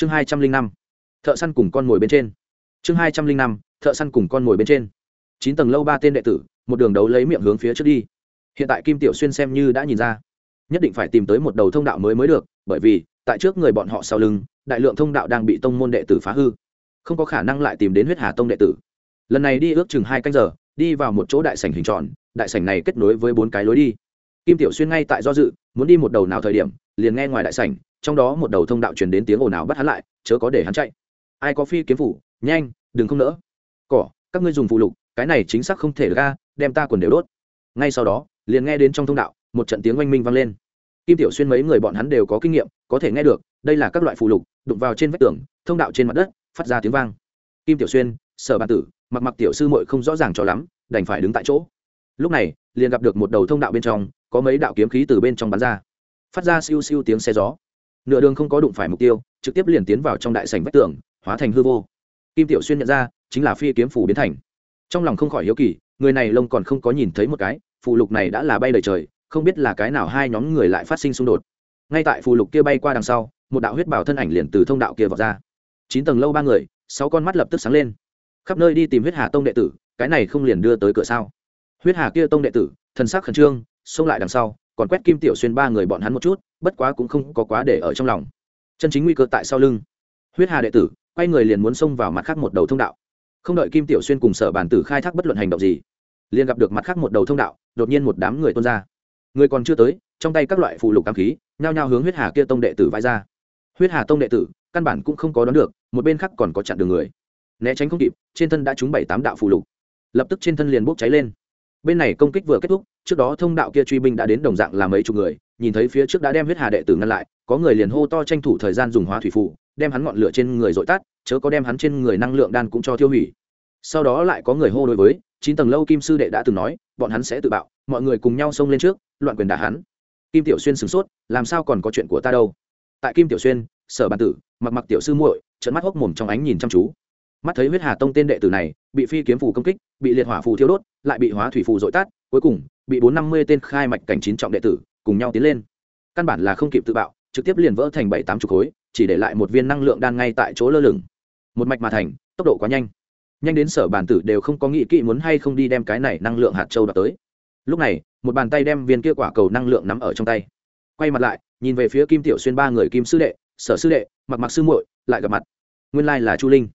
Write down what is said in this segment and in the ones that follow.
chương hai trăm linh năm, thợ săn cùng con mồi bên trên. Chương hai trăm linh năm, thợ săn cùng con mồi bên trên. Chín tầng lâu ba tên đệ tử, một đường đấu lấy miệng hướng phía trước đi. Hiện tại kim tiểu xuyên xem như đã nhìn ra, nhất định phải tìm tới một đầu thông đạo mới mới được, bởi vì, tại trước người bọn họ sau lưng, đại lượng thông đạo đang bị tông môn đệ tử phá hư. Không có khả năng lại tìm đến huyết hà tông đệ tử. Lần này đi ước chừng hai canh giờ, đi vào một chỗ đại sảnh hình tròn, đại sảnh này kết nối với bốn cái lối đi. Kim tiểu xuyên ngay tại do dự, muốn đi một đầu nào thời điểm, liền nghe ngoài đại sảnh trong đó một đầu thông đạo truyền đến tiếng ồn ào bắt hắn lại, chớ có để hắn chạy. Ai có phi kiếm phủ, nhanh, đừng không nỡ. Cỏ, các ngươi dùng phụ lục, cái này chính xác không thể ra đem ta quần đều đốt. Ngay sau đó, liền nghe đến trong thông đạo, một trận tiếng oanh minh vang lên. Kim tiểu xuyên mấy người bọn hắn đều có kinh nghiệm, có thể nghe được, đây là các loại phụ lục, đụng vào trên vách tường, thông đạo trên mặt đất, phát ra tiếng vang. Kim tiểu xuyên, sở bản tử, mặc mặc tiểu sư muội không rõ ràng cho lắm, đành phải đứng tại chỗ. Lúc này, liền gặp được một đầu thông đạo bên trong, có mấy đạo kiếm khí từ bên trong bắn ra. Phát ra siêu siêu tiếng xe gió nửa đường không có đụng phải mục tiêu, trực tiếp liền tiến vào trong đại sảnh vách tường, hóa thành hư vô. Kim tiểu xuyên nhận ra, chính là phi kiếm phủ biến thành. Trong lòng không khỏi hiếu kỳ, người này lông còn không có nhìn thấy một cái, phù lục này đã là bay đầy trời, không biết là cái nào hai nhóm người lại phát sinh xung đột. Ngay tại phù lục kia bay qua đằng sau, một đạo huyết bảo thân ảnh liền từ thông đạo kia vào ra. Chín tầng lâu ba người, sáu con mắt lập tức sáng lên. Khắp nơi đi tìm huyết hà tông đệ tử, cái này không liền đưa tới cửa sao? Huyết hà kia tông đệ tử, thần sắc khẩn trương, xông lại đằng sau, còn quét kim tiểu xuyên ba người bọn hắn một chút bất quá cũng không có quá để ở trong lòng. Chân chính nguy cơ tại sau lưng. Huyết hà đệ tử, quay người liền muốn xông vào mặt khác một đầu thông đạo. Không đợi kim tiểu xuyên cùng sở bản tử khai thác bất luận hành động gì, liền gặp được mặt khác một đầu thông đạo, đột nhiên một đám người tuôn ra. Người còn chưa tới, trong tay các loại phụ lục cam khí, nhao nhao hướng huyết hà kia tông đệ tử vai ra. Huyết hà tông đệ tử, căn bản cũng không có đón được, một bên khác còn có chặn đường người. Né tránh không kịp, trên thân đã trúng bảy tám đạo phụ lục. Lập tức trên thân liền bốc cháy lên. Bên này công kích vừa kết thúc, trước đó thông đạo kia truy binh đã đến đồng dạng là mấy chục người nhìn thấy phía trước đã đem huyết hà đệ tử ngăn lại, có người liền hô to tranh thủ thời gian dùng hóa thủy phụ đem hắn ngọn lửa trên người dội tắt, chớ có đem hắn trên người năng lượng đan cũng cho tiêu hủy. Sau đó lại có người hô đối với, chín tầng lâu kim sư đệ đã từng nói, bọn hắn sẽ tự bạo, mọi người cùng nhau xông lên trước, loạn quyền đả hắn. Kim tiểu xuyên sửng sốt, làm sao còn có chuyện của ta đâu? Tại kim tiểu xuyên, sở bàn tử, mặc mặc tiểu sư muội trận mắt hốc mồm trong ánh nhìn chăm chú. Mắt thấy huyết hà tông tên đệ tử này, bị phi kiếm phủ công kích, bị liệt hỏa phù thiêu đốt, lại bị hóa thủy phù dội tát cuối cùng, bị bốn năm mươi tên khai mạch cảnh chín trọng đệ tử cùng nhau tiến lên. Căn bản là không kịp tự bạo, trực tiếp liền vỡ thành bảy tám chục khối, chỉ để lại một viên năng lượng đan ngay tại chỗ lơ lửng. Một mạch mà thành, tốc độ quá nhanh. Nhanh đến sở bản tử đều không có nghĩ kỹ muốn hay không đi đem cái này năng lượng hạt châu đập tới. Lúc này, một bàn tay đem viên kia quả cầu năng lượng nắm ở trong tay. Quay mặt lại, nhìn về phía kim tiểu xuyên ba người kim sư đệ, sở sư đệ, mặc mặc sư muội, lại gặp mặt. Nguyên lai là chu linh.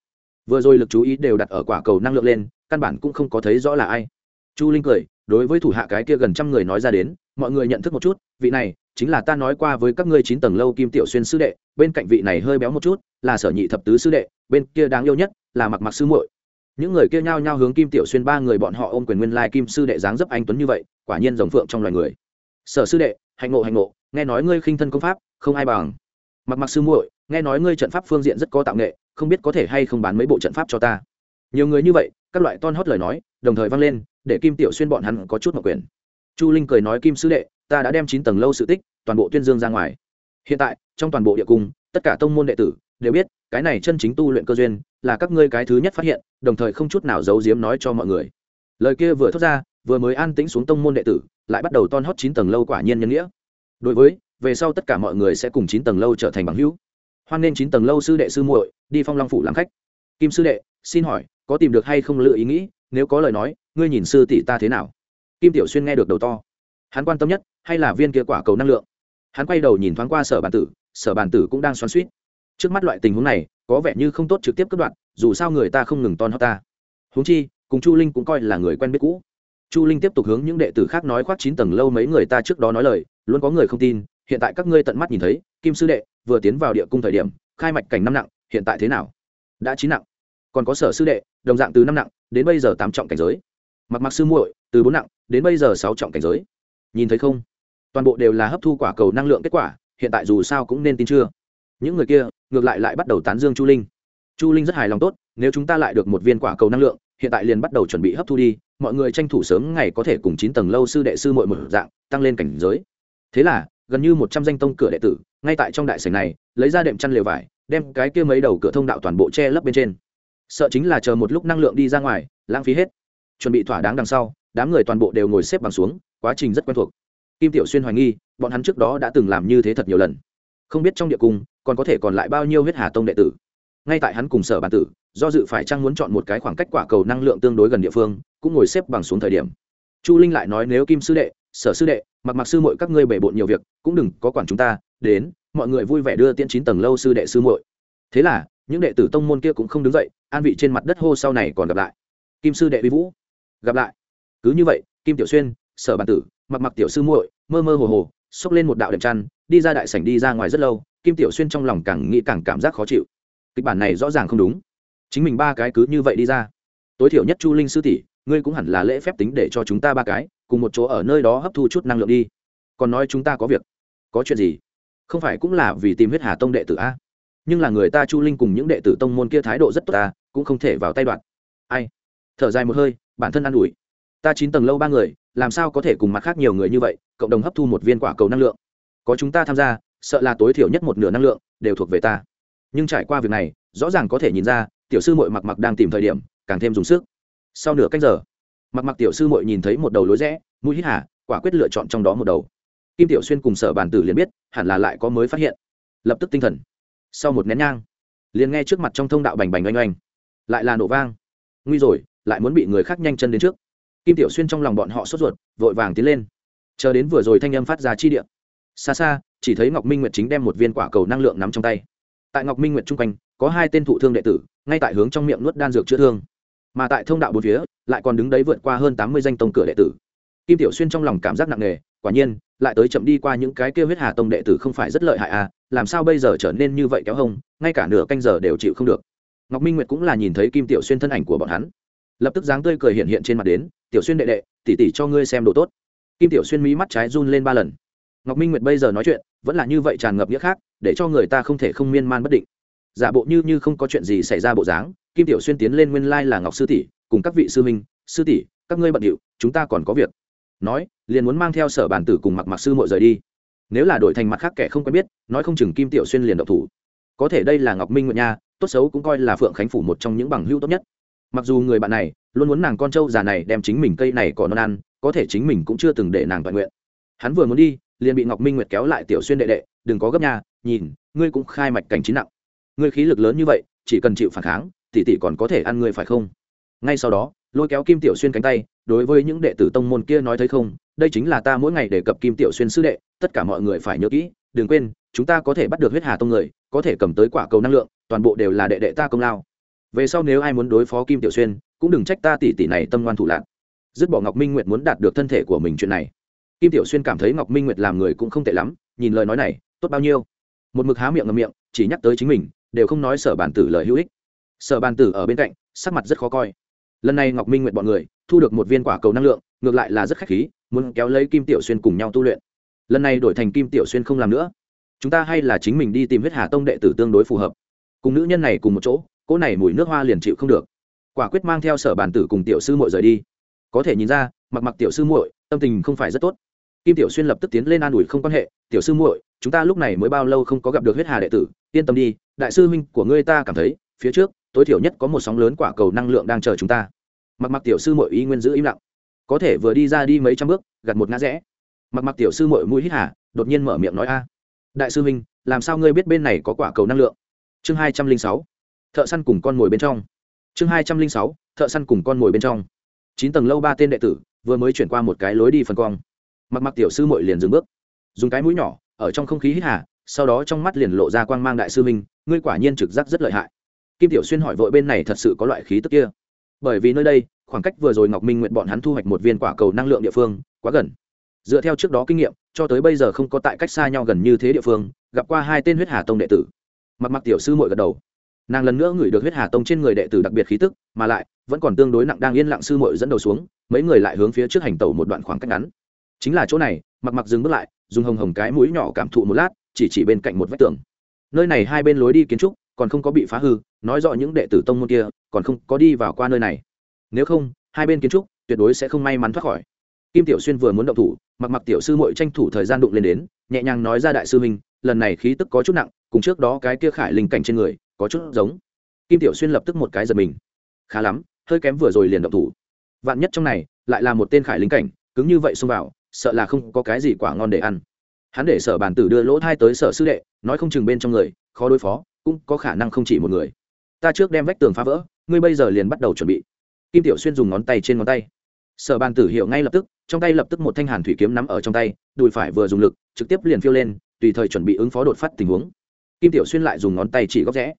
Vừa rồi lực chú ý đều đặt ở quả cầu năng lượng lên, căn bản cũng không có thấy rõ là ai. Chu linh cười, đối với thủ hạ cái kia gần trăm người nói ra đến mọi người nhận thức một chút, vị này chính là ta nói qua với các ngươi chín tầng lâu kim tiểu xuyên sư đệ, bên cạnh vị này hơi béo một chút, là sở nhị thập tứ sư đệ, bên kia đáng yêu nhất là mặc mặc sư muội. Những người kia nhao nhao hướng kim tiểu xuyên ba người bọn họ ôm quyền nguyên lai kim sư đệ dáng dấp anh tuấn như vậy, quả nhiên giống phượng trong loài người. Sở sư đệ, hạnh ngộ hạnh ngộ, nghe nói ngươi khinh thân công pháp, không ai bằng. Mặc mặc sư muội, nghe nói ngươi trận pháp phương diện rất có tạo nghệ, không biết có thể hay không bán mấy bộ trận pháp cho ta. Nhiều người như vậy, các loại ton hót lời nói, đồng thời vang lên, để kim tiểu xuyên bọn hắn có chút mặc quyền chu linh cười nói, kim sư đệ, ta đã đem chín tầng lâu sự tích, toàn bộ tuyên dương ra ngoài. Hiện tại, trong toàn bộ địa cung, tất cả tông môn đệ tử đều biết, cái này chân chính tu luyện cơ duyên là các ngươi cái thứ nhất phát hiện, đồng thời không chút nào giấu giếm nói cho mọi người. Lời kia vừa thốt ra, vừa mới an tĩnh xuống tông môn đệ tử, lại bắt đầu ton hót chín tầng lâu quả nhiên nhân nghĩa. Đối với, về sau tất cả mọi người sẽ cùng chín tầng lâu trở thành bằng hữu. Hoan nên chín tầng lâu sư đệ sư muội, đi phong long phủ làm khách. Kim sư đệ, xin hỏi, có tìm được hay không lựa ý nghĩ? Nếu có lời nói, ngươi nhìn sư tỷ ta thế nào? Kim tiểu xuyên nghe được đầu to. Hắn quan tâm nhất, hay là viên kia quả cầu năng lượng? Hắn quay đầu nhìn thoáng qua sở bản tử, sở bản tử cũng đang xoắn suýt. Trước mắt loại tình huống này, có vẻ như không tốt trực tiếp cất đoạn dù sao người ta không ngừng ton hót ta. Huống chi, cùng chu linh cũng coi là người quen biết cũ. Chu linh tiếp tục hướng những đệ tử khác nói khoác chín tầng lâu mấy người ta trước đó nói lời, luôn có người không tin, hiện tại các ngươi tận mắt nhìn thấy, kim sư đệ, vừa tiến vào địa cung thời điểm, khai mạch cảnh năm nặng, hiện tại thế nào? Đã chín nặng. Còn có sở sư đệ, đồng dạng từ năm nặng, đến bây giờ tám trọng cảnh giới mặc mặc sư muội, từ bốn nặng đến bây giờ sáu trọng cảnh giới. Nhìn thấy không? Toàn bộ đều là hấp thu quả cầu năng lượng kết quả, hiện tại dù sao cũng nên tin chưa? Những người kia, ngược lại lại bắt đầu tán dương chu linh. Chu linh rất hài lòng tốt, nếu chúng ta lại được một viên quả cầu năng lượng, hiện tại liền bắt đầu chuẩn bị hấp thu đi, mọi người tranh thủ sớm ngày có thể cùng chín tầng lâu sư đệ sư mội một dạng, tăng lên cảnh giới. Thế là, gần như một trăm danh tông cửa đệ tử, ngay tại trong đại sảnh này, lấy ra đệm chăn lều vải, đem cái kia mấy đầu cửa thông đạo toàn bộ che lấp bên trên. Sợ chính là chờ một lúc năng lượng đi ra ngoài, lãng phí hết chuẩn bị thỏa đáng đằng sau, đám người toàn bộ đều ngồi xếp bằng xuống, quá trình rất quen thuộc. Kim tiểu xuyên hoài nghi, bọn hắn trước đó đã từng làm như thế thật nhiều lần. Không biết trong địa cung, còn có thể còn lại bao nhiêu huyết hà tông đệ tử. Ngay tại hắn cùng sở bàn tử, do dự phải chăng muốn chọn một cái khoảng cách quả cầu năng lượng tương đối gần địa phương, cũng ngồi xếp bằng xuống thời điểm. Chu linh lại nói nếu kim sư đệ, sở sư đệ, mặc mặc sư muội các ngươi bể bộn nhiều việc, cũng đừng có quản chúng ta, đến, mọi người vui vẻ đưa tiễn chín tầng lâu sư đệ sư muội. Thế là, những đệ tử tông môn kia cũng không đứng dậy, an vị trên mặt đất hô sau này còn gặp lại. Kim sư đệ vi vũ gặp lại. Cứ như vậy, kim tiểu xuyên, sở bản tử, mặc mặc tiểu sư muội, mơ mơ hồ hồ, xốc lên một đạo đệm chăn, đi ra đại sảnh đi ra ngoài rất lâu, kim tiểu xuyên trong lòng càng nghĩ càng cảm giác khó chịu. Kịch bản này rõ ràng không đúng. Chính mình ba cái cứ như vậy đi ra. Tối thiểu nhất chu linh sư tỷ, ngươi cũng hẳn là lễ phép tính để cho chúng ta ba cái, cùng một chỗ ở nơi đó hấp thu chút năng lượng đi. Còn nói chúng ta có việc. Có chuyện gì? Không phải cũng là vì tìm huyết hà tông đệ tử a? Nhưng là người ta chu linh cùng những đệ tử tông môn kia thái độ rất tốt ta cũng không thể vào tay đoạn. Ai? Thở dài một hơi bản thân ă n ủi. Ta chín tầng lâu ba người, làm sao có thể cùng mặt khác nhiều người như vậy, cộng đồng hấp thu một viên quả cầu năng lượng? Có chúng ta tham gia, sợ là tối thiểu nhất một nửa năng lượng đều thuộc về ta. Nhưng trải qua việc này, rõ ràng có thể nhìn ra, tiểu sư mội mặc mặc đang tìm thời điểm, càng thêm dùng sức. Sau nửa cách giờ mặc mặc tiểu sư mội nhìn thấy một đầu lối rẽ, mũi hít hà, quả quyết lựa chọn trong đó một đầu. Kim tiểu xuyên cùng sở bàn tử liền biết, hẳn là lại có mới phát hiện. Lập tức tinh thần. Sau một nén nhang, liền nghe trước mặt trong thông đạo bành bành oanh oanh. Lại là nổ vang. Nguy rồi lại muốn bị người khác nhanh chân đến trước. Kim tiểu xuyên trong lòng bọn họ sốt ruột, vội vàng tiến lên. Chờ đến vừa rồi thanh âm phát ra chi điện xa xa, chỉ thấy ngọc minh nguyệt chính đem một viên quả cầu năng lượng nắm trong tay. Tại ngọc minh nguyệt chung quanh, có hai tên thụ thương đệ tử, ngay tại hướng trong miệng nuốt đan dược chữa thương. Mà tại thông đạo bốn phía, lại còn đứng đấy vượt qua hơn tám mươi danh tông cửa đệ tử. Kim tiểu xuyên trong lòng cảm giác nặng nề, quả nhiên, lại tới chậm đi qua những cái kêu huyết hà tông đệ tử không phải rất lợi hại à làm sao bây giờ trở nên như vậy kéo hông, ngay cả nửa canh giờ đều chịu không được. Ngọc minh nguyệt cũng là nhìn thấy kim tiểu xuyên thân ảnh của bọn hắn lập tức dáng tươi cười hiện hiện trên mặt đến, tiểu xuyên đệ đệ tỉ tỉ cho ngươi xem đồ tốt. Kim tiểu xuyên mí mắt trái run lên ba lần. Ngọc minh nguyệt bây giờ nói chuyện, vẫn là như vậy tràn ngập nghĩa khác, để cho người ta không thể không miên man bất định. Giả bộ như như không có chuyện gì xảy ra bộ dáng, kim tiểu xuyên tiến lên nguyên lai là ngọc sư tỷ, cùng các vị sư minh sư tỷ, các ngươi bận điệu, chúng ta còn có việc. Nói, liền muốn mang theo sở bản tử cùng mặc mặc sư mội rời đi. Nếu là đổi thành mặt khác kẻ không quen biết, nói không chừng kim tiểu xuyên liền độc thủ. Có thể đây là ngọc minh nguyệt nha, tốt xấu cũng coi là phượng khánh phủ một trong những bằng hữu tốt nhất mặc dù người bạn này luôn muốn nàng con trâu già này đem chính mình cây này còn non ăn, có thể chính mình cũng chưa từng để nàng toàn nguyện. Hắn vừa muốn đi, liền bị ngọc minh nguyệt kéo lại tiểu xuyên đệ đệ, đừng có gấp nha, nhìn, ngươi cũng khai mạch cảnh chín nặng. Ngươi khí lực lớn như vậy, chỉ cần chịu phản kháng, tỷ tỷ còn có thể ăn ngươi phải không? Ngay sau đó, lôi kéo kim tiểu xuyên cánh tay, đối với những đệ tử tông môn kia nói thấy không, đây chính là ta mỗi ngày đề cập kim tiểu xuyên sư đệ, tất cả mọi người phải nhớ kỹ, đừng quên, chúng ta có thể bắt được huyết hà tông người, có thể cầm tới quả cầu năng lượng, toàn bộ đều là đệ đệ ta công lao về sau nếu ai muốn đối phó kim tiểu xuyên, cũng đừng trách ta tỷ tỷ này tâm ngoan thủ lạc dứt bỏ ngọc minh nguyệt muốn đạt được thân thể của mình chuyện này. Kim tiểu xuyên cảm thấy ngọc minh nguyệt làm người cũng không tệ lắm, nhìn lời nói này, tốt bao nhiêu. Một mực há miệng ngầm miệng, chỉ nhắc tới chính mình, đều không nói sở bản tử lời hữu ích. Sở bản tử ở bên cạnh, sắc mặt rất khó coi. Lần này ngọc minh Nguyệt bọn người, thu được một viên quả cầu năng lượng, ngược lại là rất khách khí, muốn kéo lấy kim tiểu xuyên cùng nhau tu luyện. Lần này đổi thành kim tiểu xuyên không làm nữa. Chúng ta hay là chính mình đi tìm huyết hà tông đệ tử tương đối phù hợp. Cùng nữ nhân này cùng một chỗ cỗ này mùi nước hoa liền chịu không được. Quả quyết mang theo sở bàn tử cùng tiểu sư muội rời đi. Có thể nhìn ra, mặc mặc tiểu sư muội, tâm tình không phải rất tốt. Kim tiểu xuyên lập tức tiến lên an ủi không quan hệ, tiểu sư muội, chúng ta lúc này mới bao lâu không có gặp được huyết hà đệ tử, yên tâm đi, đại sư huynh của ngươi ta cảm thấy, phía trước, tối thiểu nhất có một sóng lớn quả cầu năng lượng đang chờ chúng ta. Mặc mặc tiểu sư muội ý nguyên giữ im lặng. Có thể vừa đi ra đi mấy trăm bước gặt một ngã rẽ. Mặc mặc tiểu sư muội mũi hít hà, đột nhiên mở miệng nói, a, đại sư huynh, làm sao ngươi biết bên này có quả cầu năng lượng? Chương hai trăm linh sáu thợ săn cùng con mồi bên trong. Chương hai trăm linh sáu, thợ săn cùng con mồi bên trong. Chín tầng lâu ba tên đệ tử vừa mới chuyển qua một cái lối đi phần cong. Mặc mặc tiểu sư mội liền dừng bước. Dùng cái mũi nhỏ, ở trong không khí hít hà, sau đó trong mắt liền lộ ra quang mang đại sư minh, ngươi quả nhiên trực giác rất lợi hại. Kim tiểu xuyên hỏi vội bên này thật sự có loại khí tức kia. Bởi vì nơi đây, khoảng cách vừa rồi ngọc minh nguyện bọn hắn thu hoạch một viên quả cầu năng lượng địa phương, quá gần. Dựa theo trước đó kinh nghiệm, cho tới bây giờ không có tại cách xa nhau gần như thế địa phương, gặp qua hai tên huyết hà tông đệ tử. Mặc mặc tiểu sư mội gật đầu nàng lần nữa ngửi được huyết hà tông trên người đệ tử đặc biệt khí tức, mà lại, vẫn còn tương đối nặng đang yên lặng sư mội dẫn đầu xuống, mấy người lại hướng phía trước hành tàu một đoạn khoảng cách ngắn. Chính là chỗ này, mặc mặc dừng bước lại, dùng hồng hồng cái mũi nhỏ cảm thụ một lát, chỉ chỉ bên cạnh một vách tường. Nơi này hai bên lối đi kiến trúc, còn không có bị phá hư, nói rõ những đệ tử tông môn kia, còn không có đi vào qua nơi này. Nếu không, hai bên kiến trúc, tuyệt đối sẽ không may mắn thoát khỏi. Kim tiểu xuyên vừa muốn động thủ, mặc mặc tiểu sư mội tranh thủ thời gian đụng lên đến, nhẹ nhàng nói ra đại sư minh lần này khí tức có chút nặng, cùng trước đó cái kia khải linh cảnh trên người có chút giống. Kim tiểu xuyên lập tức một cái giật mình. Khá lắm, hơi kém vừa rồi liền động thủ. Vạn nhất trong này lại là một tên khải linh cảnh cứng như vậy xông vào, sợ là không có cái gì quả ngon để ăn. Hắn để sở bàn tử đưa lỗ thai tới sở sư đệ, nói không chừng bên trong người, khó đối phó, cũng có khả năng không chỉ một người. Ta trước đem vách tường phá vỡ, ngươi bây giờ liền bắt đầu chuẩn bị. Kim tiểu xuyên dùng ngón tay trên ngón tay. Sở bàn tử hiểu ngay lập tức, trong tay lập tức một thanh hàn thủy kiếm nắm ở trong tay, đùi phải vừa dùng lực, trực tiếp liền phiêu lên, tùy thời chuẩn bị ứng phó đột phát tình huống. Kim tiểu xuyên lại dùng ngón tay chỉ góc rẽ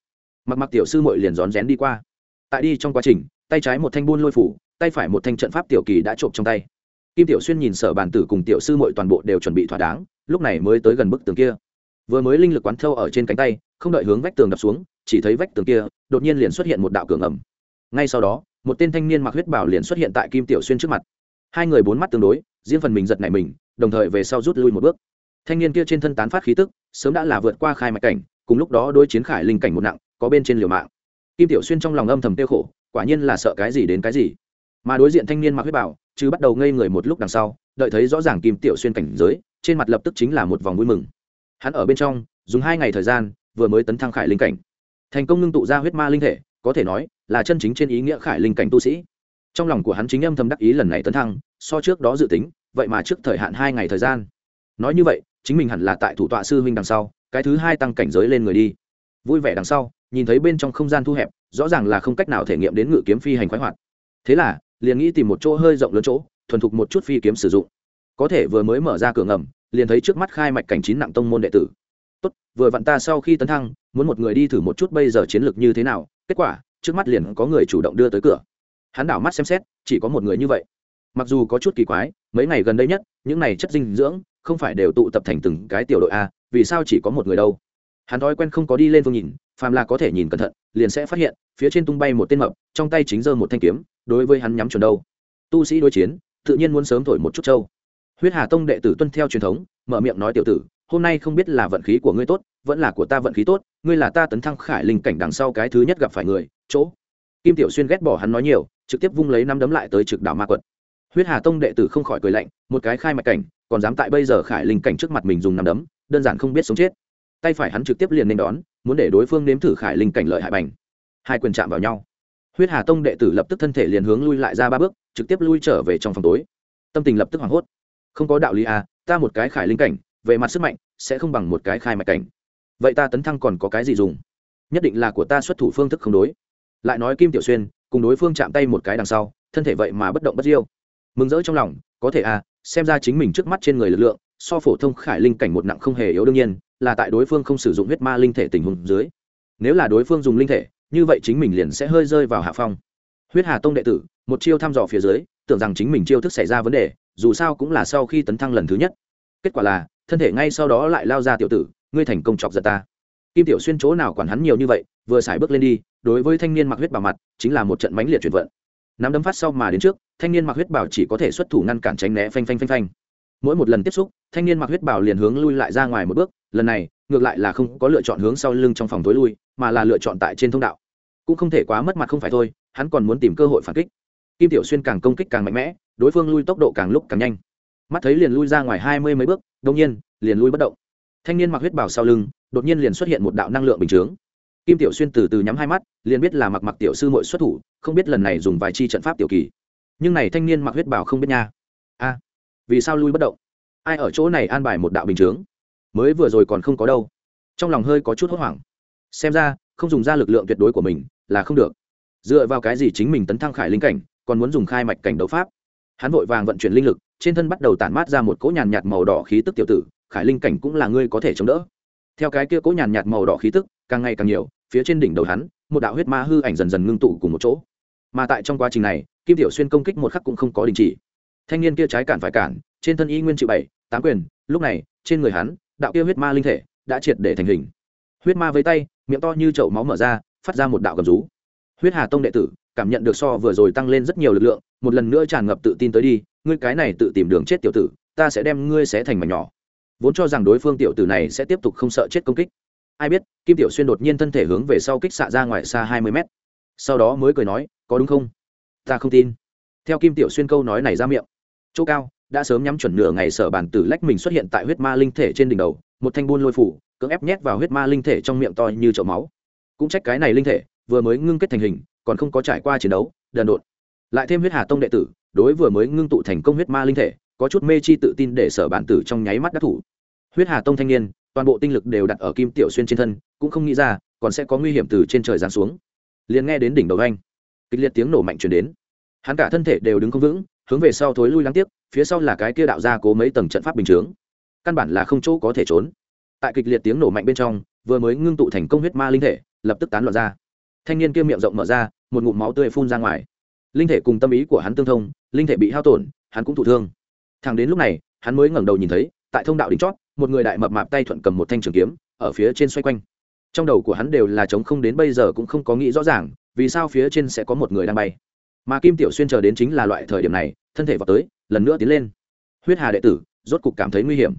mặc mặc tiểu sư mội liền rón rén đi qua. Tại đi trong quá trình, tay trái một thanh buôn lôi phủ, tay phải một thanh trận pháp tiểu kỳ đã trộm trong tay. Kim tiểu xuyên nhìn sở bàn tử cùng tiểu sư mội toàn bộ đều chuẩn bị thỏa đáng, lúc này mới tới gần bức tường kia. Vừa mới linh lực quán thâu ở trên cánh tay, không đợi hướng vách tường đập xuống, chỉ thấy vách tường kia, đột nhiên liền xuất hiện một đạo cường ẩm. Ngay sau đó, một tên thanh niên mặc huyết bảo liền xuất hiện tại kim tiểu xuyên trước mặt. Hai người bốn mắt tương đối, riêng phần mình giật nảy mình, đồng thời về sau rút lui một bước. Thanh niên kia trên thân tán phát khí tức, sớm đã là vượt qua khai mạch cảnh, cùng lúc đó đôi chiến khải linh cảnh một nặng có bên trên liều mạng. Kim tiểu xuyên trong lòng âm thầm tiêu khổ, quả nhiên là sợ cái gì đến cái gì. Mà đối diện thanh niên mặc huyết bảo, chứ bắt đầu ngây người một lúc đằng sau, đợi thấy rõ ràng kim tiểu xuyên cảnh giới, trên mặt lập tức chính là một vòng vui mừng. Hắn ở bên trong, dùng hai ngày thời gian, vừa mới tấn thăng khải linh cảnh. Thành công ngưng tụ ra huyết ma linh thể, có thể nói là chân chính trên ý nghĩa khải linh cảnh tu sĩ. Trong lòng của hắn chính âm thầm đắc ý lần này tấn thăng, so trước đó dự tính, vậy mà trước thời hạn hai ngày thời gian. Nói như vậy, chính mình hẳn là tại thủ tọa sư huynh đằng sau, cái thứ hai tăng cảnh giới lên người đi. Vui vẻ đằng sau nhìn thấy bên trong không gian thu hẹp, rõ ràng là không cách nào thể nghiệm đến ngự kiếm phi hành khoái hoạt. Thế là, liền nghĩ tìm một chỗ hơi rộng lớn chỗ, thuần thục một chút phi kiếm sử dụng. Có thể vừa mới mở ra cửa ngầm, liền thấy trước mắt khai mạch cảnh chín nặng tông môn đệ tử. Tốt, vừa vặn ta sau khi tấn thăng, muốn một người đi thử một chút bây giờ chiến lược như thế nào. Kết quả, trước mắt liền có người chủ động đưa tới cửa. Hắn đảo mắt xem xét, chỉ có một người như vậy. Mặc dù có chút kỳ quái, mấy ngày gần đây nhất, những này chất dinh dưỡng, không phải đều tụ tập thành từng cái tiểu đội a, vì sao chỉ có một người đâu? Hắn thói quen không có đi lên phương nhìn phàm là có thể nhìn cẩn thận, liền sẽ phát hiện, phía trên tung bay một tên mập, trong tay chính giơ một thanh kiếm, đối với hắn nhắm chuẩn đâu. Tu sĩ đối chiến, tự nhiên muốn sớm thổi một chút trâu. Huyết hà tông đệ tử tuân theo truyền thống, mở miệng nói tiểu tử, hôm nay không biết là vận khí của ngươi tốt, vẫn là của ta vận khí tốt, ngươi là ta tấn thăng khải linh cảnh đằng sau cái thứ nhất gặp phải người, chỗ. Kim tiểu xuyên ghét bỏ hắn nói nhiều, trực tiếp vung lấy năm đấm lại tới trực đảo ma quật. Huyết hà tông đệ tử không khỏi cười lạnh, một cái khai mạch cảnh, còn dám tại bây giờ khải linh cảnh trước mặt mình dùng năm đấm, đơn giản không biết sống chết. Tay phải hắn trực tiếp liền nên đón muốn để đối phương nếm thử khải linh cảnh lợi hại bành. Hai quyền chạm vào nhau. Huyết hà tông đệ tử lập tức thân thể liền hướng lui lại ra ba bước, trực tiếp lui trở về trong phòng tối. Tâm tình lập tức hoảng hốt. Không có đạo lý à ta một cái khải linh cảnh, về mặt sức mạnh, sẽ không bằng một cái khai mạch cảnh. Vậy ta tấn thăng còn có cái gì dùng? Nhất định là của ta xuất thủ phương thức không đối. Lại nói kim tiểu xuyên, cùng đối phương chạm tay một cái đằng sau, thân thể vậy mà bất động bất diêu. Mừng rỡ trong lòng, có thể à xem ra chính mình trước mắt trên người lực lượng, so phổ thông khải linh cảnh một nặng không hề yếu đương nhiên là tại đối phương không sử dụng huyết ma linh thể tình huống dưới. Nếu là đối phương dùng linh thể, như vậy chính mình liền sẽ hơi rơi vào hạ phong. Huyết hà tông đệ tử, một chiêu thăm dò phía dưới, tưởng rằng chính mình chiêu thức xảy ra vấn đề, dù sao cũng là sau khi tấn thăng lần thứ nhất. Kết quả là, thân thể ngay sau đó lại lao ra tiểu tử, ngươi thành công chọc giật ta. Kim tiểu xuyên chỗ nào quản hắn nhiều như vậy, vừa xài bước lên đi, đối với thanh niên mặc huyết bảo mặt, chính là một trận mãnh liệt chuyển vận. Nắm đấm phát sau mà đến trước, thanh niên mặc huyết bảo chỉ có thể xuất thủ ngăn cản tránh né phanh phanh phanh phanh mỗi một lần tiếp xúc, thanh niên mặc huyết bảo liền hướng lui lại ra ngoài một bước, lần này, ngược lại là không có lựa chọn hướng sau lưng trong phòng tối lui, mà là lựa chọn tại trên thông đạo. Cũng không thể quá mất mặt không phải thôi, hắn còn muốn tìm cơ hội phản kích. Kim tiểu xuyên càng công kích càng mạnh mẽ, đối phương lui tốc độ càng lúc càng nhanh. Mắt thấy liền lui ra ngoài hai mươi mấy bước đông nhiên, liền lui bất động. Thanh niên mặc huyết bảo sau lưng, đột nhiên liền xuất hiện một đạo năng lượng bình chướng. Kim tiểu xuyên từ từ nhắm hai mắt, liền biết là mặc mặc tiểu sư mội xuất thủ, không biết lần này dùng vài chi trận pháp tiểu kỳ. Nhưng này thanh niên mặc huyết bảo không biết nha. A vì sao lui bất động? Ai ở chỗ này an bài một đạo bình chướng? Mới vừa rồi còn không có đâu. Trong lòng hơi có chút hốt hoảng. Xem ra, không dùng ra lực lượng tuyệt đối của mình là không được. Dựa vào cái gì chính mình tấn thăng khải linh cảnh, còn muốn dùng khai mạch cảnh đấu pháp? Hắn vội vàng vận chuyển linh lực, trên thân bắt đầu tản mát ra một cỗ nhàn nhạt màu đỏ khí tức tiểu tử, khải linh cảnh cũng là ngươi có thể chống đỡ. Theo cái kia cỗ nhàn nhạt màu đỏ khí tức, càng ngày càng nhiều, phía trên đỉnh đầu hắn, một đạo huyết ma hư ảnh dần dần ngưng tụ cùng một chỗ. Mà tại trong quá trình này, kim tiểu xuyên công kích một khắc cũng không có đình chỉ thanh niên kia trái cản phải cản, trên thân y nguyên chịu bảy, tám quyền, lúc này, trên người hắn, đạo kia huyết ma linh thể, đã triệt để thành hình. Huyết ma với tay, miệng to như chậu máu mở ra, phát ra một đạo gầm rú. Huyết hà tông đệ tử, cảm nhận được so vừa rồi tăng lên rất nhiều lực lượng, một lần nữa tràn ngập tự tin tới đi, ngươi cái này tự tìm đường chết tiểu tử, ta sẽ đem ngươi xé thành mảnh nhỏ. Vốn cho rằng đối phương tiểu tử này sẽ tiếp tục không sợ chết công kích. Ai biết, kim tiểu xuyên đột nhiên thân thể hướng về sau kích xạ ra ngoài xa hai mươi mét. Sau đó mới cười nói, có đúng không? Ta không tin. Theo kim tiểu xuyên câu nói này ra miệng chỗ cao, đã sớm nhắm chuẩn nửa ngày sở bản tử lách mình xuất hiện tại huyết ma linh thể trên đỉnh đầu, một thanh buôn lôi phủ, cưỡng ép nhét vào huyết ma linh thể trong miệng to như chậu máu. Cũng trách cái này linh thể, vừa mới ngưng kết thành hình, còn không có trải qua chiến đấu, đần độn. Lại thêm huyết hà tông đệ tử, đối vừa mới ngưng tụ thành công huyết ma linh thể, có chút mê chi tự tin để sở bản tử trong nháy mắt đắc thủ. Huyết hà tông thanh niên, toàn bộ tinh lực đều đặt ở kim tiểu xuyên trên thân, cũng không nghĩ ra, còn sẽ có nguy hiểm từ trên trời giáng xuống. Liền nghe đến đỉnh đầu anh, kịch liệt tiếng nổ mạnh chuyển đến. Hắn cả thân thể đều đứng không vững hướng về sau thối lui lắng tiếc, phía sau là cái kia đạo ra cố mấy tầng trận pháp bình chướng. Căn bản là không chỗ có thể trốn. Tại kịch liệt tiếng nổ mạnh bên trong, vừa mới ngưng tụ thành công huyết ma linh thể, lập tức tán loạn ra. Thanh niên kia miệng rộng mở ra, một ngụm máu tươi phun ra ngoài. Linh thể cùng tâm ý của hắn tương thông, linh thể bị hao tổn, hắn cũng thụ thương. Thằng đến lúc này, hắn mới ngẩng đầu nhìn thấy, tại thông đạo đỉnh chót, một người đại mập mạp tay thuận cầm một thanh trường kiếm, ở phía trên xoay quanh. Trong đầu của hắn đều là trống không đến bây giờ cũng không có nghĩ rõ ràng, vì sao phía trên sẽ có một người đang bay mà kim tiểu xuyên chờ đến chính là loại thời điểm này, thân thể vào tới, lần nữa tiến lên. Huyết hà đệ tử, rốt cục cảm thấy nguy hiểm.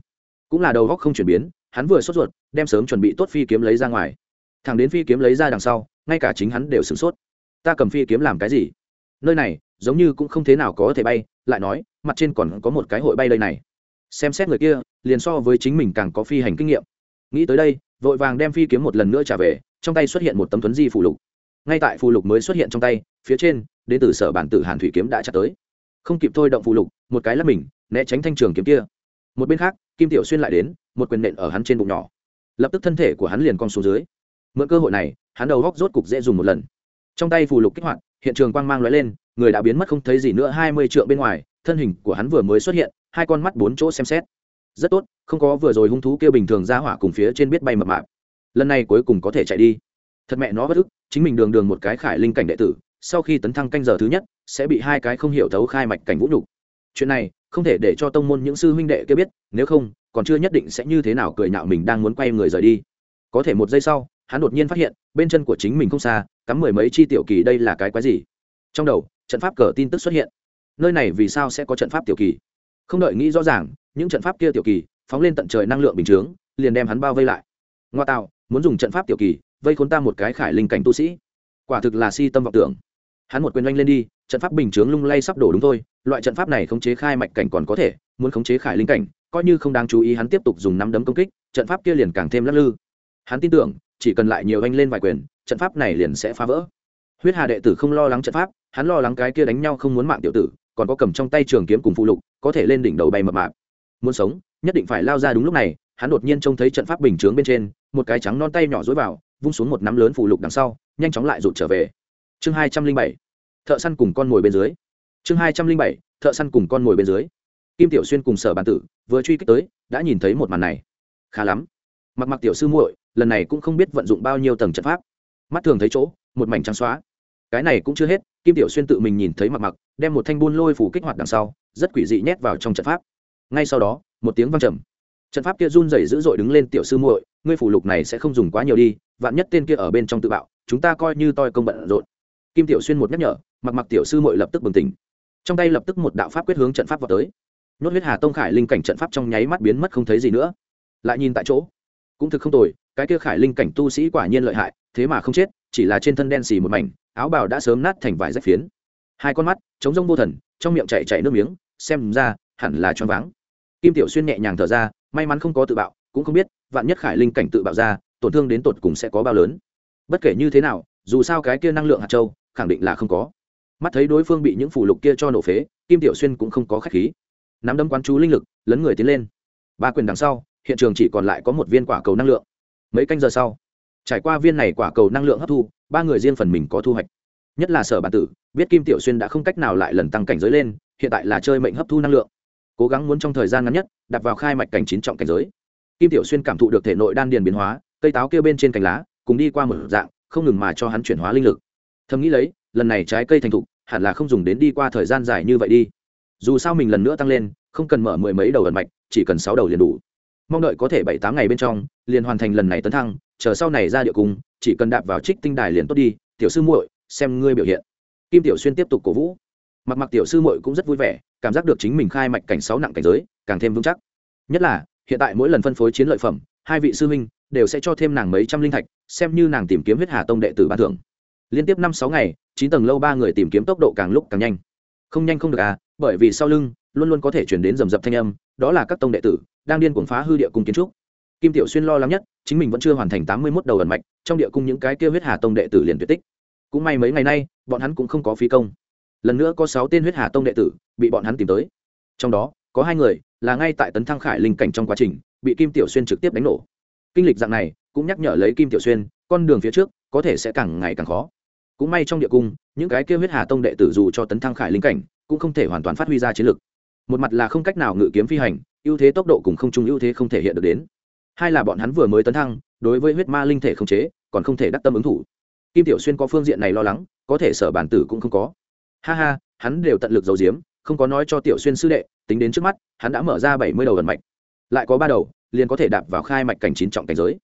Cũng là đầu góc không chuyển biến, hắn vừa sốt ruột, đem sớm chuẩn bị tốt phi kiếm lấy ra ngoài. Thằng đến phi kiếm lấy ra đằng sau, ngay cả chính hắn đều sửng sốt. Ta cầm phi kiếm làm cái gì? Nơi này, giống như cũng không thế nào có thể bay, lại nói, mặt trên còn có một cái hội bay đây này. Xem xét người kia, liền so với chính mình càng có phi hành kinh nghiệm. Nghĩ tới đây, vội vàng đem phi kiếm một lần nữa trả về, trong tay xuất hiện một tấm tuấn di phủ lục ngay tại phù lục mới xuất hiện trong tay, phía trên, đến từ sở bản tử hàn thủy kiếm đã chặt tới. Không kịp thôi động phù lục, một cái lắp mình, né tránh thanh trường kiếm kia. Một bên khác, kim tiểu xuyên lại đến, một quyền nện ở hắn trên bụng nhỏ. Lập tức thân thể của hắn liền cong xuống dưới. Mượn cơ hội này, hắn đầu góc rốt cục dễ dùng một lần. Trong tay phù lục kích hoạt, hiện trường quang mang lóe lên, người đã biến mất không thấy gì nữa hai mươi triệu bên ngoài, thân hình của hắn vừa mới xuất hiện, hai con mắt bốn chỗ xem xét. Rất tốt, không có vừa rồi hung thú kia bình thường ra hỏa cùng phía trên biết bay mập mạp. Lần này cuối cùng có thể chạy đi thật mẹ nó bất ức, chính mình đường đường một cái khải linh cảnh đệ tử, sau khi tấn thăng canh giờ thứ nhất, sẽ bị hai cái không hiểu thấu khai mạch cảnh vũ nhục. Chuyện này, không thể để cho tông môn những sư huynh đệ kia biết, nếu không, còn chưa nhất định sẽ như thế nào cười nhạo mình đang muốn quay người rời đi. Có thể một giây sau, hắn đột nhiên phát hiện, bên chân của chính mình không xa, cắm mười mấy chi tiểu kỳ đây là cái quái gì? Trong đầu, trận pháp cờ tin tức xuất hiện. Nơi này vì sao sẽ có trận pháp tiểu kỳ? Không đợi nghĩ rõ ràng, những trận pháp kia tiểu kỳ, phóng lên tận trời năng lượng bình chướng, liền đem hắn bao vây lại. Ngoa tạo, muốn dùng trận pháp tiểu kỳ vây khốn ta một cái khải linh cảnh tu sĩ. Quả thực là si tâm vọng tưởng. Hắn một quyền oanh lên đi, trận pháp bình chướng lung lay sắp đổ đúng thôi, loại trận pháp này khống chế khai mạch cảnh còn có thể, muốn khống chế khải linh cảnh, coi như không đáng chú ý hắn tiếp tục dùng năm đấm công kích, trận pháp kia liền càng thêm lắc lư. Hắn tin tưởng, chỉ cần lại nhiều oanh lên vài quyền, trận pháp này liền sẽ phá vỡ. Huyết hà đệ tử không lo lắng trận pháp, hắn lo lắng cái kia đánh nhau không muốn mạng tiểu tử, còn có cầm trong tay trường kiếm cùng phụ lục, có thể lên đỉnh đầu bay mập mạp. Muốn sống, nhất định phải lao ra đúng lúc này, hắn đột nhiên trông thấy trận pháp bình chướng bên trên, một cái trắng non tay nhỏ dối vào vung xuống một nắm lớn phụ lục đằng sau, nhanh chóng lại rụt trở về. Chương hai trăm linh bảy, thợ săn cùng con mồi bên dưới. Chương hai trăm linh bảy, thợ săn cùng con mồi bên dưới. Kim tiểu xuyên cùng sở Bàn tử vừa truy kích tới, đã nhìn thấy một màn này. Khá lắm. Mặc mặc tiểu sư muội, lần này cũng không biết vận dụng bao nhiêu tầng trận pháp. Mắt thường thấy chỗ, một mảnh trắng xóa. Cái này cũng chưa hết, kim tiểu xuyên tự mình nhìn thấy mặc mặc, đem một thanh buôn lôi phủ kích hoạt đằng sau, rất quỷ dị nhét vào trong trận pháp. Ngay sau đó, một tiếng vang trầm trận pháp kia run rẩy dữ dội đứng lên tiểu sư muội, ngươi phủ lục này sẽ không dùng quá nhiều đi, vạn nhất tên kia ở bên trong tự bạo, chúng ta coi như toi công bận rộn. Kim tiểu xuyên một nhắc nhở, mặc mặc tiểu sư muội lập tức bừng tỉnh. Trong tay lập tức một đạo pháp quyết hướng trận pháp vào tới. Nhốt huyết hà tông khải linh cảnh trận pháp trong nháy mắt biến mất không thấy gì nữa. Lại nhìn tại chỗ, cũng thực không tồi, cái kia khải linh cảnh tu sĩ quả nhiên lợi hại, thế mà không chết, chỉ là trên thân đen xì một mảnh, áo bào đã sớm nát thành vải rách phiến. Hai con mắt chống rông vô thần, trong miệng chạy chạy nước miếng, xem ra, hẳn là choáng váng. Kim tiểu xuyên nhẹ nhàng thở ra may mắn không có tự bạo, cũng không biết, vạn nhất khải linh cảnh tự bạo ra, tổn thương đến tột cùng sẽ có bao lớn. Bất kể như thế nào, dù sao cái kia năng lượng hạt châu, khẳng định là không có. Mắt thấy đối phương bị những phủ lục kia cho nổ phế, kim tiểu xuyên cũng không có khách khí. Nắm đấm quán chú linh lực, lấn người tiến lên. Ba quyền đằng sau, hiện trường chỉ còn lại có một viên quả cầu năng lượng. Mấy canh giờ sau, trải qua viên này quả cầu năng lượng hấp thu, ba người riêng phần mình có thu hoạch. Nhất là sở bản tử, biết kim tiểu xuyên đã không cách nào lại lần tăng cảnh giới lên, hiện tại là chơi mệnh hấp thu năng lượng cố gắng muốn trong thời gian ngắn nhất đặt vào khai mạch cảnh chín trọng cảnh giới. Kim tiểu xuyên cảm thụ được thể nội đan điền biến hóa, cây táo kêu bên trên cành lá, cùng đi qua một dạng, không ngừng mà cho hắn chuyển hóa linh lực. Thầm nghĩ lấy, lần này trái cây thành thục, hẳn là không dùng đến đi qua thời gian dài như vậy đi. Dù sao mình lần nữa tăng lên, không cần mở mười mấy đầu ẩn mạch, chỉ cần sáu đầu liền đủ. Mong đợi có thể bảy tám ngày bên trong, liền hoàn thành lần này tấn thăng, chờ sau này ra địa cung, chỉ cần đạp vào trích tinh đài liền tốt đi. Tiểu sư muội, xem ngươi biểu hiện. Kim tiểu xuyên tiếp tục cổ vũ. Mặc mặc tiểu sư muội cũng rất vui vẻ cảm giác được chính mình khai mạch cảnh sáu nặng cảnh giới, càng thêm vững chắc. Nhất là, hiện tại mỗi lần phân phối chiến lợi phẩm, hai vị sư huynh đều sẽ cho thêm nàng mấy trăm linh thạch, xem như nàng tìm kiếm huyết hà tông đệ tử ban thưởng. Liên tiếp năm sáu ngày, chín tầng lâu ba người tìm kiếm tốc độ càng lúc càng nhanh. Không nhanh không được à bởi vì sau lưng luôn luôn có thể chuyển đến rầm rập thanh âm, đó là các tông đệ tử đang điên cuồng phá hư địa cung kiến trúc. Kim tiểu xuyên lo lắng nhất, chính mình vẫn chưa hoàn thành tám mươi mốt đầu ẩn mạch, trong địa cung những cái kêu huyết hà tông đệ tử liền tuyệt tích. Cũng may mấy ngày nay, bọn hắn cũng không có phí công lần nữa có sáu tên huyết hà tông đệ tử bị bọn hắn tìm tới. Trong đó, có hai người là ngay tại tấn thăng khải linh cảnh trong quá trình, bị kim tiểu xuyên trực tiếp đánh nổ. Kinh lịch dạng này, cũng nhắc nhở lấy kim tiểu xuyên, con đường phía trước có thể sẽ càng ngày càng khó. Cũng may trong địa cung, những cái kia huyết hà tông đệ tử dù cho tấn thăng khải linh cảnh, cũng không thể hoàn toàn phát huy ra chiến lực. Một mặt là không cách nào ngự kiếm phi hành, ưu thế tốc độ cùng không chung ưu thế không thể hiện được đến. Hai là bọn hắn vừa mới tấn thăng, đối với huyết ma linh thể không chế, còn không thể đắc tâm ứng thủ. Kim tiểu xuyên có phương diện này lo lắng, có thể sở bản tử cũng không có ha ha, hắn đều tận lực giấu giếm, không có nói cho tiểu xuyên sư đệ, tính đến trước mắt, hắn đã mở ra bảy mươi đầu ẩn mạch. Lại có ba đầu, liền có thể đạp vào khai mạch cảnh chín trọng cảnh giới.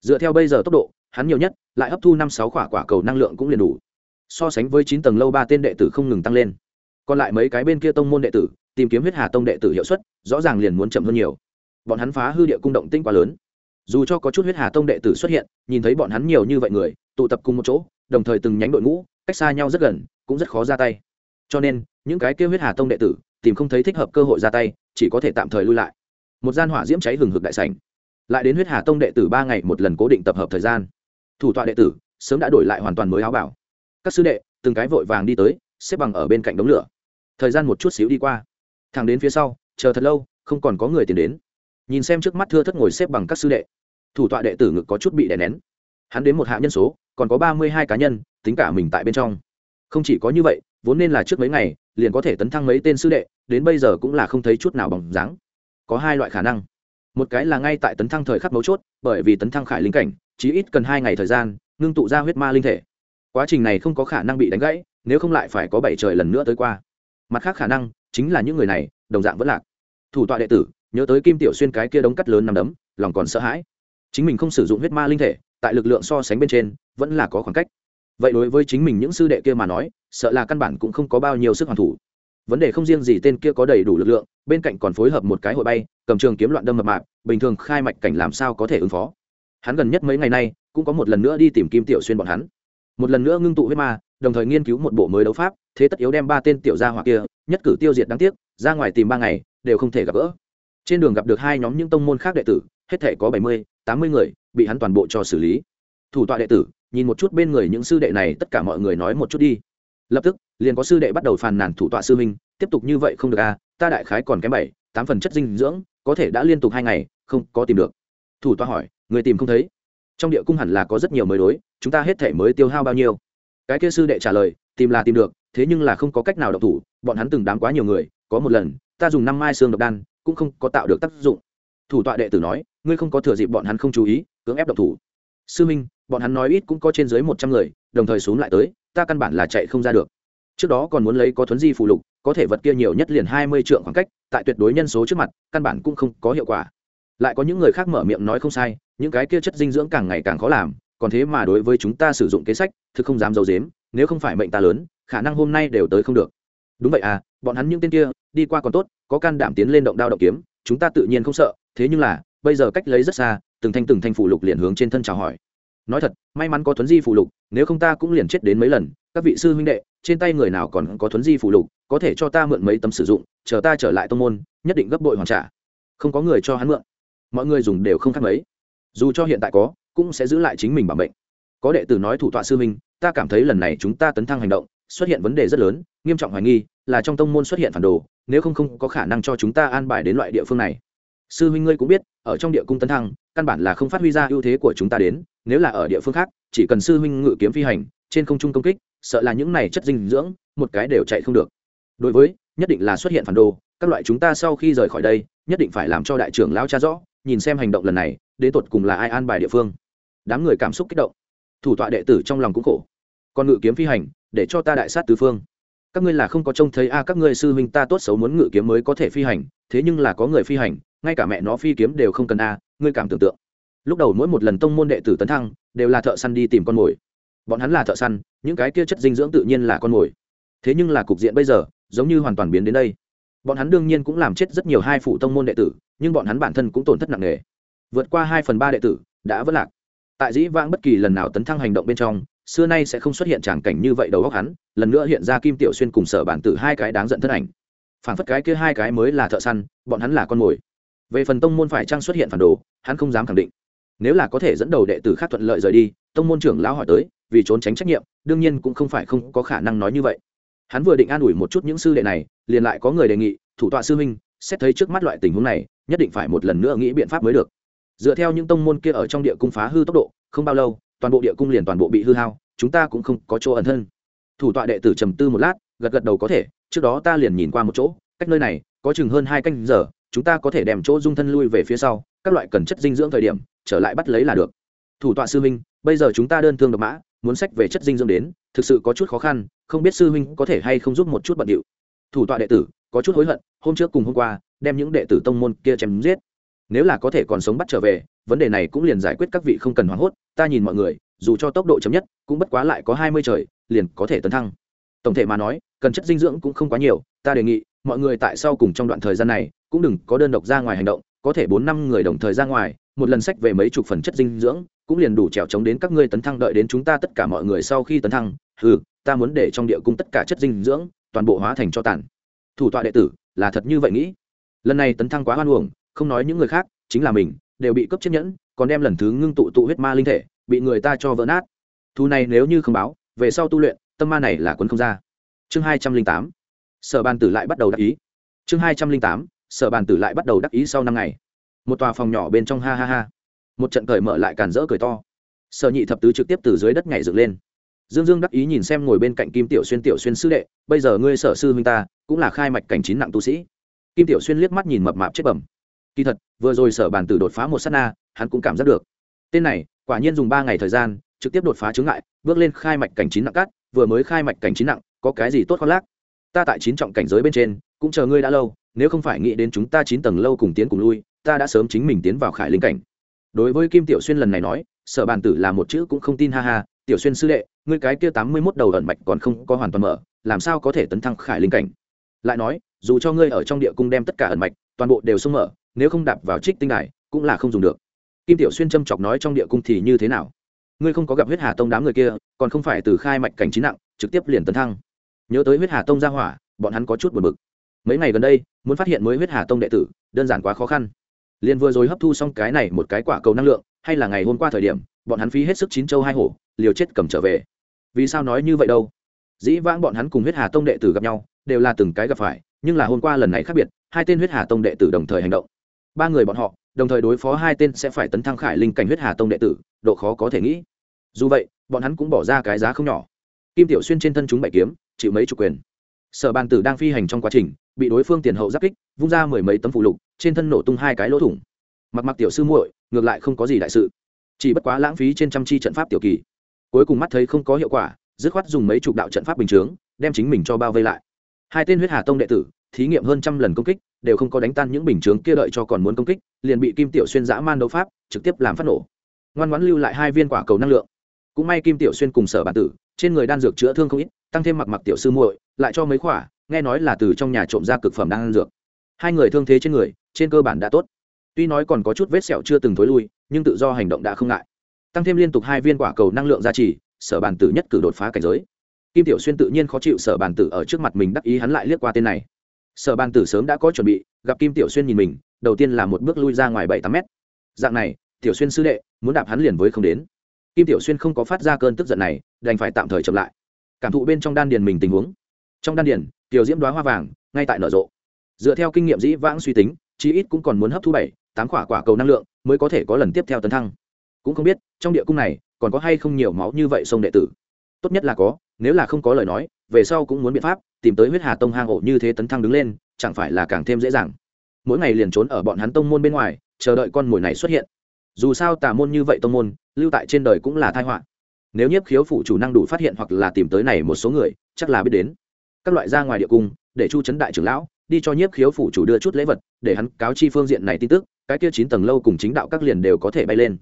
Dựa theo bây giờ tốc độ, hắn nhiều nhất, lại hấp thu năm sáu quả quả cầu năng lượng cũng liền đủ. So sánh với chín tầng lâu ba tên đệ tử không ngừng tăng lên. Còn lại mấy cái bên kia tông môn đệ tử, tìm kiếm huyết hà tông đệ tử hiệu suất, rõ ràng liền muốn chậm hơn nhiều. Bọn hắn phá hư địa cung động tinh quá lớn. Dù cho có chút huyết hà tông đệ tử xuất hiện, nhìn thấy bọn hắn nhiều như vậy người, tụ tập cùng một chỗ, đồng thời từng nhánh đội ngũ, cách xa nhau rất gần, cũng rất khó ra tay cho nên, những cái kêu huyết hà tông đệ tử, tìm không thấy thích hợp cơ hội ra tay, chỉ có thể tạm thời lui lại. Một gian hỏa diễm cháy hừng hực đại sảnh. Lại đến huyết hà tông đệ tử ba ngày một lần cố định tập hợp thời gian. Thủ tọa đệ tử, sớm đã đổi lại hoàn toàn mới áo bảo. Các sư đệ, từng cái vội vàng đi tới, xếp bằng ở bên cạnh đống lửa. Thời gian một chút xíu đi qua. Thằng đến phía sau, chờ thật lâu, không còn có người tìm đến. Nhìn xem trước mắt thưa thất ngồi xếp bằng các sư đệ. Thủ tọa đệ tử ngực có chút bị đè nén. Hắn đến một hạ nhân số, còn có ba mươi hai cá nhân, tính cả mình tại bên trong. Không chỉ có như vậy vốn nên là trước mấy ngày, liền có thể tấn thăng mấy tên sư đệ, đến bây giờ cũng là không thấy chút nào bằng dáng. Có hai loại khả năng. Một cái là ngay tại tấn thăng thời khắc mấu chốt, bởi vì tấn thăng khải linh cảnh chỉ ít cần hai ngày thời gian, ngưng tụ ra huyết ma linh thể. Quá trình này không có khả năng bị đánh gãy, nếu không lại phải có bảy trời lần nữa tới qua. Mặt khác khả năng chính là những người này, đồng dạng vẫn lạc. Thủ tọa đệ tử, nhớ tới kim tiểu xuyên cái kia đống cắt lớn nằm đấm, lòng còn sợ hãi. Chính mình không sử dụng huyết ma linh thể, tại lực lượng so sánh bên trên, vẫn là có khoảng cách vậy đối với chính mình những sư đệ kia mà nói, sợ là căn bản cũng không có bao nhiêu sức hoàn thủ. Vấn đề không riêng gì tên kia có đầy đủ lực lượng, bên cạnh còn phối hợp một cái hội bay, cầm trường kiếm loạn đâm mập mạp, bình thường khai mạch cảnh làm sao có thể ứng phó. Hắn gần nhất mấy ngày nay, cũng có một lần nữa đi tìm kim tiểu xuyên bọn hắn. Một lần nữa ngưng tụ huyết ma, đồng thời nghiên cứu một bộ mới đấu pháp, thế tất yếu đem ba tên tiểu gia hỏa kia, nhất cử tiêu diệt đáng tiếc, ra ngoài tìm ba ngày, đều không thể gặp gỡ. Trên đường gặp được hai nhóm những tông môn khác đệ tử, hết thể có bảy mươi, tám mươi người, bị hắn toàn bộ cho xử lý thủ tọa đệ tử, nhìn một chút bên người những sư đệ này, tất cả mọi người nói một chút đi. Lập tức, liền có sư đệ bắt đầu phàn nàn thủ tọa sư minh tiếp tục như vậy không được à ta đại khái còn kém bảy, tám phần chất dinh dưỡng, có thể đã liên tục hai ngày, không có tìm được. Thủ tọa hỏi, người tìm không thấy? Trong địa cung hẳn là có rất nhiều mới đối, chúng ta hết thể mới tiêu hao bao nhiêu? Cái kia sư đệ trả lời, tìm là tìm được, thế nhưng là không có cách nào độc thủ, bọn hắn từng đám quá nhiều người, có một lần, ta dùng năm mai xương độc đan, cũng không có tạo được tác dụng. Thủ tọa đệ tử nói, ngươi không có thừa dịp bọn hắn không chú ý, cưỡng ép độc thủ. Sư minh bọn hắn nói ít cũng có trên dưới một trăm người, đồng thời xuống lại tới, ta căn bản là chạy không ra được. Trước đó còn muốn lấy có thuấn di phụ lục, có thể vật kia nhiều nhất liền hai mươi trượng khoảng cách, tại tuyệt đối nhân số trước mặt, căn bản cũng không có hiệu quả. Lại có những người khác mở miệng nói không sai, những cái kia chất dinh dưỡng càng ngày càng khó làm, còn thế mà đối với chúng ta sử dụng kế sách, thực không dám d i ấ u dếm nếu không phải mệnh ta lớn, khả năng hôm nay đều tới không được. Đúng vậy à bọn hắn những tên kia, đi qua còn tốt, có can đảm tiến lên động đao động kiếm, chúng ta tự nhiên không sợ, thế nhưng là, bây giờ cách lấy rất xa, từng thanh từng thanh phủ lục liền hướng trên thân chào hỏi nói thật, may mắn có thuấn di phụ lục, nếu không ta cũng liền chết đến mấy lần. Các vị sư huynh đệ, trên tay người nào còn có thuấn di phụ lục, có thể cho ta mượn mấy tấm sử dụng, chờ ta trở lại tông môn, nhất định gấp bội hoàn trả. Không có người cho hắn mượn. Mọi người dùng đều không khác mấy. Dù cho hiện tại có, cũng sẽ giữ lại chính mình bảo mệnh. Có đệ tử nói thủ tọa sư minh ta cảm thấy lần này chúng ta tấn thăng hành động, xuất hiện vấn đề rất lớn, nghiêm trọng hoài nghi, là trong tông môn xuất hiện phản đồ, nếu không không có khả năng cho chúng ta an bài đến loại địa phương này. Sư huynh ngươi cũng biết, ở trong địa cung tấn thăng căn bản là không phát huy ra ưu thế của chúng ta đến, nếu là ở địa phương khác, chỉ cần sư huynh ngự kiếm phi hành, trên không trung công kích, sợ là những này chất dinh dưỡng, một cái đều chạy không được. Đối với, nhất định là xuất hiện phản đồ, các loại chúng ta sau khi rời khỏi đây, nhất định phải làm cho đại trưởng lao cha rõ, nhìn xem hành động lần này, đến tột cùng là ai an bài địa phương. Đám người cảm xúc kích động. Thủ tọa đệ tử trong lòng cũng khổ. Còn ngự kiếm phi hành, để cho ta đại sát tứ phương. Các ngươi là không có trông thấy a, các ngươi sư huynh ta tốt xấu muốn ngự kiếm mới có thể phi hành, thế nhưng là có người phi hành, ngay cả mẹ nó phi kiếm đều không cần a ngươi cảm tưởng tượng. Lúc đầu mỗi một lần tông môn đệ tử tấn thăng, đều là thợ săn đi tìm con mồi. Bọn hắn là thợ săn, những cái kia chất dinh dưỡng tự nhiên là con mồi. Thế nhưng là cục diện bây giờ, giống như hoàn toàn biến đến đây. Bọn hắn đương nhiên cũng làm chết rất nhiều hai phụ tông môn đệ tử, nhưng bọn hắn bản thân cũng tổn thất nặng nề. Vượt qua hai phần ba đệ tử, đã vất lạc. Tại dĩ vãng bất kỳ lần nào tấn thăng hành động bên trong, xưa nay sẽ không xuất hiện tràng cảnh như vậy đầu góc hắn, lần nữa hiện ra kim tiểu xuyên cùng sở bản tử hai cái đáng giận thân ảnh. Phản phất cái kia hai cái mới là thợ săn, bọn hắn là con mồi về phần tông môn phải trang xuất hiện phản đồ, hắn không dám khẳng định. Nếu là có thể dẫn đầu đệ tử khác thuận lợi rời đi, tông môn trưởng lão hỏi tới, vì trốn tránh trách nhiệm, đương nhiên cũng không phải không có khả năng nói như vậy. Hắn vừa định an ủi một chút những sư đệ này, liền lại có người đề nghị, thủ tọa sư huynh, xét thấy trước mắt loại tình huống này, nhất định phải một lần nữa nghĩ biện pháp mới được. Dựa theo những tông môn kia ở trong địa cung phá hư tốc độ, không bao lâu, toàn bộ địa cung liền toàn bộ bị hư hao, chúng ta cũng không có chỗ ẩn thân. Thủ tọa đệ tử trầm tư một lát, gật gật đầu có thể, trước đó ta liền nhìn qua một chỗ, cách nơi này, có chừng hơn hai canh giờ chúng ta có thể đem chỗ dung thân lui về phía sau, các loại cần chất dinh dưỡng thời điểm, trở lại bắt lấy là được. Thủ tọa sư huynh, bây giờ chúng ta đơn thương độc mã, muốn sách về chất dinh dưỡng đến, thực sự có chút khó khăn, không biết sư huynh có thể hay không giúp một chút bận điệu. Thủ tọa đệ tử, có chút hối hận, hôm trước cùng hôm qua, đem những đệ tử tông môn kia chém giết. Nếu là có thể còn sống bắt trở về, vấn đề này cũng liền giải quyết các vị không cần hoảng hốt, ta nhìn mọi người, dù cho tốc độ chấm nhất, cũng bất quá lại có hai mươi trời, liền có thể tấn thăng. Tổng thể mà nói, cần chất dinh dưỡng cũng không quá nhiều, ta đề nghị, mọi người tại sau cùng trong đoạn thời gian này cũng đừng có đơn độc ra ngoài hành động, có thể bốn năm người đồng thời ra ngoài, một lần sách về mấy chục phần chất dinh dưỡng, cũng liền đủ trèo chống đến các ngươi tấn thăng đợi đến chúng ta tất cả mọi người sau khi tấn thăng. Ừ ta muốn để trong địa cung tất cả chất dinh dưỡng, toàn bộ hóa thành cho tàn. Thủ tọa đệ tử, là thật như vậy nghĩ. Lần này tấn thăng quá hoan uổng, không nói những người khác, chính là mình, đều bị cấp chiếc nhẫn, còn đem lần thứ ngưng tụ tụ huyết ma linh thể, bị người ta cho vỡ nát. Thu này nếu như không báo, về sau tu luyện, tâm ma này là quân không ra. Chương hai trăm linh tám. Sở ban tử lại bắt đầu đắc ý. Chương hai trăm linh tám sở bàn tử lại bắt đầu đắc ý sau năm ngày. Một tòa phòng nhỏ bên trong ha ha ha. Một trận cởi mở lại càn rỡ cười to. Sở nhị thập tứ trực tiếp từ dưới đất nhảy dựng lên. Dương dương đắc ý nhìn xem ngồi bên cạnh kim tiểu xuyên tiểu xuyên sư đệ, bây giờ ngươi sở sư huynh ta, cũng là khai mạch cảnh chín nặng tu sĩ. Kim tiểu xuyên liếc mắt nhìn mập mạp chết bẩm. Kỳ thật, vừa rồi sở bàn tử đột phá một s á t na, hắn cũng cảm giác được. Tên này, quả nhiên dùng ba ngày thời gian, trực tiếp đột phá chướng ngại, bước lên khai mạch cảnh chín nặng cát, vừa mới khai mạch cảnh chín nặng, có cái gì tốt khoác lác? Ta tại chín trọng cảnh giới bên trên, cũng chờ ngươi đã lâu nếu không phải nghĩ đến chúng ta chín tầng lâu cùng tiến cùng lui, ta đã sớm chính mình tiến vào khải linh cảnh. Đối với kim tiểu xuyên lần này nói, sở bàn tử là một chữ cũng không tin, ha ha, tiểu xuyên sư đệ, ngươi cái kia tám mươi mốt đầu ẩn mạch còn không có hoàn toàn mở, làm sao có thể tấn thăng khải linh cảnh? Lại nói, dù cho ngươi ở trong địa cung đem tất cả ẩn mạch, toàn bộ đều xông mở, nếu không đạp vào trích tinh đài, cũng là không dùng được. Kim tiểu xuyên châm chọc nói trong địa cung thì như thế nào? Ngươi không có gặp huyết hà tông đám người kia, còn không phải từ khai mạch cảnh trí nặng, trực tiếp liền tấn thăng. Nhớ tới huyết hà tông ra hỏa, bọn hắn có chút buồn bực mấy ngày gần đây, muốn phát hiện mới huyết hà tông đệ tử, đơn giản quá khó khăn. Liền vừa rồi hấp thu xong cái này một cái quả cầu năng lượng, hay là ngày hôm qua thời điểm, bọn hắn phí hết sức chín châu hai hổ, liều chết cầm trở về. Vì sao nói như vậy đâu? Dĩ vãng bọn hắn cùng huyết hà tông đệ tử gặp nhau, đều là từng cái gặp phải, nhưng là hôm qua lần này khác biệt, hai tên huyết hà tông đệ tử đồng thời hành động. Ba người bọn họ, đồng thời đối phó hai tên sẽ phải tấn thăng khải linh cảnh huyết hà tông đệ tử, độ khó có thể nghĩ. Dù vậy, bọn hắn cũng bỏ ra cái giá không nhỏ. Kim tiểu xuyên trên thân chúng bảy kiếm, chịu mấy chủ quyền. Sở bàn tử đang phi hành trong quá trình bị đối phương tiền hậu giáp kích, vung ra mười mấy tấm phụ lục, trên thân nổ tung hai cái lỗ thủng. Mặc mặc tiểu sư muội, ngược lại không có gì đại sự. Chỉ bất quá lãng phí trên trăm chi trận pháp tiểu kỳ. Cuối cùng mắt thấy không có hiệu quả, dứt khoát dùng mấy chục đạo trận pháp bình chướng, đem chính mình cho bao vây lại. Hai tên huyết hà tông đệ tử, thí nghiệm hơn trăm lần công kích, đều không có đánh tan những bình chướng kia đợi cho còn muốn công kích, liền bị kim tiểu xuyên dã man đấu pháp, trực tiếp làm phát nổ. Ngoan ngoãn lưu lại hai viên quả cầu năng lượng. Cũng may kim tiểu xuyên cùng sở bản tử, trên người đan dược chữa thương không ít, tăng thêm mặc mặc tiểu sư muội, lại cho mấy khỏa nghe nói là từ trong nhà trộm ra cực phẩm đang ăn dược. Hai người thương thế trên người, trên cơ bản đã tốt. Tuy nói còn có chút vết sẹo chưa từng thối lui, nhưng tự do hành động đã không ngại. Tăng thêm liên tục hai viên quả cầu năng lượng gia trì, sở bản tử nhất cử đột phá cảnh giới. Kim tiểu xuyên tự nhiên khó chịu sở bản tử ở trước mặt mình đắc ý hắn lại liếc qua tên này. Sở bản tử sớm đã có chuẩn bị, gặp kim tiểu xuyên nhìn mình, đầu tiên là một bước lui ra ngoài bảy tám mét. Dạng này, tiểu xuyên sư đệ, muốn đạp hắn liền với không đến. Kim tiểu xuyên không có phát ra cơn tức giận này, đành phải tạm thời chậm lại. Cảm thụ bên trong đan điền mình tình huống trong đan điển tiểu diễm đoá hoa vàng, ngay tại nở rộ. Dựa theo kinh nghiệm dĩ vãng suy tính, chí ít cũng còn muốn hấp thu bảy, tám quả quả cầu năng lượng mới có thể có lần tiếp theo tấn thăng. Cũng không biết, trong địa cung này, còn có hay không nhiều máu như vậy sông đệ tử. Tốt nhất là có, nếu là không có lời nói, về sau cũng muốn biện pháp, tìm tới huyết hà tông hang ổ như thế tấn thăng đứng lên, chẳng phải là càng thêm dễ dàng. Mỗi ngày liền trốn ở bọn hắn tông môn bên ngoài, chờ đợi con mồi này xuất hiện. Dù sao tà môn như vậy tông môn, lưu tại trên đời cũng là thai họa. Nếu nhiếp khiếu phụ chủ năng đủ phát hiện hoặc là tìm tới này một số người, chắc là biết đến các loại ra ngoài địa cung, để chu chấn đại trưởng lão đi cho nhiếp khiếu phủ chủ đưa chút lễ vật, để hắn cáo chi phương diện này tin tức, cái kia chín tầng lâu cùng chính đạo các liền đều có thể bay lên.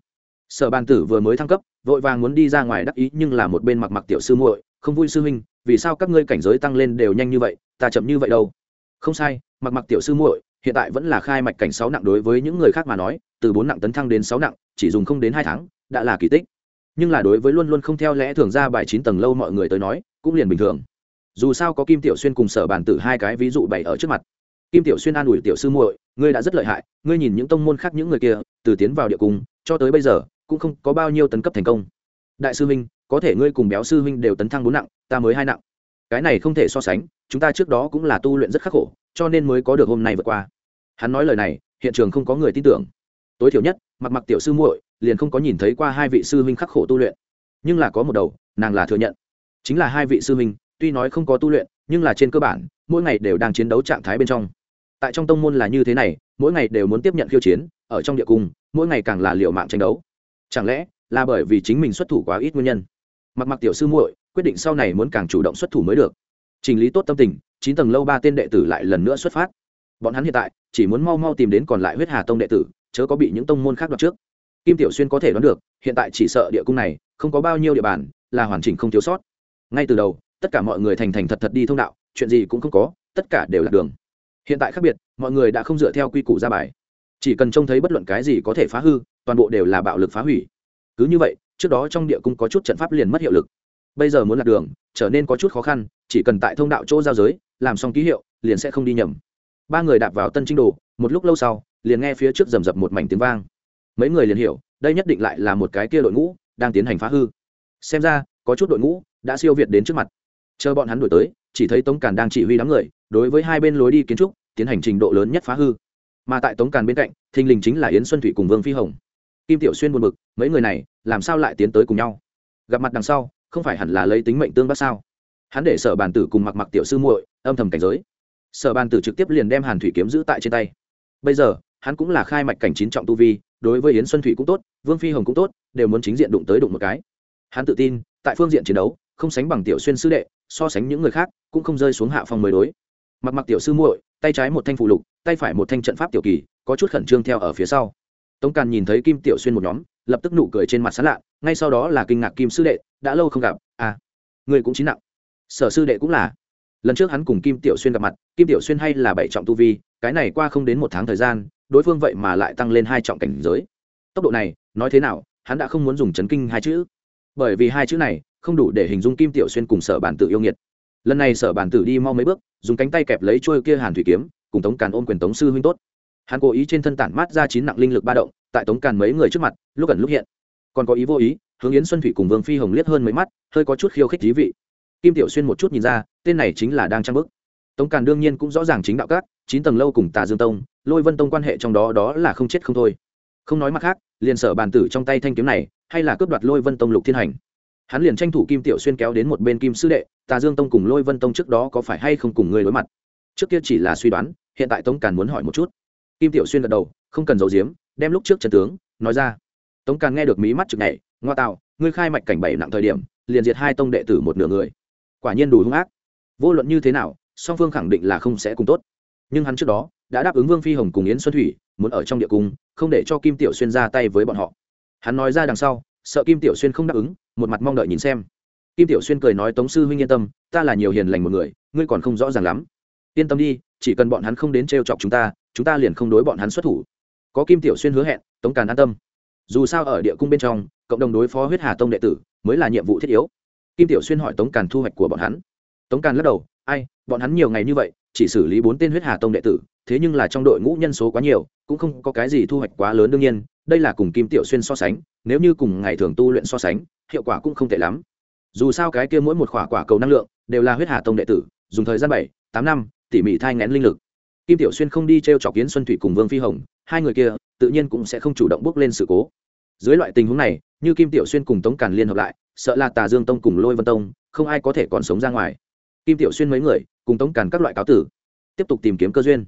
Sở bàn tử vừa mới thăng cấp, vội vàng muốn đi ra ngoài đắc ý, nhưng là một bên mặc mặc tiểu sư muội, không vui sư huynh, vì sao các ngươi cảnh giới tăng lên đều nhanh như vậy, ta chậm như vậy đâu? Không sai, mặc mặc tiểu sư muội, hiện tại vẫn là khai mạch cảnh sáu nặng đối với những người khác mà nói, từ bốn nặng tấn thăng đến sáu nặng, chỉ dùng không đến hai tháng, đã là kỳ tích. Nhưng là đối với luôn luôn không theo lẽ thường ra bài chín tầng lâu mọi người tới nói, cũng liền bình thường dù sao có kim tiểu xuyên cùng sở bàn tử hai cái ví dụ bày ở trước mặt. Kim tiểu xuyên an ủi tiểu sư muội, ngươi đã rất lợi hại, ngươi nhìn những tông môn khác những người kia, từ tiến vào địa cung, cho tới bây giờ, cũng không có bao nhiêu tấn cấp thành công. Đại sư huynh, có thể ngươi cùng béo sư huynh đều tấn thăng bốn nặng, ta mới hai nặng. Cái này không thể so sánh, chúng ta trước đó cũng là tu luyện rất khắc khổ, cho nên mới có được hôm nay vượt qua. Hắn nói lời này, hiện trường không có người tin tưởng. Tối thiểu nhất, mặc mặc tiểu sư muội, liền không có nhìn thấy qua hai vị sư huynh khắc khổ tu luyện. Nhưng là có một đầu, nàng là thừa nhận. Chính là hai vị sư huynh tuy nói không có tu luyện, nhưng là trên cơ bản, mỗi ngày đều đang chiến đấu trạng thái bên trong. Tại trong tông môn là như thế này, mỗi ngày đều muốn tiếp nhận khiêu chiến, ở trong địa cung, mỗi ngày càng là liệu mạng tranh đấu. Chẳng lẽ là bởi vì chính mình xuất thủ quá ít nguyên nhân? Mặc mặc tiểu sư muội, quyết định sau này muốn càng chủ động xuất thủ mới được. Trình lý tốt tâm tình, chín tầng lâu ba tên đệ tử lại lần nữa xuất phát. Bọn hắn hiện tại, chỉ muốn mau mau tìm đến còn lại huyết hà tông đệ tử, chớ có bị những tông môn khác đoạt trước. Kim tiểu xuyên có thể đoán được, hiện tại chỉ sợ địa cung này, không có bao nhiêu địa bàn, là hoàn chỉnh không thiếu sót. Ngay từ đầu tất cả mọi người thành thành thật thật đi thông đạo, chuyện gì cũng không có, tất cả đều là đường. Hiện tại khác biệt, mọi người đã không dựa theo quy củ ra bài. Chỉ cần trông thấy bất luận cái gì có thể phá hư, toàn bộ đều là bạo lực phá hủy. Cứ như vậy, trước đó trong địa cung có chút trận pháp liền mất hiệu lực. Bây giờ muốn lạc đường, trở nên có chút khó khăn, chỉ cần tại thông đạo chỗ giao giới, làm xong ký hiệu, liền sẽ không đi nhầm. Ba người đạp vào tân trinh đồ, một lúc lâu sau, liền nghe phía trước rầm rập một mảnh tiếng vang. Mấy người liền hiểu, đây nhất định lại là một cái kia đội ngũ đang tiến hành phá hư. Xem ra, có chút đội ngũ đã siêu việt đến trước mặt chờ bọn hắn đổi tới, chỉ thấy tống càn đang chỉ huy đám người, đối với hai bên lối đi kiến trúc, tiến hành trình độ lớn nhất phá hư. Mà tại tống càn bên cạnh, thình lình chính là yến xuân thủy cùng vương phi hồng. Kim tiểu xuyên buồn bực, mấy người này, làm sao lại tiến tới cùng nhau? Gặp mặt đằng sau, không phải hẳn là lấy tính mệnh tương bác sao? Hắn để sở bàn tử cùng mặc mặc tiểu sư muội, âm thầm cảnh giới. Sở bàn tử trực tiếp liền đem hàn thủy kiếm giữ tại trên tay. Bây giờ, hắn cũng là khai mạch cảnh chín trọng tu vi, đối với yến xuân thủy cũng tốt, vương phi hồng cũng tốt, đều muốn chính diện đụng tới đụng một cái. Hắn tự tin, tại phương diện chiến đấu, không sánh bằng tiểu xuyên sư đệ so sánh những người khác, cũng không rơi xuống hạ phong mới đối. Mặc mặc tiểu sư muội, tay trái một thanh phụ lục, tay phải một thanh trận pháp tiểu kỳ, có chút khẩn trương theo ở phía sau. Tống càn nhìn thấy kim tiểu xuyên một nhóm, lập tức nụ cười trên mặt sán lạ, ngay sau đó là kinh ngạc kim sư đệ, đã lâu không gặp à người cũng chín nặng. Sở sư đệ cũng là. Lần trước hắn cùng kim tiểu xuyên gặp mặt, kim tiểu xuyên hay là bảy trọng tu vi, cái này qua không đến một tháng thời gian, đối phương vậy mà lại tăng lên hai trọng cảnh giới. Tốc độ này, nói thế nào, hắn đã không muốn dùng chấn kinh hai chữ. Bởi vì hai chữ này không đủ để hình dung kim tiểu xuyên cùng sở bản tử yêu nghiệt. Lần này sở bản tử đi mau mấy bước, dùng cánh tay kẹp lấy trôi kia hàn thủy kiếm, cùng tống càn ôm quyền tống sư huynh tốt. Hắn cố ý trên thân tản mát ra chín nặng linh lực ba động, tại tống càn mấy người trước mặt, lúc ẩn lúc hiện. Còn có ý vô ý, hướng yến xuân thủy cùng vương phi hồng liếc hơn mấy mắt, hơi có chút khiêu khích thí vị. Kim tiểu xuyên một chút nhìn ra, tên này chính là đang trang bức tống càn đương nhiên cũng rõ ràng chính đạo các, chín tầng lâu cùng tà dương tông, lôi vân tông quan hệ trong đó đó là không chết không thôi. Không nói mặt khác, liền sở bàn tử trong tay thanh kiếm này, hay là cướp đoạt lôi vân tông lục thiên hành hắn liền tranh thủ kim tiểu xuyên kéo đến một bên kim sư đệ, tà dương tông cùng lôi vân tông trước đó có phải hay không cùng ngươi đối mặt? Trước kia chỉ là suy đoán, hiện tại tống càn muốn hỏi một chút. Kim tiểu xuyên gật đầu, không cần giấu giếm, đem lúc trước trần tướng, nói ra. Tống càn nghe được mí mắt chực này ngoa tạo, ngươi khai mạch cảnh bảy nặng thời điểm, liền diệt hai tông đệ tử một nửa người. Quả nhiên đủ hung ác. Vô luận như thế nào, song phương khẳng định là không sẽ cùng tốt. Nhưng hắn trước đó, đã đáp ứng vương phi hồng cùng yến xuân thủy, muốn ở trong địa cung, không để cho kim tiểu xuyên ra tay với bọn họ. Hắn nói ra đằng sau sợ kim tiểu xuyên không đáp ứng, một mặt mong đợi nhìn xem. Kim tiểu xuyên cười nói, tống sư huynh yên tâm, ta là nhiều hiền lành một người, ngươi còn không rõ ràng lắm. Yên tâm đi, chỉ cần bọn hắn không đến t chọc chúng ta chúng ta liền không đối bọn hắn xuất thủ. Có kim tiểu xuyên hứa hẹn, tống càn an tâm. Dù sao ở địa cung bên trong, cộng đồng đối phó huyết hà tông đệ tử mới là nhiệm vụ thiết yếu. Kim tiểu xuyên hỏi tống càn thu hoạch của bọn hắn. Tống càn lắc đầu, ai, bọn hắn nhiều ngày như vậy, chỉ xử lý bốn tên huyết hà tông đệ tử thế nhưng là trong đội ngũ nhân số quá nhiều, cũng không có cái gì thu hoạch quá lớn đương nhiên, đây là cùng kim tiểu xuyên so sánh, nếu như cùng ngày thường tu luyện so sánh, hiệu quả cũng không tệ lắm. Dù sao cái kia mỗi một khỏa quả cầu năng lượng, đều là huyết hà tông đệ tử, dùng thời gian bảy, tám năm, tỉ mỉ thai ngén linh lực. Kim tiểu xuyên không đi t r e o chọc kiến xuân thủy cùng vương phi hồng, hai người kia, tự nhiên cũng sẽ không chủ động bước lên sự cố. Dưới loại tình huống này, như kim tiểu xuyên cùng tống càn liên hợp lại, sợ là tà dương tông cùng lôi vân tông, không ai có thể còn sống ra ngoài. Kim tiểu xuyên mấy người, cùng tống càn các loại cáo tử, tiếp tục tìm kiếm cơ duyên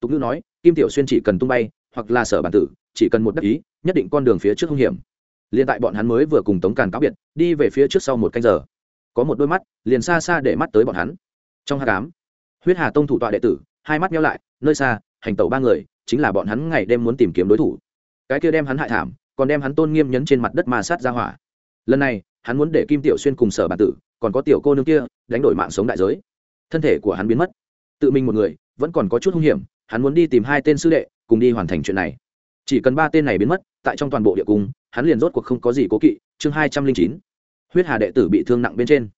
tục ngữ nói, kim tiểu xuyên chỉ cần tung bay, hoặc là sở bản tử, chỉ cần một đắc ý, nhất định con đường phía trước hung hiểm. Liền tại bọn hắn mới vừa cùng tống càn cáo biệt, đi về phía trước sau một canh giờ. Có một đôi mắt, liền xa xa để mắt tới bọn hắn. Trong h tám huyết hà tông thủ tọa đệ tử, hai mắt nhau lại, nơi xa, hành tẩu ba người, chính là bọn hắn ngày đêm muốn tìm kiếm đối thủ. Cái kia đem hắn hại thảm, còn đem hắn tôn nghiêm nhấn trên mặt đất mà sát ra hỏa. Lần này, hắn muốn để kim tiểu xuyên cùng sở bản tử, còn có tiểu cô nương kia, đánh đổi mạng sống đại giới. Thân thể của hắn biến mất. Tự mình một người, vẫn còn có chút hung hiểm hắn muốn đi tìm hai tên sư đệ, cùng đi hoàn thành chuyện này. Chỉ cần ba tên này biến mất, tại trong toàn bộ địa cung, hắn liền rốt cuộc không có gì cố kỵ. Chương hai trăm linh chín, huyết hà đệ tử bị thương nặng bên trên.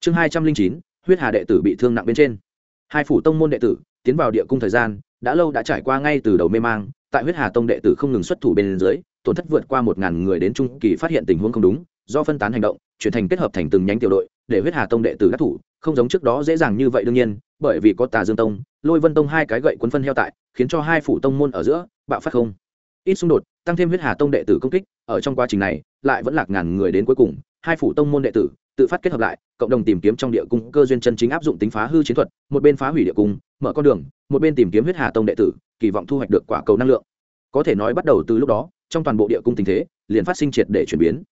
Chương hai trăm linh chín, huyết hà đệ tử bị thương nặng bên trên. Hai phủ tông môn đệ tử tiến vào địa cung thời gian đã lâu đã trải qua ngay từ đầu mê mang, tại huyết hà tông đệ tử không ngừng xuất thủ bên dưới, tổn thất vượt qua một ngàn người đến trung kỳ phát hiện tình huống không đúng, do phân tán hành động chuyển thành kết hợp thành từng nhánh tiểu đội, để huyết hà tông đệ tử các thủ, không giống trước đó dễ dàng như vậy đương nhiên, bởi vì có tà dương tông, lôi vân tông hai cái gậy quấn phân heo tại, khiến cho hai phủ tông môn ở giữa, bạo phát không. Ít xung đột, tăng thêm huyết hà tông đệ tử công kích, ở trong quá trình này, lại vẫn lạc ngàn người đến cuối cùng, hai phủ tông môn đệ tử, tự phát kết hợp lại, cộng đồng tìm kiếm trong địa cung cơ duyên chân chính áp dụng tính phá hư chiến thuật, một bên phá hủy địa cung, mở con đường, một bên tìm kiếm huyết hà tông đệ tử, kỳ vọng thu hoạch được quả cầu năng lượng. Có thể nói bắt đầu từ lúc đó, trong toàn bộ địa cung tình thế, liền phát sinh triệt để chuyển biến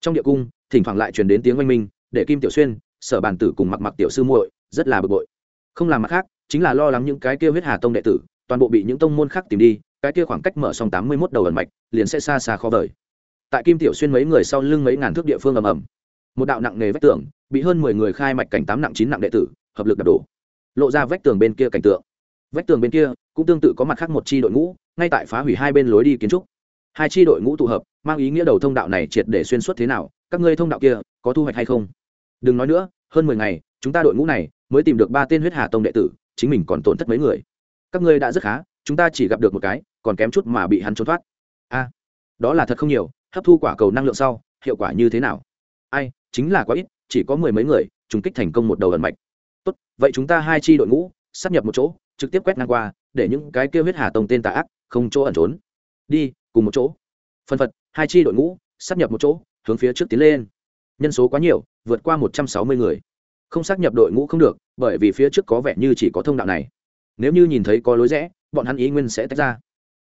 trong địa cung, thỉnh thoảng lại truyền đến tiếng oanh minh, để kim tiểu xuyên, sở bàn tử cùng mặc mặc tiểu sư muội rất là bực bội. Không làm mặt khác, chính là lo lắng những cái kia huyết hà tông đệ tử, toàn bộ bị những tông môn khác tìm đi, cái kia khoảng cách mở xong tám mươi mốt đầu ẩn mạch, liền sẽ xa xa khó vời. Tại kim tiểu xuyên mấy người sau lưng mấy ngàn thước địa phương ầm ầm. Một đạo nặng nề vách tường, bị hơn mười người khai mạch cảnh tám nặng chín nặng đệ tử, hợp lực đập đổ. Lộ ra vách tường bên kia cảnh tượng. Vách tường bên kia, cũng tương tự có mặt khác một chi đội ngũ, ngay tại phá hủy hai bên lối đi kiến trúc hai chi đội ngũ tụ hợp, mang ý nghĩa đầu thông đạo này triệt để xuyên suốt thế nào, các ngươi thông đạo kia có thu hoạch hay không? Đừng nói nữa, hơn mười ngày, chúng ta đội ngũ này mới tìm được ba tên huyết hà tông đệ tử, chính mình còn tổn thất mấy người. Các ngươi đã rất khá, chúng ta chỉ gặp được một cái, còn kém chút mà bị hắn trốn thoát. A, đó là thật không nhiều, hấp thu quả cầu năng lượng sau, hiệu quả như thế nào? Ai, chính là quá ít, chỉ có mười mấy người chúng kích thành công một đầu ẩn mạch. Tốt, vậy chúng ta hai chi đội ngũ, sắp nhập một chỗ, trực tiếp quét ngang qua, để những cái kêu huyết hà tông tên tà ác, không chỗ ẩn trốn. Đi cùng một chỗ. Phân phật, hai chi đội ngũ, sắp nhập một chỗ, hướng phía trước tiến lên. Nhân số quá nhiều, vượt qua một trăm sáu mươi người. Không xác nhập đội ngũ không được, bởi vì phía trước có vẻ như chỉ có thông đạo này. Nếu như nhìn thấy có lối rẽ, bọn hắn ý nguyên sẽ tách ra.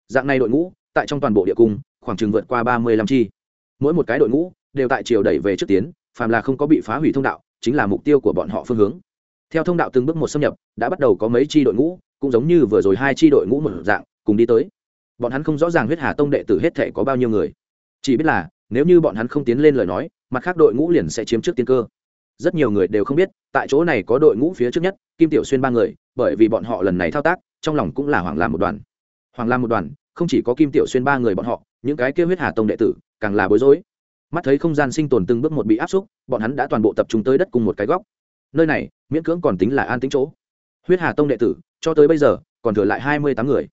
Dạng này đội ngũ, tại trong toàn bộ địa cung, khoảng chừng vượt qua ba mươi lăm chi. Mỗi một cái đội ngũ, đều tại chiều đẩy về trước tiến, phàm là không có bị phá hủy thông đạo, chính là mục tiêu của bọn họ phương hướng. Theo thông đạo từng bước một xâm nhập, đã bắt đầu có mấy chi đội ngũ, cũng giống như vừa rồi hai chi đội ngũ một dạng, cùng đi tới bọn hắn không rõ ràng huyết hà tông đệ tử hết thể có bao nhiêu người. Chỉ biết là, nếu như bọn hắn không tiến lên lời nói, mặt khác đội ngũ liền sẽ chiếm trước tiên cơ. Rất nhiều người đều không biết, tại chỗ này có đội ngũ phía trước nhất, kim tiểu xuyên ba người, bởi vì bọn họ lần này thao tác, trong lòng cũng là hoàng làm một đoàn. Hoàng làm một đoàn, không chỉ có kim tiểu xuyên ba người bọn họ, những cái kêu huyết hà tông đệ tử, càng là bối rối. Mắt thấy không gian sinh tồn từng bước một bị áp xúc, bọn hắn đã toàn bộ tập trung tới đất cùng một cái góc. Nơi này, miễn cưỡng còn tính là an tính chỗ. Huyết hà tông đệ tử, cho tới bây giờ, còn thừa lại hai mươi tám người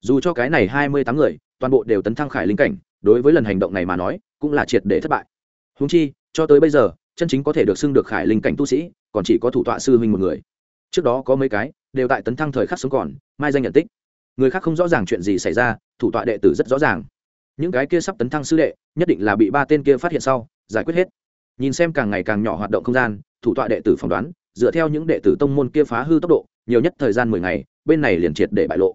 dù cho cái này hai mươi tám người, toàn bộ đều tấn thăng khải linh cảnh, đối với lần hành động này mà nói, cũng là triệt để thất bại. Húng chi, cho tới bây giờ, chân chính có thể được xưng được khải linh cảnh tu sĩ, còn chỉ có thủ tọa sư huynh một người. Trước đó có mấy cái, đều tại tấn thăng thời khắc sống còn, mai danh nhận tích. Người khác không rõ ràng chuyện gì xảy ra, thủ tọa đệ tử rất rõ ràng. Những cái kia sắp tấn thăng sư đệ, nhất định là bị ba tên kia phát hiện sau, giải quyết hết. Nhìn xem càng ngày càng nhỏ hoạt động không gian, thủ tọa đệ tử phỏng đoán, dựa theo những đệ tử tông môn kia phá hư tốc độ, nhiều nhất thời gian mười ngày, bên này liền triệt để bại lộ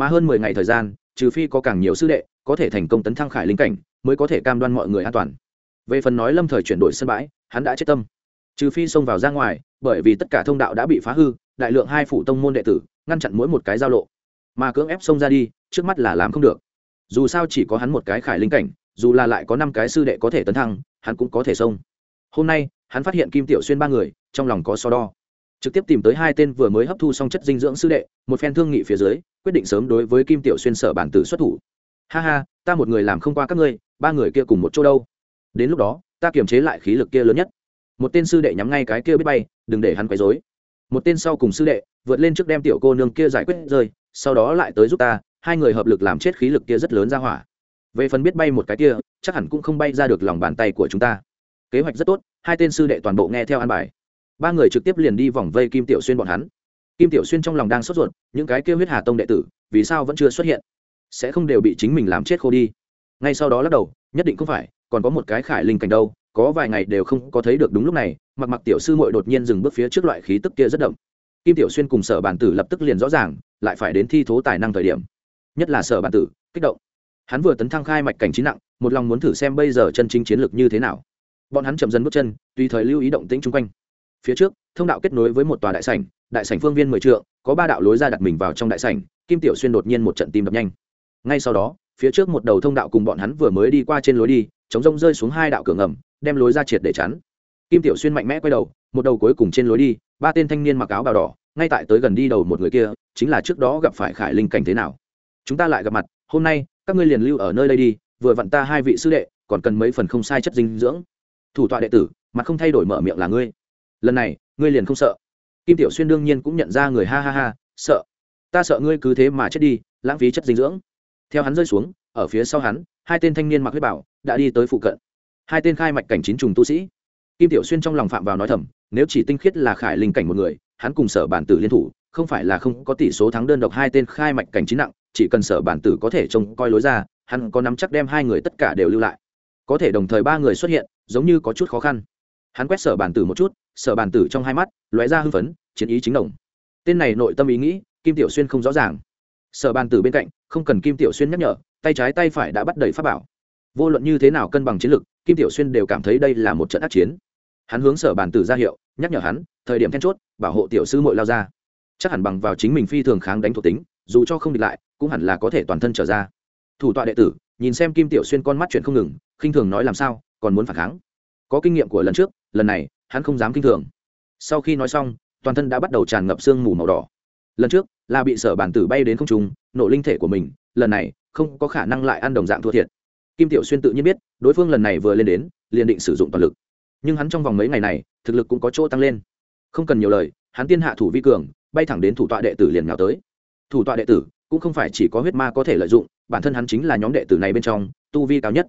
mà hơn mười ngày thời gian, trừ phi có càng nhiều sư đệ, có thể thành công tấn thăng khải linh cảnh, mới có thể cam đoan mọi người an toàn. Về phần nói lâm thời chuyển đổi sân bãi, hắn đã chết tâm. Trừ phi xông vào ra ngoài, bởi vì tất cả thông đạo đã bị phá hư, đại lượng hai phủ tông môn đệ tử, ngăn chặn mỗi một cái giao lộ. Mà cưỡng ép xông ra đi, trước mắt là làm không được. Dù sao chỉ có hắn một cái khải linh cảnh, dù là lại có năm cái sư đệ có thể tấn thăng, hắn cũng có thể xông. Hôm nay, hắn phát hiện kim tiểu xuyên ba người, trong lòng có so đo trực tiếp tìm tới hai tên vừa mới hấp thu xong chất dinh dưỡng sư đệ, một phen thương nghị phía dưới, quyết định sớm đối với kim tiểu xuyên sở bản tử xuất thủ. Ha ha, ta một người làm không qua các ngươi, ba người kia cùng một chỗ đâu? Đến lúc đó, ta kiềm chế lại khí lực kia lớn nhất. Một tên sư đệ nhắm ngay cái kia biết bay, đừng để hắn quấy dối một tên sau cùng sư đệ, vượt lên trước đem tiểu cô nương kia giải quyết rơi, sau đó lại tới giúp ta, hai người hợp lực làm chết khí lực kia rất lớn ra hỏa. Về phần biết bay một cái kia, chắc hẳn cũng không bay ra được lòng bàn tay của chúng ta. Kế hoạch rất tốt, hai tên sư đệ toàn bộ nghe theo an bài ba người trực tiếp liền đi vòng vây kim tiểu xuyên bọn hắn. Kim tiểu xuyên trong lòng đang sốt ruột, những cái kêu huyết hà tông đệ tử, vì sao vẫn chưa xuất hiện? Sẽ không đều bị chính mình làm chết khô đi. Ngay sau đó lắc đầu, nhất định không phải, còn có một cái khải linh cảnh đâu, có vài ngày đều không có thấy được đúng lúc này, mặc mặc tiểu sư muội đột nhiên dừng bước phía trước loại khí tức kia rất đậm. Kim tiểu xuyên cùng sở bản tử lập tức liền rõ ràng, lại phải đến thi thố tài năng thời điểm. Nhất là sở bản tử, kích động. Hắn vừa tấn thăng khai mạch cảnh trí nặng, một lòng muốn thử xem bây giờ chân chính chiến lược như thế nào. Bọn hắn chậm dần bước chân, tùy thời lưu ý động tĩnh chung quanh phía trước, thông đạo kết nối với một tòa đại sảnh đại sảnh phương viên mười trượng, có ba đạo lối ra đặt mình vào trong đại sảnh, kim tiểu xuyên đột nhiên một trận tim đập nhanh. Ngay sau đó, phía trước một đầu thông đạo cùng bọn hắn vừa mới đi qua trên lối đi, chống rông rơi xuống hai đạo cửa ngầm, đem lối ra triệt để chắn. Kim tiểu xuyên mạnh mẽ quay đầu, một đầu cuối cùng trên lối đi, ba tên thanh niên mặc áo bào đỏ, ngay tại tới gần đi đầu một người kia, chính là trước đó gặp phải khải linh cảnh thế nào. Chúng ta lại gặp mặt, hôm nay, các ngươi liền lưu ở nơi đây đi, vừa vặn ta hai vị sư đệ, còn cần mấy phần không sai chất dinh dưỡng. Thủ tọa đệ tử, mặt không thay đổi mở miệng là ngươi lần này, ngươi liền không sợ. Kim tiểu xuyên đương nhiên cũng nhận ra người ha ha ha, sợ. Ta sợ ngươi cứ thế mà chết đi, lãng phí chất dinh dưỡng. Theo hắn rơi xuống, ở phía sau hắn, hai tên thanh niên mặc huyết bảo đã đi tới phụ cận. Hai tên khai mạch cảnh chín trùng tu sĩ. Kim tiểu xuyên trong lòng phạm vào nói thầm, nếu chỉ tinh khiết là khải linh cảnh một người, hắn cùng sở bản tử liên thủ, không phải là không có tỷ số thắng đơn độc hai tên khai mạch cảnh chín nặng, chỉ cần sở bản tử có thể trông coi lối ra, hắn có nắm chắc đem hai người tất cả đều lưu lại. Có thể đồng thời ba người xuất hiện, giống như có chút khó khăn hắn quét sở bàn tử một chút, sở bàn tử trong hai mắt, lóe ra hưng phấn, chiến ý chính đồng. Tên này nội tâm ý nghĩ, kim tiểu xuyên không rõ ràng. Sở bàn tử bên cạnh, không cần kim tiểu xuyên nhắc nhở, tay trái tay phải đã bắt đầy pháp bảo. Vô luận như thế nào cân bằng chiến lực, kim tiểu xuyên đều cảm thấy đây là một trận ác chiến. Hắn hướng sở bàn tử ra hiệu, nhắc nhở hắn, thời điểm then chốt, bảo hộ tiểu sư mội lao ra. Chắc hẳn bằng vào chính mình phi thường kháng đánh thuộc tính, dù cho không địch lại, cũng hẳn là có thể toàn thân trở ra. Thủ tọa đệ tử, nhìn xem kim tiểu xuyên con mắt chuyện không ngừng, khinh thường nói làm sao, còn muốn phản kháng có kinh nghiệm của lần trước, lần này, hắn không dám kinh thường. Sau khi nói xong, toàn thân đã bắt đầu tràn ngập sương mù màu đỏ. Lần trước, là bị sở bản tử bay đến không trung, nổ linh thể của mình, lần này, không có khả năng lại ăn đồng dạng thua thiệt. Kim tiểu xuyên tự nhiên biết, đối phương lần này vừa lên đến, liền định sử dụng toàn lực. Nhưng hắn trong vòng mấy ngày này, thực lực cũng có chỗ tăng lên. Không cần nhiều lời, hắn tiên hạ thủ vi cường, bay thẳng đến thủ tọa đệ tử liền nào tới. Thủ tọa đệ tử, cũng không phải chỉ có huyết ma có thể lợi dụng, bản thân hắn chính là nhóm đệ tử này bên trong, tu vi cao nhất.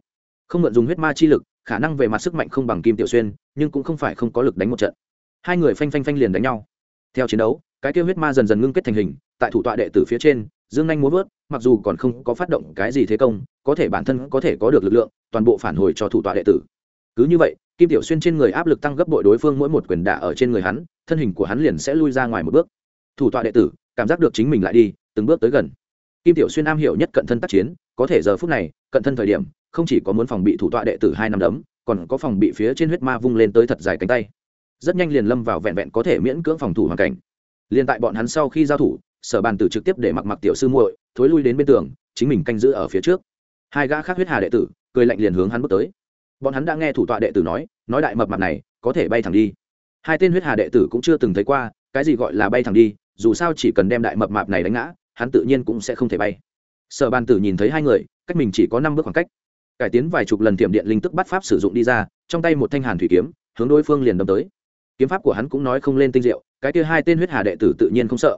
Không mượn dùng huyết ma chi lực khả năng về mặt sức mạnh không bằng kim tiểu xuyên, nhưng cũng không phải không có lực đánh một trận. Hai người phanh phanh phanh liền đánh nhau. Theo chiến đấu, cái kêu huyết ma dần dần ngưng kết thành hình, tại thủ tọa đệ tử phía trên, dương nhanh muốn vớt, mặc dù còn không có phát động cái gì thế công, có thể bản thân có thể có được lực lượng, toàn bộ phản hồi cho thủ tọa đệ tử. Cứ như vậy, kim tiểu xuyên trên người áp lực tăng gấp bội đối phương mỗi một quyền đả ở trên người hắn, thân hình của hắn liền sẽ lui ra ngoài một bước. Thủ tọa đệ tử, cảm giác được chính mình lại đi, từng bước tới gần. Kim tiểu xuyên am hiểu nhất cận thân tác chiến, có thể giờ phút này, cận thân thời điểm không chỉ có muốn phòng bị thủ tọa đệ tử hai năm đấm, còn có phòng bị phía trên huyết ma vung lên tới thật dài cánh tay. Rất nhanh liền lâm vào vẹn vẹn có thể miễn cưỡng phòng thủ hoàn cảnh. Liền tại bọn hắn sau khi giao thủ, sở bàn tử trực tiếp để mặc mặc tiểu sư muội, thối lui đến bên tường, chính mình canh giữ ở phía trước. Hai gã khác huyết hà đệ tử, cười lạnh liền hướng hắn bước tới. Bọn hắn đã nghe thủ tọa đệ tử nói nói đại mập mặt này, có thể bay thẳng đi. Hai tên huyết hà đệ tử cũng chưa từng thấy qua, cái gì gọi là bay thẳng đi, dù sao chỉ cần đem đại mập mạp này đánh ngã, hắn tự nhiên cũng sẽ không thể bay. Sở bàn tử nhìn thấy hai người, cách mình chỉ có năm bước khoảng cách cải tiến vài chục lần tiệm điện linh tức bắt pháp sử dụng đi ra, trong tay một thanh hàn thủy kiếm, hướng đối phương liền đâm tới. Kiếm pháp của hắn cũng nói không lên tinh diệu, cái kia hai tên huyết hà đệ tử tự nhiên không sợ.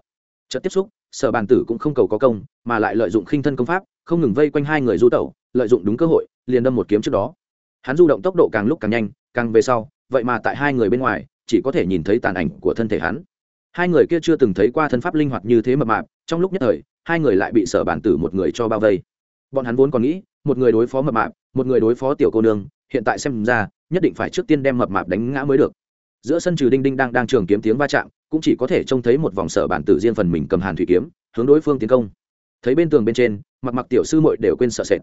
Trận tiếp xúc, sở bàn tử cũng không cầu có công, mà lại lợi dụng khinh thân công pháp, không ngừng vây quanh hai người du tẩu, lợi dụng đúng cơ hội, liền đâm một kiếm trước đó. Hắn du động tốc độ càng lúc càng nhanh, càng về sau, vậy mà tại hai người bên ngoài, chỉ có thể nhìn thấy tàn ảnh của thân thể hắn. Hai người kia chưa từng thấy qua thân pháp linh hoạt như thế mập mạp, trong lúc nhất thời, hai người lại bị sở bản tử một người cho bao vây bọn hắn vốn còn nghĩ, một người đối phó mập mạp, một người đối phó tiểu cô nương, hiện tại xem ra, nhất định phải trước tiên đem mập mạp đánh ngã mới được. Giữa sân trừ đinh đinh đang đang trường kiếm tiếng va chạm, cũng chỉ có thể trông thấy một vòng sở bản tử riêng phần mình cầm hàn thủy kiếm, hướng đối phương tiến công. Thấy bên tường bên trên, mặc mặc tiểu sư muội đều quên sợ sệt.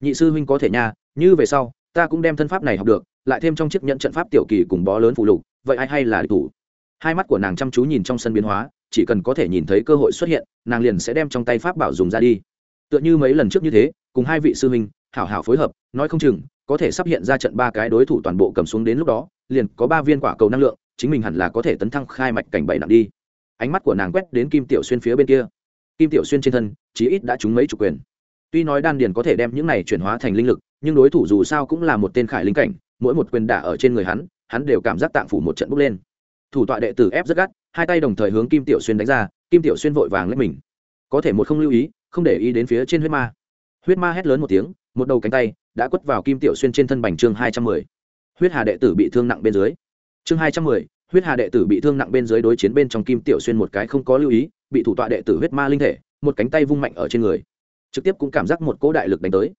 Nhị sư huynh có thể nha, như về sau, ta cũng đem thân pháp này học được, lại thêm trong chiếc nhận trận pháp tiểu kỳ cùng bó lớn phụ lục, vậy ai hay là thủ? Hai mắt của nàng chăm chú nhìn trong sân biến hóa, chỉ cần có thể nhìn thấy cơ hội xuất hiện, nàng liền sẽ đem trong tay pháp bảo dùng ra đi tựa như mấy lần trước như thế, cùng hai vị sư huynh, hảo hảo phối hợp, nói không chừng, có thể sắp hiện ra trận ba cái đối thủ toàn bộ cầm xuống đến lúc đó, liền có ba viên quả cầu năng lượng, chính mình hẳn là có thể tấn thăng khai mạch cảnh bảy nặng đi. Ánh mắt của nàng quét đến kim tiểu xuyên phía bên kia. Kim tiểu xuyên trên thân, chí ít đã trúng mấy chủ quyền. Tuy nói đan điền có thể đem những này chuyển hóa thành linh lực, nhưng đối thủ dù sao cũng là một tên khải linh cảnh, mỗi một quyền đả ở trên người hắn hắn đều cảm giác tạng phủ một trận bốc lên. Thủ tọa đệ tử ép rất gắt, hai tay đồng thời hướng kim tiểu xuyên đánh ra, kim tiểu xuyên vội vàng lên mình. Có thể một không lưu ý không để ý đến phía trên huyết ma. Huyết ma hét lớn một tiếng, một đầu cánh tay đã quất vào kim tiểu xuyên trên thân bành chương hai trăm mười. Huyết hà đệ tử bị thương nặng bên dưới. Chương hai trăm mười, huyết hà đệ tử bị thương nặng bên dưới đối chiến bên trong kim tiểu xuyên một cái không có lưu ý, bị thủ tọa đệ tử huyết ma linh thể, một cánh tay vung mạnh ở trên người. Trực tiếp cũng cảm giác một cỗ đại lực đánh tới.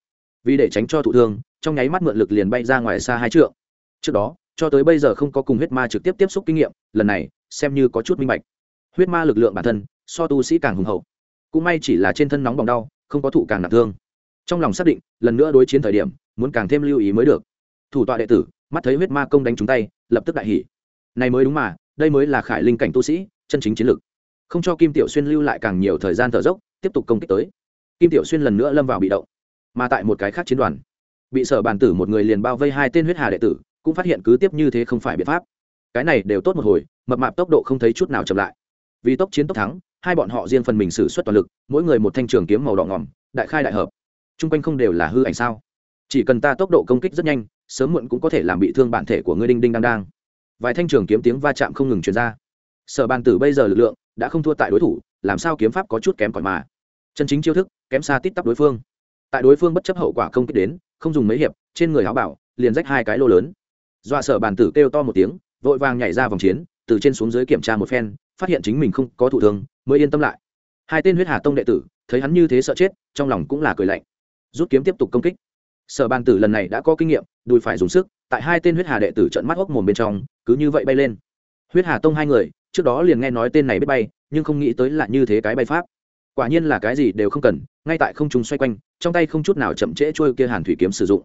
Vì để tránh cho thụ thương, trong nháy mắt mượn lực liền bay ra ngoài xa hai trượng. Trước đó, cho tới bây giờ không có cùng huyết ma trực tiếp tiếp xúc kinh nghiệm, lần này, xem như có chút minh bạch. Huyết ma lực lượng bản thân, so tu sĩ càng hùng hậu cũng may chỉ là trên thân nóng bỏng đau, không có thụ càng nặng thương. Trong lòng xác định, lần nữa đối chiến thời điểm, muốn càng thêm lưu ý mới được. Thủ tọa đệ tử, mắt thấy huyết ma công đánh trúng tay, lập tức đại hỉ. Này mới đúng mà, đây mới là khải linh cảnh tu sĩ, chân chính chiến lực. Không cho kim tiểu xuyên lưu lại càng nhiều thời gian thở dốc, tiếp tục công kích tới. Kim tiểu xuyên lần nữa lâm vào bị động. Mà tại một cái khác chiến đoàn, bị sở bàn tử một người liền bao vây hai tên huyết hà đệ tử, cũng phát hiện cứ tiếp như thế không phải biện pháp. Cái này đều tốt một hồi, mập mạp tốc độ không thấy chút nào chậm lại. Vì tốc chiến tốc thắng hai bọn họ riêng phần mình xử suất toàn lực, mỗi người một thanh trường kiếm màu đỏ ngỏm đại khai đại hợp. T r u n g quanh không đều là hư ảnh sao? Chỉ cần ta tốc độ công kích rất nhanh, sớm muộn cũng có thể làm bị thương bản thể của ngươi đinh đinh đang đang. Vài thanh trường kiếm tiếng va chạm không ngừng truyền ra. Sở bàn tử bây giờ lực lượng đã không thua tại đối thủ, làm sao kiếm pháp có chút kém cỏi mà? Chân chính chiêu thức, kém xa tít tắp đối phương. Tại đối phương bất chấp hậu quả công kích đến, không dùng mấy hiệp, trên người áo bảo, liền rách hai cái lô lớn. Dọa sở bàn tử kêu to một tiếng, vội vàng nhảy ra vòng chiến, từ trên xuống dưới kiểm tra một phen, phát hiện chính mình không có thụ thương mới yên tâm lại. Hai tên huyết hà tông đệ tử, thấy hắn như thế sợ chết, trong lòng cũng là cười lạnh. Rút kiếm tiếp tục công kích. Sở bàn tử lần này đã có kinh nghiệm, đùi phải dùng sức, tại hai tên huyết hà đệ tử trận mắt hốc mồm bên trong, cứ như vậy bay lên. Huyết hà tông hai người, trước đó liền nghe nói tên này biết bay, nhưng không nghĩ tới là như thế cái bay pháp. Quả nhiên là cái gì đều không cần, ngay tại không trung xoay quanh, trong tay không chút nào chậm trễ trôi kia hàn thủy kiếm sử dụng.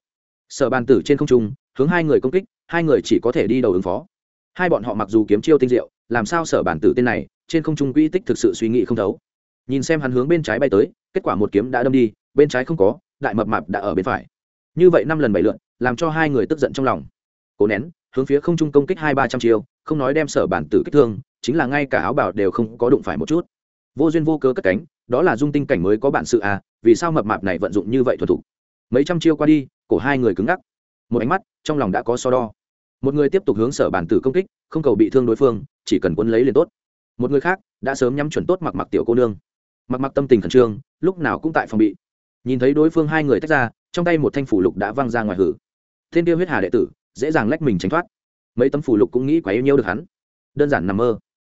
Sở bàn tử trên không trung, hướng hai người công kích, hai người chỉ có thể đi đầu ứng phó. Hai bọn họ mặc dù kiếm chiêu tinh diệu, làm sao sở bản tử tên này trên không trung quỹ tích thực sự suy nghĩ không thấu. Nhìn xem hắn hướng bên trái bay tới, kết quả một kiếm đã đâm đi, bên trái không có, đại mập mạp đã ở bên phải. Như vậy năm lần bảy lượn làm cho hai người tức giận trong lòng. Cố nén, hướng phía không trung công kích hai ba trăm chiêu, không nói đem sở bản tử kích thương, chính là ngay cả áo bảo đều không có đụng phải một chút. Vô duyên vô cớ cất cánh, đó là dung tinh cảnh mới có bản sự à vì sao mập mạp này vận dụng như vậy thuần thủ mấy trăm chiêu qua đi, cổ hai người cứng ngắc. Một ánh mắt, trong lòng đã có so đo. Một người tiếp tục hướng sở bản tử công kích, không cầu bị thương đối phương, chỉ cần quân lấy liền tốt một người khác đã sớm nhắm chuẩn tốt mặc mặc tiểu cô nương. Mặc mặc tâm tình khẩn trương, lúc nào cũng tại phòng bị. Nhìn thấy đối phương hai người tách ra, trong tay một thanh phủ lục đã văng ra ngoài hử. Thiên tiêu huyết hà đệ tử, dễ dàng lách mình tránh thoát. Mấy tấm phủ lục cũng nghĩ quá yêu nhiêu được hắn. Đơn giản nằm mơ.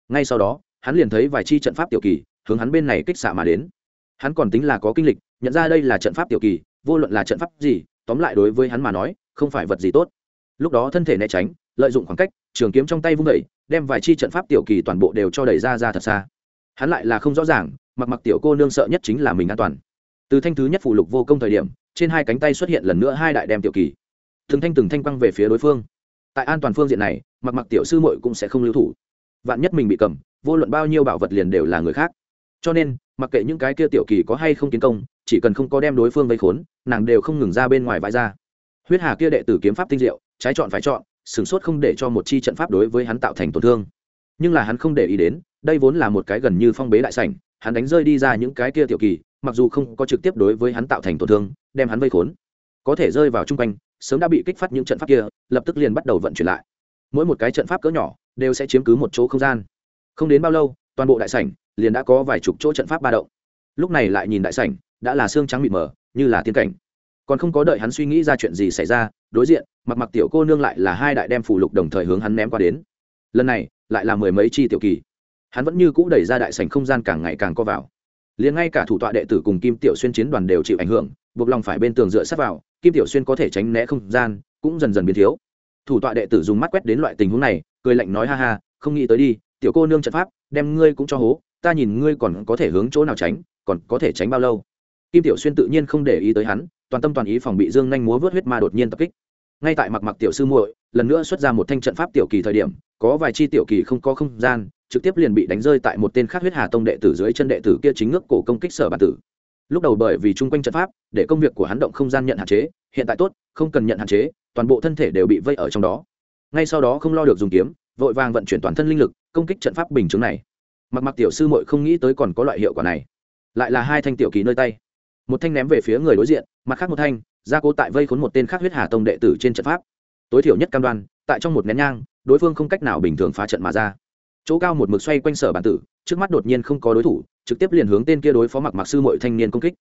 Ngay sau đó, hắn liền thấy vài chi trận pháp tiểu kỳ hướng hắn bên này kích xạ mà đến. Hắn còn tính là có kinh lịch, nhận ra đây là trận pháp tiểu kỳ, vô luận là trận pháp gì, tóm lại đối với hắn mà nói, không phải vật gì tốt. Lúc đó thân thể né tránh lợi dụng khoảng cách, trường kiếm trong tay vung đẩy đem vài chi trận pháp tiểu kỳ toàn bộ đều cho đẩy ra ra thật xa. Hắn lại là không rõ ràng, mặc mặc tiểu cô nương sợ nhất chính là mình an toàn. Từ thanh thứ nhất phụ lục vô công thời điểm, trên hai cánh tay xuất hiện lần nữa hai đại đem tiểu kỳ. Từng thanh từng thanh quăng về phía đối phương. Tại an toàn phương diện này, mặc mặc tiểu sư muội cũng sẽ không lưu thủ. Vạn nhất mình bị cầm, vô luận bao nhiêu bảo vật liền đều là người khác. Cho nên, mặc kệ những cái kia tiểu kỳ có hay không tiến công, chỉ cần không có đem đối phương vây khốn, nàng đều không ngừng ra bên ngoài vãi ra. Huyết hà kia đệ tử kiếm pháp tinh diệu, trái chọn phải chọn sửng sốt không để cho một chi trận pháp đối với hắn tạo thành tổn thương. Nhưng là hắn không để ý đến, đây vốn là một cái gần như phong bế đại sảnh, hắn đánh rơi đi ra những cái kia tiểu kỳ, mặc dù không có trực tiếp đối với hắn tạo thành tổn thương, đem hắn vây khốn. Có thể rơi vào chung quanh, sớm đã bị kích phát những trận pháp kia, lập tức liền bắt đầu vận chuyển lại. Mỗi một cái trận pháp cỡ nhỏ, đều sẽ chiếm cứ một chỗ không gian. Không đến bao lâu, toàn bộ đại sảnh liền đã có vài chục chỗ trận pháp ba động. Lúc này lại nhìn đại sảnh, đã là xương trắng mịt mờ, như là tiên cảnh còn không có đợi hắn suy nghĩ ra chuyện gì xảy ra, đối diện, mặc mặc tiểu cô nương lại là hai đại đem phủ lục đồng thời hướng hắn ném qua đến. Lần này, lại là mười mấy chi tiểu kỳ. Hắn vẫn như cũ đẩy ra đại sảnh không gian càng ngày càng co vào. Liền ngay cả thủ tọa đệ tử cùng kim tiểu xuyên chiến đoàn đều chịu ảnh hưởng, buộc lòng phải bên tường dựa sát vào, kim tiểu xuyên có thể tránh né không gian, cũng dần dần biến thiếu. Thủ tọa đệ tử dùng mắt quét đến loại tình huống này, cười lạnh nói ha ha, không nghĩ tới đi, tiểu cô nương trận pháp, đem ngươi cũng cho hố, ta nhìn ngươi còn có thể hướng chỗ nào tránh, còn có thể tránh bao lâu? Kim tiểu xuyên tự nhiên không để ý tới hắn, toàn tâm toàn ý phòng bị dương nhanh múa vớt huyết ma đột nhiên tập kích. Ngay tại mặc mặc tiểu sư muội, lần nữa xuất ra một thanh trận pháp tiểu kỳ thời điểm, có vài chi tiểu kỳ không có không gian, trực tiếp liền bị đánh rơi tại một tên khác huyết hà tông đệ tử dưới chân đệ tử kia chính ngước cổ công kích sở bản tử. Lúc đầu bởi vì chung quanh trận pháp, để công việc của hắn động không gian nhận hạn chế, hiện tại tốt, không cần nhận hạn chế, toàn bộ thân thể đều bị vây ở trong đó. Ngay sau đó không lo được dùng kiếm, vội vàng vận chuyển toàn thân linh lực, công kích trận pháp bình chứng này. Mặc mặc tiểu sư muội không nghĩ tới còn có loại hiệu quả này. Lại là hai thanh tiểu kỳ nơi tay một thanh ném về phía người đối diện, mặt khác một thanh, gia cố tại vây khốn một tên khác huyết hà tông đệ tử trên trận pháp. Tối thiểu nhất cam đoan, tại trong một nén nhang, đối phương không cách nào bình thường phá trận mà ra. Chỗ cao một mực xoay quanh sở bản tử, trước mắt đột nhiên không có đối thủ, trực tiếp liền hướng tên kia đối phó mặc mặc sư mọi thanh niên công kích.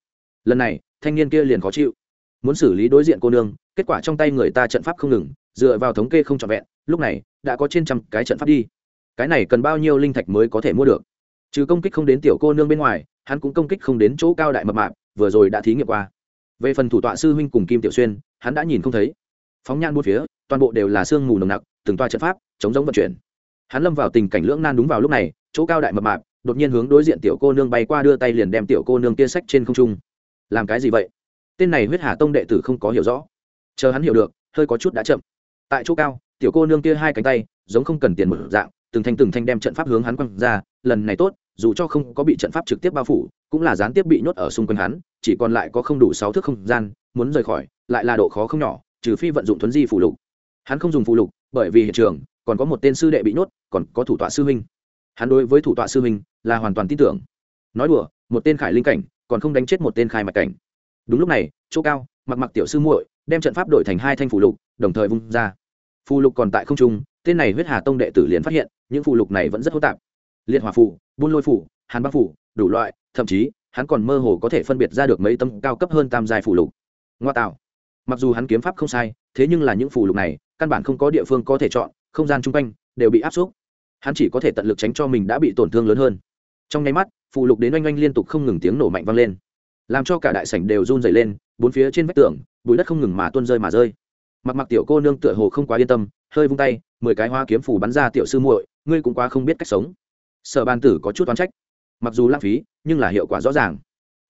Lần này, thanh niên kia liền khó chịu. Muốn xử lý đối diện cô nương, kết quả trong tay người ta trận pháp không ngừng, dựa vào thống kê không trọn vẹn, lúc này, đã có trên trăm cái trận pháp đi. Cái này cần bao nhiêu linh thạch mới có thể mua được? Trừ công kích không đến tiểu cô nương bên ngoài, hắn cũng công kích không đến chỗ cao đại mập mạp vừa rồi đã thí nghiệm qua. Về phần thủ tọa sư huynh cùng kim tiểu xuyên, hắn đã nhìn không thấy. Phóng nhan bốn phía, toàn bộ đều là sương mù nồng nặc, từng toa trận pháp, chống giống vận chuyển. Hắn lâm vào tình cảnh lưỡng nan đúng vào lúc này, chỗ cao đại mập mạp, đột nhiên hướng đối diện tiểu cô nương bay qua đưa tay liền đem tiểu cô nương kia sách trên không trung. Làm cái gì vậy? Tên này huyết hà tông đệ tử không có hiểu rõ. Chờ hắn hiểu được, hơi có chút đã chậm. Tại chỗ cao, tiểu cô nương kia hai cánh tay, giống không cần tiền một dạng, từng thanh từng thanh đem trận pháp hướng hắn quăng ra, lần này tốt, dù cho không có bị trận pháp trực tiếp bao phủ, cũng là gián tiếp bị nhốt ở xung quanh hắn chỉ còn lại có không đủ sáu thước không gian muốn rời khỏi lại là độ khó không nhỏ trừ phi vận dụng thuấn di phụ lục. Hắn không dùng phụ lục bởi vì hiện trường còn có một tên sư đệ bị nhốt còn có thủ tọa sư huynh. Hắn đối với thủ tọa sư huynh là hoàn toàn tin tưởng. Nói đùa một tên khải linh cảnh còn không đánh chết một tên khai mạch cảnh. Đúng lúc này chỗ cao mặc mặc tiểu sư muội đem trận pháp đổi thành hai thanh phụ lục đồng thời vung ra. Phù lục còn tại không trung tên này huyết hà tông đệ tử liền phát hiện những phù lục này vẫn rất hỗn tạp. Liệt hòa phủ, buôn lôi phủ, hàn băng phủ đủ loại thậm chí hắn còn mơ hồ có thể phân biệt ra được mấy tâm cao cấp hơn tam giai phù lục. Ngoa tạo. Mặc dù hắn kiếm pháp không sai, thế nhưng là những phù lục này, căn bản không có địa phương có thể chọn, không gian chung quanh đều bị áp suất hắn chỉ có thể tận lực tránh cho mình đã bị tổn thương lớn hơn. Trong nháy mắt, phù lục đến oanh oanh liên tục không ngừng tiếng nổ mạnh vang lên. Làm cho cả đại sảnh đều run dày lên, bốn phía trên vách tường, bụi đất không ngừng mà tuôn rơi mà rơi. Mặc mặc tiểu cô nương tựa hồ không quá yên tâm, hơi vung tay, mười cái hoa kiếm phủ bắn ra tiểu sư muội, ngươi cũng quá không biết cách sống. Sở ban tử có chút oán trách mặc dù lãng phí, nhưng là hiệu quả rõ ràng.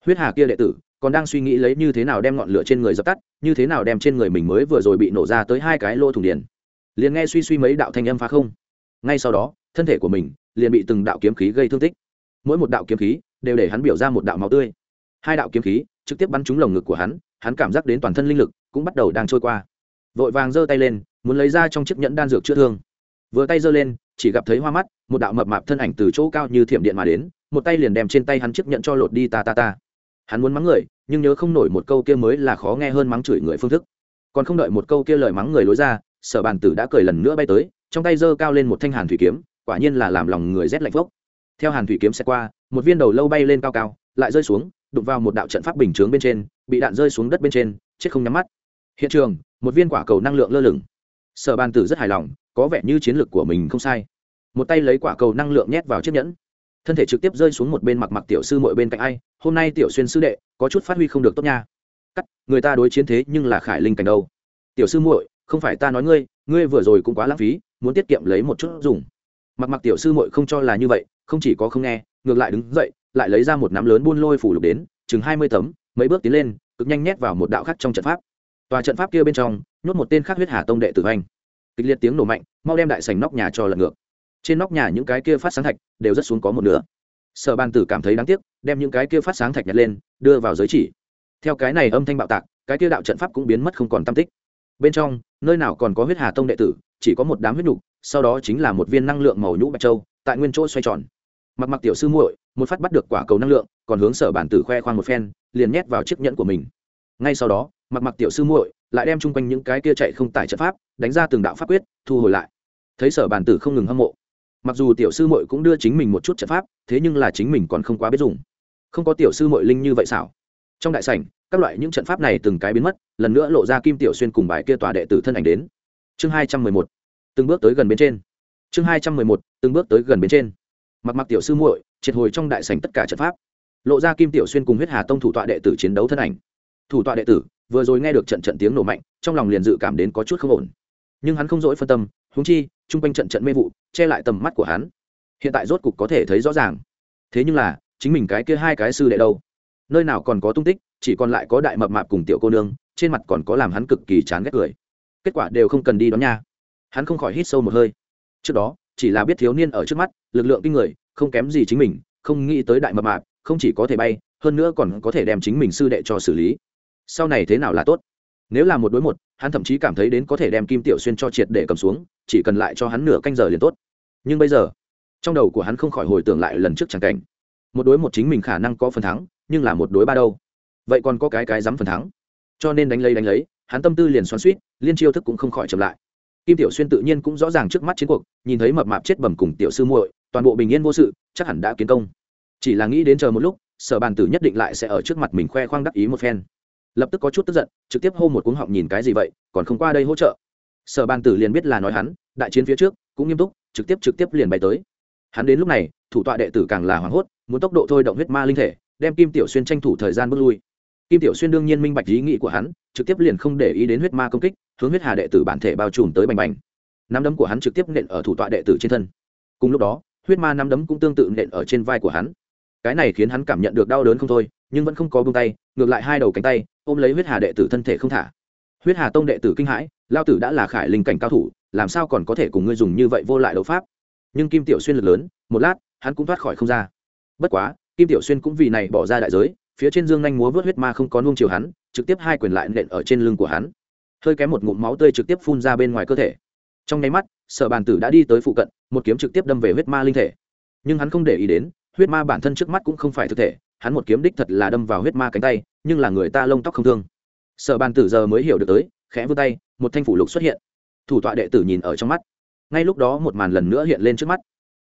Huyết hà kia đệ tử còn đang suy nghĩ lấy như thế nào đem ngọn lửa trên người dập tắt, như thế nào đem trên người mình mới vừa rồi bị nổ ra tới hai cái lô thủng điền liền nghe suy suy mấy đạo thanh âm phá không. Ngay sau đó, thân thể của mình liền bị từng đạo kiếm khí gây thương tích. Mỗi một đạo kiếm khí đều để hắn biểu ra một đạo máu tươi. Hai đạo kiếm khí trực tiếp bắn trúng lồng ngực của hắn hắn cảm giác đến toàn thân linh lực cũng bắt đầu đang trôi qua. Vội vàng giơ tay lên, muốn lấy ra trong chiếc nhẫn đan dược chữa thương. Vừa tay giơ lên, chỉ gặp thấy hoa mắt, một đạo mập mạp thân ảnh từ chỗ cao như thiểm điện mà đến một tay liền đem trên tay hắn chiếc nhận cho lột đi ta ta ta. Hắn muốn mắng người, nhưng nhớ không nổi một câu kia mới là khó nghe hơn mắng chửi người phương thức. Còn không đợi một câu kia lời mắng người lối ra, sở bàn tử đã cười lần nữa bay tới, trong tay giơ cao lên một thanh hàn thủy kiếm, quả nhiên là làm lòng người rét lạnh phốc. Theo hàn thủy kiếm xe qua, một viên đầu lâu bay lên cao cao, lại rơi xuống, đụng vào một đạo trận pháp bình chướng bên trên, bị đạn rơi xuống đất bên trên, chết không nhắm mắt. Hiện trường, một viên quả cầu năng lượng lơ lửng. Sở bàn tử rất hài lòng, có vẻ như chiến lược của mình không sai. Một tay lấy quả cầu năng lượng nhét vào chiếc nhẫn thân thể trực tiếp rơi xuống một bên mặc mặc tiểu sư mỗi bên cạnh ai, hôm nay tiểu xuyên sư đệ, có chút phát huy không được tốt nha. Cắt, người ta đối chiến thế nhưng là khải linh cảnh đâu. Tiểu sư muội, không phải ta nói ngươi ngươi vừa rồi cũng quá lãng phí, muốn tiết kiệm lấy một chút dùng. Mặc mặc tiểu sư muội không cho là như vậy, không chỉ có không nghe, ngược lại đứng dậy, lại lấy ra một nắm lớn buôn lôi phủ lục đến, chừng hai mươi tấm, mấy bước tiến lên, cực nhanh nhét vào một đạo khác trong trận pháp. Tòa trận pháp kia bên trong, nhốt một tên khác huyết hà tông đệ tử anh. Kịch liệt tiếng nổ mạnh, mau đem đại sành nóc nhà cho lật ngược trên nóc nhà những cái kia phát sáng thạch đều rất xuống có một nửa. Sở bàn tử cảm thấy đáng tiếc, đem những cái kia phát sáng thạch nhặt lên, đưa vào giới chỉ. Theo cái này âm thanh bạo tạc, cái kia đạo trận pháp cũng biến mất không còn tam tích. Bên trong, nơi nào còn có huyết hà tông đệ tử, chỉ có một đám huyết nhục sau đó chính là một viên năng lượng màu nhũ bạch châu, tại nguyên chỗ xoay tròn. Mặc mặc tiểu sư muội, một phát bắt được quả cầu năng lượng, còn hướng sở bản tử khoe khoang một phen, liền nhét vào chiếc nhẫn của mình. Ngay sau đó, mặc mặc tiểu sư muội lại đem chung quanh những cái kia chạy không tải trận pháp, đánh ra từng đạo pháp quyết, thu hồi lại. Thấy sở bản tử không ngừng hâm mộ mặc dù tiểu sư muội cũng đưa chính mình một chút trận pháp, thế nhưng là chính mình còn không quá biết dùng. Không có tiểu sư muội linh như vậy xảo. Trong đại sảnh, các loại những trận pháp này từng cái biến mất, lần nữa lộ ra kim tiểu xuyên cùng bài kia tòa đệ tử thân ảnh đến. Chương hai trăm mười một. Từng bước tới gần bên trên. Chương hai trăm mười một, từng bước tới gần bên trên. Mặc mặc tiểu sư muội, triệt hồi trong đại sảnh tất cả trận pháp. Lộ ra kim tiểu xuyên cùng huyết hà tông thủ tọa đệ tử chiến đấu thân ảnh. Thủ tọa đệ tử, vừa rồi nghe được trận trận tiếng nổ mạnh, trong lòng liền dự cảm đến có chút không ổn. Nhưng hắn không dỗi phân tâm húng chi chung quanh trận trận mê vụ, che lại tầm mắt của hắn. Hiện tại rốt cục có thể thấy rõ ràng. Thế nhưng là, chính mình cái kia hai cái sư đệ đâu? Nơi nào còn có tung tích, chỉ còn lại có đại mập mạp cùng tiểu cô nương, trên mặt còn có làm hắn cực kỳ chán ghét cười. Kết quả đều không cần đi đón nha. Hắn không khỏi hít sâu một hơi. Trước đó, chỉ là biết thiếu niên ở trước mắt, lực lượng kinh người, không kém gì chính mình, không nghĩ tới đại mập mạp, không chỉ có thể bay, hơn nữa còn có thể đem chính mình sư đệ cho xử lý. Sau này thế nào là tốt? Nếu là một đối một, hắn thậm chí cảm thấy đến có thể đem kim tiểu xuyên cho triệt để cầm xuống chỉ cần lại cho hắn nửa canh giờ liền tốt. Nhưng bây giờ, trong đầu của hắn không khỏi hồi tưởng lại lần trước chẳng cảnh. Một đối một chính mình khả năng có phần thắng, nhưng là một đối ba đâu. Vậy còn có cái cái dám phần thắng. Cho nên đánh lấy đánh lấy, hắn tâm tư liền xoắn suýt liên chiêu thức cũng không khỏi chậm lại. Kim tiểu xuyên tự nhiên cũng rõ ràng trước mắt chiến cuộc, nhìn thấy mập mạp chết bầm cùng tiểu sư muội, toàn bộ bình yên vô sự, chắc hẳn đã kiến công. Chỉ là nghĩ đến chờ một lúc, sở bàn tử nhất định lại sẽ ở trước mặt mình khoe khoang đắc ý một phen. Lập tức có chút tức giận, trực tiếp hô một cuống họng nhìn cái gì vậy, còn không qua đây hỗ trợ sở bàn tử liền biết là nói hắn, đại chiến phía trước, cũng nghiêm túc, trực tiếp trực tiếp liền bay tới. Hắn đến lúc này, thủ tọa đệ tử càng là hoảng hốt, muốn tốc độ thôi động huyết ma linh thể, đem kim tiểu xuyên tranh thủ thời gian bước lui. Kim tiểu xuyên đương nhiên minh bạch ý nghĩ của hắn, trực tiếp liền không để ý đến huyết ma công kích, hướng huyết hà đệ tử bản thể bao trùm tới bành bành. Nắm đấm của hắn trực tiếp nện ở thủ tọa đệ tử trên thân. Cùng lúc đó, huyết ma nắm đấm cũng tương tự nện ở trên vai của hắn. Cái này khiến hắn cảm nhận được đau đớn không thôi, nhưng vẫn không có bông tay, ngược lại hai đầu cánh tay, ôm lấy huyết hà đệ tử thân thể không thả huyết hà tông đệ tử kinh hãi, lao tử đã là khải linh cảnh cao thủ, làm sao còn có thể cùng ngươi dùng như vậy vô lại đấu pháp? Nhưng kim tiểu xuyên lực lớn, một lát, hắn cũng thoát khỏi không ra. Bất quá, kim tiểu xuyên cũng vì này bỏ ra đại giới, phía trên dương nhanh múa vớt huyết ma không có nuông chiều hắn, trực tiếp hai quyền lại nện ở trên lưng của hắn. Hơi kém một ngụm máu tươi trực tiếp phun ra bên ngoài cơ thể. Trong nháy mắt, sở bàn tử đã đi tới phụ cận, một kiếm trực tiếp đâm về huyết ma linh thể. Nhưng hắn không để ý đến, huyết ma bản thân trước mắt cũng không phải thực thể, hắn một kiếm đích thật là đâm vào huyết ma cánh tay, nhưng là người ta lông tóc không thương sở bàn tử giờ mới hiểu được tới, khẽ vươn tay, một thanh phủ lục xuất hiện. Thủ tọa đệ tử nhìn ở trong mắt. Ngay lúc đó một màn lần nữa hiện lên trước mắt.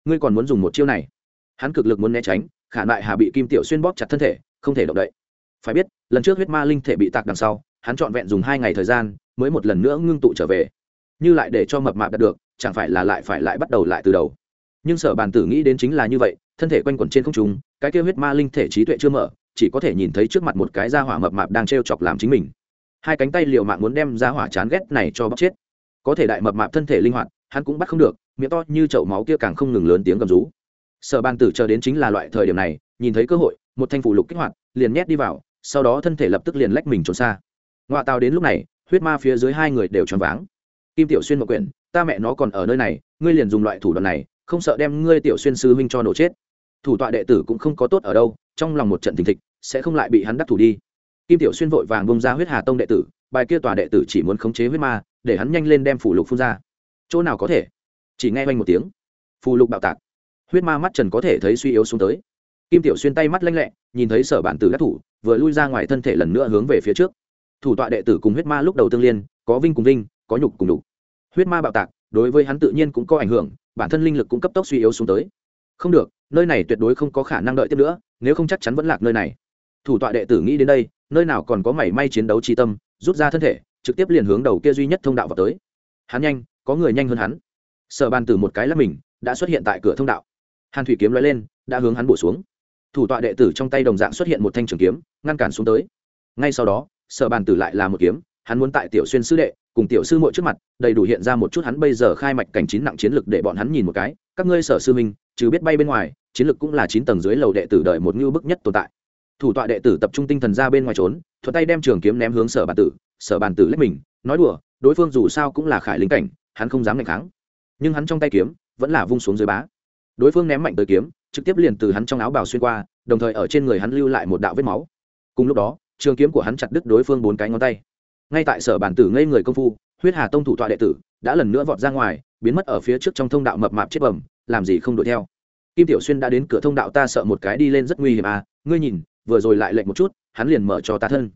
Ngươi còn muốn dùng một chiêu này? Hắn cực lực muốn né tránh, khả nại hà bị kim tiểu xuyên bóp chặt thân thể, không thể động đậy. Phải biết, lần trước huyết ma linh thể bị tạc đằng sau, hắn trọn vẹn dùng hai ngày thời gian, mới một lần nữa ngưng tụ trở về. Như lại để cho mập mạp đạt được, chẳng phải là lại phải lại bắt đầu lại từ đầu. Nhưng sở bàn tử nghĩ đến chính là như vậy, thân thể quanh quẩn trên không trung, cái kêu huyết ma linh thể trí tuệ chưa mở, chỉ có thể nhìn thấy trước mặt một cái da hỏa mập mạp đang t r e o chọc làm chính mình hai cánh tay liều mạng muốn đem ra hỏa chán ghét này cho bóc chết. Có thể đại mập mạp thân thể linh hoạt, hắn cũng bắt không được, miệng to như chậu máu kia càng không ngừng lớn tiếng gầm rú. Sở bàn tử chờ đến chính là loại thời điểm này, nhìn thấy cơ hội, một thanh phủ lục kích hoạt, liền nhét đi vào, sau đó thân thể lập tức liền lách mình trốn xa. Ngoại tàu đến lúc này, huyết ma phía dưới hai người đều choáng váng. Kim tiểu xuyên một quyển, ta mẹ nó còn ở nơi này, ngươi liền dùng loại thủ đoạn này, không sợ đem ngươi tiểu xuyên sư huynh cho nổ chết. Thủ tọa đệ tử cũng không có tốt ở đâu, trong lòng một trận thình thịch, sẽ không lại bị hắn đắc thủ đi kim tiểu xuyên vội vàng bông ra huyết hà tông đệ tử, bài kia tòa đệ tử chỉ muốn khống chế huyết ma, để hắn nhanh lên đem phủ lục phun ra. Chỗ nào có thể? Chỉ nghe oanh một tiếng. Phù lục bạo tạc. Huyết ma mắt trần có thể thấy suy yếu xuống tới. Kim tiểu xuyên tay mắt lanh lẹ, nhìn thấy sở bản tử đắc thủ, vừa lui ra ngoài thân thể lần nữa hướng về phía trước. Thủ tọa đệ tử cùng huyết ma lúc đầu tương liên, có vinh cùng vinh, có nhục cùng đục huyết ma bạo tạc, đối với hắn tự nhiên cũng có ảnh hưởng, bản thân linh lực cũng cấp tốc suy yếu xuống tới. Không được, nơi này tuyệt đối không có khả năng đợi tiếp nữa, nếu không chắc chắn vẫn lạc nơi này. Thủ tọa đệ tử nghĩ đến đây nơi nào còn có mảy may chiến đấu trí tâm, rút ra thân thể, trực tiếp liền hướng đầu kia duy nhất thông đạo vào tới. Hắn nhanh, có người nhanh hơn hắn. Sở bàn tử một cái là mình, đã xuất hiện tại cửa thông đạo. Hàn thủy kiếm l lên, đã hướng hắn bổ xuống. Thủ tọa đệ tử trong tay đồng dạng xuất hiện một thanh trường kiếm, ngăn cản xuống tới. Ngay sau đó, sở bàn tử lại là một kiếm, hắn muốn tại tiểu xuyên sư đệ, cùng tiểu sư muội trước mặt, đầy đủ hiện ra một chút hắn bây giờ khai mạch cảnh chín nặng chiến lực để bọn hắn nhìn một cái. Các ngươi sở sư minh, chứ biết bay bên ngoài, chiến lực cũng là chín tầng dưới lầu đệ tử đợi một ngưu bức nhất tồn tại thủ tọa đệ tử tập trung tinh thần ra bên ngoài trốn, thuận tay đem trường kiếm ném hướng sở bàn tử, sở bàn tử lách mình, nói đùa, đối phương dù sao cũng là khải linh cảnh, hắn không dám ngạnh kháng. Nhưng hắn trong tay kiếm vẫn là vung xuống dưới bá. Đối phương ném mạnh tới kiếm, trực tiếp liền từ hắn trong áo bào xuyên qua, đồng thời ở trên người hắn lưu lại một đạo vết máu. Cùng lúc đó, trường kiếm của hắn chặt đứt đối phương bốn cái ngón tay. Ngay tại sở bản tử ngây người công phu, huyết hà tông thủ tọa đệ tử đã lần nữa vọt ra ngoài, biến mất ở phía trước trong thông đạo mập mạp chết bẩm làm gì không đuổi theo. Kim tiểu xuyên đã đến cửa thông đạo, ta sợ một cái đi lên rất nguy hiểm à ngươi nhìn vừa rồi lại lệnh một chút, hắn liền mở cho ta thân.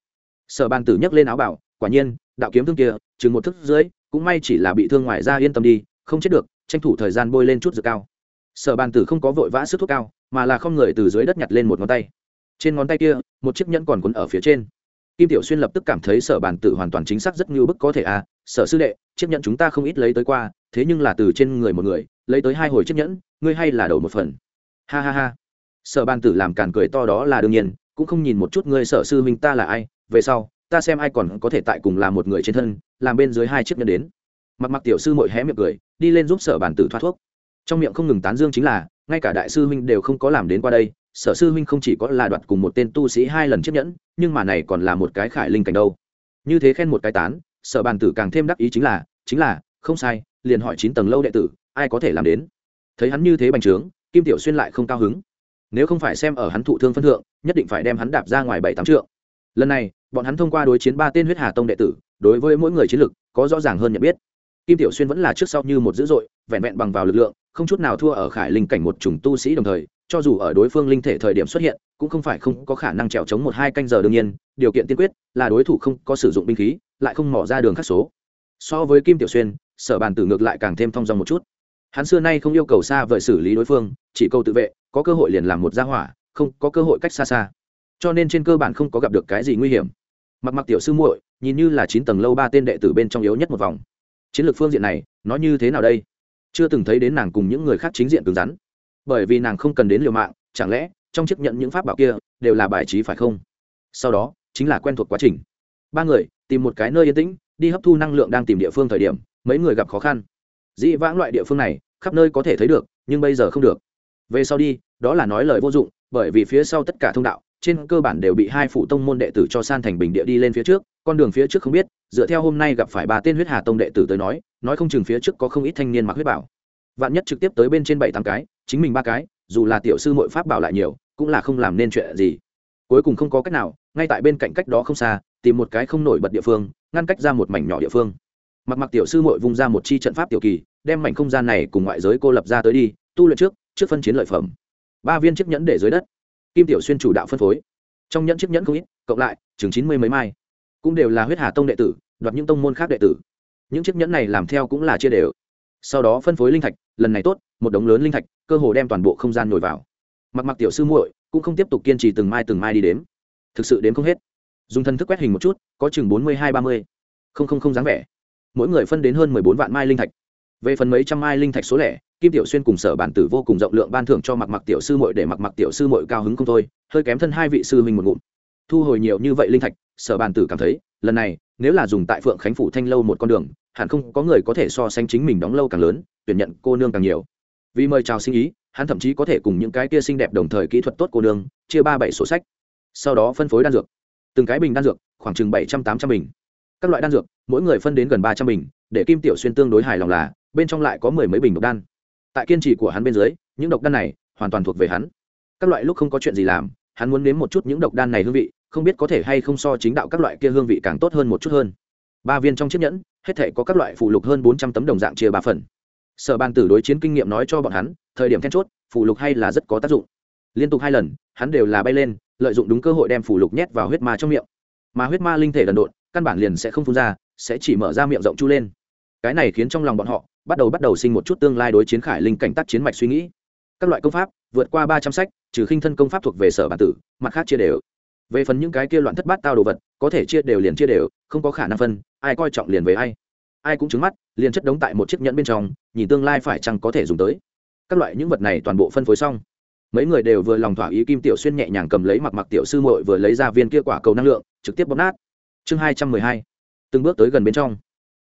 Sở bàn tử nhấc lên áo bảo, quả nhiên, đạo kiếm thương kia, chừng một thức dưới, cũng may chỉ là bị thương ngoài ra yên tâm đi, không chết được, tranh thủ thời gian bôi lên chút dược cao. Sở bàn tử không có vội vã sức thuốc cao, mà là không người từ dưới đất nhặt lên một ngón tay. Trên ngón tay kia, một chiếc nhẫn còn quấn ở phía trên. Kim tiểu xuyên lập tức cảm thấy sở bàn tử hoàn toàn chính xác rất như bức có thể à sở sư đệ, chiếc nhẫn chúng ta không ít lấy tới qua, thế nhưng là từ trên người một người, lấy tới hai hồi chiếc nhẫn, ngươi hay là đầu một phần. Ha ha ha sở bàn tử làm càn cười to đó là đương nhiên, cũng không nhìn một chút ngươi sở sư huynh ta là ai, về sau, ta xem ai còn có thể tại cùng làm một người trên thân, làm bên dưới hai chiếc nhẫn đến. Mặc mặc tiểu sư mội hé miệng cười, đi lên giúp sở bàn tử thoát thuốc. Trong miệng không ngừng tán dương chính là, ngay cả đại sư huynh đều không có làm đến qua đây, sở sư huynh không chỉ có là đoạt cùng một tên tu sĩ hai lần chiếc nhẫn, nhưng mà này còn là một cái khải linh cảnh đâu. Như thế khen một cái tán, sở bàn tử càng thêm đắc ý chính là chính là, không sai, liền hỏi chín tầng lâu đệ tử, ai có thể làm đến? Thấy hắn như thế bành trướng, kim tiểu xuyên lại không cao hứng nếu không phải xem ở hắn thụ thương phân thượng, nhất định phải đem hắn đạp ra ngoài bảy tám trượng. Lần này, bọn hắn thông qua đối chiến ba tên huyết hà tông đệ tử, đối với mỗi người chiến lực, có rõ ràng hơn nhận biết. Kim tiểu xuyên vẫn là trước sau như một dữ dội, vẹn vẹn bằng vào lực lượng, không chút nào thua ở khải linh cảnh một trùng tu sĩ đồng thời, cho dù ở đối phương linh thể thời điểm xuất hiện, cũng không phải không có khả năng trèo chống một hai canh giờ đương nhiên, điều kiện tiên quyết là đối thủ không có sử dụng binh khí, lại không mỏ ra đường khắc số. So với kim tiểu xuyên, sở bàn tử ngược lại càng thêm thong dong một chút hắn xưa nay không yêu cầu xa vời xử lý đối phương, chỉ câu tự vệ, có cơ hội liền làm một gia hỏa, không có cơ hội cách xa xa. Cho nên trên cơ bản không có gặp được cái gì nguy hiểm. Mặc mặc tiểu sư muội, nhìn như là chín tầng lâu ba tên đệ tử bên trong yếu nhất một vòng. Chiến lược phương diện này nói như thế nào đây? Chưa từng thấy đến nàng cùng những người khác chính diện cứng rắn. Bởi vì nàng không cần đến liều mạng, chẳng lẽ trong chấp nhận những pháp bảo kia đều là bài trí phải không? Sau đó, chính là quen thuộc quá trình. Ba người tìm một cái nơi yên tĩnh, đi hấp thu năng lượng đang tìm địa phương thời điểm, mấy người gặp khó khăn dĩ vãng loại địa phương này, khắp nơi có thể thấy được, nhưng bây giờ không được. Về sau đi, đó là nói lời vô dụng, bởi vì phía sau tất cả thông đạo, trên cơ bản đều bị hai phụ tông môn đệ tử cho san thành bình địa đi lên phía trước, con đường phía trước không biết, dựa theo hôm nay gặp phải ba tên huyết hà tông đệ tử tới nói nói không chừng phía trước có không ít thanh niên mặc huyết bảo. Vạn nhất trực tiếp tới bên trên bảy tám cái, chính mình ba cái, dù là tiểu sư mội pháp bảo lại nhiều, cũng là không làm nên chuyện gì. Cuối cùng không có cách nào, ngay tại bên cạnh cách đó không xa, tìm một cái không nổi bật địa phương, ngăn cách ra một mảnh nhỏ địa phương mặc mặc tiểu sư mội vung ra một chi trận pháp tiểu kỳ, đem mảnh không gian này cùng ngoại giới cô lập ra tới đi, tu luyện trước trước phân chiến lợi phẩm. Ba viên chiếc nhẫn để dưới đất. Kim tiểu xuyên chủ đạo phân phối. Trong nhẫn chiếc nhẫn không ít, cộng lại, chừng chín mươi mấy mai. Cũng đều là huyết hà tông đệ tử, đoạt những tông môn khác đệ tử. Những chiếc nhẫn này làm theo cũng là chia đều. Sau đó phân phối linh thạch, lần này tốt, một đống lớn linh thạch, cơ hồ đem toàn bộ không gian nhồi vào. Mặc mặc tiểu sư muội, cũng không tiếp tục kiên trì từng mai từng mai đi đếm. Thực sự đếm không hết. Dùng thân thức quét hình một chút, có chừng bốn mươi hai ba mươi. Không không không dáng vẻ mỗi người phân đến hơn mười bốn vạn mai linh thạch. Về phần mấy trăm mai linh thạch số lẻ, kim tiểu xuyên cùng sở bản tử vô cùng rộng lượng ban thưởng cho mặc mặc tiểu sư muội để mặc mặc tiểu sư muội cao hứng không thôi, hơi kém thân hai vị sư huynh một ngụm. Thu hồi nhiều như vậy linh thạch, sở bàn tử cảm thấy, lần này, nếu là dùng tại phượng khánh phủ thanh lâu một con đường, hẳn không có người có thể so sánh chính mình đóng lâu càng lớn, tuyển nhận cô nương càng nhiều. Vì mời chào sinh ý, hắn thậm chí có thể cùng những cái kia xinh đẹp đồng thời kỹ thuật tốt cô nương, chia ba bảy sổ sách. Sau đó phân phối đan dược. Từng cái bình đan dược, khoảng chừng bảy trăm tám trăm bình các loại đan dược, mỗi người phân đến gần ba trăm bình, để kim tiểu xuyên tương đối hài lòng là, bên trong lại có mười mấy bình độc đan. Tại kiên trì của hắn bên dưới, những độc đan này hoàn toàn thuộc về hắn. Các loại lúc không có chuyện gì làm, hắn muốn nếm một chút những độc đan này hương vị, không biết có thể hay không so chính đạo các loại kia hương vị càng tốt hơn một chút hơn. Ba viên trong chiếc nhẫn, hết thể có các loại phụ lục hơn bốn trăm tấm đồng dạng chia ba phần. Sở ban tử đối chiến kinh nghiệm nói cho bọn hắn, thời điểm then chốt, phụ lục hay là rất có tác dụng. Liên tục hai lần, hắn đều là bay lên, lợi dụng đúng cơ hội đem phụ lục nhét vào huyết ma trong miệng mà huyết ma linh thể đần độn, căn bản liền sẽ không phun ra, sẽ chỉ mở ra miệng rộng chu lên. Cái này khiến trong lòng bọn họ bắt đầu bắt đầu sinh một chút tương lai đối chiến khải linh cảnh tác chiến mạch suy nghĩ. Các loại công pháp, vượt qua ba trăm sách, trừ khinh thân công pháp thuộc về sở bản tử, mặt khác chia đều. Về phần những cái kia loạn thất bát tao đồ vật, có thể chia đều liền chia đều, không có khả năng phân, ai coi trọng liền với ai. Ai cũng trứng mắt, liền chất đống tại một chiếc nhẫn bên trong, nhìn tương lai phải chăng có thể dùng tới. Các loại những vật này toàn bộ phân phối xong mấy người đều vừa lòng thỏa ý kim tiểu xuyên nhẹ nhàng cầm lấy mặc mặc tiểu sư muội vừa lấy ra viên kia quả cầu năng lượng, trực tiếp bóp nát. Chương hai trăm mười hai, từng bước tới gần bên trong.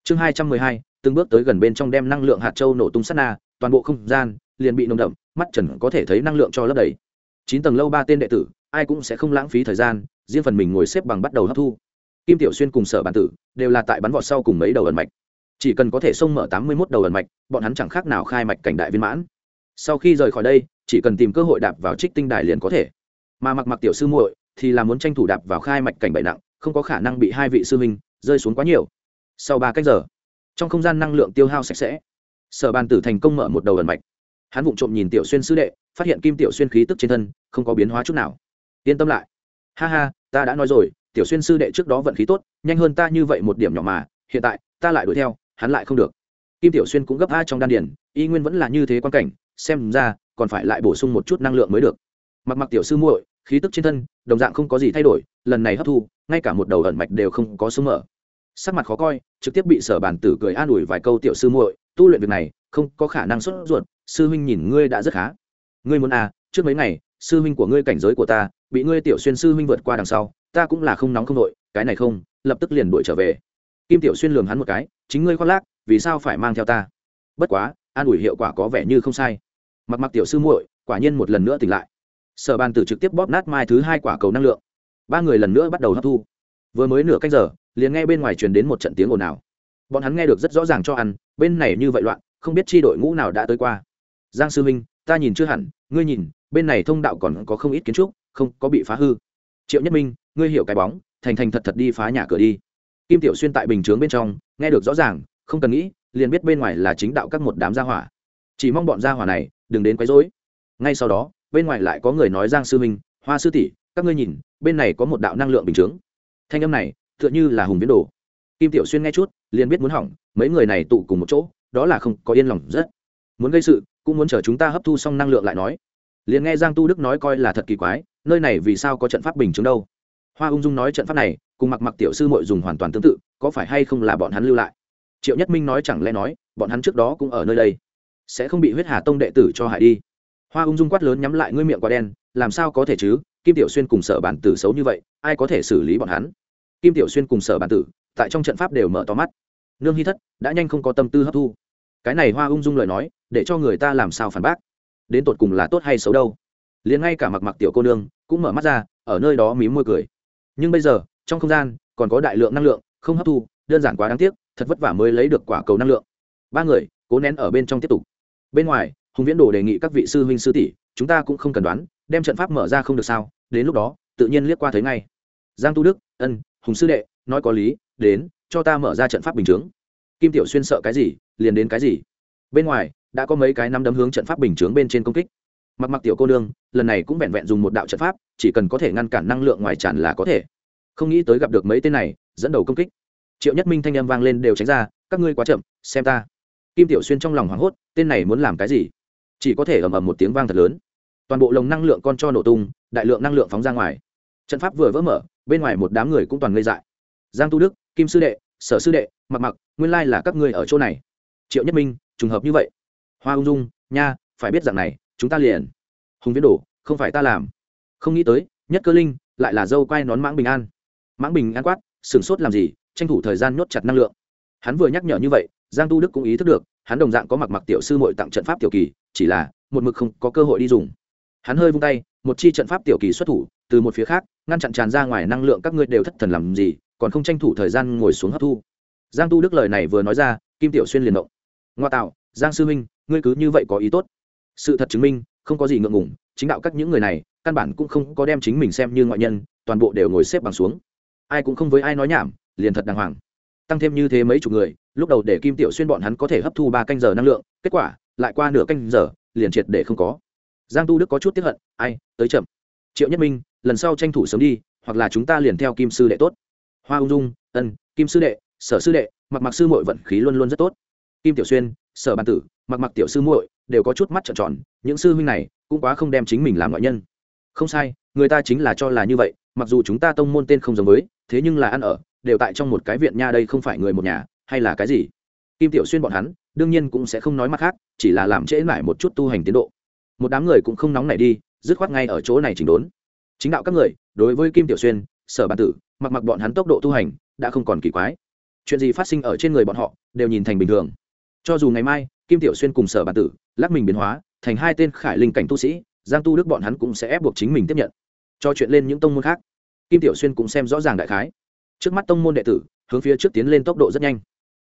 Chương hai trăm mười hai, từng bước tới gần bên trong đem năng lượng hạt châu nổ tung sát na, toàn bộ không gian liền bị nồng đậm, mắt trần có thể thấy năng lượng cho lấp đầy. Chín tầng lâu ba tên đệ tử, ai cũng sẽ không lãng phí thời gian, riêng phần mình ngồi xếp bằng bắt đầu hấp thu. Kim tiểu xuyên cùng sở bản tử đều là tại bắn vọt sau cùng mấy đầu ẩn mạch. Chỉ cần có thể xông mở tám mươi mốt đầu ẩn mạch, bọn hắn chẳng khác nào khai mạch cảnh đại viên mãn. Sau khi rời khỏi đây chỉ cần tìm cơ hội đạp vào trích tinh đài liền có thể. Mà mặc mặc tiểu sư muội thì là muốn tranh thủ đạp vào khai mạch cảnh bảy nặng, không có khả năng bị hai vị sư huynh rơi xuống quá nhiều. Sau ba cách giờ, trong không gian năng lượng tiêu hao sạch sẽ, sở bàn tử thành công mở một đầu ẩn mạch. Hắn vụng trộm nhìn tiểu xuyên sư đệ, phát hiện kim tiểu xuyên khí tức trên thân không có biến hóa chút nào. Yên tâm lại. Ha ha, ta đã nói rồi, tiểu xuyên sư đệ trước đó vận khí tốt, nhanh hơn ta như vậy một điểm nhỏ mà, hiện tại, ta lại đuổi theo, hắn lại không được. Kim tiểu xuyên cũng gấp a trong đan điển y nguyên vẫn là như thế quan cảnh, xem ra còn phải lại bổ sung một chút năng lượng mới được. Mặc mặc tiểu sư muội, khí tức trên thân, đồng dạng không có gì thay đổi, lần này hấp thu, ngay cả một đầu ẩn mạch đều không có sung mở. Sắc mặt khó coi, trực tiếp bị sở bản tử cười an ủi vài câu tiểu sư muội, tu luyện việc này, không có khả năng xuất ruột, sư huynh nhìn ngươi đã rất khá. Ngươi muốn à trước mấy ngày, sư huynh của ngươi cảnh giới của ta, bị ngươi tiểu xuyên sư huynh vượt qua đằng sau, ta cũng là không nóng không đội, cái này không, lập tức liền đuổi trở về. Kim tiểu xuyên lường hắn một cái, chính ngươi khoác lác, vì sao phải mang theo ta? Bất quá, an ủi hiệu quả có vẻ như không sai mặc mặc tiểu sư muội, quả nhiên một lần nữa tỉnh lại. Sở bàn tử trực tiếp bóp nát mai thứ hai quả cầu năng lượng. Ba người lần nữa bắt đầu hấp thu. Vừa mới nửa canh giờ, liền nghe bên ngoài truyền đến một trận tiếng ồn ào. Bọn hắn nghe được rất rõ ràng cho ăn, bên này như vậy loạn, không biết chi đội ngũ nào đã tới qua. Giang sư minh ta nhìn chưa hẳn, ngươi nhìn, bên này thông đạo còn có không ít kiến trúc, không có bị phá hư. Triệu nhất minh, ngươi hiểu cái bóng, thành thành thật thật đi phá nhà cửa đi. Kim tiểu xuyên tại bình chướng bên trong, nghe được rõ ràng, không cần nghĩ, liền biết bên ngoài là chính đạo các một đám gia hỏa chỉ mong bọn gia hỏa này đừng đến quấy rối. Ngay sau đó, bên ngoài lại có người nói giang sư minh, hoa sư tỷ, các ngươi nhìn, bên này có một đạo năng lượng bình chướng. Thanh âm này tựa như là hùng biến đồ. Kim tiểu xuyên nghe chút, liền biết muốn hỏng, mấy người này tụ cùng một chỗ, đó là không có yên lòng rất. Muốn gây sự, cũng muốn chờ chúng ta hấp thu xong năng lượng lại nói. Liền nghe giang tu đức nói coi là thật kỳ quái, nơi này vì sao có trận pháp bình chứng đâu? Hoa ung dung nói trận pháp này, cùng mặc mặc tiểu sư mội dùng hoàn toàn tương tự, có phải hay không là bọn hắn lưu lại? Triệu nhất minh nói chẳng lẽ nói, bọn hắn trước đó cũng ở nơi đây? Sẽ không bị huyết hà tông đệ tử cho hại đi. Hoa ung dung quát lớn nhắm lại ngươi miệng quá đen, làm sao có thể chứ? Kim tiểu xuyên cùng sở bản tử xấu như vậy, ai có thể xử lý bọn hắn? Kim tiểu xuyên cùng sở bản tử, tại trong trận pháp đều mở to mắt. Nương hy thất, đã nhanh không có tâm tư hấp thu. Cái này hoa ung dung lời nói, để cho người ta làm sao phản bác? Đến tột cùng là tốt hay xấu đâu? Liền ngay cả mặc mặc tiểu cô nương cũng mở mắt ra, ở nơi đó mím môi cười. Nhưng bây giờ, trong không gian, còn có đại lượng năng lượng, không hấp thu, đơn giản quá đáng tiếc, thật vất vả mới lấy được quả cầu năng lượng. Ba người, cố nén ở bên trong tiếp tục bên ngoài, hùng viễn đồ đề nghị các vị sư huynh sư tỷ, chúng ta cũng không cần đoán, đem trận pháp mở ra không được sao? Đến lúc đó, tự nhiên liếc qua thấy ngay. Giang tu đức, ân, hùng sư đệ, nói có lý, đến, cho ta mở ra trận pháp bình chướng. Kim tiểu xuyên sợ cái gì, liền đến cái gì. Bên ngoài, đã có mấy cái năm đấm hướng trận pháp bình chướng bên trên công kích. Mặc mặc tiểu cô nương, lần này cũng vẹn vẹn dùng một đạo trận pháp, chỉ cần có thể ngăn cản năng lượng ngoài tràn là có thể. Không nghĩ tới gặp được mấy tên này, dẫn đầu công kích. Triệu nhất minh thanh âm vang lên đều tránh ra, các ngươi quá chậm, xem ta kim tiểu xuyên trong lòng hoảng hốt, tên này muốn làm cái gì? Chỉ có thể ầm ầm một tiếng vang thật lớn. Toàn bộ lồng năng lượng con cho nổ tung, đại lượng năng lượng phóng ra ngoài. Trận pháp vừa vỡ mở, bên ngoài một đám người cũng toàn ngây dại. Giang tu đức, kim sư đệ, sở sư đệ, mặc mặc, nguyên lai là các ngươi ở chỗ này. Triệu nhất minh, trùng hợp như vậy. Hoa ung dung, nha, phải biết rằng này, chúng ta liền. Hùng viễn đồ không phải ta làm. Không nghĩ tới, nhất cơ linh lại là dâu quay nón mãng bình an. Mãng bình an quát, sửng sốt làm gì, tranh thủ thời gian nhốt chặt năng lượng. Hắn vừa nhắc nhở như vậy giang tu đức cũng ý thức được, hắn đồng dạng có mặc mặc tiểu sư mội tặng trận pháp tiểu kỳ, chỉ là, một mực không có cơ hội đi dùng. Hắn hơi vung tay, một chi trận pháp tiểu kỳ xuất thủ, từ một phía khác, ngăn chặn tràn ra ngoài năng lượng các ngươi đều thất thần làm gì, còn không tranh thủ thời gian ngồi xuống hấp thu. Giang tu đức lời này vừa nói ra, kim tiểu xuyên liền động. Ngoa tạo, giang sư minh, ngươi cứ như vậy có ý tốt. Sự thật chứng minh, không có gì ngượng ngùng, chính đạo các những người này, căn bản cũng không có đem chính mình xem như ngoại nhân, toàn bộ đều ngồi xếp bằng xuống. Ai cũng không với ai nói nhảm, liền thật đàng hoàng tăng thêm như thế mấy chục người, lúc đầu để kim tiểu xuyên bọn hắn có thể hấp thu ba canh giờ năng lượng, kết quả, lại qua nửa canh giờ, liền triệt để không có. Giang tu đức có chút tiếp hận, ai, tới chậm. Triệu nhất minh, lần sau tranh thủ sớm đi, hoặc là chúng ta liền theo kim sư đệ tốt. Hoa ung dung, ân, kim sư đệ, sở sư đệ, mặc mặc sư muội vận khí luôn luôn rất tốt. Kim tiểu xuyên, sở bàn tử, mặc mặc tiểu sư muội đều có chút mắt trợn tròn, những sư huynh này cũng quá không đem chính mình làm ngoại nhân. Không sai, người ta chính là cho là như vậy, mặc dù chúng ta tông môn tên không giống với, thế nhưng là ăn ở đều tại trong một cái viện nha đây không phải người một nhà, hay là cái gì? Kim tiểu xuyên bọn hắn, đương nhiên cũng sẽ không nói mặt khác, chỉ là làm trễ lại một chút tu hành tiến độ. Một đám người cũng không nóng này đi, dứt khoát ngay ở chỗ này chỉnh đốn. Chính đạo các người, đối với kim tiểu xuyên, sở bản tử, mặc mặc bọn hắn tốc độ tu hành, đã không còn kỳ quái. Chuyện gì phát sinh ở trên người bọn họ, đều nhìn thành bình thường. Cho dù ngày mai, kim tiểu xuyên cùng sở bản tử, lắc mình biến hóa, thành hai tên khải linh cảnh tu sĩ, giang tu đức bọn hắn cũng sẽ ép buộc chính mình tiếp nhận. Cho chuyện lên những tông môn khác. Kim tiểu xuyên cũng xem rõ ràng đại khái trước mắt tông môn đệ tử, hướng phía trước tiến lên tốc độ rất nhanh.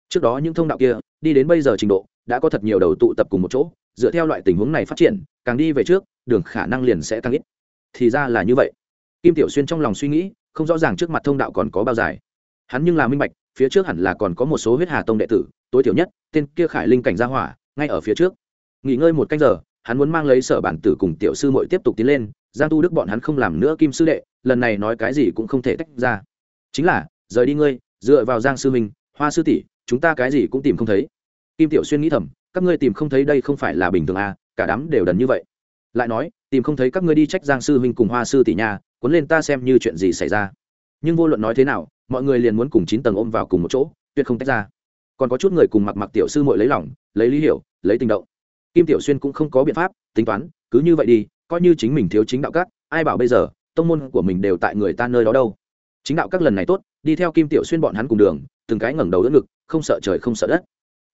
Trước đó những thông đạo kia, đi đến bây giờ trình độ, đã có thật nhiều đầu tụ tập cùng một chỗ, dựa theo loại tình huống này phát triển, càng đi về trước, đường khả năng liền sẽ càng ít. Thì ra là như vậy. Kim tiểu xuyên trong lòng suy nghĩ, không rõ ràng trước mặt thông đạo còn có bao dài. Hắn nhưng là minh bạch, phía trước hẳn là còn có một số huyết hà tông đệ tử, tối thiểu nhất, tên kia khải linh cảnh gia hỏa, ngay ở phía trước. Nghỉ ngơi một canh giờ, hắn muốn mang lấy sở bản tử cùng tiểu sư mội tiếp tục tiến lên, giang tu đức bọn hắn không làm nữa kim sư đệ, lần này nói cái gì cũng không thể tách ra chính là, rời đi ngươi, dựa vào giang sư minh, hoa sư tỷ, chúng ta cái gì cũng tìm không thấy. Kim tiểu xuyên nghĩ thầm, các ngươi tìm không thấy đây không phải là bình thường à cả đám đều đần như vậy. Lại nói, tìm không thấy các ngươi đi trách giang sư huynh cùng hoa sư tỷ nhà cuốn lên ta xem như chuyện gì xảy ra. Nhưng vô luận nói thế nào, mọi người liền muốn cùng chín tầng ôm vào cùng một chỗ, tuyệt không tách ra. Còn có chút người cùng mặc mặc tiểu sư mội lấy lòng, lấy lý hiểu, lấy tình động. Kim tiểu xuyên cũng không có biện pháp, tính toán, cứ như vậy đi, coi như chính mình thiếu chính đạo các, ai bảo bây giờ, tông môn của mình đều tại người ta nơi đó đâu chính đạo các lần này tốt, đi theo kim tiểu xuyên bọn hắn cùng đường, từng cái ngẩng đầu đỡ ngực, không sợ trời không sợ đất.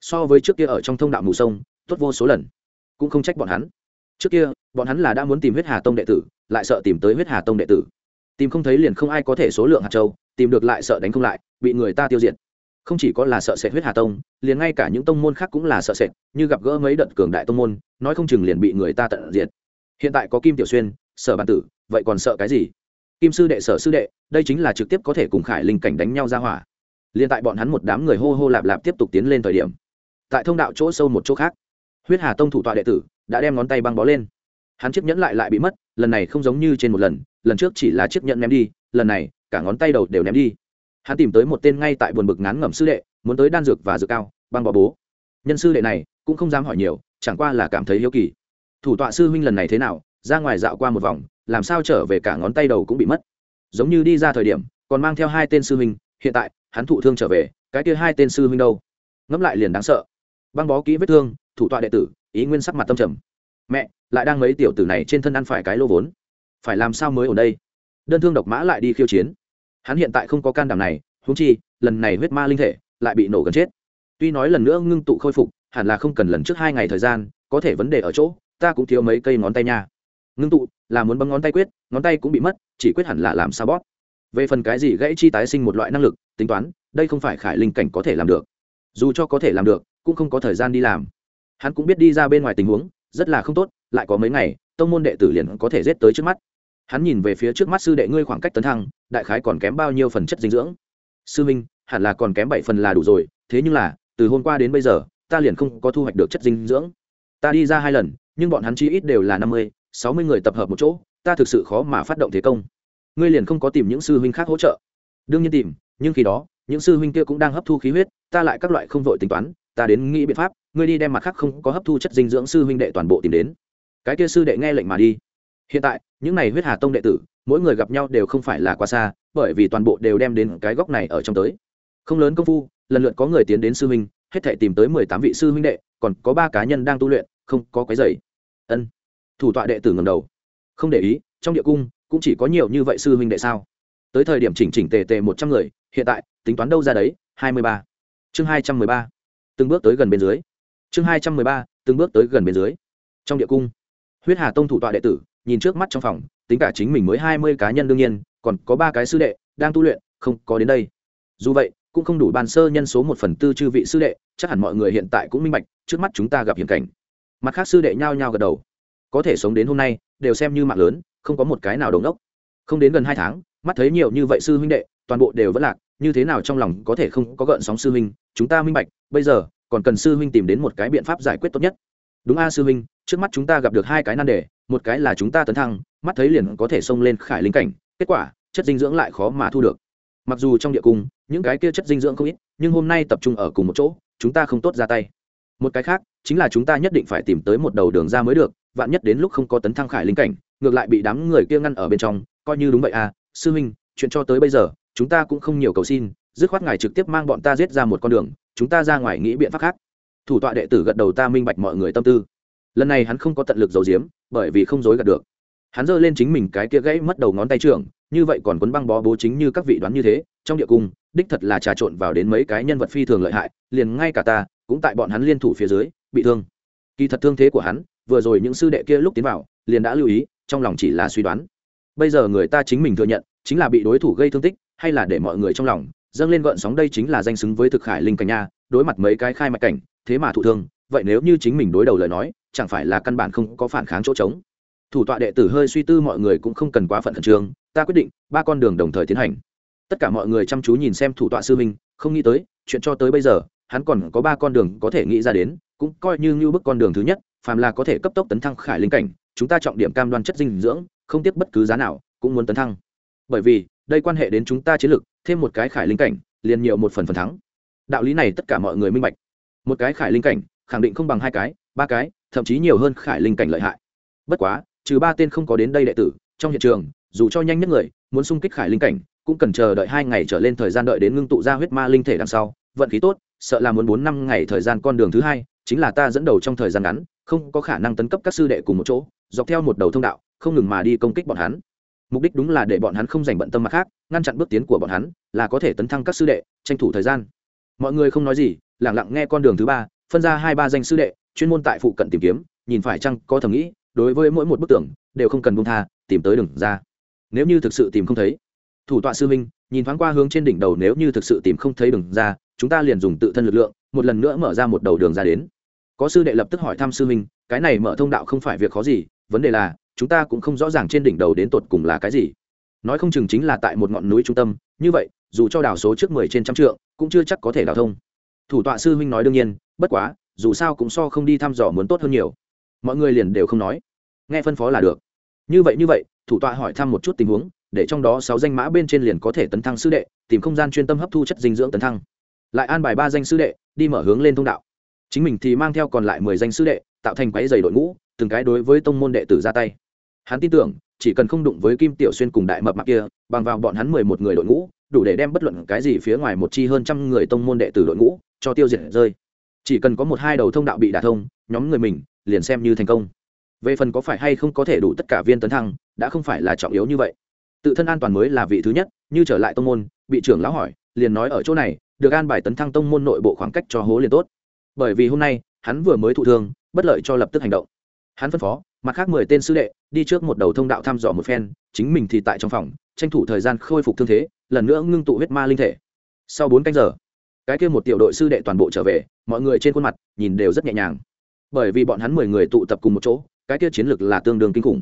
So với trước kia ở trong thông đạo mù sông, tốt vô số lần. Cũng không trách bọn hắn. Trước kia, bọn hắn là đã muốn tìm huyết hà tông đệ tử, lại sợ tìm tới huyết hà tông đệ tử. Tìm không thấy liền không ai có thể số lượng hạt châu, tìm được lại sợ đánh không lại, bị người ta tiêu diệt. Không chỉ có là sợ sệt huyết hà tông, liền ngay cả những tông môn khác cũng là sợ sệt, như gặp gỡ mấy đợt cường đại tông môn, nói không chừng liền bị người ta tận diệt. Hiện tại có kim tiểu xuyên sở bản tử, vậy còn sợ cái gì? Kim sư đệ, sở sư đệ, đây chính là trực tiếp có thể cùng khải linh cảnh đánh nhau ra hỏa. Liền tại bọn hắn một đám người hô hô lạp lạp tiếp tục tiến lên thời điểm, tại thông đạo chỗ sâu một chỗ khác, huyết hà tông thủ tọa đệ tử đã đem ngón tay băng bó lên. Hắn chiếc nhẫn lại lại bị mất, lần này không giống như trên một lần lần trước chỉ là chiếc nhẫn ném đi, lần này cả ngón tay đầu đều ném đi. Hắn tìm tới một tên ngay tại buồn bực ngán ngẩm sư đệ, muốn tới đan dược và dược cao, băng bó bố. Nhân sư đệ này cũng không dám hỏi nhiều, chẳng qua là cảm thấy hiếu kỳ. Thủ tọa sư huynh lần này thế nào ra ngoài dạo qua một vòng, làm sao trở về cả ngón tay đầu cũng bị mất. Giống như đi ra thời điểm, còn mang theo hai tên sư huynh, hiện tại, hắn thụ thương trở về, cái kia hai tên sư huynh đâu? Ngẫm lại liền đáng sợ. Băng bó kỹ vết thương, thủ tọa đệ tử, ý nguyên sắc mặt tâm trầm. Mẹ, lại đang mấy tiểu tử này trên thân ăn phải cái lô vốn. Phải làm sao mới ở đây? Đơn thương độc mã lại đi khiêu chiến. Hắn hiện tại không có can đảm này húng chi, lần này huyết ma linh thể lại bị nổ gần chết. Tuy nói lần nữa ngưng tụ khôi phục, hẳn là không cần lần trước hai ngày thời gian, có thể vấn đề ở chỗ, ta cũng thiếu mấy cây ngón tay nha ngưng tụ, là muốn bấm ngón tay quyết, ngón tay cũng bị mất, chỉ quyết hẳn là làm sao bóp. Về phần cái gì gãy chi tái sinh một loại năng lực, tính toán, đây không phải khải linh cảnh có thể làm được. Dù cho có thể làm được, cũng không có thời gian đi làm. Hắn cũng biết đi ra bên ngoài tình huống, rất là không tốt, lại có mấy ngày, tông môn đệ tử liền có thể rết tới trước mắt. Hắn nhìn về phía trước mắt sư đệ ngươi khoảng cách tấn thăng, đại khái còn kém bao nhiêu phần chất dinh dưỡng? Sư minh, hẳn là còn kém bảy phần là đủ rồi, thế nhưng là, từ hôm qua đến bây giờ, ta liền không có thu hoạch được chất dinh dưỡng. Ta đi ra hai lần, nhưng bọn hắn chi ít đều là năm mươi sáu mươi người tập hợp một chỗ, ta thực sự khó mà phát động thế công. Ngươi liền không có tìm những sư huynh khác hỗ trợ. Đương nhiên tìm, nhưng khi đó, những sư huynh kia cũng đang hấp thu khí huyết, ta lại các loại không vội tính toán, ta đến nghĩ biện pháp, ngươi đi đem mặt khác không có hấp thu chất dinh dưỡng sư huynh đệ toàn bộ tìm đến. Cái kia sư đệ nghe lệnh mà đi. Hiện tại, những này huyết hà tông đệ tử, mỗi người gặp nhau đều không phải là quá xa, bởi vì toàn bộ đều đem đến cái góc này ở trong tới. Không lớn công phu, lần lượt có người tiến đến sư huynh, hết thể tìm tới mười tám vị sư huynh đệ, còn có ba cá nhân đang tu luyện, không có cái giày ân thủ tọa đệ tử ngầm đầu. Không để ý, trong địa cung cũng chỉ có nhiều như vậy sư huynh đệ sao? Tới thời điểm chỉnh chỉnh tề tề một trăm người, hiện tại, tính toán đâu ra đấy? Hai mươi ba. Chương hai trăm mười ba. Từng bước tới gần bên dưới. Chương hai trăm mười ba, từng bước tới gần bên dưới. Trong địa cung, huyết hà tông thủ tọa đệ tử nhìn trước mắt trong phòng, tính cả chính mình mới hai mươi cá nhân đương nhiên, còn có ba cái sư đệ đang tu luyện, không có đến đây. Dù vậy, cũng không đủ bàn sơ nhân số một phần tư chư vị sư đệ, chắc hẳn mọi người hiện tại cũng minh bạch, trước mắt chúng ta gặp hiểm cảnh. Mặt khác sư đệ nhao nhao gật đầu có thể sống đến hôm nay, đều xem như mạng lớn, không có một cái nào đồng đốc. Không đến gần hai tháng, mắt thấy nhiều như vậy sư huynh đệ, toàn bộ đều vẫn lạc, như thế nào trong lòng có thể không có gợn sóng sư huynh, chúng ta minh bạch, bây giờ, còn cần sư huynh tìm đến một cái biện pháp giải quyết tốt nhất. Đúng a sư huynh, trước mắt chúng ta gặp được hai cái nan đề, một cái là chúng ta tấn thăng, mắt thấy liền có thể xông lên khải linh cảnh, kết quả, chất dinh dưỡng lại khó mà thu được. Mặc dù trong địa cung, những cái kia chất dinh dưỡng không ít, nhưng hôm nay tập trung ở cùng một chỗ, chúng ta không tốt ra tay. Một cái khác, chính là chúng ta nhất định phải tìm tới một đầu đường ra mới được vạn nhất đến lúc không có tấn thăng khải linh cảnh, ngược lại bị đám người kia ngăn ở bên trong, coi như đúng vậy à sư huynh, chuyện cho tới bây giờ, chúng ta cũng không nhiều cầu xin, dứt khoát ngài trực tiếp mang bọn ta giết ra một con đường, chúng ta ra ngoài nghĩ biện pháp khác. Thủ tọa đệ tử gật đầu ta minh bạch mọi người tâm tư. Lần này hắn không có tận lực giấu giếm, bởi vì không dối gạt được. Hắn giơ lên chính mình cái kia gãy mất đầu ngón tay trưởng, như vậy còn quấn băng bó bố chính như các vị đoán như thế, trong địa cung, đích thật là trà trộn vào đến mấy cái nhân vật phi thường lợi hại, liền ngay cả ta, cũng tại bọn hắn liên thủ phía dưới, bị thương. Kỳ thật thương thế của hắn vừa rồi những sư đệ kia lúc tiến vào, liền đã lưu ý, trong lòng chỉ là suy đoán. Bây giờ người ta chính mình thừa nhận, chính là bị đối thủ gây thương tích, hay là để mọi người trong lòng, dâng lên gợn sóng đây chính là danh xứng với thực khải linh cảnh nha, đối mặt mấy cái khai mạch cảnh, thế mà thụ thương, vậy nếu như chính mình đối đầu lời nói, chẳng phải là căn bản không có phản kháng chỗ trống. Thủ tọa đệ tử hơi suy tư mọi người cũng không cần quá phận khẩn trương, ta quyết định, ba con đường đồng thời tiến hành. Tất cả mọi người chăm chú nhìn xem thủ tọa sư minh không nghĩ tới, chuyện cho tới bây giờ, hắn còn có ba con đường có thể nghĩ ra đến, cũng coi như như bức con đường thứ nhất phàm là có thể cấp tốc tấn thăng khải linh cảnh, chúng ta trọng điểm cam đoan chất dinh dưỡng, không tiếc bất cứ giá nào, cũng muốn tấn thăng. Bởi vì, đây quan hệ đến chúng ta chiến lược thêm một cái khải linh cảnh, liền nhiều một phần phần thắng. Đạo lý này tất cả mọi người minh bạch. Một cái khải linh cảnh, khẳng định không bằng hai cái, ba cái, thậm chí nhiều hơn khải linh cảnh lợi hại. Bất quá, trừ ba tên không có đến đây đệ tử, trong hiện trường, dù cho nhanh nhất người, muốn xung kích khải linh cảnh, cũng cần chờ đợi hai ngày trở lên thời gian đợi đến ngưng tụ ra huyết ma linh thể đằng sau. Vận khí tốt, sợ là muốn bốn năm ngày thời gian con đường thứ hai, chính là ta dẫn đầu trong thời gian ngắn không có khả năng tấn cấp các sư đệ cùng một chỗ, dọc theo một đầu thông đạo, không ngừng mà đi công kích bọn hắn. Mục đích đúng là để bọn hắn không dành bận tâm mặt khác, ngăn chặn bước tiến của bọn hắn, là có thể tấn thăng các sư đệ, tranh thủ thời gian. Mọi người không nói gì lẳng lặng nghe con đường thứ ba, phân ra hai ba danh sư đệ, chuyên môn tại phụ cận tìm kiếm, nhìn phải chăng có thầm nghĩ, đối với mỗi một bức tường, đều không cần buông tha, tìm tới đường ra. Nếu như thực sự tìm không thấy, thủ tọa sư minh nhìn thoáng qua hướng trên đỉnh đầu nếu như thực sự tìm không thấy đường ra, chúng ta liền dùng tự thân lực lượng, một lần nữa mở ra một đầu đường ra đến có sư đệ lập tức hỏi thăm sư minh cái này mở thông đạo không phải việc khó gì, vấn đề là, chúng ta cũng không rõ ràng trên đỉnh đầu đến tột cùng là cái gì. Nói không chừng chính là tại một ngọn núi trung tâm, như vậy, dù cho đào số trước mười trên trăm trượng, cũng chưa chắc có thể đào thông. Thủ tọa sư huynh nói đương nhiên, bất quá, dù sao cũng so không đi thăm dò muốn tốt hơn nhiều. Mọi người liền đều không nói. Nghe phân phó là được. Như vậy như vậy, thủ tọa hỏi thăm một chút tình huống, để trong đó sáu danh mã bên trên liền có thể tấn thăng sư đệ, tìm không gian chuyên tâm hấp thu chất dinh dưỡng tấn thăng. Lại an bài ba danh sư đệ, đi mở hướng lên thông đạo chính mình thì mang theo còn lại mười danh sư đệ, tạo thành quái dày đội ngũ, từng cái đối với tông môn đệ tử ra tay. Hắn tin tưởng, chỉ cần không đụng với kim tiểu xuyên cùng đại mập mạp kia, bằng vào bọn hắn mười một người đội ngũ, đủ để đem bất luận cái gì phía ngoài một chi hơn trăm người tông môn đệ tử đội ngũ cho tiêu diệt rơi. Chỉ cần có một hai đầu thông đạo bị đả thông, nhóm người mình liền xem như thành công. Về phần có phải hay không có thể đủ tất cả viên tấn thăng, đã không phải là trọng yếu như vậy. Tự thân an toàn mới là vị thứ nhất, như trở lại tông môn, bị trưởng lão hỏi, liền nói ở chỗ này, được an bài tấn thăng tông môn nội bộ khoảng cách cho hố liền tốt bởi vì hôm nay, hắn vừa mới thụ thương, bất lợi cho lập tức hành động. Hắn phân phó, mặt khác mười tên sư đệ, đi trước một đầu thông đạo thăm dò một phen, chính mình thì tại trong phòng, tranh thủ thời gian khôi phục thương thế, lần nữa ngưng tụ huyết ma linh thể. Sau bốn canh giờ, cái kia một tiểu đội sư đệ toàn bộ trở về, mọi người trên khuôn mặt, nhìn đều rất nhẹ nhàng. Bởi vì bọn hắn mười người tụ tập cùng một chỗ, cái kia chiến lược là tương đương kinh khủng.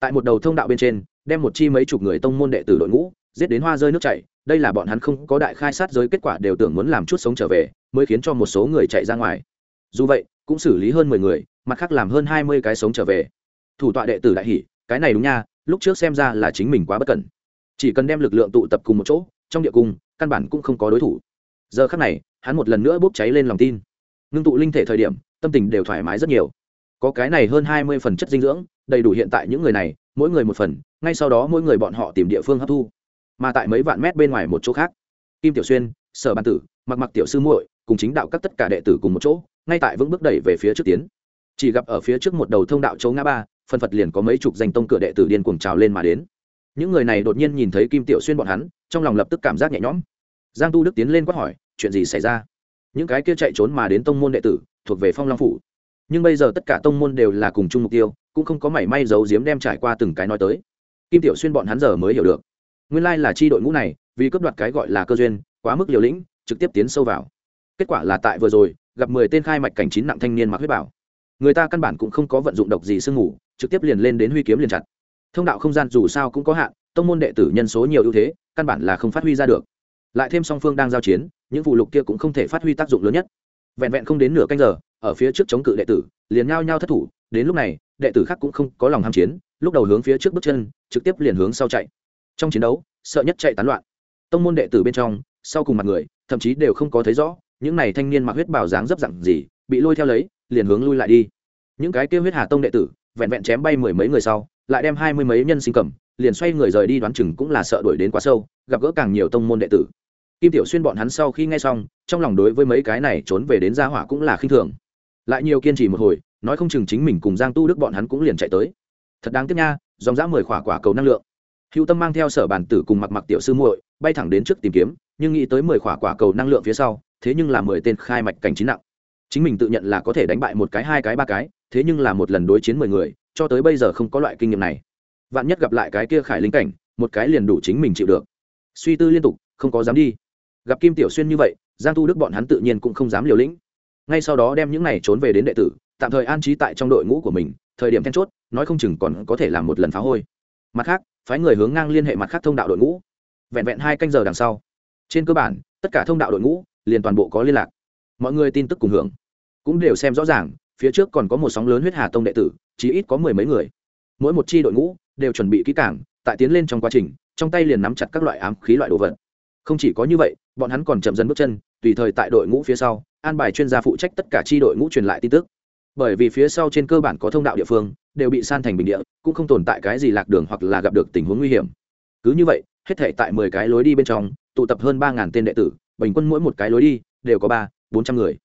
Tại một đầu thông đạo bên trên, đem một chi mấy chục người tông môn đệ tử đội ngũ giết đến hoa rơi nước chảy, đây là bọn hắn không có đại khai sát giới kết quả đều tưởng muốn làm chút sống trở về, mới khiến cho một số người chạy ra ngoài. Dù vậy, cũng xử lý hơn mười người, mặt khác làm hơn hai mươi cái sống trở về. Thủ tọa đệ tử đại hỷ cái này đúng nha, lúc trước xem ra là chính mình quá bất cẩn. Chỉ cần đem lực lượng tụ tập cùng một chỗ, trong địa cung, căn bản cũng không có đối thủ. Giờ khắc này, hắn một lần nữa bốc cháy lên lòng tin. Ngưng tụ linh thể thời điểm, tâm tình đều thoải mái rất nhiều. Có cái này hơn hai mươi phần chất dinh dưỡng, đầy đủ hiện tại những người này, mỗi người một phần, ngay sau đó mỗi người bọn họ tìm địa phương hấp thu mà tại mấy vạn mét bên ngoài một chỗ khác. Kim tiểu xuyên, sở ban tử, mặc mặc tiểu sư muội cùng chính đạo các tất cả đệ tử cùng một chỗ, ngay tại vững bước đẩy về phía trước tiến. Chỉ gặp ở phía trước một đầu thông đạo chỗ ngã ba phân phật liền có mấy chục danh tông cửa đệ tử điên cuồng trào lên mà đến. Những người này đột nhiên nhìn thấy kim tiểu xuyên bọn hắn, trong lòng lập tức cảm giác nhẹ nhõm. Giang tu đức tiến lên quát hỏi, chuyện gì xảy ra? Những cái kia chạy trốn mà đến tông môn đệ tử, thuộc về phong long phủ. Nhưng bây giờ tất cả tông môn đều là cùng chung mục tiêu, cũng không có mảy may giấu giếm đem trải qua từng cái nói tới. Kim tiểu xuyên bọn hắn giờ mới hiểu được nguyên lai là chi đội ngũ này, vì cướp đoạt cái gọi là cơ duyên, quá mức liều lĩnh, trực tiếp tiến sâu vào. Kết quả là tại vừa rồi, gặp mười tên khai mạch cảnh chín nặng thanh niên mặc huyết bảo. Người ta căn bản cũng không có vận dụng độc gì sương ngủ trực tiếp liền lên đến huy kiếm liền chặt. Thông đạo không gian dù sao cũng có hạn, tông môn đệ tử nhân số nhiều ưu thế, căn bản là không phát huy ra được. Lại thêm song phương đang giao chiến, những phụ lục kia cũng không thể phát huy tác dụng lớn nhất. Vẹn vẹn không đến nửa canh giờ, ở phía trước chống cự đệ tử, liền nhao nhao thất thủ, đến lúc này, đệ tử khác cũng không có lòng ham chiến, lúc đầu hướng phía trước bước chân, trực tiếp liền hướng sau chạy trong chiến đấu, sợ nhất chạy tán loạn. Tông môn đệ tử bên trong, sau cùng mặt người, thậm chí đều không có thấy rõ, những này thanh niên mặc huyết bảo dáng dấp dặn gì, bị lôi theo lấy, liền hướng lui lại đi. Những cái kêu huyết hà tông đệ tử, vẹn vẹn chém bay mười mấy người sau, lại đem hai mươi mấy nhân sinh cầm, liền xoay người rời đi đoán chừng cũng là sợ đuổi đến quá sâu, gặp gỡ càng nhiều tông môn đệ tử. Kim tiểu xuyên bọn hắn sau khi nghe xong, trong lòng đối với mấy cái này trốn về đến gia hỏa cũng là khinh thường. Lại nhiều kiên trì một hồi, nói không chừng chính mình cùng giang tu đức bọn hắn cũng liền chạy tới. Thật đáng tiếc nha, dòng dã mười khỏa quả cầu năng lượng hữu tâm mang theo sở bản tử cùng mặc mặc tiểu sư muội, bay thẳng đến trước tìm kiếm, nhưng nghĩ tới mười khỏa quả cầu năng lượng phía sau, thế nhưng là mười tên khai mạch cảnh chín nặng. Chính mình tự nhận là có thể đánh bại một cái, hai cái, ba cái, thế nhưng là một lần đối chiến mười người, cho tới bây giờ không có loại kinh nghiệm này. Vạn nhất gặp lại cái kia khải linh cảnh, một cái liền đủ chính mình chịu được. Suy tư liên tục, không có dám đi. Gặp kim tiểu xuyên như vậy, giang thu đức bọn hắn tự nhiên cũng không dám liều lĩnh. Ngay sau đó đem những này trốn về đến đệ tử, tạm thời an trí tại trong đội ngũ của mình, thời điểm then chốt, nói không chừng còn có thể làm một lần phá hôi mặt khác, phái người hướng ngang liên hệ mặt khác thông đạo đội ngũ. Vẹn vẹn hai canh giờ đằng sau, trên cơ bản, tất cả thông đạo đội ngũ liền toàn bộ có liên lạc. Mọi người tin tức cùng hưởng cũng đều xem rõ ràng, phía trước còn có một sóng lớn huyết hà tông đệ tử chỉ ít có mười mấy người. Mỗi một chi đội ngũ đều chuẩn bị kỹ cảng tại tiến lên trong quá trình, trong tay liền nắm chặt các loại ám khí loại đồ vật. Không chỉ có như vậy, bọn hắn còn chậm dần bước chân, tùy thời tại đội ngũ phía sau, an bài chuyên gia phụ trách tất cả chi đội ngũ truyền lại tin tức. Bởi vì phía sau trên cơ bản có thông đạo địa phương đều bị san thành bình địa, cũng không tồn tại cái gì lạc đường hoặc là gặp được tình huống nguy hiểm. Cứ như vậy, hết thể tại mười cái lối đi bên trong, tụ tập hơn ba ngàn tên đệ tử, bình quân mỗi một cái lối đi đều có ba, bốn trăm người.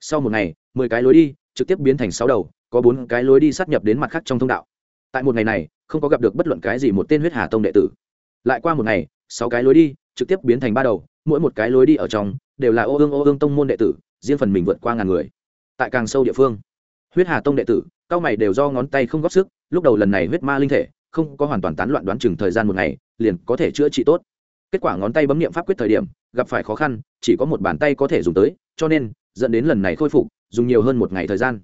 Sau một ngày, mười cái lối đi trực tiếp biến thành sáu đầu, có bốn cái lối đi sát nhập đến mặt khác trong thông đạo. Tại một ngày này, không có gặp được bất luận cái gì một tên huyết hà tông đệ tử. Lại qua một ngày, sáu cái lối đi trực tiếp biến thành ba đầu, mỗi một cái lối đi ở trong đều là ô ương ô ương tông môn đệ tử, riêng phần mình vượt qua ngàn người. Tại càng sâu địa phương, huyết hà tông đệ tử cao mày đều do ngón tay không góp sức, lúc đầu lần này huyết ma linh thể, không có hoàn toàn tán loạn đoán chừng thời gian một ngày, liền có thể chữa trị tốt. Kết quả ngón tay bấm niệm pháp quyết thời điểm, gặp phải khó khăn, chỉ có một bàn tay có thể dùng tới, cho nên, dẫn đến lần này khôi phục, dùng nhiều hơn một ngày thời gian.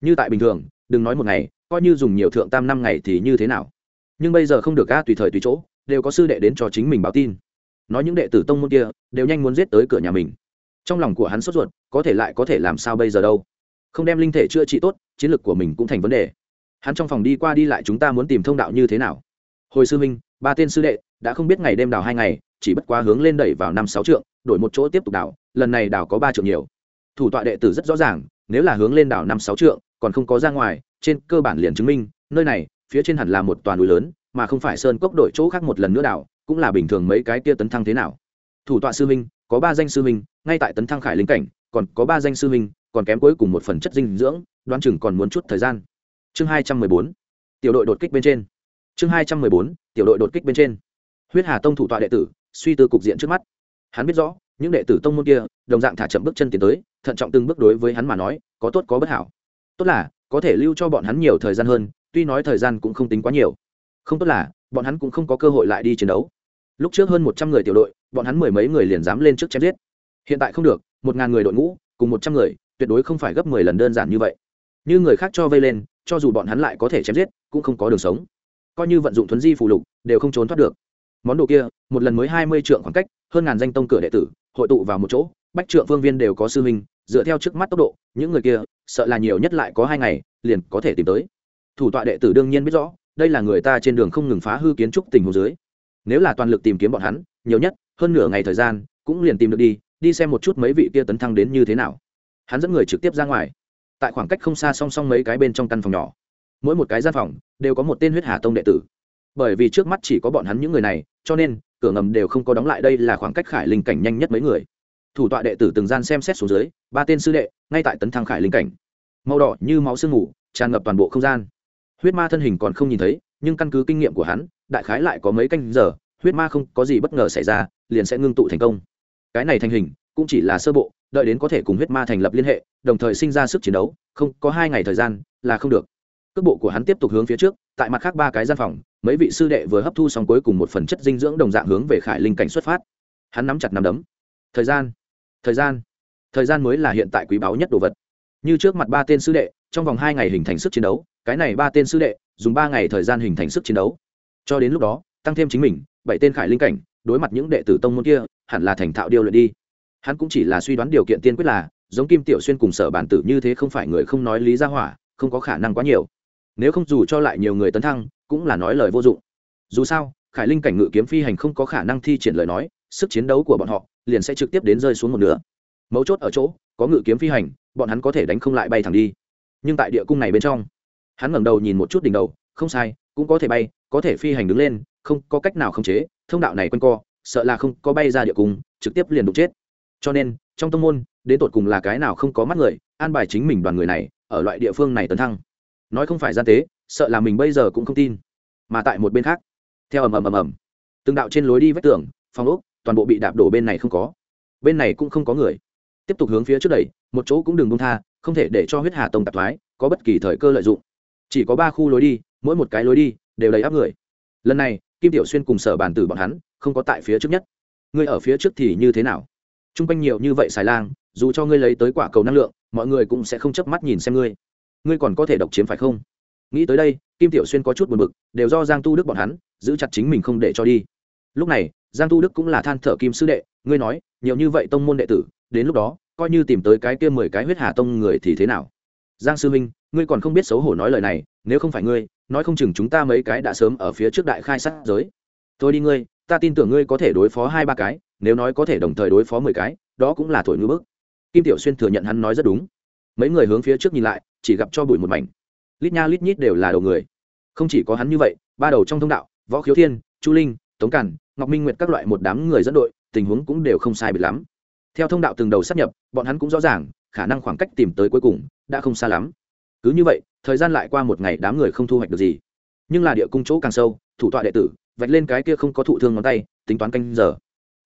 Như tại bình thường, đừng nói một ngày, coi như dùng nhiều thượng tam năm ngày thì như thế nào? Nhưng bây giờ không được ca tùy thời tùy chỗ, đều có sư đệ đến cho chính mình báo tin. Nói những đệ tử tông môn kia, đều nhanh muốn giết tới cửa nhà mình. Trong lòng của hắn sốt ruột, có thể lại có thể làm sao bây giờ đâu? Không đem linh thể chữa trị tốt, chiến lược của mình cũng thành vấn đề. Hắn trong phòng đi qua đi lại chúng ta muốn tìm thông đạo như thế nào? Hồi sư minh ba tên sư đệ, đã không biết ngày đêm đào hai ngày, chỉ bất quá hướng lên đẩy vào năm sáu trượng, đổi một chỗ tiếp tục đào, lần này đào có ba trượng nhiều. Thủ tọa đệ tử rất rõ ràng, nếu là hướng lên đảo năm sáu trượng, còn không có ra ngoài, trên cơ bản liền chứng minh, nơi này, phía trên hẳn là một toàn núi lớn, mà không phải sơn cốc đổi chỗ khác một lần nữa đảo cũng là bình thường mấy cái kia tấn thăng thế nào. Thủ tọa sư minh có ba danh sư minh ngay tại tấn thăng khải linh cảnh, còn có ba danh sư minh còn kém cuối cùng một phần chất dinh dưỡng, đoán chừng còn muốn chút thời gian. Chương hai trăm mười bốn, tiểu đội đột kích bên trên. Chương hai trăm mười bốn, tiểu đội đột kích bên trên. Huyết hà tông thủ tọa đệ tử, suy tư cục diện trước mắt. Hắn biết rõ, những đệ tử tông môn kia, đồng dạng thả chậm bước chân tiến tới, thận trọng từng bước đối với hắn mà nói, có tốt có bất hảo. Tốt là, có thể lưu cho bọn hắn nhiều thời gian hơn, tuy nói thời gian cũng không tính quá nhiều. Không tốt là, bọn hắn cũng không có cơ hội lại đi chiến đấu. Lúc trước hơn một trăm người tiểu đội, bọn hắn mười mấy người liền dám lên trước chém giết. Hiện tại không được, một ngàn người đội ngũ, cùng một trăm người tuyệt đối không phải gấp mười lần đơn giản như vậy. Như người khác cho vây lên, cho dù bọn hắn lại có thể chém giết, cũng không có đường sống. Coi như vận dụng thuấn di phù lục, đều không trốn thoát được. Món đồ kia, một lần mới hai mươi trượng khoảng cách, hơn ngàn danh tông cửa đệ tử, hội tụ vào một chỗ, bách trượng phương viên đều có sư huynh, dựa theo trước mắt tốc độ, những người kia, sợ là nhiều nhất lại có hai ngày, liền có thể tìm tới. Thủ tọa đệ tử đương nhiên biết rõ, đây là người ta trên đường không ngừng phá hư kiến trúc tình hồ dưới. Nếu là toàn lực tìm kiếm bọn hắn, nhiều nhất, hơn nửa ngày thời gian, cũng liền tìm được đi đi xem một chút mấy vị kia tấn thăng đến như thế nào hắn dẫn người trực tiếp ra ngoài. Tại khoảng cách không xa song song mấy cái bên trong căn phòng nhỏ. Mỗi một cái gian phòng đều có một tên huyết hà tông đệ tử. Bởi vì trước mắt chỉ có bọn hắn những người này, cho nên, cửa ngầm đều không có đóng lại đây là khoảng cách khải linh cảnh nhanh nhất mấy người. Thủ tọa đệ tử từng gian xem xét xuống dưới, ba tên sư đệ, ngay tại tấn thăng khải linh cảnh. Màu đỏ như máu sương ngủ tràn ngập toàn bộ không gian. Huyết ma thân hình còn không nhìn thấy, nhưng căn cứ kinh nghiệm của hắn, đại khái lại có mấy canh giờ, huyết ma không có gì bất ngờ xảy ra, liền sẽ ngưng tụ thành công. Cái này thành hình cũng chỉ là sơ bộ, đợi đến có thể cùng huyết ma thành lập liên hệ, đồng thời sinh ra sức chiến đấu, không, có hai ngày thời gian là không được. Cước bộ của hắn tiếp tục hướng phía trước, tại mặt khác ba cái gian phòng, mấy vị sư đệ vừa hấp thu xong cuối cùng một phần chất dinh dưỡng đồng dạng hướng về khải linh cảnh xuất phát. Hắn nắm chặt nắm đấm. Thời gian thời gian thời gian mới là hiện tại quý báu nhất đồ vật. Như trước mặt ba tên sư đệ, trong vòng hai ngày hình thành sức chiến đấu, cái này ba tên sư đệ dùng ba ngày thời gian hình thành sức chiến đấu. Cho đến lúc đó, tăng thêm chính mình, bảy tên khải linh cảnh, đối mặt những đệ tử tông môn kia, hẳn là thành thạo điều luyện đi hắn cũng chỉ là suy đoán điều kiện tiên quyết là, giống kim tiểu xuyên cùng sở bản tử như thế không phải người không nói lý ra hỏa, không có khả năng quá nhiều. Nếu không dù cho lại nhiều người tấn thăng, cũng là nói lời vô dụng. Dù sao, khải linh cảnh ngự kiếm phi hành không có khả năng thi triển lời nói, sức chiến đấu của bọn họ liền sẽ trực tiếp đến rơi xuống một nửa. Mấu chốt ở chỗ, có ngự kiếm phi hành, bọn hắn có thể đánh không lại bay thẳng đi. Nhưng tại địa cung này bên trong, hắn ngẩng đầu nhìn một chút đỉnh đầu, không sai, cũng có thể bay, có thể phi hành đứng lên, không có cách nào khống chế, thông đạo này quanh co, sợ là không có bay ra địa cung, trực tiếp liền đụng chết cho nên, trong tông môn, đến tột cùng là cái nào không có mắt người, an bài chính mình đoàn người này, ở loại địa phương này tấn thăng. Nói không phải gian tế, sợ là mình bây giờ cũng không tin. Mà tại một bên khác, theo ầm ầm ầm ầm, từng đạo trên lối đi vách tường, phòng ốc, toàn bộ bị đạp đổ bên này không có. Bên này cũng không có người. Tiếp tục hướng phía trước đẩy, một chỗ cũng đừng buông tha, không thể để cho huyết hà tông tạp thoái, có bất kỳ thời cơ lợi dụng. Chỉ có ba khu lối đi, mỗi một cái lối đi đều đầy áp người. Lần này, kim tiểu xuyên cùng sở bàn tử bọn hắn không có tại phía trước nhất. Người ở phía trước thì như thế nào? T r u n g quanh nhiều như vậy xài lang, dù cho ngươi lấy tới quả cầu năng lượng, mọi người cũng sẽ không chớp mắt nhìn xem ngươi. Ngươi còn có thể độc chiếm phải không? Nghĩ tới đây, kim tiểu xuyên có chút buồn b ự c đều do giang tu đức bọn hắn, giữ chặt chính mình không để cho đi. Lúc này, giang tu đức cũng là than thở kim sư đệ, ngươi nói, nhiều như vậy tông môn đệ tử, đến lúc đó, coi như tìm tới cái kia mười cái huyết hà tông người thì thế nào? Giang sư minh, ngươi còn không biết xấu hổ nói lời này, nếu không phải ngươi, nói không chừng chúng ta mấy cái đã sớm ở phía trước đại khai sát giới. Thôi đi ngươi ta tin tưởng ngươi có thể đối phó hai ba cái, nếu nói có thể đồng thời đối phó mười cái, đó cũng là thổi ngư bức. Kim tiểu xuyên thừa nhận hắn nói rất đúng. Mấy người hướng phía trước nhìn lại, chỉ gặp cho bụi một mảnh. Lít nha lít nhít đều là đầu người. Không chỉ có hắn như vậy, ba đầu trong thông đạo, võ khiếu thiên, chu linh, tống cản, ngọc minh nguyệt các loại một đám người dẫn đội, tình huống cũng đều không sai biệt lắm. Theo thông đạo từng đầu sắp nhập, bọn hắn cũng rõ ràng, khả năng khoảng cách tìm tới cuối cùng đã không xa lắm. Cứ như vậy, thời gian lại qua một ngày đám người không thu hoạch được gì nhưng là địa cung chỗ càng sâu, thủ tọa đệ tử vạch lên cái kia không có thụ thương ngón tay, tính toán canh giờ.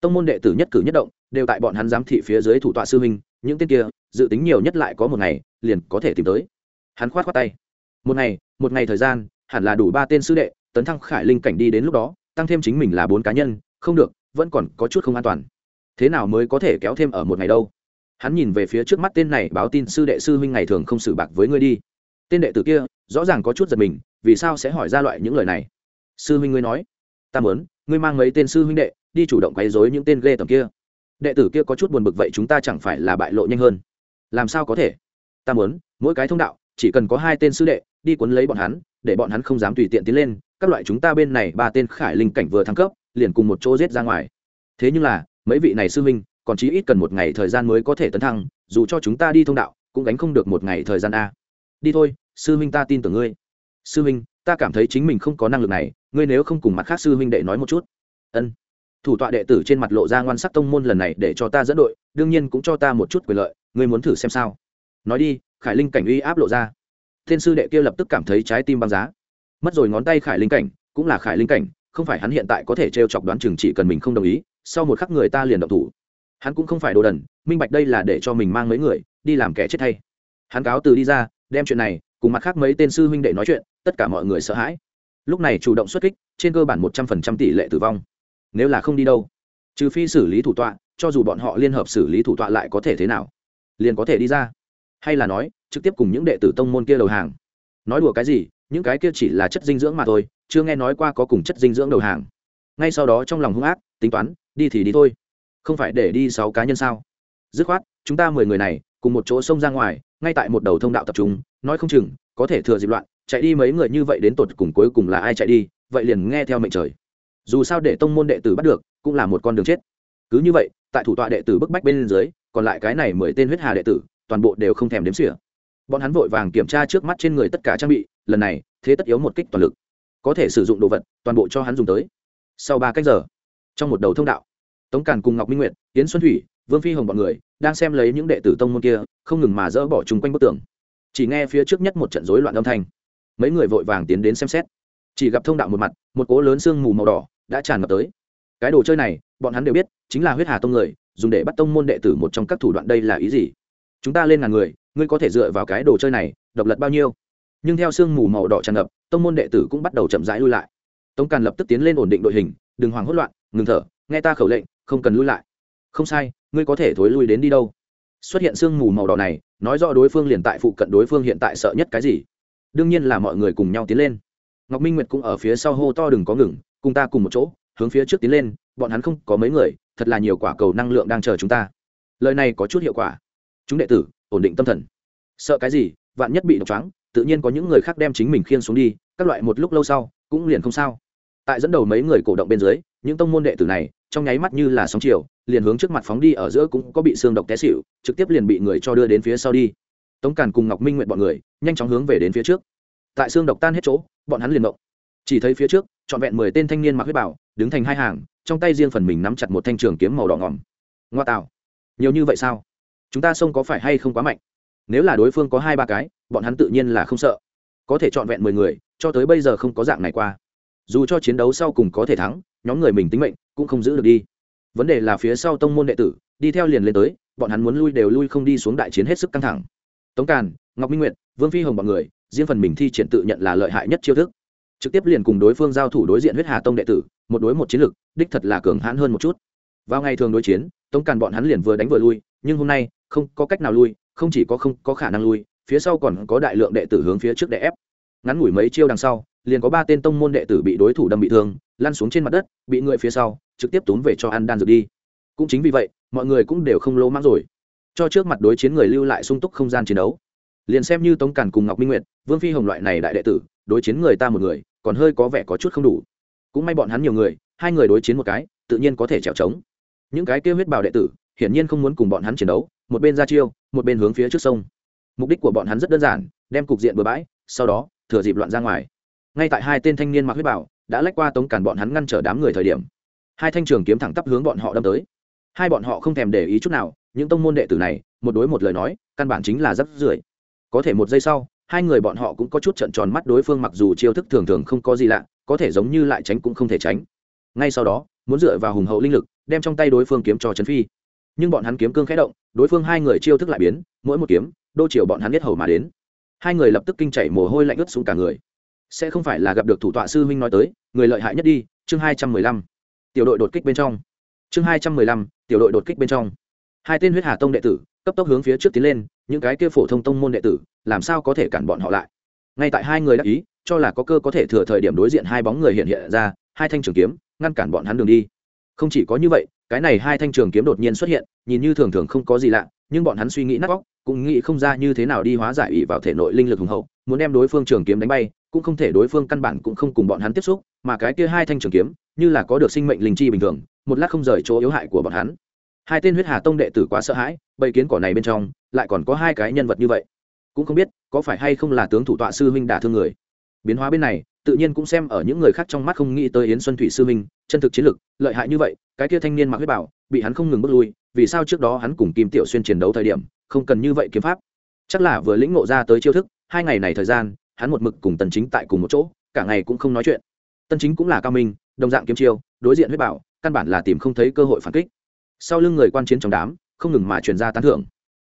Tông môn đệ tử nhất cử nhất động, đều tại bọn hắn giám thị phía dưới thủ tọa sư huynh, những tên kia, dự tính nhiều nhất lại có một ngày, liền có thể tìm tới. Hắn khoát khoát tay. Một ngày một ngày thời gian, hẳn là đủ ba tên sư đệ, tấn thăng khải linh cảnh đi đến lúc đó, tăng thêm chính mình là bốn cá nhân, không được, vẫn còn có chút không an toàn. Thế nào mới có thể kéo thêm ở một ngày đâu? Hắn nhìn về phía trước mắt tên này báo tin sư đệ sư huynh ngày thường không xử bạc với ngươi đi tên đệ tử kia rõ ràng có chút giật mình, vì sao sẽ hỏi ra loại những lời này? Sư huynh ngươi nói, ta mớn ngươi mang mấy tên sư huynh đệ đi chủ động quấy rối những tên ghê tầm kia. Đệ tử kia có chút buồn bực vậy chúng ta chẳng phải là bại lộ nhanh hơn. Làm sao có thể? Ta mớn mỗi cái thông đạo, chỉ cần có hai tên sư đệ, đi cuốn lấy bọn hắn, để bọn hắn không dám tùy tiện tiến lên, các loại chúng ta bên này ba tên khải linh cảnh vừa thăng cấp, liền cùng một chỗ giết ra ngoài. Thế nhưng là, mấy vị này sư huynh, còn chí ít cần một ngày thời gian mới có thể tấn thăng, dù cho chúng ta đi thông đạo, cũng gánh không được một ngày thời gian a đi thôi, sư huynh ta tin tưởng ngươi. Sư huynh, ta cảm thấy chính mình không có năng lực này, ngươi nếu không cùng mặt khác sư huynh đệ nói một chút. Ân. Thủ tọa đệ tử trên mặt lộ ra ngoan sắc tông môn lần này để cho ta dẫn đội, đương nhiên cũng cho ta một chút quyền lợi, ngươi muốn thử xem sao? Nói đi. Khải linh cảnh uy áp lộ ra. Thiên sư đệ kia lập tức cảm thấy trái tim băng giá. Mất rồi ngón tay khải linh cảnh, cũng là khải linh cảnh, không phải hắn hiện tại có thể t r e o chọc đoán chừng chỉ cần mình không đồng ý, sau một khắc người ta liền động thủ. Hắn cũng không phải đồ đần, minh bạch đây là để cho mình mang mấy người, đi làm kẻ chết thay. Hắn cáo từ đi ra đem chuyện này cùng mặt khác mấy tên sư huynh đệ nói chuyện, tất cả mọi người sợ hãi. Lúc này chủ động xuất kích, trên cơ bản một trăm phần trăm tỷ lệ tử vong. Nếu là không đi đâu, trừ phi xử lý thủ tọa, cho dù bọn họ liên hợp xử lý thủ tọa lại có thể thế nào? Liền có thể đi ra. Hay là nói, trực tiếp cùng những đệ tử tông môn kia đầu hàng. Nói đùa cái gì, những cái kia chỉ là chất dinh dưỡng mà thôi, chưa nghe nói qua có cùng chất dinh dưỡng đầu hàng. Ngay sau đó trong lòng hung ác, tính toán, đi thì đi thôi. Không phải để đi sáu cá nhân sao? Dứt khoát, chúng ta mười người này, cùng một chỗ xông ra ngoài ngay tại một đầu thông đạo tập trung, nói không chừng, có thể thừa dịp loạn, chạy đi mấy người như vậy đến tột cùng cuối cùng là ai chạy đi, vậy liền nghe theo mệnh trời. Dù sao để tông môn đệ tử bắt được, cũng là một con đường chết. Cứ như vậy, tại thủ tọa đệ tử bức bách bên dưới, còn lại cái này mười tên huyết hà đệ tử, toàn bộ đều không thèm đếm xỉa. Bọn hắn vội vàng kiểm tra trước mắt trên người tất cả trang bị, lần này, thế tất yếu một kích toàn lực. Có thể sử dụng đồ vật, toàn bộ cho hắn dùng tới. Sau ba cách giờ, trong một đầu thông đạo, tống càn cùng ngọc minh nguyệt tiến xuân thủy vương phi hồng bọn người, đang xem lấy những đệ tử tông môn kia, không ngừng mà dỡ bỏ chung quanh bức tường. Chỉ nghe phía trước nhất một trận rối loạn âm thanh. Mấy người vội vàng tiến đến xem xét. Chỉ gặp thông đạo một mặt, một cỗ lớn sương mù màu đỏ đã tràn ngập tới. Cái đồ chơi này, bọn hắn đều biết, chính là huyết hà tông người, dùng để bắt tông môn đệ tử một trong các thủ đoạn đây là ý gì? Chúng ta lên ngàn người, ngươi có thể dựa vào cái đồ chơi này, độc lật bao nhiêu? Nhưng theo sương mù màu đỏ tràn ngập, tông môn đệ tử cũng bắt đầu chậm rãi lui lại. Tống càn lập tức tiến lên ổn định đội hình, đừng hoảng hốt loạn, ngừng thở, nghe ta khẩu lệnh, không cần lui lại. Không sai ngươi có thể thối lui đến đi đâu? Xuất hiện sương mù màu đỏ này, nói rõ đối phương liền tại phụ cận đối phương hiện tại sợ nhất cái gì. Đương nhiên là mọi người cùng nhau tiến lên. Ngọc minh nguyệt cũng ở phía sau hô to đừng có ngừng, cùng ta cùng một chỗ, hướng phía trước tiến lên, bọn hắn không có mấy người, thật là nhiều quả cầu năng lượng đang chờ chúng ta. Lời này có chút hiệu quả. Chúng đệ tử, ổn định tâm thần. Sợ cái gì, vạn nhất bị độc trắng tự nhiên có những người khác đem chính mình khiên xuống đi, các loại một lúc lâu sau, cũng liền không sao. Tại dẫn đầu mấy người cổ động bên dưới, những tông môn đệ tử này trong nháy mắt như là sóng chiều, liền hướng trước mặt phóng đi, ở giữa cũng có bị xương độc té xịu trực tiếp liền bị người cho đưa đến phía sau đi. Tống càn cùng ngọc minh nguyện bọn người, nhanh chóng hướng về đến phía trước. Tại xương độc tan hết chỗ, bọn hắn liền động chỉ thấy phía trước, trọn vẹn mười tên thanh niên mặc huyết bảo, đứng thành hai hàng, trong tay riêng phần mình nắm chặt một thanh trường kiếm màu đỏ ngỏm. Ngoa tạo. Nhiều như vậy sao? Chúng ta xông có phải hay không quá mạnh? Nếu là đối phương có hai ba cái, bọn hắn tự nhiên là không sợ. Có thể trọn vẹn mười người, cho tới bây giờ không có dạng này qua dù cho chiến đấu sau cùng có thể thắng, nhóm người mình tính mệnh cũng không giữ được đi. Vấn đề là phía sau tông môn đệ tử, đi theo liền lên tới, bọn hắn muốn lui đều lui không đi xuống đại chiến hết sức căng thẳng. Tống càn, ngọc minh nguyệt, vương phi hồng b ọ n người, riêng phần mình thi triển tự nhận là lợi hại nhất chiêu thức. Trực tiếp liền cùng đối phương giao thủ đối diện huyết hà tông đệ tử, một đối một chiến lực, đích thật là cường hãn hơn một chút. Vào ngày thường đối chiến, tống càn bọn hắn liền vừa đánh vừa lui, nhưng hôm nay, không có cách nào lui, không chỉ có không có khả năng lui, phía sau còn có đại lượng đệ tử hướng phía trước đè ép. Ngắn ngủi mấy chiêu đằng sau liền có ba tên tông môn đệ tử bị đối thủ đâm bị thương, lăn xuống trên mặt đất, bị người phía sau trực tiếp túm về cho ăn đan dược đi. Cũng chính vì vậy, mọi người cũng đều không lỗ mãng rồi. Cho trước mặt đối chiến người lưu lại sung túc không gian chiến đấu. Liền xem như tống càn cùng ngọc minh nguyệt, vương phi hồng loại này đại đệ tử, đối chiến người ta một người, còn hơi có vẻ có chút không đủ. Cũng may bọn hắn nhiều người, hai người đối chiến một cái, tự nhiên có thể trèo trống. Những cái kêu huyết bào đệ tử, hiển nhiên không muốn cùng bọn hắn chiến đấu, một bên ra chiêu, một bên hướng phía trước sông. Mục đích của bọn hắn rất đơn giản, đem cục diện bừa bãi, sau đó, thừa dịp loạn ra ngoài ngay tại hai tên thanh niên mặc huyết bảo đã lách qua tống cản bọn hắn ngăn trở đám người thời điểm, hai thanh trường kiếm thẳng tắp hướng bọn họ đâm tới. Hai bọn họ không thèm để ý chút nào, những tông môn đệ tử này, một đối một lời nói, căn bản chính là rất rưởi. Có thể một giây sau, hai người bọn họ cũng có chút trận tròn mắt đối phương mặc dù chiêu thức thường thường không có gì lạ, có thể giống như lại tránh cũng không thể tránh. Ngay sau đó, muốn dựa vào hùng hậu linh lực, đem trong tay đối phương kiếm cho trấn phi. Nhưng bọn hắn kiếm cương khẽ động, đối phương hai người chiêu thức lại biến, mỗi một kiếm, đô chiều bọn hắn biết hầu mà đến. Hai người lập tức kinh chảy mồ hôi lạnh ướt xuống cả người sẽ không phải là gặp được thủ tọa sư huynh nói tới, người lợi hại nhất đi, chương hai trăm mười lăm. Tiểu đội đột kích bên trong. Chương hai trăm mười lăm, tiểu đội đột kích bên trong. Hai tên huyết hà tông đệ tử, cấp tốc hướng phía trước tiến lên, những cái kia phổ thông tông môn đệ tử, làm sao có thể cản bọn họ lại? Ngay tại hai người đắc ý, cho là có cơ có thể thừa thời điểm đối diện hai bóng người hiện hiện ra, hai thanh trường kiếm, ngăn cản bọn hắn đường đi. Không chỉ có như vậy, cái này hai thanh trường kiếm đột nhiên xuất hiện, nhìn như thường thường không có gì lạ, nhưng bọn hắn suy nghĩ nát vóc cũng nghĩ không ra như thế nào đi hóa giải ủy vào thể nội linh lực hùng hậu, muốn đem đối phương trường kiếm đánh bay cũng không thể đối phương căn bản cũng không cùng bọn hắn tiếp xúc, mà cái kia hai thanh trường kiếm, như là có được sinh mệnh linh chi bình thường, một lát không rời chỗ yếu hại của bọn hắn. Hai tên huyết hà tông đệ tử quá sợ hãi, bầy kiến cỏ này bên trong, lại còn có hai cái nhân vật như vậy. Cũng không biết, có phải hay không là tướng thủ tọa sư huynh đả thương người. Biến hóa bên này, tự nhiên cũng xem ở những người khác trong mắt không nghĩ tới yến xuân thủy sư huynh, chân thực chiến lực, lợi hại như vậy, cái kia thanh niên mặc huyết bảo, bị hắn không ngừng bước lui, vì sao trước đó hắn cùng kim tiểu xuyên chiến đấu thời điểm, không cần như vậy kiếm pháp. Chắc là vừa lĩnh ngộ ra tới chiêu thức, hai ngày này thời gian hắn một mực cùng tần chính tại cùng một chỗ, cả ngày cũng không nói chuyện. Tần chính cũng là cao minh, đồng dạng kiếm chiêu, đối diện huyết bảo, căn bản là tìm không thấy cơ hội phản kích. Sau lưng người quan chiến trong đám, không ngừng mà truyền ra tán thưởng.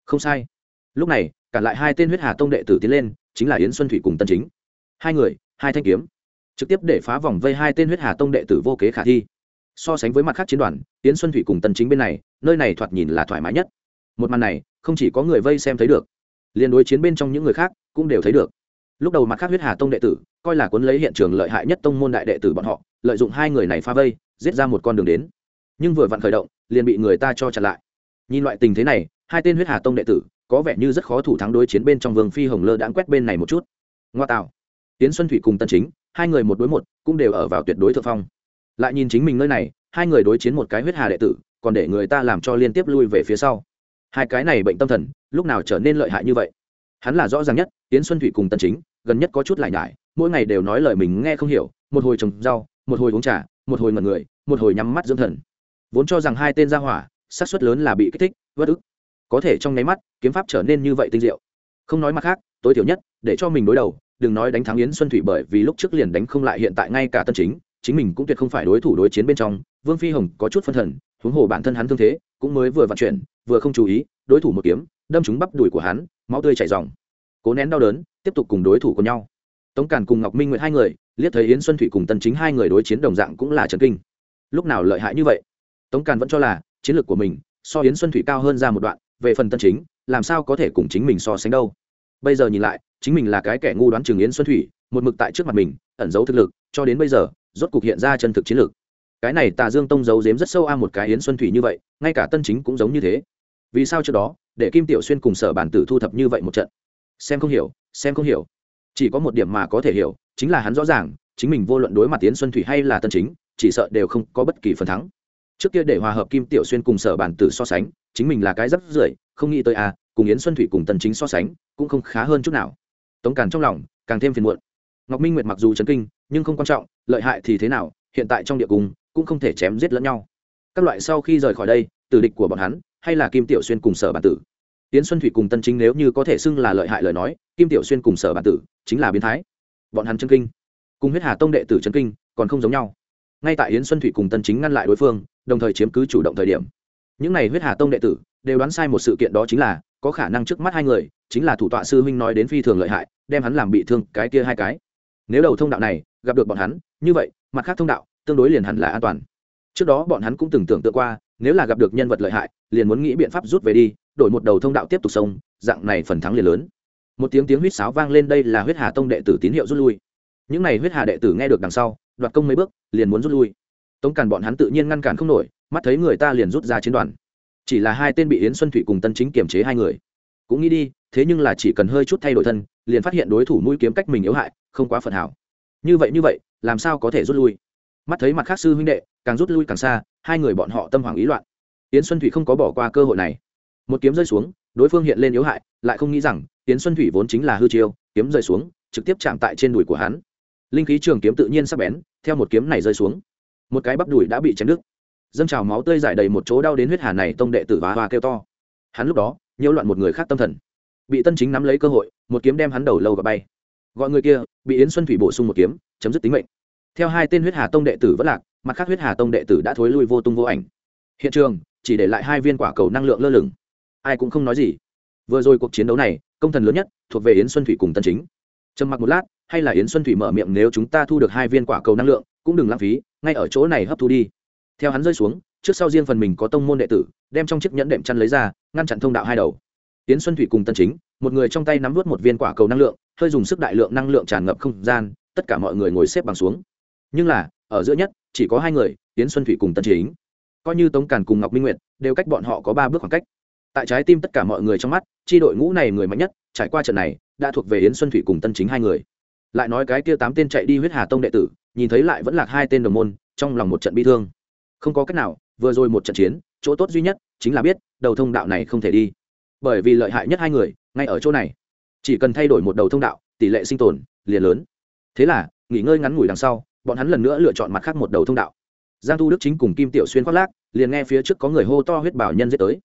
Không sai. Lúc này, cả lại hai tên huyết hà tông đệ tử tiến lên, chính là yến xuân thủy cùng tần chính. Hai người, hai thanh kiếm, trực tiếp để phá vòng vây hai tên huyết hà tông đệ tử vô kế khả thi. So sánh với mặt khác chiến đoàn, yến xuân thủy cùng tần chính bên này, nơi này thoạt nhìn là thoải mái nhất. Một màn này, không chỉ có người vây xem thấy được, liền đối chiến bên trong những người khác cũng đều thấy được lúc đầu mặt khác huyết hà tông đệ tử, coi là cuốn lấy hiện trường lợi hại nhất tông môn đại đệ tử bọn họ, lợi dụng hai người này pha vây, giết ra một con đường đến. Nhưng vừa vặn khởi động, liền bị người ta cho chặn lại. Nhìn loại tình thế này, hai tên huyết hà tông đệ tử, có vẻ như rất khó thủ thắng đối chiến bên trong vương phi hồng lơ đãng quét bên này một chút. Ngoa tạo. Tiến xuân thủy cùng tân chính, hai người một đối một, cũng đều ở vào tuyệt đối thượng phong. Lại nhìn chính mình nơi này, hai người đối chiến một cái huyết hà đệ tử, còn để người ta làm cho liên tiếp lui về phía sau. Hai cái này bệnh tâm thần, lúc nào trở nên lợi hại như vậy? Hắn là rõ ràng nhất, tiến xuân thủy cùng tân chính gần nhất có chút lại nhải, mỗi ngày đều nói lời mình nghe không hiểu, một hồi trồng rau, một hồi uống trà, một hồi mật người, một hồi nhắm mắt dưỡng thần. Vốn cho rằng hai tên gia hỏa, xác suất lớn là bị kích thích, vất ức. Có thể trong nháy mắt, kiếm pháp trở nên như vậy tinh diệu. Không nói mặt khác, tối thiểu nhất, để cho mình đối đầu, đừng nói đánh thắng yến xuân thủy bởi vì lúc trước liền đánh không lại hiện tại ngay cả tân chính chính mình cũng tuyệt không phải đối thủ đối chiến bên trong. Vương phi hồng có chút phân thần, huống hồ bản thân hắn thương thế, cũng mới vừa vận chuyển, vừa không chú ý, đối thủ một kiếm, đâm trúng bắp đùi của hắn, máu tươi chảy ròng. Cố nén đau đớn tiếp tục cùng đối thủ của nhau. Tống càn cùng ngọc minh nguyện hai người, liếc thấy yến xuân thủy cùng tân chính hai người đối chiến đồng dạng cũng là trần kinh. Lúc nào lợi hại như vậy? Tống càn vẫn cho là chiến lược của mình so yến xuân thủy cao hơn ra một đoạn, về phần tân chính, làm sao có thể cùng chính mình so sánh đâu? Bây giờ nhìn lại, chính mình là cái kẻ ngu đoán chừng yến xuân thủy một mực tại trước mặt mình, ẩn giấu thực lực, cho đến bây giờ, rốt cục hiện ra chân thực chiến lược. Cái này tà dương tông giấu giếm rất sâu a một cái yến xuân thủy như vậy, ngay cả tân chính cũng giống như thế. Vì sao trước đó, để kim tiểu xuyên cùng sở bản tử thu thập như vậy một trận? Xem không hiểu xem không hiểu. Chỉ có một điểm mà có thể hiểu, chính là hắn rõ ràng, chính mình vô luận đối mặt tiến xuân thủy hay là tân chính, chỉ sợ đều không có bất kỳ phần thắng. Trước kia để hòa hợp kim tiểu xuyên cùng sở bản tử so sánh, chính mình là cái rất rưởi, không nghĩ tới à cùng yến xuân thủy cùng tân chính so sánh, cũng không khá hơn chút nào. Tống càn trong lòng, càng thêm phiền muộn. Ngọc minh nguyệt mặc dù chấn kinh, nhưng không quan trọng, lợi hại thì thế nào, hiện tại trong địa cung, cũng không thể chém giết lẫn nhau. Các loại sau khi rời khỏi đây, tử địch của bọn hắn, hay là kim tiểu xuyên cùng sở bản tử. Yến xuân thủy cùng tân chính nếu như có thể xưng là lợi hại lời nói kim tiểu xuyên cùng sở bản tử chính là biến thái. Bọn hắn chân kinh, cùng huyết hà tông đệ tử chân kinh còn không giống nhau. Ngay tại yến xuân thủy cùng tân chính ngăn lại đối phương, đồng thời chiếm cứ chủ động thời điểm. Những n à y huyết hà tông đệ tử đều đoán sai một sự kiện đó chính là, có khả năng trước mắt hai người chính là thủ tọa sư huynh nói đến phi thường lợi hại, đem hắn làm bị thương cái kia hai cái. Nếu đầu thông đạo này, gặp được bọn hắn, như vậy, mặt khác thông đạo tương đối liền hẳn là an toàn. Trước đó bọn hắn cũng từng tưởng tượng qua, nếu là gặp được nhân vật lợi hại, liền muốn nghĩ biện pháp rút về đi, đổi một đầu thông đạo tiếp tục sông dạng này phần thắng liền lớn một tiếng tiếng huýt sáo vang lên đây là huyết hà tông đệ tử tín hiệu rút lui. Những n à y huyết hà đệ tử nghe được đằng sau, đoạt công mấy bước, liền muốn rút lui. Tống càn bọn hắn tự nhiên ngăn cản không nổi, mắt thấy người ta liền rút ra chiến đoàn. Chỉ là hai tên bị yến xuân thụy cùng tân chính kiềm chế hai người. Cũng nghĩ đi, thế nhưng là chỉ cần hơi chút thay đổi thân, liền phát hiện đối thủ mũi kiếm cách mình yếu hại, không quá phần hảo. Như vậy như vậy, làm sao có thể rút lui? Mắt thấy mặt khác sư huynh đệ, càng rút lui càng xa, hai người bọn họ tâm hoảng ý loạn. Yến xuân thụy không có bỏ qua cơ hội này. Một kiếm rơi xuống đối phương hiện lên yếu hại, lại không nghĩ rằng tiến xuân thủy vốn chính là hư chiêu, kiếm rơi xuống, trực tiếp chạm tại trên đùi của hắn. Linh khí trường kiếm tự nhiên sắp bén, theo một kiếm này rơi xuống. Một cái bắp đùi đã bị chém đứt. Dâng trào máu tươi giải đầy một chỗ đau đến huyết hà này tông đệ tử và hoa kêu to. Hắn lúc đó, nhiễu loạn một người khác tâm thần. Bị tân chính nắm lấy cơ hội, một kiếm đem hắn đầu lâu và bay. Gọi người kia, bị yến xuân thủy bổ sung một kiếm, chấm dứt tính mệnh. Theo hai tên huyết hà tông đệ tử vất lạc, mặt khác huyết hà tông đệ tử đã thối lui vô tung vô ảnh. Hiện trường, chỉ để lại hai viên quả cầu năng lượng lơ lửng ai cũng không nói gì. Vừa rồi cuộc chiến đấu này, công thần lớn nhất, thuộc về yến xuân thủy cùng tân chính. Trầm mặc một lát, hay là yến xuân thủy mở miệng nếu chúng ta thu được hai viên quả cầu năng lượng, cũng đừng lãng phí, ngay ở chỗ này hấp thu đi. Theo hắn rơi xuống, trước sau riêng phần mình có tông môn đệ tử, đem trong chiếc nhẫn đệm chăn lấy ra, ngăn chặn thông đạo hai đầu. Yến xuân thủy cùng tân chính, một người trong tay nắm vút một viên quả cầu năng lượng, hơi dùng sức đại lượng năng lượng tràn ngập không gian, tất cả mọi người ngồi xếp bằng xuống. Nhưng là, ở giữa nhất, chỉ có hai người, yến xuân thủy cùng tân chính. Coi như tống càn cùng ngọc minh nguyệt, đều cách bọn họ có ba bước khoảng cách tại trái tim tất cả mọi người trong mắt, chi đội ngũ này người mạnh nhất, trải qua trận này, đã thuộc về yến xuân thủy cùng tân chính hai người. Lại nói cái kia tám tên chạy đi huyết hà tông đệ tử, nhìn thấy lại vẫn lạc hai tên đồng môn, trong lòng một trận bi thương. Không có cách nào, vừa rồi một trận chiến, chỗ tốt duy nhất chính là biết, đầu thông đạo này không thể đi. Bởi vì lợi hại nhất hai người, ngay ở chỗ này. Chỉ cần thay đổi một đầu thông đạo, tỷ lệ sinh tồn liền lớn. Thế là, nghỉ ngơi ngắn ngủi đằng sau, bọn hắn lần nữa lựa chọn mặt khác một đầu thông đạo. Giang thu đức chính cùng kim tiểu xuyên khoác lác, liền nghe phía trước có người hô to huyết bảo nhân giết tới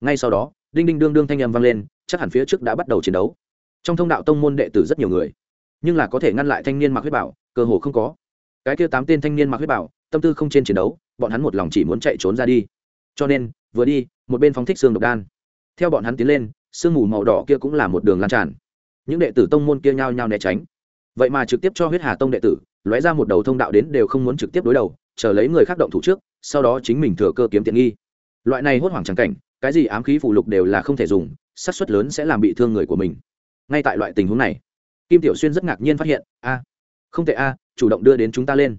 ngay sau đó, đinh đinh đương đương thanh â m vang lên, chắc hẳn phía trước đã bắt đầu chiến đấu. Trong thông đạo tông môn đệ tử rất nhiều người, nhưng là có thể ngăn lại thanh niên mặc huyết bảo, cơ hồ không có. Cái kia tám tên thanh niên mặc huyết bảo, tâm tư không trên chiến đấu, bọn hắn một lòng chỉ muốn chạy trốn ra đi. Cho nên, vừa đi, một bên phóng thích xương độc đan. Theo bọn hắn tiến lên, sương mù màu đỏ kia cũng là một đường lan tràn. Những đệ tử tông môn kia nhao nhao né tránh. Vậy mà trực tiếp cho huyết hà tông đệ tử, lóe ra một đầu thông đạo đến đều không muốn trực tiếp đối đầu, chờ lấy người khác động thủ trước, sau đó chính mình thừa cơ kiếm tiện nghi. Loại này hốt hoảng trắng cảnh cái gì ám khí phụ lục đều là không thể dùng sát suất lớn sẽ làm bị thương người của mình. Ngay tại loại tình huống này, kim tiểu xuyên rất ngạc nhiên phát hiện, a, không thể a, chủ động đưa đến chúng ta lên.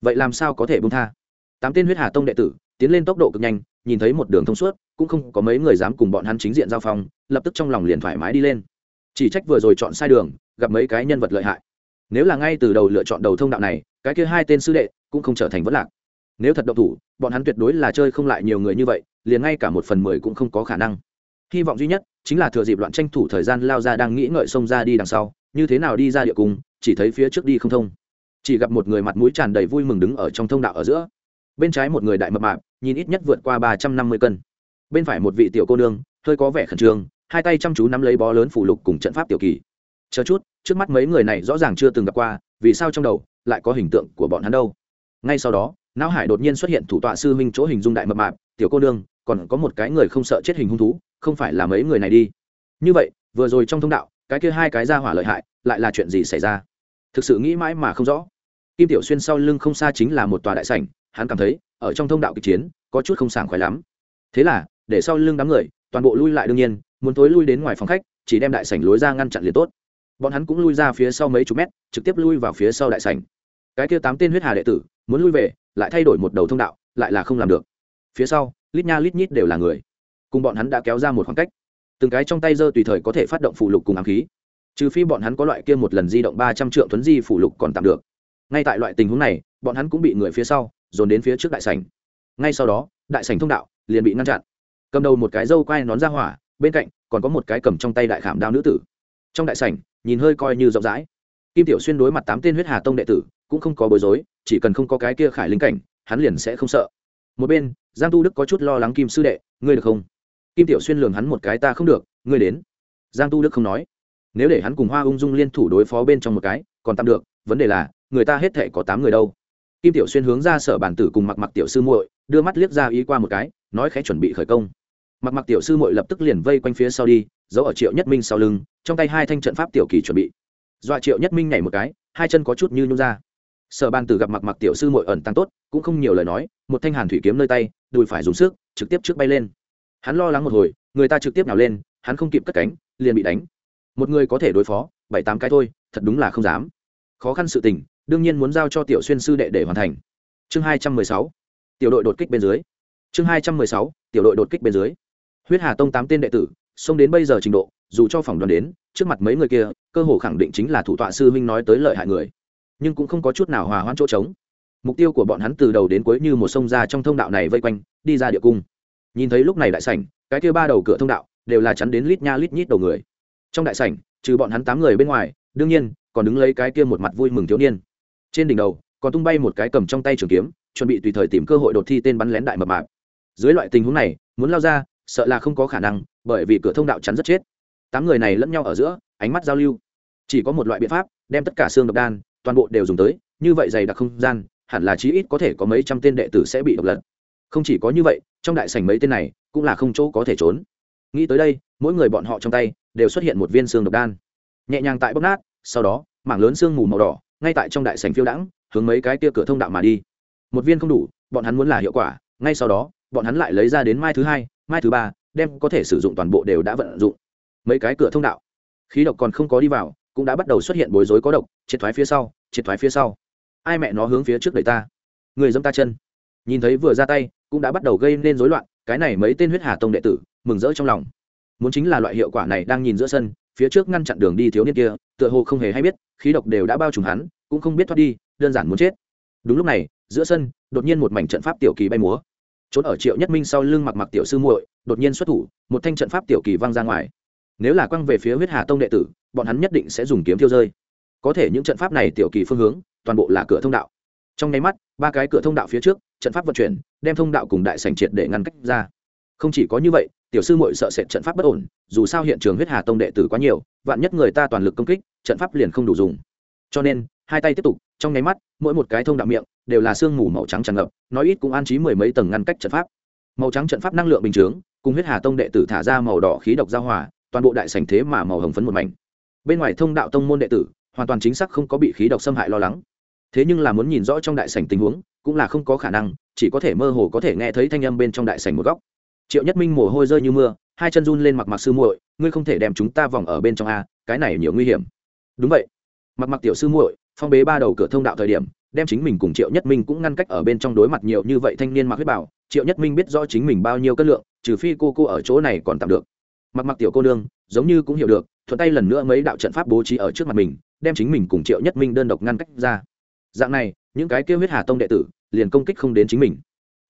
Vậy làm sao có thể bung tha? Tám tên huyết hà tông đệ tử tiến lên tốc độ cực nhanh, nhìn thấy một đường thông suốt, cũng không có mấy người dám cùng bọn hắn chính diện giao phong, lập tức trong lòng liền thoải mái đi lên. Chỉ trách vừa rồi chọn sai đường, gặp mấy cái nhân vật lợi hại. Nếu là ngay từ đầu lựa chọn đầu thông đạo này, cái kia hai tên sư đệ cũng không trở thành vấn lạc. Nếu thật độc thủ, bọn hắn tuyệt đối là chơi không lại nhiều người như vậy liền ngay cả một phần mười cũng không có khả năng. Hy vọng duy nhất chính là thừa dịp loạn tranh thủ thời gian lao ra đang nghĩ ngợi xông ra đi đằng sau, như thế nào đi ra địa cung, chỉ thấy phía trước đi không thông. Chỉ gặp một người mặt mũi tràn đầy vui mừng đứng ở trong thông đạo ở giữa. Bên trái một người đại mập mạp, nhìn ít nhất vượt qua ba trăm năm mươi cân. Bên phải một vị tiểu cô nương, hơi có vẻ khẩn trương, hai tay chăm chú nắm lấy bó lớn phủ lục cùng trận pháp tiểu kỳ. Chờ chút, trước mắt mấy người này rõ ràng chưa từng gặp qua, vì sao trong đầu lại có hình tượng của bọn hắn đâu? Ngay sau đó, não hải đột nhiên xuất hiện thủ tọa sư huynh chỗ hình dung đại mập mạp, tiểu cô nương còn có một cái người không sợ chết hình hung thú, không phải là mấy người này đi. Như vậy, vừa rồi trong thông đạo, cái kia hai cái ra hỏa lợi hại, lại là chuyện gì xảy ra? Thực sự nghĩ mãi mà không rõ. Kim tiểu xuyên sau lưng không xa chính là một tòa đại sảnh, hắn cảm thấy, ở trong thông đạo kịch chiến, có chút không sảng khoái lắm. Thế là, để sau lưng đám người, toàn bộ lui lại đương nhiên, muốn tối lui đến ngoài phòng khách, chỉ đem đại sảnh lối ra ngăn chặn liền tốt. Bọn hắn cũng lui ra phía sau mấy chục mét, trực tiếp lui vào phía sau đại sảnh. Cái kia tám tên huyết hà đệ tử, muốn lui về, lại thay đổi một đầu thông đạo, lại là không làm được. Phía sau lít nha lít nhít đều là người. Cùng bọn hắn đã kéo ra một khoảng cách. Từng cái trong tay giơ tùy thời có thể phát động phụ lục cùng ám khí. Trừ phi bọn hắn có loại kia một lần di động ba trăm triệu thuấn di phụ lục còn tạm được. Ngay tại loại tình huống này, bọn hắn cũng bị người phía sau dồn đến phía trước đại sảnh. Ngay sau đó, đại sảnh thông đạo liền bị ngăn chặn. Cầm đầu một cái dâu quai nón ra hỏa, bên cạnh còn có một cái cầm trong tay đại khảm đao nữ tử. Trong đại sảnh, nhìn hơi coi như rộng rãi. Kim tiểu xuyên đối mặt tám tên huyết hà tông đệ tử, cũng không có bối rối, chỉ cần không có cái kia khải linh cảnh, hắn liền sẽ không sợ. Một bên giang tu đức có chút lo lắng kim sư đệ, ngươi được không? Kim tiểu xuyên lường hắn một cái, ta không được, ngươi đến. Giang tu đức không nói. Nếu để hắn cùng hoa ung dung liên thủ đối phó bên trong một cái, còn tạm được, vấn đề là, người ta hết thể có tám người đâu. Kim tiểu xuyên hướng ra sở bản tử cùng mặc mặc tiểu sư muội, đưa mắt liếc ra ý qua một cái, nói khẽ chuẩn bị khởi công. Mặc mặc tiểu sư muội lập tức liền vây quanh phía sau đi, giấu ở triệu nhất minh sau lưng, trong tay hai thanh trận pháp tiểu kỳ chuẩn bị. Dọa triệu nhất minh nhảy một cái, hai chân có chút như nhung ra sở ban tử gặp mặc mặc tiểu sư mội ẩn tăng tốt, cũng không nhiều lời nói, một thanh hàn thủy kiếm nơi tay, đùi phải dùng sức, trực tiếp trước bay lên. Hắn lo lắng một hồi, người ta trực tiếp nào lên, hắn không kịp cất cánh, liền bị đánh. Một người có thể đối phó, bảy tám cái thôi, thật đúng là không dám. Khó khăn sự tình, đương nhiên muốn giao cho tiểu xuyên sư đệ để hoàn thành. Chương hai trăm mười sáu, tiểu đội đột kích bên dưới. Chương hai trăm mười sáu, tiểu đội đột kích bên dưới. Huyết hà tông tám tên đệ tử, xông đến bây giờ trình độ, dù cho phòng đoàn đến, trước mặt mấy người kia, cơ hồ khẳng định chính là thủ tọa sư huynh nói tới lợi hại người nhưng cũng không có chút nào hòa hoãn chỗ trống. Mục tiêu của bọn hắn từ đầu đến cuối như một sông ra trong thông đạo này vây quanh, đi ra địa cung. Nhìn thấy lúc này đại sảnh, cái kia ba đầu cửa thông đạo đều là chắn đến lít nha lít nhít đầu người. Trong đại sảnh, trừ bọn hắn tám người bên ngoài, đương nhiên, còn đứng lấy cái kia một mặt vui mừng thiếu niên. Trên đỉnh đầu, còn tung bay một cái cầm trong tay trường kiếm, chuẩn bị tùy thời tìm cơ hội đột thi tên bắn lén đại mập mạp. Dưới loại tình huống này, muốn lao ra, sợ là không có khả năng, bởi vì cửa thông đạo chắn rất chết. Tám người này lẫn nhau ở giữa, ánh mắt giao lưu. Chỉ có một loại biện pháp, đem tất cả xương độc đan toàn bộ đều dùng tới, như vậy dày đặc không gian, hẳn là chí ít có thể có mấy trăm tên đệ tử sẽ bị độc lật. Không chỉ có như vậy, trong đại sảnh mấy tên này cũng là không chỗ có thể trốn. Nghĩ tới đây, mỗi người bọn họ trong tay đều xuất hiện một viên xương độc đan. Nhẹ nhàng tại bóc nát, sau đó, mảng lớn xương mù màu đỏ, ngay tại trong đại sảnh phiêu đãng, hướng mấy cái tia cửa thông đạo mà đi. Một viên không đủ, bọn hắn muốn là hiệu quả, ngay sau đó, bọn hắn lại lấy ra đến mai thứ hai, mai thứ ba, đem có thể sử dụng toàn bộ đều đã vận dụng. Mấy cái cửa thông đạo, khí độc còn không có đi vào cũng đã bắt đầu xuất hiện bối rối có độc, triệt thoái phía sau, triệt thoái phía sau. Ai mẹ nó hướng phía trước đẩy ta? Người dâm ta chân. Nhìn thấy vừa ra tay, cũng đã bắt đầu gây nên rối loạn, cái này mấy tên huyết hà tông đệ tử, mừng rỡ trong lòng. Muốn chính là loại hiệu quả này đang nhìn giữa sân, phía trước ngăn chặn đường đi thiếu niên kia, tựa hồ không hề hay biết, khí độc đều đã bao trùm hắn, cũng không biết thoát đi, đơn giản muốn chết. Đúng lúc này, giữa sân, đột nhiên một mảnh trận pháp tiểu kỳ bay múa. Trốn ở triệu nhất minh sau lưng mặc mặc tiểu sư muội, đột nhiên xuất thủ, một thanh trận pháp tiểu kỳ văng ra ngoài nếu là quăng về phía huyết hà tông đệ tử, bọn hắn nhất định sẽ dùng kiếm thiêu rơi. Có thể những trận pháp này tiểu kỳ phương hướng, toàn bộ là cửa thông đạo. Trong nháy mắt, ba cái cửa thông đạo phía trước, trận pháp vận chuyển, đem thông đạo cùng đại sành triệt để ngăn cách ra. Không chỉ có như vậy, tiểu sư muội sợ sệt trận pháp bất ổn, dù sao hiện trường huyết hà tông đệ tử quá nhiều, vạn nhất người ta toàn lực công kích, trận pháp liền không đủ dùng. Cho nên, hai tay tiếp tục, trong nháy mắt, mỗi một cái thông đạo miệng, đều là sương mù màu trắng tràn ngập, nói ít cũng an trí mười mấy tầng ngăn cách trận pháp. Màu trắng trận pháp năng lượng bình chướng, cùng huyết hà tông đệ tử thả ra màu đỏ khí độc giao hòa toàn bộ đại sảnh thế mà màu hồng phấn một mảnh. Bên ngoài thông đạo tông môn đệ tử, hoàn toàn chính xác không có bị khí độc xâm hại lo lắng. Thế nhưng là muốn nhìn rõ trong đại sảnh tình huống, cũng là không có khả năng, chỉ có thể mơ hồ có thể nghe thấy thanh âm bên trong đại sảnh một góc. Triệu nhất minh mồ hôi rơi như mưa, hai chân run lên mặc mặc sư muội, ngươi không thể đem chúng ta vòng ở bên trong a, cái này nhiều nguy hiểm. Đúng vậy. Mặc mặc tiểu sư muội, phong bế ba đầu cửa thông đạo thời điểm, đem chính mình cùng triệu nhất minh cũng ngăn cách ở bên trong đối mặt nhiều như vậy thanh niên mặc huyết bảo. Triệu nhất minh biết rõ chính mình bao nhiêu cân lượng, trừ phi cô cô ở chỗ này còn tạm được mặc mặc tiểu cô nương, giống như cũng hiểu được, thuận tay lần nữa mấy đạo trận pháp bố trí ở trước mặt mình, đem chính mình cùng triệu nhất minh đơn độc ngăn cách ra. Dạng này, những cái kêu huyết hà tông đệ tử, liền công kích không đến chính mình.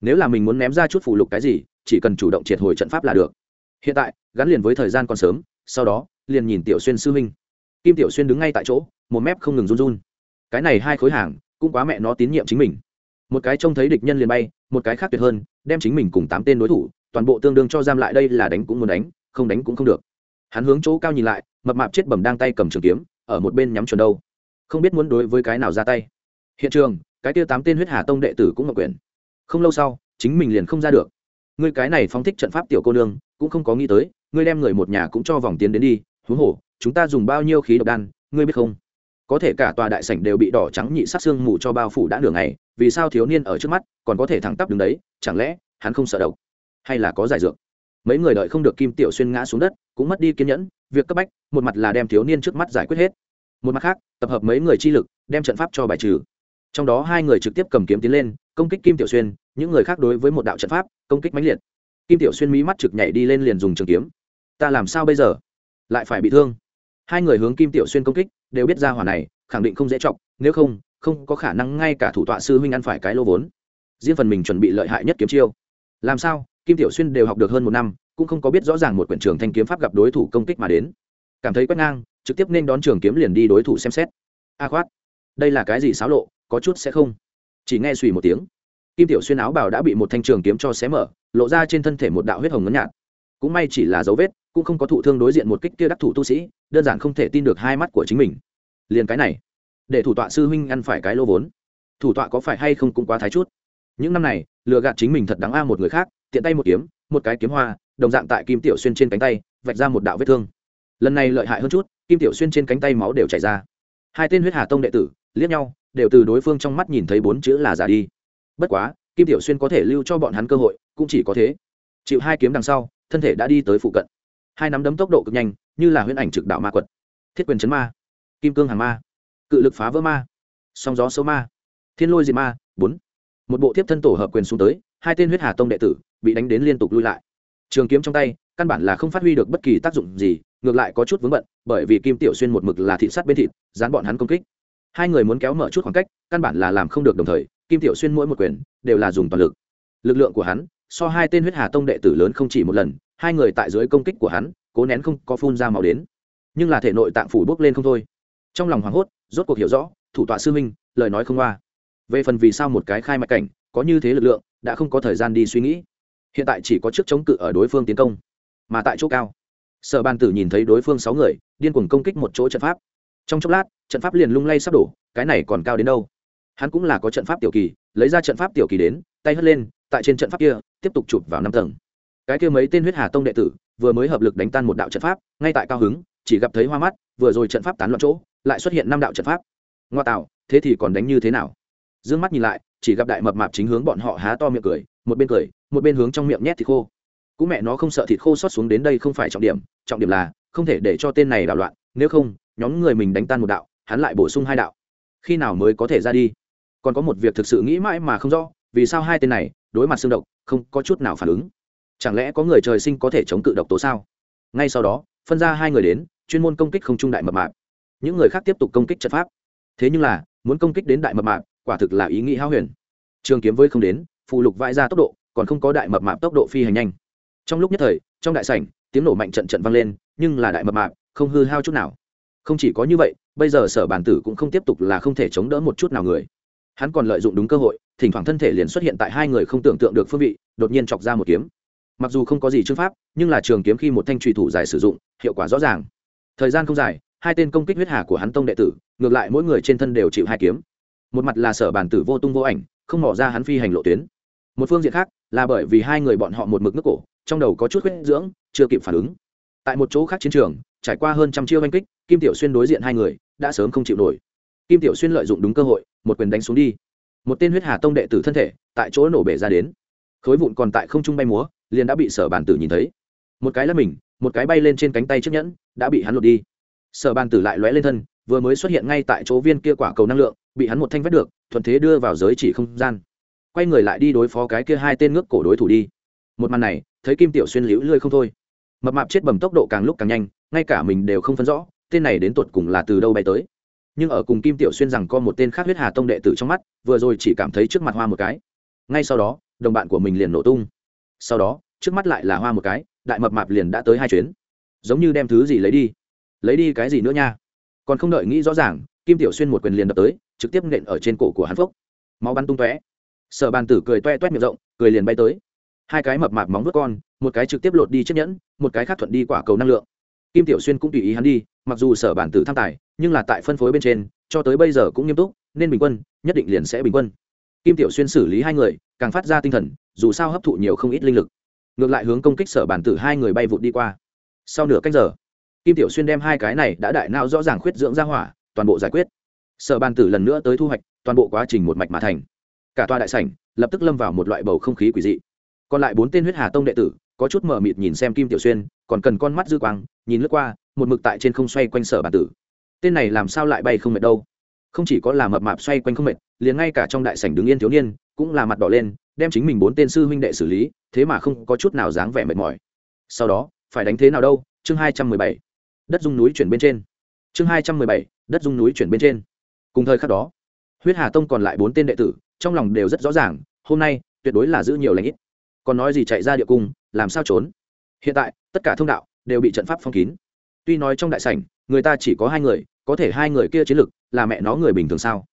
Nếu là mình muốn ném ra chút phụ lục cái gì, chỉ cần chủ động triệt hồi trận pháp là được. Hiện tại, gắn liền với thời gian còn sớm, sau đó, liền nhìn tiểu xuyên sư huynh. Kim tiểu xuyên đứng ngay tại chỗ, một mép không ngừng run run. Cái này hai khối hàng, cũng quá mẹ nó tín nhiệm chính mình. Một cái trông thấy địch nhân liền bay, một cái khác tuyệt hơn, đem chính mình cùng tám tên đối thủ, toàn bộ tương đương cho giam lại đây là đánh cũng muốn đánh không đánh cũng không được. Hắn hướng chỗ cao nhìn lại, mập mạp chết bầm đang tay cầm trường kiếm, ở một bên nhắm chuẩn đâu. Không biết muốn đối với cái nào ra tay. Hiện trường, cái tiêu tám tên huyết hà tông đệ tử cũng ngọc quyền không lâu sau, chính mình liền không ra được. Ngươi cái này phóng thích trận pháp tiểu cô nương, cũng không có nghĩ tới, ngươi đem người một nhà cũng cho vòng tiến đến đi, huống hồ, chúng ta dùng bao nhiêu khí độc đan, ngươi biết không? Có thể cả tòa đại sảnh đều bị đỏ trắng nhị sát xương mù cho bao phủ đã nửa ngày, vì sao thiếu niên ở trước mắt còn có thể thẳng tắp đứng đấy, chẳng lẽ hắn không sợ độc, hay là có giải dược? Mấy người đợi không được kim tiểu xuyên ngã xuống đất, cũng mất đi kiên nhẫn, việc cấp bách, một mặt là đem thiếu niên trước mắt giải quyết hết. Một mặt khác, tập hợp mấy người chi lực, đem trận pháp cho bài trừ. Trong đó hai người trực tiếp cầm kiếm tiến lên, công kích kim tiểu xuyên, những người khác đối với một đạo trận pháp, công kích mãnh liệt. Kim tiểu xuyên mỹ mắt trực nhảy đi lên liền dùng trường kiếm. Ta làm sao bây giờ? Lại phải bị thương. Hai người hướng kim tiểu xuyên công kích, đều biết ra hỏa này, khẳng định không dễ chọc, nếu không không có khả năng ngay cả thủ tọa sư huynh ăn phải cái lô vốn. Riêng phần mình chuẩn bị lợi hại nhất kiếm chiêu. Làm sao? Kim tiểu xuyên đều học được hơn một năm, cũng không có biết rõ ràng một quyển trường thanh kiếm pháp gặp đối thủ công kích mà đến. Cảm thấy quét ngang, trực tiếp nên đón trường kiếm liền đi đối thủ xem xét. A à khoát, đây là cái gì xáo lộ, có chút sẽ không. Chỉ nghe suy một tiếng, kim tiểu xuyên áo bào đã bị một thanh trường kiếm cho xé mở, lộ ra trên thân thể một đạo huyết hồng ngấn nhạt. Cũng may chỉ là dấu vết, cũng không có thụ thương đối diện một kích kia đắc thủ tu sĩ, đơn giản không thể tin được hai mắt của chính mình. Liền cái này, để thủ tọa sư huynh ăn phải cái lô vốn. Thủ tọa có phải hay không cũng quá thái chút. Những năm này, lừa gạt chính mình thật đáng a một người khác tiện tay một kiếm, một cái kiếm hoa, đồng dạng tại kim tiểu xuyên trên cánh tay, vạch ra một đạo vết thương. Lần này lợi hại hơn chút, kim tiểu xuyên trên cánh tay máu đều chảy ra. Hai tên huyết hà tông đệ tử, liếc nhau, đều từ đối phương trong mắt nhìn thấy bốn chữ là giả đi. Bất quá, kim tiểu xuyên có thể lưu cho bọn hắn cơ hội, cũng chỉ có thế. Chịu hai kiếm đằng sau, thân thể đã đi tới phụ cận. Hai nắm đấm tốc độ cực nhanh, như là huyễn ảnh trực đạo ma quật. Thiết quyền chấn ma, kim cương hàng ma, cự lực phá vỡ ma song gió sâu ma, thiên lôi diệt ma, bốn. Một bộ tiếp thân tổ hợp quyền xuống tới hai tên huyết hà tông đệ tử bị đánh đến liên tục lui lại. Trường kiếm trong tay, căn bản là không phát huy được bất kỳ tác dụng gì, ngược lại có chút vướng bận, bởi vì kim tiểu xuyên một mực là thị sát bên thịt, dán bọn hắn công kích. Hai người muốn kéo mở chút khoảng cách, căn bản là làm không được đồng thời, kim tiểu xuyên mỗi một quyền đều là dùng toàn lực. Lực lượng của hắn, so hai tên huyết hà tông đệ tử lớn không chỉ một lần, hai người tại dưới công kích của hắn, cố nén không có phun ra màu đến. Nhưng là thể nội tạng phủ bốc lên không thôi. Trong lòng hoảng hốt, rốt cuộc hiểu rõ, thủ tọa sư minh lời nói không qua. Về phần vì sao một cái khai mạch cảnh, có như thế lực lượng đã không có thời gian đi suy nghĩ. Hiện tại chỉ có chức chống cự ở đối phương tiến công, mà tại chỗ cao. Sở ban tử nhìn thấy đối phương sáu người, điên cuồng công kích một chỗ trận pháp. Trong chốc lát, trận pháp liền lung lay sắp đổ, cái này còn cao đến đâu? Hắn cũng là có trận pháp tiểu kỳ, lấy ra trận pháp tiểu kỳ đến, tay hất lên, tại trên trận pháp kia, tiếp tục chụp vào năm tầng. Cái kia mấy tên huyết hà tông đệ tử, vừa mới hợp lực đánh tan một đạo trận pháp, ngay tại cao hứng, chỉ gặp thấy hoa mắt, vừa rồi trận pháp tán loạn chỗ, lại xuất hiện năm đạo trận pháp. Ngoa tạo, thế thì còn đánh như thế nào? D ư ơ n g mắt nhìn lại chỉ gặp đại mập mạp chính hướng bọn họ há to miệng cười, một bên cười, một bên hướng trong miệng nhét thịt khô. Cũng mẹ nó không sợ thịt khô xót xuống đến đây không phải trọng điểm trọng điểm là không thể để cho tên này đảo loạn, nếu không, nhóm người mình đánh tan một đạo, hắn lại bổ sung hai đạo. Khi nào mới có thể ra đi? Còn có một việc thực sự nghĩ mãi mà không rõ, vì sao hai tên này, đối mặt xương độc, không có chút nào phản ứng? Chẳng lẽ có người trời sinh có thể chống cự độc tố sao? Ngay sau đó, phân ra hai người đến, chuyên môn công kích không trung đại mập mạp. Những người khác tiếp tục công kích trận pháp. Thế nhưng là, muốn công kích đến đại mập mạp quả thực là ý nghĩ hao huyền. Trường kiếm với không đến phụ lục vãi ra tốc độ, còn không có đại mập mạp tốc độ phi hành nhanh. Trong lúc nhất thời, trong đại sảnh, tiếng nổ mạnh trận trận vang lên, nhưng là đại mập mạp, không hư hao chút nào. Không chỉ có như vậy, bây giờ sở bản tử cũng không tiếp tục là không thể chống đỡ một chút nào người. Hắn còn lợi dụng đúng cơ hội, thỉnh thoảng thân thể liền xuất hiện tại hai người không tưởng tượng được phương vị, đột nhiên chọc ra một kiếm. Mặc dù không có gì chương pháp, nhưng là trường kiếm khi một thanh trùy thủ dài sử dụng, hiệu quả rõ ràng. Thời gian không dài, hai tên công kích huyết hà của hắn tông đệ tử, ngược lại mỗi người trên thân đều chịu hai kiếm một mặt là sở bản tử vô tung vô ảnh, không mỏ ra hắn phi hành lộ tuyến. Một phương diện khác, là bởi vì hai người bọn họ một mực nước cổ, trong đầu có chút huyết dưỡng, chưa kịp phản ứng. Tại một chỗ khác chiến trường, trải qua hơn trăm chiêu oanh kích, kim tiểu xuyên đối diện hai người, đã sớm không chịu nổi. Kim tiểu xuyên lợi dụng đúng cơ hội, một quyền đánh xuống đi. Một tên huyết hà tông đệ tử thân thể, tại chỗ nổ bể ra đến. Khối vụn còn tại không trung bay múa, liền đã bị sở bàn tử nhìn thấy. Một cái là mình, một cái bay lên trên cánh tay chiếc nhẫn, đã bị hắn lột đi. Sở bàn tử lại lóe lên thân, vừa mới xuất hiện ngay tại chỗ viên kia quả cầu năng lượng bị hắn một thanh vét được, thuận thế đưa vào giới chỉ không gian. Quay người lại đi đối phó cái kia hai tên ngước cổ đối thủ đi. Một màn này, thấy kim tiểu xuyên liễu lươi không thôi. Mập mạp chết bầm tốc độ càng lúc càng nhanh, ngay cả mình đều không phân rõ, tên này đến tuột cùng là từ đâu bay tới. Nhưng ở cùng kim tiểu xuyên rằng có một tên khác huyết hà tông đệ tử trong mắt, vừa rồi chỉ cảm thấy trước mặt hoa một cái. Ngay sau đó, đồng bạn của mình liền nổ tung. Sau đó, trước mắt lại là hoa một cái, đại mập mạp liền đã tới hai chuyến. Giống như đem thứ gì lấy đi. Lấy đi cái gì nữa nha? Còn không đợi nghĩ rõ ràng kim tiểu xuyên một quyền liền đập tới, trực tiếp nện ở trên cổ của hắn phốc. Máu bắn tung tóe. Sở bàn tử cười toe toét miệng rộng, cười liền bay tới. Hai cái mập mạp móng vuốt con, một cái trực tiếp lột đi chiếc nhẫn, một cái khác thuận đi quả cầu năng lượng. Kim tiểu xuyên cũng tùy ý hắn đi, mặc dù sở bản tử tham tài, nhưng là tại phân phối bên trên, cho tới bây giờ cũng nghiêm túc, nên bình quân, nhất định liền sẽ bình quân. Kim tiểu xuyên xử lý hai người, càng phát ra tinh thần, dù sao hấp thụ nhiều không ít linh lực. Ngược lại hướng công kích sở bản tử hai người bay vụt đi qua. Sau nửa cách giờ, kim tiểu xuyên đem hai cái này đã đại nao rõ ràng khuyết dưỡng ra hỏa toàn bộ giải quyết. Sở Ban tử lần nữa tới thu hoạch, toàn bộ quá trình một mạch mà thành. Cả tòa đại sảnh lập tức lâm vào một loại bầu không khí quỷ dị. Còn lại bốn tên huyết hà tông đệ tử, có chút mờ mịt nhìn xem kim tiểu xuyên, còn cần con mắt dư quang, nhìn lướt qua, một mực tại trên không xoay quanh sở bản tử. Tên này làm sao lại bay không mệt đâu? Không chỉ có là mập mạp xoay quanh không mệt, liền ngay cả trong đại sảnh đứng yên thiếu niên, cũng là mặt đỏ lên, đem chính mình bốn tên sư huynh đệ xử lý, thế mà không có chút nào dáng vẻ mệt mỏi. Sau đó, phải đánh thế nào đâu? Chương hai trăm mười bảy. Đất dung núi chuyển bên trên chương hai trăm mười bảy, đất dung núi chuyển bên trên. Cùng thời khắc đó, huyết hà tông còn lại bốn tên đệ tử, trong lòng đều rất rõ ràng, hôm nay, tuyệt đối là giữ nhiều lãnh ít. Còn nói gì chạy ra địa cung, làm sao trốn? Hiện tại, tất cả thông đạo đều bị trận pháp phong kín. Tuy nói trong đại sảnh, người ta chỉ có hai người, có thể hai người kia chiến lực, là mẹ nó người bình thường sao?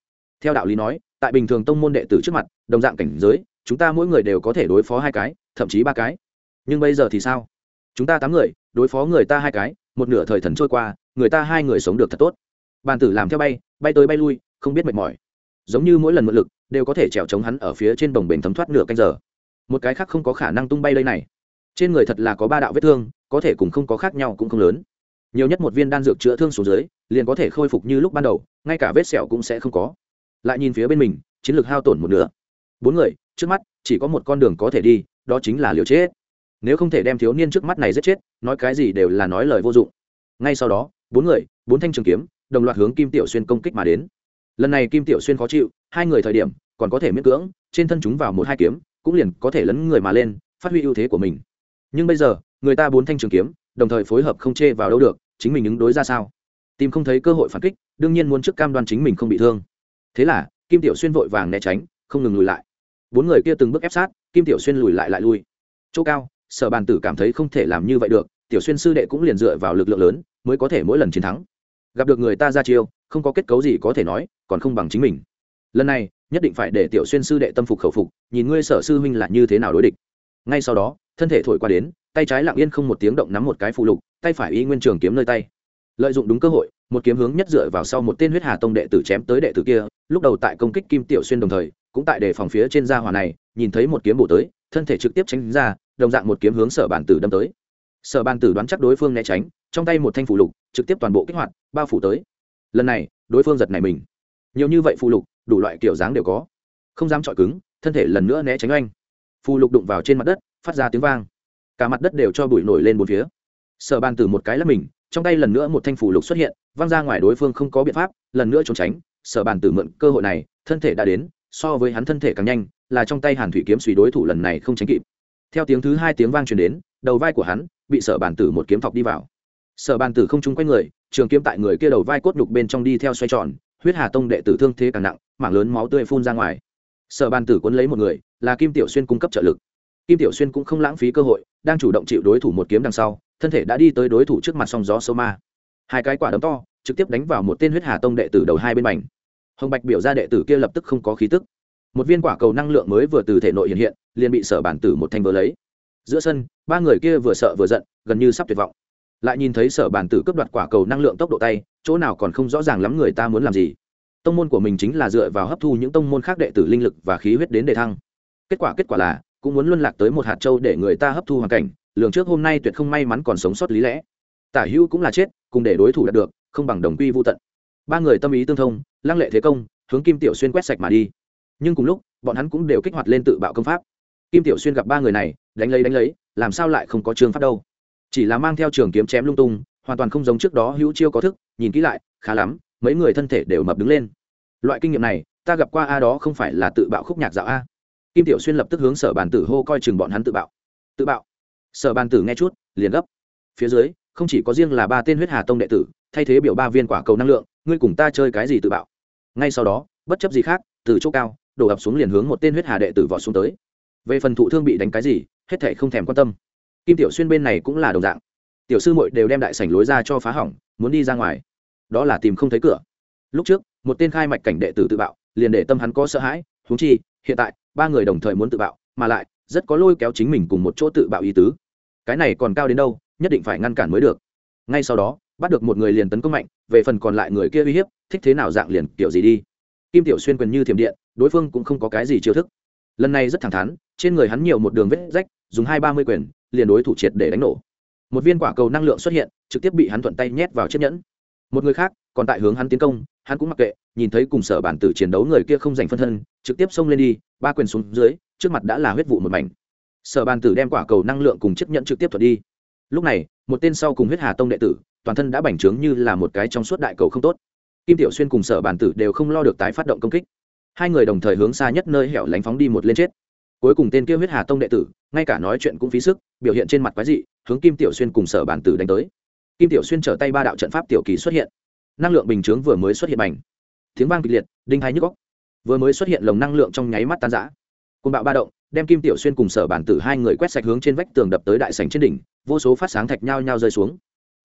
Theo đạo lý nói, tại bình thường tông môn đệ tử trước mặt, đồng dạng cảnh giới, chúng ta mỗi người đều có thể đối phó hai cái, thậm chí ba cái. Nhưng bây giờ thì sao? Chúng ta tám người, đối phó người ta hai cái, một nửa thời thần trôi qua người ta hai người sống được thật tốt. Bàn tử làm theo bay bay tới bay lui, không biết mệt mỏi. Giống như mỗi lần mượn lực, đều có thể trèo chống hắn ở phía trên bồng bềnh thấm thoát nửa canh giờ. Một cái khác không có khả năng tung bay đây này. Trên người thật là có ba đạo vết thương, có thể cùng không có khác nhau cũng không lớn. Nhiều nhất một viên đan dược chữa thương xuống dưới, liền có thể khôi phục như lúc ban đầu, ngay cả vết sẹo cũng sẽ không có. Lại nhìn phía bên mình, chiến lược hao tổn một nửa. Bốn người, trước mắt, chỉ có một con đường có thể đi, đó chính là liều chết. Nếu không thể đem thiếu niên trước mắt này giết chết, nói cái gì đều là nói lời vô dụng. Ngay sau đó bốn người, bốn thanh trường kiếm, đồng loạt hướng kim tiểu xuyên công kích mà đến. Lần này kim tiểu xuyên khó chịu, hai người thời điểm, còn có thể miễn cưỡng, trên thân chúng vào một hai kiếm, cũng liền có thể lấn người mà lên, phát huy ưu thế của mình. Nhưng bây giờ, người ta bốn thanh trường kiếm, đồng thời phối hợp không chê vào đâu được, chính mình ứng đối ra sao? Tìm không thấy cơ hội phản kích, đương nhiên muốn trước cam đoan chính mình không bị thương. Thế là, kim tiểu xuyên vội vàng né tránh, không ngừng lùi lại. Bốn người kia từng bước ép sát, kim tiểu xuyên lùi lại lại lui. Chỗ cao, sở bàn tử cảm thấy không thể làm như vậy được, tiểu xuyên sư đệ cũng liền dựa vào lực lượng lớn mới có thể mỗi lần chiến thắng. Gặp được người ta ra chiêu, không có kết cấu gì có thể nói, còn không bằng chính mình. Lần này, nhất định phải để tiểu xuyên sư đệ tâm phục khẩu phục, nhìn ngươi sở sư huynh là như thế nào đối địch. Ngay sau đó, thân thể thổi qua đến, tay trái lặng yên không một tiếng động nắm một cái phụ lục, tay phải y nguyên trường kiếm nơi tay. Lợi dụng đúng cơ hội, một kiếm hướng nhất dựa vào sau một tên huyết hà tông đệ tử chém tới đệ tử kia, lúc đầu tại công kích kim tiểu xuyên đồng thời, cũng tại đề phòng phía trên gia hỏa này, nhìn thấy một kiếm bổ tới, thân thể trực tiếp tránh ra, đồng dạng một kiếm hướng sở bản tử đâm tới. Sở bản tử đoán chắc đối phương né tránh trong tay một thanh phụ lục, trực tiếp toàn bộ kích hoạt, bao phủ tới. Lần này, đối phương giật này mình. Nhiều như vậy phụ lục, đủ loại kiểu dáng đều có. Không dám chọi cứng, thân thể lần nữa né tránh oanh. Phù lục đụng vào trên mặt đất, phát ra tiếng vang. Cả mặt đất đều cho bụi nổi lên bốn phía. Sở bàn tử một cái lắp mình, trong tay lần nữa một thanh phù lục xuất hiện, văng ra ngoài đối phương không có biện pháp, lần nữa trốn tránh. Sở bàn tử mượn cơ hội này, thân thể đã đến, so với hắn thân thể càng nhanh, là trong tay hàn thủy kiếm suy đối thủ lần này không tránh kịp. Theo tiếng thứ hai tiếng vang truyền đến, đầu vai của hắn bị sở bàn tử một kiếm thọc đi vào sở bàn tử không trung quanh người, trường kiếm tại người kia đầu vai cốt nhục bên trong đi theo xoay tròn, huyết hà tông đệ tử thương thế càng nặng, mảng lớn máu tươi phun ra ngoài. Sở bàn tử cuốn lấy một người, là kim tiểu xuyên cung cấp trợ lực. Kim tiểu xuyên cũng không lãng phí cơ hội, đang chủ động chịu đối thủ một kiếm đằng sau, thân thể đã đi tới đối thủ trước mặt song gió sâu ma. Hai cái quả đấm to, trực tiếp đánh vào một tên huyết hà tông đệ tử đầu hai bên mảnh. Hồng bạch biểu ra đệ tử kia lập tức không có khí tức. Một viên quả cầu năng lượng mới vừa từ thể nội hiện hiện, liền bị sở bản tử một thanh vỡ lấy. Giữa sân, ba người kia vừa sợ vừa giận, gần như sắp tuyệt vọng lại nhìn thấy sở bàn tử cướp đoạt quả cầu năng lượng tốc độ tay, chỗ nào còn không rõ ràng lắm người ta muốn làm gì. Tông môn của mình chính là dựa vào hấp thu những tông môn khác đệ tử linh lực và khí huyết đến đề thăng. Kết quả kết quả là, cũng muốn luân lạc tới một hạt châu để người ta hấp thu hoàn cảnh, lường trước hôm nay tuyệt không may mắn còn sống sót lý lẽ. Tả hữu cũng là chết, cùng để đối thủ đạt được, không bằng đồng quy vô tận. Ba người tâm ý tương thông, lăng lệ thế công, hướng kim tiểu xuyên quét sạch mà đi. Nhưng cùng lúc, bọn hắn cũng đều kích hoạt lên tự bạo công pháp. Kim tiểu xuyên gặp ba người này, đánh lấy đánh lấy, làm sao lại không có trường pháp đâu? Chỉ là mang theo trường kiếm chém lung tung, hoàn toàn không giống trước đó hữu chiêu có thức, nhìn kỹ lại, khá lắm, mấy người thân thể đều mập đứng lên. Loại kinh nghiệm này, ta gặp qua a đó không phải là tự bạo khúc nhạc dạo a. Kim tiểu xuyên lập tức hướng sở bàn tử hô coi chừng bọn hắn tự bạo. Tự bạo? Sở bàn tử nghe chút, liền gấp. Phía dưới, không chỉ có riêng là ba tên huyết hà tông đệ tử, thay thế biểu ba viên quả cầu năng lượng, ngươi cùng ta chơi cái gì tự bạo? Ngay sau đó, bất chấp gì khác, từ chỗ cao, đổ ập xuống liền hướng một tên huyết hà đệ tử vọt xuống tới. Về phần thụ thương bị đánh cái gì, hết thể không thèm quan tâm kim tiểu xuyên bên này cũng là đồng dạng. Tiểu sư muội đều đem đại sảnh lối ra cho phá hỏng, muốn đi ra ngoài. Đó là tìm không thấy cửa. Lúc trước, một tên khai mạch cảnh đệ tử tự bạo, liền để tâm hắn có sợ hãi, huống chi, hiện tại, ba người đồng thời muốn tự bạo, mà lại, rất có lôi kéo chính mình cùng một chỗ tự bạo ý tứ. Cái này còn cao đến đâu, nhất định phải ngăn cản mới được. Ngay sau đó, bắt được một người liền tấn công mạnh, về phần còn lại người kia uy hiếp, thích thế nào dạng liền kiểu gì đi. Kim tiểu xuyên quyền như thiểm điện, đối phương cũng không có cái gì chiêu thức. Lần này rất thẳng thắn, trên người hắn nhiều một đường vết rách, dùng hai ba mươi quyền liền đối thủ triệt để đánh nổ. Một viên quả cầu năng lượng xuất hiện, trực tiếp bị hắn thuận tay nhét vào chiếc nhẫn. Một người khác, còn tại hướng hắn tiến công, hắn cũng mặc kệ, nhìn thấy cùng sở bản tử chiến đấu người kia không giành phân thân, trực tiếp xông lên đi, ba quyền xuống dưới, trước mặt đã là huyết vụ một mảnh. Sở bản tử đem quả cầu năng lượng cùng chiếc nhẫn trực tiếp thuật đi. Lúc này, một tên sau cùng huyết hà tông đệ tử, toàn thân đã bành trướng như là một cái trong suốt đại cầu không tốt. Kim tiểu xuyên cùng sở bản tử đều không lo được tái phát động công kích. Hai người đồng thời hướng xa nhất nơi hẻo lánh phóng đi một lên chết cuối cùng tên kia huyết hà tông đệ tử, ngay cả nói chuyện cũng phí sức, biểu hiện trên mặt quái dị, hướng kim tiểu xuyên cùng sở bản tử đánh tới. Kim tiểu xuyên trở tay ba đạo trận pháp tiểu kỳ xuất hiện. Năng lượng bình chướng vừa mới xuất hiện bành. Tiếng vang kịch liệt, đinh hai nhức góc vừa mới xuất hiện lồng năng lượng trong nháy mắt tan rã. Côn bạo ba động, đem kim tiểu xuyên cùng sở bản tử hai người quét sạch hướng trên vách tường đập tới đại sành trên đỉnh, vô số phát sáng thạch nhao nhao rơi xuống.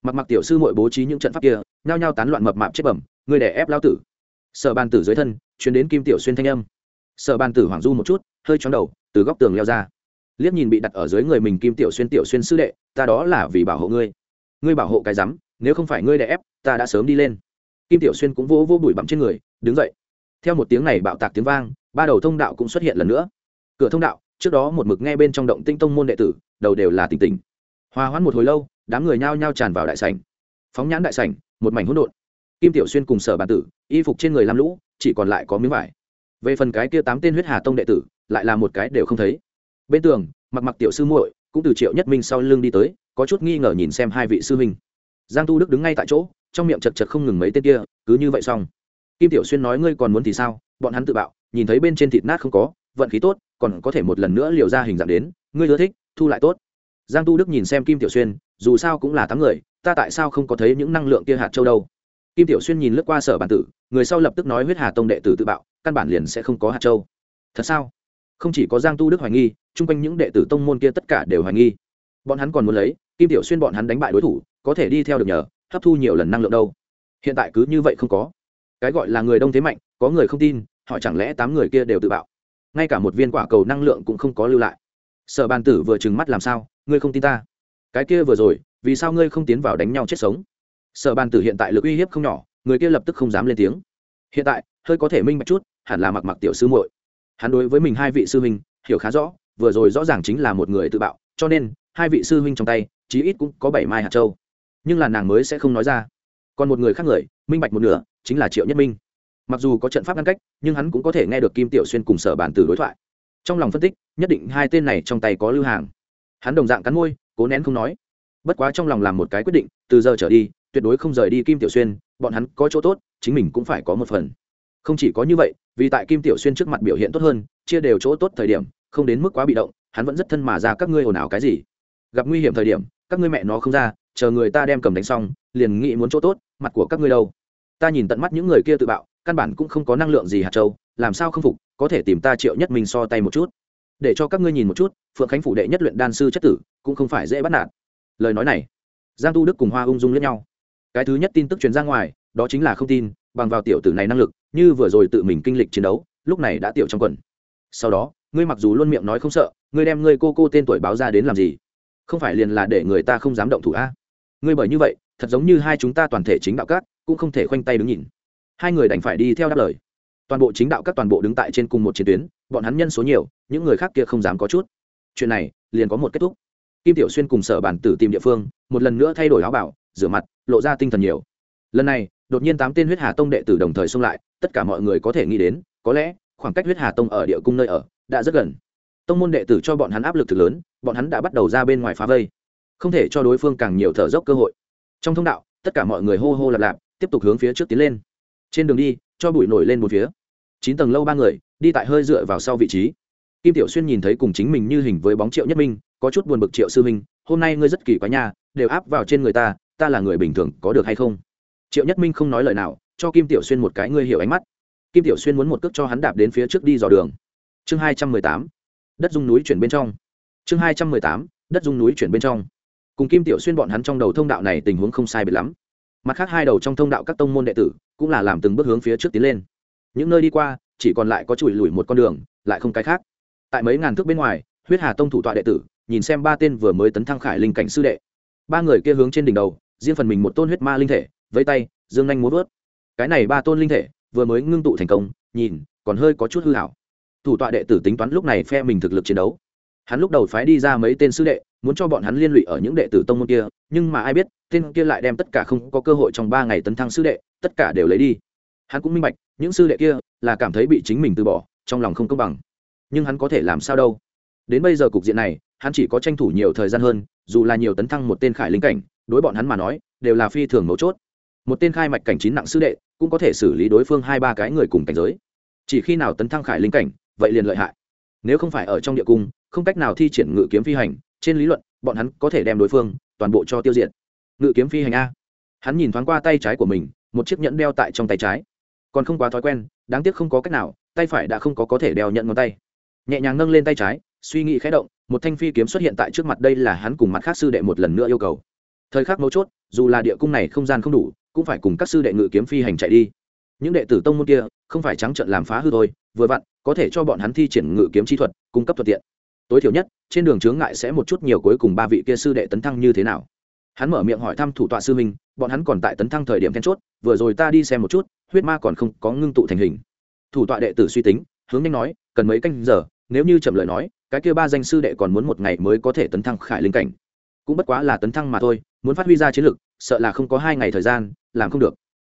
Mặc mặc tiểu sư mội bố trí những trận pháp kia, nhao nhao tán loạn mập mạp chết bẩm người đẻ ép lao tử. Sở bàn tử dưới thân chuyến đến kim tiểu xuyên thanh âm. Sở bàn tử hoảng du một chút hơi chóng đầu, từ góc tường leo ra. Liếc nhìn bị đặt ở dưới người mình kim tiểu xuyên tiểu xuyên sư đệ, ta đó là vì bảo hộ ngươi. Ngươi bảo hộ cái rắm, nếu không phải ngươi đẻ ép, ta đã sớm đi lên. Kim tiểu xuyên cũng vỗ vỗ bụi bặm trên người, đứng dậy. Theo một tiếng này bạo tạc tiếng vang, ba đầu thông đạo cũng xuất hiện lần nữa. Cửa thông đạo, trước đó một mực nghe bên trong động tinh tông môn đệ tử, đầu đều là tỉnh tỉnh. Hòa hoãn một hồi lâu, đám người nhao nhao tràn vào đại sảnh. Phóng nhãn đại sảnh, một mảnh hỗn độn. Kim tiểu xuyên cùng sở bản tử, y phục trên người làm lũ, chỉ còn lại có miếng vải. Về phần cái kia tám tên huyết hà tông đệ tử lại là một cái đều không thấy. Bên tường, mặc mặc tiểu sư muội cũng từ triệu nhất minh sau lưng đi tới, có chút nghi ngờ nhìn xem hai vị sư huynh. Giang tu đức đứng ngay tại chỗ, trong miệng chật chật không ngừng mấy tên kia, cứ như vậy xong. Kim tiểu xuyên nói ngươi còn muốn thì sao? Bọn hắn tự bạo, nhìn thấy bên trên thịt nát không có, vận khí tốt, còn có thể một lần nữa liều ra hình dạng đến, ngươi ưa thích, thu lại tốt. Giang tu đức nhìn xem kim tiểu xuyên, dù sao cũng là tám người, ta tại sao không có thấy những năng lượng kia hạt châu đâu? Kim tiểu xuyên nhìn lướt qua sở bản tử, người sau lập tức nói huyết hà tông đệ tử tự bạo, căn bản liền sẽ không có hạt châu. Thật sao? Không chỉ có giang tu đức hoài nghi, chung quanh những đệ tử tông môn kia tất cả đều hoài nghi. Bọn hắn còn muốn lấy, kim tiểu xuyên bọn hắn đánh bại đối thủ, có thể đi theo được nhờ, hấp thu nhiều lần năng lượng đâu. Hiện tại cứ như vậy không có. Cái gọi là người đông thế mạnh, có người không tin họ chẳng lẽ tám người kia đều tự bạo? Ngay cả một viên quả cầu năng lượng cũng không có lưu lại. Sở bàn tử vừa trừng mắt làm sao, ngươi không tin ta? Cái kia vừa rồi, vì sao ngươi không tiến vào đánh nhau chết sống? Sở bàn tử hiện tại lực uy hiếp không nhỏ, người kia lập tức không dám lên tiếng. Hiện tại, hơi có thể minh bạch chút, hẳn là mặc mặc tiểu sư muội hắn đối với mình hai vị sư huynh, hiểu khá rõ, vừa rồi rõ ràng chính là một người tự bạo, cho nên, hai vị sư huynh trong tay, chí ít cũng có bảy mai hạt châu. Nhưng là nàng mới sẽ không nói ra. Còn một người khác người, minh bạch một nửa, chính là triệu nhất minh. Mặc dù có trận pháp ngăn cách, nhưng hắn cũng có thể nghe được kim tiểu xuyên cùng sở bản tử đối thoại. Trong lòng phân tích, nhất định hai tên này trong tay có lưu hàng. Hắn đồng dạng cắn môi, cố nén không nói. Bất quá trong lòng làm một cái quyết định, từ giờ trở đi, tuyệt đối không rời đi kim tiểu xuyên, bọn hắn có chỗ tốt, chính mình cũng phải có một phần không chỉ có như vậy, vì tại kim tiểu xuyên trước mặt biểu hiện tốt hơn, chia đều chỗ tốt thời điểm, không đến mức quá bị động, hắn vẫn rất thân mà ra các ngươi ồn ào cái gì. Gặp nguy hiểm thời điểm, các ngươi mẹ nó không ra, chờ người ta đem cầm đánh xong, liền nghĩ muốn chỗ tốt, mặt của các ngươi đâu. Ta nhìn tận mắt những người kia tự bạo, căn bản cũng không có năng lượng gì hạt châu, làm sao không phục, có thể tìm ta triệu nhất mình so tay một chút. Để cho các ngươi nhìn một chút, phượng khánh phủ đệ nhất luyện đan sư chất tử, cũng không phải dễ bắt nạt. Lời nói này, giang tu đức cùng hoa ung dung lẫn nhau. Cái thứ nhất tin tức truyền ra ngoài, đó chính là không tin, bằng vào tiểu tử này năng lực như vừa rồi tự mình kinh lịch chiến đấu, lúc này đã tiểu trong quần. Sau đó, ngươi mặc dù luôn miệng nói không sợ, ngươi đem ngươi cô cô tên tuổi báo ra đến làm gì? Không phải liền là để người ta không dám động thủ a? Ngươi bởi như vậy, thật giống như hai chúng ta toàn thể chính đạo các, cũng không thể khoanh tay đứng nhìn. Hai người đành phải đi theo đáp lời. Toàn bộ chính đạo các toàn bộ đứng tại trên cùng một chiến tuyến, bọn hắn nhân số nhiều, những người khác kia không dám có chút. Chuyện này, liền có một kết thúc. Kim tiểu xuyên cùng sở bản tử tìm địa phương, một lần nữa thay đổi áo bảo, rửa mặt, lộ ra tinh thần nhiều. Lần này, đột nhiên tám tên huyết hà tông đệ tử đồng thời xông lại tất cả mọi người có thể nghĩ đến, có lẽ, khoảng cách huyết hà tông ở địa cung nơi ở, đã rất gần. Tông môn đệ tử cho bọn hắn áp lực thực lớn, bọn hắn đã bắt đầu ra bên ngoài phá vây. Không thể cho đối phương càng nhiều thở dốc cơ hội. Trong thông đạo, tất cả mọi người hô hô lạp lạp, tiếp tục hướng phía trước tiến lên. Trên đường đi, cho bụi nổi lên một phía. Chín tầng lâu ba người, đi tại hơi dựa vào sau vị trí. Kim tiểu xuyên nhìn thấy cùng chính mình như hình với bóng triệu nhất minh, có chút buồn bực triệu sư minh, hôm nay ngươi rất kỳ quá nha, đều áp vào trên người ta ta là người bình thường, có được hay không? Triệu nhất minh không nói lời nào cho kim tiểu xuyên một cái ngươi hiểu ánh mắt. Kim tiểu xuyên muốn một cước cho hắn đạp đến phía trước đi dò đường. Chương hai trăm mười tám, đất dung núi chuyển bên trong. Chương hai trăm mười tám, đất dung núi chuyển bên trong. Cùng kim tiểu xuyên bọn hắn trong đầu thông đạo này tình huống không sai biệt lắm. Mặt khác hai đầu trong thông đạo các tông môn đệ tử cũng là làm từng bước hướng phía trước tiến lên. Những nơi đi qua, chỉ còn lại có chùi lùi một con đường, lại không cái khác. Tại mấy ngàn thước bên ngoài, huyết hà tông thủ tọa đệ tử, nhìn xem ba tên vừa mới tấn thăng khải linh cảnh sư đệ. Ba người kia hướng trên đỉnh đầu, riêng phần mình một tôn huyết ma linh thể vây tay, dương nhanh muốn vớt cái này ba tôn linh thể vừa mới ngưng tụ thành công, nhìn, còn hơi có chút hư hảo. Thủ tọa đệ tử tính toán lúc này phe mình thực lực chiến đấu. Hắn lúc đầu phái đi ra mấy tên sư đệ, muốn cho bọn hắn liên lụy ở những đệ tử tông môn kia, nhưng mà ai biết, tên kia lại đem tất cả không có cơ hội trong ba ngày tấn thăng sư đệ, tất cả đều lấy đi. Hắn cũng minh bạch, những sư đệ kia là cảm thấy bị chính mình từ bỏ, trong lòng không công bằng. Nhưng hắn có thể làm sao đâu? Đến bây giờ cục diện này, hắn chỉ có tranh thủ nhiều thời gian hơn, dù là nhiều tấn thăng một tên khải linh cảnh, đối bọn hắn mà nói, đều là phi thường mấu chốt. Một tên khai mạch cảnh chín nặng sư đệ cũng có thể xử lý đối phương hai ba cái người cùng cảnh giới. Chỉ khi nào tấn thăng khải linh cảnh, vậy liền lợi hại. Nếu không phải ở trong địa cung, không cách nào thi triển ngự kiếm phi hành, trên lý luận, bọn hắn có thể đem đối phương toàn bộ cho tiêu diệt. Ngự kiếm phi hành a. Hắn nhìn thoáng qua tay trái của mình, một chiếc nhẫn đeo tại trong tay trái. Còn không quá thói quen, đáng tiếc không có cách nào, tay phải đã không có có thể đeo nhận ngón tay. Nhẹ nhàng nâng lên tay trái, suy nghĩ khẽ động, một thanh phi kiếm xuất hiện tại trước mặt đây là hắn cùng mặt khác sư đệ một lần nữa yêu cầu. Thời khắc mấu chốt, dù là địa cung này không gian không đủ cũng phải cùng các sư đệ ngự kiếm phi hành chạy đi. Những đệ tử tông môn kia, không phải trắng trợn làm phá hư thôi, vừa vặn, có thể cho bọn hắn thi triển ngự kiếm chi thuật, cung cấp thuận tiện. Tối thiểu nhất, trên đường chướng ngại sẽ một chút nhiều cuối cùng ba vị kia sư đệ tấn thăng như thế nào. Hắn mở miệng hỏi thăm thủ tọa sư minh bọn hắn còn tại tấn thăng thời điểm then chốt, vừa rồi ta đi xem một chút, huyết ma còn không có ngưng tụ thành hình. Thủ tọa đệ tử suy tính, hướng nhanh nói, cần mấy canh giờ, nếu như chậm lời nói, cái kia ba danh sư đệ còn muốn một ngày mới có thể tấn thăng khải linh cảnh. Cũng bất quá là tấn thăng mà thôi muốn phát huy ra chiến lực, sợ là không có hai ngày thời gian, làm không được.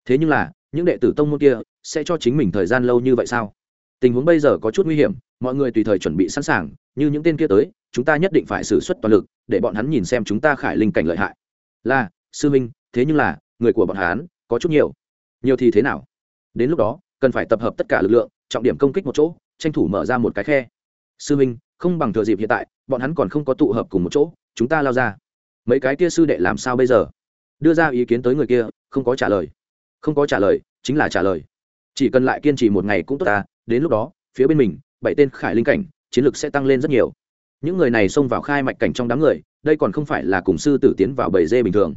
Thế nhưng là, những đệ tử tông môn kia, sẽ cho chính mình thời gian lâu như vậy sao? Tình huống bây giờ có chút nguy hiểm, mọi người tùy thời chuẩn bị sẵn sàng, như những tên kia tới, chúng ta nhất định phải xử suất toàn lực, để bọn hắn nhìn xem chúng ta khải linh cảnh lợi hại. Là, sư minh thế nhưng là, người của bọn hắn, có chút nhiều. Nhiều thì thế nào? Đến lúc đó, cần phải tập hợp tất cả lực lượng, trọng điểm công kích một chỗ, tranh thủ mở ra một cái khe. Sư minh không bằng thừa dịp hiện tại, bọn hắn còn không có tụ hợp cùng một chỗ, chúng ta lao ra mấy cái kia sư đệ làm sao bây giờ? Đưa ra ý kiến tới người kia, không có trả lời. Không có trả lời, chính là trả lời. Chỉ cần lại kiên trì một ngày cũng tốt ta, đến lúc đó, phía bên mình, bảy tên khải linh cảnh, chiến lược sẽ tăng lên rất nhiều. Những người này xông vào khai mạch cảnh trong đám người, đây còn không phải là cùng sư tử tiến vào bầy dê bình thường.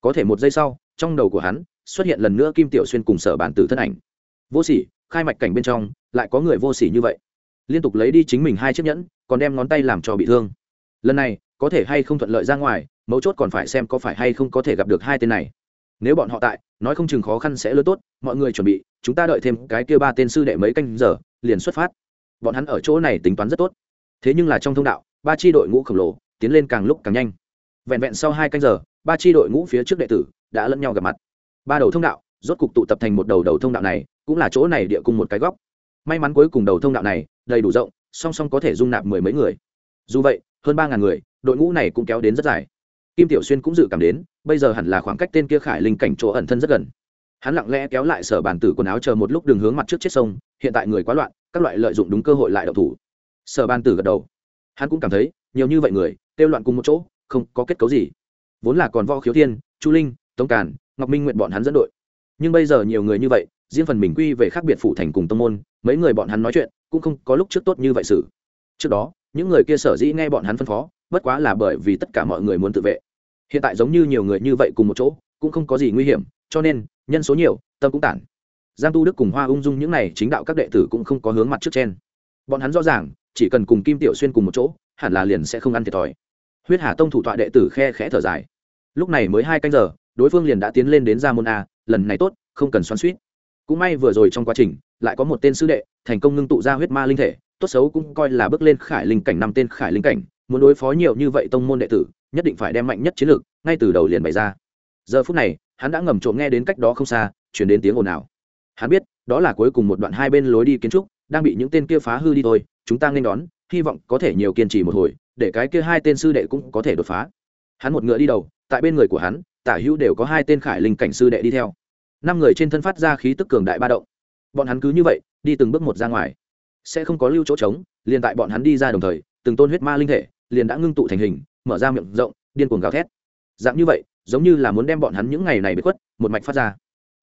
Có thể một giây sau, trong đầu của hắn, xuất hiện lần nữa kim tiểu xuyên cùng sở bản tử thân ảnh. Vô sỉ, khai mạch cảnh bên trong, lại có người vô sỉ như vậy. Liên tục lấy đi chính mình hai chiếc nhẫn, còn đem ngón tay làm cho bị thương lần này, có thể hay không thuận lợi ra ngoài, mấu chốt còn phải xem có phải hay không có thể gặp được hai tên này. Nếu bọn họ tại, nói không chừng khó khăn sẽ lớn tốt, mọi người chuẩn bị, chúng ta đợi thêm cái kia ba tên sư đệ mấy canh giờ, liền xuất phát. Bọn hắn ở chỗ này tính toán rất tốt. Thế nhưng là trong thông đạo, ba tri đội ngũ khổng lồ tiến lên càng lúc càng nhanh. Vẹn vẹn sau hai canh giờ, ba tri đội ngũ phía trước đệ tử đã lẫn nhau gặp mặt. Ba đầu thông đạo rốt cục tụ tập thành một đầu đầu thông đạo này, cũng là chỗ này địa cùng một cái góc. May mắn cuối cùng đầu thông đạo này đầy đủ rộng, song song có thể dung nạp mười mấy người. Dù vậy hơn ba ngàn người, đội ngũ này cũng kéo đến rất dài. Kim tiểu xuyên cũng dự cảm đến, bây giờ hẳn là khoảng cách tên kia khải linh cảnh chỗ ẩn thân rất gần. Hắn lặng lẽ kéo lại sở bàn tử quần áo chờ một lúc đường hướng mặt trước chết sông, hiện tại người quá loạn, các loại lợi dụng đúng cơ hội lại đậu thủ. Sở bàn tử gật đầu. Hắn cũng cảm thấy, nhiều như vậy người, kêu loạn cùng một chỗ, không có kết cấu gì. Vốn là còn võ khiếu thiên, chu linh tông càn, ngọc minh nguyện bọn hắn dẫn đội. Nhưng bây giờ nhiều người như vậy, riêng phần mình quy về khác biệt phụ thành cùng tông môn, mấy người bọn hắn nói chuyện, cũng không có lúc trước tốt như vậy xử. Trước đó những người kia sở dĩ nghe bọn hắn phân phó, bất quá là bởi vì tất cả mọi người muốn tự vệ. Hiện tại giống như nhiều người như vậy cùng một chỗ, cũng không có gì nguy hiểm, cho nên, nhân số nhiều, tâm cũng tản. Giang tu đức cùng hoa ung dung những n à y chính đạo các đệ tử cũng không có hướng mặt trước trên bọn hắn rõ ràng, chỉ cần cùng kim tiểu xuyên cùng một chỗ, hẳn là liền sẽ không ăn thiệt thòi. Huyết hà tông thủ tọa đệ tử khe khẽ thở dài. Lúc này mới hai canh giờ, đối phương liền đã tiến lên đến ra môn a, lần này tốt, không cần xoắn suýt. Cũng may vừa rồi trong quá trình, lại có một tên sư đệ, thành công ngưng tụ ra huyết ma linh thể tốt xấu cũng coi là bước lên khải linh cảnh năm tên khải linh cảnh, muốn đối phó nhiều như vậy tông môn đệ tử, nhất định phải đem mạnh nhất chiến lược ngay từ đầu liền bày ra. Giờ phút này, hắn đã ngầm trộm nghe đến cách đó không xa chuyển đến tiếng ồn ào. Hắn biết, đó là cuối cùng một đoạn hai bên lối đi kiến trúc, đang bị những tên kia phá hư đi thôi, chúng ta nên đón, hy vọng có thể nhiều kiên trì một hồi, để cái kia hai tên sư đệ cũng có thể đột phá. Hắn một ngựa đi đầu, tại bên người của hắn, tả hữu đều có hai tên khải linh cảnh sư đệ đi theo. Năm người trên thân phát ra khí tức cường đại ba động. Bọn hắn cứ như vậy, đi từng bước một ra ngoài sẽ không có lưu chỗ trống, liền tại bọn hắn đi ra đồng thời, từng tôn huyết ma linh thể liền đã ngưng tụ thành hình, mở ra miệng rộng, điên cuồng gào thét. Dạng như vậy, giống như là muốn đem bọn hắn những ngày này bị khuất, một mạch phát ra.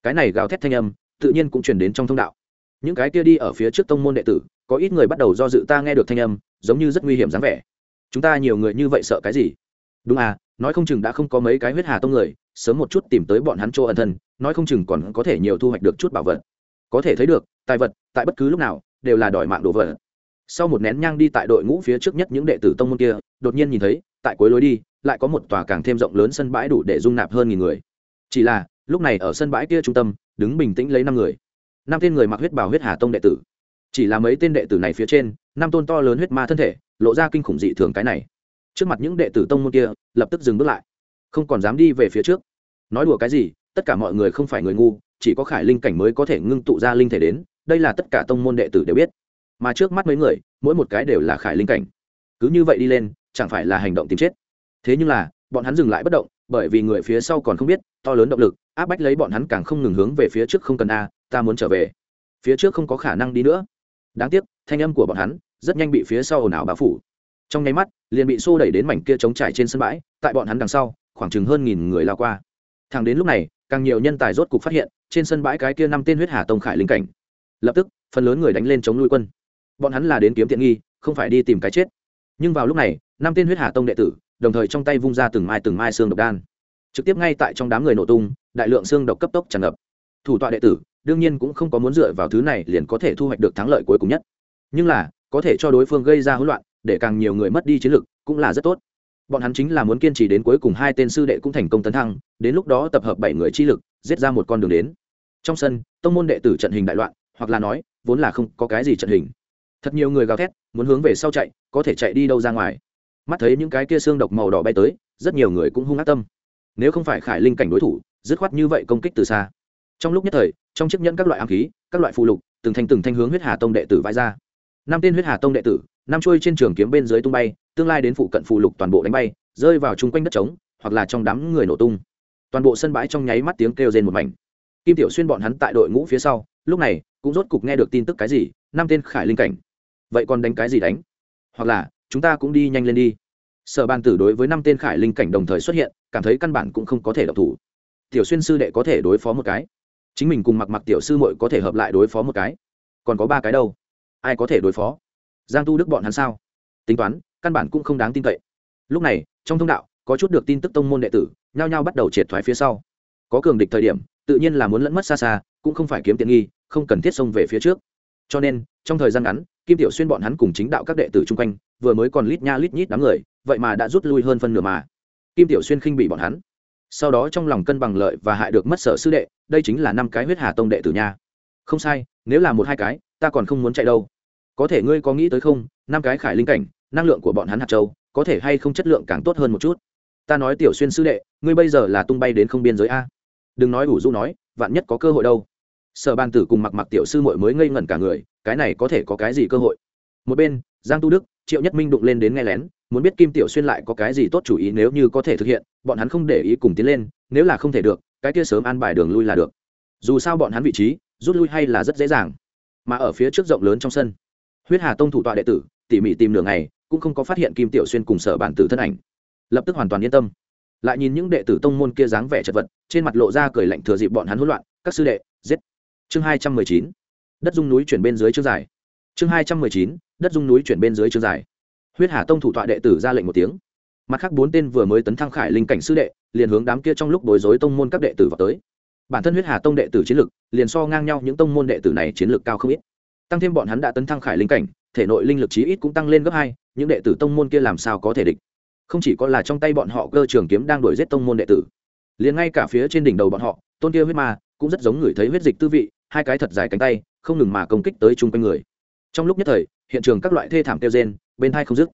Cái này gào thét thanh âm, tự nhiên cũng truyền đến trong thông đạo. Những cái kia đi ở phía trước tông môn đệ tử, có ít người bắt đầu do dự ta nghe được thanh âm, giống như rất nguy hiểm dáng vẻ. Chúng ta nhiều người như vậy sợ cái gì? Đúng à nói không chừng đã không có mấy cái huyết hà tông người, sớm một chút tìm tới bọn hắn chỗ ẩn thân, nói không chừng còn có thể nhiều thu hoạch được chút bảo vật. Có thể thấy được, tài vật, tại bất cứ lúc nào đều là đòi mạng đồ vật. Sau một nén nhang đi tại đội ngũ phía trước nhất những đệ tử tông môn kia, đột nhiên nhìn thấy, tại cuối lối đi, lại có một tòa càng thêm rộng lớn sân bãi đủ để dung nạp hơn nghìn người. Chỉ là, lúc này ở sân bãi kia trung tâm, đứng bình tĩnh lấy năm người. Năm tên người mặc huyết bào huyết hà tông đệ tử. Chỉ là mấy tên đệ tử này phía trên, năm tôn to lớn huyết ma thân thể, lộ ra kinh khủng dị thường cái này. Trước mặt những đệ tử tông môn kia, lập tức dừng bước lại. Không còn dám đi về phía trước. Nói đùa cái gì, tất cả mọi người không phải người ngu, chỉ có khải linh cảnh mới có thể ngưng tụ ra linh thể đến đây là tất cả tông môn đệ tử đều biết. Mà trước mắt mấy người, mỗi một cái đều là khải linh cảnh. Cứ như vậy đi lên, chẳng phải là hành động tìm chết. Thế nhưng là, bọn hắn dừng lại bất động, bởi vì người phía sau còn không biết, to lớn động lực, áp bách lấy bọn hắn càng không ngừng hướng về phía trước không cần a, ta muốn trở về. Phía trước không có khả năng đi nữa. Đáng tiếc, thanh âm của bọn hắn rất nhanh bị phía sau ồn ào bao phủ. Trong nháy mắt, liền bị xô đẩy đến mảnh kia trống trải trên sân bãi, tại bọn hắn đằng sau, khoảng chừng hơn nghìn người lao qua. Thẳng đến lúc này, càng nhiều nhân tài rốt cục phát hiện, trên sân bãi cái kia năm tên huyết hà tông khải linh cảnh lập tức, phần lớn người đánh lên chống nuôi quân. Bọn hắn là đến kiếm tiện nghi, không phải đi tìm cái chết. Nhưng vào lúc này, năm tên huyết hà tông đệ tử, đồng thời trong tay vung ra từng mai từng mai xương độc đan. Trực tiếp ngay tại trong đám người nổ tung, đại lượng xương độc cấp tốc tràn ngập. Thủ tọa đệ tử, đương nhiên cũng không có muốn dựa vào thứ này liền có thể thu hoạch được thắng lợi cuối cùng nhất. Nhưng là, có thể cho đối phương gây ra hỗn loạn, để càng nhiều người mất đi chiến lực, cũng là rất tốt. Bọn hắn chính là muốn kiên trì đến cuối cùng hai tên sư đệ cũng thành công tấn thăng, đến lúc đó tập hợp bảy người chi lực, giết ra một con đường đến. Trong sân, tông môn đệ tử trận hình đại loạn hoặc là nói, vốn là không có cái gì trận hình. Thật nhiều người gào thét, muốn hướng về sau chạy, có thể chạy đi đâu ra ngoài. Mắt thấy những cái kia xương độc màu đỏ bay tới, rất nhiều người cũng hung ác tâm. Nếu không phải khải linh cảnh đối thủ, dứt khoát như vậy công kích từ xa. Trong lúc nhất thời, trong chiếc nhẫn các loại ám khí, các loại phụ lục, từng thanh từng thanh hướng huyết hà tông đệ tử vãi ra. Năm tên huyết hà tông đệ tử, năm trôi trên trường kiếm bên dưới tung bay, tương lai đến phụ cận phụ lục toàn bộ đánh bay, rơi vào chung quanh đất trống, hoặc là trong đám người nổ tung. Toàn bộ sân bãi trong nháy mắt tiếng kêu rên một mảnh. Kim tiểu xuyên bọn hắn tại đội ngũ phía sau, lúc này cũng rốt cục nghe được tin tức cái gì, năm tên khải linh cảnh. Vậy còn đánh cái gì đánh? Hoặc là, chúng ta cũng đi nhanh lên đi. Sở ban tử đối với năm tên khải linh cảnh đồng thời xuất hiện, cảm thấy căn bản cũng không có thể độc thủ. Tiểu xuyên sư đệ có thể đối phó một cái. Chính mình cùng mặc mặc tiểu sư muội có thể hợp lại đối phó một cái. Còn có ba cái đâu? Ai có thể đối phó? Giang tu đức bọn hắn sao? Tính toán, căn bản cũng không đáng tin cậy. Lúc này, trong thông đạo, có chút được tin tức tông môn đệ tử, nhao nhao bắt đầu triệt thoái phía sau. Có cường địch thời điểm, tự nhiên là muốn lẫn mất xa xa, cũng không phải kiếm tiện nghi không cần thiết xông về phía trước. Cho nên, trong thời gian ngắn, kim tiểu xuyên bọn hắn cùng chính đạo các đệ tử chung quanh, vừa mới còn lít nha lít nhít đám người, vậy mà đã rút lui hơn phân nửa mà. Kim tiểu xuyên khinh bị bọn hắn. Sau đó trong lòng cân bằng lợi và hại được mất sở sư đệ, đây chính là năm cái huyết hà tông đệ tử nha. Không sai, nếu là một hai cái, ta còn không muốn chạy đâu. Có thể ngươi có nghĩ tới không, năm cái khải linh cảnh, năng lượng của bọn hắn hạt châu, có thể hay không chất lượng càng tốt hơn một chút? Ta nói tiểu xuyên sư đệ, ngươi bây giờ là tung bay đến không biên giới a. Đừng nói ủ du nói, vạn nhất có cơ hội đâu sở ban tử cùng mặc mặc tiểu sư mội mới ngây ngẩn cả người, cái này có thể có cái gì cơ hội? Một bên, giang tu đức, triệu nhất minh đụng lên đến nghe lén, muốn biết kim tiểu xuyên lại có cái gì tốt chủ ý nếu như có thể thực hiện, bọn hắn không để ý cùng tiến lên, nếu là không thể được, cái kia sớm an bài đường lui là được. Dù sao bọn hắn vị trí, rút lui hay là rất dễ dàng. Mà ở phía trước rộng lớn trong sân, huyết hà tông thủ tọa đệ tử, tỉ mỉ tìm đường này cũng không có phát hiện kim tiểu xuyên cùng sở bản tử thân ảnh. Lập tức hoàn toàn yên tâm. Lại nhìn những đệ tử tông môn kia dáng vẻ chật vật, trên mặt lộ ra cười lạnh thừa dịp bọn hắn hỗn loạn, các sư đệ, giết! Chương hai trăm mười chín, đất dung núi chuyển bên dưới chương dài. Chương hai trăm mười chín, đất dung núi chuyển bên dưới chương dài. Huyết hà tông thủ tọa đệ tử ra lệnh một tiếng. Mặt khác bốn tên vừa mới tấn thăng khải linh cảnh sư đệ, liền hướng đám kia trong lúc bối rối tông môn các đệ tử vào tới. Bản thân huyết hà tông đệ tử chiến lực, liền so ngang nhau những tông môn đệ tử này chiến lực cao không ít. Tăng thêm bọn hắn đã tấn thăng khải linh cảnh, thể nội linh lực chí ít cũng tăng lên gấp hai, những đệ tử tông môn kia làm sao có thể địch? Không chỉ có là trong tay bọn họ cơ trường kiếm đang đuổi giết tông môn đệ tử, liền ngay cả phía trên đỉnh đầu bọn họ, tôn kia huyết ma cũng rất giống người thấy huyết dịch tư vị hai cái thật dài cánh tay, không ngừng mà công kích tới chung quanh người. Trong lúc nhất thời, hiện trường các loại thê thảm kêu gen bên hai không dứt.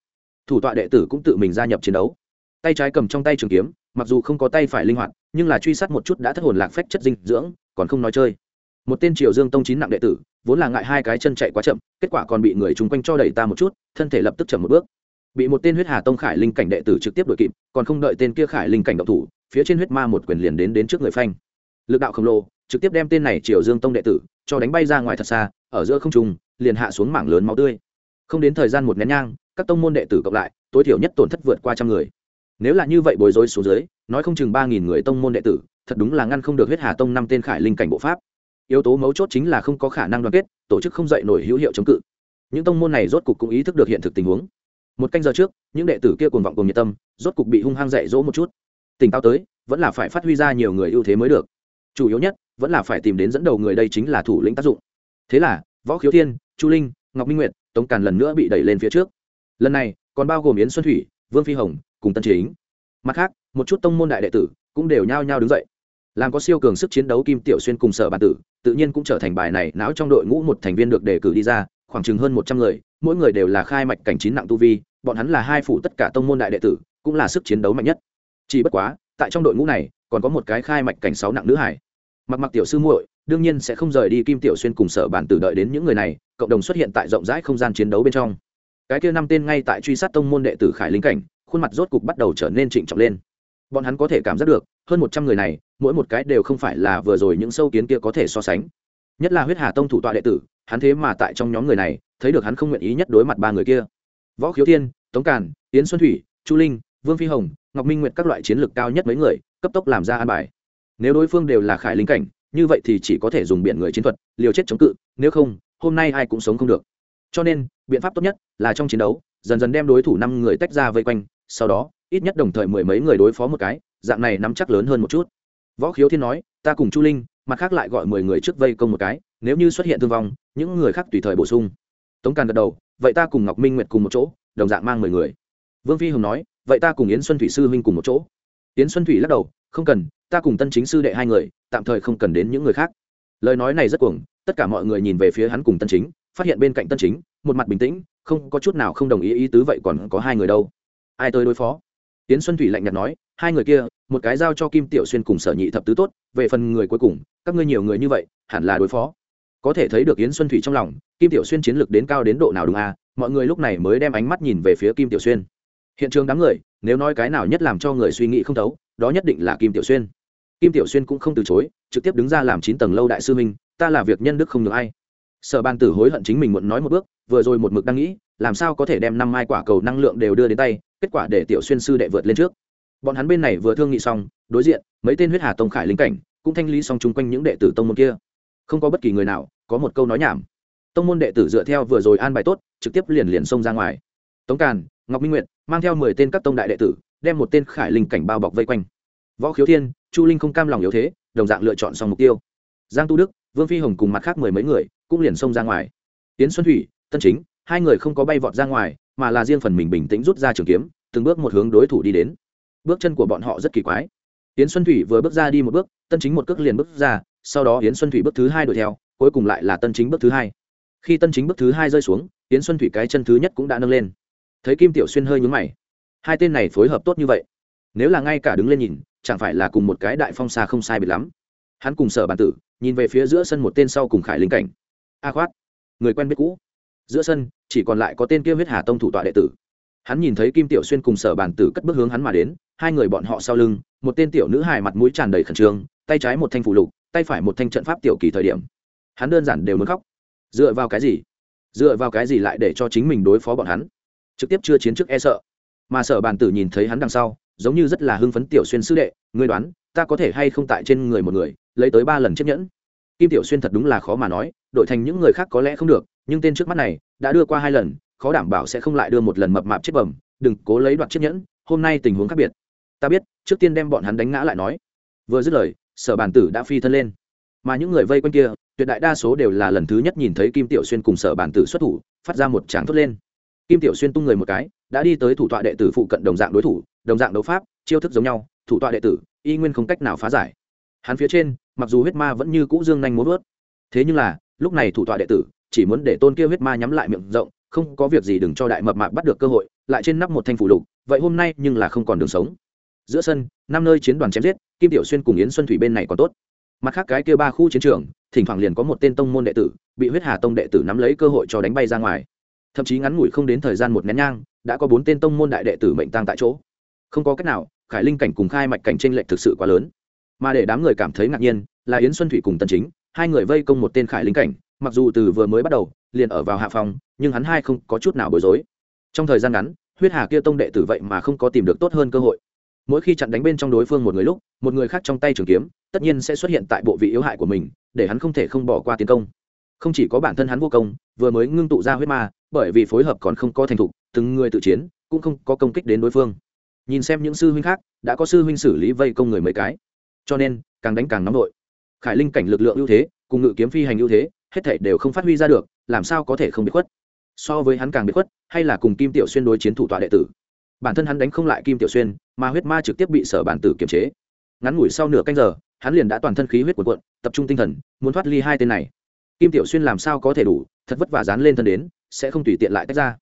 Thủ tọa đệ tử cũng tự mình gia nhập chiến đấu. Tay trái cầm trong tay trường kiếm, mặc dù không có tay phải linh hoạt, nhưng là truy sát một chút đã thất hồn lạc phách chất dinh dưỡng, còn không nói chơi. Một tên triều dương tông chín nặng đệ tử, vốn là ngại hai cái chân chạy quá chậm, kết quả còn bị người chung quanh cho đẩy ta một chút, thân thể lập tức chậm một bước. Bị một tên huyết hà tông khải linh cảnh đệ tử trực tiếp đuổi kịp, còn không đợi tên kia khải linh cảnh độc thủ, phía trên huyết ma một quyền liền đến đến trước người phanh. Lực đạo khổng lồ trực tiếp đem tên này triều dương tông đệ tử cho đánh bay ra ngoài thật xa, ở giữa không trung, liền hạ xuống mảng lớn máu tươi. Không đến thời gian một nén nhang, các tông môn đệ tử cộng lại, tối thiểu nhất tổn thất vượt qua trăm người. Nếu là như vậy bối rối xuống dưới, nói không chừng ba nghìn người tông môn đệ tử, thật đúng là ngăn không được huyết hà tông năm tên khải linh cảnh bộ pháp. Yếu tố mấu chốt chính là không có khả năng đoàn kết, tổ chức không dạy nổi hữu hiệu chống cự. Những tông môn này rốt cục cũng ý thức được hiện thực tình huống. Một canh giờ trước, những đệ tử kia cuồng vọng cùng nhiệt tâm, rốt cục bị hung hăng dạy dỗ một chút. Tỉnh táo tới, vẫn là phải phát huy ra nhiều người ưu thế mới được. Chủ yếu nhất vẫn là phải tìm đến dẫn đầu người đây chính là thủ lĩnh tác dụng. Thế là, võ khiếu thiên, chu linh, ngọc minh nguyệt, tống càn lần nữa bị đẩy lên phía trước. Lần này, còn bao gồm yến xuân thủy, vương phi hồng, cùng tân chính. Mặt khác, một chút tông môn đại đệ tử cũng đều nhao nhao đứng dậy. Làm có siêu cường sức chiến đấu kim tiểu xuyên cùng sở bản tử, tự nhiên cũng trở thành bài này não trong đội ngũ một thành viên được đề cử đi ra, khoảng chừng hơn một trăm người, mỗi người đều là khai mạch cảnh chín nặng tu vi, bọn hắn là hai phủ tất cả tông môn đại đệ tử, cũng là sức chiến đấu mạnh nhất. Chỉ bất quá, tại trong đội ngũ này, còn có một cái khai mạch cảnh sáu nặng nữ hải mặc mặc tiểu sư muội, đương nhiên sẽ không rời đi kim tiểu xuyên cùng sở bản tử đợi đến những người này, cộng đồng xuất hiện tại rộng rãi không gian chiến đấu bên trong. Cái kia năm tên ngay tại truy sát tông môn đệ tử khải linh cảnh, khuôn mặt rốt cục bắt đầu trở nên trịnh trọng lên. Bọn hắn có thể cảm giác được, hơn một trăm người này, mỗi một cái đều không phải là vừa rồi những sâu kiến kia có thể so sánh. Nhất là huyết hà tông thủ tọa đệ tử, hắn thế mà tại trong nhóm người này, thấy được hắn không nguyện ý nhất đối mặt ba người kia. Võ khiếu thiên, tống càn, yến xuân thủy, chu linh, vương phi hồng, ngọc minh nguyệt các loại chiến lược cao nhất mấy người, cấp tốc làm ra an bài nếu đối phương đều là khải linh cảnh, như vậy thì chỉ có thể dùng biện người chiến thuật, liều chết chống cự, nếu không, hôm nay ai cũng sống không được. Cho nên, biện pháp tốt nhất là trong chiến đấu, dần dần đem đối thủ năm người tách ra vây quanh, sau đó, ít nhất đồng thời mười mấy người đối phó một cái, dạng này nắm chắc lớn hơn một chút. Võ khiếu thiên nói, ta cùng chu linh, mặt khác lại gọi mười người trước vây công một cái, nếu như xuất hiện thương vong, những người khác tùy thời bổ sung. Tống càn gật đầu, vậy ta cùng ngọc minh nguyệt cùng một chỗ, đồng dạng mang mười người. Vương phi hồng nói, vậy ta cùng yến xuân thủy sư huynh cùng một chỗ. Yến xuân thủy lắc đầu, không cần ta cùng tân chính sư đệ hai người, tạm thời không cần đến những người khác. Lời nói này rất cuồng, tất cả mọi người nhìn về phía hắn cùng tân chính, phát hiện bên cạnh tân chính, một mặt bình tĩnh, không có chút nào không đồng ý ý tứ vậy còn có hai người đâu. Ai tới đối phó? Tiến xuân thủy lạnh nhạt nói, hai người kia, một cái giao cho kim tiểu xuyên cùng sở nhị thập tứ tốt, về phần người cuối cùng, các ngươi nhiều người như vậy, hẳn là đối phó. Có thể thấy được yến xuân thủy trong lòng, kim tiểu xuyên chiến lược đến cao đến độ nào đúng à mọi người lúc này mới đem ánh mắt nhìn về phía kim tiểu xuyên. Hiện trường đám người, nếu nói cái nào nhất làm cho người suy nghĩ không thấu, đó nhất định là kim tiểu xuyên kim tiểu xuyên cũng không từ chối, trực tiếp đứng ra làm chín tầng lâu đại sư minh ta là việc nhân đức không được ai. Sở ban tử hối hận chính mình muộn nói một bước, vừa rồi một mực đang nghĩ, làm sao có thể đem năm mai quả cầu năng lượng đều đưa đến tay, kết quả để tiểu xuyên sư đệ vượt lên trước. Bọn hắn bên này vừa thương nghị xong, đối diện, mấy tên huyết hà tông khải linh cảnh, cũng thanh lý xong chung quanh những đệ tử tông môn kia. Không có bất kỳ người nào, có một câu nói nhảm. Tông môn đệ tử dựa theo vừa rồi an bài tốt, trực tiếp liền liền xông ra ngoài. Tống càn, ngọc minh nguyệt, mang theo mười tên các tông đại đệ tử, đem một tên khải linh cảnh bao bọc vây quanh. Võ khiếu thiên chu linh không cam lòng yếu thế, đồng dạng lựa chọn xong mục tiêu. Giang tu đức, vương phi hồng cùng mặt khác mười mấy người cũng liền xông ra ngoài. Tiến xuân thủy, tân chính, hai người không có bay vọt ra ngoài, mà là riêng phần mình bình tĩnh rút ra trường kiếm, từng bước một hướng đối thủ đi đến. Bước chân của bọn họ rất kỳ quái. Tiến xuân thủy vừa bước ra đi một bước, tân chính một cước liền bước ra, sau đó tiến xuân thủy bước thứ hai đuổi theo, cuối cùng lại là tân chính bước thứ hai. Khi tân chính bước thứ hai rơi xuống tiến xuân thủy cái chân thứ nhất cũng đã nâng lên. Thấy kim tiểu xuyên hơi nhúng mày. Hai tên này phối hợp tốt như vậy. Nếu là ngay cả đứng lên nhìn chẳng phải là cùng một cái đại phong xa không sai biệt lắm. Hắn cùng sở bản tử, nhìn về phía giữa sân một tên sau cùng khải linh cảnh. A khoát. Người quen biết cũ. Giữa sân, chỉ còn lại có tên kia huyết hà tông thủ tọa đệ tử. Hắn nhìn thấy kim tiểu xuyên cùng sở bản tử cất bước hướng hắn mà đến, hai người bọn họ sau lưng, một tên tiểu nữ hài mặt mũi tràn đầy khẩn trương, tay trái một thanh phụ lục, tay phải một thanh trận pháp tiểu kỳ thời điểm. Hắn đơn giản đều muốn khóc. Dựa vào cái gì? Dựa vào cái gì lại để cho chính mình đối phó bọn hắn? Trực tiếp chưa chiến trước e sợ. Mà sở bàn tử nhìn thấy hắn đằng sau giống như rất là hưng phấn tiểu xuyên sư đệ, ngươi đoán, ta có thể hay không tại trên người một người, lấy tới ba lần chiếc nhẫn? Kim tiểu xuyên thật đúng là khó mà nói, đổi thành những người khác có lẽ không được, nhưng tên trước mắt này, đã đưa qua hai lần, khó đảm bảo sẽ không lại đưa một lần mập mạp chết bẩm, đừng cố lấy đoạt chiếc nhẫn, hôm nay tình huống khác biệt. Ta biết, trước tiên đem bọn hắn đánh ngã lại nói. Vừa dứt lời, sở bản tử đã phi thân lên. Mà những người vây quanh kia, tuyệt đại đa số đều là lần thứ nhất nhìn thấy kim tiểu xuyên cùng sở bản tử xuất thủ, phát ra một tràng thốt lên kim tiểu xuyên tung người một cái, đã đi tới thủ tọa đệ tử phụ cận đồng dạng đối thủ, đồng dạng đấu pháp, chiêu thức giống nhau, thủ tọa đệ tử, y nguyên không cách nào phá giải. Hắn phía trên, mặc dù huyết ma vẫn như cũ dương nhanh muốn vớt, thế nhưng là, lúc này thủ tọa đệ tử, chỉ muốn để tôn kia huyết ma nhắm lại miệng rộng, không có việc gì đừng cho đại mập mạp bắt được cơ hội, lại trên nắp một thanh phủ lục, vậy hôm nay nhưng là không còn đường sống. Giữa sân, năm nơi chiến đoàn chém giết, kim tiểu xuyên cùng yến xuân thủy bên này còn tốt. Mặt khác cái kia ba khu chiến trường, thỉnh thoảng liền có một tên tông môn đệ tử, bị huyết hà tông đệ tử nắm lấy cơ hội cho đánh bay ra ngoài thậm chí ngắn ngủi không đến thời gian một nén nhang, đã có bốn tên tông môn đại đệ tử mệnh tăng tại chỗ. Không có cách nào, khải linh cảnh cùng khai mạch cảnh tranh lệch thực sự quá lớn. Mà để đám người cảm thấy ngạc nhiên, là yến xuân thủy cùng tần chính, hai người vây công một tên khải linh cảnh, mặc dù từ vừa mới bắt đầu, liền ở vào hạ phòng, nhưng hắn hai không có chút nào bối rối. Trong thời gian ngắn, huyết hà kia tông đệ tử vậy mà không có tìm được tốt hơn cơ hội. Mỗi khi chặn đánh bên trong đối phương một người lúc, một người khác trong tay trường kiếm, tất nhiên sẽ xuất hiện tại bộ vị yếu hại của mình, để hắn không thể không bỏ qua tiến công. Không chỉ có bản thân hắn vô công, vừa mới ngưng tụ ra huyết ma bởi vì phối hợp còn không có thành thục, từng người tự chiến, cũng không có công kích đến đối phương. Nhìn xem những sư huynh khác, đã có sư huynh xử lý vây công người mấy cái. Cho nên, càng đánh càng nóng đội khải linh cảnh lực lượng ưu thế, cùng ngự kiếm phi hành ưu thế, hết thể đều không phát huy ra được, làm sao có thể không bị khuất? So với hắn càng bị khuất, hay là cùng kim tiểu xuyên đối chiến thủ tọa đệ tử? Bản thân hắn đánh không lại kim tiểu xuyên, mà huyết ma trực tiếp bị sở bản tử kiềm chế. Ngắn ngủi sau nửa canh giờ, hắn liền đã toàn thân khí huyết cuộn cuộn, tập trung tinh thần, muốn thoát ly hai tên này. Kim tiểu xuyên làm sao có thể đủ, thật vất vả dán lên thân đến sẽ không tùy tiện lại tách ra.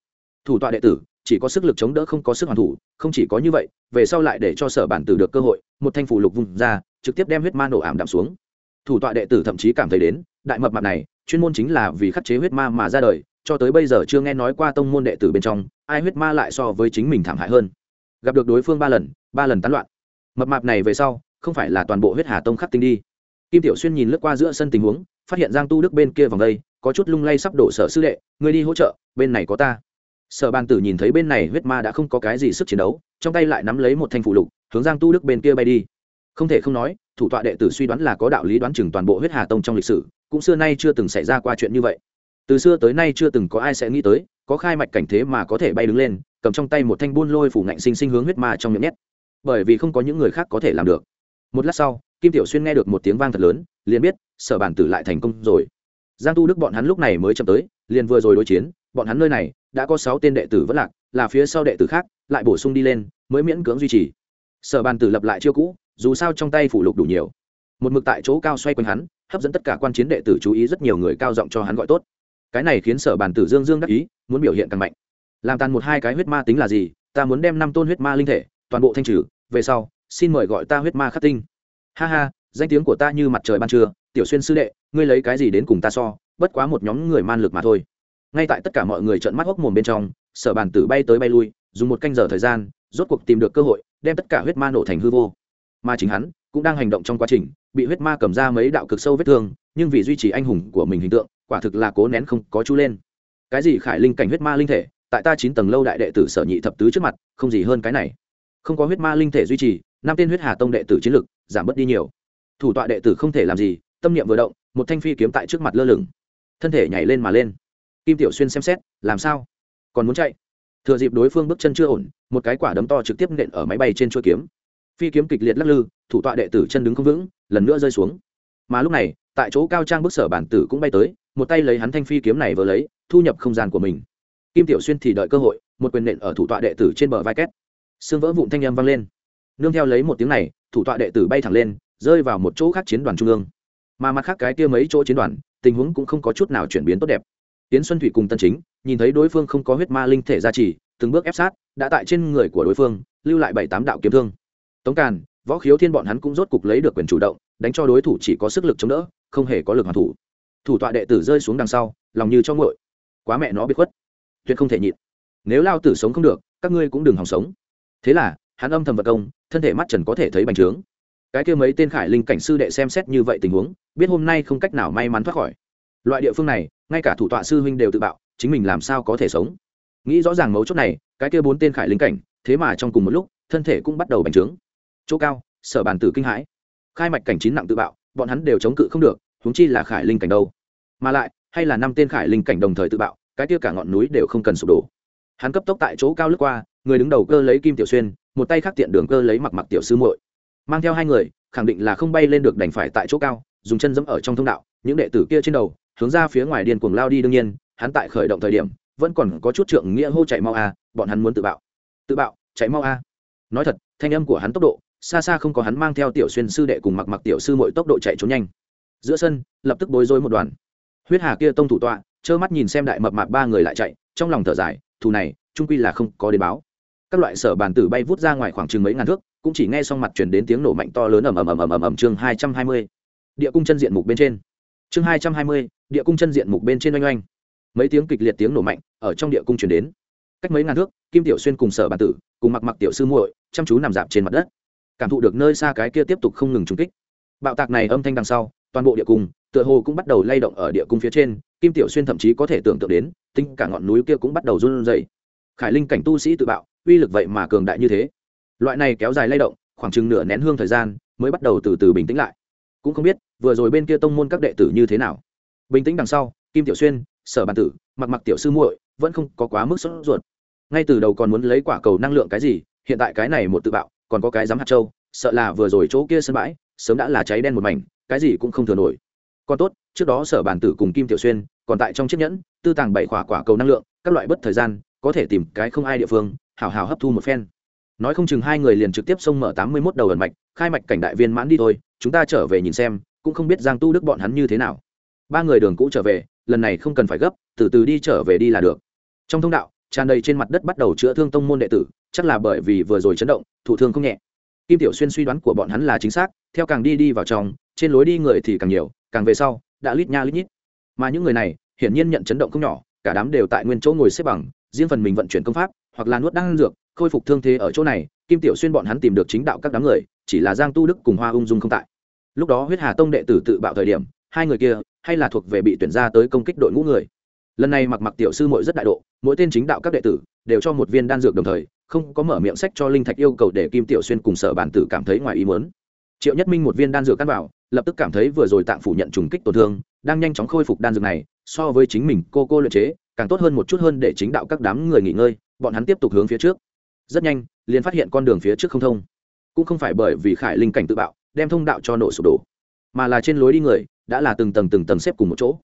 Thủ tọa đệ tử, chỉ có sức lực chống đỡ không có sức hoàn thủ, không chỉ có như vậy, về sau lại để cho sở bản tử được cơ hội, một thanh phủ lục vùng ra, trực tiếp đem huyết ma nổ ảm đạm xuống. Thủ tọa đệ tử thậm chí cảm thấy đến, đại mập mạp này, chuyên môn chính là vì khắc chế huyết ma mà ra đời, cho tới bây giờ chưa nghe nói qua tông môn đệ tử bên trong, ai huyết ma lại so với chính mình thảm hại hơn. Gặp được đối phương ba lần ba lần tán loạn. Mập mạp này về sau, không phải là toàn bộ huyết hà tông khắc tinh đi. Kim tiểu xuyên nhìn lướt qua giữa sân tình huống phát hiện giang tu đức bên kia vòng đây, có chút lung lay sắp đổ sở sư đệ người đi hỗ trợ, bên này có ta. Sở bàn tử nhìn thấy bên này huyết ma đã không có cái gì sức chiến đấu, trong tay lại nắm lấy một thanh phụ lục, hướng giang tu đức bên kia bay đi. Không thể không nói, thủ tọa đệ tử suy đoán là có đạo lý đoán chừng toàn bộ huyết hà tông trong lịch sử, cũng xưa nay chưa từng xảy ra qua chuyện như vậy. Từ xưa tới nay chưa từng có ai sẽ nghĩ tới, có khai mạch cảnh thế mà có thể bay đứng lên, cầm trong tay một thanh buôn lôi phủ ngạnh sinh sinh hướng huyết ma trong miệng nhét. Bởi vì không có những người khác có thể làm được. Một lát sau, kim tiểu xuyên nghe được một tiếng vang thật lớn, liền biết sở bản tử lại thành công rồi. Giang tu đức bọn hắn lúc này mới chậm tới, liền vừa rồi đối chiến, bọn hắn nơi này, đã có sáu tên đệ tử vẫn lạc, là phía sau đệ tử khác, lại bổ sung đi lên, mới miễn cưỡng duy trì. Sở bàn tử lập lại chiêu cũ, dù sao trong tay phủ lục đủ nhiều. Một mực tại chỗ cao xoay quanh hắn, hấp dẫn tất cả quan chiến đệ tử chú ý rất nhiều người cao giọng cho hắn gọi tốt. Cái này khiến sở bàn tử dương dương đắc ý, muốn biểu hiện càng mạnh. Làm tàn một hai cái huyết ma tính là gì? Ta muốn đem năm tôn huyết ma linh thể, toàn bộ thanh trừ, về sau, xin mời gọi ta huyết ma khắc tinh. Ha ha danh tiếng của ta như mặt trời ban trưa, tiểu xuyên sư đệ, ngươi lấy cái gì đến cùng ta so, bất quá một nhóm người man lực mà thôi. Ngay tại tất cả mọi người trợn mắt hốc mồm bên trong, sở bàn tử bay tới bay lui, dùng một canh giờ thời gian, rốt cuộc tìm được cơ hội, đem tất cả huyết ma nổ thành hư vô. Mà chính hắn, cũng đang hành động trong quá trình, bị huyết ma cầm ra mấy đạo cực sâu vết thương, nhưng vì duy trì anh hùng của mình hình tượng, quả thực là cố nén không có chú lên. Cái gì khải linh cảnh huyết ma linh thể, tại ta chín tầng lâu đại đệ tử sở nhị thập tứ trước mặt, không gì hơn cái này. Không có huyết ma linh thể duy trì, năm tên huyết hà tông đệ tử chiến lực, giảm bớt đi nhiều thủ tọa đệ tử không thể làm gì, tâm niệm vừa động, một thanh phi kiếm tại trước mặt lơ lửng. Thân thể nhảy lên mà lên. Kim tiểu xuyên xem xét, làm sao? Còn muốn chạy? Thừa dịp đối phương bước chân chưa ổn, một cái quả đấm to trực tiếp nện ở máy bay trên chuôi kiếm. Phi kiếm kịch liệt lắc lư, thủ tọa đệ tử chân đứng không vững, lần nữa rơi xuống. Mà lúc này, tại chỗ cao trang bức sở bản tử cũng bay tới, một tay lấy hắn thanh phi kiếm này vừa lấy, thu nhập không gian của mình. Kim tiểu xuyên thì đợi cơ hội, một quyền nện ở thủ tọa đệ tử trên bờ vai két. Xương vỡ vụn thanh âm vang lên. Nương theo lấy một tiếng này, thủ tọa đệ tử bay thẳng lên rơi vào một chỗ khác chiến đoàn trung ương. Mà mặt khác cái kia mấy chỗ chiến đoàn, tình huống cũng không có chút nào chuyển biến tốt đẹp. Tiến xuân thủy cùng tân chính, nhìn thấy đối phương không có huyết ma linh thể gia trì, từng bước ép sát, đã tại trên người của đối phương, lưu lại bảy tám đạo kiếm thương. Tống càn, võ khiếu thiên bọn hắn cũng rốt cục lấy được quyền chủ động, đánh cho đối thủ chỉ có sức lực chống đỡ, không hề có lực hoàn thủ. Thủ tọa đệ tử rơi xuống đằng sau, lòng như cho ngội quá mẹ nó biết khuất. Tuyệt không thể nhịn. Nếu lao tử sống không được, các ngươi cũng đừng hòng sống. Thế là, hắn âm thầm vật công, thân thể mắt trần có thể thấy bành trướng cái kia mấy tên khải linh cảnh sư đệ xem xét như vậy tình huống, biết hôm nay không cách nào may mắn thoát khỏi. Loại địa phương này, ngay cả thủ tọa sư huynh đều tự bạo, chính mình làm sao có thể sống? Nghĩ rõ ràng mấu chốt này, cái kia bốn tên khải linh cảnh, thế mà trong cùng một lúc, thân thể cũng bắt đầu bành trướng. Chỗ cao, sở bàn tử kinh hãi. Khai mạch cảnh chín nặng tự bạo, bọn hắn đều chống cự không được, huống chi là khải linh cảnh đâu. Mà lại, hay là năm tên khải linh cảnh đồng thời tự bạo, cái kia cả ngọn núi đều không cần sụp đổ. Hắn cấp tốc tại chỗ cao lướt qua, người đứng đầu cơ lấy kim tiểu xuyên, một tay khác tiện đường cơ lấy mặc mặc tiểu sư muội mang theo hai người, khẳng định là không bay lên được đành phải tại chỗ cao, dùng chân dẫm ở trong thông đạo, những đệ tử kia trên đầu, hướng ra phía ngoài điên cuồng lao đi đương nhiên, hắn tại khởi động thời điểm, vẫn còn có chút trượng nghĩa hô chạy mau a, bọn hắn muốn tự bạo. Tự bạo, chạy mau a. Nói thật, thanh âm của hắn tốc độ, xa xa không có hắn mang theo tiểu xuyên sư đệ cùng mặc mặc tiểu sư mọi tốc độ chạy trốn nhanh. Giữa sân, lập tức bối rối một đoàn. Huyết hà kia tông thủ tọa, trơ mắt nhìn xem đại mập mạp ba người lại chạy, trong lòng thở dài, thù này trung quy là không có đến báo các loại sở bàn tử bay vút ra ngoài khoảng chừng mấy ngàn thước, cũng chỉ nghe xong mặt chuyển đến tiếng nổ mạnh to lớn ầm ầm ầm ầm ầm ầm chương hai trăm hai mươi. Địa cung chân diện mục bên trên. Chương hai trăm hai mươi, địa cung chân diện mục bên trên oanh oanh. Mấy tiếng kịch liệt tiếng nổ mạnh ở trong địa cung chuyển đến. Cách mấy ngàn thước, kim tiểu xuyên cùng sở bàn tử, cùng mặc mặc tiểu sư muội, chăm chú nằm dạp trên mặt đất. Cảm thụ được nơi xa cái kia tiếp tục không ngừng trúng kích. Bạo tạc này âm thanh đằng sau, toàn bộ địa cung, tựa hồ cũng bắt đầu lay động ở địa cung phía trên, kim tiểu xuyên thậm chí có thể tưởng tượng đến tinh cả ngọn núi kia cũng bắt đầu run rẩy. Khải linh cảnh tu sĩ tự bạo uy lực vậy mà cường đại như thế. Loại này kéo dài lay động, khoảng chừng nửa nén hương thời gian, mới bắt đầu từ từ bình tĩnh lại. Cũng không biết, vừa rồi bên kia tông môn các đệ tử như thế nào. Bình tĩnh đằng sau, kim tiểu xuyên, sở bàn tử, mặc mặc tiểu sư muội vẫn không có quá mức sốt ruột. Ngay từ đầu còn muốn lấy quả cầu năng lượng cái gì, hiện tại cái này một tự bạo, còn có cái dám hạt châu, sợ là vừa rồi chỗ kia sân bãi, sớm đã là cháy đen một mảnh, cái gì cũng không thừa nổi. Còn tốt, trước đó sở Bàn tử cùng kim tiểu xuyên còn tại trong chiếc nhẫn, tư tàng bảy quả quả cầu năng lượng, các loại bất thời gian, có thể tìm cái không ai địa phương hào hào hấp thu một phen. Nói không chừng hai người liền trực tiếp xông mở tám mươi mốt đầu ẩn mạch, khai mạch cảnh đại viên mãn đi thôi, chúng ta trở về nhìn xem, cũng không biết giang tu đức bọn hắn như thế nào. Ba người đường cũ trở về, lần này không cần phải gấp, từ từ đi trở về đi là được. Trong thông đạo, tràn đầy trên mặt đất bắt đầu chữa thương tông môn đệ tử, chắc là bởi vì vừa rồi chấn động thủ thương không nhẹ. Kim tiểu xuyên suy đoán của bọn hắn là chính xác, theo càng đi đi vào trong, trên lối đi người thì càng nhiều, càng về sau, đã lít nha lít nhít. Mà những người này, hiển nhiên nhận chấn động không nhỏ, cả đám đều tại nguyên chỗ ngồi xếp bằng, riêng phần mình vận chuyển công pháp hoặc là nuốt đan dược, khôi phục thương thế ở chỗ này, kim tiểu xuyên bọn hắn tìm được chính đạo các đám người, chỉ là giang tu đức cùng hoa ung dung không tại. Lúc đó huyết hà tông đệ tử tự bạo thời điểm, hai người kia hay là thuộc về bị tuyển ra tới công kích đội ngũ người. Lần này mặc mặc tiểu sư mội rất đại độ, mỗi tên chính đạo các đệ tử đều cho một viên đan dược đồng thời, không có mở miệng sách cho linh thạch yêu cầu để kim tiểu xuyên cùng sở bản tử cảm thấy ngoài ý muốn. Triệu nhất minh một viên đan dược căn vào, lập tức cảm thấy vừa rồi tạm phủ nhận trùng kích tổn thương, đang nhanh chóng khôi phục đan dược này, so với chính mình cô cô luyện chế, càng tốt hơn một chút hơn để chính đạo các đám người nghỉ ngơi bọn hắn tiếp tục hướng phía trước. Rất nhanh, liền phát hiện con đường phía trước không thông. Cũng không phải bởi vì khải linh cảnh tự bạo, đem thông đạo cho nổ sụp đổ, mà là trên lối đi người, đã là từng tầng từng tầng xếp cùng một chỗ.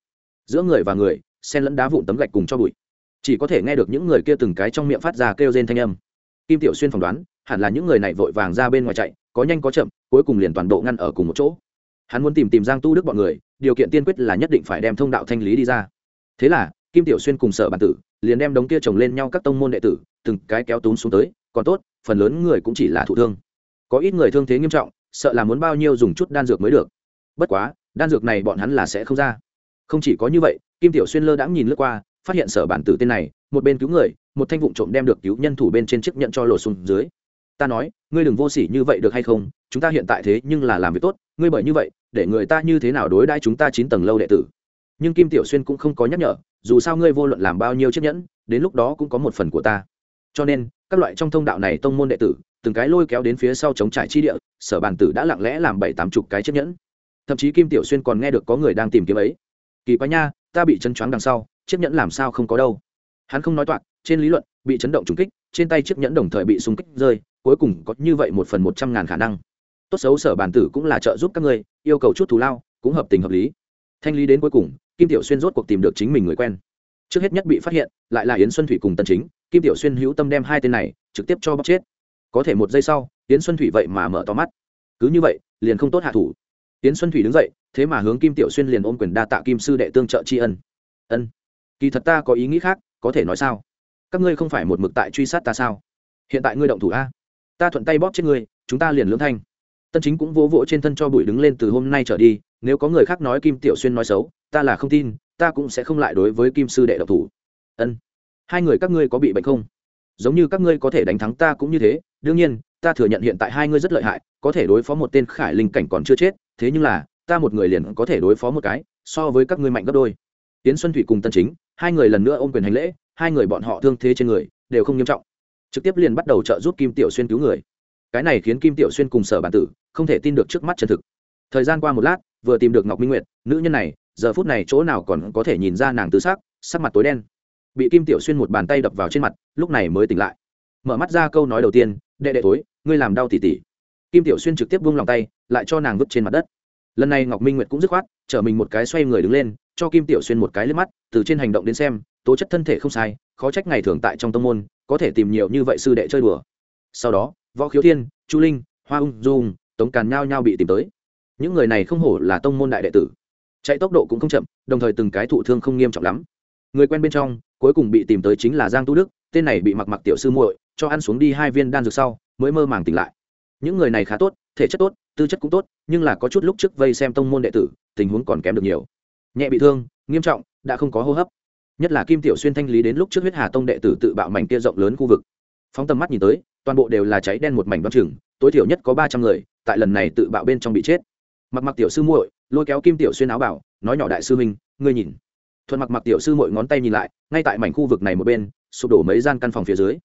Giữa người và người, xen lẫn đá vụn tấm gạch cùng cho bụi. Chỉ có thể nghe được những người kia từng cái trong miệng phát ra kêu rên thanh âm. Kim tiểu xuyên phỏng đoán, hẳn là những người này vội vàng ra bên ngoài chạy, có nhanh có chậm, cuối cùng liền toàn bộ ngăn ở cùng một chỗ. Hắn muốn tìm tìm giang tu đức bọn người, điều kiện tiên quyết là nhất định phải đem thông đạo thanh lý đi ra. Thế là, kim tiểu xuyên cùng sở bản tử liền đem đống kia chồng lên nhau các tông môn đệ tử, từng cái kéo túm xuống tới, còn tốt, phần lớn người cũng chỉ là thụ thương. Có ít người thương thế nghiêm trọng, sợ là muốn bao nhiêu dùng chút đan dược mới được. Bất quá, đan dược này bọn hắn là sẽ không ra. Không chỉ có như vậy, kim tiểu xuyên lơ đãng nhìn lướt qua, phát hiện sở bản tử tên này, một bên cứu người, một thanh vụn trộm đem được cứu nhân thủ bên trên chiếc nhận cho lột xuống dưới. Ta nói, ngươi đừng vô sỉ như vậy được hay không? Chúng ta hiện tại thế nhưng là làm việc tốt, ngươi bởi như vậy, để người ta như thế nào đối đãi chúng ta chín tầng lâu đệ tử? Nhưng kim tiểu xuyên cũng không có nhắc nhở dù sao ngươi vô luận làm bao nhiêu chiếc nhẫn, đến lúc đó cũng có một phần của ta. Cho nên, các loại trong thông đạo này tông môn đệ tử, từng cái lôi kéo đến phía sau chống trải chi địa, sở bàn tử đã lặng lẽ làm bảy tám chục cái chiếc nhẫn. Thậm chí kim tiểu xuyên còn nghe được có người đang tìm kiếm ấy. Kỳ quái nha, ta bị chân choáng đằng sau, chiếc nhẫn làm sao không có đâu. Hắn không nói toạc, trên lý luận, bị chấn động trùng kích, trên tay chiếc nhẫn đồng thời bị súng kích rơi, cuối cùng có như vậy một phần một trăm ngàn khả năng. Tốt xấu sở bàn tử cũng là trợ giúp các ngươi, yêu cầu chút thù lao, cũng hợp tình hợp lý. Thanh lý đến cuối cùng kim tiểu xuyên rốt cuộc tìm được chính mình người quen. Trước hết nhất bị phát hiện, lại là yến xuân thủy cùng tân chính. Kim tiểu xuyên hữu tâm đem hai tên này trực tiếp cho bóc chết. Có thể một giây sau, yến xuân thủy vậy mà mở to mắt. Cứ như vậy, liền không tốt hạ thủ. Yến xuân thủy đứng dậy, thế mà hướng kim tiểu xuyên liền ôm quyền đa tạ kim sư đệ tương trợ tri ân. Ân, kỳ thật ta có ý nghĩ khác, có thể nói sao? Các ngươi không phải một mực tại truy sát ta sao? Hiện tại ngươi động thủ a. Ta thuận tay bóp chết ngươi, chúng ta liền lưỡng thanh. Tân chính cũng vỗ vỗ trên thân cho bụi đứng lên từ hôm nay trở đi, nếu có người khác nói kim tiểu xuyên nói xấu ta là không tin, ta cũng sẽ không lại đối với kim sư đệ độc thủ. Ân. Hai người các ngươi có bị bệnh không? Giống như các ngươi có thể đánh thắng ta cũng như thế, đương nhiên, ta thừa nhận hiện tại hai ngươi rất lợi hại, có thể đối phó một tên khải linh cảnh còn chưa chết, thế nhưng là, ta một người liền có thể đối phó một cái, so với các ngươi mạnh gấp đôi. Tiến xuân thủy cùng tân chính, hai người lần nữa ôm quyền hành lễ, hai người bọn họ thương thế trên người, đều không nghiêm trọng. Trực tiếp liền bắt đầu trợ giúp kim tiểu xuyên cứu người. Cái này khiến kim tiểu xuyên cùng sở bản tử không thể tin được trước mắt chân thực. Thời gian qua một lát, vừa tìm được ngọc minh nguyệt, nữ nhân này giờ phút này chỗ nào còn có thể nhìn ra nàng tứ sắc sắc mặt tối đen. Bị kim tiểu xuyên một bàn tay đập vào trên mặt, lúc này mới tỉnh lại. Mở mắt ra câu nói đầu tiên, đệ đệ tối ngươi làm đau tỉ tỉ. Kim tiểu xuyên trực tiếp buông lòng tay, lại cho nàng vứt trên mặt đất. Lần này ngọc minh nguyệt cũng dứt khoát, chở mình một cái xoay người đứng lên, cho kim tiểu xuyên một cái liếc mắt, từ trên hành động đến xem, tố chất thân thể không sai, khó trách ngày thường tại trong tông môn, có thể tìm nhiều như vậy sư đệ chơi đùa. Sau đó, võ khiếu thiên, chu linh, hoa ung dung, tống càn nhao nhao bị tìm tới. Những người này không hổ là tông môn đại đệ tử chạy tốc độ cũng không chậm, đồng thời từng cái thụ thương không nghiêm trọng lắm. Người quen bên trong, cuối cùng bị tìm tới chính là giang tu đức, tên này bị mặc mặc tiểu sư muội, cho ăn xuống đi hai viên đan dược sau, mới mơ màng tỉnh lại. Những người này khá tốt, thể chất tốt, tư chất cũng tốt, nhưng là có chút lúc trước vây xem tông môn đệ tử, tình huống còn kém được nhiều. Nhẹ bị thương, nghiêm trọng, đã không có hô hấp. Nhất là kim tiểu xuyên thanh lý đến lúc trước huyết hà tông đệ tử tự bạo mảnh kia rộng lớn khu vực. Phóng tầm mắt nhìn tới, toàn bộ đều là cháy đen một mảnh đoan chừng, tối thiểu nhất có ba trăm người, tại lần này tự bạo bên trong bị chết mặc mặc tiểu sư muội, lôi kéo kim tiểu xuyên áo bảo, nói nhỏ đại sư minh ngươi nhìn. Thuận mặc mặc tiểu sư muội ngón tay nhìn lại, ngay tại mảnh khu vực này một bên, sụp đổ mấy gian căn phòng phía dưới.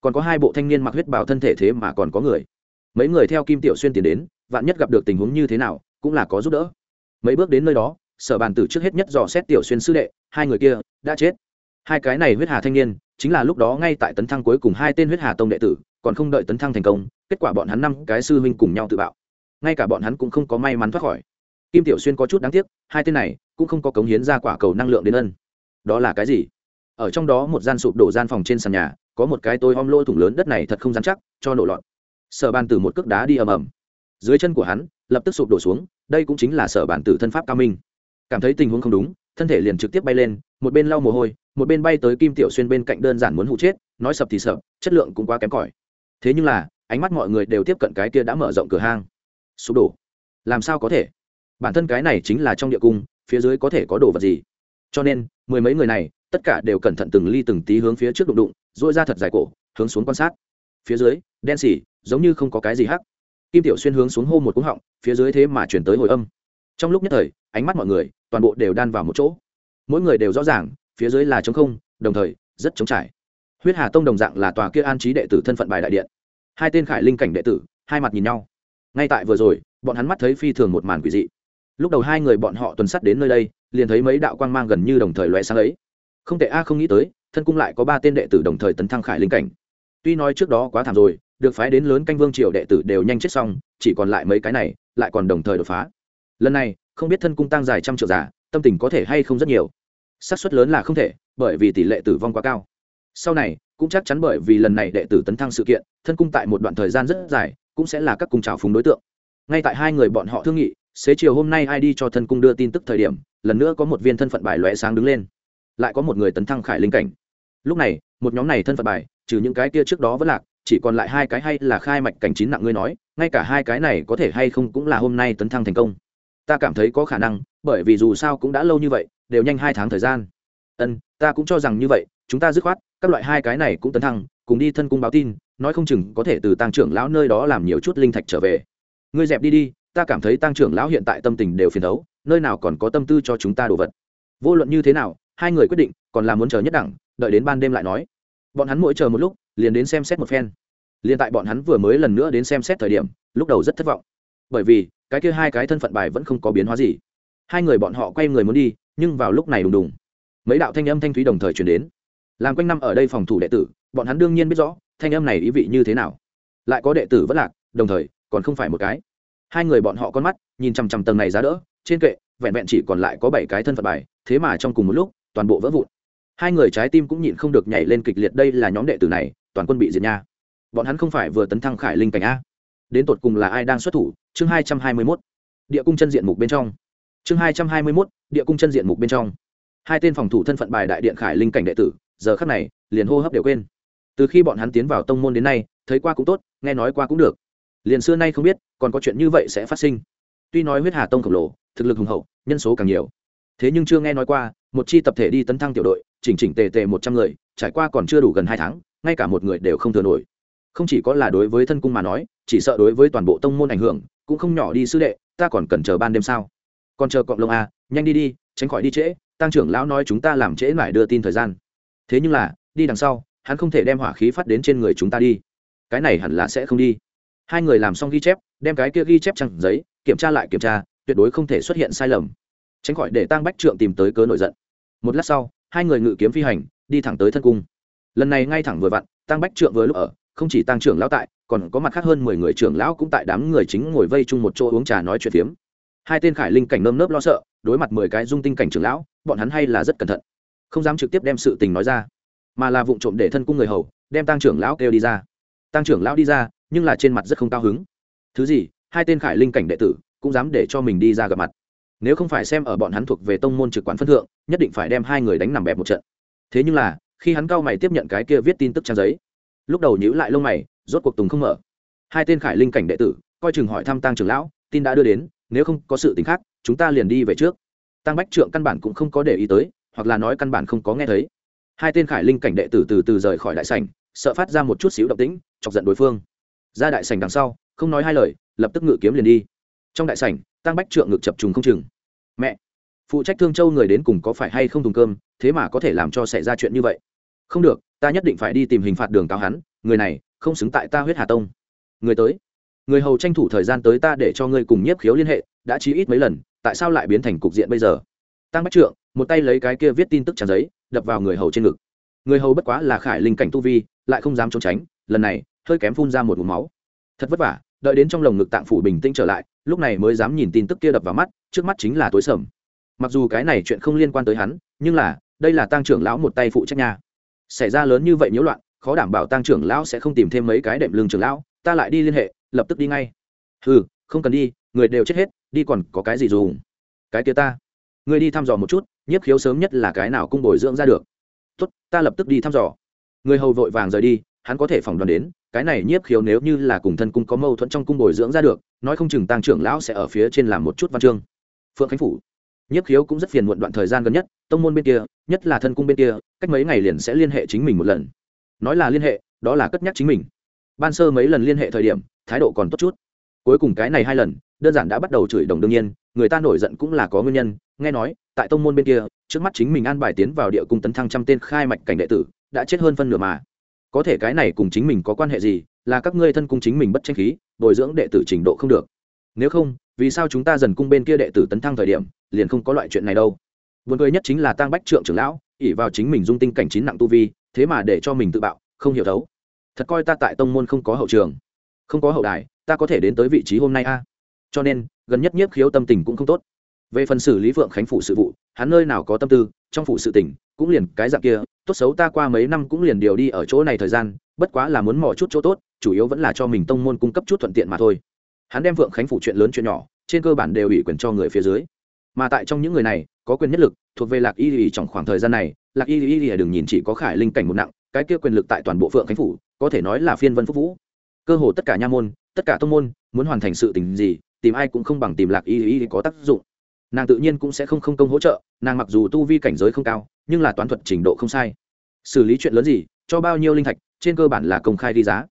Còn có hai bộ thanh niên mặc huyết bảo thân thể thế mà còn có người. Mấy người theo kim tiểu xuyên tiến đến, vạn nhất gặp được tình huống như thế nào, cũng là có giúp đỡ. Mấy bước đến nơi đó, sở bàn tử trước hết nhất dò xét tiểu xuyên sư đệ, hai người kia, đã chết. Hai cái này huyết hà thanh niên, chính là lúc đó ngay tại tấn thăng cuối cùng hai tên huyết hà tông đệ tử, còn không đợi tấn thăng thành công, kết quả bọn hắn năm cái sư huynh cùng nhau tự bạo ngay cả bọn hắn cũng không có may mắn thoát khỏi. Kim tiểu xuyên có chút đáng tiếc, hai tên này cũng không có cống hiến ra quả cầu năng lượng đến ân. Đó là cái gì? Ở trong đó một gian sụp đổ gian phòng trên sàn nhà, có một cái tôi om lôi thủng lớn đất này thật không dám chắc, cho nổ lọt. Sở bàn tử một cước đá đi ầm ầm. Dưới chân của hắn, lập tức sụp đổ xuống, đây cũng chính là sở bàn tử thân pháp cao minh. Cảm thấy tình huống không đúng, thân thể liền trực tiếp bay lên, một bên lau mồ hôi, một bên bay tới kim tiểu xuyên bên cạnh đơn giản muốn hụ chết, nói sập thì sập, chất lượng cũng quá kém cỏi. Thế nhưng là, ánh mắt mọi người đều tiếp cận cái kia đã mở rộng cửa hang sụp đổ. Làm sao có thể? Bản thân cái này chính là trong địa cung, phía dưới có thể có đồ vật gì? Cho nên, mười mấy người này, tất cả đều cẩn thận từng ly từng tí hướng phía trước đụng đụng dội ra thật dài cổ, hướng xuống quan sát. Phía dưới, đen xỉ, giống như không có cái gì hắc. Kim tiểu xuyên hướng xuống hô một cúng họng, phía dưới thế mà chuyển tới hồi âm. Trong lúc nhất thời, ánh mắt mọi người, toàn bộ đều đan vào một chỗ. Mỗi người đều rõ ràng, phía dưới là trống không, đồng thời, rất trống trải. Huyết hà tông đồng dạng là tòa kia an trí đệ tử thân phận bài đại điện. Hai tên khải linh cảnh đệ tử, hai mặt nhìn nhau ngay tại vừa rồi, bọn hắn mắt thấy phi thường một màn quỷ dị. Lúc đầu hai người bọn họ tuần sắt đến nơi đây, liền thấy mấy đạo quang mang gần như đồng thời loe sáng ấy. Không thể a, không nghĩ tới, thân cung lại có ba tên đệ tử đồng thời tấn thăng khải linh cảnh. Tuy nói trước đó quá thảm rồi, được phái đến lớn canh vương triều đệ tử đều nhanh chết xong, chỉ còn lại mấy cái này, lại còn đồng thời đột phá. Lần này, không biết thân cung tăng dài trăm triệu giả, tâm tình có thể hay không rất nhiều. Xác suất lớn là không thể, bởi vì tỷ lệ tử vong quá cao. Sau này, cũng chắc chắn bởi vì lần này đệ tử tấn thăng sự kiện, thân cung tại một đoạn thời gian rất dài cũng sẽ là các cung trào phúng đối tượng. Ngay tại hai người bọn họ thương nghị, xế chiều hôm nay ai đi cho thân cung đưa tin tức thời điểm, lần nữa có một viên thân phận bài lóe sáng đứng lên. Lại có một người tấn thăng khải linh cảnh. Lúc này, một nhóm này thân phận bài, trừ những cái kia trước đó vẫn lạc, chỉ còn lại hai cái hay là khai mạch cảnh chín nặng ngươi nói, ngay cả hai cái này có thể hay không cũng là hôm nay tấn thăng thành công. Ta cảm thấy có khả năng, bởi vì dù sao cũng đã lâu như vậy, đều nhanh hai tháng thời gian. Ân, ta cũng cho rằng như vậy, chúng ta dứt khoát, các loại hai cái này cũng tấn thăng, cùng đi thân cung báo tin nói không chừng có thể từ tăng trưởng lão nơi đó làm nhiều chút linh thạch trở về. Ngươi dẹp đi đi, ta cảm thấy tăng trưởng lão hiện tại tâm tình đều phiền thấu, nơi nào còn có tâm tư cho chúng ta đồ vật. Vô luận như thế nào, hai người quyết định, còn là muốn chờ nhất đẳng, đợi đến ban đêm lại nói. Bọn hắn mỗi chờ một lúc, liền đến xem xét một phen. Liền tại bọn hắn vừa mới lần nữa đến xem xét thời điểm, lúc đầu rất thất vọng. Bởi vì, cái kia hai cái thân phận bài vẫn không có biến hóa gì. Hai người bọn họ quay người muốn đi, nhưng vào lúc này đùng đùng, mấy đạo thanh âm thanh thúy đồng thời chuyển đến làm quanh năm ở đây phòng thủ đệ tử, bọn hắn đương nhiên biết rõ thanh âm này ý vị như thế nào. Lại có đệ tử vất lạc, đồng thời, còn không phải một cái. Hai người bọn họ con mắt, nhìn chằm chằm tầng này giá đỡ, trên kệ, vẹn vẹn chỉ còn lại có bảy cái thân phận bài, thế mà trong cùng một lúc, toàn bộ vỡ vụn. Hai người trái tim cũng nhịn không được nhảy lên kịch liệt đây là nhóm đệ tử này, toàn quân bị diệt nha. Bọn hắn không phải vừa tấn thăng khải linh cảnh a. Đến tột cùng là ai đang xuất thủ? Chương hai trăm hai mươi mốt. Địa cung chân diện mục bên trong. Chương hai trăm hai mươi mốt, địa cung chân diện mục bên trong. Hai tên phòng thủ thân phận bài đại điện khải linh cảnh đệ tử giờ khắc này liền hô hấp đều quên. Từ khi bọn hắn tiến vào tông môn đến nay thấy qua cũng tốt nghe nói qua cũng được. Liền xưa nay không biết còn có chuyện như vậy sẽ phát sinh. Tuy nói huyết hà tông khổng lồ thực lực hùng hậu nhân số càng nhiều. Thế nhưng chưa nghe nói qua một chi tập thể đi tấn thăng tiểu đội chỉnh chỉnh tề tề một trăm người trải qua còn chưa đủ gần hai tháng ngay cả một người đều không thừa nổi. Không chỉ có là đối với thân cung mà nói chỉ sợ đối với toàn bộ tông môn ảnh hưởng cũng không nhỏ đi sư đệ ta còn cần chờ ban đêm sao? Còn chờ cọng lông a à, nhanh đi đi tránh khỏi đi trễ tăng trưởng lão nói chúng ta làm trễ lại đưa tin thời gian thế nhưng là, đi đằng sau, hắn không thể đem hỏa khí phát đến trên người chúng ta đi. Cái này hẳn là sẽ không đi. Hai người làm xong ghi chép, đem cái kia ghi chép trăng giấy, kiểm tra lại kiểm tra, tuyệt đối không thể xuất hiện sai lầm. Tránh khỏi để tăng bách trượng tìm tới cớ nổi giận. Một lát sau, hai người ngự kiếm phi hành, đi thẳng tới thân cung. Lần này ngay thẳng vừa vặn tăng bách trượng vừa lúc ở, không chỉ tăng trưởng lão tại, còn có mặt khác hơn mười người trưởng lão cũng tại đám người chính ngồi vây chung một chỗ uống trà nói chuyện phiếm. Hai tên khải linh cảnh nơm nớp lo sợ, đối mặt mười cái dung tinh cảnh trưởng lão, bọn hắn hay là rất cẩn thận không dám trực tiếp đem sự tình nói ra, mà là vụ trộm để thân cung người hầu, đem tăng trưởng lão kêu đi ra. Tăng trưởng lão đi ra, nhưng là trên mặt rất không cao hứng. Thứ gì, hai tên khải linh cảnh đệ tử cũng dám để cho mình đi ra gặp mặt. Nếu không phải xem ở bọn hắn thuộc về tông môn trực quán phân thượng, nhất định phải đem hai người đánh nằm bẹp một trận. Thế nhưng là, khi hắn cao mày tiếp nhận cái kia viết tin tức trang giấy, lúc đầu nhữ lại lông mày, rốt cuộc tùng không mở. Hai tên khải linh cảnh đệ tử coi chừng hỏi thăm tăng trưởng lão, tin đã đưa đến, nếu không có sự t khác, chúng ta liền đi về trước. Tăng bách trượng căn bản cũng không có để ý tới hoặc là nói căn bản không có nghe thấy. Hai tên khải linh cảnh đệ tử từ từ rời khỏi đại sảnh, sợ phát ra một chút xíu động tĩnh, chọc giận đối phương. Ra đại sảnh đằng sau, không nói hai lời, lập tức ngự kiếm liền đi. Trong đại sảnh, tăng bách trượng ngực chập trùng không chừng. Mẹ, phụ trách thương châu người đến cùng có phải hay không thùng cơm, thế mà có thể làm cho xảy ra chuyện như vậy? Không được, ta nhất định phải đi tìm hình phạt đường cáo hắn, người này không xứng tại ta huyết hà tông. Người tới. Người hầu tranh thủ thời gian tới ta để cho ngươi cùng nhiếp khiếu liên hệ, đã chí ít mấy lần, tại sao lại biến thành cục diện bây giờ? Tăng bách trượng, một tay lấy cái kia viết tin tức tràn giấy, đập vào người hầu trên ngực. Người hầu bất quá là khải linh cảnh tu vi, lại không dám trốn tránh, lần này, hơi kém phun ra một vùng máu. Thật vất vả, đợi đến trong lồng ngực tạng phủ bình tĩnh trở lại, lúc này mới dám nhìn tin tức kia đập vào mắt, trước mắt chính là tối sầm. Mặc dù cái này chuyện không liên quan tới hắn, nhưng là, đây là tăng trưởng lão một tay phụ trách nhà. xảy ra lớn như vậy nhiễu loạn, khó đảm bảo tăng trưởng lão sẽ không tìm thêm mấy cái đệm lương trưởng lão, ta lại đi liên hệ, lập tức đi ngay. Ừ không cần đi, người đều chết hết, đi còn có cái gì dùng? Cái kia ta người đi thăm dò một chút, nhiếp khiếu sớm nhất là cái nào cung bồi dưỡng ra được. Tốt, ta lập tức đi thăm dò. Người hầu vội vàng rời đi, hắn có thể phỏng đoán đến, cái này nhiếp khiếu nếu như là cùng thân cung có mâu thuẫn trong cung bồi dưỡng ra được, nói không chừng tăng trưởng lão sẽ ở phía trên làm một chút văn chương. Phượng khánh phủ. Nhiếp khiếu cũng rất phiền muộn đoạn thời gian gần nhất, tông môn bên kia, nhất là thân cung bên kia, cách mấy ngày liền sẽ liên hệ chính mình một lần. Nói là liên hệ, đó là cất nhắc chính mình. Ban sơ mấy lần liên hệ thời điểm, thái độ còn tốt chút. Cuối cùng cái này hai lần, đơn giản đã bắt đầu chửi đồng đương nhiên, người ta nổi giận cũng là có nguyên nhân nghe nói tại tông môn bên kia trước mắt chính mình an bài tiến vào địa cung tấn thăng trăm tên khai mạch cảnh đệ tử đã chết hơn phân nửa mà có thể cái này cùng chính mình có quan hệ gì là các ngươi thân cung chính mình bất tranh khí bồi dưỡng đệ tử trình độ không được nếu không vì sao chúng ta dần cung bên kia đệ tử tấn thăng thời điểm liền không có loại chuyện này đâu vốn cười nhất chính là tang bách trượng trưởng lão, ỷ vào chính mình dung tinh cảnh chín nặng tu vi, thế mà để cho mình tự bạo, không hiểu thấu. Thật coi ta tại tông môn không có hậu trường, không có hậu đài, ta có thể đến tới vị trí hôm nay a. Cho nên, gần nhất nhiếp khiếu tâm tình cũng không tốt. Về phần xử lý Vượng Khánh phụ sự vụ, hắn nơi nào có tâm tư, trong phụ sự tình, cũng liền cái dạng kia, tốt xấu ta qua mấy năm cũng liền điều đi ở chỗ này thời gian, bất quá là muốn mò chút chỗ tốt, chủ yếu vẫn là cho mình tông môn cung cấp chút thuận tiện mà thôi. Hắn đem Vượng Khánh phụ chuyện lớn chuyện nhỏ, trên cơ bản đều ủy quyền cho người phía dưới. Mà tại trong những người này có quyền nhất lực thuộc về lạc y lì trong khoảng thời gian này lạc y lì lì đừng nhìn chỉ có khải linh cảnh một nặng cái kia quyền lực tại toàn bộ phượng khánh phủ có thể nói là phiên vân phúc vũ. Cơ hồ tất cả nha môn tất cả tông môn muốn hoàn thành sự tình gì tìm ai cũng không bằng tìm lạc y lì có tác dụng nàng tự nhiên cũng sẽ không không công hỗ trợ, nàng mặc dù tu vi cảnh giới không cao, nhưng là toán thuật trình độ không sai. Xử lý chuyện lớn gì, cho bao nhiêu linh thạch, trên cơ bản là công khai đi giá.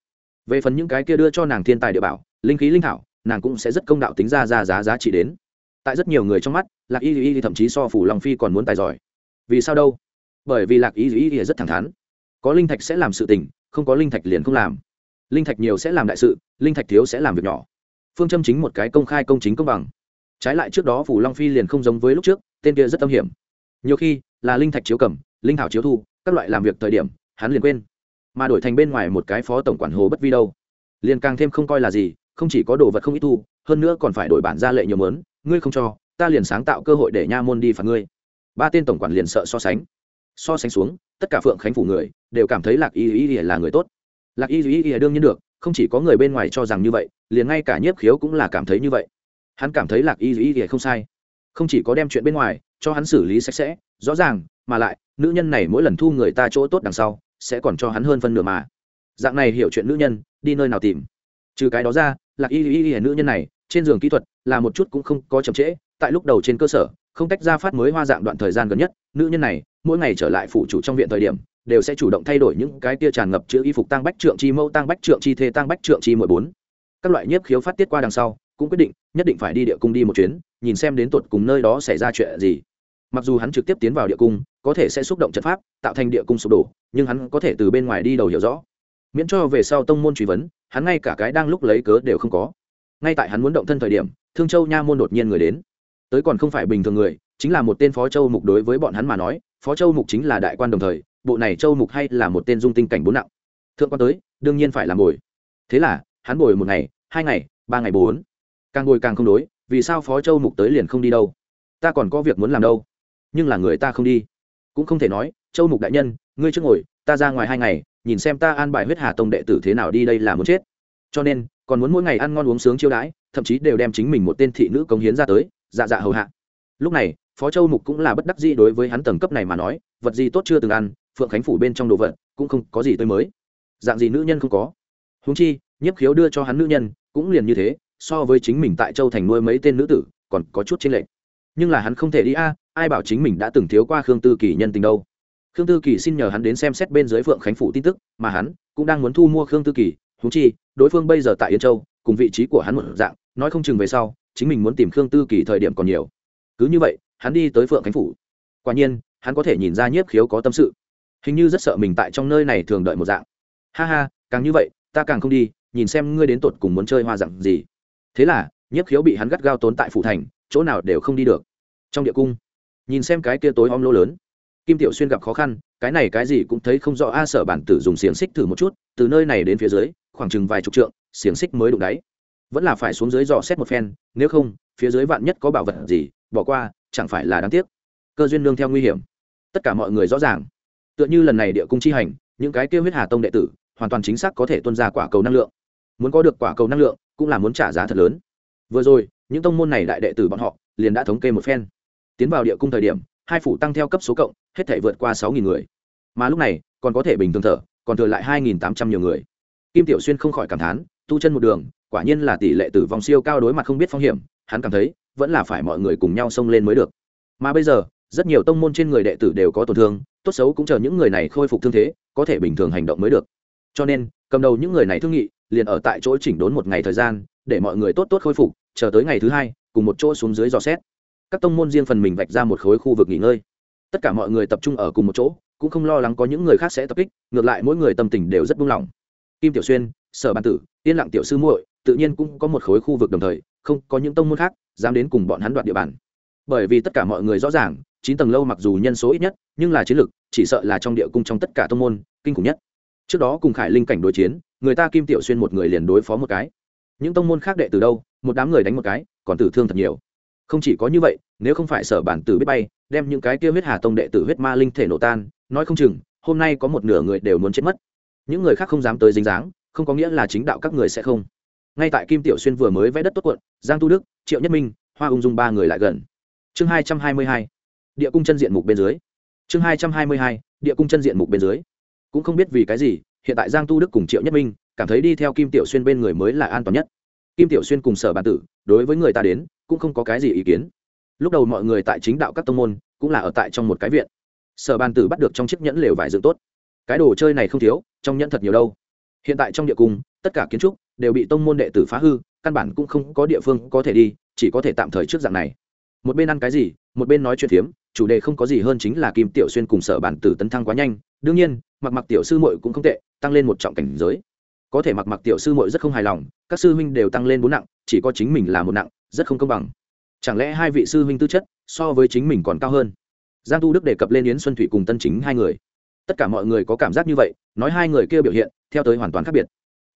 Về phần những cái kia đưa cho nàng thiên tài địa bảo, linh khí linh thảo, nàng cũng sẽ rất công đạo tính ra ra giá giá trị đến. Tại rất nhiều người trong mắt, lạc y y thậm chí so phủ long phi còn muốn tài giỏi. Vì sao đâu? Bởi vì lạc y y rất thẳng thắn. Có linh thạch sẽ làm sự tình, không có linh thạch liền không làm. Linh thạch nhiều sẽ làm đại sự, linh thạch thiếu sẽ làm việc nhỏ. Phương châm chính một cái công khai công chính công bằng trái lại trước đó phủ long phi liền không giống với lúc trước, tên kia rất âm hiểm. Nhiều khi là linh thạch chiếu cầm, linh thảo chiếu thu, các loại làm việc thời điểm, hắn liền quên. Mà đổi thành bên ngoài một cái phó tổng quản hồ bất vi đâu. Liền càng thêm không coi là gì, không chỉ có đồ vật không ít thu, hơn nữa còn phải đổi bản ra lệ nhiều mớn, ngươi không cho, ta liền sáng tạo cơ hội để nha môn đi phạt ngươi. Ba tên tổng quản liền sợ so sánh. So sánh xuống, tất cả phượng khánh phủ người đều cảm thấy lạc y y y là người tốt. Lạc y y y đương nhiên được, không chỉ có người bên ngoài cho rằng như vậy, liền ngay cả nhiếp khiếu cũng là cảm thấy như vậy hắn cảm thấy lạc y y thì không sai. Không chỉ có đem chuyện bên ngoài, cho hắn xử lý sạch sẽ, rõ ràng, mà lại, nữ nhân này mỗi lần thu người ta chỗ tốt đằng sau, sẽ còn cho hắn hơn phân nửa mà. Dạng này hiểu chuyện nữ nhân, đi nơi nào tìm? Trừ cái đó ra, lạc y y y nữ nhân này, trên giường kỹ thuật, là một chút cũng không có chậm trễ, tại lúc đầu trên cơ sở, không tách ra phát mới hoa dạng đoạn thời gian gần nhất, nữ nhân này, mỗi ngày trở lại phụ chủ trong viện thời điểm, đều sẽ chủ động thay đổi những cái tia tràn ngập chữ y phục tăng bách trượng chi mẫu, tăng bách trượng chi thê, tăng bách trượng chi mỗi bốn. Các loại nhiếp khiếu phát tiết qua đằng sau cũng quyết định, nhất định phải đi địa cung đi một chuyến, nhìn xem đến tột cùng nơi đó xảy ra chuyện gì. Mặc dù hắn trực tiếp tiến vào địa cung, có thể sẽ xúc động trận pháp, tạo thành địa cung sụp đổ, nhưng hắn có thể từ bên ngoài đi đầu hiểu rõ. Miễn cho về sau tông môn truy vấn, hắn ngay cả cái đang lúc lấy cớ đều không có. Ngay tại hắn muốn động thân thời điểm, thương châu nha môn đột nhiên người đến. Tới còn không phải bình thường người, chính là một tên phó châu mục đối với bọn hắn mà nói, phó châu mục chính là đại quan đồng thời, bộ này châu mục hay là một tên dung tinh cảnh bốn nặng. Thượng quan tới, đương nhiên phải làm bồi. Thế là, hắn bồi một ngày, hai ngày, ba ngày bốn càng ngồi càng không đối, vì sao phó châu mục tới liền không đi đâu? Ta còn có việc muốn làm đâu. Nhưng là người ta không đi. Cũng không thể nói, châu mục đại nhân, ngươi trước ngồi, ta ra ngoài hai ngày, nhìn xem ta an bài huyết hà tông đệ tử thế nào đi đây là muốn chết. Cho nên, còn muốn mỗi ngày ăn ngon uống sướng chiêu đãi, thậm chí đều đem chính mình một tên thị nữ cống hiến ra tới dạ dạ hầu hạ. Lúc này, phó châu mục cũng là bất đắc dĩ đối với hắn tầng cấp này mà nói, vật gì tốt chưa từng ăn, phượng khánh phủ bên trong đồ vật, cũng không có gì tươi mới. Dạng gì nữ nhân không có. Húng chi, nhiếp khiếu đưa cho hắn nữ nhân, cũng liền như thế so với chính mình tại châu thành nuôi mấy tên nữ tử, còn có chút chênh lệch. Nhưng là hắn không thể đi a, ai bảo chính mình đã từng thiếu qua khương tư kỳ nhân tình đâu. Khương tư kỳ xin nhờ hắn đến xem xét bên dưới phượng khánh phủ tin tức, mà hắn cũng đang muốn thu mua khương tư kỳ. Thú chi, đối phương bây giờ tại yên châu, cùng vị trí của hắn một dạng, nói không chừng về sau, chính mình muốn tìm khương tư kỳ thời điểm còn nhiều. Cứ như vậy, hắn đi tới phượng khánh phủ. Quả nhiên, hắn có thể nhìn ra nhiếp khiếu có tâm sự. Hình như rất sợ mình tại trong nơi này thường đợi một dạng. Ha ha, càng như vậy, ta càng không đi, nhìn xem ngươi đến tột cùng muốn chơi hoa dạng gì thế là, nhiếp khiếu bị hắn gắt gao tốn tại phủ thành, chỗ nào đều không đi được. Trong địa cung, nhìn xem cái kia tối om lô lớn, kim tiểu xuyên gặp khó khăn, cái này cái gì cũng thấy không rõ, a sở bản tử dùng xiềng xích thử một chút, từ nơi này đến phía dưới, khoảng chừng vài chục trượng, xiềng xích mới đụng đáy. Vẫn là phải xuống dưới dò xét một phen, nếu không, phía dưới vạn nhất có bảo vật gì, bỏ qua, chẳng phải là đáng tiếc. Cơ duyên nương theo nguy hiểm. Tất cả mọi người rõ ràng. Tựa như lần này địa cung chi hành, những cái kêu huyết hà tông đệ tử, hoàn toàn chính xác có thể tuân ra quả cầu năng lượng. Muốn có được quả cầu năng lượng cũng là muốn trả giá thật lớn. Vừa rồi, những tông môn này đại đệ tử bọn họ liền đã thống kê một phen. Tiến vào địa cung thời điểm, hai phủ tăng theo cấp số cộng, hết thể vượt qua sáu nghìn người. Mà lúc này, còn có thể bình thường thở, còn thừa lại hai nghìn tám trăm nhiều người. Kim tiểu xuyên không khỏi cảm thán, tu chân một đường, quả nhiên là tỷ lệ tử vong siêu cao đối mặt không biết phong hiểm, hắn cảm thấy, vẫn là phải mọi người cùng nhau xông lên mới được. Mà bây giờ, rất nhiều tông môn trên người đệ tử đều có tổn thương, tốt xấu cũng chờ những người này khôi phục thương thế, có thể bình thường hành động mới được. Cho nên, cầm đầu những người này thương nghị liền ở tại chỗ chỉnh đốn một ngày thời gian, để mọi người tốt tốt khôi phục, chờ tới ngày thứ hai, cùng một chỗ xuống dưới dò xét. Các tông môn riêng phần mình vạch ra một khối khu vực nghỉ ngơi. Tất cả mọi người tập trung ở cùng một chỗ, cũng không lo lắng có những người khác sẽ tập kích, ngược lại mỗi người tâm tình đều rất buông lỏng. Kim tiểu xuyên, sở ban tử, yên lặng tiểu sư muội, tự nhiên cũng có một khối khu vực đồng thời, không có những tông môn khác dám đến cùng bọn hắn đoạt địa bàn. Bởi vì tất cả mọi người rõ ràng, chín tầng lâu mặc dù nhân số ít nhất, nhưng là chiến lược, chỉ sợ là trong địa cung trong tất cả tông môn, kinh khủng nhất. Trước đó cùng khải linh cảnh đối chiến người ta kim tiểu xuyên một người liền đối phó một cái. Những tông môn khác đệ từ đâu, một đám người đánh một cái, còn tử thương thật nhiều. Không chỉ có như vậy, nếu không phải sở bản tử biết bay, đem những cái kia huyết hà tông đệ tử huyết ma linh thể nổ tan, nói không chừng, hôm nay có một nửa người đều muốn chết mất. Những người khác không dám tới dính dáng, không có nghĩa là chính đạo các người sẽ không. Ngay tại kim tiểu xuyên vừa mới vẽ đất tốt quận, giang tu đức, triệu nhất minh, hoa ung dung ba người lại gần. Chương hai trăm hai mươi hai, địa cung chân diện mục bên dưới. Chương hai trăm hai mươi hai, địa cung chân diện mục bên dưới. Cũng không biết vì cái gì hiện tại giang tu đức cùng triệu nhất minh cảm thấy đi theo kim tiểu xuyên bên người mới là an toàn nhất. Kim tiểu xuyên cùng sở Bàn tử, đối với người ta đến, cũng không có cái gì ý kiến. Lúc đầu mọi người tại chính đạo các tông môn, cũng là ở tại trong một cái viện. Sở bàn tử bắt được trong chiếc nhẫn lều vải dựng tốt. Cái đồ chơi này không thiếu, trong nhẫn thật nhiều đâu. Hiện tại trong địa cung, tất cả kiến trúc đều bị tông môn đệ tử phá hư, căn bản cũng không có địa phương có thể đi, chỉ có thể tạm thời trước dạng này. Một bên ăn cái gì, một bên nói chuyện phiếm chủ đề không có gì hơn chính là kim tiểu xuyên cùng sở bản tử tấn thăng quá nhanh. Đương nhiên, mặc mặc tiểu sư muội cũng không tệ tăng lên một trọng cảnh giới. Có thể mặc mặc tiểu sư muội rất không hài lòng, các sư huynh đều tăng lên bốn nặng, chỉ có chính mình là một nặng, rất không công bằng. Chẳng lẽ hai vị sư huynh tư chất so với chính mình còn cao hơn? Giang tu đức đề cập lên yến xuân thủy cùng tân chính hai người. Tất cả mọi người có cảm giác như vậy, nói hai người kia biểu hiện, theo tới hoàn toàn khác biệt.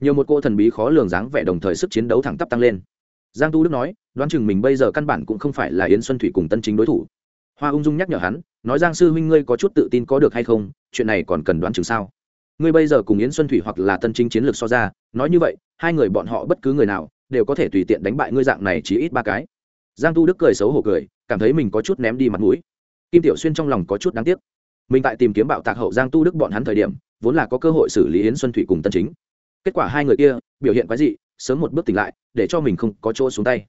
Nhiều một cô thần bí khó lường dáng vẻ đồng thời sức chiến đấu thẳng tắp tăng lên. Giang tu đức nói, đoán chừng mình bây giờ căn bản cũng không phải là yến xuân thủy cùng tân chính đối thủ. Hoa ung dung nhắc nhở hắn, nói giang sư huynh ngươi có chút tự tin có được hay không, chuyện này còn cần đoán chừng sao? Ngươi bây giờ cùng yến xuân thủy hoặc là tân chính chiến lược so ra, nói như vậy, hai người bọn họ bất cứ người nào đều có thể tùy tiện đánh bại ngươi dạng này chỉ ít ba cái. Giang tu đức cười xấu hổ cười, cảm thấy mình có chút ném đi mặt mũi. Kim tiểu xuyên trong lòng có chút đáng tiếc. Mình tại tìm kiếm bạo tạc hậu giang tu đức bọn hắn thời điểm, vốn là có cơ hội xử lý yến xuân thủy cùng tân chính. Kết quả hai người kia, biểu hiện quái dị, sớm một bước tỉnh lại, để cho mình không có chỗ xuống tay.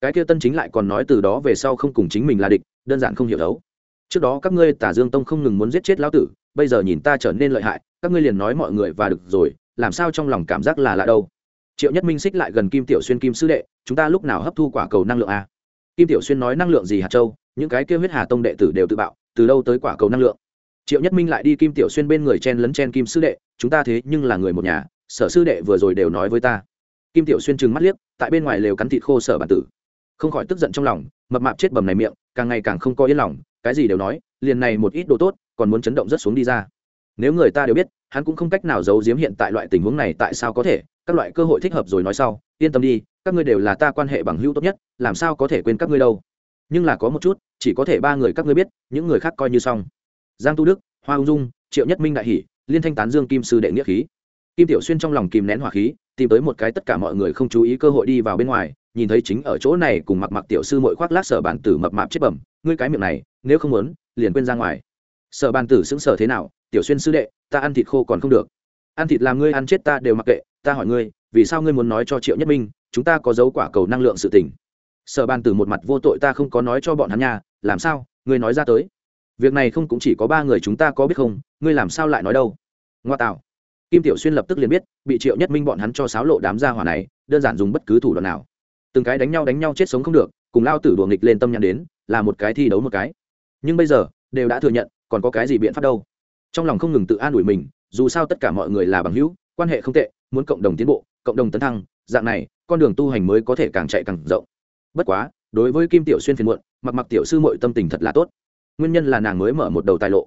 Cái kia tân chính lại còn nói từ đó về sau không cùng chính mình là địch, đơn giản không hiểu đấu trước đó các ngươi tả dương tông không ngừng muốn giết chết lão tử, bây giờ nhìn ta trở nên lợi hại, các ngươi liền nói mọi người và được rồi, làm sao trong lòng cảm giác là lạ đâu? Triệu nhất minh xích lại gần kim tiểu xuyên kim sư đệ, chúng ta lúc nào hấp thu quả cầu năng lượng a kim tiểu xuyên nói năng lượng gì hạt châu? Những cái kêu huyết hà tông đệ tử đều tự bạo, từ đâu tới quả cầu năng lượng? Triệu nhất minh lại đi kim tiểu xuyên bên người chen lấn chen kim sư đệ, chúng ta thế nhưng là người một nhà, sở sư đệ vừa rồi đều nói với ta. Kim tiểu xuyên trừng mắt liếc, tại bên ngoài lều cắn thịt khô sở bản tử không khỏi tức giận trong lòng, mập mạp chết bầm này miệng, càng ngày càng không có yên lòng, cái gì đều nói, liền này một ít đồ tốt, còn muốn chấn động rất xuống đi ra. Nếu người ta đều biết, hắn cũng không cách nào giấu giếm hiện tại loại tình huống này tại sao có thể, các loại cơ hội thích hợp rồi nói sau, yên tâm đi, các ngươi đều là ta quan hệ bằng hữu tốt nhất, làm sao có thể quên các ngươi đâu. Nhưng là có một chút, chỉ có thể ba người các ngươi biết, những người khác coi như xong. Giang tu đức, hoa ung dung, triệu nhất minh đại hỷ, liên thanh tán dương kim sư đệ nghĩa khí. Kim tiểu xuyên trong lòng kìm nén hỏa khí tìm tới một cái tất cả mọi người không chú ý cơ hội đi vào bên ngoài, nhìn thấy chính ở chỗ này cùng mặc mặc tiểu sư mội khoác lác sở bản tử mập mạp chết bẩm, ngươi cái miệng này, nếu không muốn, liền quên ra ngoài. Sở bản tử xứng sở thế nào, tiểu xuyên sư đệ, ta ăn thịt khô còn không được. Ăn thịt làm ngươi ăn chết ta đều mặc kệ, ta hỏi ngươi, vì sao ngươi muốn nói cho triệu nhất minh, chúng ta có dấu quả cầu năng lượng sự tình? Sở bàn tử một mặt vô tội ta không có nói cho bọn hắn nha, làm sao, ngươi nói ra tới. Việc này không cũng chỉ có ba người chúng ta có biết không, ngươi làm sao lại nói đâu? Ngoa tạo kim tiểu xuyên lập tức liền biết, bị triệu nhất minh bọn hắn cho sáo lộ đám gia hỏa này, đơn giản dùng bất cứ thủ đoạn nào. Từng cái đánh nhau đánh nhau chết sống không được, cùng lao tử đùa nghịch lên tâm nhắn đến, là một cái thi đấu một cái. Nhưng bây giờ, đều đã thừa nhận, còn có cái gì biện pháp đâu? Trong lòng không ngừng tự an ủi mình, dù sao tất cả mọi người là bằng hữu, quan hệ không tệ, muốn cộng đồng tiến bộ, cộng đồng tấn thăng, dạng này, con đường tu hành mới có thể càng chạy càng rộng. Bất quá, đối với kim tiểu xuyên phiền muộn, mặc mặc tiểu sư mội tâm tình thật là tốt. Nguyên nhân là nàng mới mở một đầu tài lộ.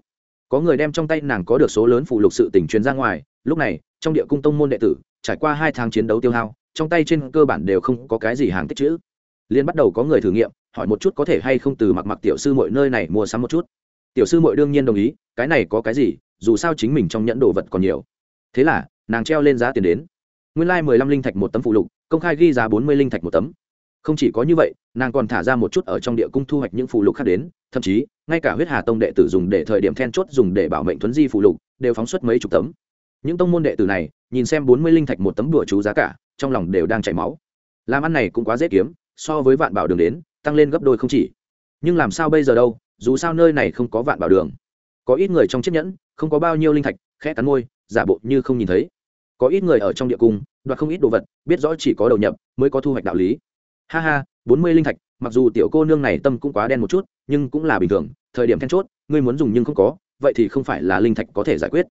Có người đem trong tay nàng có được số lớn phụ lục sự tình truyền ra ngoài lúc này, trong địa cung tông môn đệ tử, trải qua hai tháng chiến đấu tiêu hao, trong tay trên cơ bản đều không có cái gì hàng tích chữ. Liên bắt đầu có người thử nghiệm, hỏi một chút có thể hay không từ mặc mặc tiểu sư mọi nơi này mua sắm một chút. Tiểu sư mọi đương nhiên đồng ý, cái này có cái gì, dù sao chính mình trong nhẫn đồ vật còn nhiều. Thế là, nàng treo lên giá tiền đến. Nguyên lai、like、mười lăm linh thạch một tấm phụ lục, công khai ghi giá bốn mươi linh thạch một tấm. Không chỉ có như vậy, nàng còn thả ra một chút ở trong địa cung thu hoạch những phụ lục khác đến, thậm chí, ngay cả huyết hà tông đệ tử dùng để thời điểm then chốt dùng để bảo mệnh thuấn di phụ lục, đều phóng xuất mấy chục tấm những tông môn đệ tử này, nhìn xem bốn mươi linh thạch một tấm đùa chú giá cả, trong lòng đều đang chảy máu. Làm ăn này cũng quá dễ kiếm, so với vạn bảo đường đến, tăng lên gấp đôi không chỉ. Nhưng làm sao bây giờ đâu, dù sao nơi này không có vạn bảo đường. Có ít người trong chiếc nhẫn, không có bao nhiêu linh thạch, khẽ cắn môi, giả bộ như không nhìn thấy. Có ít người ở trong địa cung, đoạt không ít đồ vật, biết rõ chỉ có đầu nhập mới có thu hoạch đạo lý. Ha ha, bốn mươi linh thạch, mặc dù tiểu cô nương này tâm cũng quá đen một chút, nhưng cũng là bình thường, thời điểm then chốt, ngươi muốn dùng nhưng không có, vậy thì không phải là linh thạch có thể giải quyết.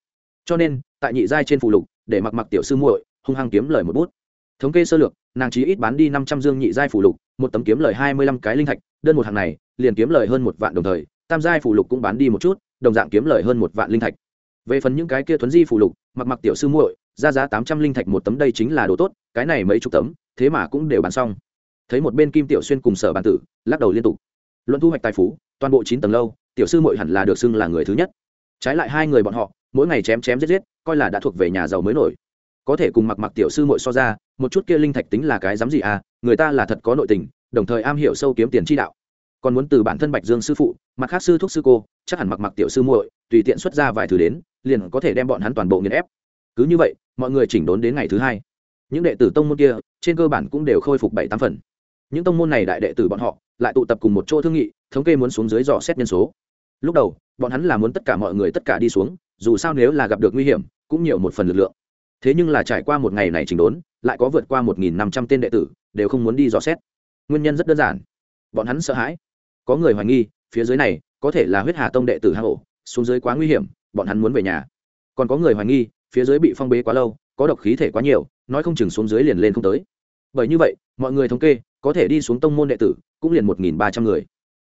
Cho nên tại nhị giai trên phụ lục, để mặc mặc tiểu sư muội, hung hăng kiếm lời một bút. Thống kê sơ lược, nàng chí ít bán đi năm trăm dương nhị giai phụ lục, một tấm kiếm lời hai mươi lăm cái linh thạch, đơn một hàng này, liền kiếm lời hơn một vạn đồng thời, tam giai phụ lục cũng bán đi một chút, đồng dạng kiếm lời hơn một vạn linh thạch. Về phần những cái kia thuấn di phụ lục, mặc mặc tiểu sư muội, ra giá tám trăm linh thạch một tấm đây chính là đồ tốt, cái này mấy chục tấm, thế mà cũng đều bán xong. Thấy một bên kim tiểu xuyên cùng sở bàn tử, lắc đầu liên tục. Luận thu hoạch tài phú, toàn bộ chín tầng lâu, tiểu sư muội hẳn là được xưng là người thứ nhất. Trái lại hai người bọn họ mỗi ngày chém chém giết giết, coi là đã thuộc về nhà giàu mới nổi. Có thể cùng mặc mặc tiểu sư muội so ra, một chút kia linh thạch tính là cái dám gì à người ta là thật có nội tình, đồng thời am hiểu sâu kiếm tiền chi đạo. Còn muốn từ bản thân bạch dương sư phụ, mặt khác sư thúc sư cô, chắc hẳn mặc mặc tiểu sư muội, tùy tiện xuất ra vài thứ đến, liền có thể đem bọn hắn toàn bộ nghiền ép. Cứ như vậy, mọi người chỉnh đốn đến ngày thứ hai. Những đệ tử tông môn kia, trên cơ bản cũng đều khôi phục bảy tám phần. Những tông môn này đại đệ tử bọn họ, lại tụ tập cùng một chỗ thương nghị, thống kê muốn xuống dưới dò xét nhân số. Lúc đầu, bọn hắn là muốn tất cả mọi người tất cả đi xuống dù sao nếu là gặp được nguy hiểm, cũng nhiều một phần lực lượng. Thế nhưng là trải qua một ngày này chỉnh đốn, lại có vượt qua một nghìn năm trăm tên đệ tử, đều không muốn đi dò xét. Nguyên nhân rất đơn giản. Bọn hắn sợ hãi. Có người hoài nghi, phía dưới này, có thể là huyết hà tông đệ tử hang ổ, xuống dưới quá nguy hiểm, bọn hắn muốn về nhà. Còn có người hoài nghi, phía dưới bị phong bế quá lâu, có độc khí thể quá nhiều, nói không chừng xuống dưới liền lên không tới. Bởi như vậy, mọi người thống kê, có thể đi xuống tông môn đệ tử, cũng liền một nghìn ba trăm người.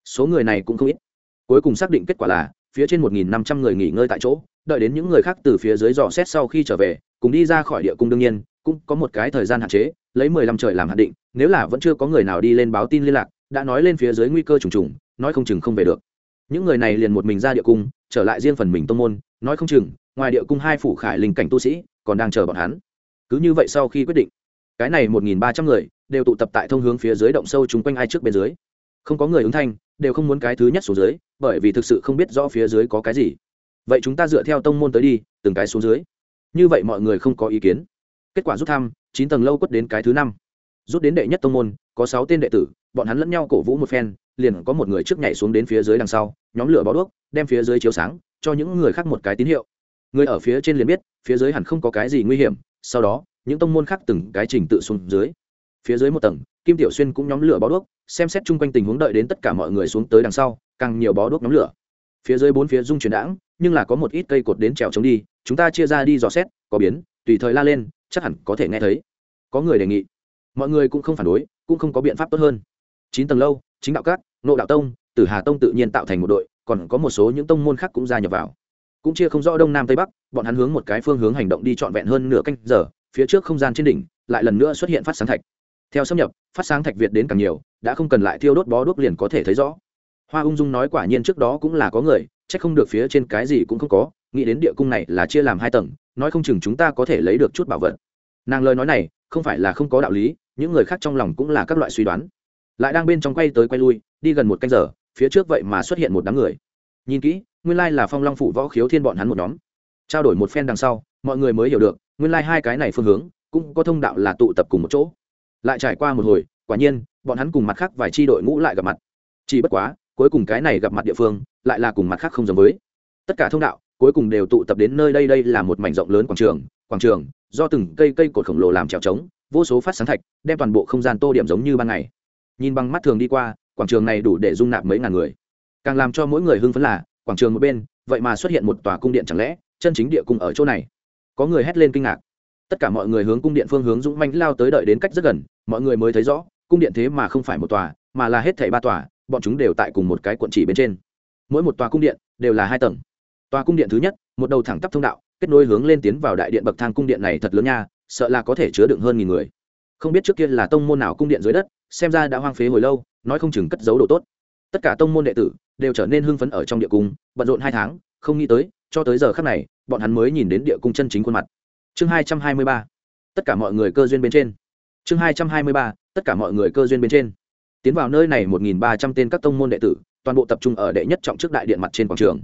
Số người này cũng không ít. Cuối cùng xác định kết quả là, phía trên một nghìn năm trăm người nghỉ ngơi tại chỗ đợi đến những người khác từ phía dưới dò xét sau khi trở về, cùng đi ra khỏi địa cung đương nhiên, cũng có một cái thời gian hạn chế, lấy mười lăm trời làm hạn định, nếu là vẫn chưa có người nào đi lên báo tin liên lạc, đã nói lên phía dưới nguy cơ trùng trùng, nói không chừng không về được. Những người này liền một mình ra địa cung, trở lại riêng phần mình tông môn, nói không chừng, ngoài địa cung hai phủ khải linh cảnh tu sĩ còn đang chờ bọn hắn. Cứ như vậy sau khi quyết định, cái này một nghìn ba trăm người đều tụ tập tại thông hướng phía dưới động sâu chung quanh ai trước bên dưới. Không có người ứng thanh, đều không muốn cái thứ nhất xuống dưới, bởi vì thực sự không biết rõ phía dưới có cái gì vậy chúng ta dựa theo tông môn tới đi, từng cái xuống dưới. Như vậy mọi người không có ý kiến. Kết quả rút thăm, chín tầng lâu quất đến cái thứ năm. Rút đến đệ nhất tông môn, có sáu tên đệ tử, bọn hắn lẫn nhau cổ vũ một phen, liền có một người trước nhảy xuống đến phía dưới đằng sau, nhóm lửa bó đuốc, đem phía dưới chiếu sáng, cho những người khác một cái tín hiệu. Người ở phía trên liền biết, phía dưới hẳn không có cái gì nguy hiểm, sau đó, những tông môn khác từng cái trình tự xuống dưới. Phía dưới một tầng, kim tiểu xuyên cũng nhóm lửa bó đuốc, xem xét chung quanh tình huống đợi đến tất cả mọi người xuống tới đằng sau, càng nhiều bó đuốc nhóm lửa phía dưới bốn phía dung chuyển đãng, nhưng là có một ít cây cột đến trèo chống đi, chúng ta chia ra đi dò xét, có biến, tùy thời la lên, chắc hẳn có thể nghe thấy. Có người đề nghị. Mọi người cũng không phản đối, cũng không có biện pháp tốt hơn. Chín tầng lâu, chính đạo cát nộ đạo tông, tử hà tông tự nhiên tạo thành một đội, còn có một số những tông môn khác cũng gia nhập vào. Cũng chia không rõ đông nam tây bắc, bọn hắn hướng một cái phương hướng hành động đi trọn vẹn hơn nửa canh giờ, phía trước không gian trên đỉnh, lại lần nữa xuất hiện phát sáng thạch. Theo xâm nhập, phát sáng thạch việt đến càng nhiều, đã không cần lại thiêu đốt bó đuốc liền có thể thấy rõ hoa ung dung nói quả nhiên trước đó cũng là có người c h ắ c không được phía trên cái gì cũng không có, nghĩ đến địa cung này là chia làm hai tầng, nói không chừng chúng ta có thể lấy được chút bảo vật. Nàng lời nói này, không phải là không có đạo lý, những người khác trong lòng cũng là các loại suy đoán. Lại đang bên trong quay tới quay lui, đi gần một canh giờ, phía trước vậy mà xuất hiện một đám người. Nhìn kỹ, nguyên lai là phong long phủ võ khiếu thiên bọn hắn một nhóm. Trao đổi một phen đằng sau, mọi người mới hiểu được, nguyên lai hai cái này phương hướng, cũng có thông đạo là tụ tập cùng một chỗ. Lại trải qua một hồi, quả nhiên, bọn hắn cùng mặt khác vài tri đội ngũ lại gặp mặt. Chỉ bất quá cuối cùng cái này gặp mặt địa phương, lại là cùng mặt khác không giống với. Tất cả thông đạo, cuối cùng đều tụ tập đến nơi đây đây là một mảnh rộng lớn quảng trường quảng trường do từng cây cây cột khổng lồ làm trèo trống, vô số phát sáng thạch, đem toàn bộ không gian tô điểm giống như ban ngày. Nhìn bằng mắt thường đi qua, quảng trường này đủ để dung nạp mấy ngàn người. Càng làm cho mỗi người hưng phấn là, quảng trường một bên, vậy mà xuất hiện một tòa cung điện chẳng lẽ, chân chính địa cung ở chỗ này? Có người hét lên kinh ngạc. Tất cả mọi người hướng cung điện phương hướng dũng manh lao tới đợi đến cách rất gần, mọi người mới thấy rõ, cung điện thế mà không phải một tòa, mà là hết thảy ba tòa bọn chúng đều tại cùng một cái quận chỉ bên trên. Mỗi một tòa cung điện đều là hai tầng. Tòa cung điện thứ nhất, một đầu thẳng tắp thông đạo, kết nối hướng lên tiến vào đại điện bậc thang cung điện này thật lớn nha, sợ là có thể chứa đựng hơn nghìn người. Không biết trước kia là tông môn nào cung điện dưới đất, xem ra đã hoang phế hồi lâu, nói không chừng cất giấu đồ tốt. Tất cả tông môn đệ tử đều trở nên hưng phấn ở trong địa cung, bận rộn hai tháng, không nghĩ tới, cho tới giờ khắc này, bọn hắn mới nhìn đến địa cung chân chính khuôn mặt. Chương hai trăm hai mươi ba. Tất cả mọi người cơ duyên bên trên. Chương hai trăm hai mươi ba. Tất cả mọi người cơ duyên bên trên tiến vào nơi này một nghìn ba trăm tên các tông môn đệ tử, toàn bộ tập trung ở đệ nhất trọng trước đại điện mặt trên quảng trường.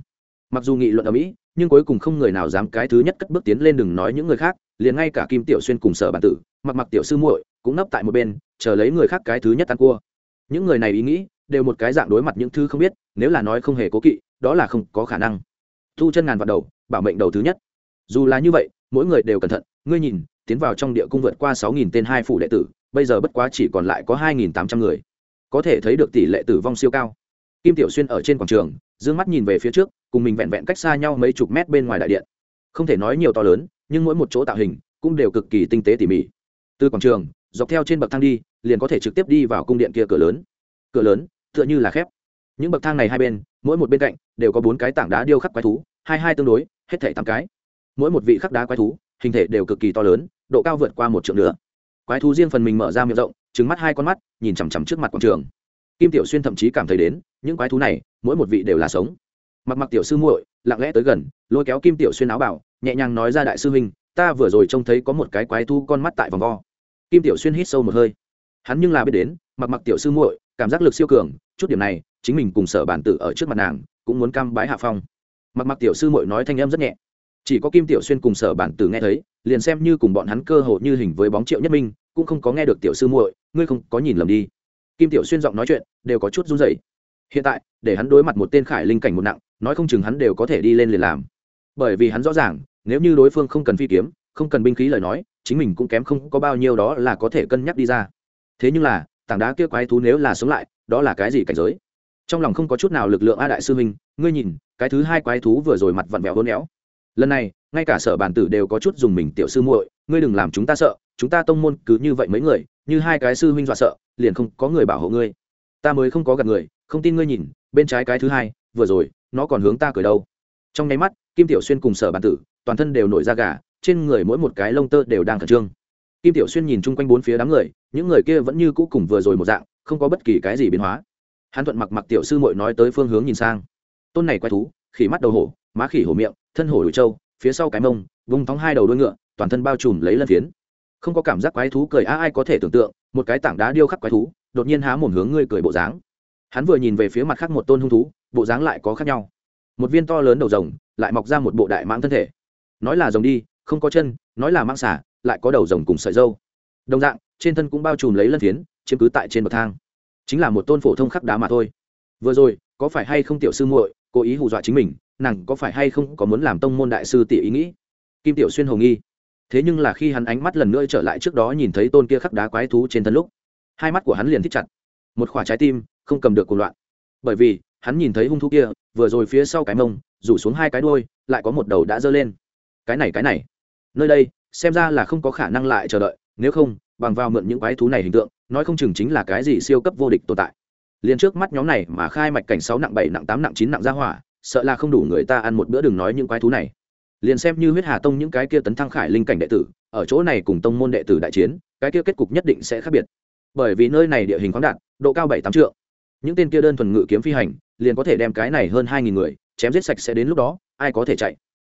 Mặc dù nghị luận ở mỹ, nhưng cuối cùng không người nào dám cái thứ nhất cất bước tiến lên đừng nói những người khác, liền ngay cả kim tiểu xuyên cùng sở bản tử, mặc mặc tiểu sư muội cũng nấp tại một bên, chờ lấy người khác cái thứ nhất ăn cua. Những người này ý nghĩ, đều một cái dạng đối mặt những thứ không biết, nếu là nói không hề cố kỵ, đó là không có khả năng. Thu chân ngàn vào đầu, bảo mệnh đầu thứ nhất. Dù là như vậy, mỗi người đều cẩn thận, ngươi nhìn, tiến vào trong địa cung vượt qua sáu nghìn tên hai phủ đệ tử, bây giờ bất quá chỉ còn lại có hai nghìn tám trăm người có thể thấy được tỷ lệ tử vong siêu cao. Kim tiểu xuyên ở trên quảng trường d ư ơ n g mắt nhìn về phía trước, cùng mình vẹn vẹn cách xa nhau mấy chục mét bên ngoài đại điện. Không thể nói nhiều to lớn, nhưng mỗi một chỗ tạo hình cũng đều cực kỳ tinh tế tỉ mỉ. Từ quảng trường, dọc theo trên bậc thang đi, liền có thể trực tiếp đi vào cung điện kia cửa lớn. Cửa lớn, tựa như là khép. Những bậc thang này hai bên, mỗi một bên cạnh đều có bốn cái tảng đá điêu khắc quái thú, hai hai tương đối, hết thể tám cái. Mỗi một vị khắc đá quái thú, hình thể đều cực kỳ to lớn, độ cao vượt qua một triệu nữa. Quái thú riêng phần mình mở ra miệng rộng trứng mắt hai con mắt, nhìn chằm chằm trước mặt quảng trường. Kim tiểu xuyên thậm chí cảm thấy đến, những quái thú này, mỗi một vị đều là sống. Mặc mặc tiểu sư muội, lặng lẽ tới gần, lôi kéo kim tiểu xuyên áo bảo, nhẹ nhàng nói ra đại sư huynh, ta vừa rồi trông thấy có một cái quái thú con mắt tại vòng vo. Kim tiểu xuyên hít sâu một hơi. Hắn nhưng là biết đến, mặc mặc tiểu sư muội, cảm giác lực siêu cường, chút điểm này, chính mình cùng sở bản tử ở trước mặt nàng, cũng muốn cam bái hạ phong. Mặc mặc tiểu sư muội nói thanh âm rất nhẹ. Chỉ có kim tiểu xuyên cùng sở bản tử nghe thấy, liền xem như cùng bọn hắn cơ hồ như hình với bóng triệu nhất minh, cũng không có nghe được tiểu sư muội ngươi không có nhìn lầm đi. Kim tiểu xuyên giọng nói chuyện đều có chút run rẩy. Hiện tại, để hắn đối mặt một tên khải linh cảnh một nặng, nói không chừng hắn đều có thể đi lên liền làm. Bởi vì hắn rõ ràng, nếu như đối phương không cần phi kiếm, không cần binh khí lời nói, chính mình cũng kém không có bao nhiêu đó là có thể cân nhắc đi ra. Thế nhưng là, tảng đá kia quái thú nếu là sống lại, đó là cái gì cảnh giới? Trong lòng không có chút nào lực lượng a đại sư huynh ngươi nhìn, cái thứ hai quái thú vừa rồi mặt vặn vẹo hôn éo. Lần này, ngay cả sở bản tử đều có chút dùng mình tiểu sư muội, ngươi đừng làm chúng ta sợ chúng ta tông môn cứ như vậy mấy người, như hai cái sư huynh dọa sợ, liền không có người bảo hộ ngươi. Ta mới không có gặp người, không tin ngươi nhìn, bên trái cái thứ hai, vừa rồi, nó còn hướng ta cười đâu. Trong nháy mắt, kim tiểu xuyên cùng sở Bàn tử, toàn thân đều nổi da gà, trên người mỗi một cái lông tơ đều đang khẩn trương. Kim tiểu xuyên nhìn chung quanh bốn phía đám người, những người kia vẫn như cũ cùng vừa rồi một dạng, không có bất kỳ cái gì biến hóa. Hắn thuận mặc mặc tiểu sư mội nói tới phương hướng nhìn sang. Tôn này quay thú, khỉ mắt đầu hổ, má khỉ hổ miệng, thân hổ đùi trâu, phía sau cái mông vùng thóng hai đầu đuôi ngựa, toàn thân bao trùm lấy lân phiến không có cảm giác quái thú cười a ai có thể tưởng tượng, một cái tảng đá điêu khắc quái thú, đột nhiên há mồm hướng ngươi cười bộ dáng. Hắn vừa nhìn về phía mặt khác một tôn hung thú, bộ dáng lại có khác nhau. Một viên to lớn đầu rồng, lại mọc ra một bộ đại mãng thân thể. Nói là rồng đi, không có chân, nói là mãng xả, lại có đầu rồng cùng sợi dâu. Đồng dạng, trên thân cũng bao trùm lấy lân phiến, chiếm cứ tại trên bậc thang. Chính là một tôn phổ thông khắc đá mà thôi. Vừa rồi, có phải hay không tiểu sư muội cố ý hù dọa chính mình, nàng có phải hay không có muốn làm tông môn đại sư tỷ ý nghĩ? Kim tiểu xuyên hồng nghi thế nhưng là khi hắn ánh mắt lần nữa trở lại trước đó nhìn thấy tôn kia khắc đá quái thú trên thân lúc, hai mắt của hắn liền thích chặt. Một khoả trái tim không cầm được cuộc loạn. Bởi vì, hắn nhìn thấy hung thú kia, vừa rồi phía sau cái mông, rủ xuống hai cái đôi lại có một đầu đã giơ lên. Cái này cái này. Nơi đây, xem ra là không có khả năng lại chờ đợi, nếu không, bằng vào mượn những quái thú này hình tượng, nói không chừng chính là cái gì siêu cấp vô địch tồn tại. Liền trước mắt nhóm này mà khai mạch cảnh sáu nặng bảy nặng tám nặng chín nặng ra hỏa, sợ là không đủ người ta ăn một bữa đừng nói những quái thú này liền xem như huyết hà tông những cái kia tấn thăng khải linh cảnh đệ tử, ở chỗ này cùng tông môn đệ tử đại chiến, cái kia kết cục nhất định sẽ khác biệt. Bởi vì nơi này địa hình khoáng đạt, độ cao bảy tám trượng. Những tên kia đơn thuần ngự kiếm phi hành, liền có thể đem cái này hơn hai nghìn người, chém giết sạch sẽ đến lúc đó, ai có thể chạy?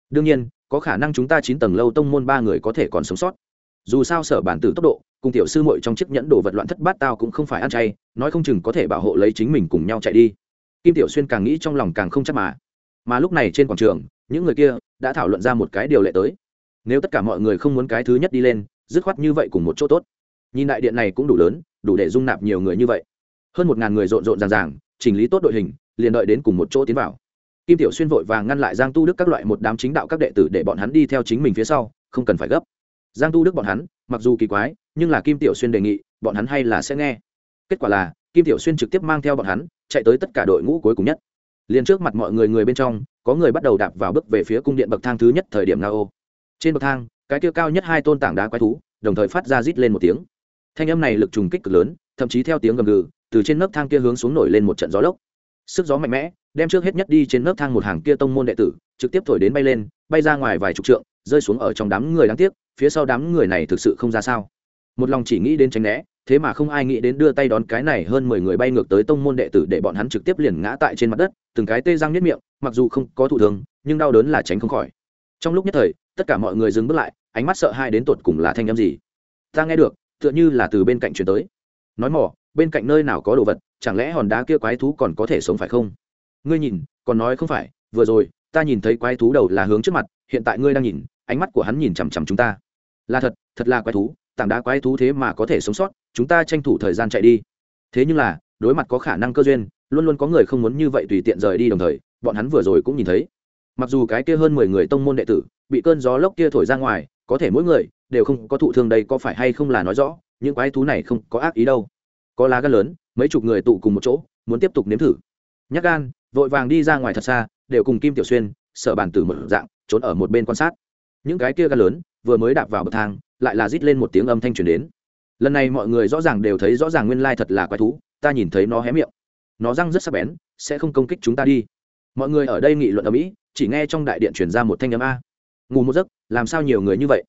Đương nhiên, có khả năng chúng ta chín tầng lâu tông môn ba người có thể còn sống sót. Dù sao sở bản tử tốc độ, cùng tiểu sư muội trong chiếc nhẫn đồ vật loạn thất bát tao cũng không phải ăn chay, nói không chừng có thể bảo hộ lấy chính mình cùng nhau chạy đi. Kim tiểu xuyên càng nghĩ trong lòng càng không chắc mà. Mà lúc này trên quảng trường, những người kia đã thảo luận ra một cái điều lệ tới. Nếu tất cả mọi người không muốn cái thứ nhất đi lên, dứt khoát như vậy cùng một chỗ tốt. Nhìn đại điện này cũng đủ lớn, đủ để dung nạp nhiều người như vậy. Hơn một ngàn người rộn rộn ràng ràng, chỉnh lý tốt đội hình, liền đợi đến cùng một chỗ tiến vào. Kim tiểu xuyên vội vàng ngăn lại giang tu đức các loại một đám chính đạo các đệ tử để bọn hắn đi theo chính mình phía sau, không cần phải gấp. Giang tu đức bọn hắn, mặc dù kỳ quái, nhưng là kim tiểu xuyên đề nghị, bọn hắn hay là sẽ nghe. Kết quả là, kim tiểu xuyên trực tiếp mang theo bọn hắn, chạy tới tất cả đội ngũ cuối cùng nhất. Liền trước mặt mọi người người bên trong có người bắt đầu đạp vào bước về phía cung điện bậc thang thứ nhất thời điểm nga ô trên bậc thang, cái kia cao nhất hai tôn tảng đá quái thú, đồng thời phát ra rít lên một tiếng. Thanh âm này lực trùng kích cực lớn, thậm chí theo tiếng gầm gừ, từ trên nấc thang kia hướng xuống nổi lên một trận gió lốc. Sức gió mạnh mẽ, đem trước hết nhất đi trên nấc thang một hàng kia tông môn đệ tử, trực tiếp thổi đến bay lên, bay ra ngoài vài chục trượng, rơi xuống ở trong đám người đáng tiếc, phía sau đám người này thực sự không ra sao. Một lòng chỉ nghĩ đến tránh né thế mà không ai nghĩ đến đưa tay đón cái này hơn mười người bay ngược tới tông môn đệ tử để bọn hắn trực tiếp liền ngã tại trên mặt đất từng cái tê răng niết miệng mặc dù không có thụ thương, nhưng đau đớn là tránh không khỏi. Trong lúc nhất thời tất cả mọi người dừng bước lại ánh mắt sợ hãi đến tột cùng là thanh âm gì? Ta nghe được tựa như là từ bên cạnh truyền tới. Nói mỏ bên cạnh nơi nào có đồ vật chẳng lẽ hòn đá kia quái thú còn có thể sống phải không? Ngươi nhìn còn nói không phải vừa rồi ta nhìn thấy quái thú đầu là hướng trước mặt hiện tại ngươi đang nhìn ánh mắt của hắn nhìn chằm chằm chúng ta. Là thật thật là quái thú tảng đá quái thú thế mà có thể sống sót, chúng ta tranh thủ thời gian chạy đi. Thế nhưng là, đối mặt có khả năng cơ duyên, luôn luôn có người không muốn như vậy tùy tiện rời đi đồng thời, bọn hắn vừa rồi cũng nhìn thấy. Mặc dù cái kia hơn mười người tông môn đệ tử, bị cơn gió lốc kia thổi ra ngoài, có thể mỗi người đều không có thụ thương đây có phải hay không là nói rõ, những quái thú này không có ác ý đâu. Có lá gan lớn, mấy chục người tụ cùng một chỗ, muốn tiếp tục nếm thử. Nhắc gan, vội vàng đi ra ngoài thật xa, đều cùng kim tiểu xuyên, sở bàn tử một dạng, trốn ở một bên quan sát. Những cái kia gan lớn vừa mới đạp vào bậc thang, lại là rít lên một tiếng âm thanh truyền đến. Lần này mọi người rõ ràng đều thấy rõ ràng nguyên lai thật là quái thú, ta nhìn thấy nó hé miệng. Nó răng rất sắc bén, sẽ không công kích chúng ta đi. Mọi người ở đây nghị luận ở mỹ chỉ nghe trong đại điện truyền ra một thanh âm a. Ngủ một giấc, làm sao nhiều người như vậy?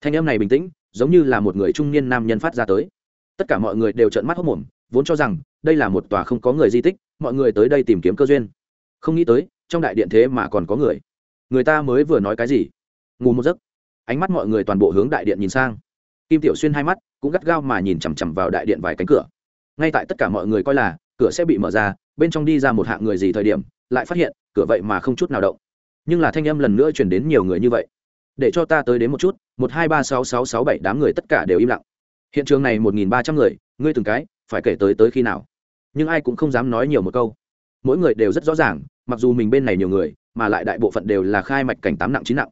Thanh âm này bình tĩnh, giống như là một người trung niên nam nhân phát ra tới. Tất cả mọi người đều trợn mắt hốc mồm, vốn cho rằng đây là một tòa không có người di tích, mọi người tới đây tìm kiếm cơ duyên. Không nghĩ tới, trong đại điện thế mà còn có người. Người ta mới vừa nói cái gì? Ngủ một giấc ánh mắt mọi người toàn bộ hướng đại điện nhìn sang. Kim tiểu xuyên hai mắt cũng gắt gao mà nhìn chằm chằm vào đại điện vài cánh cửa. Ngay tại tất cả mọi người coi là cửa sẽ bị mở ra, bên trong đi ra một hạng người gì thời điểm, lại phát hiện cửa vậy mà không chút nào động. Nhưng là thanh âm lần nữa chuyển đến nhiều người như vậy. Để cho ta tới đến một chút, một hai ba sáu sáu sáu bảy đám người tất cả đều im lặng. Hiện trường này một nghìn ba trăm người, ngươi từng cái, phải kể tới tới khi nào? Nhưng ai cũng không dám nói nhiều một câu. Mỗi người đều rất rõ ràng, mặc dù mình bên này nhiều người, mà lại đại bộ phận đều là khai mạch cảnh tám nặng chín nặng.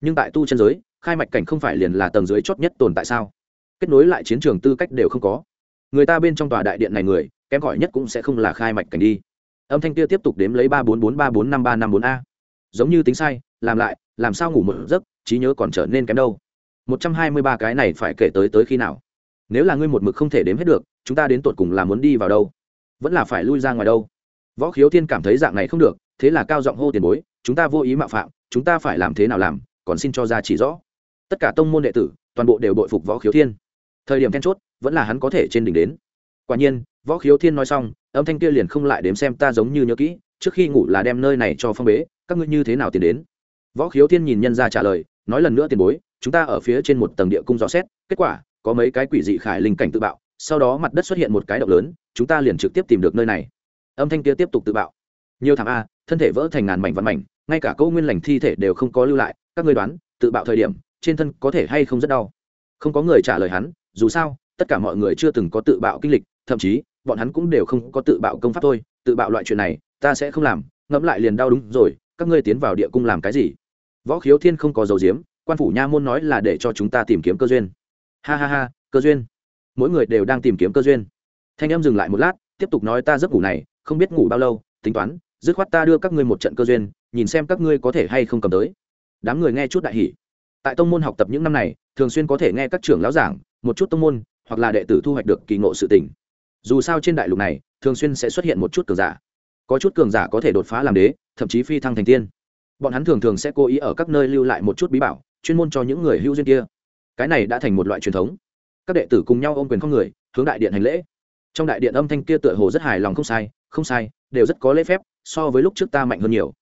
Nhưng tại tu chân giới khai mạch cảnh không phải liền là tầng dưới chót nhất tồn tại sao? Kết nối lại chiến trường tư cách đều không có. Người ta bên trong tòa đại điện này người, kém cỏi nhất cũng sẽ không là khai mạch cảnh đi. Âm thanh kia tiếp tục đếm lấy ba bốn bốn ba bốn năm ba năm bốn a. Giống như tính sai, làm lại, làm sao ngủ một giấc, trí nhớ còn trở nên kém đâu. Một trăm hai mươi ba cái này phải kể tới tới khi nào? Nếu là ngươi một mực không thể đếm hết được, chúng ta đến tột cùng là muốn đi vào đâu? Vẫn là phải lui ra ngoài đâu? Võ khiếu thiên cảm thấy dạng này không được, thế là cao giọng hô tiền bối, chúng ta vô ý mạo phạm, chúng ta phải làm thế nào làm, còn xin cho ra chỉ rõ tất cả tông môn đệ tử, toàn bộ đều đội phục võ khiếu thiên. Thời điểm then chốt, vẫn là hắn có thể trên đỉnh đến. Quả nhiên, võ khiếu thiên nói xong, âm thanh kia liền không lại đếm xem ta giống như nhớ kỹ, trước khi ngủ là đem nơi này cho phong bế, các ngươi như thế nào tiến đến? Võ khiếu thiên nhìn nhân ra trả lời, nói lần nữa tiền bối, chúng ta ở phía trên một tầng địa cung rõ xét, kết quả, có mấy cái quỷ dị khải linh cảnh tự bạo, sau đó mặt đất xuất hiện một cái động lớn, chúng ta liền trực tiếp tìm được nơi này. Âm thanh kia tiếp tục tự bạo. Nhiều thảm a, thân thể vỡ thành ngàn mảnh vạn mảnh, ngay cả câu nguyên lành thi thể đều không có lưu lại, các ngươi đoán, tự bạo thời điểm trên thân có thể hay không rất đau. Không có người trả lời hắn, dù sao, tất cả mọi người chưa từng có tự bạo kinh lịch, thậm chí, bọn hắn cũng đều không có tự bạo công pháp thôi, tự bạo loại chuyện này, ta sẽ không làm, ngẫm lại liền đau đúng rồi, các ngươi tiến vào địa cung làm cái gì? Võ khiếu thiên không có dầu diếm, quan phủ nha môn nói là để cho chúng ta tìm kiếm cơ duyên. Ha ha ha, cơ duyên. Mỗi người đều đang tìm kiếm cơ duyên. Thanh em dừng lại một lát, tiếp tục nói ta giấc ngủ này, không biết ngủ bao lâu, tính toán, dứt khoát ta đưa các ngươi một trận cơ duyên, nhìn xem các ngươi có thể hay không cầm tới. Đám người nghe chút đại hỷ tại tông môn học tập những năm này, thường xuyên có thể nghe các trưởng lão giảng, một chút tông môn, hoặc là đệ tử thu hoạch được kỳ ngộ sự tình. Dù sao trên đại lục này, thường xuyên sẽ xuất hiện một chút cường giả. Có chút cường giả có thể đột phá làm đế, thậm chí phi thăng thành tiên. Bọn hắn thường thường sẽ cố ý ở các nơi lưu lại một chút bí bảo, chuyên môn cho những người hữu duyên kia. Cái này đã thành một loại truyền thống. Các đệ tử cùng nhau ôm quyền con người, hướng đại điện hành lễ. Trong đại điện âm thanh kia tựa hồ rất hài lòng không sai không sai, đều rất có lễ phép, so với lúc trước ta mạnh hơn nhiều.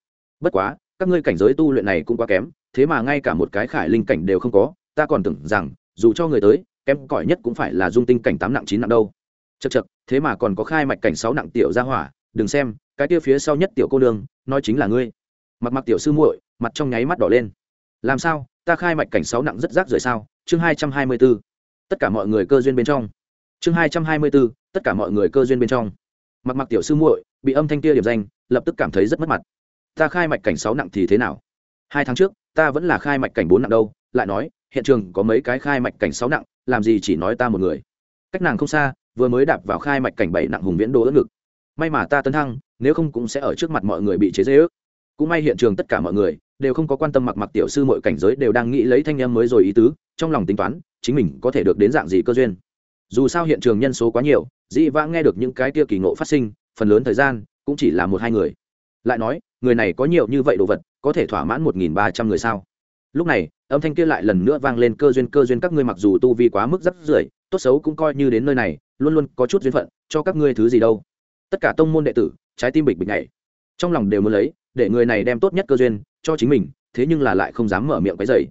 Bất quá, các ngươi cảnh giới tu luyện này cũng quá kém thế mà ngay cả một cái khải linh cảnh đều không có, ta còn tưởng rằng, dù cho người tới, kém cỏi nhất cũng phải là dung tinh cảnh tám nặng chín nặng đâu. Chật chật thế mà còn có khai mạch cảnh sáu nặng tiểu ra hỏa, đừng xem, cái kia phía sau nhất tiểu cô nương, nói chính là ngươi. Mặc mặc tiểu sư muội, mặt trong nháy mắt đỏ lên. Làm sao, ta khai mạch cảnh sáu nặng rất rác rời sao? Chương hai trăm hai mươi b ố tất cả mọi người cơ duyên bên trong. Chương hai trăm hai mươi b ố tất cả mọi người cơ duyên bên trong. Mặc mặc tiểu sư muội, bị âm thanh kia điểm danh, lập tức cảm thấy rất mất mặt. Ta khai mạch cảnh sáu nặng thì thế nào? Hai tháng trước ta vẫn là khai mạch cảnh bốn nặng đâu, lại nói, hiện trường có mấy cái khai mạch cảnh sáu nặng, làm gì chỉ nói ta một người. Cách nàng không xa, vừa mới đạp vào khai mạch cảnh bảy nặng hùng viễn đô ớt ngực. May mà ta tấn thăng, nếu không cũng sẽ ở trước mặt mọi người bị chế dễ ước. Cũng may hiện trường tất cả mọi người đều không có quan tâm mặc mặc tiểu sư mọi cảnh giới đều đang nghĩ lấy thanh em mới rồi ý tứ, trong lòng tính toán, chính mình có thể được đến dạng gì cơ duyên. Dù sao hiện trường nhân số quá nhiều, dĩ vãng nghe được những cái tia kỳ ngộ phát sinh, phần lớn thời gian cũng chỉ là một hai người. Lại nói, người này có nhiều như vậy đồ vật có thể thỏa mãn một nghìn ba trăm người sao? Lúc này, âm thanh kia lại lần nữa vang lên, cơ duyên cơ duyên, các ngươi mặc dù tu vi quá mức rất rưởi, tốt xấu cũng coi như đến nơi này, luôn luôn có chút duyên phận, cho các ngươi thứ gì đâu. Tất cả tông môn đệ tử, trái tim bịch bịch nhảy. Trong lòng đều muốn lấy, để người này đem tốt nhất cơ duyên cho chính mình, thế nhưng là lại không dám mở miệng cái dày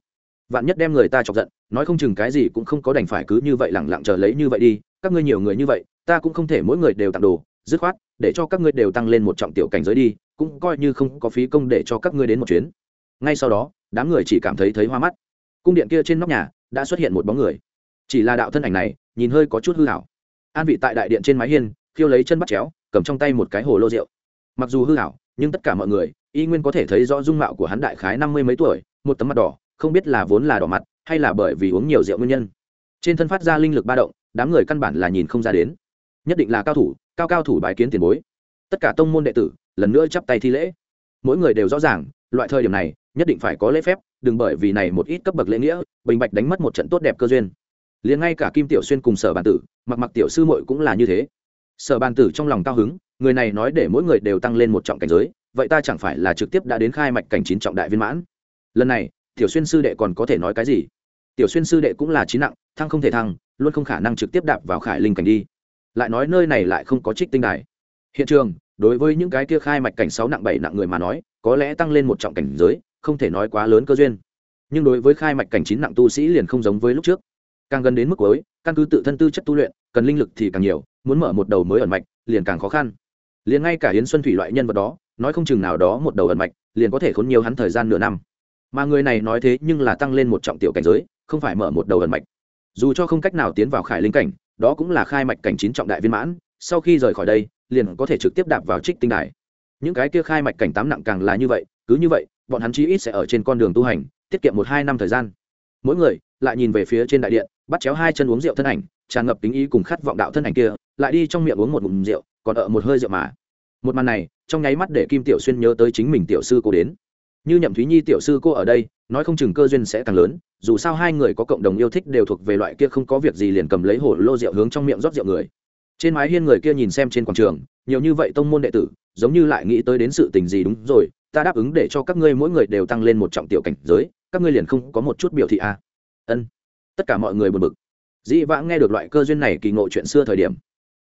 vạn nhất đem người ta chọc giận, nói không chừng cái gì cũng không có đành phải cứ như vậy lẳng lặng chờ lấy như vậy đi, các ngươi nhiều người như vậy, ta cũng không thể mỗi người đều tặng đồ, dứt khoát để cho các ngươi đều tăng lên một trọng tiểu cảnh giới đi, cũng coi như không có phí công để cho các ngươi đến một chuyến. Ngay sau đó, đám người chỉ cảm thấy thấy hoa mắt. Cung điện kia trên nóc nhà đã xuất hiện một bóng người. Chỉ là đạo thân ảnh này, nhìn hơi có chút hư hảo an vị tại đại điện trên mái hiên, khiêu lấy chân bắt chéo, cầm trong tay một cái hồ lô rượu. Mặc dù hư hảo nhưng tất cả mọi người, y nguyên có thể thấy rõ dung mạo của hắn đại khái năm mươi mấy tuổi, một tấm mặt đỏ, không biết là vốn là đỏ mặt, hay là bởi vì uống nhiều rượu nguyên nhân. Trên thân phát ra linh lực ba động, đám người căn bản là nhìn không ra đến. Nhất định là cao thủ cao cao thủ bài kiến tiền bối. Tất cả tông môn đệ tử, lần nữa chắp tay thi lễ. Mỗi người đều rõ ràng, loại thời điểm này, nhất định phải có lễ phép, đừng bởi vì này một ít cấp bậc lễ nghĩa, bình bạch đánh mất một trận tốt đẹp cơ duyên. Liền ngay cả kim tiểu xuyên cùng sở bàn tử, mặc mặc tiểu sư muội cũng là như thế. Sở bàn tử trong lòng cao hứng, người này nói để mỗi người đều tăng lên một trọng cảnh giới, vậy ta chẳng phải là trực tiếp đã đến khai mạch cảnh chín trọng đại viên mãn? Lần này, tiểu xuyên sư đệ còn có thể nói cái gì? Tiểu xuyên sư đệ cũng là trí nặng, thăng không thể thăng, luôn không khả năng trực tiếp đạp vào khải linh cảnh đi lại nói nơi này lại không có trích tinh đài. Hiện trường, đối với những cái kia khai mạch cảnh sáu nặng bảy nặng người mà nói, có lẽ tăng lên một trọng cảnh giới, không thể nói quá lớn cơ duyên. Nhưng đối với khai mạch cảnh chín nặng tu sĩ liền không giống với lúc trước. Càng gần đến mức cuối, căn cứ tự thân tư chất tu luyện, cần linh lực thì càng nhiều, muốn mở một đầu mới ẩn mạch, liền càng khó khăn. Liền ngay cả hiến xuân thủy loại nhân vật đó, nói không chừng nào đó một đầu ẩn mạch, liền có thể khốn nhiều hắn thời gian nửa năm. Mà người này nói thế nhưng là tăng lên một trọng tiểu cảnh giới, không phải mở một đầu ẩn mạch. Dù cho không cách nào tiến vào khải linh cảnh đó cũng là khai mạch cảnh chín trọng đại viên mãn, sau khi rời khỏi đây, liền có thể trực tiếp đạp vào trích tinh đài. Những cái kia khai mạch cảnh tám nặng càng là như vậy, cứ như vậy, bọn hắn chí ít sẽ ở trên con đường tu hành, tiết kiệm một hai năm thời gian. Mỗi người lại nhìn về phía trên đại điện, bắt chéo hai chân uống rượu thân ảnh, tràn ngập tính ý cùng khát vọng đạo thân ảnh kia, lại đi trong miệng uống một ngụm rượu, còn ở một hơi rượu mà. Một màn này, trong nháy mắt để kim tiểu xuyên nhớ tới chính mình tiểu sư cô đến như nhậm thúy nhi tiểu sư cô ở đây, nói không chừng cơ duyên sẽ càng lớn, dù sao hai người có cộng đồng yêu thích đều thuộc về loại kia không có việc gì liền cầm lấy hổ lô rượu hướng trong miệng rót rượu người. Trên mái hiên người kia nhìn xem trên quảng trường, nhiều như vậy tông môn đệ tử, giống như lại nghĩ tới đến sự tình gì đúng rồi, ta đáp ứng để cho các ngươi mỗi người đều tăng lên một trọng tiểu cảnh giới, các ngươi liền không có một chút biểu thị a à. ân. Tất cả mọi người buồn bực. Dĩ vãng nghe được loại cơ duyên này kỳ ngộ chuyện xưa thời điểm.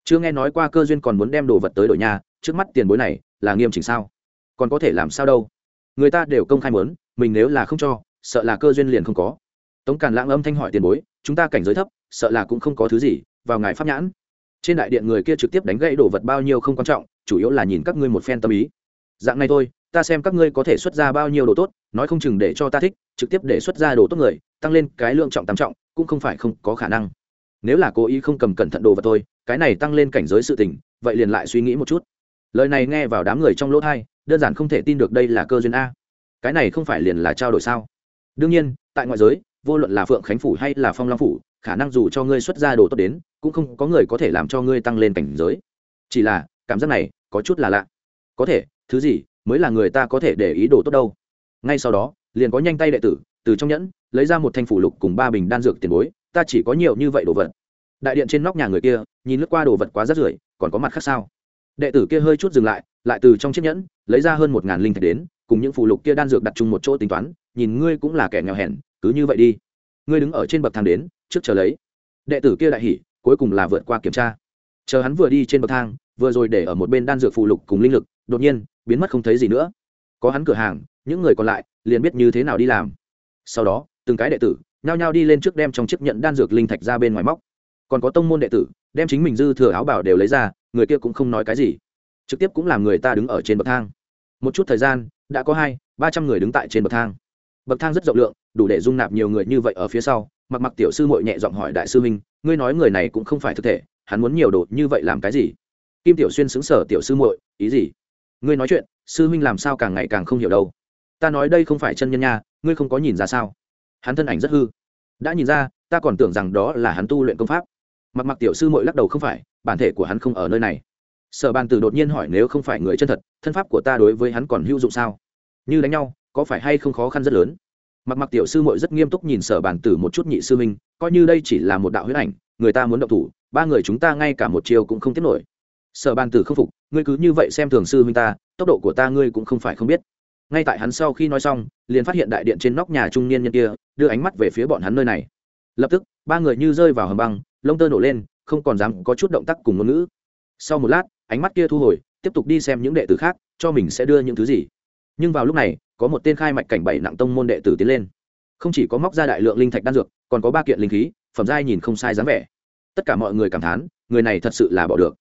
Chưa nghe nói qua cơ duyên còn muốn đem đồ vật tới đổi nhà, trước mắt tiền bối này là nghiêm chỉnh sao? Còn có thể làm sao đâu? Người ta đều công khai muốn, mình nếu là không cho, sợ là cơ duyên liền không có. Tống càn lãng âm thanh hỏi tiền bối, chúng ta cảnh giới thấp, sợ là cũng không có thứ gì, vào ngài pháp nhãn. Trên đại điện người kia trực tiếp đánh gãy đồ vật bao nhiêu không quan trọng, chủ yếu là nhìn các ngươi một phen tâm ý. Dạng này thôi, ta xem các ngươi có thể xuất ra bao nhiêu đồ tốt, nói không chừng để cho ta thích, trực tiếp để xuất ra đồ tốt người, tăng lên cái lượng trọng tam trọng, cũng không phải không có khả năng. Nếu là cố ý không cầm cẩn thận đồ vật thôi, cái này tăng lên cảnh giới sự tình, vậy liền lại suy nghĩ một chút. Lời này nghe vào đám người trong lỗ thai đơn giản không thể tin được đây là cơ duyên a. Cái này không phải liền là trao đổi sao? Đương nhiên, tại ngoại giới, vô luận là phượng khánh phủ hay là phong long phủ, khả năng dù cho ngươi xuất ra đồ tốt đến, cũng không có người có thể làm cho ngươi tăng lên cảnh giới. Chỉ là, cảm giác này, có chút là lạ. Có thể, thứ gì, mới là người ta có thể để ý đồ tốt đâu. Ngay sau đó, liền có nhanh tay đệ tử, từ trong nhẫn, lấy ra một thanh phủ lục cùng ba bình đan dược tiền bối, ta chỉ có nhiều như vậy đồ vật. Đại điện trên nóc nhà người kia, nhìn lướt qua đồ vật quá rất rưởi, còn có mặt khác sao? Đệ tử kia hơi chút dừng lại lại từ trong chiếc nhẫn, lấy ra hơn một ngàn linh thạch đến, cùng những phụ lục kia đan dược đặt chung một chỗ tính toán, nhìn ngươi cũng là kẻ nghèo hèn, cứ như vậy đi. Ngươi đứng ở trên bậc thang đến, trước chờ lấy. Đệ tử kia đại hỉ, cuối cùng là vượt qua kiểm tra. Chờ hắn vừa đi trên bậc thang, vừa rồi để ở một bên đan dược phụ lục cùng linh lực, đột nhiên, biến mất không thấy gì nữa. Có hắn cửa hàng, những người còn lại, liền biết như thế nào đi làm. Sau đó, từng cái đệ tử, nhao nhao đi lên trước đem trong chiếc nhận đan dược linh thạch ra bên ngoài móc. Còn có tông môn đệ tử, đem chính mình dư thừa áo bảo đều lấy ra người kia cũng không nói cái gì, trực tiếp cũng làm người ta đứng ở trên bậc thang. Một chút thời gian, đã có hai, ba trăm người đứng tại trên bậc thang. Bậc thang rất rộng lượng, đủ để dung nạp nhiều người như vậy ở phía sau. Mặc mặc tiểu sư mội nhẹ giọng hỏi đại sư minh ngươi nói người này cũng không phải thực thể, hắn muốn nhiều đồ như vậy làm cái gì? Kim tiểu xuyên xứng sở tiểu sư muội, ý gì? Ngươi nói chuyện, sư huynh làm sao càng ngày càng không hiểu đâu. Ta nói đây không phải chân nhân nha, ngươi không có nhìn ra sao? Hắn thân ảnh rất hư. Đã nhìn ra, ta còn tưởng rằng đó là hắn tu luyện công pháp mặc mặc tiểu sư mội lắc đầu không phải, bản thể của hắn không ở nơi này. Sở bàn tử đột nhiên hỏi nếu không phải người chân thật, thân pháp của ta đối với hắn còn hữu dụng sao? Như đánh nhau, có phải hay không khó khăn rất lớn? Mặc mặc tiểu sư mội rất nghiêm túc nhìn sở bàn tử một chút nhị sư minh, coi như đây chỉ là một đạo huyết ảnh, người ta muốn động thủ, ba người chúng ta ngay cả một chiều cũng không tiếp nổi. Sở bàn tử không phục, ngươi cứ như vậy xem thường sư minh ta, tốc độ của ta ngươi cũng không phải không biết. Ngay tại hắn sau khi nói xong, liền phát hiện đại điện trên nóc nhà trung niên nhân kia, đưa ánh mắt về phía bọn hắn nơi này. Lập tức, ba người như rơi vào hầm băng lông tơ nổ lên, không còn dám có chút động tác cùng ngôn ngữ. Sau một lát, ánh mắt kia thu hồi, tiếp tục đi xem những đệ tử khác, cho mình sẽ đưa những thứ gì. Nhưng vào lúc này, có một tên khai mạch cảnh bảy nặng tông môn đệ tử tiến lên. Không chỉ có móc ra đại lượng linh thạch đan dược, còn có ba kiện linh khí, phẩm giai nhìn không sai dáng vẻ. Tất cả mọi người cảm thán, người này thật sự là bỏ được.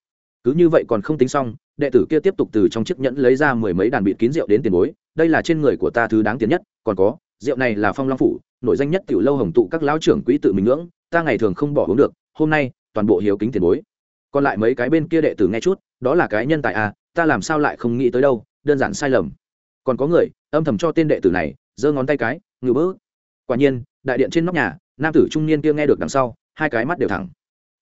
Cứ như vậy còn không tính xong, đệ tử kia tiếp tục từ trong chiếc nhẫn lấy ra mười mấy đàn bịt kín rượu đến tiền bối. Đây là trên người của ta thứ đáng tiền nhất, còn có, rượu này là phong long phủ, nổi danh nhất tiểu lâu hồng tụ các lão trưởng quỹ tự mình ngưỡng, ta ngày thường không bỏ uống được hôm nay, toàn bộ hiếu kính tiền bối. Còn lại mấy cái bên kia đệ tử nghe chút, đó là cái nhân tài à ta làm sao lại không nghĩ tới đâu, đơn giản sai lầm. Còn có người, âm thầm cho tên đệ tử này, giơ ngón tay cái ngừ bỡ quả nhiên, đại điện trên nóc nhà, nam tử trung niên kia nghe được đằng sau, hai cái mắt đều thẳng.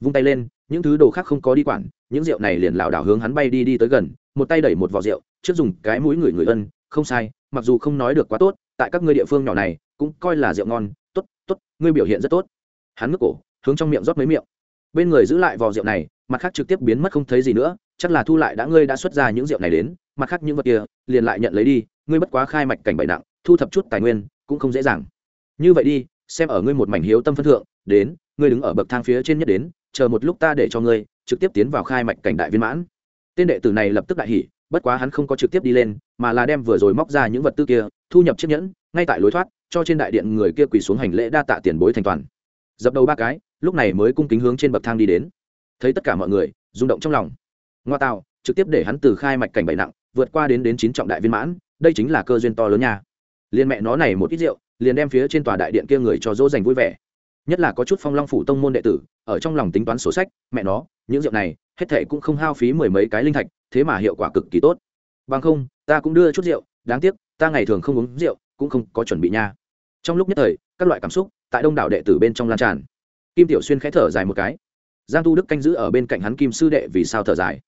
Vung tay lên, những thứ đồ khác không có đi quản, những rượu này liền lảo đảo hướng hắn bay đi đi tới gần, một tay đẩy một vỏ rượu, trước dùng cái mũi người người ân, không sai, mặc dù không nói được quá tốt, tại các ngươi địa phương nhỏ này, cũng coi là rượu ngon, tốt tốt, ngươi biểu hiện rất tốt. Hắn ngước cổ hướng trong miệng rót mấy miệng. Bên người giữ lại vò rượu này, mặt khác trực tiếp biến mất không thấy gì nữa, chắc là thu lại đã ngươi đã xuất ra những rượu này đến, mặt khác những vật kia, liền lại nhận lấy đi, ngươi bất quá khai mạch cảnh bậy nặng, thu thập chút tài nguyên, cũng không dễ dàng. Như vậy đi, xem ở ngươi một mảnh hiếu tâm phân thượng, đến, ngươi đứng ở bậc thang phía trên nhất đến, chờ một lúc ta để cho ngươi trực tiếp tiến vào khai mạch cảnh đại viên mãn. Tên đệ tử này lập tức đại hỉ, bất quá hắn không có trực tiếp đi lên, mà là đem vừa rồi móc ra những vật tư kia, thu nhập chiếc nhẫn, ngay tại lối thoát, cho trên đại điện người kia quỳ xuống hành lễ đa tạ tiền bối thành toàn dập đầu ba cái, lúc này mới cung kính hướng trên bậc thang đi đến. Thấy tất cả mọi người, rung động trong lòng. Ngoa tạo, trực tiếp để hắn từ khai mạch cảnh bảy nặng, vượt qua đến đến chín trọng đại viên mãn, đây chính là cơ duyên to lớn nha. Liên mẹ nó này một ít rượu, liền đem phía trên tòa đại điện kia người cho dỗ dành vui vẻ. Nhất là có chút phong long phủ tông môn đệ tử, ở trong lòng tính toán sổ sách, mẹ nó, những rượu này, hết thệ cũng không hao phí mười mấy cái linh thạch, thế mà hiệu quả cực kỳ tốt. Bằng không, ta cũng đưa chút rượu, đáng tiếc, ta ngày thường không uống rượu, cũng không có chuẩn bị nha. Trong lúc nhất thời, các loại cảm xúc tại đông đảo đệ tử bên trong lan tràn. Kim tiểu xuyên khẽ thở dài một cái. Giang tu đức canh giữ ở bên cạnh hắn kim sư đệ vì sao thở dài?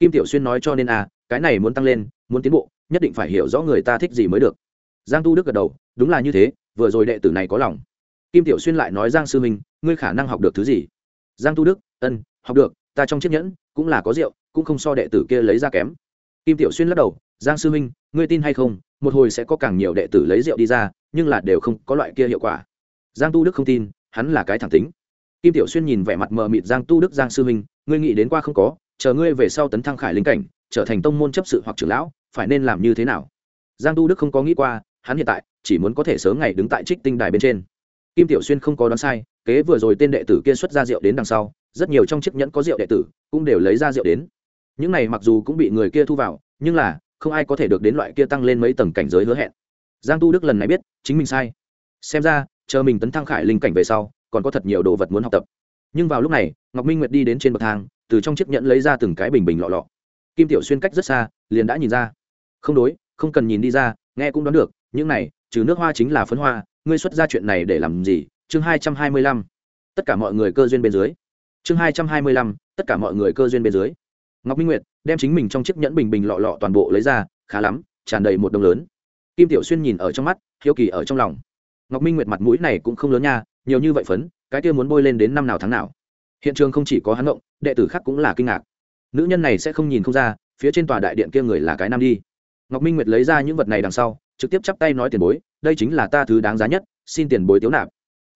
Kim tiểu xuyên nói cho nên à cái này muốn tăng lên, muốn tiến bộ, nhất định phải hiểu rõ người ta thích gì mới được. Giang tu đức gật đầu, đúng là như thế, vừa rồi đệ tử này có lòng. Kim tiểu xuyên lại nói giang sư minh, ngươi khả năng học được thứ gì? Giang tu đức, ân, học được, ta trong chiếc nhẫn, cũng là có rượu, cũng không so đệ tử kia lấy ra kém. Kim tiểu xuyên lắc đầu, giang sư minh, ngươi tin hay không, một hồi sẽ có càng nhiều đệ tử lấy rượu đi ra, nhưng là đều không có loại kia hiệu quả giang tu đức không tin, hắn là cái thẳng tính. Kim tiểu xuyên nhìn vẻ mặt mờ mịt giang tu đức, giang sư huynh, ngươi nghĩ đến qua không có, chờ ngươi về sau tấn thăng khải linh cảnh, trở thành tông môn chấp sự hoặc trưởng lão, phải nên làm như thế nào? Giang tu đức không có nghĩ qua, hắn hiện tại chỉ muốn có thể sớm ngày đứng tại trích tinh đài bên trên. Kim tiểu xuyên không có đoán sai, kế vừa rồi tên đệ tử kia xuất ra rượu đến đằng sau, rất nhiều trong chiếc nhẫn có rượu đệ tử cũng đều lấy ra rượu đến. Những này mặc dù cũng bị người kia thu vào, nhưng là, không ai có thể được đến loại kia tăng lên mấy tầng cảnh giới hứa hẹn. Giang tu đức lần này biết, chính mình sai. Xem ra chờ mình tấn thăng khải linh cảnh về sau, còn có thật nhiều đồ vật muốn học tập. Nhưng vào lúc này, ngọc minh nguyệt đi đến trên bậc thang, từ trong chiếc nhẫn lấy ra từng cái bình bình lọ lọ. Kim tiểu xuyên cách rất xa, liền đã nhìn ra. Không đối, không cần nhìn đi ra, nghe cũng đoán được, những này, trừ nước hoa chính là phấn hoa, ngươi xuất ra chuyện này để làm gì? Chương hai trăm hai mươi lăm. Tất cả mọi người cơ duyên bên dưới. Chương hai trăm hai mươi lăm, tất cả mọi người cơ duyên bên dưới. Ngọc minh nguyệt đem chính mình trong chiếc nhẫn bình bình lọ lọ toàn bộ lấy ra, khá lắm, tràn đầy một đồng lớn. Kim tiểu xuyên nhìn ở trong mắt, hiếu kỳ ở trong lòng ngọc minh nguyệt mặt mũi này cũng không lớn nha, nhiều như vậy phấn, cái kia muốn bôi lên đến năm nào tháng nào. Hiện trường không chỉ có hắn động đệ tử khác cũng là kinh ngạc. Nữ nhân này sẽ không nhìn không ra, phía trên tòa đại điện kia người là cái nam đi. Ngọc minh nguyệt lấy ra những vật này đằng sau, trực tiếp chắp tay nói tiền bối, đây chính là ta thứ đáng giá nhất, xin tiền bối tiếu nạp.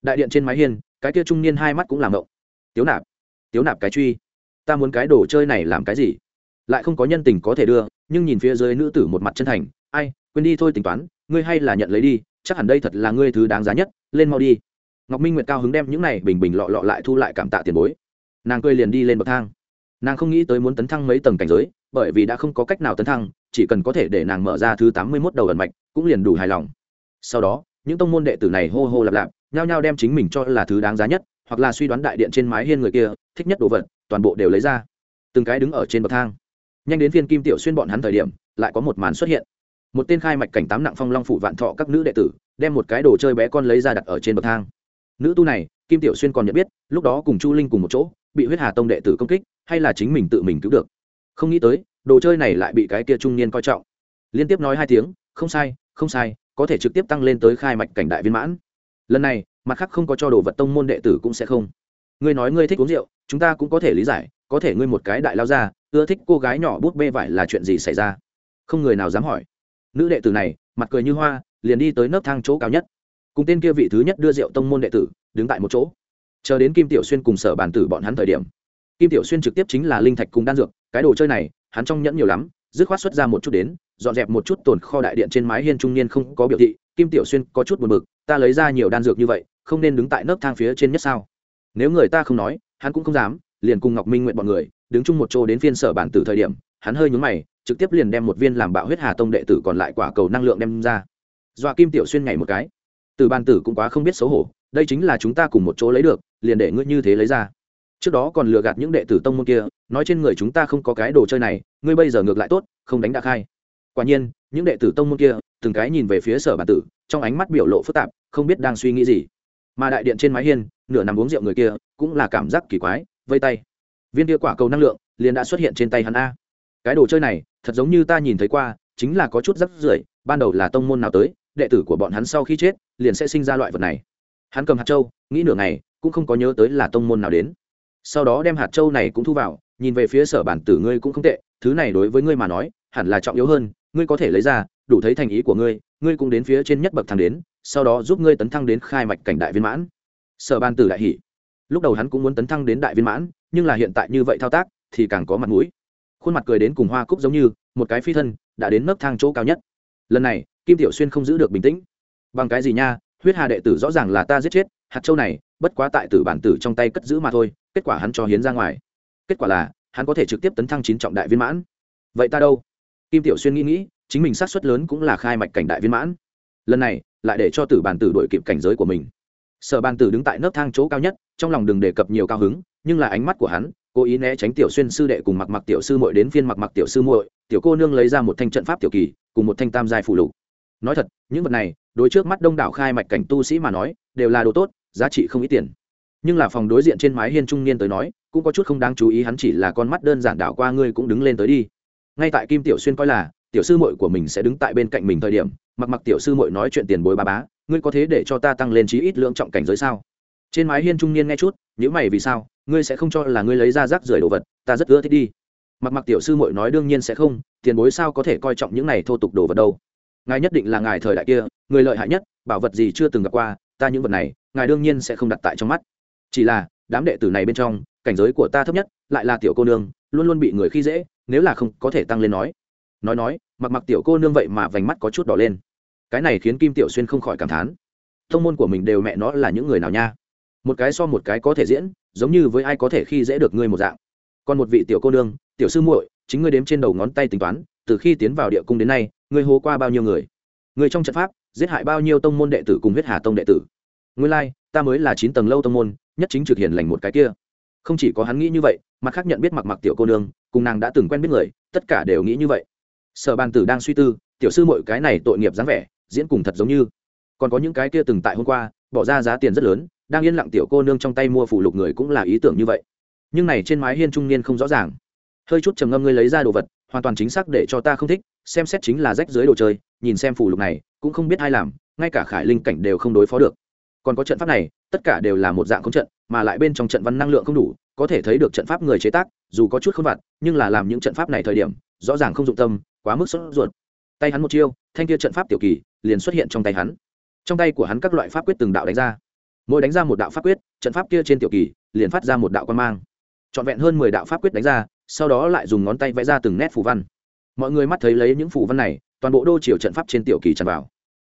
Đại điện trên mái hiên, cái kia trung niên hai mắt cũng làm động tiếu nạp tiếu nạp cái truy. Ta muốn cái đồ chơi này làm cái gì? Lại không có nhân tình có thể đưa, nhưng nhìn phía dưới nữ tử một mặt chân thành, ai, quên đi thôi tính toán, ngươi hay là nhận lấy đi chắc hẳn đây thật là ngươi thứ đáng giá nhất, lên mau đi. Ngọc minh nguyệt cao hứng đem những này bình bình lọ lọ lại thu lại cảm tạ tiền bối. Nàng cười liền đi lên bậc thang. Nàng không nghĩ tới muốn tấn thăng mấy tầng cảnh giới, bởi vì đã không có cách nào tấn thăng, chỉ cần có thể để nàng mở ra thứ tám mươi mốt đầu ẩn mạch, cũng liền đủ hài lòng. Sau đó, những tông môn đệ tử này hô hô lạp lạp, nhao nhao đem chính mình cho là thứ đáng giá nhất, hoặc là suy đoán đại điện trên mái hiên người kia, thích nhất đồ vật, toàn bộ đều lấy ra. Từng cái đứng ở trên bậc thang. Nhanh đến phiên kim tiểu xuyên bọn hắn thời điểm, lại có một màn xuất hiện một tên khai mạch cảnh tám nặng phong long phủ vạn thọ các nữ đệ tử, đem một cái đồ chơi bé con lấy ra đặt ở trên bậc thang. Nữ tu này, kim tiểu xuyên còn nhận biết, lúc đó cùng chu linh cùng một chỗ, bị huyết hà tông đệ tử công kích, hay là chính mình tự mình cứu được. Không nghĩ tới, đồ chơi này lại bị cái kia trung niên coi trọng. Liên tiếp nói hai tiếng, không sai không sai, có thể trực tiếp tăng lên tới khai mạch cảnh đại viên mãn. Lần này, mặt khác không có cho đồ vật tông môn đệ tử cũng sẽ không. Ngươi nói ngươi thích uống rượu, chúng ta cũng có thể lý giải, có thể ngươi một cái đại lao ra, ưa thích cô gái nhỏ bút bê vải là chuyện gì xảy ra? Không người nào dám hỏi nữ đệ tử này, mặt cười như hoa, liền đi tới nấc thang chỗ cao nhất. Cùng tên kia vị thứ nhất đưa rượu tông môn đệ tử, đứng tại một chỗ. Chờ đến kim tiểu xuyên cùng sở bàn tử bọn hắn thời điểm, kim tiểu xuyên trực tiếp chính là linh thạch cùng đan dược, cái đồ chơi này, hắn trong nhẫn nhiều lắm, dứt khoát xuất ra một chút đến, dọn dẹp một chút tồn kho đại điện trên mái hiên trung niên không có biểu thị, kim tiểu xuyên có chút buồn bực, ta lấy ra nhiều đan dược như vậy, không nên đứng tại nấc thang phía trên nhất sao? Nếu người ta không nói, hắn cũng không dám, liền cùng ngọc minh nguyện bọn người, đứng chung một chỗ đến phiên sở bản tử thời điểm, hắn hơi nhún mày trực tiếp liền đem một viên làm bạo huyết hà tông đệ tử còn lại quả cầu năng lượng đem ra. Dọa kim tiểu xuyên nhảy một cái. Từ ban tử cũng quá không biết xấu hổ, đây chính là chúng ta cùng một chỗ lấy được, liền để ngươi như thế lấy ra. Trước đó còn lừa gạt những đệ tử tông môn kia, nói trên người chúng ta không có cái đồ chơi này, ngươi bây giờ ngược lại tốt, không đánh đạc khai. Quả nhiên, những đệ tử tông môn kia, từng cái nhìn về phía sở bản tử, trong ánh mắt biểu lộ phức tạp, không biết đang suy nghĩ gì. Mà đại điện trên mái hiên, nửa nằm uống rượu người kia, cũng là cảm giác kỳ quái, vây tay. Viên kia quả cầu năng lượng, liền đã xuất hiện trên tay hắn a. Cái đồ chơi này thật giống như ta nhìn thấy qua, chính là có chút rắc rưởi, ban đầu là tông môn nào tới, đệ tử của bọn hắn sau khi chết, liền sẽ sinh ra loại vật này. Hắn cầm hạt châu, nghĩ nửa ngày, cũng không có nhớ tới là tông môn nào đến. Sau đó đem hạt châu này cũng thu vào, nhìn về phía sở bản tử ngươi cũng không tệ, thứ này đối với ngươi mà nói, hẳn là trọng yếu hơn, ngươi có thể lấy ra, đủ thấy thành ý của ngươi ngươi cũng đến phía trên nhất bậc thang đến, sau đó giúp ngươi tấn thăng đến khai mạch cảnh đại viên mãn. Sở ban tử đại hỷ lúc đầu hắn cũng muốn tấn thăng đến đại viên mãn, nhưng là hiện tại như vậy thao tác, thì càng có mặt mũi khuôn mặt cười đến cùng hoa cúc giống như, một cái phi thân, đã đến nấc thang chỗ cao nhất. Lần này, kim tiểu xuyên không giữ được bình tĩnh. Bằng cái gì nha, huyết hà đệ tử rõ ràng là ta giết chết, hạt châu này, bất quá tại tử bản tử trong tay cất giữ mà thôi, kết quả hắn cho hiến ra ngoài. Kết quả là, hắn có thể trực tiếp tấn thăng chín trọng đại viên mãn. Vậy ta đâu? Kim tiểu xuyên nghĩ nghĩ, chính mình sát xuất lớn cũng là khai mạch cảnh đại viên mãn. Lần này, lại để cho tử bản tử đổi kịp cảnh giới của mình. Sở bàn tử đứng tại nấc thang chỗ cao nhất, trong lòng đừng đề cập nhiều cao hứng, nhưng là ánh mắt của hắn cố ý né tránh tiểu xuyên sư đệ cùng mặc mặc tiểu sư muội đến phiên mặc mặc tiểu sư muội, tiểu cô nương lấy ra một thanh trận pháp tiểu kỳ, cùng một thanh tam giai phụ lục. Nói thật, những vật này, đối trước mắt đông đảo khai mạch cảnh tu sĩ mà nói, đều là đồ tốt, giá trị không ít tiền. Nhưng là phòng đối diện trên mái hiên trung niên tới nói, cũng có chút không đáng chú ý, hắn chỉ là con mắt đơn giản đảo qua ngươi cũng đứng lên tới đi. Ngay tại kim tiểu xuyên coi là, tiểu sư muội của mình sẽ đứng tại bên cạnh mình thời điểm, mặc mặc tiểu sư muội nói chuyện tiền bối ba bá, ngươi có thế để cho ta tăng lên chí ít lượng trọng cảnh giới sao? Trên mái hiên trung niên nghe chút nhữ mày vì sao? Ngươi sẽ không cho là ngươi lấy ra rác rưởi đồ vật, ta rất ưa thích đi. Mặc mặc tiểu sư muội nói đương nhiên sẽ không, tiền bối sao có thể coi trọng những này thô tục đồ vật đâu. Ngài nhất định là ngài thời đại kia, người lợi hại nhất, bảo vật gì chưa từng gặp qua, ta những vật này, ngài đương nhiên sẽ không đặt tại trong mắt. Chỉ là, đám đệ tử này bên trong, cảnh giới của ta thấp nhất, lại là tiểu cô nương, luôn luôn bị người khi dễ, nếu là không, có thể tăng lên nói. Nói nói, mặc mặc tiểu cô nương vậy mà vành mắt có chút đỏ lên. Cái này khiến kim tiểu xuyên không khỏi cảm thán. Thông môn của mình đều mẹ nó là những người nào nha? Một cái so một cái có thể diễn giống như với ai có thể khi dễ được ngươi một dạng. Còn một vị tiểu cô nương tiểu sư muội chính ngươi đếm trên đầu ngón tay tính toán từ khi tiến vào địa cung đến nay ngươi hố qua bao nhiêu người? Người trong trận pháp giết hại bao nhiêu tông môn đệ tử cùng huyết hà tông đệ tử? Ngươi lai、like, ta mới là chín tầng lâu tông môn nhất chính trực hiền lành một cái kia. Không chỉ có hắn nghĩ như vậy mặt khác nhận biết mặc mặc tiểu cô nương cùng nàng đã từng quen biết người tất cả đều nghĩ như vậy. Sở bàn tử đang suy tư tiểu sư mọi cái này tội nghiệp dáng vẻ diễn cùng thật giống như. Còn có những cái kia từng tại hôm qua bỏ ra giá tiền rất lớn đang yên lặng tiểu cô nương trong tay mua phủ lục người cũng là ý tưởng như vậy. Nhưng này trên mái hiên trung niên không rõ ràng. Hơi chút trầm ngâm ngươi lấy ra đồ vật, hoàn toàn chính xác để cho ta không thích, xem xét chính là rách dưới đồ chơi, nhìn xem phủ lục này, cũng không biết ai làm, ngay cả khải linh cảnh đều không đối phó được. Còn có trận pháp này, tất cả đều là một dạng không trận, mà lại bên trong trận văn năng lượng không đủ, có thể thấy được trận pháp người chế tác, dù có chút không vặt, nhưng là làm những trận pháp này thời điểm, rõ ràng không dụng tâm, quá mức sốt ruột. Tay hắn một chiêu, thanh kia trận pháp tiểu kỳ, liền xuất hiện trong tay hắn. Trong tay của hắn các loại pháp quyết từng đạo đánh ra mỗi đánh ra một đạo pháp quyết, trận pháp kia trên tiểu kỳ liền phát ra một đạo quan mang. Trọn vẹn hơn mười đạo pháp quyết đánh ra, sau đó lại dùng ngón tay vẽ ra từng nét phù văn. Mọi người mắt thấy lấy những phù văn này, toàn bộ đô chiều trận pháp trên tiểu kỳ tràn vào.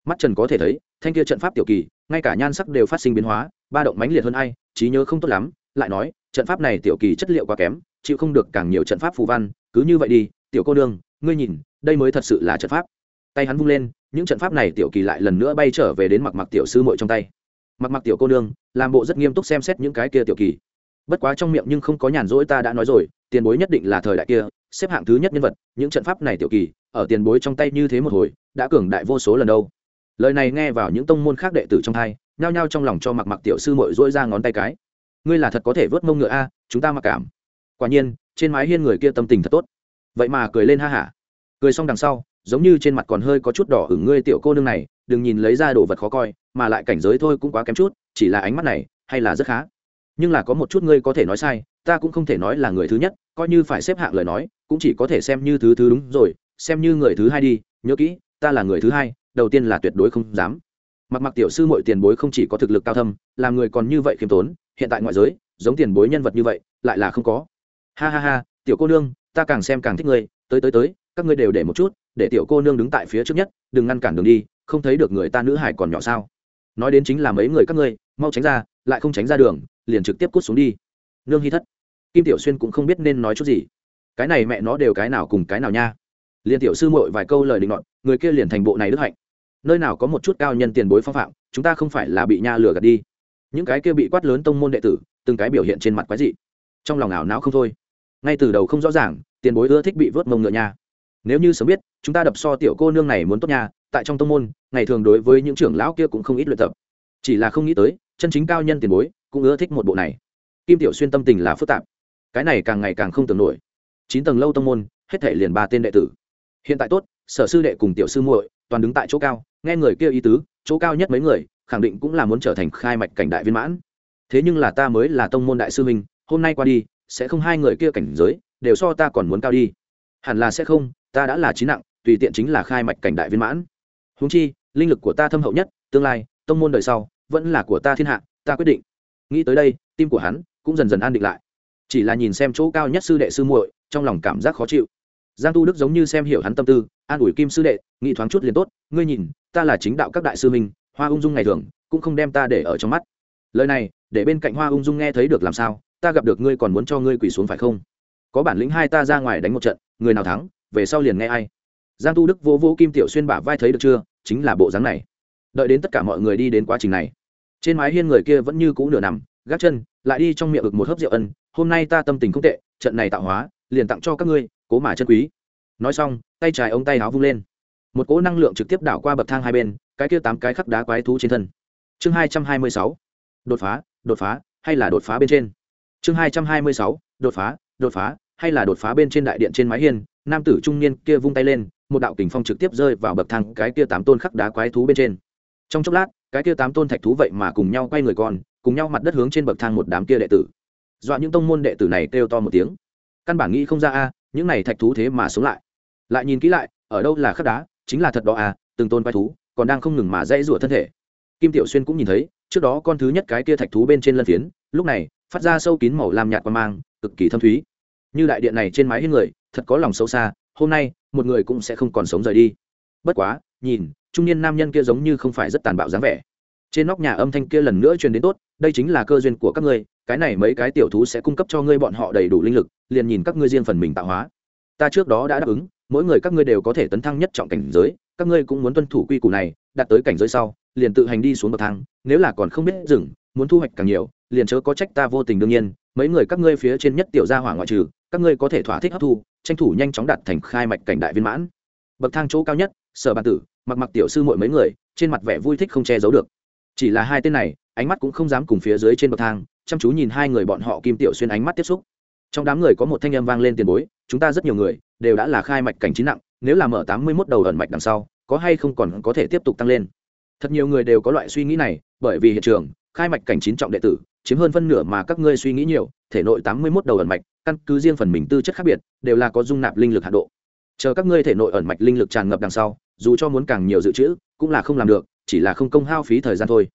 Mắt trần có thể thấy, thanh kia trận pháp tiểu kỳ, ngay cả nhan sắc đều phát sinh biến hóa, ba động mãnh liệt hơn ai, trí nhớ không tốt lắm, lại nói, trận pháp này tiểu kỳ chất liệu quá kém, chịu không được càng nhiều trận pháp phù văn, cứ như vậy đi, tiểu cô đương ngươi nhìn, đây mới thật sự là trận pháp. Tay hắn vung lên, những trận pháp này tiểu kỳ lại lần nữa bay trở về đến mặc mặc tiểu sư muội trong tay mặc mặc tiểu cô nương, làm bộ rất nghiêm túc xem xét những cái kia tiểu kỳ. Bất quá trong miệng nhưng không có nhàn rỗi ta đã nói rồi, tiền bối nhất định là thời đại kia, xếp hạng thứ nhất nhân vật, những trận pháp này tiểu kỳ, ở tiền bối trong tay như thế một hồi, đã cường đại vô số lần đâu. Lời này nghe vào những tông môn khác đệ tử trong hai nhao nhao trong lòng cho mặc mặc tiểu sư mội dỗi ra ngón tay cái. Ngươi là thật có thể vớt mông ngựa a, chúng ta mặc cảm. Quả nhiên, trên mái hiên người kia tâm tình thật tốt. Vậy mà cười lên ha hả. Cười xong đằng sau giống như trên mặt còn hơi có chút đỏ hửng ngươi tiểu cô nương này, đừng nhìn lấy ra đồ vật khó coi, mà lại cảnh giới thôi cũng quá kém chút, chỉ là ánh mắt này, hay là rất khá. Nhưng là có một chút ngươi có thể nói sai, ta cũng không thể nói là người thứ nhất, coi như phải xếp hạng lời nói, cũng chỉ có thể xem như thứ thứ đúng rồi, xem như người thứ hai đi, nhớ kỹ, ta là người thứ hai, đầu tiên là tuyệt đối không dám. Mặc mặc tiểu sư mọi tiền bối không chỉ có thực lực cao thâm, làm người còn như vậy khiêm tốn, hiện tại ngoại giới, giống tiền bối nhân vật như vậy, lại là không có. Ha ha ha, tiểu cô nương, ta càng xem càng thích ngươi, tới tới tới, các ngươi đều để một chút để tiểu cô nương đứng tại phía trước nhất, đừng ngăn cản đường đi, không thấy được người ta nữ hải còn nhỏ sao? Nói đến chính là mấy người các ngươi, mau tránh ra, lại không tránh ra đường, liền trực tiếp cút xuống đi. Nương hy thất, kim tiểu xuyên cũng không biết nên nói chút gì. Cái này mẹ nó đều cái nào cùng cái nào nha. Liền tiểu sư muội vài câu lời định luận người kia liền thành bộ này đức hạnh. Nơi nào có một chút cao nhân tiền bối phong phạm, chúng ta không phải là bị nha lừa gạt đi. Những cái kia bị quát lớn tông môn đệ tử, từng cái biểu hiện trên mặt quái dị. Trong lòng ảo não không thôi. Ngay từ đầu không rõ ràng, tiền bối ưa thích bị vớt mông ngựa nha nếu như sớm biết, chúng ta đập so tiểu cô nương này muốn tốt nha, tại trong tông môn, ngày thường đối với những trưởng lão kia cũng không ít luyện tập. Chỉ là không nghĩ tới, chân chính cao nhân tiền bối cũng ưa thích một bộ này. Kim tiểu xuyên tâm tình là phức tạp. Cái này càng ngày càng không tưởng nổi. Chín tầng lâu tông môn, hết thể liền ba tên đệ tử. Hiện tại tốt, sở sư đệ cùng tiểu sư muội toàn đứng tại chỗ cao, nghe người kia ý tứ, chỗ cao nhất mấy người, khẳng định cũng là muốn trở thành khai mạch cảnh đại viên mãn. Thế nhưng là ta mới là tông môn đại sư huynh, hôm nay qua đi, sẽ không hai người kia cảnh giới, đều so ta còn muốn cao đi. Hẳn là sẽ không ta đã là trí nặng, tùy tiện chính là khai mạch cảnh đại viên mãn. Húng chi, linh lực của ta thâm hậu nhất, tương lai, tông môn đời sau, vẫn là của ta thiên hạ, ta quyết định. Nghĩ tới đây, tim của hắn cũng dần dần an định lại. Chỉ là nhìn xem chỗ cao nhất sư đệ sư muội, trong lòng cảm giác khó chịu. Giang tu đức giống như xem hiểu hắn tâm tư, an ủi kim sư đệ, nghĩ thoáng chút liền tốt, ngươi nhìn, ta là chính đạo các đại sư minh hoa ung dung ngày thường, cũng không đem ta để ở trong mắt. Lời này, để bên cạnh hoa ung dung nghe thấy được làm sao, ta gặp được ngươi còn muốn cho ngươi quỳ xuống phải không? Có bản lĩnh hai ta ra ngoài đánh một trận, người nào thắng về sau liền nghe ai. Giang tu đức vô vô kim tiểu xuyên bả vai thấy được chưa? Chính là bộ dáng này. Đợi đến tất cả mọi người đi đến quá trình này, trên mái hiên người kia vẫn như cũ nửa nằm, gác chân, lại đi trong miệng ực một hớp rượu ân, hôm nay ta tâm tình không tệ, trận này tạo hóa, liền tặng cho các ngươi, cố mà chân quý. Nói xong, tay trái ống tay áo vung lên. Một cỗ năng lượng trực tiếp đảo qua bậc thang hai bên, cái kia tám cái khắc đá quái thú trên thân. Chương hai trăm hai mươi sáu. Đột phá đột phá, hay là đột phá bên trên? Chương hai trăm hai mươi sáu. Đột phá đột phá hay là đột phá bên trên đại điện trên mái hiên, nam tử trung niên kia vung tay lên, một đạo kình phong trực tiếp rơi vào bậc thang cái kia tám tôn khắc đá quái thú bên trên. Trong chốc lát, cái kia tám tôn thạch thú vậy mà cùng nhau quay người con, cùng nhau mặt đất hướng trên bậc thang một đám kia đệ tử. Dọa những tông môn đệ tử này kêu to một tiếng. Căn bản nghĩ không ra a, những này thạch thú thế mà sống lại. Lại nhìn kỹ lại, ở đâu là khắc đá, chính là thật đó à từng tôn quái thú còn đang không ngừng mà dãy rủa thân thể. Kim tiểu xuyên cũng nhìn thấy, trước đó con thứ nhất cái kia thạch thú bên trên lân phiến, lúc này, phát ra sâu kín màu làm nhạt qua mang, cực kỳ thâm thúy như đại điện này trên mái hiên người, thật có lòng sâu xa, hôm nay, một người cũng sẽ không còn sống rời đi. Bất quá, nhìn, trung niên nam nhân kia giống như không phải rất tàn bạo dáng vẻ. Trên nóc nhà âm thanh kia lần nữa truyền đến tốt, đây chính là cơ duyên của các ngươi, cái này mấy cái tiểu thú sẽ cung cấp cho ngươi bọn họ đầy đủ linh lực, liền nhìn các ngươi riêng phần mình tạo hóa. Ta trước đó đã đáp ứng, mỗi người các ngươi đều có thể tấn thăng nhất trọng cảnh giới, các ngươi cũng muốn tuân thủ quy củ này, đạt tới cảnh giới sau, liền tự hành đi xuống bậc thang, nếu là còn không biết dừng, muốn thu hoạch càng nhiều, liền chớ có trách ta vô tình đương nhiên mấy người các ngươi phía trên nhất tiểu gia hỏa ngoại trừ, các ngươi có thể thỏa thích hấp thu, tranh thủ nhanh chóng đạt thành khai mạch cảnh đại viên mãn. Bậc thang chỗ cao nhất, sở bàn tử, mặc mặc tiểu sư muội mấy người, trên mặt vẻ vui thích không che giấu được. Chỉ là hai tên này, ánh mắt cũng không dám cùng phía dưới trên bậc thang, chăm chú nhìn hai người bọn họ kim tiểu xuyên ánh mắt tiếp xúc. Trong đám người có một thanh âm vang lên tiền bối, chúng ta rất nhiều người đều đã là khai mạch cảnh chín nặng, nếu là mở tám mươi mốt đầu ẩn mạch đằng sau, có hay không còn có thể tiếp tục tăng lên? Thật nhiều người đều có loại suy nghĩ này, bởi vì hiện trường, khai mạch cảnh chín trọng đệ tử chiếm hơn phân nửa mà các ngươi suy nghĩ nhiều, thể nội tám mươi mốt đầu ẩn mạch, căn cứ riêng phần mình tư chất khác biệt, đều là có dung nạp linh lực hạ độ. Chờ các ngươi thể nội ẩn mạch linh lực tràn ngập đằng sau, dù cho muốn càng nhiều dự trữ, cũng là không làm được, chỉ là không công hao phí thời gian thôi.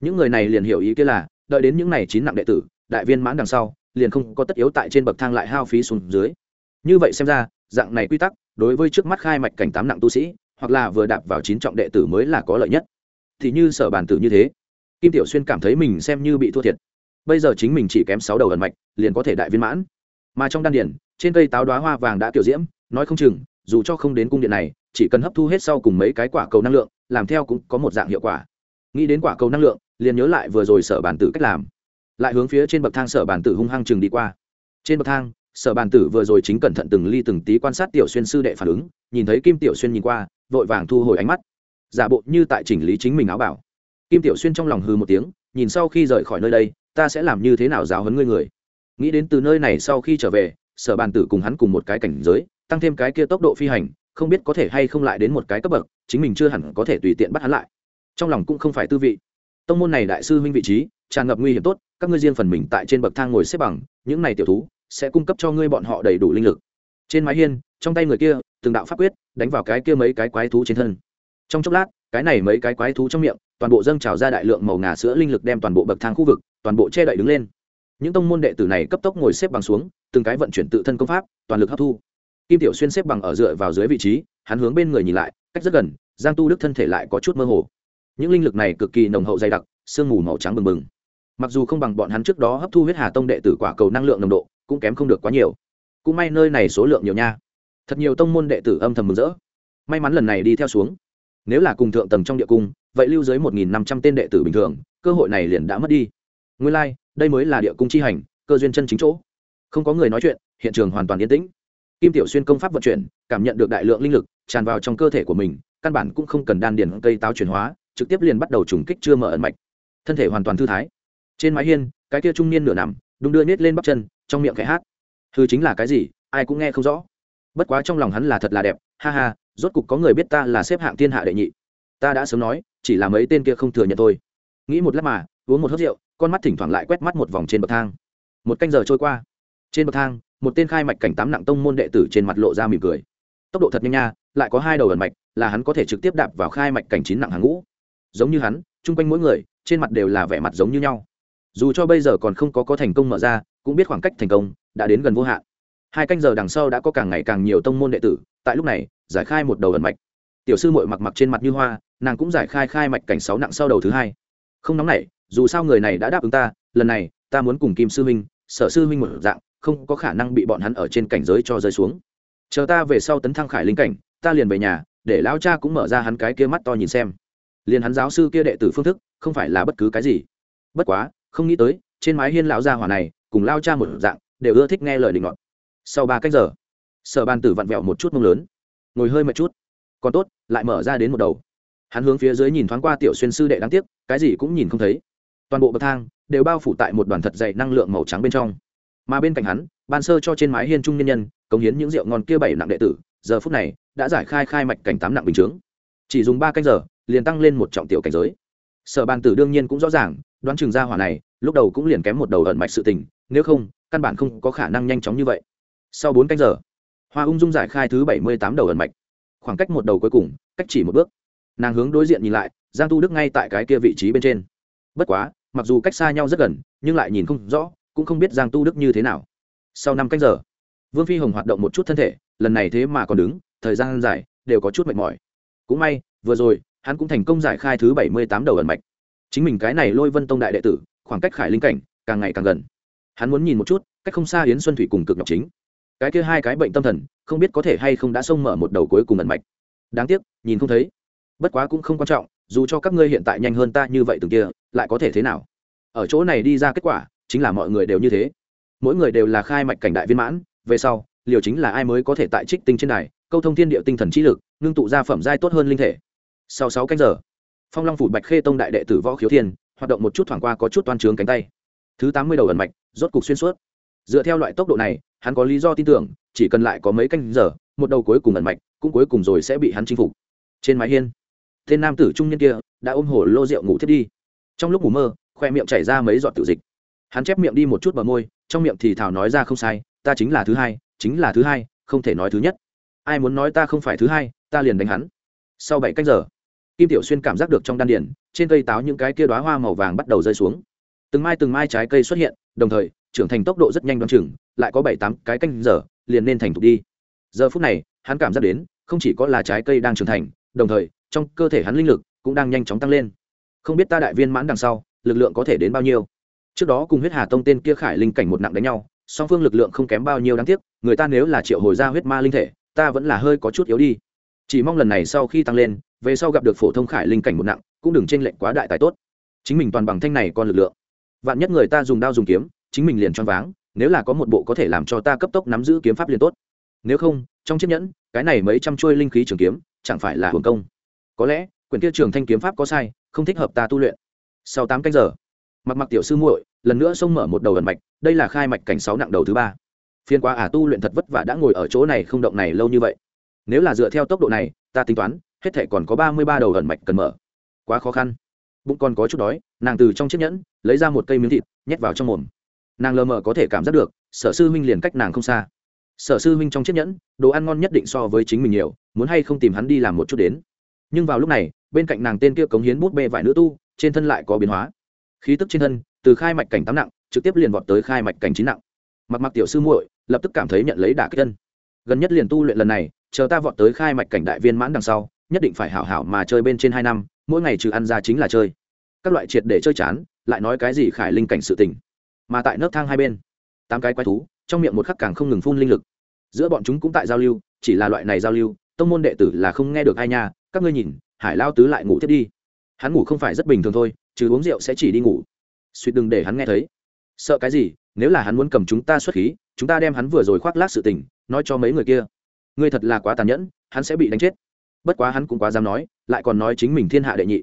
Những người này liền hiểu ý kia là, đợi đến những này chín nặng đệ tử, đại viên mãn đằng sau, liền không có tất yếu tại trên bậc thang lại hao phí xuống dưới. Như vậy xem ra, dạng này quy tắc, đối với trước mắt khai mạch cảnh tám nặng tu sĩ, hoặc là vừa đạp vào chín trọng đệ tử mới là có lợi nhất. Thì như sở bản tử như thế, kim tiểu xuyên cảm thấy mình xem như bị thua thiệt bây giờ chính mình chỉ kém sáu đầu ẩn mạch, liền có thể đại viên mãn. Mà trong đan điển trên cây táo đoá hoa vàng đã kiểu diễm, nói không chừng, dù cho không đến cung điện này, chỉ cần hấp thu hết sau cùng mấy cái quả cầu năng lượng, làm theo cũng có một dạng hiệu quả. Nghĩ đến quả cầu năng lượng, liền nhớ lại vừa rồi sở bản tử cách làm. Lại hướng phía trên bậc thang sở bản tử hung hăng chừng đi qua. Trên bậc thang, sở bản tử vừa rồi chính cẩn thận từng ly từng tí quan sát tiểu xuyên sư đệ phản ứng, nhìn thấy kim tiểu xuyên nhìn qua, vội vàng thu hồi ánh mắt. Giả bộ như tại chỉnh lý chính mình áo bảo. Kim tiểu xuyên trong lòng hư một tiếng, nhìn sau khi rời khỏi nơi đây ta sẽ làm như thế nào giáo huấn ngươi người? Nghĩ đến từ nơi này sau khi trở về, sở bàn tử cùng hắn cùng một cái cảnh giới, tăng thêm cái kia tốc độ phi hành, không biết có thể hay không lại đến một cái cấp bậc, chính mình chưa hẳn có thể tùy tiện bắt hắn lại. Trong lòng cũng không phải tư vị. Tông môn này đại sư huynh vị trí, tràn ngập nguy hiểm tốt, các ngươi riêng phần mình tại trên bậc thang ngồi xếp bằng, những này tiểu thú sẽ cung cấp cho ngươi bọn họ đầy đủ linh lực. Trên mái hiên, trong tay người kia, từng đạo pháp quyết, đánh vào cái kia mấy cái quái thú trên thân. Trong chốc lát, cái này mấy cái quái thú trong miệng, toàn bộ dâng trào ra đại lượng màu ngà sữa linh lực đem toàn bộ bậc thang khu vực toàn bộ che đậy đứng lên. Những tông môn đệ tử này cấp tốc ngồi xếp bằng xuống, từng cái vận chuyển tự thân công pháp, toàn lực hấp thu. Kim tiểu xuyên xếp bằng ở dựa vào dưới vị trí, hắn hướng bên người nhìn lại, cách rất gần, giang tu đức thân thể lại có chút mơ hồ. Những linh lực này cực kỳ nồng hậu dày đặc, sương mù màu trắng bừng bừng. Mặc dù không bằng bọn hắn trước đó hấp thu huyết hà tông đệ tử quả cầu năng lượng nồng độ, cũng kém không được quá nhiều. Cũng may nơi này số lượng nhiều nha. Thật nhiều tông môn đệ tử âm thầm mừng rỡ. May mắn lần này đi theo xuống. Nếu là cùng thượng tầng trong địa cung, vậy lưu dưới một nghìn năm trăm tên đệ tử bình thường, cơ hội này liền đã mất đi nguyên lai、like, đây mới là địa cung chi hành cơ duyên chân chính chỗ. Không có người nói chuyện hiện trường hoàn toàn yên tĩnh. Kim tiểu xuyên công pháp vận chuyển cảm nhận được đại lượng linh lực tràn vào trong cơ thể của mình căn bản cũng không cần đan điền cây táo chuyển hóa trực tiếp liền bắt đầu trùng kích chưa mở ẩn mạch. Thân thể hoàn toàn thư thái. Trên mái hiên cái kia trung niên nửa nằm đung đưa nết lên bắp chân trong miệng khẽ hát. Thư chính là cái gì ai cũng nghe không rõ. Bất quá trong lòng hắn là thật là đẹp ha ha rốt cục có người biết ta là xếp hạng thiên hạ đệ nhị. Ta đã sớm nói chỉ là mấy tên kia không thừa nhận thôi. Nghĩ một lát mà uống một hớt rượu, con mắt thỉnh thoảng lại quét mắt một vòng trên bậc thang. Một canh giờ trôi qua, trên bậc thang, một tên khai mạch cảnh tám nặng tông môn đệ tử trên mặt lộ ra mỉm cười. Tốc độ thật nhanh nha, lại có hai đầu ẩn mạch, là hắn có thể trực tiếp đạp vào khai mạch cảnh chín nặng hàng ngũ. Giống như hắn, chung quanh mỗi người, trên mặt đều là vẻ mặt giống như nhau. Dù cho bây giờ còn không có có thành công mở ra, cũng biết khoảng cách thành công đã đến gần vô hạn. Hai canh giờ đằng sau đã có càng ngày càng nhiều tông môn đệ tử, tại lúc này, giải khai một đầu ẩn mạch. Tiểu sư mội mặc mặc trên mặt như hoa, nàng cũng giải khai khai mạch cảnh sáu nặng sau đầu thứ hai. Không nóng nảy dù sao người này đã đáp ứng ta, lần này, ta muốn cùng kim sư huynh sở sư huynh một dạng, không có khả năng bị bọn hắn ở trên cảnh giới cho rơi xuống. Chờ ta về sau tấn thăng khải linh cảnh, ta liền về nhà, để lão cha cũng mở ra hắn cái kia mắt to nhìn xem. Liền hắn giáo sư kia đệ tử phương thức, không phải là bất cứ cái gì. Bất quá, không nghĩ tới, trên mái hiên lão gia hỏa này, cùng lao cha một dạng, đều ưa thích nghe lời định ngọn. Sau ba cách giờ, sở ban tử vặn vẹo một chút mông lớn, ngồi hơi một chút. Còn tốt, lại mở ra đến một đầu. Hắn hướng phía dưới nhìn thoáng qua tiểu xuyên sư đệ đáng tiếc, cái gì cũng nhìn không thấy toàn bộ bậc thang đều bao phủ tại một đoàn thật dày năng lượng màu trắng bên trong. Mà bên cạnh hắn, ban sơ cho trên mái hiên trung nhân nhân, cống hiến những rượu ngon kia bảy nặng đệ tử, giờ phút này đã giải khai khai mạch cảnh tám nặng bình chướng. Chỉ dùng ba canh giờ, liền tăng lên một trọng tiểu cảnh giới. Sở bàn tử đương nhiên cũng rõ ràng, đoán chừng ra hỏa này, lúc đầu cũng liền kém một đầu ẩn mạch sự tình, nếu không, căn bản không có khả năng nhanh chóng như vậy. Sau bốn canh giờ, hoa ung dung giải khai thứ bảy mươi tám đầu ẩn mạch. Khoảng cách một đầu cuối cùng, cách chỉ một bước. Nàng hướng đối diện nhìn lại, giang tu đức ngay tại cái kia vị trí bên trên. Bất quá mặc dù cách xa nhau rất gần, nhưng lại nhìn không rõ, cũng không biết giang tu đức như thế nào. Sau năm canh giờ, vương phi hồng hoạt động một chút thân thể, lần này thế mà còn đứng, thời gian dài, đều có chút mệt mỏi. Cũng may, vừa rồi, hắn cũng thành công giải khai thứ bảy mươi tám đầu ẩn mạch. Chính mình cái này lôi vân tông đại đệ tử, khoảng cách khải linh cảnh, càng ngày càng gần. Hắn muốn nhìn một chút, cách không xa yến xuân thủy cùng cực ngọc chính. Cái kia hai cái bệnh tâm thần, không biết có thể hay không đã xông mở một đầu cuối cùng ẩn mạch. Đáng tiếc, nhìn không thấy. Bất quá cũng không quan trọng dù cho các ngươi hiện tại nhanh hơn ta như vậy từng kia, lại có thể thế nào? Ở chỗ này đi ra kết quả, chính là mọi người đều như thế. Mỗi người đều là khai mạch cảnh đại viên mãn, về sau, liều chính là ai mới có thể tại trích tinh trên đài, câu thông thiên địa tinh thần trí lực, ngưng tụ ra phẩm giai tốt hơn linh thể. Sau sáu canh giờ, phong long phủ bạch khê tông đại đệ tử võ khiếu thiên, hoạt động một chút thoảng qua có chút toan trướng cánh tay. Thứ tám mươi đầu ẩn mạch, rốt cục xuyên suốt. Dựa theo loại tốc độ này, hắn có lý do tin tưởng, chỉ cần lại có mấy canh giờ, một đầu cuối cùng ẩn mạch, cũng cuối cùng rồi sẽ bị hắn chinh phục. Trên mái hiên tên nam tử trung niên kia đã ôm hổ lô rượu ngủ thiết đi. Trong lúc ngủ mơ, khoe miệng chảy ra mấy giọt tử dịch. Hắn chép miệng đi một chút bờ môi, trong miệng thì thảo nói ra không sai, ta chính là thứ hai, chính là thứ hai, không thể nói thứ nhất. Ai muốn nói ta không phải thứ hai, ta liền đánh hắn. Sau bảy cách giờ, kim tiểu xuyên cảm giác được trong đan điển trên cây táo những cái kia đoá hoa màu vàng bắt đầu rơi xuống. Từng mai từng mai trái cây xuất hiện, đồng thời, trưởng thành tốc độ rất nhanh đoán chừng, lại có bảy tám cái canh giờ, liền nên thành thục đi. Giờ phút này, hắn cảm giác đến, không chỉ có là trái cây đang trưởng thành đồng thời, trong cơ thể hắn linh lực cũng đang nhanh chóng tăng lên. Không biết ta đại viên mãn đằng sau, lực lượng có thể đến bao nhiêu? Trước đó cùng huyết hà tông tên kia khải linh cảnh một nặng đánh nhau, song phương lực lượng không kém bao nhiêu đáng tiếc, người ta nếu là triệu hồi ra huyết ma linh thể, ta vẫn là hơi có chút yếu đi. Chỉ mong lần này sau khi tăng lên, về sau gặp được phổ thông khải linh cảnh một nặng, cũng đừng tranh lệch quá đại tài tốt. Chính mình toàn bằng thanh này còn lực lượng. Vạn nhất người ta dùng đao dùng kiếm, chính mình liền choáng váng, nếu là có một bộ có thể làm cho ta cấp tốc nắm giữ kiếm pháp liền tốt. Nếu không, trong chiếc nhẫn, cái này mấy trăm chuôi linh khí trường kiếm chẳng phải là hưởng công. Có lẽ, quyển kia trường thanh kiếm pháp có sai, không thích hợp ta tu luyện. Sau tám canh giờ, mặc mặc tiểu sư muội, lần nữa xông mở một đầu ẩn mạch, đây là khai mạch cảnh sáu nặng đầu thứ ba. Phiên qua ả à tu luyện thật vất vả đã ngồi ở chỗ này không động này lâu như vậy. Nếu là dựa theo tốc độ này, ta tính toán, hết thể còn có ba mươi ba đầu ẩn mạch cần mở. Quá khó khăn. Bụng còn có chút đói, nàng từ trong chiếc nhẫn, lấy ra một cây miếng thịt, nhét vào trong mồm. Nàng lờ mờ có thể cảm giác được, sở sư huynh liền cách nàng không xa sở sư huynh trong chiếc nhẫn, đồ ăn ngon nhất định so với chính mình nhiều, muốn hay không tìm hắn đi làm một chút đến. Nhưng vào lúc này, bên cạnh nàng tên kia cống hiến bút bê vải nữ tu, trên thân lại có biến hóa. Khí tức trên thân, từ khai mạch cảnh tám nặng, trực tiếp liền vọt tới khai mạch cảnh chín nặng. Mặc mặc tiểu sư muội, lập tức cảm thấy nhận lấy đả kích thân. Gần nhất liền tu luyện lần này, chờ ta vọt tới khai mạch cảnh đại viên mãn đằng sau, nhất định phải hảo hảo mà chơi bên trên hai năm, mỗi ngày trừ ăn ra chính là chơi. Các loại triệt để chơi chán, lại nói cái gì khải linh cảnh sự tình. Mà tại nấc thang hai bên, tám cái quái thú trong miệng một khắc càng không ngừng phun linh lực. Giữa bọn chúng cũng tại giao lưu, chỉ là loại này giao lưu, tông môn đệ tử là không nghe được ai nha, các ngươi nhìn, hải lao tứ lại ngủ thiết đi. Hắn ngủ không phải rất bình thường thôi chứ uống rượu sẽ chỉ đi ngủ. Suýt đừng để hắn nghe thấy. Sợ cái gì, nếu là hắn muốn cầm chúng ta xuất khí, chúng ta đem hắn vừa rồi khoác lác sự tình, nói cho mấy người kia. Ngươi thật là quá tàn nhẫn, hắn sẽ bị đánh chết. Bất quá hắn cũng quá dám nói, lại còn nói chính mình thiên hạ đệ nhị.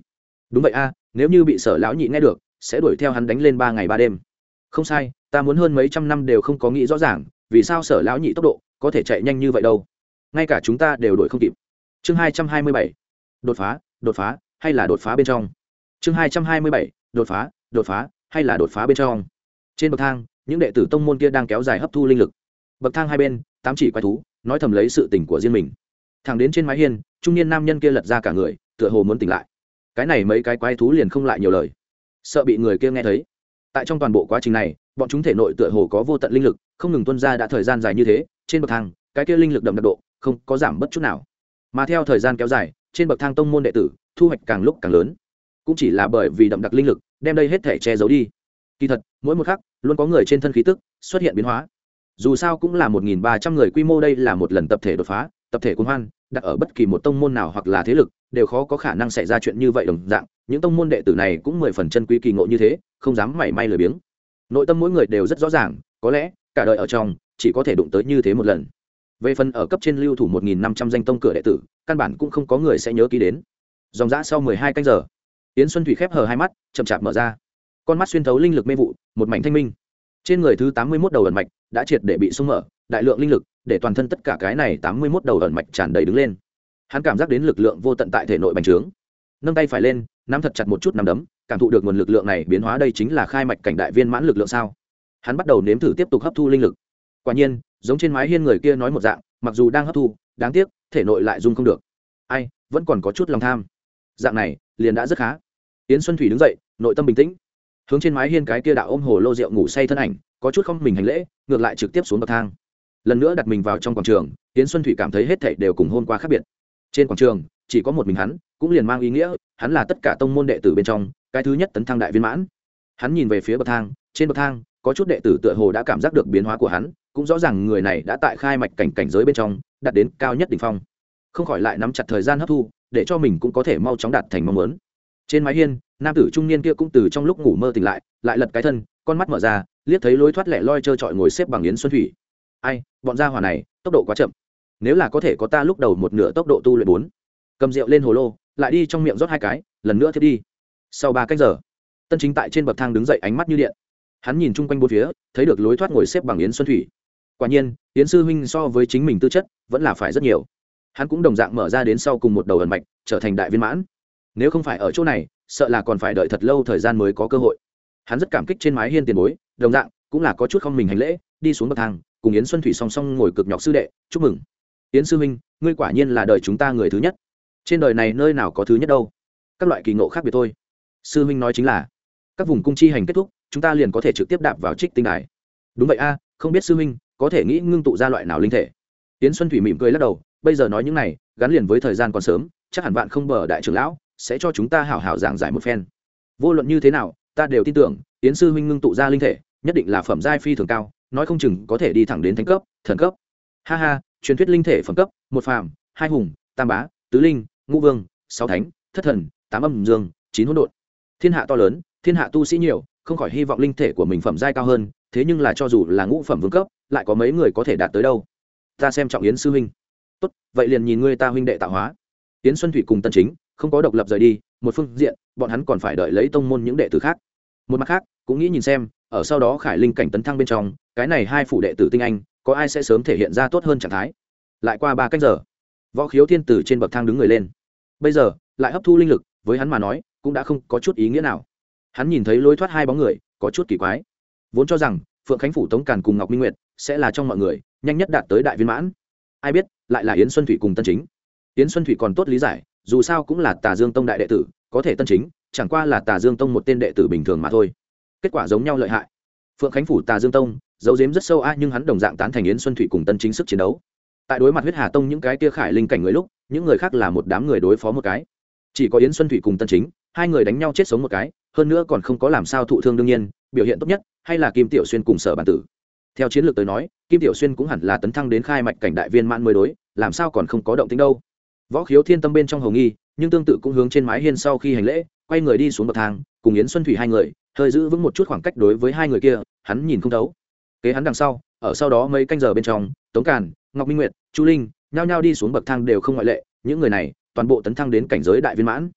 Đúng vậy a, nếu như bị sở lão nhị nghe được, sẽ đuổi theo hắn đánh lên ba ngày ba đêm. Không sai ta muốn hơn mấy trăm năm đều không có nghĩ rõ ràng, vì sao sở lão nhị tốc độ có thể chạy nhanh như vậy đâu? Ngay cả chúng ta đều đuổi không kịp. Chương hai trăm hai mươi bảy. Đột phá đột phá, hay là đột phá bên trong? Chương hai trăm hai mươi bảy. Đột phá đột phá, hay là đột phá bên trong? Trên bậc thang, những đệ tử tông môn kia đang kéo dài hấp thu linh lực. Bậc thang hai bên, tám chỉ quái thú, nói thầm lấy sự tỉnh của riêng mình. Thẳng đến trên mái hiên, trung niên nam nhân kia lật ra cả người, tựa hồ muốn tỉnh lại. Cái này mấy cái quái thú liền không lại nhiều lời. Sợ bị người kia nghe thấy tại trong toàn bộ quá trình này, bọn chúng thể nội tựa hồ có vô tận linh lực, không ngừng tuân ra đã thời gian dài như thế, trên bậc thang, cái kia linh lực đậm đặc độ, không có giảm bất chút nào. Mà theo thời gian kéo dài, trên bậc thang tông môn đệ tử, thu hoạch càng lúc càng lớn. Cũng chỉ là bởi vì đậm đặc linh lực, đem đây hết thể che giấu đi. Kỳ thật, mỗi một khắc, luôn có người trên thân khí tức xuất hiện biến hóa. Dù sao cũng là một nghìn ba trăm người quy mô đây là một lần tập thể đột phá, tập thể quân hoan đặt ở bất kỳ một tông môn nào hoặc là thế lực, đều khó có khả năng xảy ra chuyện như vậy đồng dạng. Những tông môn đệ tử này cũng mười phần chân quý kỳ ngộ như thế, không dám mảy may lười biếng. Nội tâm mỗi người đều rất rõ ràng, có lẽ, cả đời ở trong, chỉ có thể đụng tới như thế một lần. Về phần ở cấp trên lưu thủ một nghìn năm trăm danh tông cửa đệ tử, căn bản cũng không có người sẽ nhớ ký đến. Dòng giã sau mười hai canh giờ, yến xuân thủy khép hờ hai mắt, chậm chạp mở ra. Con mắt xuyên thấu linh lực mê vụ, một mảnh thanh minh. Trên người thứ tám mươi mốt đầu ẩn mạch đã triệt để bị sung mở, đại lượng linh lực để toàn thân tất cả cái này tám mươi mốt đầu ẩn mạch tràn đầy đứng lên. Hắn cảm giác đến lực lượng vô tận tại thể nội bành trướng. Nâng tay phải lên, nắm thật chặt một chút nắm đấm, cảm thụ được nguồn lực lượng này biến hóa đây chính là khai mạch cảnh đại viên mãn lực lượng sao? Hắn bắt đầu nếm thử tiếp tục hấp thu linh lực. Quả nhiên, giống trên mái hiên người kia nói một dạng, mặc dù đang hấp thu, đáng tiếc, thể nội lại dung không được. Ai, vẫn còn có chút lòng tham. Dạng này, liền đã rất khá. Yến xuân thủy đứng dậy, nội tâm bình tĩnh. Hướng trên mái hiên cái kia đạo ôm hồ lô rượu ngủ say thân ảnh, có chút không mình hành lễ, ngược lại trực tiếp xuống bậc thang lần nữa đặt mình vào trong quảng trường, yến xuân thủy cảm thấy hết thảy đều cùng hôm qua khác biệt. Trên quảng trường, chỉ có một mình hắn, cũng liền mang ý nghĩa, hắn là tất cả tông môn đệ tử bên trong, cái thứ nhất tấn thăng đại viên mãn. Hắn nhìn về phía bậc thang, trên bậc thang, có chút đệ tử tựa hồ đã cảm giác được biến hóa của hắn, cũng rõ ràng người này đã tại khai mạch cảnh cảnh giới bên trong, đạt đến cao nhất đ ỉ n h phong. Không khỏi lại nắm chặt thời gian hấp thu, để cho mình cũng có thể mau chóng đạt thành mong muốn. Trên mái hiên, nam tử trung niên kia cũng từ trong lúc ngủ mơ tỉnh lại lại lật cái thân, con mắt mở ra, liếc thấy lối thoát lẻ loi trơ trọi ngồi xếp bằng yến xuân thủy ai, bọn gia hỏa này, tốc độ quá chậm. Nếu là có thể có ta lúc đầu một nửa tốc độ tu luyện bốn. Cầm rượu lên hồ lô, lại đi trong miệng rót hai cái, lần nữa thiết đi. Sau ba cách giờ, tân chính tại trên bậc thang đứng dậy ánh mắt như điện. Hắn nhìn chung quanh bốn phía, thấy được lối thoát ngồi xếp bằng yến xuân thủy. Quả nhiên, yến sư huynh so với chính mình tư chất, vẫn là phải rất nhiều. Hắn cũng đồng dạng mở ra đến sau cùng một đầu ẩn mạch, trở thành đại viên mãn. Nếu không phải ở chỗ này, sợ là còn phải đợi thật lâu thời gian mới có cơ hội. Hắn rất cảm kích trên mái hiên tiền bối, đồng dạng, cũng là có chút không mình hành lễ, đi xuống bậc thang cùng yến xuân thủy song song ngồi cực nhọc sư đệ, chúc mừng. Yến sư huynh, ngươi quả nhiên là đời chúng ta người thứ nhất. Trên đời này nơi nào có thứ nhất đâu. Các loại kỳ ngộ khác biệt thôi. Sư huynh nói chính là, các vùng cung chi hành kết thúc, chúng ta liền có thể trực tiếp đạp vào trích tinh đài. Đúng vậy a, không biết sư huynh, có thể nghĩ ngưng tụ ra loại nào linh thể? Yến xuân thủy mỉm cười lắc đầu, bây giờ nói những này, gắn liền với thời gian còn sớm, chắc hẳn bạn không bờ đại trưởng lão sẽ cho chúng ta hảo hảo giảng giải một phen. Vô luận như thế nào, ta đều tin tưởng, Yến sư huynh ngưng tụ ra linh thể, nhất định là phẩm giai phi thường cao nói không chừng có thể đi thẳng đến thánh cấp, thần cấp. Ha ha, truyền thuyết linh thể phẩm cấp, một phàm, hai hùng, tam bá, tứ linh, ngũ vương, sáu thánh, thất thần, tám âm dương, chín hỗn độn. Thiên hạ to lớn, thiên hạ tu sĩ nhiều, không khỏi hy vọng linh thể của mình phẩm giai cao hơn, thế nhưng là cho dù là ngũ phẩm vương cấp, lại có mấy người có thể đạt tới đâu? Ta xem trọng yến sư huynh. Tốt, vậy liền nhìn ngươi ta huynh đệ tạo hóa. Yến xuân thủy cùng tân chính, không có độc lập rời đi, một phương diện, bọn hắn còn phải đợi lấy tông môn những đệ tử khác. Một mặt khác, cũng nghĩ nhìn xem ở sau đó khải linh cảnh tấn thăng bên trong, cái này hai phủ đệ tử tinh anh, có ai sẽ sớm thể hiện ra tốt hơn trạng thái? Lại qua ba cách giờ, võ khiếu thiên tử trên bậc thang đứng người lên. Bây giờ, lại hấp thu linh lực, với hắn mà nói, cũng đã không có chút ý nghĩa nào. Hắn nhìn thấy lối thoát hai bóng người, có chút kỳ quái. Vốn cho rằng, phượng khánh phủ tống càn cùng ngọc minh nguyệt sẽ là trong mọi người, nhanh nhất đạt tới đại viên mãn. Ai biết, lại là yến xuân thủy cùng tân chính. Yến xuân thủy còn tốt lý giải, dù sao cũng là tà dương tông đại đệ tử, có thể tân chính, chẳng qua là tà dương tông một tên đệ tử bình thường mà thôi kết quả giống nhau lợi hại. Phượng khánh phủ tà dương tông, dấu dếm rất sâu a, nhưng hắn đồng dạng tán thành yến xuân thủy cùng tân chính sức chiến đấu. Tại đối mặt huyết hà tông những cái tia khải linh cảnh người lúc, những người khác là một đám người đối phó một cái. Chỉ có yến xuân thủy cùng tân chính, hai người đánh nhau chết sống một cái, hơn nữa còn không có làm sao thụ thương đương nhiên, biểu hiện tốt nhất hay là kim tiểu xuyên cùng sở bản tử. Theo chiến lược tới nói, kim tiểu xuyên cũng hẳn là tấn thăng đến khai mạch cảnh đại viên mãn mới đối, làm sao còn không có động tính đâu. Võ khiếu thiên tâm bên trong hồng nghi, nhưng tương tự cũng hướng trên mái hiên sau khi hành lễ, quay người đi xuống bậc thang, cùng yến xuân thủy hai người hơi giữ vững một chút khoảng cách đối với hai người kia, hắn nhìn không thấu. Kế hắn đằng sau, ở sau đó mấy canh giờ bên trong, tống càn, ngọc minh nguyệt, chu linh, nhao nhao đi xuống bậc thang đều không ngoại lệ, những người này, toàn bộ tấn thăng đến cảnh giới đại viên mãn.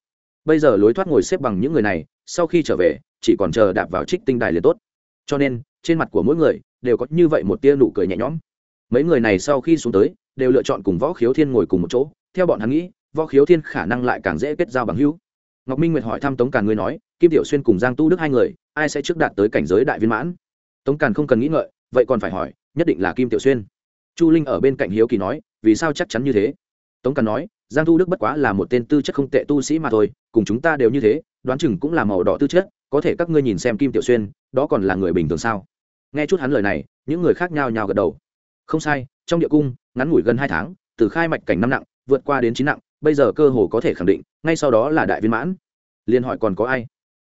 Bây giờ lối thoát ngồi xếp bằng những người này, sau khi trở về, chỉ còn chờ đạp vào trích tinh đài liền tốt. Cho nên, trên mặt của mỗi người, đều có như vậy một tia nụ cười nhẹ nhõm. Mấy người này sau khi xuống tới, đều lựa chọn cùng võ khiếu thiên ngồi cùng một chỗ. Theo bọn hắn nghĩ, võ khiếu thiên khả năng lại càng dễ kết giao bằng hữu. Ngọc minh nguyệt hỏi thăm tống càn, ngươi nói kim tiểu xuyên cùng giang tu đức hai người, ai sẽ trước đạt tới cảnh giới đại viên mãn? Tống càn không cần nghĩ ngợi, vậy còn phải hỏi, nhất định là kim tiểu xuyên. Chu linh ở bên cạnh hiếu kỳ nói, vì sao chắc chắn như thế? Tống càn nói, giang tu đức bất quá là một tên tư chất không tệ tu sĩ mà thôi, cùng chúng ta đều như thế, đoán chừng cũng là màu đỏ tư chất, có thể các ngươi nhìn xem kim tiểu xuyên, đó còn là người bình thường sao? Nghe chút hắn lời này, những người khác nhao nhao gật đầu. Không sai, trong địa cung, ngắn ngủi gần hai tháng, từ khai mạch cảnh năm nặng, vượt qua đến chín nặng, bây giờ cơ hồ có thể khẳng định, ngay sau đó là đại viên mãn. Liên hỏi còn có ai?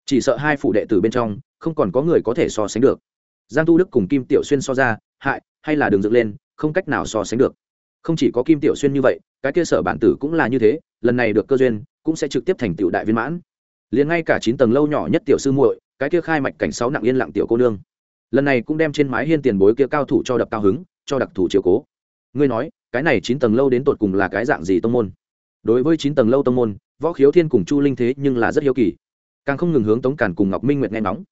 Chỉ sợ hai phụ đệ tử bên trong, không còn có người có thể so sánh được. Giang tu đức cùng kim tiểu xuyên so ra, hại, hay là đường dựng lên, không cách nào so sánh được. Không chỉ có kim tiểu xuyên như vậy, cái kia sở bản tử cũng là như thế, lần này được cơ duyên, cũng sẽ trực tiếp thành tựu đại viên mãn. Liền ngay cả chín tầng lâu nhỏ nhất tiểu sư muội, cái kia khai mạch cảnh sáu nặng yên lặng tiểu cô nương. Lần này cũng đem trên mái hiên tiền bối kia cao thủ cho đập cao hứng, cho đặc thủ chiều cố. Ngươi nói, cái này chín tầng lâu đến tột cùng là cái dạng gì tông môn? Đối với chín tầng lâu tông môn, võ khiếu thiên cùng chu linh thế nhưng là rất hiếu kỳ càng không ngừng hướng tống càn cùng ngọc minh nguyệt nghe nóng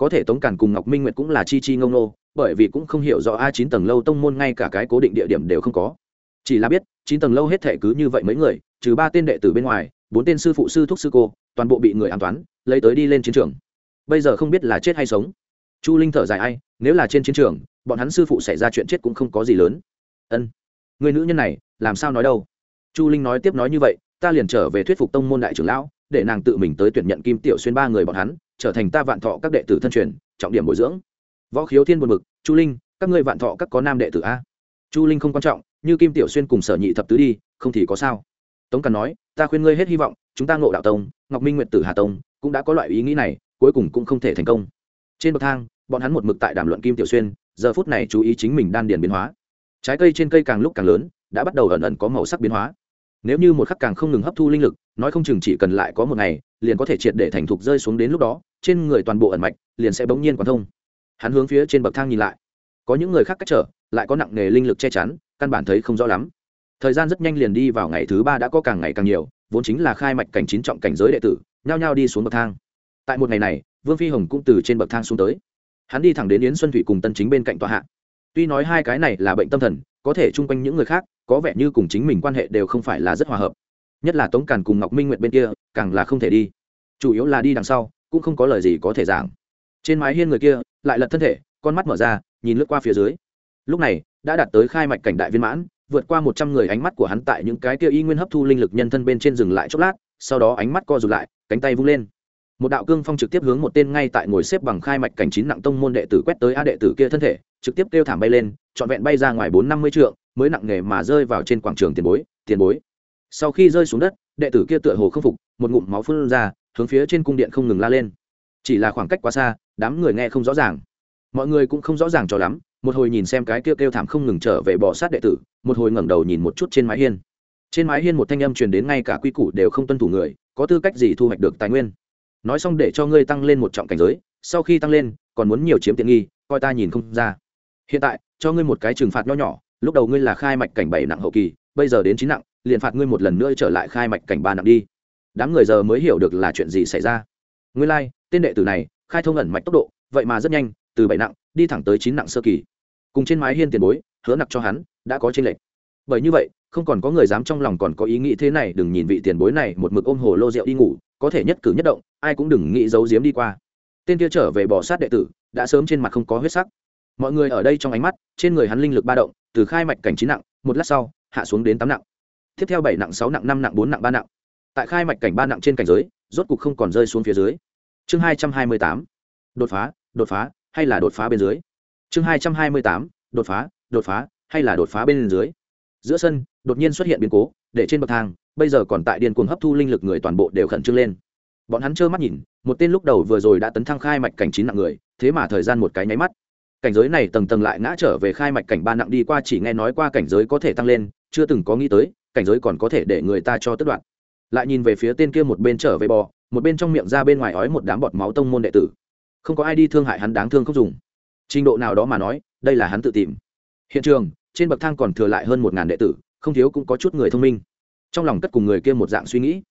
có thể tống càn cùng ngọc minh nguyệt cũng là chi chi ngông nô, bởi vì cũng không hiểu rõ a chín tầng lâu tông môn ngay cả cái cố định địa điểm đều không có. Chỉ là biết, chín tầng lâu hết thể cứ như vậy mấy người, trừ ba tên đệ tử bên ngoài, bốn tên sư phụ sư thúc sư cô, toàn bộ bị người an toán, lấy tới đi lên chiến trường. Bây giờ không biết là chết hay sống. Chu linh thở dài ai, nếu là trên chiến trường, bọn hắn sư phụ xảy ra chuyện chết cũng không có gì lớn. Ân, người nữ nhân này, làm sao nói đâu? Chu linh nói tiếp nói như vậy, ta liền trở về thuyết phục tông môn đại trưởng lão để nàng tự mình tới tuyển nhận kim tiểu xuyên ba người bọn hắn, trở thành ta vạn thọ các đệ tử thân truyền, trọng điểm bồi dưỡng. Võ khiếu thiên buồn mực chu linh, các ngươi vạn thọ các có nam đệ tử a? Chu linh không quan trọng, như kim tiểu xuyên cùng sở nhị thập tứ đi, không thì có sao. Tống cần nói, ta khuyên ngươi hết hy vọng, chúng ta ngộ đạo tông, ngọc minh nguyện tử hà tông cũng đã có loại ý nghĩ này, cuối cùng cũng không thể thành công. Trên bậc thang, bọn hắn một mực tại đàm luận kim tiểu xuyên, giờ phút này chú ý chính mình đan điền biến hóa. Trái cây trên cây càng lúc càng lớn, đã bắt đầu ẩn ẩn có màu sắc biến hóa nếu như một khắc càng không ngừng hấp thu linh lực, nói không chừng chỉ cần lại có một ngày, liền có thể triệt để thành thục rơi xuống đến lúc đó, trên người toàn bộ ẩn mạch liền sẽ bỗng nhiên quán thông. Hắn hướng phía trên bậc thang nhìn lại. Có những người khác cách trở, lại có nặng nề linh lực che chắn, căn bản thấy không rõ lắm. Thời gian rất nhanh liền đi vào ngày thứ ba đã có càng ngày càng nhiều, vốn chính là khai mạch cảnh chín trọng cảnh giới đệ tử, nhao nhao đi xuống bậc thang. Tại một ngày này, vương phi hồng cũng từ trên bậc thang xuống tới. Hắn đi thẳng đến yến xuân thủy cùng tân chính bên cạnh tòa hạ. Tuy nói hai cái này là bệnh tâm thần, có thể chung quanh những người khác có vẻ như cùng chính mình quan hệ đều không phải là rất hòa hợp. Nhất là tống càn cùng ngọc minh nguyệt bên kia, càng là không thể đi. Chủ yếu là đi đằng sau, cũng không có lời gì có thể giảng. Trên mái hiên người kia, lại lật thân thể, con mắt mở ra, nhìn lướt qua phía dưới. Lúc này, đã đạt tới khai mạch cảnh đại viên mãn, vượt qua một trăm người ánh mắt của hắn tại những cái kia y nguyên hấp thu linh lực nhân thân bên trên dừng lại chốc lát, sau đó ánh mắt co rụt lại, cánh tay vung lên. Một đạo cương phong trực tiếp hướng một tên ngay tại ngồi xếp bằng khai mạch cảnh chín nặng tông môn đệ tử quét tới a đệ tử kia thân thể, trực tiếp kêu thảm bay lên, trọn vẹn bay ra ngoài bốn năm mươi trượng mới nặng nghề mà rơi vào trên quảng trường tiền bối tiền bối. Sau khi rơi xuống đất, đệ tử kia tựa hồ không phục, một ngụm máu phun ra, hướng phía trên cung điện không ngừng la lên. Chỉ là khoảng cách quá xa, đám người nghe không rõ ràng. Mọi người cũng không rõ ràng cho lắm, một hồi nhìn xem cái kêu kêu thảm không ngừng trở về bỏ sát đệ tử, một hồi ngẩng đầu nhìn một chút trên mái hiên. Trên mái hiên một thanh âm truyền đến ngay cả quy củ đều không tuân thủ người, có tư cách gì thu hoạch được tài nguyên? Nói xong để cho ngươi tăng lên một trọng cảnh giới, sau khi tăng lên, còn muốn nhiều chiếm tiện nghi, coi ta nhìn không ra. Hiện tại, cho ngươi một cái trừng phạt nho nhỏ lúc đầu ngươi là khai mạch cảnh bảy nặng hậu kỳ bây giờ đến chín nặng liền phạt ngươi một lần nữa trở lại khai mạch cảnh ba nặng đi. Đám người giờ mới hiểu được là chuyện gì xảy ra. Ngươi lai、like, tên đệ tử này khai thông ẩn mạch tốc độ vậy mà rất nhanh từ bảy nặng đi thẳng tới chín nặng sơ kỳ. Cùng trên mái hiên tiền bối hứa nặc cho hắn đã có trên lệch. Bởi như vậy không còn có người dám trong lòng còn có ý nghĩ thế này đừng nhìn vị tiền bối này một mực ôm hồ lô rượu đi ngủ có thể nhất cử nhất động ai cũng đừng nghĩ giấu giếm đi qua. Tên kia trở về bỏ sát đệ tử đã sớm trên mặt không có huyết sắc. Mọi người ở đây trong ánh mắt trên người hắn linh lực ba động từ khai mạch cảnh chín nặng, một lát sau, hạ xuống đến tám nặng. Tiếp theo bảy nặng, sáu nặng, năm nặng, bốn nặng, ba nặng. Tại khai mạch cảnh ba nặng trên cảnh giới, rốt cục không còn rơi xuống phía dưới. Chương hai trăm hai mươi tám. Đột phá đột phá, hay là đột phá bên dưới? Chương hai trăm hai mươi tám. Đột phá đột phá, hay là đột phá bên dưới? Giữa sân, đột nhiên xuất hiện biến cố, để trên bậc thang, bây giờ còn tại điên cuồng hấp thu linh lực người toàn bộ đều khẩn trương lên. Bọn hắn trơ mắt nhìn, một tên lúc đầu vừa rồi đã tấn thăng khai mạch cảnh chín nặng người, thế mà thời gian một cái nháy mắt cảnh giới này tầng tầng lại ngã trở về khai mạch cảnh ba nặng đi qua chỉ nghe nói qua cảnh giới có thể tăng lên, chưa từng có nghĩ tới, cảnh giới còn có thể để người ta cho tất đoạn. Lại nhìn về phía tên kia một bên trở về bò, một bên trong miệng ra bên ngoài ói một đám bọt máu tông môn đệ tử. Không có ai đi thương hại hắn đáng thương không dùng. Trình độ nào đó mà nói, đây là hắn tự tìm. Hiện trường, trên bậc thang còn thừa lại hơn một ngàn đệ tử, không thiếu cũng có chút người thông minh. Trong lòng cất cùng người kia một dạng suy nghĩ.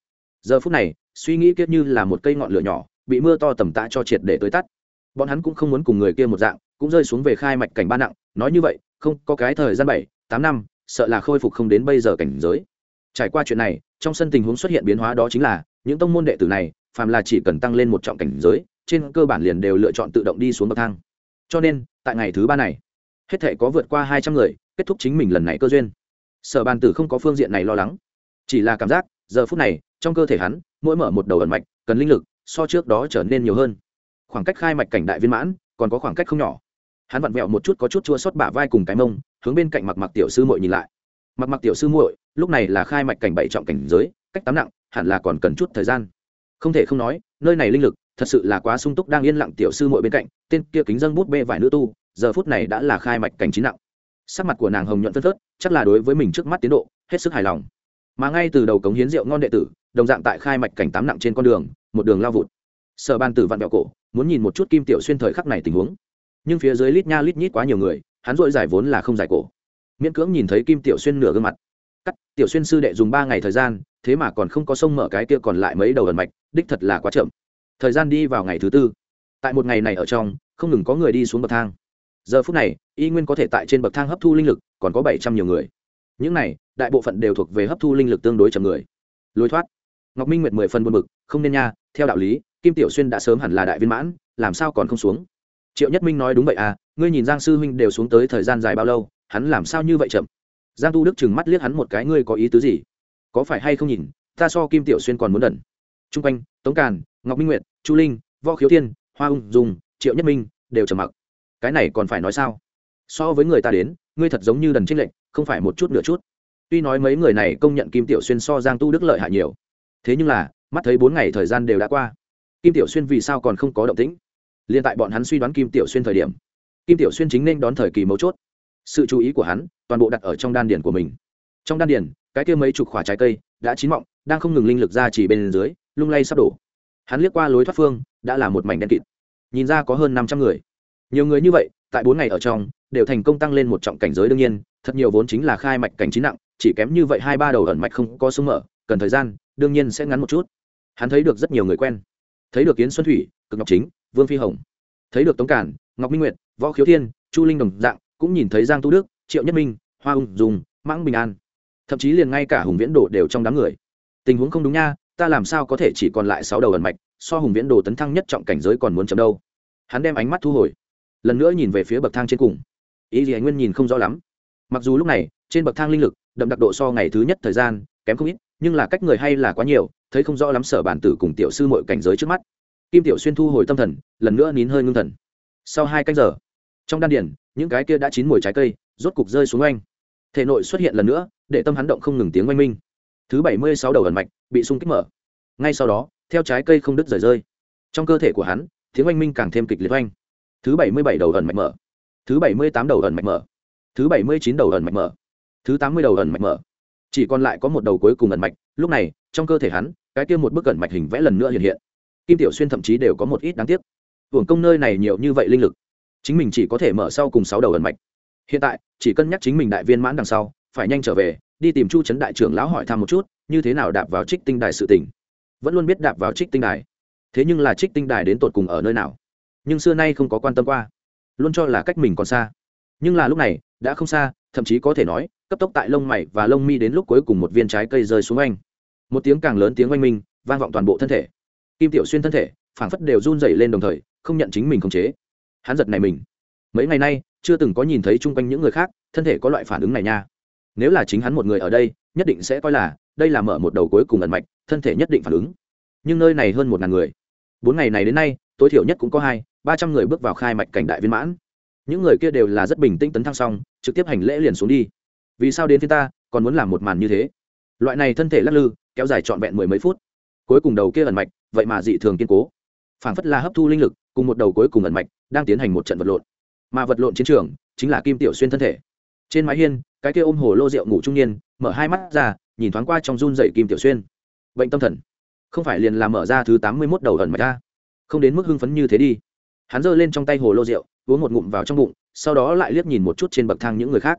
Giờ phút này, suy nghĩ kia như là một cây ngọn lửa nhỏ, bị mưa to tầm tạ cho triệt để tới tắt. Bọn hắn cũng không muốn cùng người kia một dạng cũng rơi xuống về khai mạch cảnh ba nặng, nói như vậy, không, có cái thời gian bảy, tám năm, sợ là khôi phục không đến bây giờ cảnh giới. Trải qua chuyện này, trong sân tình huống xuất hiện biến hóa đó chính là, những tông môn đệ tử này, phàm là chỉ cần tăng lên một trọng cảnh giới, trên cơ bản liền đều lựa chọn tự động đi xuống bậc thang. Cho nên, tại ngày thứ ba này, hết thể có vượt qua hai trăm người, kết thúc chính mình lần này cơ duyên. Sở bàn tử không có phương diện này lo lắng. Chỉ là cảm giác, giờ phút này, trong cơ thể hắn, mỗi mở một đầu ẩn mạch, cần linh lực, so trước đó trở nên nhiều hơn. Khoảng cách khai mạch cảnh đại viên mãn, còn có khoảng cách không nhỏ hắn vặn vẹo một chút có chút chua xót bả vai cùng cái mông, hướng bên cạnh mặc mặc tiểu sư muội nhìn lại. Mặc mặc tiểu sư muội, lúc này là khai mạch cảnh bảy trọng cảnh giới, cách tám nặng, hẳn là còn cần chút thời gian. Không thể không nói, nơi này linh lực, thật sự là quá sung túc đang yên lặng tiểu sư muội bên cạnh, tên kia kính dân bút bê vải nữ tu, giờ phút này đã là khai mạch cảnh chín nặng. Sắc mặt của nàng hồng nhuận phân phớt, chắc là đối với mình trước mắt tiến độ, hết sức hài lòng. Mà ngay từ đầu cống hiến rượu ngon đệ tử, đồng dạng tại khai mạch cảnh tám nặng trên con đường, một đường lao vụt. Sở ban tử vặn vẹo cổ, muốn nhìn một chút kim tiểu xuyên thời khắc này tình huống nhưng phía dưới lít nha lít nhít quá nhiều người, hắn dội giải vốn là không giải cổ. Miễn cưỡng nhìn thấy kim tiểu xuyên nửa gương mặt. Cắt, tiểu xuyên sư đệ dùng ba ngày thời gian, thế mà còn không có sông mở cái kia còn lại mấy đầu ẩn mạch, đích thật là quá chậm. Thời gian đi vào ngày thứ tư. Tại một ngày này ở trong, không ngừng có người đi xuống bậc thang. Giờ phút này, y nguyên có thể tại trên bậc thang hấp thu linh lực, còn có bảy trăm nhiều người. Những này, đại bộ phận đều thuộc về hấp thu linh lực tương đối chậm người. Lối thoát. Ngọc minh nguyệt mười phần buồn bực, không nên nha, theo đạo lý, kim tiểu xuyên đã sớm hẳn là đại viên mãn, làm sao còn không xuống? Triệu nhất minh nói đúng vậy à ngươi nhìn giang sư huynh đều xuống tới thời gian dài bao lâu, hắn làm sao như vậy chậm? Giang tu đức chừng mắt liếc hắn một cái, ngươi có ý tứ gì? Có phải hay không nhìn, ta so kim tiểu xuyên còn muốn đẩn t r u n g quanh, tống càn, ngọc minh nguyệt, chu linh, võ khiếu thiên, hoa ung dùng triệu nhất minh, đều trầm mặc. Cái này còn phải nói sao? So với người ta đến, ngươi thật giống như đần trích lệnh không phải một chút nửa chút. Tuy nói mấy người này công nhận kim tiểu xuyên so giang tu đức lợi hại nhiều, thế nhưng là, mắt thấy bốn ngày thời gian đều đã qua, kim tiểu xuyên vì sao còn không có động tĩnh? Liên tại bọn hắn suy đoán kim tiểu xuyên thời điểm, kim tiểu xuyên chính nên đón thời kỳ mấu chốt. Sự chú ý của hắn toàn bộ đặt ở trong đan điền của mình. Trong đan điền, cái kia mấy chục quả trái cây đã chín mọng, đang không ngừng linh lực ra chỉ bên dưới, lung lay sắp đổ. Hắn liếc qua lối thoát phương, đã là một mảnh đen kịt. Nhìn ra có hơn năm trăm người. Nhiều người như vậy, tại bốn ngày ở trong, đều thành công tăng lên một trọng cảnh giới đương nhiên, thật nhiều vốn chính là khai mạch cảnh trí nặng, chỉ kém như vậy hai ba đầu ẩn mạch không có súng mở, cần thời gian, đương nhiên sẽ ngắn một chút. Hắn thấy được rất nhiều người quen. Thấy được kiến xuân thủy, cực ngọc chính vương phi hồng. Thấy được tống cản ngọc minh nguyệt, võ khiếu thiên, chu linh đồng dạng, cũng nhìn thấy giang tu đức, triệu nhất minh, hoa ung dùng mãng bình an. Thậm chí liền ngay cả hùng viễn đồ đều trong đám người. Tình huống không đúng nha, ta làm sao có thể chỉ còn lại sáu đầu ẩn mạch, so hùng viễn đồ tấn thăng nhất trọng cảnh giới còn muốn chấm đâu. Hắn đem ánh mắt thu hồi, lần nữa nhìn về phía bậc thang trên cùng. Ý gì anh nguyên nhìn không rõ lắm. Mặc dù lúc này, trên bậc thang linh lực, đậm đặc độ so ngày thứ nhất thời gian, kém không ít, nhưng là cách người hay là quá nhiều, thấy không rõ lắm sở bản tử cùng tiểu sư mọi cảnh giới trước mắt kim tiểu xuyên thu hồi tâm thần, lần nữa nín hơi ngưng thần. Sau hai canh giờ, trong đan điển những cái kia đã chín mùi trái cây, rốt cục rơi xuống oanh. Thể nội xuất hiện lần nữa, để tâm hắn động không ngừng tiếng oanh minh. Thứ bảy mươi sáu đầu ẩn mạch bị sung kích mở. Ngay sau đó, theo trái cây không đứt rời rơi. Trong cơ thể của hắn, tiếng oanh minh càng thêm kịch liệt oanh. Thứ bảy mươi bảy đầu ẩn mạch mở. Thứ bảy mươi tám đầu ẩn mạch mở. Thứ bảy mươi chín đầu ẩn mạch mở. Thứ tám mươi đầu ẩn mạch mở. Chỉ còn lại có một đầu cuối cùng ẩn mạch, lúc này, trong cơ thể hắn, cái kia một bức ẩn mạch hình vẽ lần nữa hiện hiện kim tiểu xuyên thậm chí đều có một ít đáng tiếc. Hưởng công nơi này nhiều như vậy linh lực, chính mình chỉ có thể mở sau cùng sáu đầu ẩn mạch. Hiện tại, chỉ cân nhắc chính mình đại viên mãn đằng sau, phải nhanh trở về, đi tìm chu trấn đại trưởng lão hỏi thăm một chút, như thế nào đạp vào trích tinh đài sự tỉnh vẫn luôn biết đạp vào trích tinh đài. Thế nhưng là trích tinh đài đến tột cùng ở nơi nào? Nhưng xưa nay không có quan tâm qua. Luôn cho là cách mình còn xa. Nhưng là lúc này, đã không xa, thậm chí có thể nói, cấp tốc tại lông mày và lông mi đến lúc cuối cùng một viên trái cây rơi xuống anh một tiếng càng lớn tiếng oanh minh, vang vọng toàn bộ thân thể kim tiểu xuyên thân thể, phảng phất đều run rẩy lên đồng thời, không nhận chính mình khống chế. Hắn giật này mình. Mấy ngày nay, chưa từng có nhìn thấy chung quanh những người khác, thân thể có loại phản ứng này nha. Nếu là chính hắn một người ở đây, nhất định sẽ coi là, đây là mở một đầu cuối cùng ẩn mạch, thân thể nhất định phản ứng. Nhưng nơi này hơn một ngàn người. Bốn ngày này đến nay, tối thiểu nhất cũng có hai, ba trăm người bước vào khai mạch cảnh đại viên mãn. Những người kia đều là rất bình tĩnh tấn thăng xong, trực tiếp hành lễ liền xuống đi. Vì sao đến phía ta, còn muốn làm một màn như thế? Loại này thân thể lắc lư, kéo dài trọn vẹn mười mấy phút. Cuối cùng đầu kia ẩn mạch vậy mà dị thường kiên cố. Phảng phất là hấp thu linh lực, cùng một đầu cuối cùng ẩn mạch, đang tiến hành một trận vật lộn. Mà vật lộn chiến trường, chính là kim tiểu xuyên thân thể. Trên mái hiên, cái kia ôm hồ lô rượu ngủ trung niên, mở hai mắt ra, nhìn thoáng qua trong run dậy kim tiểu xuyên. Bệnh tâm thần. Không phải liền làm mở ra thứ tám mươi mốt đầu ẩn mạch ra. Không đến mức hưng phấn như thế đi. Hắn giơ lên trong tay hồ lô rượu, uống một ngụm vào trong bụng, sau đó lại liếc nhìn một chút trên bậc thang những người khác.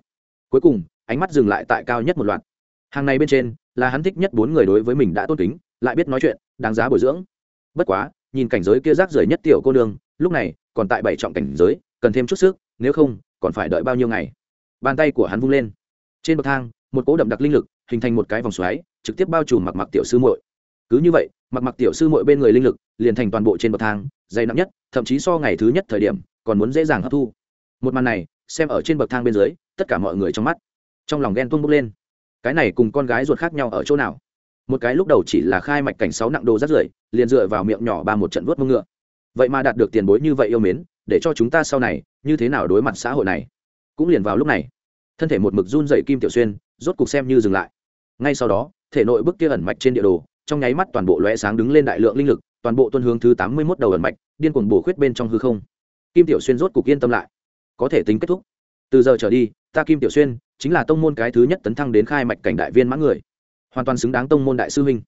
Cuối cùng, ánh mắt dừng lại tại cao nhất một loạt. Hàng này bên trên, là hắn thích nhất bốn người đối với mình đã tôn kính lại biết nói chuyện, đáng giá bồi dưỡng. Bất quá, nhìn cảnh giới kia rác rưởi nhất tiểu cô nương, lúc này, còn tại bảy trọng cảnh giới, cần thêm chút sức, nếu không, còn phải đợi bao nhiêu ngày? Bàn tay của hắn vung lên. Trên bậc thang, một cỗ đậm đặc linh lực, hình thành một cái vòng xoáy, trực tiếp bao trùm mặc mặc tiểu sư muội. Cứ như vậy, mặc mặc tiểu sư muội bên người linh lực, liền thành toàn bộ trên bậc thang, dày nặng nhất, thậm chí so ngày thứ nhất thời điểm, còn muốn dễ dàng hấp thu. Một màn này, xem ở trên bậc thang bên dưới, tất cả mọi người trong mắt, trong lòng ghen tuông bốc lên. Cái này cùng con gái ruột khác nhau ở chỗ nào? Một cái lúc đầu chỉ là khai mạch cảnh sáu nặng đồ rất rưởi, liền dựa vào miệng nhỏ ba một trận vuốt mông ngựa. Vậy mà đạt được tiền bối như vậy yêu mến, để cho chúng ta sau này, như thế nào đối mặt xã hội này? Cũng liền vào lúc này, thân thể một mực run dậy kim tiểu xuyên, rốt cục xem như dừng lại. Ngay sau đó, thể nội bức kia ẩn mạch trên địa đồ, trong nháy mắt toàn bộ lóe sáng đứng lên đại lượng linh lực, toàn bộ tuân hướng thứ tám mươi mốt đầu ẩn mạch, điên cuồng bổ khuyết bên trong hư không. Kim tiểu xuyên rốt cục yên tâm lại. Có thể tính kết thúc. Từ giờ trở đi, ta kim tiểu xuyên chính là tông môn cái thứ nhất tấn thăng đến khai mạch cảnh đại viên mãn người hoàn toàn xứng đáng tông môn đại sư huynh.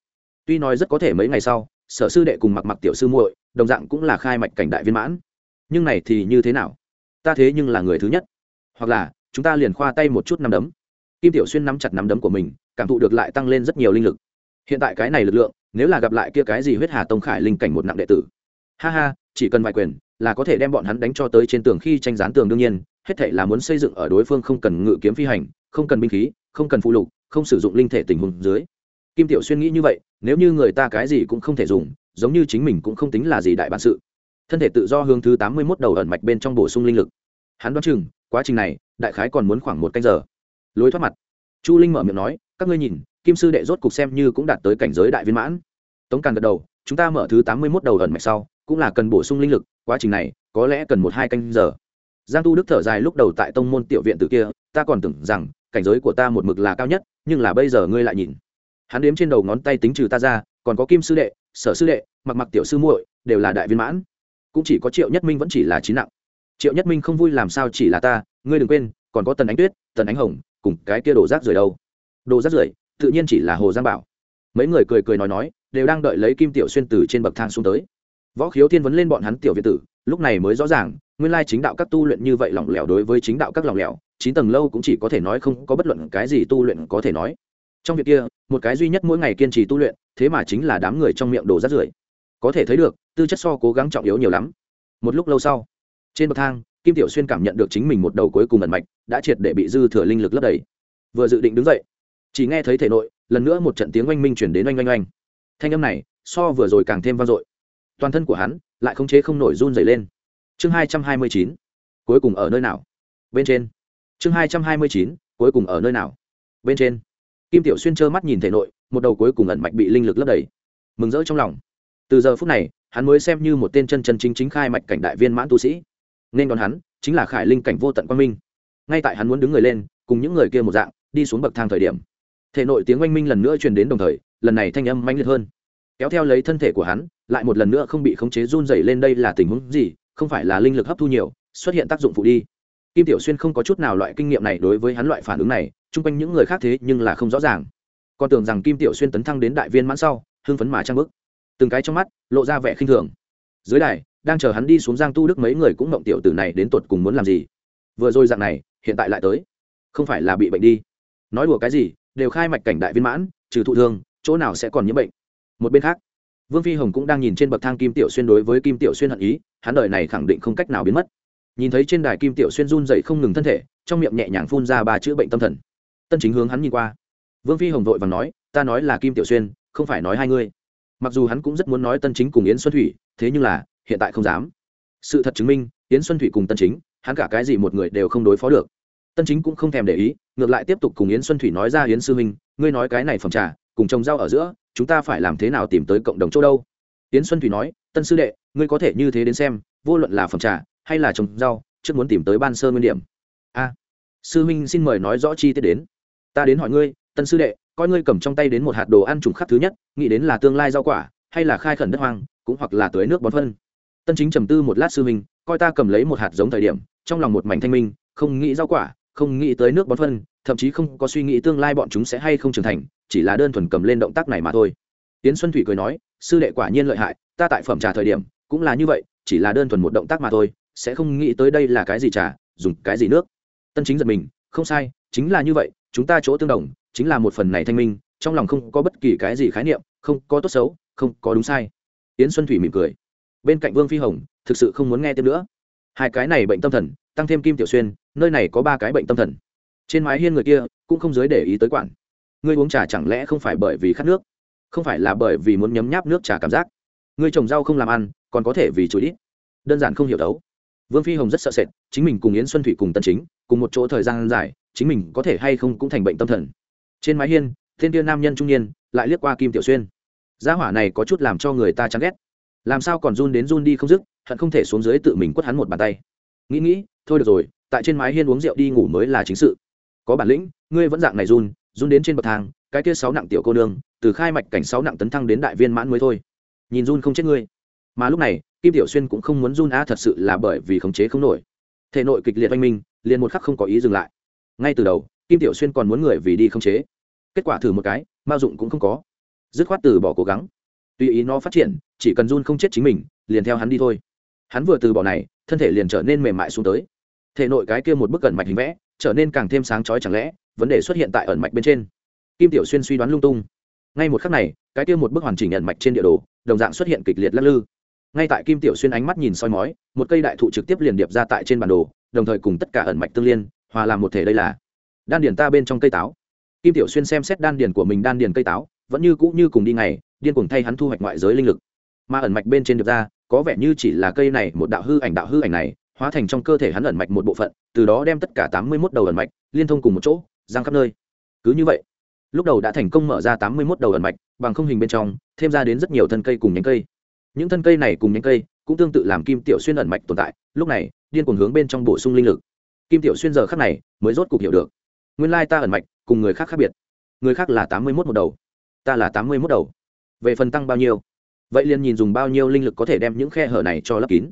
Tuy nói rất có thể mấy ngày sau, sở sư đệ cùng mặc mặc tiểu sư muội, đồng dạng cũng là khai mạch cảnh đại viên mãn. Nhưng này thì như thế nào? Ta thế nhưng là người thứ nhất. Hoặc là, chúng ta liền khoa tay một chút nắm đấm. Kim tiểu xuyên nắm chặt nắm đấm của mình, cảm thụ được lại tăng lên rất nhiều linh lực. Hiện tại cái này lực lượng, nếu là gặp lại kia cái gì huyết hà tông khải linh cảnh một nặng đệ tử. Ha ha, chỉ cần vài quyền, là có thể đem bọn hắn đánh cho tới trên tường khi tranh gián tường đương nhiên, hết thể là muốn xây dựng ở đối phương không cần ngự kiếm phi hành, không cần binh khí, không cần phụ lục không sử dụng linh thể tình huống dưới. Kim tiểu xuyên nghĩ như vậy, nếu như người ta cái gì cũng không thể dùng, giống như chính mình cũng không tính là gì đại bản sự. Thân thể tự do hướng thứ tám mươi mốt đầu ẩn mạch bên trong bổ sung linh lực. Hắn đoán chừng, quá trình này, đại khái còn muốn khoảng một canh giờ. Lối thoát mặt. Chu linh mở miệng nói, các ngươi nhìn, kim sư đệ rốt cục xem như cũng đạt tới cảnh giới đại viên mãn. Tống càn gật đầu, chúng ta mở thứ tám mươi mốt đầu ẩn mạch sau, cũng là cần bổ sung linh lực, quá trình này, có lẽ cần một hai canh giờ. Giang tu đức thở dài lúc đầu tại tông môn tiểu viện từ kia, ta còn tưởng rằng cảnh giới của ta một mực là cao nhất, nhưng là bây giờ ngươi lại nhìn. Hắn đếm trên đầu ngón tay tính trừ ta ra, còn có kim sư đệ, sở sư đệ, mặc mặc tiểu sư muội, đều là đại viên mãn. Cũng chỉ có triệu nhất minh vẫn chỉ là chín nặng. Triệu nhất minh không vui làm sao chỉ là ta, ngươi đừng quên, còn có tần ánh tuyết, tần ánh hồng, cùng cái kia đồ rác rưởi đâu. Đồ rác rưởi, tự nhiên chỉ là hồ giang bảo. Mấy người cười cười nói nói, đều đang đợi lấy kim tiểu xuyên từ trên bậc thang xuống tới. Võ khiếu thiên vấn lên bọn hắn tiểu việt tử, lúc này mới rõ ràng nguyên lai chính đạo các tu luyện như vậy lỏng lẻo đối với chính đạo các lỏng lẻo, chín tầng lâu cũng chỉ có thể nói không có bất luận cái gì tu luyện có thể nói. Trong việc kia, một cái duy nhất mỗi ngày kiên trì tu luyện, thế mà chính là đám người trong miệng đồ rát rưởi. Có thể thấy được, tư chất so cố gắng trọng yếu nhiều lắm. Một lúc lâu sau, trên bậc thang, kim tiểu xuyên cảm nhận được chính mình một đầu cuối cùng ẩn mạch, đã triệt để bị dư thừa linh lực lấp đầy. Vừa dự định đứng dậy, chỉ nghe thấy thể nội, lần nữa một trận tiếng oanh minh chuyển đến oanh oanh oanh. Thanh âm này, so vừa rồi càng thêm vang dội. Toàn thân của hắn, lại không chế không nổi run dày lên chương hai trăm hai mươi chín, cuối cùng ở nơi nào? Bên trên. Chương hai trăm hai mươi chín, cuối cùng ở nơi nào? Bên trên. Kim tiểu xuyên trơ mắt nhìn thể nội, một đầu cuối cùng ẩn mạch bị linh lực lấp đầy. Mừng rỡ trong lòng. Từ giờ phút này, hắn mới xem như một tên chân chân chính chính khai mạch cảnh đại viên mãn tu sĩ. Nên đón hắn, chính là khải linh cảnh vô tận quang minh. Ngay tại hắn muốn đứng người lên, cùng những người kia một dạng, đi xuống bậc thang thời điểm, thể nội tiếng oanh minh lần nữa truyền đến đồng thời, lần này thanh âm mãnh liệt hơn. Kéo theo lấy thân thể của hắn, lại một lần nữa không bị khống chế run dày lên đây là tình huống gì? Không phải là linh lực hấp thu nhiều, xuất hiện tác dụng phụ đi. Kim tiểu xuyên không có chút nào loại kinh nghiệm này đối với hắn loại phản ứng này, chung quanh những người khác thế nhưng là không rõ ràng. Còn tưởng rằng kim tiểu xuyên tấn thăng đến đại viên mãn sau, hưng phấn mà trang bức từng cái trong mắt, lộ ra vẻ khinh thường. Dưới đài, đang chờ hắn đi xuống giang tu đức mấy người cũng mộng tiểu tử này đến tột cùng muốn làm gì. Vừa rồi dạng này, hiện tại lại tới. Không phải là bị bệnh đi. Nói đùa cái gì, đều khai mạch cảnh đại viên mãn, trừ thụ thương, chỗ nào sẽ còn nhiễm bệnh. Một bên khác, vương phi hồng cũng đang nhìn trên bậc thang kim tiểu xuyên đối với kim tiểu xuyên hận ý hắn đời này khẳng định không cách nào biến mất. Nhìn thấy trên đài kim tiểu xuyên run dậy không ngừng thân thể, trong miệng nhẹ nhàng phun ra ba chữ bệnh tâm thần. Tân chính hướng hắn nhìn qua. Vương phi hồng vội và nói, ta nói là kim tiểu xuyên, không phải nói hai ngươi. Mặc dù hắn cũng rất muốn nói tân chính cùng yến xuân thủy, thế nhưng là, hiện tại không dám. Sự thật chứng minh, yến xuân thủy cùng tân chính, hắn cả cái gì một người đều không đối phó được. Tân chính cũng không thèm để ý, ngược lại tiếp tục cùng yến xuân thủy nói ra yến sư minh, ngươi nói cái này phẩm trà, cùng trồng rau ở giữa, chúng ta phải làm thế nào tìm tới cộng đồng chỗ đâu? Yến xuân thủy nói tân sư đệ, ngươi có thể như thế đến xem, vô luận là phẩm trà hay là trồng rau, trước muốn tìm tới ban sơ nguyên điểm. A, sư minh xin mời nói rõ chi tiết đến. Ta đến hỏi ngươi, tân sư đệ, coi ngươi cầm trong tay đến một hạt đồ ăn trùng khắc thứ nhất, nghĩ đến là tương lai rau quả, hay là khai khẩn đất hoang, cũng hoặc là tưới nước bón phân. Tân chính trầm tư một lát sư minh coi ta cầm lấy một hạt giống thời điểm, trong lòng một mảnh thanh minh, không nghĩ rau quả, không nghĩ tới nước bón phân, thậm chí không có suy nghĩ tương lai bọn chúng sẽ hay không trưởng thành, chỉ là đơn thuần cầm lên động tác này mà thôi tiến xuân thủy cười nói, sư đệ quả nhiên lợi hại, ta tại phẩm trà thời điểm cũng là như vậy, chỉ là đơn thuần một động tác mà thôi, sẽ không nghĩ tới đây là cái gì trà, dùng cái gì nước. Tân chính giật mình, không sai, chính là như vậy, chúng ta chỗ tương đồng, chính là một phần này thanh minh, trong lòng không có bất kỳ cái gì khái niệm, không có tốt xấu, không có đúng sai. Yến xuân thủy mỉm cười. Bên cạnh vương phi hồng, thực sự không muốn nghe tiếp nữa. Hai cái này bệnh tâm thần, tăng thêm kim tiểu xuyên, nơi này có ba cái bệnh tâm thần. Trên mái hiên người kia cũng không giới để ý tới quản. Ngươi uống trà chẳng lẽ không phải bởi vì khát nước? Không phải là bởi vì muốn nhấm nháp nước trà cảm giác. Người trồng rau không làm ăn, còn có thể vì chuối ít. Đơn giản không hiểu đấu vương phi hồng rất sợ sệt, chính mình cùng yến xuân thủy cùng tân chính, cùng một chỗ thời gian dài, chính mình có thể hay không cũng thành bệnh tâm thần. Trên mái hiên, thiên tiên nam nhân trung niên, lại liếc qua kim tiểu xuyên. Gia hỏa này có chút làm cho người ta chán ghét. Làm sao còn run đến run đi không dứt, hận không thể xuống dưới tự mình quất hắn một bàn tay. Nghĩ nghĩ, thôi được rồi, tại trên mái hiên uống rượu đi ngủ mới là chính sự. Có bản lĩnh, ngươi vẫn dạng này run run đến trên bậc thang, cái kia sáu nặng tiểu cô nương từ khai mạch cảnh sáu nặng tấn thăng đến đại viên mãn mới thôi. Nhìn run không chết ngươi. Mà lúc này, kim tiểu xuyên cũng không muốn run á thật sự là bởi vì khống chế không nổi. Thể nội kịch liệt oanh minh, liền một khắc không có ý dừng lại. Ngay từ đầu, kim tiểu xuyên còn muốn người vì đi khống chế. Kết quả thử một cái mao dụng cũng không có. Dứt khoát từ bỏ cố gắng. Tùy ý nó phát triển, chỉ cần run không chết chính mình, liền theo hắn đi thôi. Hắn vừa từ bỏ này, thân thể liền trở nên mềm mại xuống tới. Thể nội cái kia một bức ẩn mạch hình vẽ, trở nên càng thêm sáng chói chẳng lẽ, vấn đề xuất hiện tại ẩn mạch bên trên. Kim tiểu xuyên suy đoán lung tung ngay một khắc này, cái kia một bức hoàn chỉnh ẩn mạch trên địa đồ, đồng dạng xuất hiện kịch liệt lắc lư. Ngay tại kim tiểu xuyên ánh mắt nhìn soi mói, một cây đại thụ trực tiếp liền điệp ra tại trên bản đồ, đồng thời cùng tất cả ẩn mạch tương liên, hòa làm một thể đây là đan điền ta bên trong cây táo. Kim tiểu xuyên xem xét đan điền của mình đan điền cây táo, vẫn như cũ như cùng đi ngày, điên cuồng thay hắn thu hoạch ngoại giới linh lực. Mà ẩn mạch bên trên điệp ra, có vẻ như chỉ là cây này, một đạo hư ảnh đạo hư ảnh này, hóa thành trong cơ thể hắn ẩn mạch một bộ phận, từ đó đem tất cả tám mươi mốt đầu ẩn mạch liên thông cùng một chỗ giang khắp nơi. Cứ như vậy lúc đầu đã thành công mở ra tám mươi mốt đầu ẩn mạch, bằng không hình bên trong, thêm ra đến rất nhiều thân cây cùng nhánh cây. Những thân cây này cùng nhánh cây cũng tương tự làm kim tiểu xuyên ẩn mạch tồn tại, lúc này, điên cuồng hướng bên trong bổ sung linh lực. Kim tiểu xuyên giờ khắc này mới rốt cục hiểu được, nguyên lai ta ẩn mạch cùng người khác khác biệt. Người khác là tám mươi mốt một đầu, ta là tám mươi mốt đầu. Về phần tăng bao nhiêu? Vậy liền nhìn dùng bao nhiêu linh lực có thể đem những khe hở này cho lấp kín.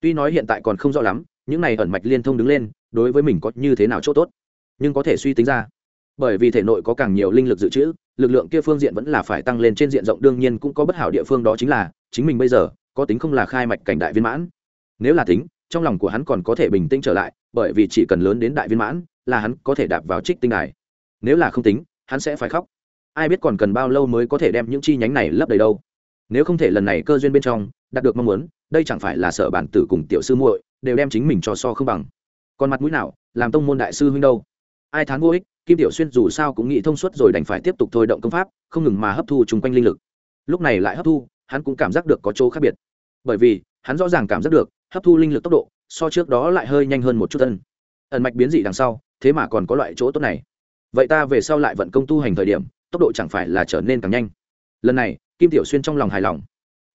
Tuy nói hiện tại còn không rõ lắm, những này ẩn mạch liên thông đứng lên, đối với mình có như thế nào chỗ tốt? Nhưng có thể suy tính ra bởi vì thể nội có càng nhiều linh lực dự trữ, lực lượng kia phương diện vẫn là phải tăng lên trên diện rộng, đương nhiên cũng có bất hảo địa phương đó chính là, chính mình bây giờ, có tính không là khai mạch cảnh đại viên mãn. Nếu là tính, trong lòng của hắn còn có thể bình tĩnh trở lại, bởi vì chỉ cần lớn đến đại viên mãn, là hắn có thể đạp vào trích tinh đài. Nếu là không tính, hắn sẽ phải khóc. Ai biết còn cần bao lâu mới có thể đem những chi nhánh này lấp đầy đâu. Nếu không thể lần này cơ duyên bên trong, đạt được mong muốn, đây chẳng phải là sở bản tử cùng tiểu sư muội, đều đem chính mình cho so không bằng. Còn mặt mũi nào, làm tông môn đại sư huynh đâu? Ai thán vô ích? Kim tiểu xuyên dù sao cũng nghĩ thông suốt rồi đành phải tiếp tục thôi động công pháp, không ngừng mà hấp thu chung quanh linh lực. Lúc này lại hấp thu, hắn cũng cảm giác được có chỗ khác biệt. Bởi vì, hắn rõ ràng cảm giác được, hấp thu linh lực tốc độ, so trước đó lại hơi nhanh hơn một chút thân. Ẩn mạch biến dị đằng sau, thế mà còn có loại chỗ tốt này. Vậy ta về sau lại vận công tu hành thời điểm, tốc độ chẳng phải là trở nên càng nhanh. Lần này, kim tiểu xuyên trong lòng hài lòng.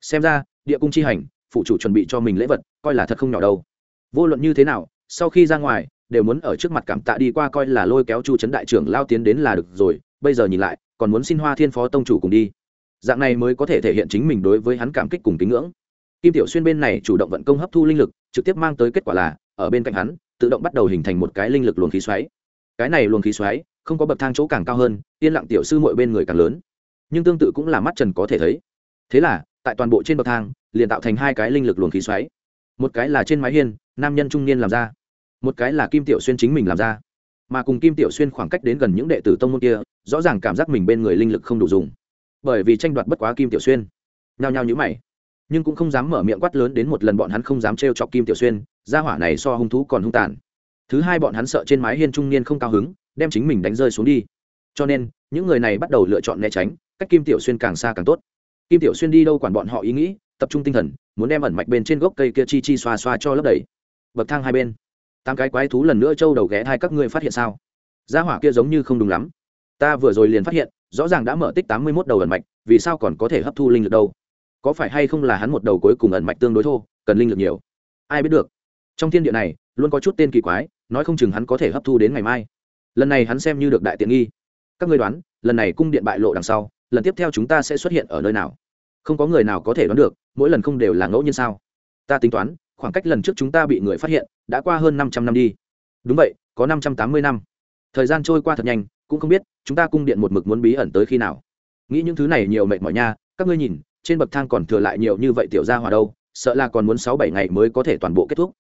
Xem ra, địa cung chi hành, phụ chủ chuẩn bị cho mình lễ vật, coi là thật không nhỏ đâu. Vô luận như thế nào, sau khi ra ngoài đều muốn ở trước mặt cảm tạ đi qua coi là lôi kéo chu trấn đại trưởng lao tiến đến là được rồi, bây giờ nhìn lại, còn muốn xin hoa thiên phó tông chủ cùng đi. Dạng này mới có thể thể hiện chính mình đối với hắn cảm kích cùng kính ngưỡng. Kim tiểu xuyên bên này chủ động vận công hấp thu linh lực, trực tiếp mang tới kết quả là, ở bên cạnh hắn, tự động bắt đầu hình thành một cái linh lực luồng khí xoáy. Cái này luồng khí xoáy, không có bậc thang chỗ càng cao hơn, yên lặng tiểu sư mọi bên người càng lớn. Nhưng tương tự cũng là mắt trần có thể thấy. Thế là, tại toàn bộ trên bậc thang, liền tạo thành hai cái linh lực luồng khí xoáy. Một cái là trên mái hiên, nam nhân trung niên làm ra một cái là kim tiểu xuyên chính mình làm ra. Mà cùng kim tiểu xuyên khoảng cách đến gần những đệ tử tông môn kia, rõ ràng cảm giác mình bên người linh lực không đủ dùng. Bởi vì tranh đoạt bất quá kim tiểu xuyên. Nhao nhao nhữ mày. Nhưng cũng không dám mở miệng quát lớn đến một lần bọn hắn không dám trêu chọc kim tiểu xuyên, gia hỏa này so hung thú còn hung tàn. Thứ hai bọn hắn sợ trên mái hiên trung niên không cao hứng, đem chính mình đánh rơi xuống đi. Cho nên, những người này bắt đầu lựa chọn né tránh, cách kim tiểu xuyên càng xa càng tốt. Kim tiểu xuyên đi đâu quản bọn họ ý nghĩ, tập trung tinh thần, muốn đem ẩn mạch bên trên gốc cây kia chi chi xoa xoa cho lấp đầy. Bậc thang hai bên tám cái quái thú lần nữa trâu đầu ghé hai các ngươi phát hiện sao? Gia hỏa kia giống như không đúng lắm. Ta vừa rồi liền phát hiện, rõ ràng đã mở tích tám mươi mốt đầu ẩn mạch, vì sao còn có thể hấp thu linh lực đâu? Có phải hay không là hắn một đầu cuối cùng ẩn mạch tương đối thô, cần linh lực nhiều? Ai biết được. Trong thiên địa này, luôn có chút tên kỳ quái, nói không chừng hắn có thể hấp thu đến ngày mai. Lần này hắn xem như được đại tiện nghi. Các ngươi đoán, lần này cung điện bại lộ đằng sau, lần tiếp theo chúng ta sẽ xuất hiện ở nơi nào? Không có người nào có thể đoán được, mỗi lần không đều là ngẫu nhiên sao? Ta tính toán khoảng cách lần trước chúng ta bị người phát hiện, đã qua hơn năm trăm năm đi. Đúng vậy, có năm trăm tám mươi năm. Thời gian trôi qua thật nhanh, cũng không biết, chúng ta cung điện một mực muốn bí ẩn tới khi nào. Nghĩ những thứ này nhiều mệt mỏi nha, các ngươi nhìn, trên bậc thang còn thừa lại nhiều như vậy tiểu gia hòa đâu, sợ là còn muốn sáu bảy ngày mới có thể toàn bộ kết thúc.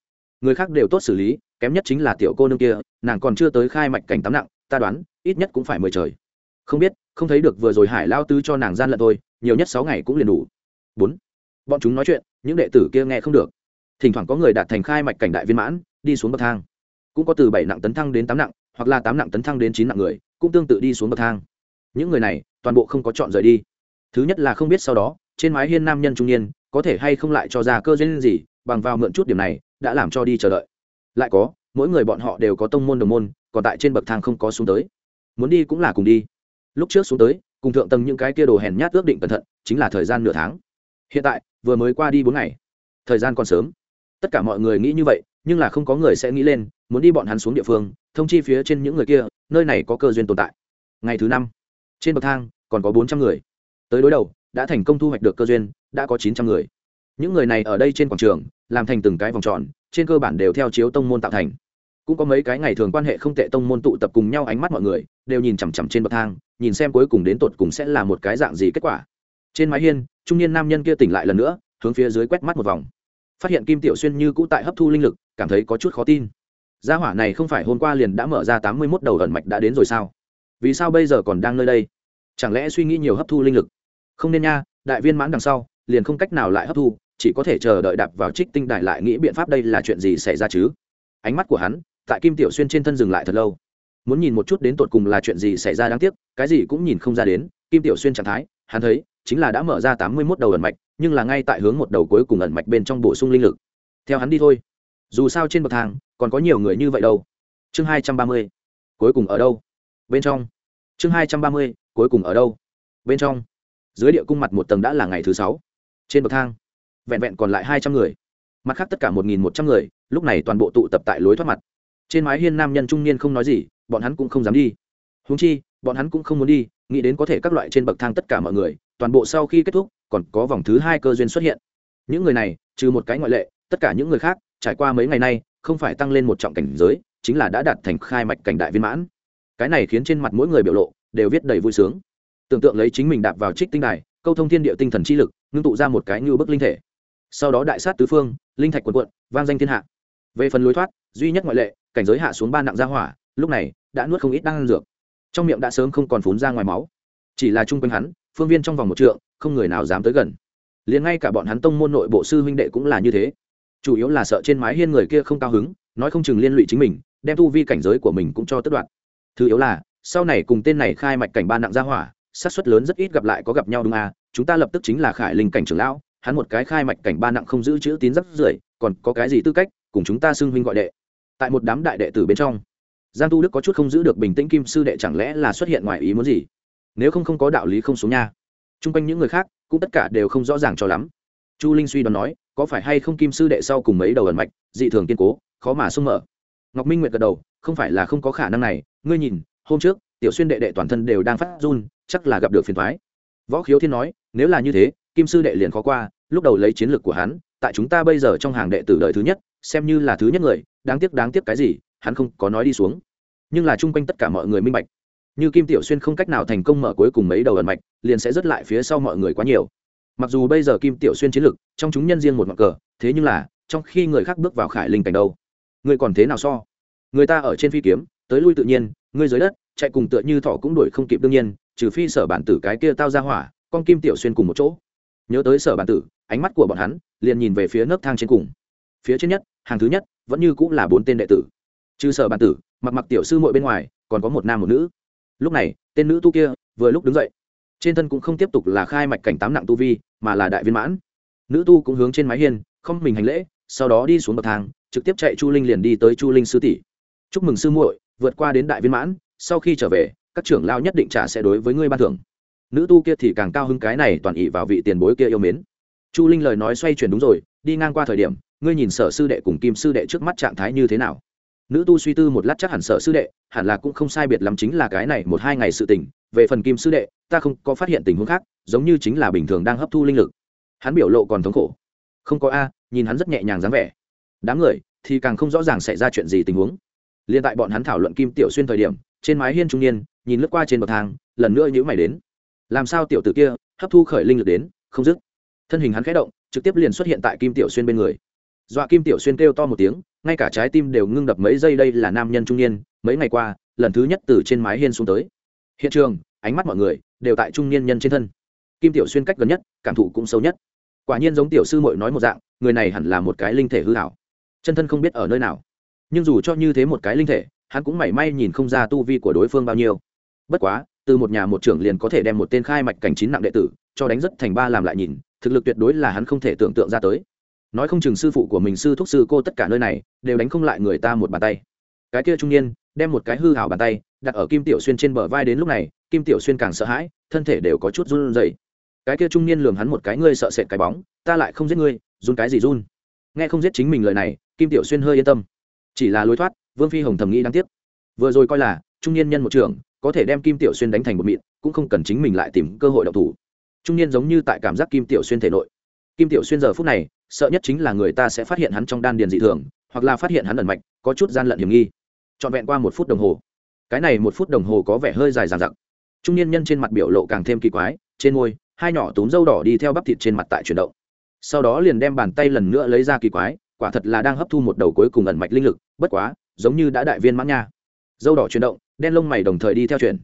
Người khác đều tốt xử lý, kém nhất chính là tiểu cô nương kia, nàng còn chưa tới khai mạch cảnh tắm nặng, ta đoán, ít nhất cũng phải mười trời. Không biết, không thấy được vừa rồi hải lao tứ cho nàng gian lận thôi, nhiều nhất sáu ngày cũng liền đủ. Bốn. Bọn chúng nói chuyện, những đệ tử kia nghe không được thỉnh thoảng có người đạt thành khai mạch cảnh đại viên mãn, đi xuống bậc thang. Cũng có từ bảy nặng tấn thăng đến tám nặng, hoặc là tám nặng tấn thăng đến chín nặng người, cũng tương tự đi xuống bậc thang. Những người này, toàn bộ không có chọn rời đi. Thứ nhất là không biết sau đó, trên mái hiên nam nhân trung niên, có thể hay không lại cho ra cơ duyên gì, bằng vào mượn chút điểm này, đã làm cho đi chờ đợi. Lại có, mỗi người bọn họ đều có tông môn đồng môn, còn tại trên bậc thang không có xuống tới. Muốn đi cũng là cùng đi. Lúc trước xuống tới, cùng thượng tầng những cái kia đồ hèn nhát ước định cẩn thận, chính là thời gian nửa tháng. Hiện tại, vừa mới qua đi bốn ngày. Thời gian còn sớm tất cả mọi người nghĩ như vậy, nhưng là không có người sẽ nghĩ lên, muốn đi bọn hắn xuống địa phương, thông chi phía trên những người kia, nơi này có cơ duyên tồn tại. Ngày thứ năm, trên bậc thang, còn có bốn trăm người. Tới đối đầu, đã thành công thu hoạch được cơ duyên, đã có chín trăm người. Những người này ở đây trên quảng trường, làm thành từng cái vòng tròn, trên cơ bản đều theo chiếu tông môn tạo thành. Cũng có mấy cái ngày thường quan hệ không tệ tông môn tụ tập cùng nhau ánh mắt mọi người, đều nhìn chằm chằm trên bậc thang, nhìn xem cuối cùng đến tột cùng sẽ là một cái dạng gì kết quả. Trên mái hiên, trung niên nam nhân kia tỉnh lại lần nữa, hướng phía dưới quét mắt một vòng phát hiện kim tiểu xuyên như cũ tại hấp thu linh lực, cảm thấy có chút khó tin. Gia hỏa này không phải hôm qua liền đã mở ra tám mươi mốt đầu ẩn mạch đã đến rồi sao? Vì sao bây giờ còn đang nơi đây? Chẳng lẽ suy nghĩ nhiều hấp thu linh lực? Không nên nha, đại viên mãn đằng sau, liền không cách nào lại hấp thu, chỉ có thể chờ đợi đạp vào trích tinh đại lại nghĩ biện pháp đây là chuyện gì xảy ra chứ? Ánh mắt của hắn, tại kim tiểu xuyên trên thân dừng lại thật lâu. Muốn nhìn một chút đến tột cùng là chuyện gì xảy ra đáng tiếc, cái gì cũng nhìn không ra đến, kim tiểu xuyên trạng thái, hắn thấy chính là đã mở ra tám mươi mốt đầu ẩn mạch, nhưng là ngay tại hướng một đầu cuối cùng ẩn mạch bên trong bổ sung linh lực. Theo hắn đi thôi. Dù sao trên bậc thang, còn có nhiều người như vậy đâu. Chương hai trăm ba mươi, cuối cùng ở đâu? Bên trong. Chương hai trăm ba mươi, cuối cùng ở đâu? Bên trong. Dưới địa cung mặt một tầng đã là ngày thứ sáu. Trên bậc thang, vẹn vẹn còn lại hai trăm người. Mặt khác tất cả một nghìn một trăm người, lúc này toàn bộ tụ tập tại lối thoát mặt. Trên mái hiên nam nhân trung niên không nói gì, bọn hắn cũng không dám đi. Húng chi, bọn hắn cũng không muốn đi nghĩ đến có thể các loại trên bậc thang tất cả mọi người, toàn bộ sau khi kết thúc, còn có vòng thứ hai cơ duyên xuất hiện. Những người này, trừ một cái ngoại lệ, tất cả những người khác, trải qua mấy ngày nay, không phải tăng lên một trọng cảnh giới, chính là đã đạt thành khai mạch cảnh đại viên mãn. Cái này khiến trên mặt mỗi người biểu lộ, đều viết đầy vui sướng. Tưởng tượng lấy chính mình đạp vào trích tinh đài, câu thông thiên địa tinh thần chi lực, ngưng tụ ra một cái như bức linh thể. Sau đó đại sát tứ phương, linh thạch quần quận, vang danh thiên hạ. Về phần lối thoát, duy nhất ngoại lệ, cảnh giới hạ xuống ba nặng gia hỏa, lúc này, đã nuốt không ít đang ăn dược trong miệng đã sớm không còn phún ra ngoài máu. Chỉ là chung quanh hắn, phương viên trong vòng một trượng, không người nào dám tới gần. Liền ngay cả bọn hắn tông môn nội bộ sư huynh đệ cũng là như thế. Chủ yếu là sợ trên mái hiên người kia không cao hứng, nói không chừng liên lụy chính mình, đem tu vi cảnh giới của mình cũng cho tất đoạn thứ yếu là, sau này cùng tên này khai mạch cảnh ba nặng ra hỏa sát suất lớn rất ít gặp lại có gặp nhau đúng à chúng ta lập tức chính là khải linh cảnh trưởng lão, hắn một cái khai mạch cảnh ba nặng không giữ chữ tín rất rưởi, còn có cái gì tư cách, cùng chúng ta xưng huynh gọi đệ. Tại một đám đại đệ tử bên trong giang tu đức có chút không giữ được bình tĩnh kim sư đệ chẳng lẽ là xuất hiện ngoài ý muốn gì? Nếu không không có đạo lý không xuống nha. T r u n g quanh những người khác, cũng tất cả đều không rõ ràng cho lắm. Chu linh suy đoán nói, có phải hay không kim sư đệ sau cùng mấy đầu ẩn mạch, dị thường kiên cố, khó mà sung mở? Ngọc minh nguyệt gật đầu, không phải là không có khả năng này. Ngươi nhìn, hôm trước, tiểu xuyên đệ đệ toàn thân đều đang phát run, chắc là gặp được phiền thoái võ khiếu thiên nói, nếu là như thế, kim sư đệ liền khó qua, lúc đầu lấy chiến lược của hắn, tại chúng ta bây giờ trong hàng đệ tử đợi thứ nhất, xem như là thứ nhất người, đáng tiếc đáng tiếc cái gì hắn không có nói đi xuống. Nhưng là chung quanh tất cả mọi người minh bạch. Như kim tiểu xuyên không cách nào thành công mở cuối cùng mấy đầu ẩn mạch, liền sẽ rớt lại phía sau mọi người quá nhiều. Mặc dù bây giờ kim tiểu xuyên chiến lực, trong chúng nhân riêng một mặt cờ, thế nhưng là, trong khi người khác bước vào khải linh cảnh đâu? Người còn thế nào so? Người ta ở trên phi kiếm, tới lui tự nhiên ngươi dưới đất, chạy cùng tựa như thọ cũng đuổi không kịp đương nhiên, trừ phi sở bản tử cái kia tao ra hỏa, con kim tiểu xuyên cùng một chỗ. Nhớ tới sở bản tử, ánh mắt của bọn hắn liền nhìn về phía nấc thang trên cùng. Phía trên nhất, hàng thứ nhất, vẫn như cũng là bốn tên đệ tử trừ sở bản tử, mặc mặc tiểu sư muội bên ngoài, còn có một nam một nữ. Lúc này, tên nữ tu kia vừa lúc đứng dậy. Trên thân cũng không tiếp tục là khai mạch cảnh tám nặng tu vi, mà là đại viên mãn. Nữ tu cũng hướng trên mái hiên, không mình hành lễ, sau đó đi xuống bậc thang, trực tiếp chạy chu linh liền đi tới chu linh sư tỷ. Chúc mừng sư muội, vượt qua đến đại viên mãn, sau khi trở về, các trưởng lao nhất định trả sẽ đối với ngươi ban thưởng. Nữ tu kia thì càng cao hứng cái này toàn ỵ vào vị tiền bối kia yêu mến. Chu linh lời nói xoay chuyển đúng rồi, đi ngang qua thời điểm, ngươi nhìn sở sư đệ cùng kim sư đệ trước mắt trạng thái như thế nào? Nữ tu suy tư một lát chắc hẳn sợ sư đệ, hẳn là cũng không sai biệt lắm chính là cái này một hai ngày sự tình, về phần kim sư đệ, ta không có phát hiện tình huống khác, giống như chính là bình thường đang hấp thu linh lực. Hắn biểu lộ còn thống khổ. Không có a, nhìn hắn rất nhẹ nhàng dáng vẻ. Đám người, thì càng không rõ ràng xảy ra chuyện gì tình huống. Liên tại bọn hắn thảo luận kim tiểu xuyên thời điểm, trên mái hiên trung niên, nhìn lướt qua trên bậc thang, lần nữa nhữ mày đến. Làm sao tiểu tử kia, hấp thu khởi linh lực đến, không dứt. Thân hình hắn khẽ động, trực tiếp liền xuất hiện tại kim tiểu xuyên bên người dọa kim tiểu xuyên kêu to một tiếng, ngay cả trái tim đều ngưng đập mấy giây đây là nam nhân trung niên, mấy ngày qua, lần thứ nhất từ trên mái hiên xuống tới. Hiện trường, ánh mắt mọi người đều tại trung niên nhân trên thân. Kim tiểu xuyên cách gần nhất, cảm thụ cũng sâu nhất. Quả nhiên giống tiểu sư mội nói một dạng, người này hẳn là một cái linh thể hư hảo chân thân không biết ở nơi nào. Nhưng dù cho như thế một cái linh thể, hắn cũng mảy may nhìn không ra tu vi của đối phương bao nhiêu. Bất quá, từ một nhà một trưởng liền có thể đem một tên khai mạch cảnh chín nặng đệ tử, cho đánh rất thành ba làm lại nhìn, thực lực tuyệt đối là hắn không thể tưởng tượng ra tới nói không chừng sư phụ của mình sư thúc sư cô tất cả nơi này đều đánh không lại người ta một bàn tay. Cái kia trung niên đem một cái hư hảo bàn tay đặt ở kim tiểu xuyên trên bờ vai đến lúc này, kim tiểu xuyên càng sợ hãi, thân thể đều có chút run rẩy. Cái kia trung niên lườm hắn một cái, ngươi sợ sệt cái bóng, ta lại không giết ngươi, run cái gì run? Nghe không giết chính mình lời này, kim tiểu xuyên hơi yên tâm. Chỉ là lối thoát, vương phi hồng thầm nghĩ đáng tiếc. Vừa rồi coi là, trung niên nhân một trường có thể đem kim tiểu xuyên đánh thành một mịn, cũng không cần chính mình lại tìm cơ hội độc thủ. Trung niên giống như tại cảm giác kim tiểu xuyên thể nội. Kim tiểu xuyên giờ phút này sợ nhất chính là người ta sẽ phát hiện hắn trong đan điền dị thường, hoặc là phát hiện hắn ẩn mạch, có chút gian lận hiểm nghi. Trọn vẹn qua một phút đồng hồ. Cái này một phút đồng hồ có vẻ hơi dài dằng dặc. Trung niên nhân trên mặt biểu lộ càng thêm kỳ quái, trên môi, hai nhỏ túm dâu đỏ đi theo bắp thịt trên mặt tại chuyển động. Sau đó liền đem bàn tay lần nữa lấy ra kỳ quái, quả thật là đang hấp thu một đầu cuối cùng ẩn mạch linh lực, bất quá, giống như đã đại viên mãn nha. Dâu đỏ chuyển động, đen lông mày đồng thời đi theo chuyển.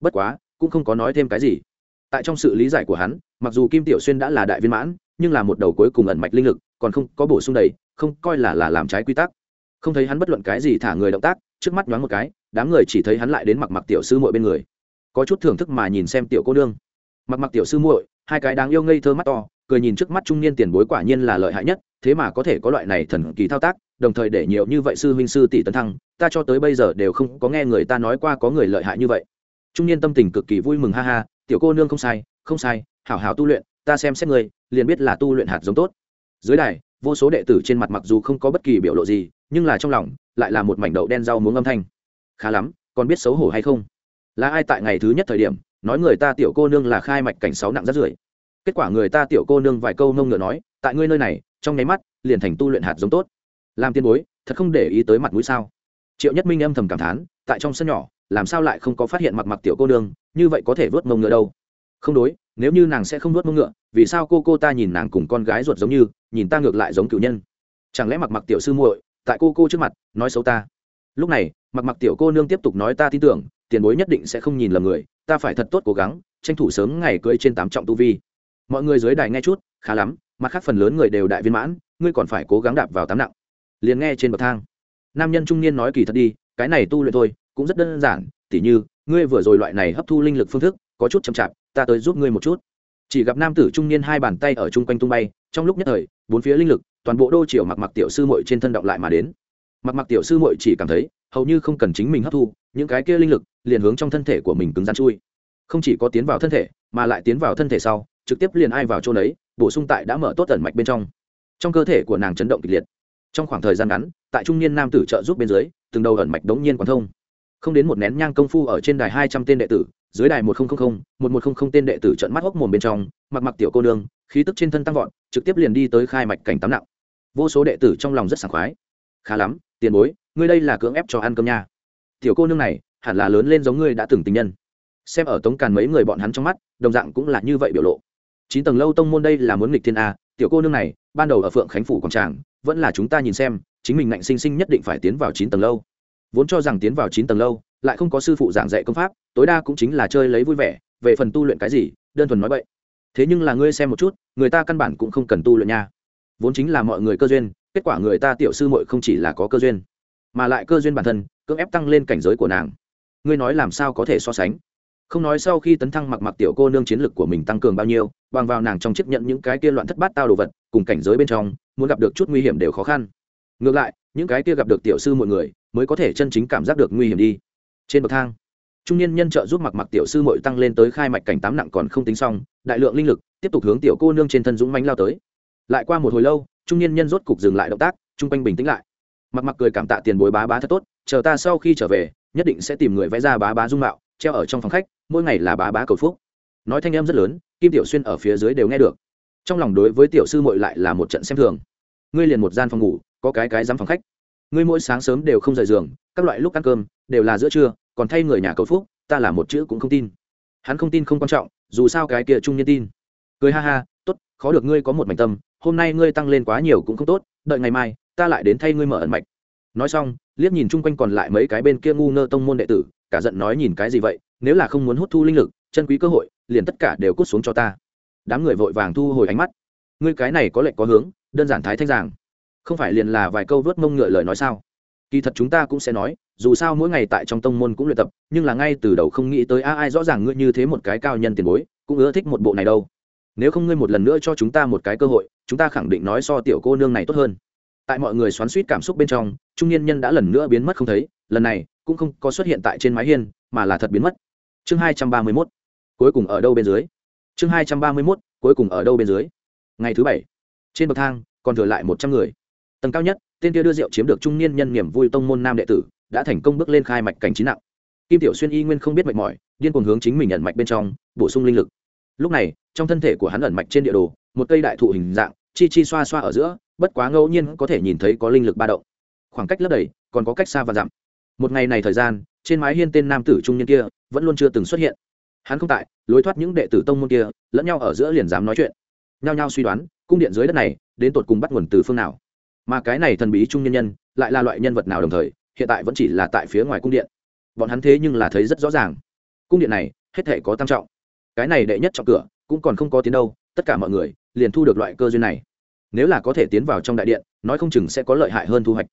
Bất quá, cũng không có nói thêm cái gì. Tại trong sự lý giải của hắn, mặc dù kim tiểu xuyên đã là đại viên mãn nhưng là một đầu cuối cùng ẩn mạch linh lực, còn không có bổ sung đầy, không coi là là làm trái quy tắc. Không thấy hắn bất luận cái gì thả người động tác, trước mắt nhoáng một cái, đám người chỉ thấy hắn lại đến mặc mặc tiểu sư muội bên người. Có chút thưởng thức mà nhìn xem tiểu cô nương. Mặc mặc tiểu sư muội, hai cái đáng yêu ngây thơ mắt to, cười nhìn trước mắt trung niên tiền bối quả nhiên là lợi hại nhất, thế mà có thể có loại này thần kỳ thao tác, đồng thời để nhiều như vậy sư huynh sư tỷ tấn thăng, ta cho tới bây giờ đều không có nghe người ta nói qua có người lợi hại như vậy. Trung niên tâm tình cực kỳ vui mừng ha ha, tiểu cô nương không sai không sai, hảo hảo tu luyện ta xem xét người liền biết là tu luyện hạt giống tốt. Dưới đài, vô số đệ tử trên mặt mặc dù không có bất kỳ biểu lộ gì, nhưng là trong lòng lại là một mảnh đậu đen rau muống âm thanh. Khá lắm, còn biết xấu hổ hay không? Là ai tại ngày thứ nhất thời điểm, nói người ta tiểu cô nương là khai mạch cảnh sáu nặng rất rưởi? Kết quả người ta tiểu cô nương vài câu nông ngựa nói, tại ngươi nơi này, trong nháy mắt, liền thành tu luyện hạt giống tốt. Làm tiên bối, thật không để ý tới mặt mũi sao? Triệu nhất minh âm thầm cảm thán, tại trong sân nhỏ, làm sao lại không có phát hiện mặc mặc tiểu cô nương, như vậy có thể vớt mông ngựa đâu? Không đối, nếu như nàng sẽ không vớt mông ngựa vì sao cô cô ta nhìn nàng cùng con gái ruột giống như, nhìn ta ngược lại giống cựu nhân? Chẳng lẽ mặc mặc tiểu sư muội, tại cô cô trước mặt, nói xấu ta? Lúc này, mặc mặc tiểu cô nương tiếp tục nói ta tin tưởng, tiền bối nhất định sẽ không nhìn lầm người, ta phải thật tốt cố gắng, tranh thủ sớm ngày cưới trên tám trọng tu vi. Mọi người dưới đài nghe chút, khá lắm, mặt khác phần lớn người đều đại viên mãn, ngươi còn phải cố gắng đạp vào tám nặng. Liền nghe trên bậc thang, nam nhân trung niên nói kỳ thật đi, cái này tu luyện thôi, cũng rất đơn giản, tỉ như, ngươi vừa rồi loại này hấp thu linh lực phương thức, có chút chậm chạp, ta tới giúp ngươi một chút chỉ gặp nam tử trung niên hai bàn tay ở chung quanh tung bay, trong lúc nhất thời, bốn phía linh lực, toàn bộ đô triều mặc mặc tiểu sư muội trên thân động lại mà đến. Mặc mặc tiểu sư muội chỉ cảm thấy, hầu như không cần chính mình hấp thu, những cái kia linh lực liền hướng trong thân thể của mình cứng rắn chui. Không chỉ có tiến vào thân thể, mà lại tiến vào thân thể sau, trực tiếp liền ai vào chỗ đấy bổ sung tại đã mở tốt tần mạch bên trong. Trong cơ thể của nàng chấn động kịch liệt. Trong khoảng thời gian ngắn, tại trung niên nam tử trợ giúp bên dưới, từng đầu ẩn mạch đống nhiên quán thông. Không đến một nén nhang công phu ở trên đài hai trăm tên đệ tử dưới đài một nghìn một một trăm linh tên đệ tử trận mắt hốc mồm bên trong, mặc mặc tiểu cô nương, khí tức trên thân tăng vọt, trực tiếp liền đi tới khai mạch cảnh tắm nặng. Vô số đệ tử trong lòng rất sảng khoái. Khá lắm, tiền bối, ngươi đây là cưỡng ép cho ăn cơm nha. Tiểu cô nương này, hẳn là lớn lên giống ngươi đã từng tình nhân. Xem ở tống càn mấy người bọn hắn trong mắt, đồng dạng cũng là như vậy biểu lộ. Chín tầng lâu tông môn đây là muốn nghịch thiên a, tiểu cô nương này, ban đầu ở phượng khánh phủ quảng tràng, vẫn là chúng ta nhìn xem, chính mình ngạnh sinh sinh nhất định phải tiến vào chín tầng lâu. Vốn cho rằng tiến vào chín tầng lâu lại không có sư phụ giảng dạy công pháp, tối đa cũng chính là chơi lấy vui vẻ, về phần tu luyện cái gì, đơn thuần nói vậy thế nhưng là ngươi xem một chút, người ta căn bản cũng không cần tu luyện nha. Vốn chính là mọi người cơ duyên, kết quả người ta tiểu sư muội không chỉ là có cơ duyên, mà lại cơ duyên bản thân, cưỡng ép tăng lên cảnh giới của nàng. Ngươi nói làm sao có thể so sánh? Không nói sau khi tấn thăng mặc mặc tiểu cô nương chiến lực của mình tăng cường bao nhiêu, bằng vào nàng trong chấp nhận những cái kia loạn thất bát tao đồ vật, cùng cảnh giới bên trong, muốn gặp được chút nguy hiểm đều khó khăn. Ngược lại, những cái kia gặp được tiểu sư mọi người, mới có thể chân chính cảm giác được nguy hiểm đi trên bậc thang, trung niên nhân trợ giúp mặc mặc tiểu sư mội tăng lên tới khai mạch cảnh tám nặng còn không tính xong, đại lượng linh lực, tiếp tục hướng tiểu cô nương trên thân dũng mánh lao tới. Lại qua một hồi lâu, trung niên nhân rốt cục dừng lại động tác, chung quanh bình tĩnh lại. Mặc mặc cười cảm tạ tiền bối bá bá thật tốt, chờ ta sau khi trở về, nhất định sẽ tìm người vẽ ra bá bá dung mạo, treo ở trong phòng khách, mỗi ngày là bá bá cầu phúc. Nói thanh em rất lớn, kim tiểu xuyên ở phía dưới đều nghe được. Trong lòng đối với tiểu sư mội lại là một trận xem thường. Ngươi liền một gian phòng ngủ, có cái cái dám phòng khách ngươi mỗi sáng sớm đều không rời giường, các loại lúc ăn cơm đều là giữa trưa, còn thay người nhà cầu phúc, ta là một chữ cũng không tin. Hắn không tin không quan trọng, dù sao cái kia trung nhân tin. Cười ha ha, tốt, khó được ngươi có một mảnh tâm, hôm nay ngươi tăng lên quá nhiều cũng không tốt, đợi ngày mai, ta lại đến thay ngươi mở ẩn mạch. Nói xong, liếc nhìn chung quanh còn lại mấy cái bên kia ngu ngơ tông môn đệ tử, cả giận nói nhìn cái gì vậy? Nếu là không muốn hút thu linh lực, chân quý cơ hội, liền tất cả đều cút xuống cho ta. Đám người vội vàng thu hồi ánh mắt. Ngươi cái này có lệnh có hướng, đơn giản thái thanh giảng không phải liền là vài câu vớt mông ngựa lời nói sao? Kỳ thật chúng ta cũng sẽ nói, dù sao mỗi ngày tại trong tông môn cũng luyện tập, nhưng là ngay từ đầu không nghĩ tới a ai rõ ràng ngươi như thế một cái cao nhân tiền bối, cũng ưa thích một bộ này đâu. Nếu không ngươi một lần nữa cho chúng ta một cái cơ hội, chúng ta khẳng định nói so tiểu cô nương này tốt hơn. Tại mọi người xoắn suýt cảm xúc bên trong, trung niên nhân đã lần nữa biến mất không thấy, lần này cũng không có xuất hiện tại trên mái hiên, mà là thật biến mất. Chương hai trăm ba mươi mốt, cuối cùng ở đâu bên dưới? Chương hai trăm ba mươi mốt, cuối cùng ở đâu bên dưới? Ngày thứ bảy, trên bậc thang, còn thừa lại một trăm người tầng cao nhất, tên kia đưa rượu chiếm được trung niên nhân niềm vui tông môn nam đệ tử, đã thành công bước lên khai mạch cảnh trí nặng. Kim tiểu xuyên y nguyên không biết mệt mỏi, điên cuồng hướng chính mình ẩn mạch bên trong, bổ sung linh lực. Lúc này, trong thân thể của hắn ẩn mạch trên địa đồ, một cây đại thụ hình dạng, chi chi xoa xoa ở giữa, bất quá ngẫu nhiên có thể nhìn thấy có linh lực ba động. Khoảng cách lấp đầy, còn có cách xa và dặm. Một ngày này thời gian, trên mái hiên tên nam tử trung niên kia, vẫn luôn chưa từng xuất hiện. Hắn không tại, lối thoát những đệ tử tông môn kia, lẫn nhau ở giữa liền dám nói chuyện. Nhao nhao suy đoán, cung điện dưới đất này, đến tột cùng bắt nguồn từ phương nào? Mà cái này thần bí trung nhân nhân lại là loại nhân vật nào đồng thời, hiện tại vẫn chỉ là tại phía ngoài cung điện. Bọn hắn thế nhưng là thấy rất rõ ràng. Cung điện này, hết thể có tam trọng. Cái này đệ nhất trọng cửa, cũng còn không có tiến đâu, tất cả mọi người liền thu được loại cơ duyên này. Nếu là có thể tiến vào trong đại điện, nói không chừng sẽ có lợi hại hơn thu hoạch.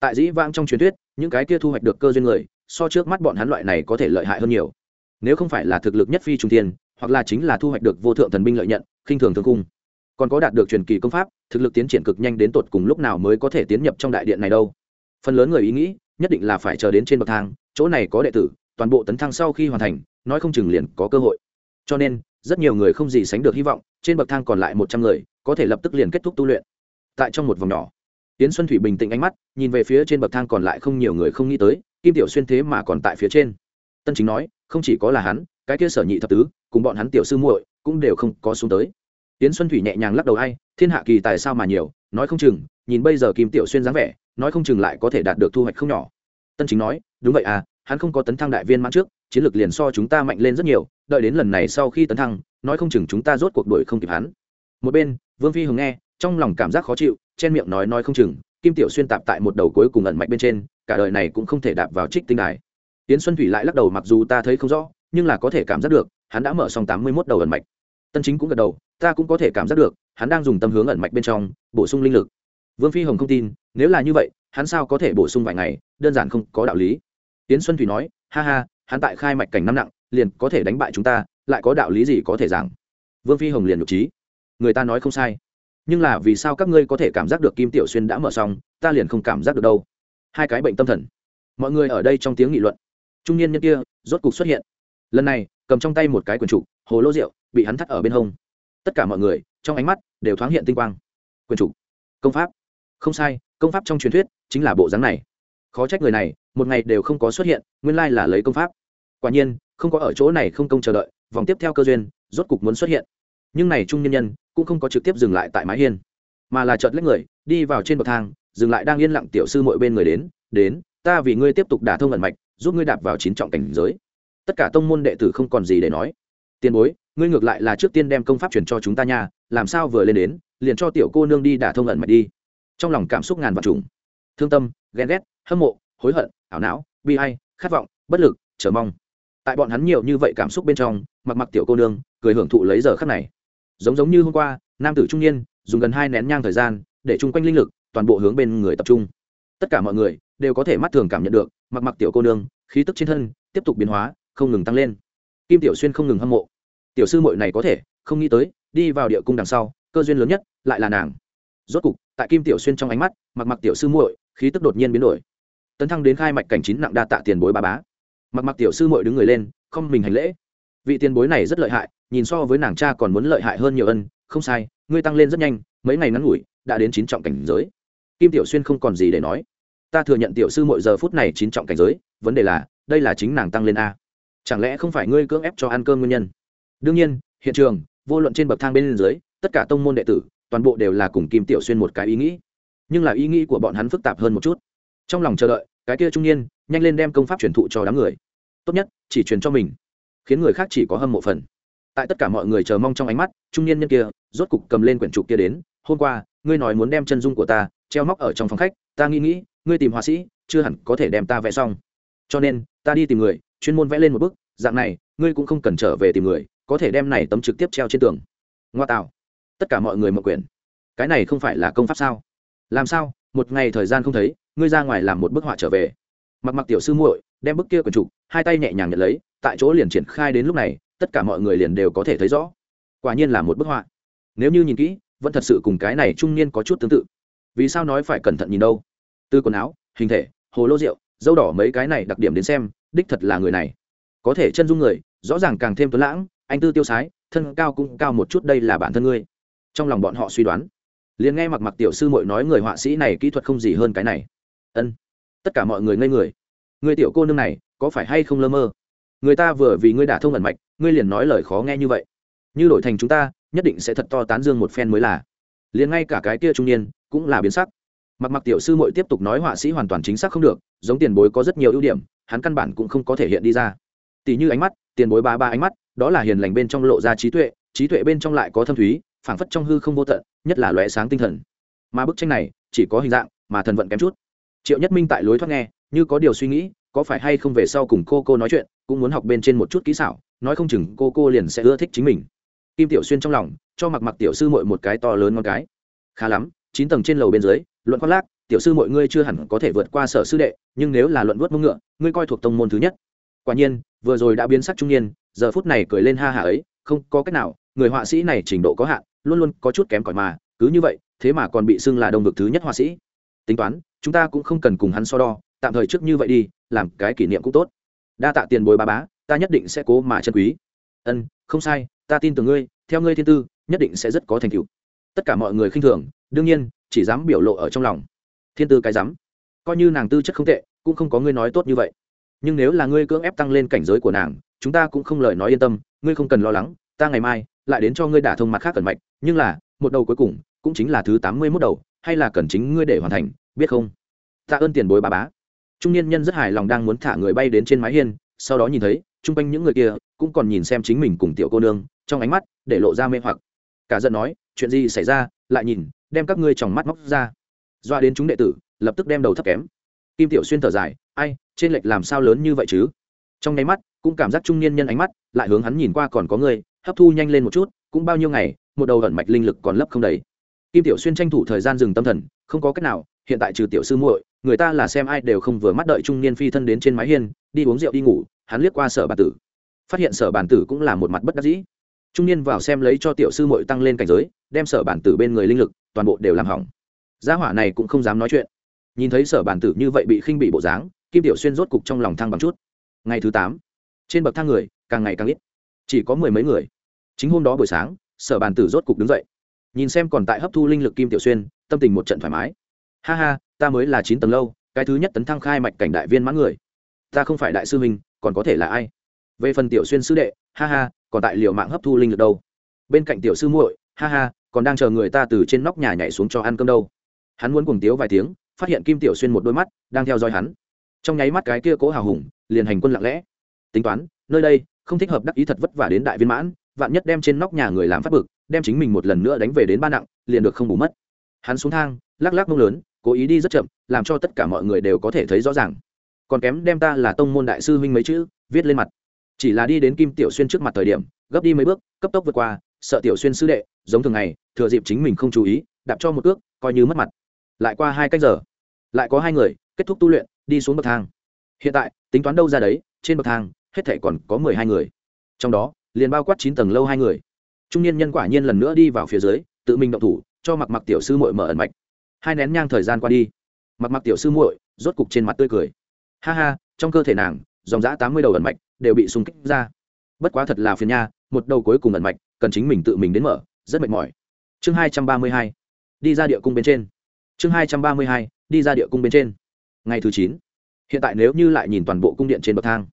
Tại dĩ vãng trong truyền thuyết, những cái kia thu hoạch được cơ duyên người, so trước mắt bọn hắn loại này có thể lợi hại hơn nhiều. Nếu không phải là thực lực nhất phi trung tiên hoặc là chính là thu hoạch được vô thượng thần binh lợi nhận, khinh thường thương cung, còn có đạt được truyền kỳ công pháp thực lực tiến triển cực nhanh đến tột cùng lúc nào mới có thể tiến nhập trong đại điện này đâu. Phần lớn người ý nghĩ, nhất định là phải chờ đến trên bậc thang, chỗ này có đệ tử, toàn bộ tấn thăng sau khi hoàn thành, nói không chừng liền có cơ hội. Cho nên, rất nhiều người không gì sánh được hy vọng, trên bậc thang còn lại một trăm người, có thể lập tức liền kết thúc tu luyện. Tại trong một vòng nhỏ tiến xuân thủy bình tĩnh ánh mắt, nhìn về phía trên bậc thang còn lại không nhiều người không nghĩ tới, kim tiểu xuyên thế mà còn tại phía trên. Tân chính nói, không chỉ có là hắn, cái kia sở nhị thập tứ, cùng bọn hắn tiểu sư muội cũng đều không có xuống tới tiến xuân thủy nhẹ nhàng lắc đầu ai, thiên hạ kỳ tài sao mà nhiều, nói không chừng, nhìn bây giờ kim tiểu xuyên dáng vẻ, nói không chừng lại có thể đạt được thu hoạch không nhỏ. Tân chính nói, đúng vậy à hắn không có tấn thăng đại viên mãn trước, chiến lược liền so chúng ta mạnh lên rất nhiều, đợi đến lần này sau khi tấn thăng, nói không chừng chúng ta rốt cuộc đuổi không kịp hắn. Một bên, vương phi hùng nghe, trong lòng cảm giác khó chịu, chen miệng nói nói không chừng, kim tiểu xuyên tạp tại một đầu cuối cùng ẩn mạnh bên trên, cả đời này cũng không thể đạp vào trích tinh đài. Tiến xuân thủy lại lắc đầu mặc dù ta thấy không rõ, nhưng là có thể cảm giác được, hắn đã mở xong tám mươi mốt đầu ẩn mạch tân chính cũng gật đầu, ta cũng có thể cảm giác được, hắn đang dùng tâm hướng ẩn mạch bên trong, bổ sung linh lực. Vương phi hồng không tin, nếu là như vậy, hắn sao có thể bổ sung vài ngày, đơn giản không có đạo lý. Tiến xuân thủy nói, ha ha, hắn tại khai mạch cảnh năm nặng, liền có thể đánh bại chúng ta, lại có đạo lý gì có thể giảng? Vương phi hồng liền nhục trí, người ta nói không sai, nhưng là vì sao các ngươi có thể cảm giác được kim tiểu xuyên đã mở xong, ta liền không cảm giác được đâu? Hai cái bệnh tâm thần. Mọi người ở đây trong tiếng nghị luận. Trung niên nhân kia, rốt cục xuất hiện lần này, cầm trong tay một cái quyển trục, hồ lô rượu bị hắn thắt ở bên hông. Tất cả mọi người, trong ánh mắt, đều thoáng hiện tinh quang. Quyển trục. Công pháp. Không sai, công pháp trong truyền thuyết, chính là bộ dáng này. Khó trách người này, một ngày đều không có xuất hiện, nguyên lai là lấy công pháp. Quả nhiên, không có ở chỗ này không công chờ đợi, vòng tiếp theo cơ duyên, rốt cục muốn xuất hiện. Nhưng này trung nhân nhân, cũng không có trực tiếp dừng lại tại mái hiên, mà là chợt lấy người, đi vào trên bậc thang, dừng lại đang yên lặng tiểu sư mọi bên người đến đến, ta vì ngươi tiếp tục đả thông ẩn mạch, giúp ngươi đạp vào chín trọng cảnh giới tất cả tông môn đệ tử không còn gì để nói. Tiền bối, ngươi ngược lại là trước tiên đem công pháp truyền cho chúng ta nha, làm sao vừa lên đến, liền cho tiểu cô nương đi đả thông ẩn mạch đi. Trong lòng cảm xúc ngàn vạn trùng. Thương tâm, ghen ghét, hâm mộ, hối hận, ảo não, bi hay khát vọng, bất lực, chờ mong. Tại bọn hắn nhiều như vậy cảm xúc bên trong, mặc mặc tiểu cô nương, cười hưởng thụ lấy giờ khắc này. Giống giống như hôm qua, nam tử trung niên, dùng gần hai nén nhang thời gian, để chung quanh linh lực, toàn bộ hướng bên người tập trung. Tất cả mọi người đều có thể mắt thường cảm nhận được, mặc mặc tiểu cô nương, khí tức trên thân, tiếp tục biến hóa không ngừng tăng lên. Kim tiểu xuyên không ngừng hâm mộ. Tiểu sư mội này có thể, không nghĩ tới, đi vào địa cung đằng sau, cơ duyên lớn nhất lại là nàng. Rốt cục, tại kim tiểu xuyên trong ánh mắt, mặc mặc tiểu sư muội, khí tức đột nhiên biến đổi. Tấn thăng đến khai mạch cảnh chín nặng đa tạ tiền bối ba bá. Mặc mặc tiểu sư muội đứng người lên, không mình hành lễ. Vị tiền bối này rất lợi hại, nhìn so với nàng cha còn muốn lợi hại hơn nhiều ân, không sai, ngươi tăng lên rất nhanh, mấy ngày ngắn ngủi, đã đến chín trọng cảnh giới. Kim tiểu xuyên không còn gì để nói. Ta thừa nhận tiểu sư mỗi giờ phút này chín trọng cảnh giới, vấn đề là, đây là chính nàng tăng lên a chẳng lẽ không phải ngươi cưỡng ép cho ăn cơm nguyên nhân? Đương nhiên, hiện trường, vô luận trên bậc thang bên dưới, tất cả tông môn đệ tử, toàn bộ đều là cùng kim tiểu xuyên một cái ý nghĩ. Nhưng là ý nghĩ của bọn hắn phức tạp hơn một chút. Trong lòng chờ đợi, cái kia trung niên, nhanh lên đem công pháp truyền thụ cho đám người. Tốt nhất, chỉ truyền cho mình, khiến người khác chỉ có hâm mộ phần. Tại tất cả mọi người chờ mong trong ánh mắt, trung niên nhân kia, rốt cục cầm lên quyển trục kia đến, hôm qua, ngươi nói muốn đem chân dung của ta treo móc ở trong phòng khách, ta nghĩ nghĩ, ngươi tìm họa sĩ, chưa hẳn có thể đem ta vẽ xong. Cho nên, ta đi tìm người chuyên môn vẽ lên một bức, dạng này, ngươi cũng không cần trở về tìm người, có thể đem này tấm trực tiếp treo trên tường. Ngoa tạo. Tất cả mọi người mở quyển. Cái này không phải là công pháp sao? Làm sao? Một ngày thời gian không thấy, ngươi ra ngoài làm một bức họa trở về. Mặc mặc tiểu sư muội, đem bức kia quần trục, hai tay nhẹ nhàng nhận lấy, tại chỗ liền triển khai đến lúc này, tất cả mọi người liền đều có thể thấy rõ. Quả nhiên là một bức họa. Nếu như nhìn kỹ, vẫn thật sự cùng cái này trung niên có chút tương tự. Vì sao nói phải cẩn thận nhìn đâu? Từ quần áo, hình thể, hồ lô rượu, dâu đỏ mấy cái này đặc điểm đến xem đích thật là người này. Có thể chân dung người, rõ ràng càng thêm tuấn lãng, anh tư tiêu sái, thân cao cũng cao một chút, đây là bản thân ngươi. Trong lòng bọn họ suy đoán. Liền nghe mặc mặc tiểu sư mội nói người họa sĩ này kỹ thuật không gì hơn cái này. Ân, tất cả mọi người ngây người. Người tiểu cô nương này, có phải hay không lơ mơ? Người ta vừa vì ngươi đả thông ẩn mạch, ngươi liền nói lời khó nghe như vậy. Như đổi thành chúng ta, nhất định sẽ thật to tán dương một phen mới là. Liền ngay cả cái kia trung niên, cũng là biến sắc. Mặc mặc tiểu sư mội tiếp tục nói họa sĩ hoàn toàn chính xác không được, giống tiền bối có rất nhiều ưu điểm hắn căn bản cũng không có thể hiện đi ra. Tỷ như ánh mắt, tiền bối ba ba ánh mắt, đó là hiền lành bên trong lộ ra trí tuệ trí tuệ bên trong lại có thâm thúy, phảng phất trong hư không vô tận, nhất là lóe sáng tinh thần. Mà bức tranh này, chỉ có hình dạng, mà thần vận kém chút. Triệu nhất minh tại lối thoát nghe, như có điều suy nghĩ, có phải hay không về sau cùng cô cô nói chuyện, cũng muốn học bên trên một chút kỹ xảo, nói không chừng cô cô liền sẽ ưa thích chính mình. Kim tiểu xuyên trong lòng, cho mặc mặc tiểu sư mội một cái to lớn ngon cái. Khá lắm, chín tầng trên lầu bên dưới, luận khoác lác tiểu sư mọi ngươi chưa hẳn có thể vượt qua sở sư đệ, nhưng nếu là luận vớt mông ngựa, ngươi coi thuộc tông môn thứ nhất. Quả nhiên, vừa rồi đã biến sắc trung niên, giờ phút này cười lên ha hả ấy, không có cách nào, người họa sĩ này trình độ có hạn, luôn luôn có chút kém cỏi mà, cứ như vậy, thế mà còn bị xưng là đông vực thứ nhất họa sĩ. Tính toán, chúng ta cũng không cần cùng hắn so đo, tạm thời trước như vậy đi, làm cái kỷ niệm cũng tốt. Đa tạ tiền bồi ba bá, ta nhất định sẽ cố mà chân quý. Ân, không sai, ta tin tưởng ngươi, theo ngươi thiên tư, nhất định sẽ rất có thành tựu. Tất cả mọi người khinh thường, đương nhiên, chỉ dám biểu lộ ở trong lòng thiên tư cái dám coi như nàng tư chất không tệ, cũng không có ngươi nói tốt như vậy. Nhưng nếu là ngươi cưỡng ép tăng lên cảnh giới của nàng, chúng ta cũng không lời nói yên tâm, ngươi không cần lo lắng, ta ngày mai lại đến cho ngươi đả thông mặt khác cẩn mạch. Nhưng là, một đầu cuối cùng, cũng chính là thứ tám mươi mốt đầu, hay là cần chính ngươi để hoàn thành, biết không? Tạ ơn tiền bối bà bá. Trung niên nhân rất hài lòng đang muốn thả người bay đến trên mái hiên, sau đó nhìn thấy, chung quanh những người kia, cũng còn nhìn xem chính mình cùng tiểu cô nương, trong ánh mắt để lộ ra mê hoặc. Cả giận nói, chuyện gì xảy ra? Lại nhìn, đem các ngươi tròng mắt móc ra doa đến chúng đệ tử, lập tức đem đầu thấp kém. Kim tiểu xuyên thở dài, ai, trên lệch làm sao lớn như vậy chứ? Trong nháy mắt, cũng cảm giác trung niên nhân ánh mắt, lại hướng hắn nhìn qua còn có người, hấp thu nhanh lên một chút, cũng bao nhiêu ngày, một đầu ẩn mạch linh lực còn lấp không đầy. Kim tiểu xuyên tranh thủ thời gian dừng tâm thần, không có cách nào, hiện tại trừ tiểu sư muội, người ta là xem ai đều không vừa mắt đợi trung niên phi thân đến trên mái hiên, đi uống rượu đi ngủ, hắn liếc qua sở bản tử, phát hiện sở bản tử cũng là một mặt bất đắc dĩ. Trung niên vào xem lấy cho tiểu sư muội tăng lên cảnh giới, đem sở bản tử bên người linh lực toàn bộ đều làm hỏng gia hỏa này cũng không dám nói chuyện. Nhìn thấy sở bản tử như vậy bị khinh bị bộ dáng, kim tiểu xuyên rốt cục trong lòng thăng bằng chút. Ngày thứ tám, trên bậc thang người, càng ngày càng ít. Chỉ có mười mấy người. Chính hôm đó buổi sáng, sở bản tử rốt cục đứng dậy. Nhìn xem còn tại hấp thu linh lực kim tiểu xuyên, tâm tình một trận thoải mái. Ha ha, ta mới là chín tầng lâu, cái thứ nhất tấn thăng khai mạch cảnh đại viên mãn người. Ta không phải đại sư huynh, còn có thể là ai? Về phần tiểu xuyên sư đệ, ha ha, còn tại liệu mạng hấp thu linh lực đâu. Bên cạnh tiểu sư muội, ha ha, còn đang chờ người ta từ trên nóc nhà nhảy xuống cho ăn cơm đâu hắn muốn cùng tiếu vài tiếng, phát hiện kim tiểu xuyên một đôi mắt đang theo dõi hắn. Trong nháy mắt cái kia cố hào hùng, liền hành quân lặng lẽ. Tính toán, nơi đây, không thích hợp đắc ý thật vất vả đến đại viên mãn, vạn nhất đem trên nóc nhà người làm phát bực, đem chính mình một lần nữa đánh về đến ba nặng, liền được không bù mất. Hắn xuống thang, lắc lắc mông lớn, cố ý đi rất chậm, làm cho tất cả mọi người đều có thể thấy rõ ràng. Còn kém đem ta là tông môn đại sư huynh mấy chữ, viết lên mặt. Chỉ là đi đến kim tiểu xuyên trước mặt thời điểm, gấp đi mấy bước, cấp tốc vượt qua, sợ tiểu xuyên sư đệ, giống thường ngày, thừa dịp chính mình không chú ý, đạp cho một ước coi như mất mặt lại qua hai cách giờ. Lại có hai người, kết thúc tu luyện, đi xuống bậc thang. Hiện tại, tính toán đâu ra đấy, trên bậc thang, hết thể còn có mười hai người. Trong đó, liền bao quát chín tầng lâu hai người. Trung niên nhân quả nhiên lần nữa đi vào phía dưới, tự mình động thủ, cho mặc mặc tiểu sư muội mở ẩn mạch. Hai nén nhang thời gian qua đi. Mặc mặc tiểu sư muội rốt cục trên mặt tươi cười. Ha ha, trong cơ thể nàng, dòng dã tám mươi đầu ẩn mạch đều bị xung kích ra. Bất quá thật là phiền nha, một đầu cuối cùng ẩn mạch, cần chính mình tự mình đến mở, rất mệt mỏi. Chương hai trăm ba mươi hai, đi ra địa cung bên trên chương hai trăm ba mươi hai, đi ra địa cung bên trên. Ngày thứ chín. Hiện tại nếu như lại nhìn toàn bộ cung điện trên bậc thang,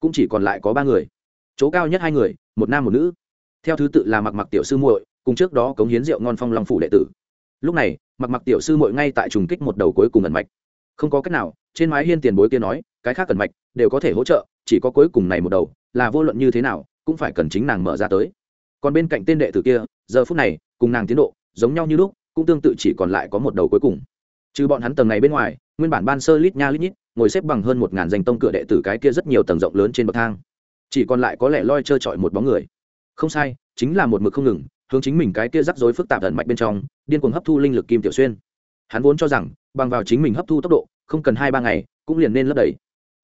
cũng chỉ còn lại có ba người. Chỗ cao nhất hai người, một nam một nữ. Theo thứ tự là mặc mặc tiểu sư muội, cùng trước đó cống hiến rượu ngon phong long phủ đệ tử. Lúc này, mặc mặc tiểu sư muội ngay tại trùng kích một đầu cuối cùng ẩn mạch. Không có cách nào, trên mái hiên tiền bối kia nói, cái khác cần mạch đều có thể hỗ trợ, chỉ có cuối cùng này một đầu, là vô luận như thế nào, cũng phải cần chính nàng mở ra tới. Còn bên cạnh tên đệ tử kia, giờ phút này, cùng nàng tiến độ, giống nhau như lúc cũng tương tự chỉ còn lại có một đầu cuối cùng. Trừ bọn hắn tầng này bên ngoài, nguyên bản ban sơ lít nha lít nhít, ngồi xếp bằng hơn một ngàn danh tông cửa đệ tử cái kia rất nhiều tầng rộng lớn trên bậc thang. Chỉ còn lại có lẽ loi trơ trọi một bóng người. Không sai, chính là một mực không ngừng, hướng chính mình cái kia rắc rối phức tạp ẩn mạch bên trong, điên cuồng hấp thu linh lực kim tiểu xuyên. Hắn vốn cho rằng, bằng vào chính mình hấp thu tốc độ, không cần hai ba ngày, cũng liền nên lấp đầy.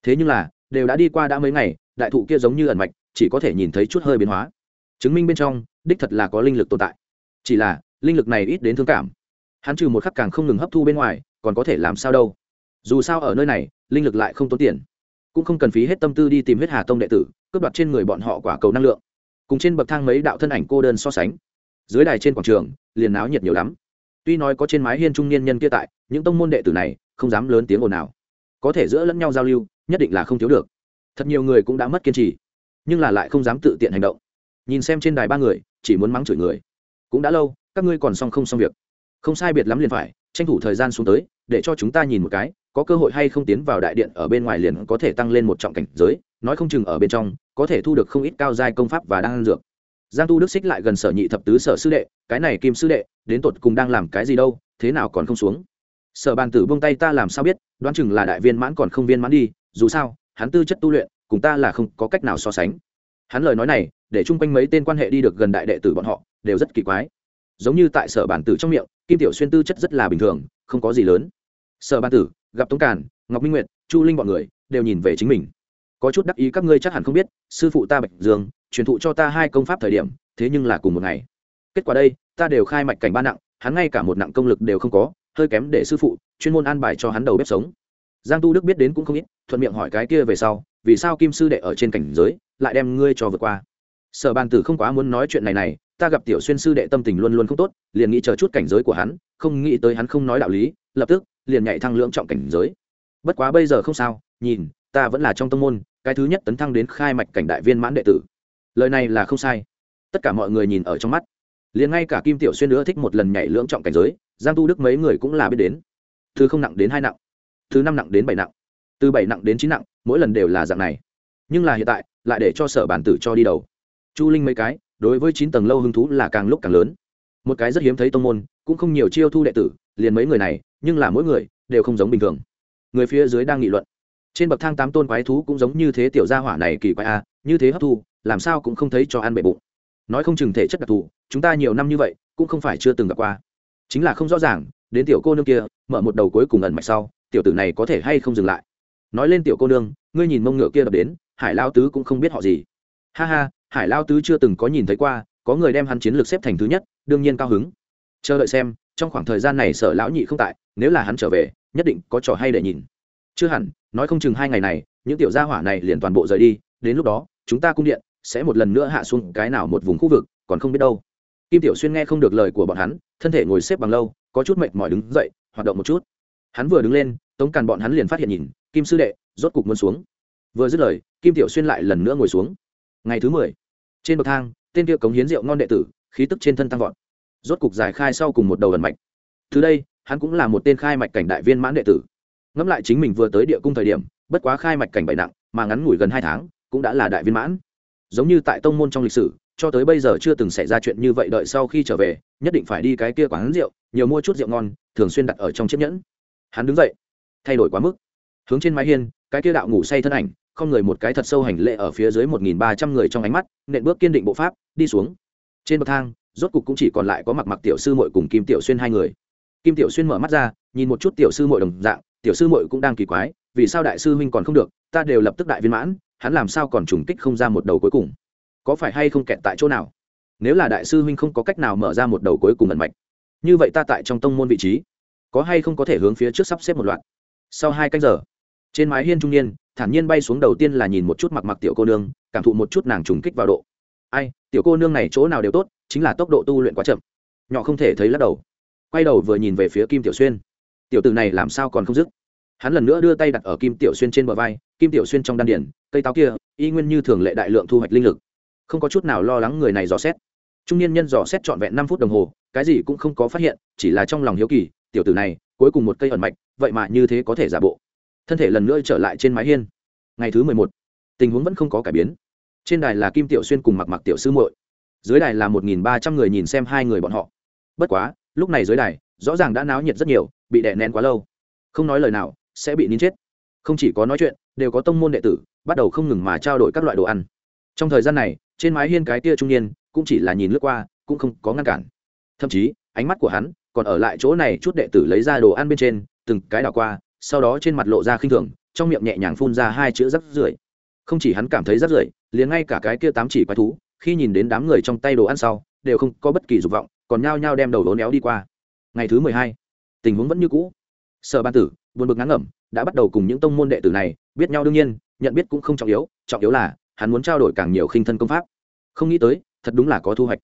Thế nhưng là, đều đã đi qua đã mấy ngày, đại thụ kia giống như ẩn mạch, chỉ có thể nhìn thấy chút hơi biến hóa. Chứng minh bên trong, đích thật là có linh lực tồn tại. Chỉ là linh lực này ít đến thương cảm. Hắn trừ một khắc càng không ngừng hấp thu bên ngoài, còn có thể làm sao đâu? Dù sao ở nơi này, linh lực lại không tốn tiền. Cũng không cần phí hết tâm tư đi tìm huyết hà tông đệ tử, cướp đoạt trên người bọn họ quả cầu năng lượng. Cùng trên bậc thang mấy đạo thân ảnh cô đơn so sánh. Dưới đài trên quảng trường, liền náo nhiệt nhiều lắm. Tuy nói có trên mái hiên trung niên nhân kia tại, những tông môn đệ tử này, không dám lớn tiếng ồn nào có thể giữa lẫn nhau giao lưu, nhất định là không thiếu được. Thật nhiều người cũng đã mất kiên trì, nhưng là lại không dám tự tiện hành động. Nhìn xem trên đài ba người, chỉ muốn mắng chửi người. Cũng đã lâu các ngươi còn xong không xong việc? Không sai biệt lắm liền phải, tranh thủ thời gian xuống tới, để cho chúng ta nhìn một cái, có cơ hội hay không tiến vào đại điện ở bên ngoài liền có thể tăng lên một trọng cảnh giới, nói không chừng ở bên trong, có thể thu được không ít cao giai công pháp và đang dược. Giang tu đức xích lại gần sở nhị thập tứ sở sư đệ, cái này kim sư đệ, đến tột cùng đang làm cái gì đâu, thế nào còn không xuống? Sở bàn tử buông tay ta làm sao biết, đoán chừng là đại viên mãn còn không viên mãn đi, dù sao, hắn tư chất tu luyện, cùng ta là không có cách nào so sánh. Hắn lời nói này, để chung quanh mấy tên quan hệ đi được gần đại đệ tử bọn họ, đều rất kỳ quái giống như tại sở bản tử trong miệng, kim tiểu xuyên tư chất rất là bình thường, không có gì lớn. Sở bản tử, gặp tống càn, ngọc minh nguyệt, chu linh bọn người, đều nhìn về chính mình. Có chút đắc ý các ngươi chắc hẳn không biết, sư phụ ta bạch dương, truyền thụ cho ta hai công pháp thời điểm, thế nhưng là cùng một ngày. Kết quả đây, ta đều khai mạch cảnh ba nặng, hắn ngay cả một nặng công lực đều không có, hơi kém để sư phụ, chuyên môn an bài cho hắn đầu bếp sống. Giang tu đức biết đến cũng không ít, thuận miệng hỏi cái kia về sau, vì sao kim sư đệ ở trên cảnh giới, lại đem ngươi cho vượt qua? Sở bàn tử không quá muốn nói chuyện này này ta gặp tiểu xuyên sư đệ tâm tình luôn luôn không tốt, liền nghĩ chờ chút cảnh giới của hắn, không nghĩ tới hắn không nói đạo lý, lập tức, liền nhảy thăng lưỡng trọng cảnh giới. Bất quá bây giờ không sao, nhìn, ta vẫn là trong tâm môn, cái thứ nhất tấn thăng đến khai mạch cảnh đại viên mãn đệ tử. Lời này là không sai. Tất cả mọi người nhìn ở trong mắt. Liền ngay cả kim tiểu xuyên nữa thích một lần nhảy lưỡng trọng cảnh giới, giang tu đức mấy người cũng là biết đến. Thứ không nặng đến hai nặng, thứ năm nặng đến bảy nặng, từ bảy nặng đến chín nặng, mỗi lần đều là dạng này. Nhưng là hiện tại, lại để cho sở bản tử cho đi đầu chu linh mấy cái, đối với chín tầng lâu hứng thú là càng lúc càng lớn. Một cái rất hiếm thấy tông môn, cũng không nhiều chiêu thu đệ tử, liền mấy người này, nhưng là mỗi người đều không giống bình thường. Người phía dưới đang nghị luận. Trên bậc thang tám tôn quái thú cũng giống như thế tiểu gia hỏa này kỳ quái a như thế hấp thu, làm sao cũng không thấy cho ăn bệ bụng. Nói không chừng thể chất đặc thù, chúng ta nhiều năm như vậy, cũng không phải chưa từng gặp qua. Chính là không rõ ràng, đến tiểu cô nương kia, mở một đầu cuối cùng ẩn mạch sau, tiểu tử này có thể hay không dừng lại. Nói lên tiểu cô nương, ngươi nhìn mông ngựa kia đập đến, hải lao tứ cũng không biết họ gì. Ha ha hải lao tứ chưa từng có nhìn thấy qua, có người đem hắn chiến lược xếp thành thứ nhất, đương nhiên cao hứng. Chờ đợi xem, trong khoảng thời gian này sở lão nhị không tại, nếu là hắn trở về, nhất định có trò hay để nhìn. Chưa hẳn, nói không chừng hai ngày này, những tiểu gia hỏa này liền toàn bộ rời đi, đến lúc đó, chúng ta cung điện sẽ một lần nữa hạ xuống cái nào một vùng khu vực, còn không biết đâu. Kim tiểu xuyên nghe không được lời của bọn hắn, thân thể ngồi xếp bằng lâu, có chút mệt mỏi đứng dậy, hoạt động một chút. Hắn vừa đứng lên, tống càn bọn hắn liền phát hiện nhìn, kim sư đệ rốt cục muốn xuống. Vừa dứt lời, kim tiểu xuyên lại lần nữa ngồi xuống ngày thứ mười, trên bậc thang, tên kia cống hiến rượu ngon đệ tử, khí tức trên thân tăng vọt. Rốt cục giải khai sau cùng một đầu ẩn mạch. Từ đây, hắn cũng là một tên khai mạch cảnh đại viên mãn đệ tử. Ngẫm lại chính mình vừa tới địa cung thời điểm, bất quá khai mạch cảnh bảy nặng, mà ngắn ngủi gần hai tháng, cũng đã là đại viên mãn. Giống như tại tông môn trong lịch sử, cho tới bây giờ chưa từng xảy ra chuyện như vậy đợi sau khi trở về, nhất định phải đi cái kia quán rượu, nhiều mua chút rượu ngon, thường xuyên đặt ở trong chiếc nhẫn. Hắn đứng dậy, thay đổi quá mức. Hướng trên mái hiên, cái kia đạo ngủ say thân ảnh không người một cái thật sâu hành lễ ở phía dưới một nghìn ba trăm người trong ánh mắt, nện bước kiên định bộ pháp, đi xuống. Trên bậc thang, rốt cục cũng chỉ còn lại có mặc mặc tiểu sư mội cùng kim tiểu xuyên hai người. Kim tiểu xuyên mở mắt ra, nhìn một chút tiểu sư mội đồng dạng, tiểu sư mội cũng đang kỳ quái, vì sao đại sư huynh còn không được, ta đều lập tức đại viên mãn, hắn làm sao còn trùng kích không ra một đầu cuối cùng? Có phải hay không kẹt tại chỗ nào? Nếu là đại sư huynh không có cách nào mở ra một đầu cuối cùng ẩn mạch, như vậy ta tại trong tông môn vị trí, có hay không có thể hướng phía trước sắp xếp một loạt? Sau hai canh giờ, trên mái hiên trung niên thản nhiên bay xuống đầu tiên là nhìn một chút mặc mặc tiểu cô nương, cảm thụ một chút nàng trùng kích vào độ. Ai, tiểu cô nương này chỗ nào đều tốt, chính là tốc độ tu luyện quá chậm. Nhỏ không thể thấy lắc đầu. Quay đầu vừa nhìn về phía kim tiểu xuyên. Tiểu tử này làm sao còn không dứt? Hắn lần nữa đưa tay đặt ở kim tiểu xuyên trên bờ vai, kim tiểu xuyên trong đan điển cây táo kia, y nguyên như thường lệ đại lượng thu hoạch linh lực. Không có chút nào lo lắng người này dò xét. Trung niên nhân dò xét trọn vẹn năm phút đồng hồ, cái gì cũng không có phát hiện, chỉ là trong lòng hiếu kỳ, tiểu tử này, cuối cùng một cây ẩn mạch, vậy mà như thế có thể giả bộ thân thể lần nữa trở lại trên mái hiên. Ngày thứ mười một, tình huống vẫn không có cải biến. Trên đài là kim tiểu xuyên cùng mặc mặc tiểu sư muội. Dưới đài là một nghìn ba trăm người nhìn xem hai người bọn họ. Bất quá, lúc này dưới đài, rõ ràng đã náo nhiệt rất nhiều, bị đè nén quá lâu. Không nói lời nào, sẽ bị nín chết. Không chỉ có nói chuyện, đều có tông môn đệ tử, bắt đầu không ngừng mà trao đổi các loại đồ ăn. Trong thời gian này, trên mái hiên cái tia trung niên, cũng chỉ là nhìn lướt qua, cũng không có ngăn cản. Thậm chí, ánh mắt của hắn, còn ở lại chỗ này chút đệ tử lấy ra đồ ăn bên trên, từng cái đảo qua sau đó trên mặt lộ ra khinh thường, trong miệng nhẹ nhàng phun ra hai chữ rắc rưởi. Không chỉ hắn cảm thấy rắc rưởi, liền ngay cả cái kia tám chỉ quái thú, khi nhìn đến đám người trong tay đồ ăn sau, đều không có bất kỳ dục vọng, còn nhao nhao đem đầu đố néo đi qua. Ngày thứ mười hai, tình huống vẫn như cũ. Sở ban tử, buồn bực ngắn ngẩm, đã bắt đầu cùng những tông môn đệ tử này biết nhau đương nhiên, nhận biết cũng không trọng yếu trọng yếu là hắn muốn trao đổi càng nhiều khinh thân công pháp. Không nghĩ tới, thật đúng là có thu hoạch.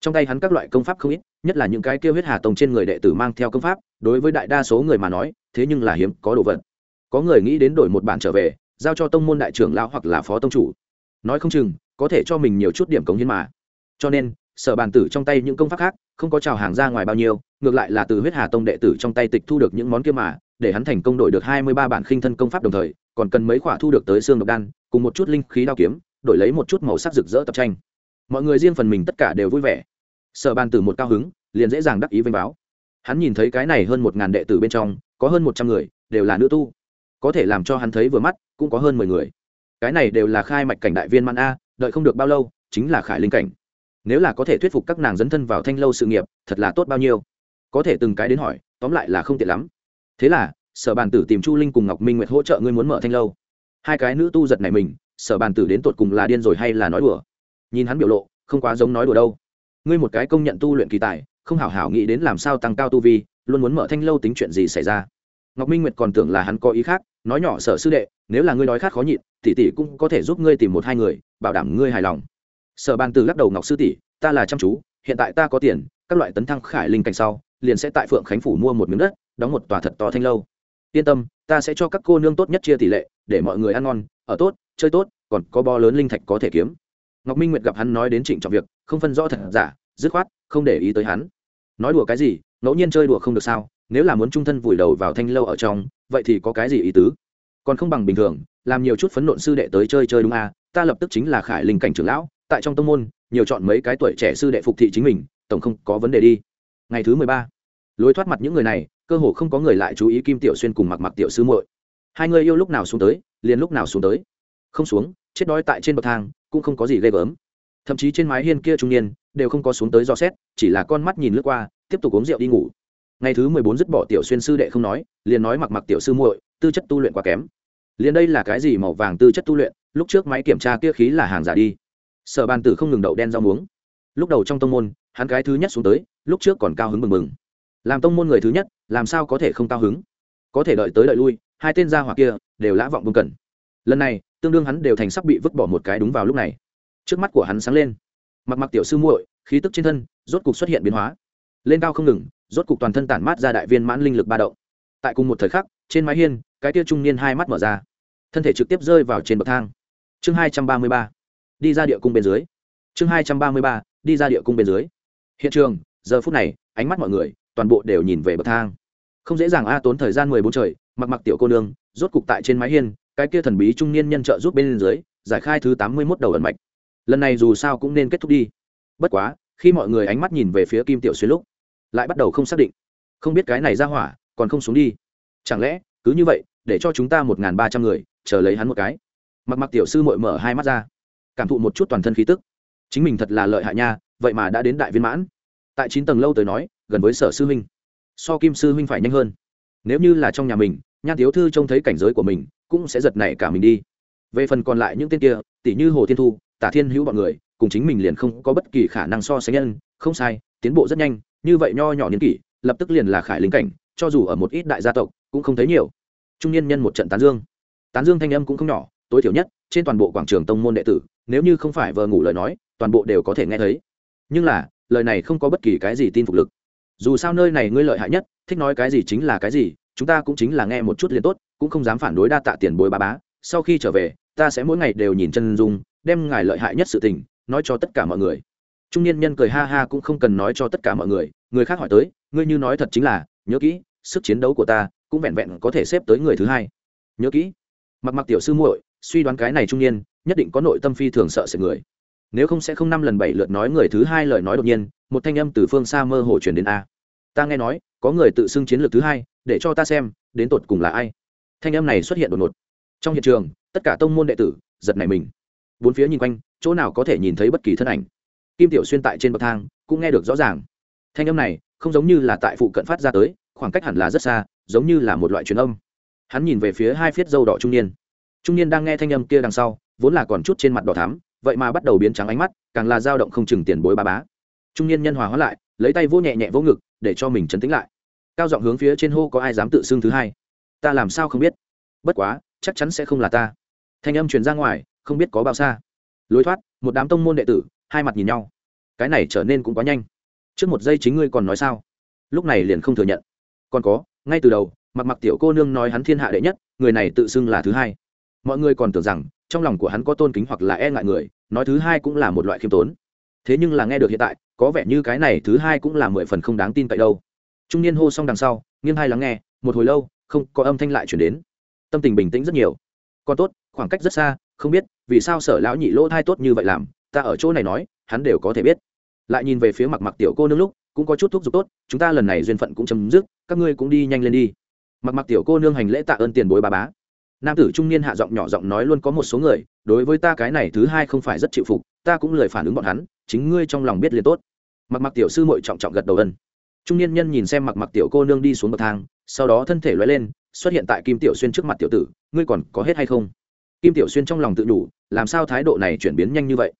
Trong tay hắn các loại công pháp không ít, nhất là những cái kêu huyết hà tông trên người đệ tử mang theo công pháp, đối với đại đa số người mà nói thế nhưng là hiếm, có đồ vật. Có người nghĩ đến đổi một bản trở về, giao cho tông môn đại trưởng lão hoặc là phó tông chủ. Nói không chừng, có thể cho mình nhiều chút điểm cống hiến mà. Cho nên, sở bàn tử trong tay những công pháp khác, không có trào hàng ra ngoài bao nhiêu, ngược lại là từ huyết hà tông đệ tử trong tay tịch thu được những món kia mà, để hắn thành công đổi được hai mươi ba bản khinh thân công pháp đồng thời, còn cần mấy khoả thu được tới xương độc đan, cùng một chút linh khí đao kiếm, đổi lấy một chút màu sắc rực rỡ tập tranh. Mọi người riêng phần mình tất cả đều vui vẻ. Sở bàn tử một cao hứng, liền dễ dàng đắc ý vênh báo. Hắn nhìn thấy cái này hơn một ngàn đệ tử bên trong có hơn một trăm người, đều là nữ tu. Có thể làm cho hắn thấy vừa mắt, cũng có hơn mười người. Cái này đều là khai mạch cảnh đại viên man a, đợi không được bao lâu, chính là khải linh cảnh. Nếu là có thể thuyết phục các nàng dấn thân vào thanh lâu sự nghiệp, thật là tốt bao nhiêu. Có thể từng cái đến hỏi, tóm lại là không tiện lắm. Thế là, sở bàn tử tìm chu linh cùng ngọc minh nguyệt hỗ trợ ngươi muốn mở thanh lâu. Hai cái nữ tu giật này mình, sở bàn tử đến tột cùng là điên rồi hay là nói đùa? Nhìn hắn biểu lộ, không quá giống nói đùa đâu. Ngươi một cái công nhận tu luyện kỳ tài, không hảo hảo nghĩ đến làm sao tăng cao tu vi luôn muốn mở thanh lâu tính chuyện gì xảy ra. Ngọc minh nguyệt còn tưởng là hắn có ý khác, nói nhỏ, sở sư đệ, nếu là ngươi đói khát khó nhịn, tỷ tỷ cũng có thể giúp ngươi tìm một hai người, bảo đảm ngươi hài lòng. Sở bàn từ lắc đầu, ngọc sư tỷ, ta là chăm chú, hiện tại ta có tiền, các loại tấn thăng khải linh cảnh sau, liền sẽ tại phượng khánh phủ mua một miếng đất, đóng một tòa thật to thanh lâu. Yên tâm, ta sẽ cho các cô nương tốt nhất chia tỷ lệ, để mọi người ăn ngon, ở tốt, chơi tốt, còn có bo lớn linh thạch có thể kiếm. Ngọc minh nguyệt gặp hắn nói đến trịnh trọng việc, không phân rõ thật giả, dứt khoát, không để ý tới hắn. Nói đùa cái gì ngẫu nhiên chơi đùa không được sao? Nếu là muốn trung thân vùi đầu vào thanh lâu ở trong, vậy thì có cái gì ý tứ? Còn không bằng bình thường, làm nhiều chút phấn nộn sư đệ tới chơi chơi đúng à? Ta lập tức chính là khải linh cảnh trưởng lão, tại trong tông môn, nhiều chọn mấy cái tuổi trẻ sư đệ phục thị chính mình, tổng không có vấn đề đi. Ngày thứ mười ba, lối thoát mặt những người này, cơ hồ không có người lại chú ý kim tiểu xuyên cùng mặc mặc tiểu sư muội. Hai người yêu lúc nào xuống tới, liền lúc nào xuống tới. Không xuống, chết đói tại trên bậc thang, cũng không có gì ghê gớm. Thậm chí trên mái hiên kia trung niên, đều không có xuống tới do xét, chỉ là con mắt nhìn lướt qua tiếp tục uống rượu đi ngủ. Ngày thứ mười bốn dứt bỏ tiểu xuyên sư đệ không nói, liền nói mặc mặc tiểu sư muội, tư chất tu luyện quá kém. Liền đây là cái gì màu vàng tư chất tu luyện, lúc trước máy kiểm tra kia khí là hàng giả đi. Sở bàn tử không ngừng đậu đen rau muống. Lúc đầu trong tông môn, hắn cái thứ nhất xuống tới, lúc trước còn cao hứng mừng mừng. Làm tông môn người thứ nhất, làm sao có thể không cao hứng? Có thể đợi tới đợi lui, hai tên gia hỏa kia đều lã vọng vương cần lần này, tương đương hắn đều thành sắp bị vứt bỏ một cái đúng vào lúc này. Trước mắt của hắn sáng lên. Mặc mặc tiểu sư muội, khí tức trên thân rốt cục xuất hiện biến hóa lên cao không ngừng, rốt cục toàn thân tản mát ra đại viên mãn linh lực ba động. Tại cùng một thời khắc, trên mái hiên, cái tia trung niên hai mắt mở ra. Thân thể trực tiếp rơi vào trên bậc thang. Chương hai trăm ba mươi ba. Đi ra địa cung bên dưới. Chương hai trăm ba mươi ba, đi ra địa cung bên dưới. Hiện trường, giờ phút này, ánh mắt mọi người, toàn bộ đều nhìn về bậc thang. Không dễ dàng a, tốn thời gian mười bốn trời, mặc mặc tiểu cô nương, rốt cục tại trên mái hiên, cái kia thần bí trung niên nhân trợ giúp bên dưới, giải khai thứ tám mươi mốt đầu ẩn mạch. Lần này dù sao cũng nên kết thúc đi. Bất quá, khi mọi người ánh mắt nhìn về phía kim tiểu xuyên lúc lại bắt đầu không xác định. Không biết cái này ra hỏa, còn không xuống đi. Chẳng lẽ, cứ như vậy, để cho chúng ta một n g h n ba trăm người, chờ lấy hắn một cái. Mặc mặc tiểu sư mội mở hai mắt ra. Cảm thụ một chút toàn thân khí tức. Chính mình thật là lợi hại nha, vậy mà đã đến đại viên mãn. Tại chín tầng lâu tới nói, gần với sở sư huynh. So kim sư huynh phải nhanh hơn. Nếu như là trong nhà mình nhan thiếu thư trông thấy cảnh giới của mình, cũng sẽ giật nảy cả mình đi. Về phần còn lại những tên kia tỷ như hồ thiên thu, tả thiên hữu bọn người, cùng chính mình liền không có bất kỳ khả năng so sánh nhân, không sai, tiến bộ rất nhanh như vậy nho nhỏ niên kỷ, lập tức liền là khải linh cảnh, cho dù ở một ít đại gia tộc, cũng không thấy nhiều. Trung niên nhân một trận tán dương. Tán dương thanh âm cũng không nhỏ, tối thiểu nhất, trên toàn bộ quảng trường tông môn đệ tử, nếu như không phải vờ ngủ lời nói, toàn bộ đều có thể nghe thấy. Nhưng là, lời này không có bất kỳ cái gì tin phục lực. Dù sao nơi này ngươi lợi hại nhất, thích nói cái gì chính là cái gì, chúng ta cũng chính là nghe một chút liền tốt, cũng không dám phản đối đa tạ tiền bối ba bá. Sau khi trở về, ta sẽ mỗi ngày đều nhìn chân dung, đem ngài lợi hại nhất sự tình, nói cho tất cả mọi người trung niên nhân cười ha ha cũng không cần nói cho tất cả mọi người người khác hỏi tới, ngươi như nói thật chính là, nhớ kỹ, sức chiến đấu của ta cũng vẹn vẹn có thể xếp tới người thứ hai. Nhớ kỹ. Mặc mặc tiểu sư muội, suy đoán cái này trung niên, nhất định có nội tâm phi thường sợ sệt người. Nếu không sẽ không năm lần bảy lượt nói người thứ hai lời nói đột nhiên, một thanh âm từ phương xa mơ hồ truyền đến a. Ta nghe nói, có người tự xưng chiến lược thứ hai, để cho ta xem, đến tột cùng là ai. Thanh âm này xuất hiện đột ngột. Trong hiện trường, tất cả tông môn đệ tử, giật nảy mình. Bốn phía nhìn quanh, chỗ nào có thể nhìn thấy bất kỳ thân ảnh kim tiểu xuyên tại trên bậc thang cũng nghe được rõ ràng. Thanh âm này không giống như là tại phụ cận phát ra tới, khoảng cách hẳn là rất xa, giống như là một loại truyền âm. Hắn nhìn về phía hai phiết dâu đỏ trung niên. Trung niên đang nghe thanh âm kia đằng sau, vốn là còn chút trên mặt đỏ thắm, vậy mà bắt đầu biến trắng ánh mắt, càng là dao động không chừng tiền bối ba bá. Trung niên nhân hòa hóa lại, lấy tay vỗ nhẹ nhẹ vỗ ngực, để cho mình chấn tĩnh lại. Cao giọng hướng phía trên hô có ai dám tự xưng thứ hai. Ta làm sao không biết? Bất quá, chắc chắn sẽ không là ta. Thanh âm truyền ra ngoài, không biết có bao xa. Lối thoát, một đám tông môn đệ tử hai mặt nhìn nhau. Cái này trở nên cũng quá nhanh. Trước một giây chính ngươi còn nói sao? Lúc này liền không thừa nhận. Còn có, ngay từ đầu, mặc mặc tiểu cô nương nói hắn thiên hạ đệ nhất, người này tự xưng là thứ hai. Mọi người còn tưởng rằng, trong lòng của hắn có tôn kính hoặc là e ngại người, nói thứ hai cũng là một loại khiêm tốn. Thế nhưng là nghe được hiện tại, có vẻ như cái này thứ hai cũng là mười phần không đáng tin cậy đâu. Trung niên hô xong đằng sau, nghiêng hai lắng nghe, một hồi lâu, không có âm thanh lại chuyển đến. Tâm tình bình tĩnh rất nhiều. Còn tốt, khoảng cách rất xa, không biết vì sao sở lão nhị lỗ thai tốt như vậy làm ta ở chỗ này nói, hắn đều có thể biết. Lại nhìn về phía mặt mặc tiểu cô nương lúc, cũng có chút thuốc giục tốt, chúng ta lần này duyên phận cũng chấm dứt, các ngươi cũng đi nhanh lên đi. Mặc mặc tiểu cô nương hành lễ tạ ơn tiền bối bà bá. Nam tử trung niên hạ giọng nhỏ giọng nói luôn có một số người, đối với ta cái này thứ hai không phải rất chịu phục, ta cũng lời phản ứng bọn hắn, chính ngươi trong lòng biết liền tốt. Mặc mặc tiểu sư mội trọng trọng gật đầu ân. Trung niên nhân nhìn xem mặc mặc tiểu cô nương đi xuống bậc thang, sau đó thân thể loay lên, xuất hiện tại kim tiểu xuyên trước mặt tiểu tử, ngươi còn có hết hay không? Kim tiểu xuyên trong lòng tự đủ, làm sao thái độ này chuyển biến nhanh như vậy?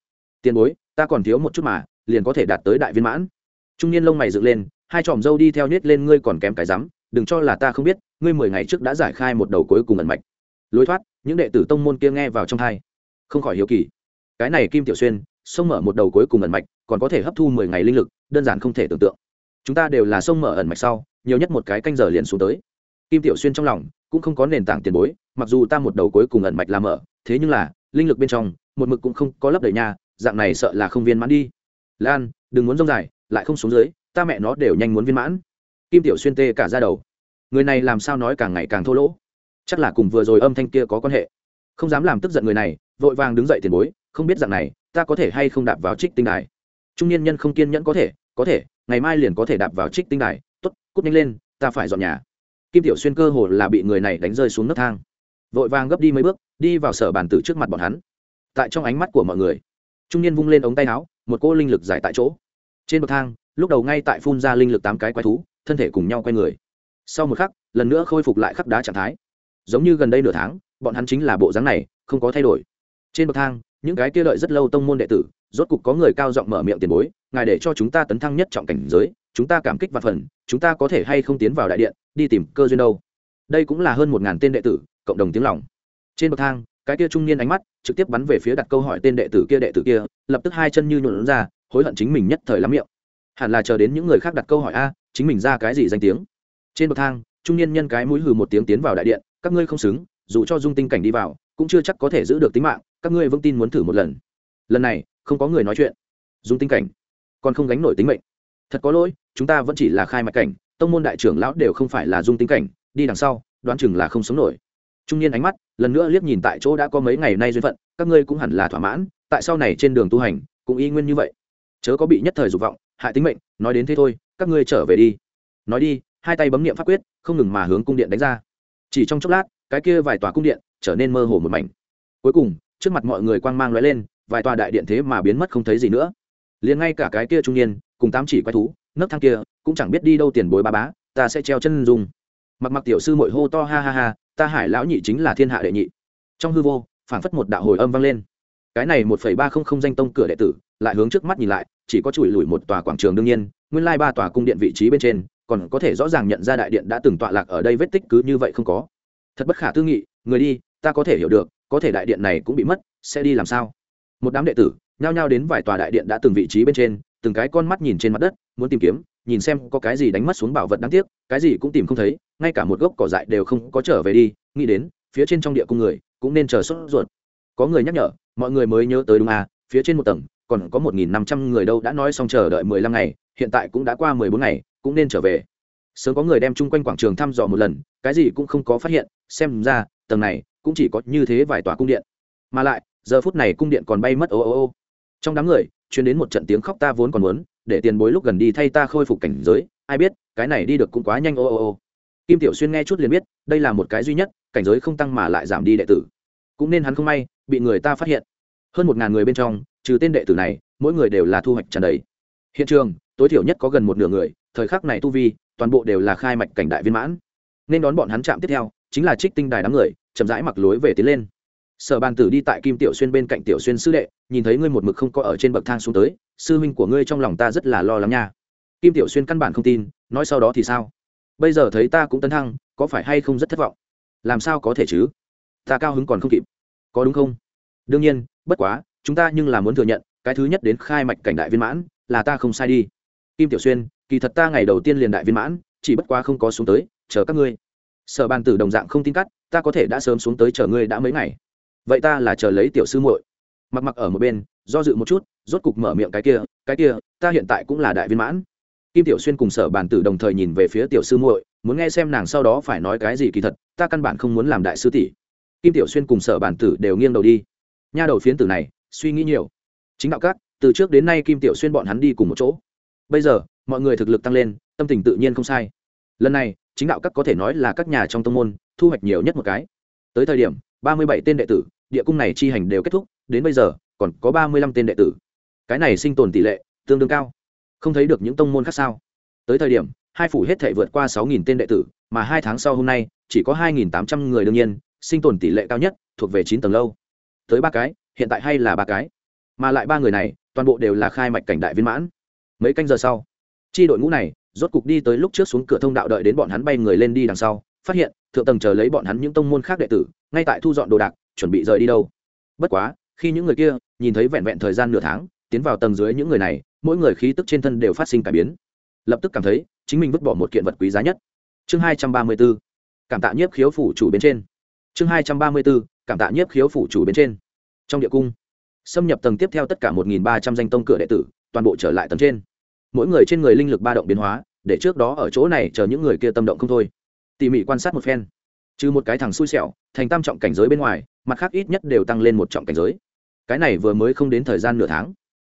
Tiền bối, ta còn thiếu một chút mà, liền có thể đạt tới đại viên mãn. Trung niên lông mày dựng lên, hai tròm dâu đi theo nhét lên ngươi còn kém cái rắm, đừng cho là ta không biết, ngươi mười ngày trước đã giải khai một đầu cuối cùng ẩn mạch. Lối thoát, những đệ tử tông môn kia nghe vào trong thai không khỏi hiếu kỳ. Cái này kim tiểu xuyên, sông mở một đầu cuối cùng ẩn mạch, còn có thể hấp thu mười ngày linh lực, đơn giản không thể tưởng tượng. Chúng ta đều là sông mở ẩn mạch sau, nhiều nhất một cái canh giờ liền xuống tới. Kim tiểu xuyên trong lòng cũng không có nền tảng tiền bối, mặc dù ta một đầu cuối cùng ẩn mạch làm mở, thế nhưng là, linh lực bên trong, một mực cũng không có lấp đầy nhà dạng này sợ là không viên mãn đi. Lan, đừng muốn rông dài, lại không xuống dưới, ta mẹ nó đều nhanh muốn viên mãn. Kim tiểu xuyên tê cả ra đầu. Người này làm sao nói càng ngày càng thô lỗ? Chắc là cùng vừa rồi âm thanh kia có quan hệ. Không dám làm tức giận người này, vội vàng đứng dậy tiền bối, không biết dạng này, ta có thể hay không đạp vào trích tinh đài? Trung niên nhân không kiên nhẫn có thể có thể, ngày mai liền có thể đạp vào trích tinh đài. T ố t cút nhanh lên, ta phải dọn nhà. Kim tiểu xuyên cơ hồ là bị người này đánh rơi xuống nấc thang. Vội vàng gấp đi mấy bước, đi vào sở bàn tử trước mặt bọn hắn. Tại trong ánh mắt của mọi người trung niên vung lên ống tay áo, một cô linh lực giải tại chỗ. Trên bậc thang, lúc đầu ngay tại phun ra linh lực tám cái quái thú, thân thể cùng nhau quay người. Sau một khắc, lần nữa khôi phục lại khắc đá trạng thái. Giống như gần đây nửa tháng, bọn hắn chính là bộ dáng này, không có thay đổi. Trên bậc thang, những cái kia đợi rất lâu tông môn đệ tử, rốt cục có người cao giọng mở miệng tiền bối, ngài để cho chúng ta tấn thăng nhất trọng cảnh giới, chúng ta cảm kích và phần, chúng ta có thể hay không tiến vào đại điện, đi tìm cơ duyên đâu? Đây cũng là hơn một ngàn tên đệ tử, cộng đồng tiếng lòng. Trên bậc thang cái kia trung niên ánh mắt trực tiếp bắn về phía đặt câu hỏi tên đệ tử kia, đệ tử kia, lập tức hai chân như nhuộn ra, hối hận chính mình nhất thời lắm miệng. Hẳn là chờ đến những người khác đặt câu hỏi a, chính mình ra cái gì danh tiếng? Trên bậc thang, trung niên nhân cái mũi hừ một tiếng tiến vào đại điện, các ngươi không xứng, dù cho dung tinh cảnh đi vào, cũng chưa chắc có thể giữ được tính mạng, các ngươi vững tin muốn thử một lần. Lần này, không có người nói chuyện. Dung tinh cảnh, còn không gánh nổi tính mệnh. Thật có lỗi, chúng ta vẫn chỉ là khai mạch cảnh, tông môn đại trưởng lão đều không phải là dung tinh cảnh, đi đằng sau, đoán chừng là không sống nổi. Trung niên ánh mắt lần nữa liếc nhìn tại chỗ đã có mấy ngày nay duyên phận, các ngươi cũng hẳn là thỏa mãn, tại sau này trên đường tu hành, cũng y nguyên như vậy. Chớ có bị nhất thời dục vọng, hại tính mệnh, nói đến thế thôi, các ngươi trở về đi. Nói đi, hai tay bấm niệm pháp quyết, không ngừng mà hướng cung điện đánh ra. Chỉ trong chốc lát, cái kia vài tòa cung điện trở nên mơ hồ một mảnh. Cuối cùng, trước mặt mọi người quang mang lóe lên, vài tòa đại điện thế mà biến mất không thấy gì nữa. Liền ngay cả cái kia trung niên, cùng tám chỉ quái thú, nấc thang kia, cũng chẳng biết đi đâu tiền bối ba bá, ta sẽ treo chân dùng mặc mặc tiểu sư mội hô to ha ha ha ta hải lão nhị chính là thiên hạ đệ nhị. Trong hư vô, phảng phất một đạo hồi âm vang lên. Cái này một phẩy ba không không danh tông cửa đệ tử, lại hướng trước mắt nhìn lại, chỉ có chùi lùi một tòa quảng trường đương nhiên, nguyên lai ba tòa cung điện vị trí bên trên, còn có thể rõ ràng nhận ra đại điện đã từng tọa lạc ở đây vết tích cứ như vậy không có. Thật bất khả tư nghị, người đi, ta có thể hiểu được, có thể đại điện này cũng bị mất, sẽ đi làm sao? Một đám đệ tử, nhao nhao đến vài tòa đại điện đã từng vị trí bên trên, từng cái con mắt nhìn trên mặt đất, muốn tìm kiếm nhìn xem có cái gì đánh mất xuống bảo vật đáng tiếc, cái gì cũng tìm không thấy, ngay cả một gốc cỏ dại đều không có trở về đi, nghĩ đến, phía trên trong địa cung người, cũng nên chờ sốt ruột. Có người nhắc nhở, mọi người mới nhớ tới đúng à phía trên một tầng, còn có một nghìn năm trăm người đâu đã nói xong chờ đợi mười lăm ngày, hiện tại cũng đã qua mười bốn ngày, cũng nên trở về. Sớm có người đem chung quanh quảng trường thăm dò một lần, cái gì cũng không có phát hiện, xem ra, tầng này, cũng chỉ có như thế vài tòa cung điện. Mà lại, giờ phút này cung điện còn bay mất ô ô ô. Trong đám người chuyến đến một trận tiếng khóc ta vốn còn muốn để tiền bối lúc gần đi thay ta khôi phục cảnh giới, ai biết, cái này đi được cũng quá nhanh, ô ô ô. Kim tiểu xuyên nghe chút liền biết, đây là một cái duy nhất, cảnh giới không tăng mà lại giảm đi đệ tử. Cũng nên hắn không may, bị người ta phát hiện. Hơn một ngàn người bên trong, trừ tên đệ tử này, mỗi người đều là thu hoạch tràn đầy. Hiện trường, tối thiểu nhất có gần một nửa người, thời khắc này tu vi, toàn bộ đều là khai mạch cảnh đại viên mãn. Nên đón bọn hắn chạm tiếp theo, chính là trích tinh đài đám người, chậm rãi mặc lối về tiến lên sở bàn tử đi tại kim tiểu xuyên bên cạnh tiểu xuyên sư đệ, nhìn thấy ngươi một mực không có ở trên bậc thang xuống tới, sư huynh của ngươi trong lòng ta rất là lo lắng nha. Kim tiểu xuyên căn bản không tin, nói sau đó thì sao? Bây giờ thấy ta cũng tấn thăng, có phải hay không rất thất vọng? Làm sao có thể chứ? Ta cao hứng còn không kịp. Có đúng không? Đương nhiên, bất quá, chúng ta nhưng là muốn thừa nhận, cái thứ nhất đến khai mạch cảnh đại viên mãn, là ta không sai đi. Kim tiểu xuyên, kỳ thật ta ngày đầu tiên liền đại viên mãn, chỉ bất quá không có xuống tới, chờ các ngươi. Sở bàn tử đồng dạng không tin cắt, ta có thể đã sớm xuống tới chờ ngươi đã mấy ngày vậy ta là chờ lấy tiểu sư muội. Mặc mặc ở một bên, do dự một chút, rốt cục mở miệng cái kia cái kia, ta hiện tại cũng là đại viên mãn. Kim tiểu xuyên cùng sở bàn tử đồng thời nhìn về phía tiểu sư muội, muốn nghe xem nàng sau đó phải nói cái gì kỳ thật, ta căn bản không muốn làm đại sư tỷ. Kim tiểu xuyên cùng sở bàn tử đều nghiêng đầu đi. Nha đầu phiến tử này, suy nghĩ nhiều. Chính đạo các, từ trước đến nay kim tiểu xuyên bọn hắn đi cùng một chỗ. Bây giờ, mọi người thực lực tăng lên, tâm tình tự nhiên không sai. Lần này, chính đạo các có thể nói là các nhà trong tông môn, thu hoạch nhiều nhất một cái. Tới thời điểm ba mươi bảy tên đệ tử, địa cung này chi hành đều kết thúc, đến bây giờ, còn có ba mươi lăm tên đệ tử. Cái này sinh tồn tỷ lệ tương đương cao. Không thấy được những tông môn khác sao? Tới thời điểm, hai phủ hết thể vượt qua sáu nghìn tên đệ tử, mà hai tháng sau hôm nay, chỉ có hai nghìn tám trăm người đương nhiên, sinh tồn tỷ lệ cao nhất thuộc về chín tầng lâu. Tới ba cái, hiện tại hay là ba cái. Mà lại ba người này, toàn bộ đều là khai mạch cảnh đại viên mãn. Mấy canh giờ sau, chi đội ngũ này rốt cục đi tới lúc trước xuống cửa thông đạo đợi đến bọn hắn bay người lên đi đằng sau phát hiện, thượng tầng chờ lấy bọn hắn những tông môn khác đệ tử, ngay tại thu dọn đồ đạc, chuẩn bị rời đi đâu. Bất quá, khi những người kia nhìn thấy vẹn vẹn thời gian nửa tháng, tiến vào tầng dưới những người này, mỗi người khí tức trên thân đều phát sinh cải biến. Lập tức cảm thấy, chính mình vứt bỏ một kiện vật quý giá nhất. Chương hai trăm ba mươi b ố cảm tạ nhiếp khiếu phủ chủ bên trên. Chương hai trăm ba mươi b ố cảm tạ nhiếp khiếu phủ chủ bên trên. Trong địa cung, xâm nhập tầng tiếp theo tất cả một nghìn ba trăm danh tông cửa đệ tử, toàn bộ trở lại tầng trên. Mỗi người trên người linh lực ba động biến hóa, để trước đó ở chỗ này chờ những người kia tâm động không thôi tỉ mỉ quan sát một phen. Trừ một cái thằng xui xẻo, thành tam trọng cảnh giới bên ngoài, mặt khác ít nhất đều tăng lên một trọng cảnh giới. Cái này vừa mới không đến thời gian nửa tháng.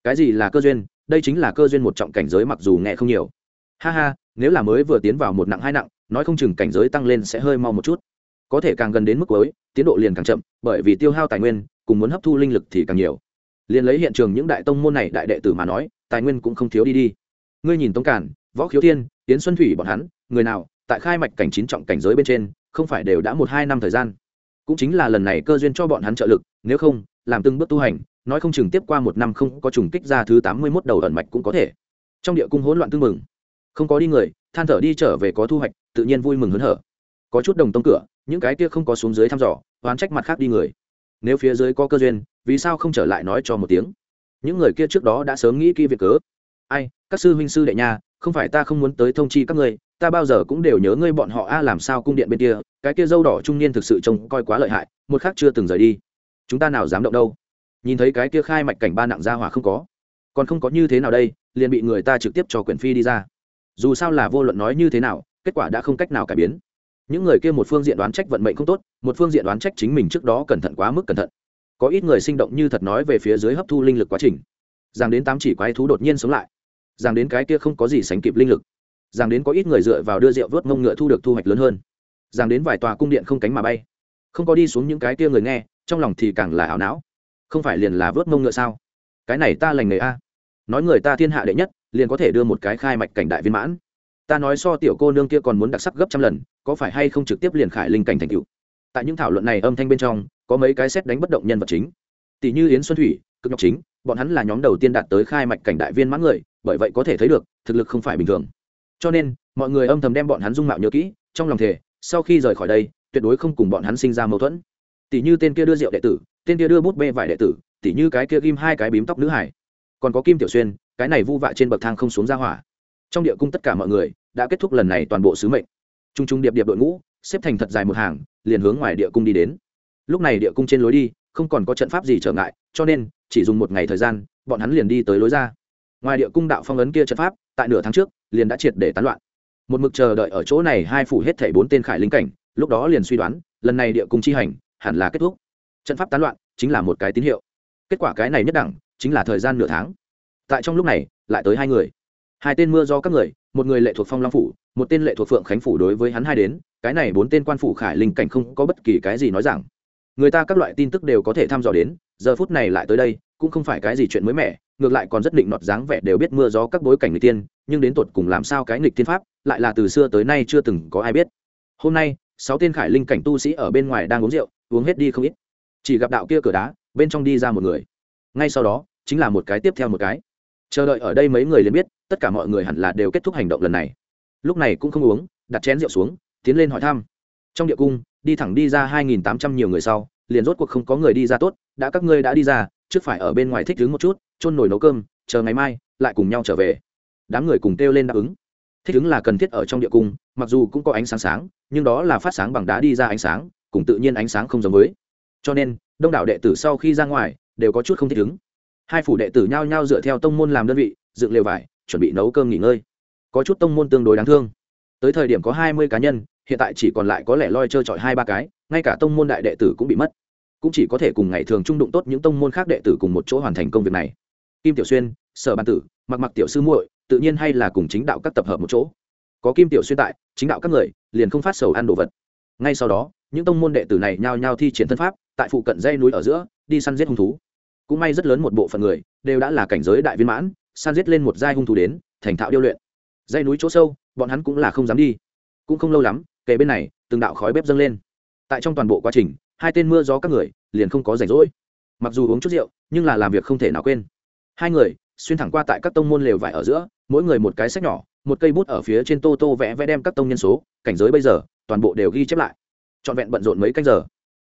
Cái gì là cơ duyên? Đây chính là cơ duyên một trọng cảnh giới mặc dù nghe không nhiều. Ha ha, nếu là mới vừa tiến vào một nặng hai nặng, nói không chừng cảnh giới tăng lên sẽ hơi mau một chút. Có thể càng gần đến mức cuối, tiến độ liền càng chậm, bởi vì tiêu hao tài nguyên, cùng muốn hấp thu linh lực thì càng nhiều. Liền lấy hiện trường những đại tông môn này đại đệ tử mà nói, tài nguyên cũng không thiếu đi đi. Ngươi nhìn tống cản võ khiếu thiên tiến xuân thủy bọn hắn, người nào tại khai mạch cảnh chín trọng cảnh giới bên trên, không phải đều đã một hai năm thời gian. Cũng chính là lần này cơ duyên cho bọn hắn trợ lực, nếu không, làm từng bước tu hành, nói không chừng tiếp qua một năm không có trùng kích ra thứ tám mươi mốt đầu ẩn mạch cũng có thể. Trong địa cung hỗn loạn tương mừng không có đi người, than thở đi trở về có thu hoạch, tự nhiên vui mừng hớn hở. Có chút đồng tông cửa, những cái kia không có xuống dưới thăm dò, oán trách mặt khác đi người. Nếu phía dưới có cơ duyên, vì sao không trở lại nói cho một tiếng? Những người kia trước đó đã sớm nghĩ kỹ việc cớ. Ai, các sư huynh sư đệ nha, không phải ta không muốn tới thông chi các ngươi ta bao giờ cũng đều nhớ ngươi bọn họ a, làm sao cung điện bên kia, cái kia dâu đỏ trung niên thực sự trông coi quá lợi hại, một khác chưa từng rời đi. Chúng ta nào dám động đâu? Nhìn thấy cái kia khai mạch cảnh ba nặng ra hỏa không có. Còn không có như thế nào đây, liền bị người ta trực tiếp cho quyển phi đi ra. Dù sao là vô luận nói như thế nào, kết quả đã không cách nào cải biến. Những người kia một phương diện đoán trách vận mệnh không tốt, một phương diện đoán trách chính mình trước đó cẩn thận quá mức cẩn thận. Có ít người sinh động như thật nói về phía dưới hấp thu linh lực quá trình. Rằng đến tám chỉ quái thú đột nhiên sống lại. Rằng đến cái kia không có gì sánh kịp linh lực rằng đến có ít người dựa vào đưa rượu vớt mông ngựa thu được thu hoạch lớn hơn. Rằng đến vài tòa cung điện không cánh mà bay. Không có đi xuống những cái kia người nghe, trong lòng thì càng là ảo não. Không phải liền là vớt mông ngựa sao? Cái này ta lành nghề a. Nói người ta thiên hạ đệ nhất, liền có thể đưa một cái khai mạch cảnh đại viên mãn. Ta nói so tiểu cô nương kia còn muốn đặc sắc gấp trăm lần, có phải hay không trực tiếp liền khải linh cảnh thành cựu tại những thảo luận này âm thanh bên trong, có mấy cái xét đánh bất động nhân vật chính. Tỷ như yến xuân thủy, cực nhọc chính, bọn hắn là nhóm đầu tiên đạt tới khai mạch cảnh đại viên mãn người, bởi vậy có thể thấy được, thực lực không phải bình thường cho nên, mọi người âm thầm đem bọn hắn dung mạo nhớ kỹ, trong lòng thể sau khi rời khỏi đây, tuyệt đối không cùng bọn hắn sinh ra mâu thuẫn. Tỷ như tên kia đưa rượu đệ tử, tên kia đưa bút bê vải đệ tử, tỷ như cái kia ghim hai cái bím tóc nữ hải. Còn có kim tiểu xuyên, cái này vu vạ trên bậc thang không xuống ra hỏa. Trong địa cung tất cả mọi người đã kết thúc lần này toàn bộ sứ mệnh. T r u n g t r u n g điệp điệp đội ngũ, xếp thành thật dài một hàng, liền hướng ngoài địa cung đi đến. Lúc này địa cung trên lối đi, không còn có trận pháp gì trở ngại, cho nên, chỉ dùng một ngày thời gian, bọn hắn liền đi tới lối ra. Ngoài địa cung đạo phong ấn kia trận pháp, tại nửa tháng trước liền đã triệt để tán loạn. Một mực chờ đợi ở chỗ này hai phủ hết thảy bốn tên khải linh cảnh, lúc đó liền suy đoán, lần này địa cung chi hành, hẳn là kết thúc. Trận pháp tán loạn chính là một cái tín hiệu. Kết quả cái này nhất đẳng, chính là thời gian nửa tháng. Tại trong lúc này, lại tới hai người. Hai tên mưa do các người, một người lệ thuộc phong long phủ, một tên lệ thuộc phượng khánh phủ đối với hắn hai đến, cái này bốn tên quan phủ khải linh cảnh không có bất kỳ cái gì nói rằng. Người ta các loại tin tức đều có thể thăm dò đến, giờ phút này lại tới đây cũng không phải cái gì chuyện mới mẻ, ngược lại còn rất định nọt dáng vẻ đều biết mưa gió các bối cảnh người tiên nhưng đến tột cùng làm sao cái nghịch tiên pháp, lại là từ xưa tới nay chưa từng có ai biết. Hôm nay, sáu tên khải linh cảnh tu sĩ ở bên ngoài đang uống rượu, uống hết đi không ít. Chỉ gặp đạo kia cửa đá, bên trong đi ra một người. Ngay sau đó, chính là một cái tiếp theo một cái. Chờ đợi ở đây mấy người liền biết, tất cả mọi người hẳn là đều kết thúc hành động lần này. Lúc này cũng không uống, đặt chén rượu xuống, tiến lên hỏi thăm. Trong địa cung, đi thẳng đi ra hai nghìn tám trăm nhiều người sau, liền rốt cuộc không có người đi ra tốt, đã các ngươi đã đi ra trước phải ở bên ngoài thích đứng một chút trôn nổi nấu cơm, chờ ngày mai, lại cùng nhau trở về. Đám người cùng kêu lên đáp ứng. Thích ứng là cần thiết ở trong địa cung, mặc dù cũng có ánh sáng sáng, nhưng đó là phát sáng bằng đá đi ra ánh sáng, cùng tự nhiên ánh sáng không giống với. Cho nên, đông đảo đệ tử sau khi ra ngoài, đều có chút không thích ứng. Hai phủ đệ tử nhao nhao dựa theo tông môn làm đơn vị, dựng lều vải, chuẩn bị nấu cơm nghỉ ngơi. Có chút tông môn tương đối đáng thương. Tới thời điểm có hai mươi cá nhân, hiện tại chỉ còn lại có lẽ loi trơ trọi hai ba cái, ngay cả tông môn đại đệ tử cũng bị mất cũng chỉ có thể cùng ngày thường trung đụng tốt những tông môn khác đệ tử cùng một chỗ hoàn thành công việc này. Kim tiểu xuyên, sở ban tử, mặc mặc tiểu sư muội, tự nhiên hay là cùng chính đạo các tập hợp một chỗ. Có kim tiểu xuyên tại, chính đạo các người liền không phát sầu ăn đồ vật. Ngay sau đó, những tông môn đệ tử này nhao nhao thi triển thân pháp, tại phụ cận dây núi ở giữa, đi săn giết hung thú. Cũng may rất lớn một bộ phận người đều đã là cảnh giới đại viên mãn, săn giết lên một giai hung thú đến, thành thạo điêu luyện. Dây núi chỗ sâu, bọn hắn cũng là không dám đi. Cũng không lâu lắm, kề bên này, từng đạo khói bếp dâng lên. Tại trong toàn bộ quá trình hai tên mưa gió các người liền không có rảnh rỗi. Mặc dù uống chút rượu, nhưng là làm việc không thể nào quên. Hai người, xuyên thẳng qua tại các tông môn lều vải ở giữa, mỗi người một cái sách nhỏ, một cây bút ở phía trên tô tô vẽ vẽ đem các tông nhân số, cảnh giới bây giờ, toàn bộ đều ghi chép lại. Trọn vẹn bận rộn mấy canh giờ.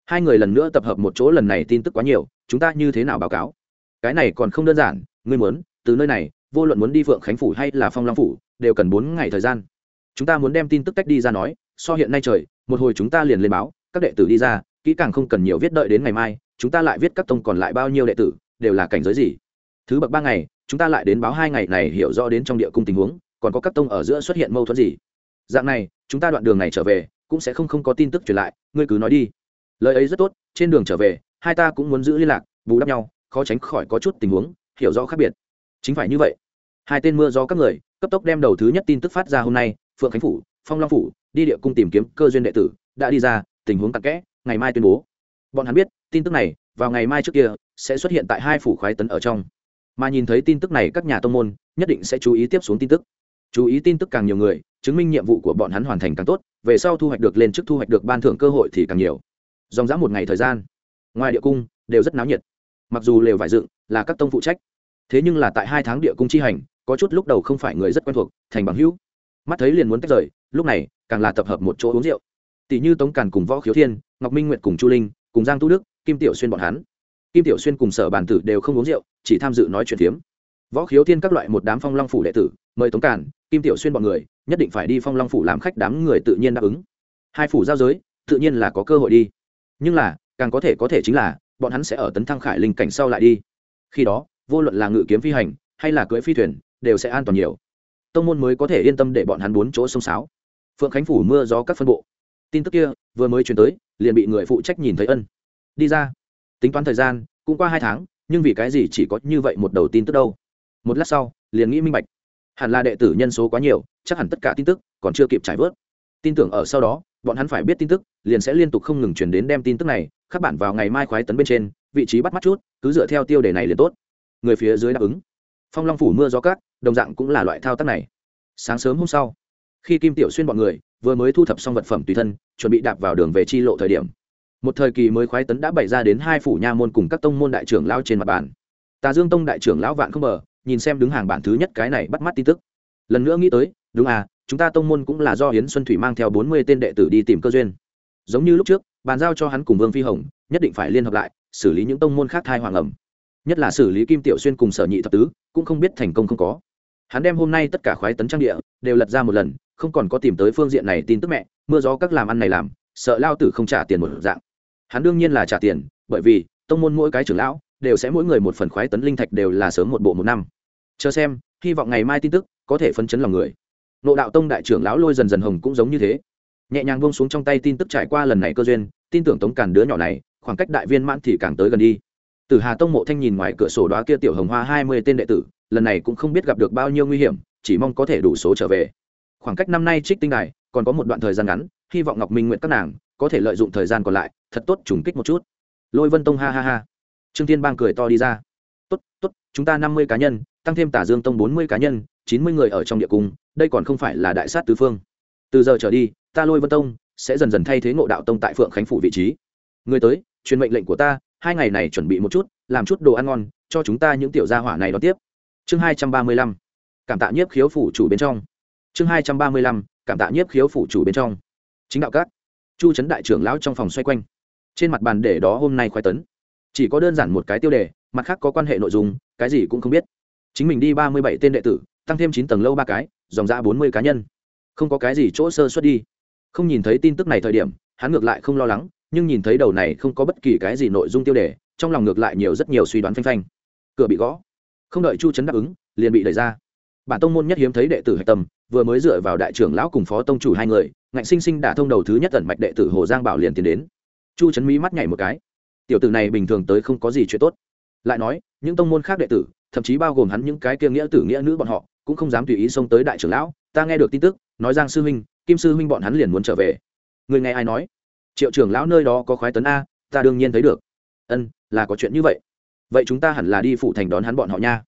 Hai người lần nữa tập hợp một chỗ lần này tin tức quá nhiều, chúng ta như thế nào báo cáo? Cái này còn không đơn giản, ngươi muốn, từ nơi này, vô luận muốn đi phượng khánh phủ hay là phong long phủ, đều cần bốn ngày thời gian. Chúng ta muốn đem tin tức tách đi ra nói, so hiện nay trời, một hồi chúng ta liền lên báo, các đệ tử đi ra kỹ càng không cần nhiều viết đợi đến ngày mai, chúng ta lại viết các tông còn lại bao nhiêu đệ tử, đều là cảnh giới gì? Thứ bậc ba ngày, chúng ta lại đến báo hai ngày này hiểu rõ đến trong địa cung tình huống, còn có các tông ở giữa xuất hiện mâu thuẫn gì? Dạng này, chúng ta đoạn đường này trở về, cũng sẽ không không có tin tức truyền lại, ngươi cứ nói đi. Lời ấy rất tốt, trên đường trở về, hai ta cũng muốn giữ liên lạc, bù đắp nhau, khó tránh khỏi có chút tình huống, hiểu rõ khác biệt. Chính phải như vậy. Hai tên mưa do các người, cấp tốc đem đầu thứ nhất tin tức phát ra hôm nay, phượng khánh phủ, phong long phủ, đi địa cung tìm kiếm cơ duyên đệ tử, đã đi ra, tình huống tắc kẽ ngày mai tuyên bố. Bọn hắn biết, tin tức này, vào ngày mai trước kia, sẽ xuất hiện tại hai phủ khoái tấn ở trong. Mà nhìn thấy tin tức này, các nhà tông môn nhất định sẽ chú ý tiếp xuống tin tức. Chú ý tin tức càng nhiều người, chứng minh nhiệm vụ của bọn hắn hoàn thành càng tốt, về sau thu hoạch được lên trước thu hoạch được ban thưởng cơ hội thì càng nhiều. Dòng dã một ngày thời gian, ngoài địa cung, đều rất náo nhiệt. Mặc dù lều vải dựng là các tông phụ trách, thế nhưng là tại hai tháng địa cung chi hành, có chút lúc đầu không phải người rất quen thuộc, thành bằng hữu. Mắt thấy liền muốn tách rời, lúc này càng là tập hợp một chỗ uống rượu tỷ như tống càn cùng võ khiếu thiên, ngọc minh nguyệt cùng chu linh, cùng giang tu đức, kim tiểu xuyên bọn hắn. Kim tiểu xuyên cùng sở bàn tử đều không uống rượu, chỉ tham dự nói chuyện phiếm. Võ khiếu thiên các loại một đám phong long phủ đệ tử, mời tống càn, kim tiểu xuyên bọn người, nhất định phải đi phong long phủ làm khách đám người tự nhiên đáp ứng. Hai phủ giao giới, tự nhiên là có cơ hội đi. Nhưng là, càng có thể có thể chính là, bọn hắn sẽ ở tấn thăng khải linh cảnh sau lại đi. Khi đó, vô luận là ngự kiếm phi hành, hay là cưỡi phi thuyền, đều sẽ an toàn nhiều. Tông môn mới có thể yên tâm để bọn hắn bốn chỗ sông sáo. Phượng khánh phủ mưa gió các phân bộ tin tức kia vừa mới chuyển tới, liền bị người phụ trách nhìn thấy ân. Đi ra. Tính toán thời gian, cũng qua hai tháng, nhưng vì cái gì chỉ có như vậy một đầu tin tức đâu? Một lát sau, liền nghĩ minh bạch. Hẳn là đệ tử nhân số quá nhiều, chắc hẳn tất cả tin tức còn chưa kịp trải vớt. Tin tưởng ở sau đó, bọn hắn phải biết tin tức, liền sẽ liên tục không ngừng chuyển đến đem tin tức này, các bạn vào ngày mai khoái tấn bên trên, vị trí bắt mắt chút, cứ dựa theo tiêu đề này liền tốt. Người phía dưới đáp ứng. Phong long phủ mưa gió cát, đồng dạng cũng là loại thao tác này. Sáng sớm hôm sau, khi kim tiểu xuyên bọn người vừa mới thu thập xong vật phẩm tùy thân, chuẩn bị đạp vào đường về chi lộ thời điểm. Một thời kỳ mới khoái tấn đã bày ra đến hai phủ nha môn cùng các tông môn đại trưởng lao trên mặt bàn. Tà dương tông đại trưởng lão vạn không bờ, nhìn xem đứng hàng bản thứ nhất cái này bắt mắt tin tức. Lần nữa nghĩ tới, đúng à chúng ta tông môn cũng là do hiến xuân thủy mang theo bốn mươi tên đệ tử đi tìm cơ duyên. Giống như lúc trước, bàn giao cho hắn cùng vương phi hồng, nhất định phải liên hợp lại, xử lý những tông môn khác thai hoàng ẩm. Nhất là xử lý kim tiểu xuyên cùng sở nhị thập tứ, cũng không biết thành công không có. Hắn đem hôm nay tất cả khoái tấn trang địa, đều lật ra một lần không còn có tìm tới phương diện này tin tức mẹ, mưa gió các làm ăn này làm, sợ lao tử không trả tiền một dạng. Hắn đương nhiên là trả tiền, bởi vì, tông môn mỗi cái trưởng lão, đều sẽ mỗi người một phần khoái tấn linh thạch đều là sớm một bộ một năm. Chờ xem, hy vọng ngày mai tin tức, có thể phân chấn lòng người. Nộ đạo tông đại trưởng lão lôi dần dần hồng cũng giống như thế. Nhẹ nhàng buông xuống trong tay tin tức trải qua lần này cơ duyên, tin tưởng tống càn đứa nhỏ này, khoảng cách đại viên mãn thì càng tới gần đi. Từ hà tông mộ thanh nhìn ngoài cửa sổ đó kia tiểu hồng hoa hai mươi tên đệ tử, lần này cũng không biết gặp được bao nhiêu nguy hiểm, chỉ mong có thể đủ số trở về khoảng cách năm nay trích tinh đài, còn có một đoạn thời gian ngắn, hy vọng ngọc minh nguyện các nàng có thể lợi dụng thời gian còn lại, thật tốt trùng kích một chút. Lôi vân tông ha ha ha. Trương thiên bang cười to đi ra. Tốt tốt, chúng ta năm mươi cá nhân, tăng thêm tả dương tông bốn mươi cá nhân, chín mươi người ở trong địa cung, đây còn không phải là đại sát tứ phương. Từ giờ trở đi, ta lôi vân tông sẽ dần dần thay thế ngộ đạo tông tại phượng khánh phủ vị trí. Người tới, truyền mệnh lệnh của ta, hai ngày này chuẩn bị một chút, làm chút đồ ăn ngon, cho chúng ta những tiểu gia hỏa này đón tiếp. Chương hai trăm ba mươi lăm. Cảm tạ nhiếp khiếu phủ chủ bên trong chương hai trăm ba mươi lăm, cảm tạ nhiếp khiếu phủ chủ bên trong. Chính đạo các. Chu trấn đại trưởng lão trong phòng xoay quanh. Trên mặt bàn để đó hôm nay khoái tấn. Chỉ có đơn giản một cái tiêu đề, mặt khác có quan hệ nội dung, cái gì cũng không biết. Chính mình đi ba mươi bảy tên đệ tử, tăng thêm chín tầng lâu ba cái, dòng ra bốn mươi cá nhân. Không có cái gì chỗ sơ xuất đi. Không nhìn thấy tin tức này thời điểm, hắn ngược lại không lo lắng, nhưng nhìn thấy đầu này không có bất kỳ cái gì nội dung tiêu đề, trong lòng ngược lại nhiều rất nhiều suy đoán phanh phanh. Cửa bị gõ. Không đợi chu trấn đáp ứng, liền bị đẩy ra. Bản tông môn nhất hiếm thấy đệ tử hạch tâm vừa mới dựa vào đại trưởng lão cùng phó tông chủ hai người, ngạnh sinh sinh đã thông đầu thứ nhất tận mạch đệ tử hồ giang bảo liền tiến đến. Chu trấn mỹ mắt nhảy một cái. Tiểu tử này bình thường tới không có gì chuyện tốt. Lại nói, những tông môn khác đệ tử, thậm chí bao gồm hắn những cái kia nghĩa tử nghĩa nữ bọn họ, cũng không dám tùy ý xông tới đại trưởng lão, ta nghe được tin tức, nói giang sư huynh, kim sư huynh bọn hắn liền muốn trở về. Người nghe ai nói? Triệu trưởng lão nơi đó có khoái tấn a, ta đương nhiên thấy được. Ân, là có chuyện như vậy. Vậy chúng ta hẳn là đi phụ thành đón hắn bọn họ nha.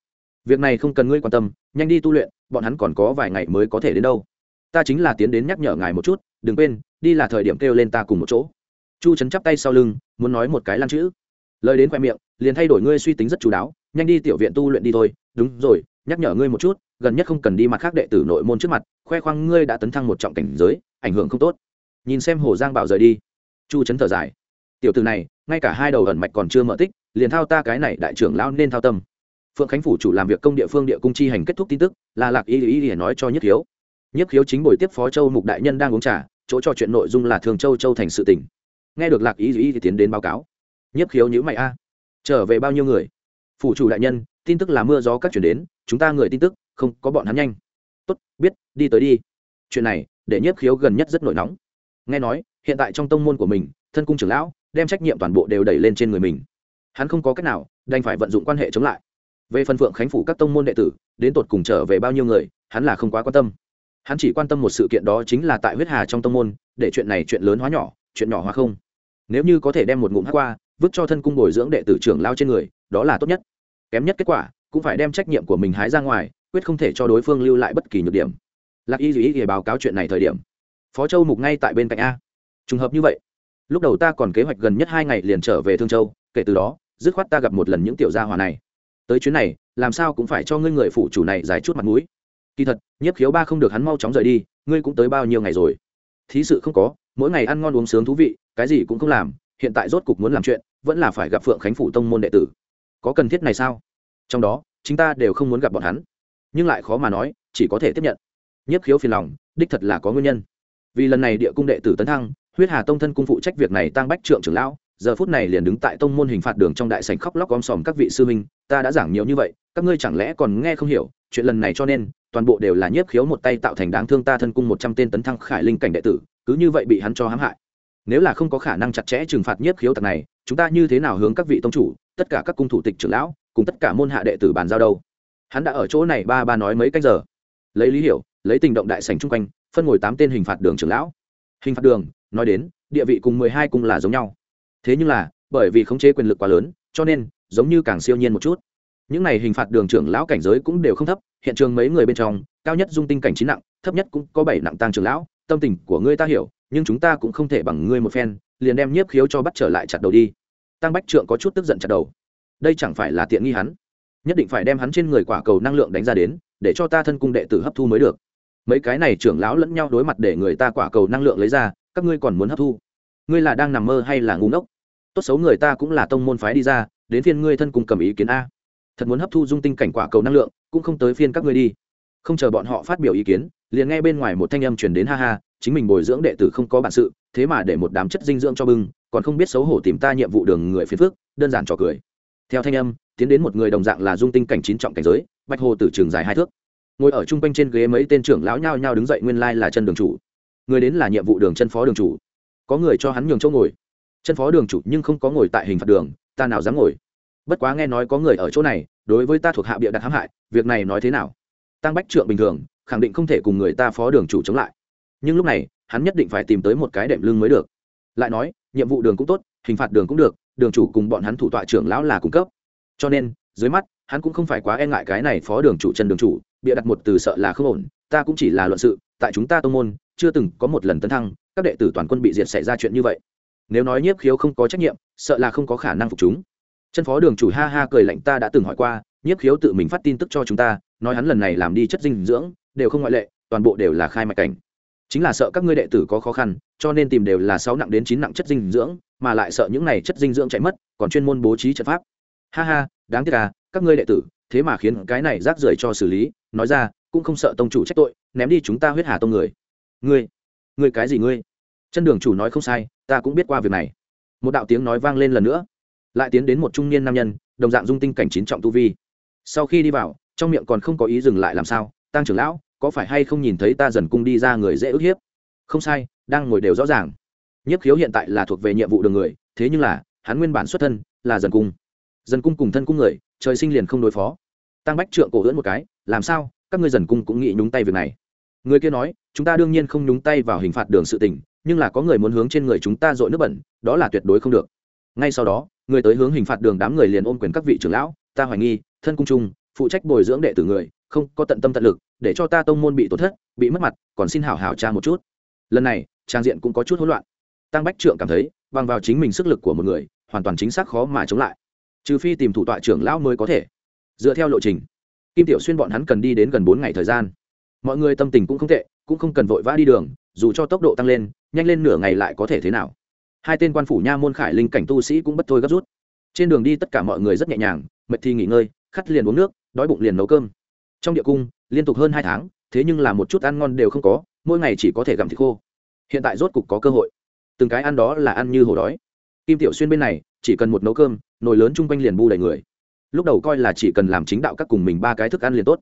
Việc này không cần ngươi quan tâm nhanh đi tu luyện, bọn hắn còn có vài ngày mới có thể đến đâu. Ta chính là tiến đến nhắc nhở ngài một chút, đừng quên, đi là thời điểm kêu lên ta cùng một chỗ. Chu Trấn chắp tay sau lưng, muốn nói một cái lăn chữ. Lời đến khoe miệng, liền thay đổi ngươi suy tính rất chú đáo, nhanh đi tiểu viện tu luyện đi thôi. Đúng rồi, nhắc nhở ngươi một chút, gần nhất không cần đi mặt khác đệ tử nội môn trước mặt, khoe khoang ngươi đã tấn thăng một trọng cảnh giới, ảnh hưởng không tốt. Nhìn xem hồ giang bảo rời đi. Chu Trấn thở dài. Tiểu từ này, ngay cả hai đầu ẩn mạch còn chưa mở tích, liền thao ta cái này đại trưởng lao nên thao tâm phượng khánh phủ chủ làm việc công địa phương địa cung chi hành kết thúc tin tức là lạc y y y nói cho nhất khiếu nhất khiếu chính buổi tiếp phó châu mục đại nhân đang uống trà, chỗ trò chuyện nội dung là thường châu châu thành sự tỉnh nghe được lạc y y thì tiến đến báo cáo. Nhất khiếu nhữ mày a, trở về bao nhiêu người? Phủ chủ đại nhân, tin tức là mưa gió các chuyển đến, chúng ta người tin tức, không, có bọn hắn nhanh. Tốt, biết, đi tới đi. Chuyện này, để nhiếp khiếu gần nhất rất nổi nóng. Nghe nói, hiện tại trong tông môn của mình, thân cung trưởng lão, đem trách nhiệm toàn bộ đều đẩy lên trên người mình. Hắn không có cách nào, đành phải vận dụng quan hệ chống lại về phần phượng khánh phủ các tông môn đệ tử, đến tột cùng trở về bao nhiêu người, hắn là không quá quan tâm. Hắn chỉ quan tâm một sự kiện đó chính là tại huyết hà trong tông môn, để chuyện này chuyện lớn hóa nhỏ, chuyện nhỏ hóa không. Nếu như có thể đem một ngụm hát qua, vứt cho thân cung bồi dưỡng đệ tử trưởng lao trên người, đó là tốt nhất. Kém nhất kết quả, cũng phải đem trách nhiệm của mình hái ra ngoài, quyết không thể cho đối phương lưu lại bất kỳ nhược điểm. Lạc y duy ý báo cáo chuyện này thời điểm. Phó châu mục ngay tại bên cạnh a. Trùng hợp như vậy, lúc đầu ta còn kế hoạch gần nhất hai ngày liền trở về thương châu, kể từ đó, dứt khoát ta gặp một lần những tiểu gia hòa này tới chuyến này, làm sao cũng phải cho ngươi người phụ chủ này giải chút mặt mũi. Kỳ thật, nhiếp khiếu ba không được hắn mau chóng rời đi, ngươi cũng tới bao nhiêu ngày rồi? Thí sự không có, mỗi ngày ăn ngon uống sướng thú vị, cái gì cũng không làm, hiện tại rốt cục muốn làm chuyện, vẫn là phải gặp phượng khánh phủ tông môn đệ tử. Có cần thiết này sao? Trong đó chúng ta đều không muốn gặp bọn hắn. Nhưng lại khó mà nói, chỉ có thể tiếp nhận. Nhiếp khiếu phiền lòng, đích thật là có nguyên nhân. Vì lần này địa cung đệ tử tấn thăng, huyết hà tông thân cung phụ trách việc này tăng bách trượng trưởng lão giờ phút này liền đứng tại tông môn hình phạt đường trong đại sảnh khóc lóc om sòm các vị sư huynh, ta đã giảng nhiều như vậy, các ngươi chẳng lẽ còn nghe không hiểu, chuyện lần này cho nên, toàn bộ đều là nhiếp khiếu một tay tạo thành đáng thương ta thân cung một trăm tên tấn thăng khải linh cảnh đệ tử, cứ như vậy bị hắn cho hãm hại. Nếu là không có khả năng chặt chẽ trừng phạt nhiếp khiếu tặc này, chúng ta như thế nào hướng các vị tông chủ, tất cả các cung thủ tịch trưởng lão, cùng tất cả môn hạ đệ tử bàn giao đâu? Hắn đã ở chỗ này ba ba nói mấy cách giờ. Lấy lý hiểu, lấy tình động đại sảnh chung quanh, phân ngồi tám tên hình phạt đường trưởng lão. Hình phạt đường, nói đến, địa vị cùng mười hai cung là giống nhau thế nhưng là, bởi vì khống chế quyền lực quá lớn, cho nên, giống như càng siêu nhiên một chút. Những này hình phạt đường trưởng lão cảnh giới cũng đều không thấp, hiện trường mấy người bên trong, cao nhất dung tinh cảnh chín nặng, thấp nhất cũng có bảy nặng tăng trưởng lão, tâm tình của ngươi ta hiểu, nhưng chúng ta cũng không thể bằng ngươi một phen, liền đem nhiếp khiếu cho bắt trở lại chặt đầu đi. Tăng bách trượng có chút tức giận chặt đầu. Đây chẳng phải là tiện nghi hắn? Nhất định phải đem hắn trên người quả cầu năng lượng đánh ra đến, để cho ta thân cung đệ tử hấp thu mới được. Mấy cái này trưởng lão lẫn nhau đối mặt để người ta quả cầu năng lượng lấy ra, các ngươi còn muốn hấp thu? Ngươi là đang nằm mơ hay là ngu ngốc? Tốt xấu người ta cũng là tông môn phái đi ra, đến phiên ngươi thân cùng cầm ý kiến a. Thật muốn hấp thu dung tinh cảnh quả cầu năng lượng, cũng không tới phiên các ngươi đi. Không chờ bọn họ phát biểu ý kiến, liền nghe bên ngoài một thanh âm truyền đến ha ha, chính mình bồi dưỡng đệ tử không có bản sự, thế mà để một đám chất dinh dưỡng cho bưng, còn không biết xấu hổ tìm ta nhiệm vụ đường người phiền phước đơn giản trò cười. Theo thanh âm, tiến đến một người đồng dạng là dung tinh cảnh chín trọng cảnh giới, bạch hồ tử trường dài hai thước. Ngồi ở chung quanh trên ghế mấy tên trưởng lão nhao nhao đứng dậy nguyên lai là chân đường chủ. Người đến là nhiệm vụ đường chân phó đường chủ. Có người cho hắn nhường chỗ ngồi chân phó đường chủ nhưng không có ngồi tại hình phạt đường, ta nào dám ngồi? Bất quá nghe nói có người ở chỗ này, đối với ta thuộc hạ bịa đặt hãm hại, việc này nói thế nào? Tăng bách trượng bình thường, khẳng định không thể cùng người ta phó đường chủ chống lại. Nhưng lúc này, hắn nhất định phải tìm tới một cái đệm lưng mới được. Lại nói, nhiệm vụ đường cũng tốt, hình phạt đường cũng được, đường chủ cùng bọn hắn thủ tọa trưởng lão là cung cấp. Cho nên, dưới mắt, hắn cũng không phải quá e ngại cái này phó đường chủ chân đường chủ, bịa đặt một từ sợ là không ổn, ta cũng chỉ là luận sự, tại chúng ta tô môn, chưa từng có một lần tấn thăng, các đệ tử toàn quân bị diệt xảy ra chuyện như vậy nếu nói nhiếp khiếu không có trách nhiệm, sợ là không có khả năng phục chúng. Chân phó đường chủ ha ha cười lạnh, ta đã từng hỏi qua, nhiếp khiếu tự mình phát tin tức cho chúng ta, nói hắn lần này làm đi chất dinh dưỡng, đều không ngoại lệ, toàn bộ đều là khai mạch cảnh. Chính là sợ các ngươi đệ tử có khó khăn, cho nên tìm đều là sáu nặng đến chín nặng chất dinh dưỡng, mà lại sợ những này chất dinh dưỡng chạy mất, còn chuyên môn bố trí trận pháp. Ha ha, đáng tiếc à các ngươi đệ tử, thế mà khiến cái này rác rưởi cho xử lý, nói ra, cũng không sợ tông chủ trách tội, ném đi chúng ta huyết hà tông người. Ngươi ngươi cái gì ngươi? Chân đường chủ nói không sai, ta cũng biết qua việc này. Một đạo tiếng nói vang lên lần nữa. Lại tiến đến một trung niên nam nhân, đồng dạng dung tinh cảnh chín trọng tu vi. Sau khi đi vào, trong miệng còn không có ý dừng lại làm sao tăng trưởng lão, có phải hay không nhìn thấy ta dần cung đi ra người dễ ức hiếp? Không sai, đang ngồi đều rõ ràng. Nhiếp khiếu hiện tại là thuộc về nhiệm vụ đường người, thế nhưng là, hắn nguyên bản xuất thân là dần cung. Dần cung cùng thân cung người, trời sinh liền không đối phó. Tăng bách trượng cổ hưỡn một cái, làm sao, các ngươi dần cung cũng nghĩ nhúng tay việc này? Người kia nói, chúng ta đương nhiên không nhúng tay vào hình phạt đường sự tình nhưng là có người muốn hướng trên người chúng ta dội nước bẩn, đó là tuyệt đối không được. Ngay sau đó, người tới hướng hình phạt đường đám người liền ôm quyền các vị trưởng lão, ta hoài nghi, thân cung trung, phụ trách bồi dưỡng đệ tử người, không có tận tâm tận lực, để cho ta tông môn bị tổn thất, bị mất mặt, còn xin hảo hảo tra một chút. Lần này, trang diện cũng có chút hỗn loạn. Tăng bách trượng cảm thấy, bằng vào chính mình sức lực của một người, hoàn toàn chính xác khó mà chống lại. Trừ phi tìm thủ tọa trưởng lão mới có thể. Dựa theo lộ trình, kim tiểu xuyên bọn hắn cần đi đến gần bốn ngày thời gian. Mọi người tâm tình cũng không tệ, cũng không cần vội vã đi đường, dù cho tốc độ tăng lên nhanh lên nửa ngày lại có thể thế nào? Hai tên quan phủ nha môn khải linh cảnh tu sĩ cũng bất thôi gấp rút. Trên đường đi tất cả mọi người rất nhẹ nhàng, mệt thì nghỉ ngơi, khắt liền uống nước, đói bụng liền nấu cơm. Trong địa cung, liên tục hơn hai tháng, thế nhưng là một chút ăn ngon đều không có, mỗi ngày chỉ có thể gặm thịt khô. Hiện tại rốt cục có cơ hội. Từng cái ăn đó là ăn như hổ đói. Kim tiểu xuyên bên này, chỉ cần một nấu cơm, nồi lớn chung quanh liền bu đầy người. Lúc đầu coi là chỉ cần làm chính đạo các cùng mình ba cái thức ăn liền tốt.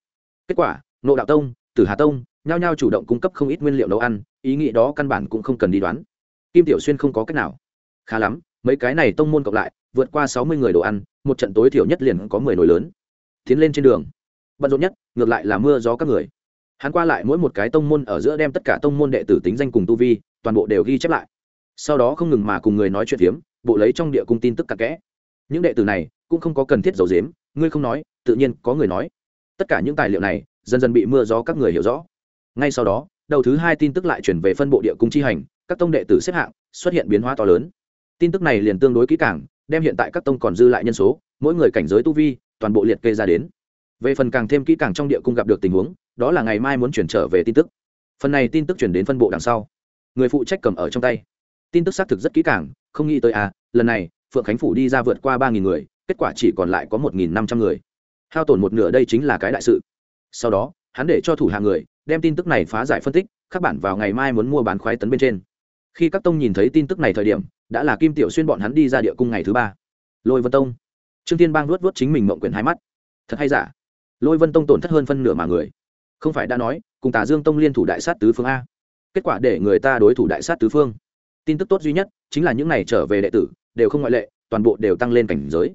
Kết quả nộ đạo tông, tử hà tông, nhao nhao chủ động cung cấp không ít nguyên liệu nấu ăn ý nghĩ đó căn bản cũng không cần đi đoán. Kim tiểu xuyên không có cách nào. Khá lắm, mấy cái này tông môn cộng lại, vượt qua sáu mươi người đồ ăn, một trận tối thiểu nhất liền có mười nồi lớn. Tiến lên trên đường. Bận rộn nhất, ngược lại là mưa gió các người. Hắn qua lại mỗi một cái tông môn ở giữa đem tất cả tông môn đệ tử tính danh cùng tu vi, toàn bộ đều ghi chép lại. Sau đó không ngừng mà cùng người nói chuyện phiếm, bộ lấy trong địa cung tin tức cặn kẽ. Những đệ tử này cũng không có cần thiết giấu dếm ngươi không nói, tự nhiên có người nói. Tất cả những tài liệu này, dần dần bị mưa gió các người hiểu rõ. Ngay sau đó đầu thứ hai tin tức lại chuyển về phân bộ địa cung chi hành, các tông đệ tử xếp hạng xuất hiện biến hóa to lớn. Tin tức này liền tương đối kỹ càng, đem hiện tại các tông còn dư lại nhân số, mỗi người cảnh giới tu vi, toàn bộ liệt kê ra đến. Về phần càng thêm kỹ càng trong địa cung gặp được tình huống, đó là ngày mai muốn chuyển trở về tin tức. Phần này tin tức chuyển đến phân bộ đằng sau. Người phụ trách cầm ở trong tay. Tin tức xác thực rất kỹ càng, không nghĩ tới à lần này, phượng khánh phủ đi ra vượt qua ba nghìn người, kết quả chỉ còn lại có một nghìn năm trăm người. Hao tổn một nửa đây chính là cái đại sự. Sau đó, hắn để cho thủ hạ người đem tin tức này phá giải phân tích, các bản vào ngày mai muốn mua bán khoái tấn bên trên. Khi các tông nhìn thấy tin tức này thời điểm, đã là kim tiểu xuyên bọn hắn đi ra địa cung ngày thứ ba. Lôi vân tông. Trương tiên bang luốt vớt chính mình mộng quyền hai mắt. Thật hay giả? Lôi vân tông tổn thất hơn phân nửa mà người. Không phải đã nói, cùng tà dương tông liên thủ đại sát tứ phương a. Kết quả để người ta đối thủ đại sát tứ phương. Tin tức tốt duy nhất chính là những này trở về đệ tử, đều không ngoại lệ, toàn bộ đều tăng lên cảnh giới.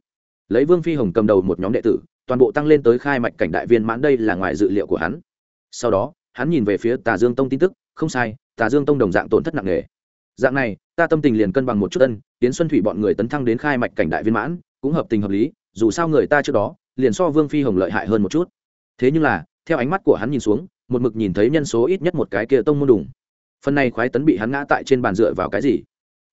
Lấy vương phi hồng cầm đầu một nhóm đệ tử, toàn bộ tăng lên tới khai mạch cảnh đại viên mãn đây là ngoài dự liệu của hắn. Sau đó hắn nhìn về phía tà dương tông tin tức, không sai, tà dương tông đồng dạng tổn thất nặng nề. Dạng này, ta tâm tình liền cân bằng một chút ân tiến xuân thủy bọn người tấn thăng đến khai mạch cảnh đại viên mãn, cũng hợp tình hợp lý, dù sao người ta trước đó, liền so vương phi hồng lợi hại hơn một chút. Thế nhưng là, theo ánh mắt của hắn nhìn xuống, một mực nhìn thấy nhân số ít nhất một cái kia tông môn đủng phần này khoái tấn bị hắn ngã tại trên bàn dựa vào cái gì?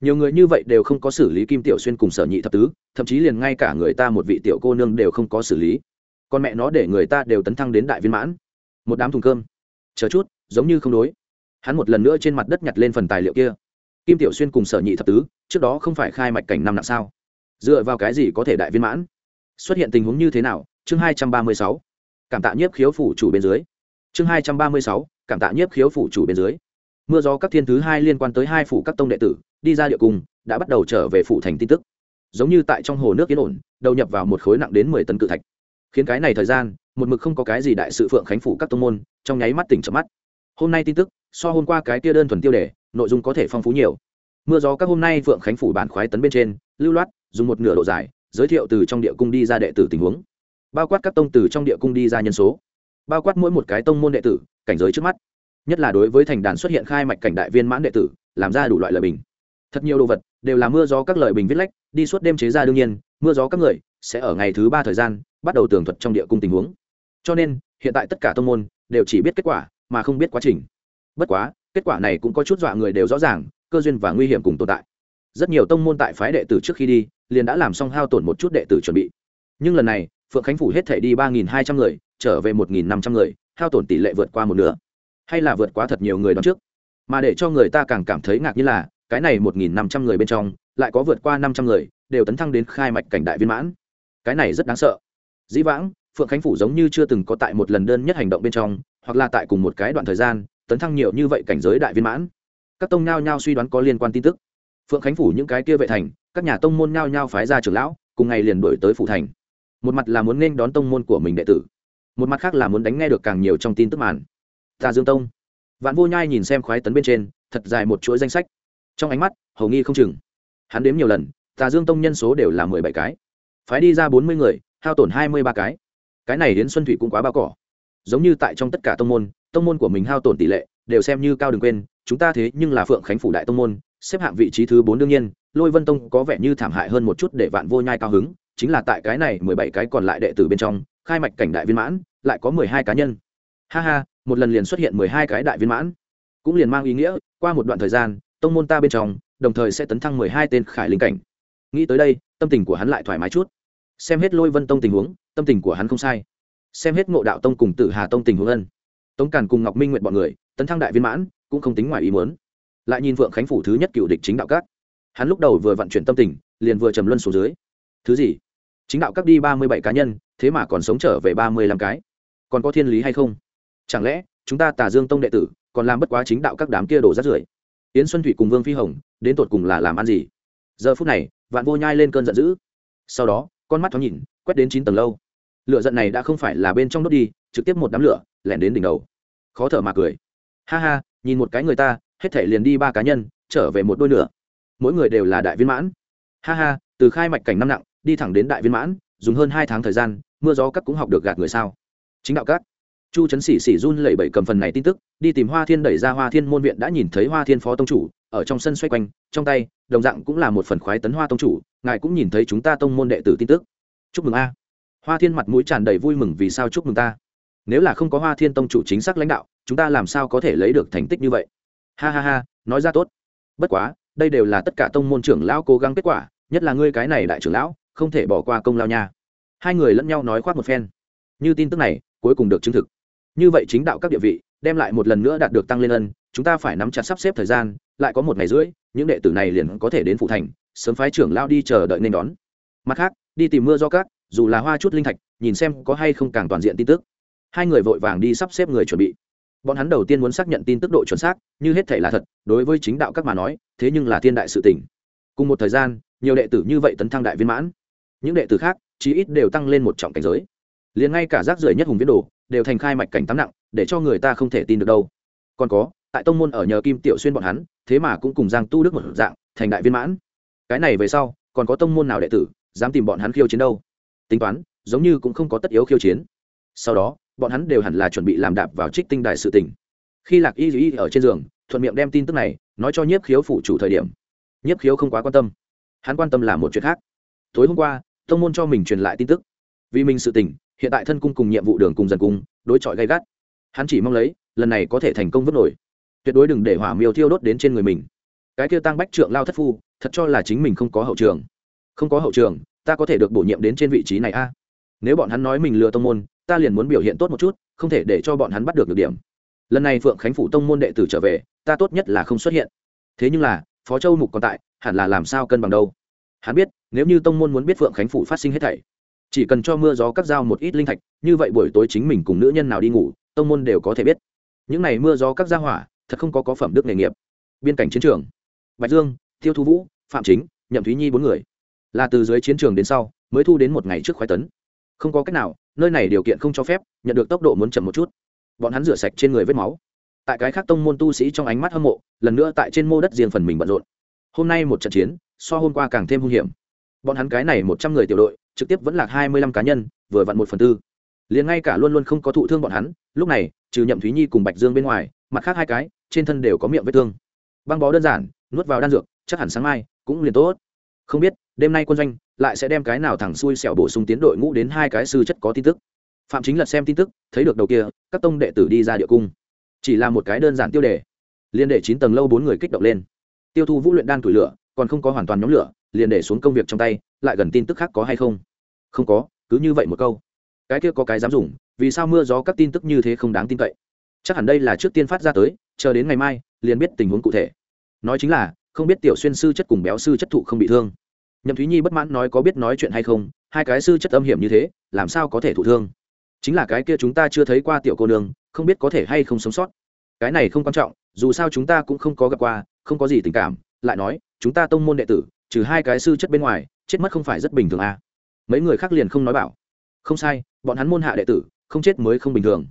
Nhiều người như vậy đều không có xử lý kim tiểu xuyên cùng sở nhị thập tứ, thậm chí liền ngay cả người ta một vị tiểu cô nương đều không có xử lý. Con mẹ nó để người ta đều tấn thăng đến đại viên mãn. Một đám thùng cơm chờ chút, giống như không đối. Hắn một lần nữa trên mặt đất nhặt lên phần tài liệu kia. Kim tiểu xuyên cùng sở nhị thập tứ, trước đó không phải khai mạch cảnh năm nặng sao? Dựa vào cái gì có thể đại viên mãn? Xuất hiện tình huống như thế nào? Chương hai trăm ba mươi sáu. Cảm tạ nhiếp khiếu phủ chủ bên dưới. Chương hai trăm ba mươi sáu. Cảm tạ nhiếp khiếu phủ chủ bên dưới. Mưa gió các thiên thứ hai liên quan tới hai phủ các tông đệ tử, đi ra địa cung, đã bắt đầu trở về phủ thành tin tức. Giống như tại trong hồ nước yên ổn, đầu nhập vào một khối nặng đến mười tấn cự thạch. Khiến cái này thời gian một mực không có cái gì đại sự phượng khánh phủ các tông môn, trong nháy mắt tỉnh chợp mắt. Hôm nay tin tức, so hôm qua cái tia đơn thuần tiêu đề, nội dung có thể phong phú nhiều. Mưa gió các hôm nay phượng khánh phủ bản khoái tấn bên trên, lưu loát, dùng một nửa độ dài, giới thiệu từ trong địa cung đi ra đệ tử tình huống. Bao quát các tông từ trong địa cung đi ra nhân số. Bao quát mỗi một cái tông môn đệ tử, cảnh giới trước mắt. Nhất là đối với thành đàn xuất hiện khai mạch cảnh đại viên mãn đệ tử, làm ra đủ loại lời bình. Thật nhiều đồ vật, đều là mưa gió các lời bình viết lách, đi suốt đêm chế ra đương nhiên, mưa gió các người sẽ ở ngày thứ ba thời gian, bắt đầu tường thuật trong địa cung tình huống cho nên, hiện tại tất cả tông môn đều chỉ biết kết quả mà không biết quá trình. Bất quá, kết quả này cũng có chút dọa người đều rõ ràng, cơ duyên và nguy hiểm cùng tồn tại. Rất nhiều tông môn tại phái đệ tử trước khi đi, liền đã làm xong hao tổn một chút đệ tử chuẩn bị. Nhưng lần này, phượng khánh phủ hết thể đi ba nghìn hai trăm người, trở về một nghìn năm trăm người, hao tổn tỷ lệ vượt qua một nửa. Hay là vượt quá thật nhiều người đón trước. Mà để cho người ta càng cảm thấy ngạc như là, cái này một nghìn năm trăm người bên trong, lại có vượt qua năm trăm người, đều tấn thăng đến khai mạch cảnh đại viên mãn. Cái này rất đáng sợ. Dĩ vãng phượng khánh phủ giống như chưa từng có tại một lần đơn nhất hành động bên trong, hoặc là tại cùng một cái đoạn thời gian, tấn thăng nhiều như vậy cảnh giới đại viên mãn. Các tông nhao nhao suy đoán có liên quan tin tức. Phượng khánh phủ những cái kia vệ thành, các nhà tông môn nhao nhao phái ra trưởng lão, cùng ngày liền đổi tới phủ thành. Một mặt là muốn nên đón tông môn của mình đệ tử, một mặt khác là muốn đánh nghe được càng nhiều trong tin tức màn. Tà dương tông. Vạn vô nhai nhìn xem khoái tấn bên trên, thật dài một chuỗi danh sách. Trong ánh mắt, hầu nghi không chừng. Hắn đếm nhiều lần, tà dương tông nhân số đều là mười bảy cái. Phái đi ra bốn mươi người, hao tổn hai mươi ba cái cái này đến xuân thủy cũng quá bao cỏ. Giống như tại trong tất cả tông môn tông môn của mình hao tổn tỷ lệ, đều xem như cao đừng quên, chúng ta thế nhưng là phượng khánh phủ đại tông môn, xếp hạng vị trí thứ bốn đương nhiên, lôi vân tông có vẻ như thảm hại hơn một chút để vạn vô nhai cao hứng, chính là tại cái này mười bảy cái còn lại đệ tử bên trong, khai mạch cảnh đại viên mãn, lại có mười hai cá nhân. Ha ha, một lần liền xuất hiện mười hai cái đại viên mãn. Cũng liền mang ý nghĩa, qua một đoạn thời gian, tông môn ta bên trong, đồng thời sẽ tấn thăng mười hai tên khải linh cảnh. Nghĩ tới đây, tâm tình của hắn lại thoải mái chút xem hết lôi vân tông tình huống, tâm tình của hắn không sai. Xem hết ngộ đạo tông cùng tử hà tông tình huống ân. Tống càn cùng ngọc minh nguyện bọn người, tấn thăng đại viên mãn, cũng không tính ngoài ý muốn. Lại nhìn vượng khánh phủ thứ nhất cựu địch chính đạo các. Hắn lúc đầu vừa vận chuyển tâm tình, liền vừa trầm luân xuống dưới. Thứ gì? Chính đạo các đi ba mươi bảy cá nhân, thế mà còn sống trở về ba mươi lăm cái. Còn có thiên lý hay không? Chẳng lẽ, chúng ta tà dương tông đệ tử, còn làm bất quá chính đạo các đám kia đổ rát rưởi? Yến xuân thủy cùng vương phi hồng, đến tột cùng là làm ăn gì? Giờ phút này, vạn vô nhai lên cơn giận dữ. Sau đó con mắt thoáng nhìn, quét đến chín tầng lâu. Lửa giận này đã không phải là bên trong đốt đi, trực tiếp một đám lửa, lẻn đến đỉnh đầu. Khó thở mà cười. Ha ha, nhìn một cái người ta, hết thể liền đi ba cá nhân, trở về một đôi nửa mỗi người đều là đại viên mãn. Ha ha, từ khai mạch cảnh năm nặng, đi thẳng đến đại viên mãn, dùng hơn hai tháng thời gian, mưa gió các cũng học được gạt người sao. Chính đạo các. Chu trấn xỉ xỉ run lẩy bẩy cầm phần này tin tức, đi tìm hoa thiên đẩy ra hoa thiên môn viện đã nhìn thấy hoa thiên phó tông chủ ở trong sân xoay quanh, trong tay, đồng dạng cũng là một phần khoái tấn hoa tông chủ, ngài cũng nhìn thấy chúng ta tông môn đệ tử tin tức. Chúc mừng a. Hoa thiên mặt mũi tràn đầy vui mừng vì sao chúc mừng ta? Nếu là không có hoa thiên tông chủ chính xác lãnh đạo, chúng ta làm sao có thể lấy được thành tích như vậy? Ha ha ha, nói ra tốt. Bất quá, đây đều là tất cả tông môn trưởng lão cố gắng kết quả, nhất là ngươi cái này đại trưởng lão, không thể bỏ qua công lao nha. Hai người lẫn nhau nói khoác một phen. Như tin tức này, cuối cùng được chứng thực. Như vậy chính đạo các địa vị, đem lại một lần nữa đạt được tăng lên ân, chúng ta phải nắm chặt sắp xếp thời gian lại có một ngày rưỡi, những đệ tử này liền có thể đến phụ thành, sớm phái trưởng lao đi chờ đợi nên đón. Mặt khác, đi tìm mưa do các dù là hoa chút linh thạch, nhìn xem có hay không càng toàn diện tin tức. Hai người vội vàng đi sắp xếp người chuẩn bị. Bọn hắn đầu tiên muốn xác nhận tin tức độ chuẩn xác, như hết thể là thật, đối với chính đạo các mà nói, thế nhưng là thiên đại sự tỉnh cùng một thời gian, nhiều đệ tử như vậy tấn thăng đại viên mãn. Những đệ tử khác, chí ít đều tăng lên một trọng cảnh giới. Liền ngay cả rác rưởi nhất hùng viễn đồ, đều thành khai mạch cảnh tám nặng, để cho người ta không thể tin được đâu. Còn có tại tông môn ở nhờ kim tiểu xuyên bọn hắn, thế mà cũng cùng giang tu đức một dạng, thành đại viên mãn. Cái này về sau, còn có tông môn nào đệ tử, dám tìm bọn hắn khiêu chiến đâu? Tính toán, giống như cũng không có tất yếu khiêu chiến. Sau đó, bọn hắn đều hẳn là chuẩn bị làm đạp vào trích tinh đài sự tỉnh khi lạc y y ở trên giường, thuận miệng đem tin tức này, nói cho nhiếp khiếu phủ chủ thời điểm, nhiếp khiếu không quá quan tâm. Hắn quan tâm là một chuyện khác. Tối hôm qua, tông môn cho mình truyền lại tin tức. Vì mình sự tỉnh hiện tại thân cung cùng nhiệm vụ đường cùng dần cung đối chọi gay gắt. Hắn chỉ mong lấy, lần này có thể thành công vớt nổi tuyệt đối đừng để hỏa miêu thiêu đốt đến trên người mình. Cái kia tăng bách trượng lao thất phu, thật cho là chính mình không có hậu trường. Không có hậu trường, ta có thể được bổ nhiệm đến trên vị trí này a. Nếu bọn hắn nói mình lừa tông môn, ta liền muốn biểu hiện tốt một chút, không thể để cho bọn hắn bắt được được điểm. Lần này phượng khánh phủ tông môn đệ tử trở về, ta tốt nhất là không xuất hiện. Thế nhưng là, phó châu mục còn tại, hẳn là làm sao cân bằng đâu? Hắn biết, nếu như tông môn muốn biết phượng khánh phủ phát sinh hết thảy, chỉ cần cho mưa gió cắt dao một ít linh thạch, như vậy buổi tối chính mình cùng nữ nhân nào đi ngủ, tông môn đều có thể biết. Những này mưa gió các gia hỏa thật không có có phẩm đức nghề nghiệp. Biên cảnh chiến trường. Bạch dương, tiêu thu vũ, phạm chính, nhậm thúy nhi bốn người. Là từ dưới chiến trường đến sau, mới thu đến một ngày trước khoái tấn. Không có cách nào, nơi này điều kiện không cho phép, nhận được tốc độ muốn chậm một chút. Bọn hắn rửa sạch trên người vết máu. Tại cái khác tông môn tu sĩ trong ánh mắt hâm mộ, lần nữa tại trên mô đất riêng phần mình bận rộn. Hôm nay một trận chiến, so hôm qua càng thêm hung hiểm. Bọn hắn cái này một trăm người tiểu đội, trực tiếp vẫn là hai mươi lăm cá nhân, vừa vặn một phần tư. Liền ngay cả luôn luôn không có thụ thương bọn hắn, lúc này, trừ nhậm thúy nhi cùng bạch dương bên ngoài mặt khác hai cái, trên thân đều có miệng vết thương. Băng bó đơn giản, nuốt vào đan dược, chắc hẳn sáng mai, cũng liền tốt. Không biết, đêm nay quân doanh lại sẽ đem cái nào thẳng xuôi xẻo bổ sung tiến đội ngũ đến hai cái sư chất có tin tức. Phạm chính lật xem tin tức, thấy được đầu kia, các tông đệ tử đi ra địa cung. Chỉ là một cái đơn giản tiêu đề. Liên đệ chín tầng lâu bốn người kích động lên. Tiêu thu vũ luyện đan tuổi lửa, còn không có hoàn toàn nhóm lửa, liền để xuống công việc trong tay, lại gần tin tức khác có hay không? Không có, cứ như vậy một câu. Cái kia có cái dám dùng, vì sao mưa gió các tin tức như thế không đáng tin cậy? Chắc hẳn đây là trước tiên phát ra tới, chờ đến ngày mai, liền biết tình huống cụ thể. Nói chính là, không biết tiểu xuyên sư chất cùng béo sư chất thụ không bị thương. Nhậm thúy nhi bất mãn nói có biết nói chuyện hay không, hai cái sư chất âm hiểm như thế, làm sao có thể thụ thương? Chính là cái kia chúng ta chưa thấy qua tiểu cô nương, không biết có thể hay không sống sót. Cái này không quan trọng, dù sao chúng ta cũng không có gặp qua, không có gì tình cảm, lại nói, chúng ta tông môn đệ tử, trừ hai cái sư chất bên ngoài, chết mất không phải rất bình thường à. mấy người khác liền không nói bảo. Không sai, bọn hắn môn hạ đệ tử, không chết mới không bình thường.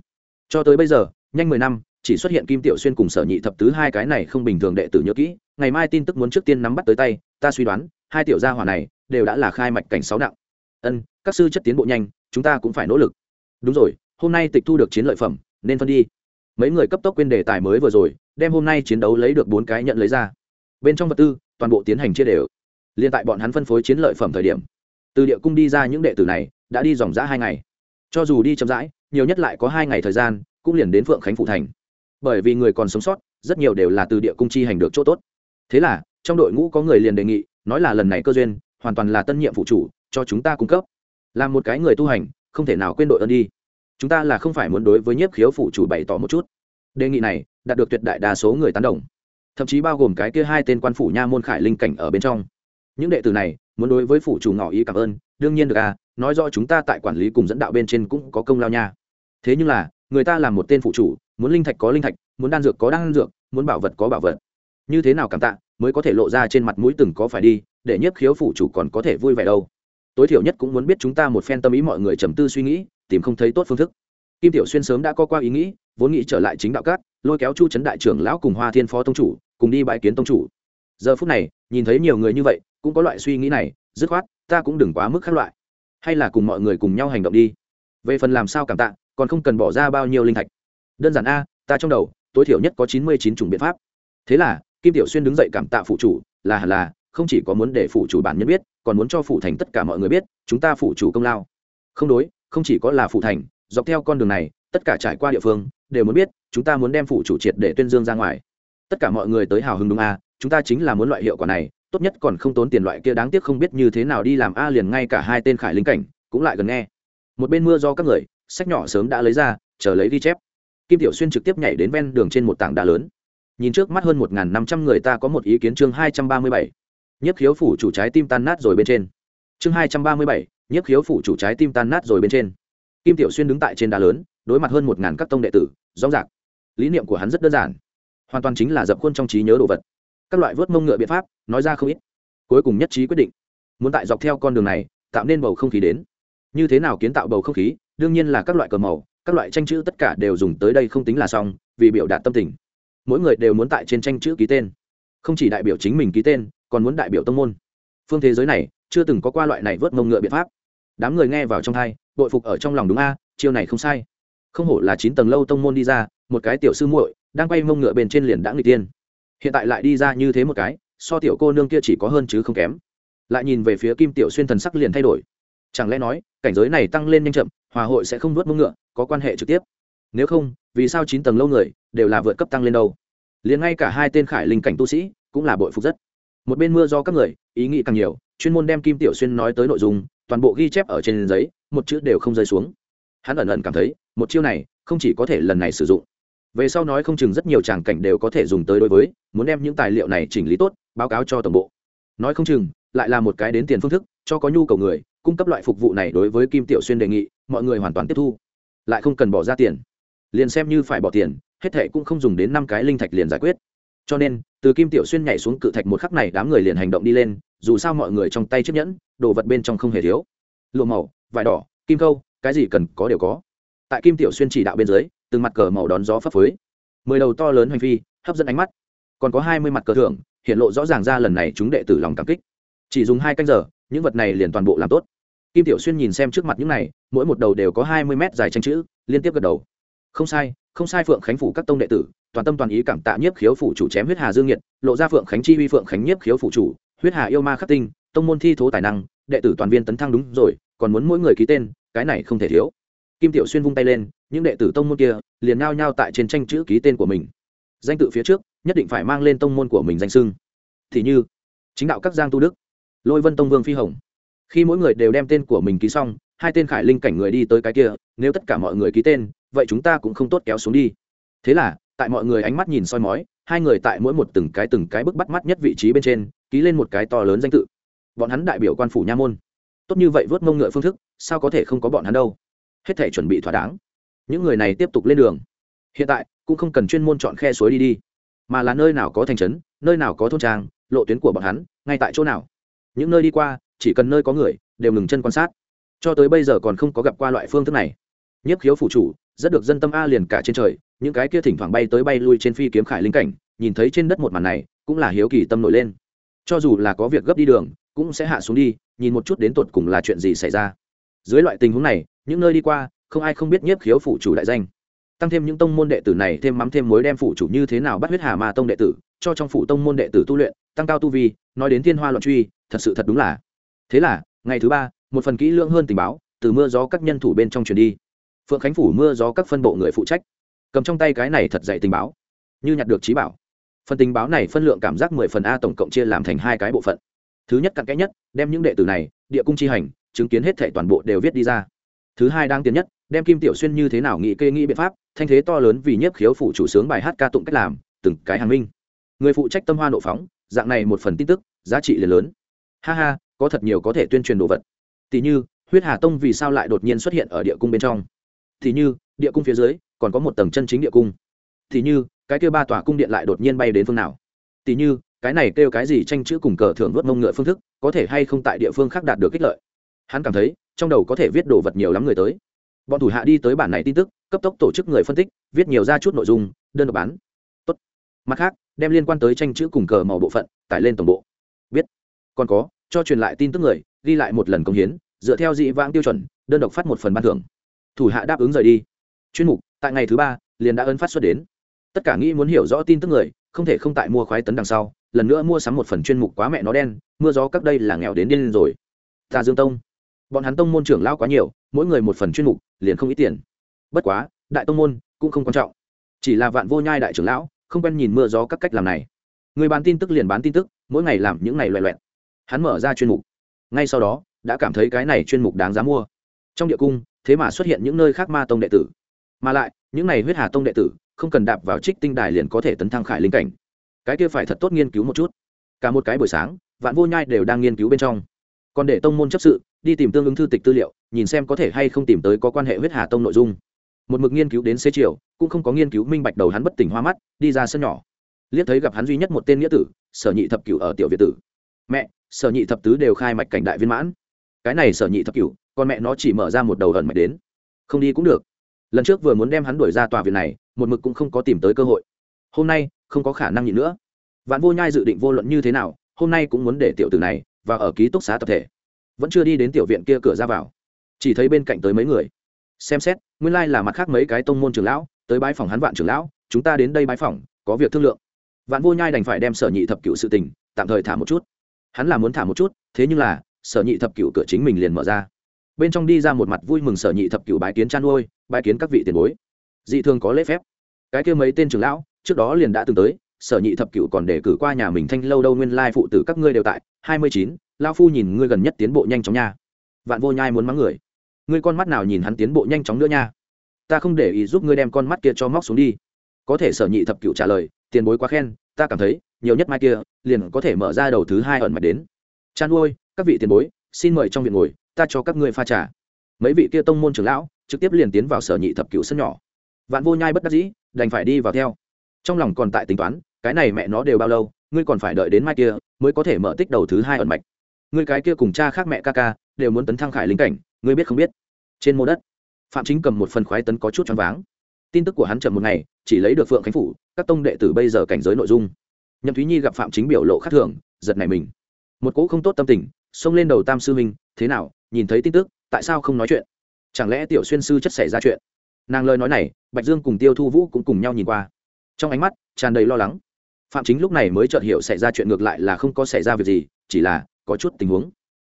Cho tới bây giờ nhanh mười năm, chỉ xuất hiện kim tiểu xuyên cùng sở nhị thập tứ hai cái này không bình thường đệ tử nhớ kỹ, ngày mai tin tức muốn trước tiên nắm bắt tới tay, ta suy đoán, hai tiểu gia hỏa này đều đã là khai mạch cảnh sáu đạo. ân, các sư chất tiến bộ nhanh, chúng ta cũng phải nỗ lực. Đúng rồi, hôm nay tịch thu được chiến lợi phẩm, nên phân đi. Mấy người cấp tốc quên đề tài mới vừa rồi, đem hôm nay chiến đấu lấy được bốn cái nhận lấy ra. Bên trong vật tư, toàn bộ tiến hành chia đều. Liên tại bọn hắn phân phối chiến lợi phẩm thời điểm, từ địa cung đi ra những đệ tử này, đã đi dòng dã hai ngày. Cho dù đi chậm rãi, nhiều nhất lại có hai ngày thời gian cũng liền đến phượng khánh phụ thành. Bởi vì người còn sống sót, rất nhiều đều là từ địa cung chi hành được chỗ tốt. Thế là, trong đội ngũ có người liền đề nghị, nói là lần này cơ duyên, hoàn toàn là tân nhiệm phụ chủ, cho chúng ta cung cấp. Làm một cái người tu hành, không thể nào quên đội ơn đi. Chúng ta là không phải muốn đối với nhiếp khiếu phụ chủ bày tỏ một chút. Đề nghị này, đạt được tuyệt đại đa số người tán đồng. Thậm chí bao gồm cái kia hai tên quan phủ nha môn khải linh cảnh ở bên trong. Những đệ tử này, muốn đối với phủ chủ ngỏ ý cảm ơn, đương nhiên được à nói rõ chúng ta tại quản lý cùng dẫn đạo bên trên cũng có công lao nha. Thế nhưng là người ta là một tên phụ chủ, muốn linh thạch có linh thạch, muốn đan dược có đan dược, muốn bảo vật có bảo vật. Như thế nào cảm tạ, mới có thể lộ ra trên mặt mũi từng có phải đi, để nhất khiếu phụ chủ còn có thể vui vẻ đâu. Tối thiểu nhất cũng muốn biết chúng ta một phen tâm ý mọi người trầm tư suy nghĩ, tìm không thấy tốt phương thức. Kim tiểu xuyên sớm đã có qua ý nghĩ, vốn nghĩ trở lại chính đạo cát, lôi kéo chu trấn đại trưởng lão cùng hoa thiên phó tông chủ, cùng đi bãi kiến tông chủ. Giờ phút này, nhìn thấy nhiều người như vậy, cũng có loại suy nghĩ này, dứt khoát, ta cũng đừng quá mức khác loại. Hay là cùng mọi người cùng nhau hành động đi. Về phần làm sao cảm tạ còn không cần bỏ ra bao nhiêu linh thạch. Đơn giản a, ta trong đầu, tối thiểu nhất có chín mươi chín chủng biện pháp. Thế là, kim tiểu xuyên đứng dậy cảm tạ phụ chủ, là hẳn là, không chỉ có muốn để phụ chủ bản nhân biết, còn muốn cho phụ thành tất cả mọi người biết, chúng ta phụ chủ công lao. Không đối, không chỉ có là phụ thành, dọc theo con đường này, tất cả trải qua địa phương, đều muốn biết, chúng ta muốn đem phụ chủ triệt để tuyên dương ra ngoài. Tất cả mọi người tới hào hứng đúng a, chúng ta chính là muốn loại hiệu quả này, tốt nhất còn không tốn tiền loại kia đáng tiếc không biết như thế nào đi làm a liền ngay cả hai tên khải linh cảnh, cũng lại gần nghe. Một bên mưa do các người sách nhỏ sớm đã lấy ra, chờ lấy ghi chép. Kim tiểu xuyên trực tiếp nhảy đến ven đường trên một tảng đá lớn. Nhìn trước mắt hơn một n g h n năm trăm người ta có một ý kiến chương hai trăm ba mươi bảy. Nhất khiếu phủ chủ trái tim tan nát rồi bên trên. Chương hai trăm ba mươi bảy nhất khiếu phủ chủ trái tim tan nát rồi bên trên. Kim tiểu xuyên đứng tại trên đá lớn, đối mặt hơn một ngàn các tông đệ tử, rõ rạc lý niệm của hắn rất đơn giản. Hoàn toàn chính là dập khuôn trong trí nhớ đồ vật. Các loại vớt mông ngựa biện pháp, nói ra không ít. Cuối cùng nhất trí quyết định. Muốn tại dọc theo con đường này, tạo nên bầu không khí đến. Như thế nào kiến tạo bầu không khí đương nhiên là các loại cờ màu, các loại tranh chữ tất cả đều dùng tới đây không tính là xong, vì biểu đạt tâm tình. Mỗi người đều muốn tại trên tranh chữ ký tên. Không chỉ đại biểu chính mình ký tên, còn muốn đại biểu tông môn. Phương thế giới này, chưa từng có qua loại này vớt mông ngựa biện pháp. Đám người nghe vào trong thai bội phục ở trong lòng đúng a, chiêu này không sai. Không hổ là chín tầng lâu tông môn đi ra, một cái tiểu sư muội, đang quay mông ngựa bên trên liền đã người tiên. Hiện tại lại đi ra như thế một cái, so tiểu cô nương kia chỉ có hơn chứ không kém. Lại nhìn về phía kim tiểu xuyên thần sắc liền thay đổi. Chẳng lẽ nói, cảnh giới này tăng lên nhanh chậm hòa hội sẽ không nuốt mông ngựa, có quan hệ trực tiếp. Nếu không, vì sao chín tầng lâu người đều là vượt cấp tăng lên đâu? Liền ngay cả hai tên khải linh cảnh tu sĩ cũng là bội phục rất. Một bên mưa do các người, ý nghĩ càng nhiều, chuyên môn đem kim tiểu xuyên nói tới nội dung, toàn bộ ghi chép ở trên giấy, một chữ đều không rơi xuống. Hắn ẩn ẩn cảm thấy, một chiêu này không chỉ có thể lần này sử dụng. Về sau nói không chừng rất nhiều tràng cảnh đều có thể dùng tới đối với, muốn đem những tài liệu này chỉnh lý tốt, báo cáo cho tổng bộ. Nói không chừng, lại là một cái đến tiền phương thức, cho có nhu cầu người cung cấp loại phục vụ này đối với kim tiểu xuyên đề nghị, mọi người hoàn toàn tiếp thu. Lại không cần bỏ ra tiền. Liền xem như phải bỏ tiền, hết thệ cũng không dùng đến năm cái linh thạch liền giải quyết. Cho nên, từ kim tiểu xuyên nhảy xuống cự thạch một khắc này đám người liền hành động đi lên, dù sao mọi người trong tay chiếc nhẫn, đồ vật bên trong không hề thiếu. Lụa màu, vải đỏ, kim câu, cái gì cần có đều có. Tại kim tiểu xuyên chỉ đạo bên dưới, từng mặt cờ màu đón gió phấp phới. Mười đầu to lớn hành phi, hấp dẫn ánh mắt. Còn có hai mươi mặt cờ thưởng, hiện lộ rõ ràng ra lần này chúng đệ tử lòng cảm kích. Chỉ dùng hai canh giờ những vật này liền toàn bộ làm tốt. Kim tiểu xuyên nhìn xem trước mặt những này, mỗi một đầu đều có hai mươi mét dài tranh chữ, liên tiếp gật đầu. Không sai không sai phượng khánh phủ các tông đệ tử, toàn tâm toàn ý cảm tạ nhiếp khiếu phủ chủ chém huyết hà dương nhiệt, lộ ra phượng khánh chi huy phượng khánh nhiếp khiếu phủ chủ, huyết hà yêu ma khắc tinh, tông môn thi thố tài năng, đệ tử toàn viên tấn thăng đúng rồi, còn muốn mỗi người ký tên, cái này không thể thiếu. Kim tiểu xuyên vung tay lên, những đệ tử tông môn kia liền nao nhao tại trên tranh chữ ký tên của mình. Danh tự phía trước, nhất định phải mang lên tông môn của mình danh sưng thì như, chính đạo các giang tu đức lôi vân tông vương phi hồng. Khi mỗi người đều đem tên của mình ký xong, hai tên khải linh cảnh người đi tới cái kia, nếu tất cả mọi người ký tên, vậy chúng ta cũng không tốt kéo xuống đi. Thế là, tại mọi người ánh mắt nhìn soi mói, hai người tại mỗi một từng cái từng cái bức bắt mắt nhất vị trí bên trên, ký lên một cái to lớn danh tự. Bọn hắn đại biểu quan phủ nha môn. Tốt như vậy vớt mông ngựa phương thức, sao có thể không có bọn hắn đâu? Hết thể chuẩn bị thỏa đáng. Những người này tiếp tục lên đường. Hiện tại, cũng không cần chuyên môn chọn khe suối đi đi, mà là nơi nào có thành trấn, nơi nào có thôn trang, lộ tuyến của bọn hắn, ngay tại chỗ nào? Những nơi đi qua, chỉ cần nơi có người, đều ngừng chân quan sát. Cho tới bây giờ còn không có gặp qua loại phương thức này. Nhất khiếu phủ chủ, rất được dân tâm a liền cả trên trời, những cái kia thỉnh thoảng bay tới bay lui trên phi kiếm khải linh cảnh, nhìn thấy trên đất một màn này, cũng là hiếu kỳ tâm nổi lên. Cho dù là có việc gấp đi đường, cũng sẽ hạ xuống đi, nhìn một chút đến tột cùng là chuyện gì xảy ra. Dưới loại tình huống này, những nơi đi qua, không ai không biết nhiếp khiếu phủ chủ đại danh. Tăng thêm những tông môn đệ tử này, thêm mắm thêm mối đem phủ chủ như thế nào bắt huyết hà ma tông đệ tử, cho trong phủ tông môn đệ tử tu luyện, tăng cao tu vi, nói đến thiên hoa luận truy thật sự thật đúng là. Thế là, ngày thứ ba, một phần kỹ lưỡng hơn tình báo, từ mưa gió các nhân thủ bên trong truyền đi. Phượng khánh phủ mưa gió các phân bộ người phụ trách, cầm trong tay cái này thật dạy tình báo, như nhặt được trí bảo. Phần tình báo này phân lượng cảm giác mười phần a tổng cộng chia làm thành hai cái bộ phận. Thứ nhất cặn kẽ nhất, đem những đệ tử này, địa cung chi hành, chứng kiến hết thể toàn bộ đều viết đi ra. Thứ hai đang tiến nhất, đem kim tiểu xuyên như thế nào nghị kê nghĩ biện pháp, thanh thế to lớn vì nhiếp khiếu phủ chủ sướng bài hát ca tụng cách làm, từng cái hàng minh. Người phụ trách tâm hoa nộ phóng, dạng này một phần tin tức, giá trị liền lớn ha ha, có thật nhiều có thể tuyên truyền đồ vật. Tỷ như, huyết hà tông vì sao lại đột nhiên xuất hiện ở địa cung bên trong? Tỷ như, địa cung phía dưới, còn có một tầng chân chính địa cung. Tỷ như, cái kêu ba tòa cung điện lại đột nhiên bay đến phương nào? Tỷ như, cái này kêu cái gì tranh chữ cùng cờ thưởng vớt mông ngựa phương thức, có thể hay không tại địa phương khác đạt được kích lợi? Hắn cảm thấy, trong đầu có thể viết đồ vật nhiều lắm người tới. Bọn thủ hạ đi tới bản này tin tức, cấp tốc tổ chức người phân tích, viết nhiều ra chút nội dung, đơn độc bán. Tốt. mặt khác, đem liên quan tới tranh chữ cùng cờ màu bộ phận, tải lên tổng bộ. Biết. Còn có cho truyền lại tin tức người, ghi lại một lần công hiến, dựa theo dị vãng tiêu chuẩn, đơn độc phát một phần ban thưởng. Thủ hạ đáp ứng rời đi. Chuyên mục, tại ngày thứ ba, liền đã ấn phát xuất đến. Tất cả nghĩ muốn hiểu rõ tin tức người, không thể không tại mua khoái tấn đằng sau, lần nữa mua sắm một phần chuyên mục quá mẹ nó đen, mưa gió các đây là nghèo đến điên rồi. Ta dương tông. Bọn hắn tông môn trưởng lao quá nhiều, mỗi người một phần chuyên mục, liền không ít tiền. Bất quá, đại tông môn cũng không quan trọng. Chỉ là vạn vô nhai đại trưởng lão, không quen nhìn mưa gió các cách làm này. Người bán tin tức liền bán tin tức, mỗi ngày làm những ngày loẹ loẹt hắn mở ra chuyên mục. Ngay sau đó, đã cảm thấy cái này chuyên mục đáng giá mua. Trong địa cung, thế mà xuất hiện những nơi khác ma tông đệ tử. Mà lại, những này huyết hà tông đệ tử, không cần đạp vào trích tinh đài liền có thể tấn thăng khải linh cảnh. Cái kia phải thật tốt nghiên cứu một chút. Cả một cái buổi sáng, vạn vô nhai đều đang nghiên cứu bên trong. Còn để tông môn chấp sự, đi tìm tương ứng thư tịch tư liệu, nhìn xem có thể hay không tìm tới có quan hệ huyết hà tông nội dung. Một mực nghiên cứu đến xế chiều, cũng không có nghiên cứu minh bạch đầu hắn bất tỉnh hoa mắt, đi ra sân nhỏ. Liếc thấy gặp hắn duy nhất một tên nghĩa tử, sở nhị thập cửu ở tiểu việt tử. Mẹ sở nhị thập tứ đều khai mạch cảnh đại viên mãn. Cái này sở nhị thập cửu, con mẹ nó chỉ mở ra một đầu ẩn mạch đến. Không đi cũng được. Lần trước vừa muốn đem hắn đuổi ra tòa viện này, một mực cũng không có tìm tới cơ hội. Hôm nay, không có khả năng nhịn nữa. Vạn vô nhai dự định vô luận như thế nào, hôm nay cũng muốn để tiểu tử này và ở ký túc xá tập thể. Vẫn chưa đi đến tiểu viện kia cửa ra vào. Chỉ thấy bên cạnh tới mấy người. Xem xét, nguyên lai là mặt khác mấy cái tông môn trưởng lão, tới bãi phòng hắn vạn trưởng lão, chúng ta đến đây bãi phòng, có việc thương lượng. Vạn vô nhai đành phải đem sở nhị thập cựu sự tình, tạm thời thả một chút hắn là muốn thả một chút, thế nhưng là, sở nhị thập cựu cửa chính mình liền mở ra. Bên trong đi ra một mặt vui mừng sở nhị thập cựu bái kiến chăn nuôi, bái kiến các vị tiền bối. Dị thường có lễ phép. Cái kia mấy tên trưởng lão, trước đó liền đã từng tới, sở nhị thập cựu còn để cử qua nhà mình thanh lâu đâu nguyên lai phụ tử các ngươi đều tại. Hai mươi chín lao phu nhìn ngươi gần nhất tiến bộ nhanh chóng nha. Vạn vô nhai muốn mắng người. Ngươi con mắt nào nhìn hắn tiến bộ nhanh chóng nữa nha. Ta không để ý giúp ngươi đem con mắt kia cho móc xuống đi. Có thể sở nhị thập cựu trả lời, tiền bối quá khen, ta cảm thấy nhiều nhất mai kia, liền có thể mở ra đầu thứ hai ẩn mạch đến. Chan ôi các vị tiền bối, xin mời trong viện ngồi, ta cho các ngươi pha trà. Mấy vị kia tông môn trưởng lão, trực tiếp liền tiến vào sở nhị thập cựu sân nhỏ. Vạn vô nhai bất đắc dĩ, đành phải đi vào theo. Trong lòng còn tại tính toán, cái này mẹ nó đều bao lâu, ngươi còn phải đợi đến mai kia, mới có thể mở tích đầu thứ hai ẩn mạch. Ngươi cái kia cùng cha khác mẹ ca ca, đều muốn tấn thăng khải linh cảnh, ngươi biết không biết? Trên mô đất, phạm chính cầm một phần khoái tấn có chút choáng váng. Tin tức của hắn chậm một ngày, chỉ lấy được phượng khánh phủ, các tông đệ tử bây giờ cảnh giới nội dung nhậm thúy nhi gặp phạm chính biểu lộ khác thường giật này mình. Một cỗ không tốt tâm tình xông lên đầu tam sư huynh, thế nào nhìn thấy tin tức tại sao không nói chuyện? Chẳng lẽ tiểu xuyên sư chất xảy ra chuyện? Nàng lời nói này bạch dương cùng tiêu thu vũ cũng cùng nhau nhìn qua. Trong ánh mắt tràn đầy lo lắng. Phạm chính lúc này mới chợt hiểu xảy ra chuyện ngược lại là không có xảy ra việc gì chỉ là có chút tình huống.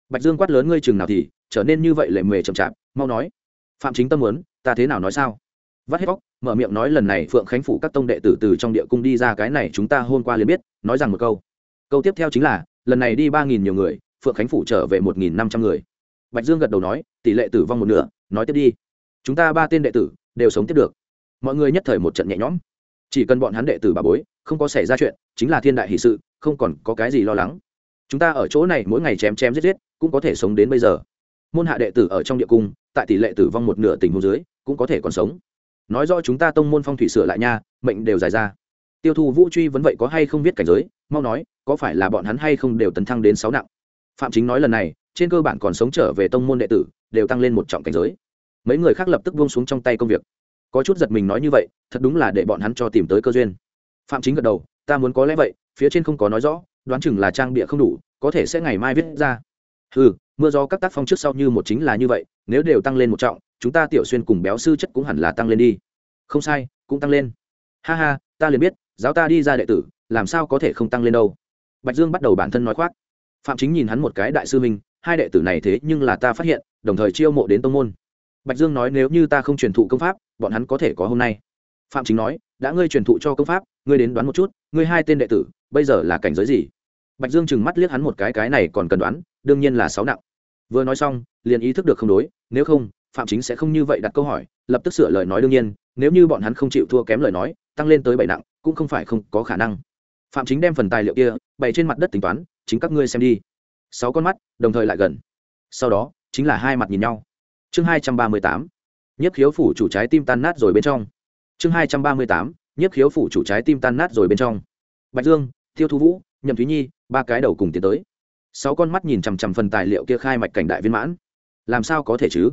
Bạch dương quát lớn ngươi chừng nào thì trở nên như vậy lệ mề chậm chạp mau nói. Phạm chính tâm muốn ta thế nào nói sao? Vắt hết vóc mở miệng nói lần này phượng khánh phủ các tông đệ tử từ trong địa cung đi ra cái này chúng ta hôm qua liền biết, nói rằng một câu. Câu tiếp theo chính là, lần này đi ba nghìn nhiều người, phượng khánh phủ trở về một nghìn năm trăm người. Bạch dương gật đầu nói, tỷ lệ tử vong một nửa, nói tiếp đi. Chúng ta ba tên đệ tử, đều sống tiếp được. Mọi người nhất thời một trận nhẹ nhõm. Chỉ cần bọn hắn đệ tử bà bối, không có xảy ra chuyện, chính là thiên đại hỷ sự, không còn có cái gì lo lắng. Chúng ta ở chỗ này mỗi ngày chém chém giết giết, cũng có thể sống đến bây giờ. Môn hạ đệ tử ở trong địa cung, tại tỷ lệ tử vong một nửa tình huống dưới, cũng có thể còn sống nói rõ chúng ta tông môn phong thủy sửa lại nha, mệnh đều dài ra. Tiêu thụ vũ truy vấn vậy có hay không biết cảnh giới, mau nói, có phải là bọn hắn hay không đều tấn thăng đến sáu nặng? Phạm chính nói lần này, trên cơ bản còn sống trở về tông môn đệ tử, đều tăng lên một trọng cảnh giới. Mấy người khác lập tức buông xuống trong tay công việc. Có chút giật mình nói như vậy, thật đúng là để bọn hắn cho tìm tới cơ duyên. Phạm chính gật đầu, ta muốn có lẽ vậy, phía trên không có nói rõ, đoán chừng là trang bịa không đủ, có thể sẽ ngày mai viết ra. Ừ mưa gió các tác phong trước sau như một chính là như vậy, nếu đều tăng lên một trọng, chúng ta tiểu xuyên cùng béo sư chất cũng hẳn là tăng lên đi. Không sai, cũng tăng lên. Ha ha, ta liền biết, giáo ta đi ra đệ tử, làm sao có thể không tăng lên đâu. Bạch dương bắt đầu bản thân nói khoác. Phạm chính nhìn hắn một cái đại sư minh hai đệ tử này thế nhưng là ta phát hiện, đồng thời chiêu mộ đến tông môn. Bạch dương nói nếu như ta không truyền thụ công pháp, bọn hắn có thể có hôm nay. Phạm chính nói, đã ngươi truyền thụ cho công pháp, ngươi đến đoán một chút, ngươi hai tên đệ tử, bây giờ là cảnh giới gì? Bạch dương chừng mắt liếc hắn một cái cái này còn cần đoán, đương nhiên là sáu nặng vừa nói xong, liền ý thức được không đối, nếu không, phạm chính sẽ không như vậy đặt câu hỏi, lập tức sửa lời nói đương nhiên, nếu như bọn hắn không chịu thua kém lời nói, tăng lên tới bảy nặng, cũng không phải không có khả năng. Phạm chính đem phần tài liệu kia, bày trên mặt đất tính toán, chính các ngươi xem đi. Sáu con mắt, đồng thời lại gần. Sau đó, chính là hai mặt nhìn nhau. Chương hai trăm ba mươi tám, nhất khiếu phủ chủ trái tim tan nát rồi bên trong. Chương hai trăm ba mươi tám, nhất khiếu phủ chủ trái tim tan nát rồi bên trong. Bạch dương, tiêu thu vũ, nhậm thúy nhi, ba cái đầu cùng tiến tới sáu con mắt nhìn chằm chằm phần tài liệu kia khai mạch cảnh đại viên mãn. Làm sao có thể chứ?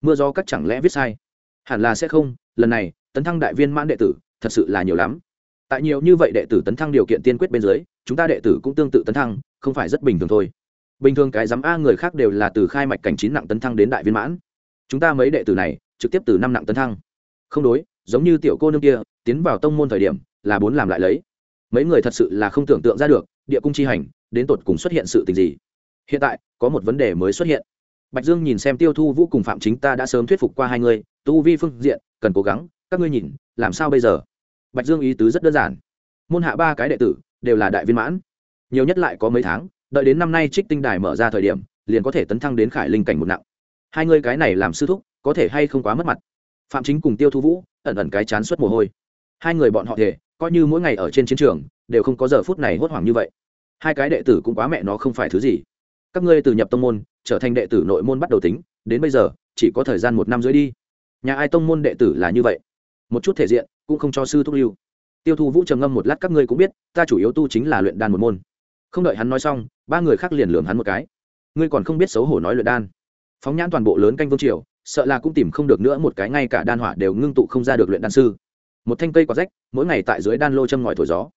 Mưa do các chẳng lẽ viết sai? Hẳn là sẽ không, lần này, tấn thăng đại viên mãn đệ tử, thật sự là nhiều lắm. Tại nhiều như vậy đệ tử tấn thăng điều kiện tiên quyết bên dưới, chúng ta đệ tử cũng tương tự tấn thăng, không phải rất bình thường thôi. Bình thường cái giám a người khác đều là từ khai mạch cảnh chín nặng tấn thăng đến đại viên mãn. Chúng ta mấy đệ tử này, trực tiếp từ năm nặng tấn thăng. Không đối, giống như tiểu cô nương kia, tiến vào tông môn thời điểm, là bốn làm lại lấy. Mấy người thật sự là không tưởng tượng ra được, địa cung chi hành đến tột cùng xuất hiện sự tình gì. Hiện tại, có một vấn đề mới xuất hiện. Bạch dương nhìn xem tiêu thu vũ cùng phạm chính ta đã sớm thuyết phục qua hai người, tu vi phương diện, cần cố gắng, các ngươi nhìn, làm sao bây giờ? Bạch dương ý tứ rất đơn giản. Môn hạ ba cái đệ tử, đều là đại viên mãn. Nhiều nhất lại có mấy tháng, đợi đến năm nay trích tinh đài mở ra thời điểm, liền có thể tấn thăng đến khải linh cảnh một nặng. Hai ngươi cái này làm sư thúc, có thể hay không quá mất mặt. Phạm chính cùng tiêu thu vũ, ẩn ẩn cái chán suất mồ hôi. Hai người bọn họ thể coi như mỗi ngày ở trên chiến trường, đều không có giờ phút này hốt hoảng như vậy hai cái đệ tử cũng quá mẹ nó không phải thứ gì. Các ngươi từ nhập tông môn, trở thành đệ tử nội môn bắt đầu tính, đến bây giờ, chỉ có thời gian một năm rưỡi đi. Nhà ai tông môn đệ tử là như vậy? Một chút thể diện, cũng không cho sư thúc lưu. Tiêu thu vũ trầm ngâm một lát, các ngươi cũng biết, ta chủ yếu tu chính là luyện đan một môn. Không đợi hắn nói xong, ba người khác liền lường hắn một cái. Ngươi còn không biết xấu hổ nói luyện đan. Phóng nhãn toàn bộ lớn canh vương triều, sợ là cũng tìm không được nữa một cái ngay cả đan hỏa đều ngưng tụ không ra được luyện đan sư. Một thanh cây có rách, mỗi ngày tại dưới đan lô châm ngòi thổi gió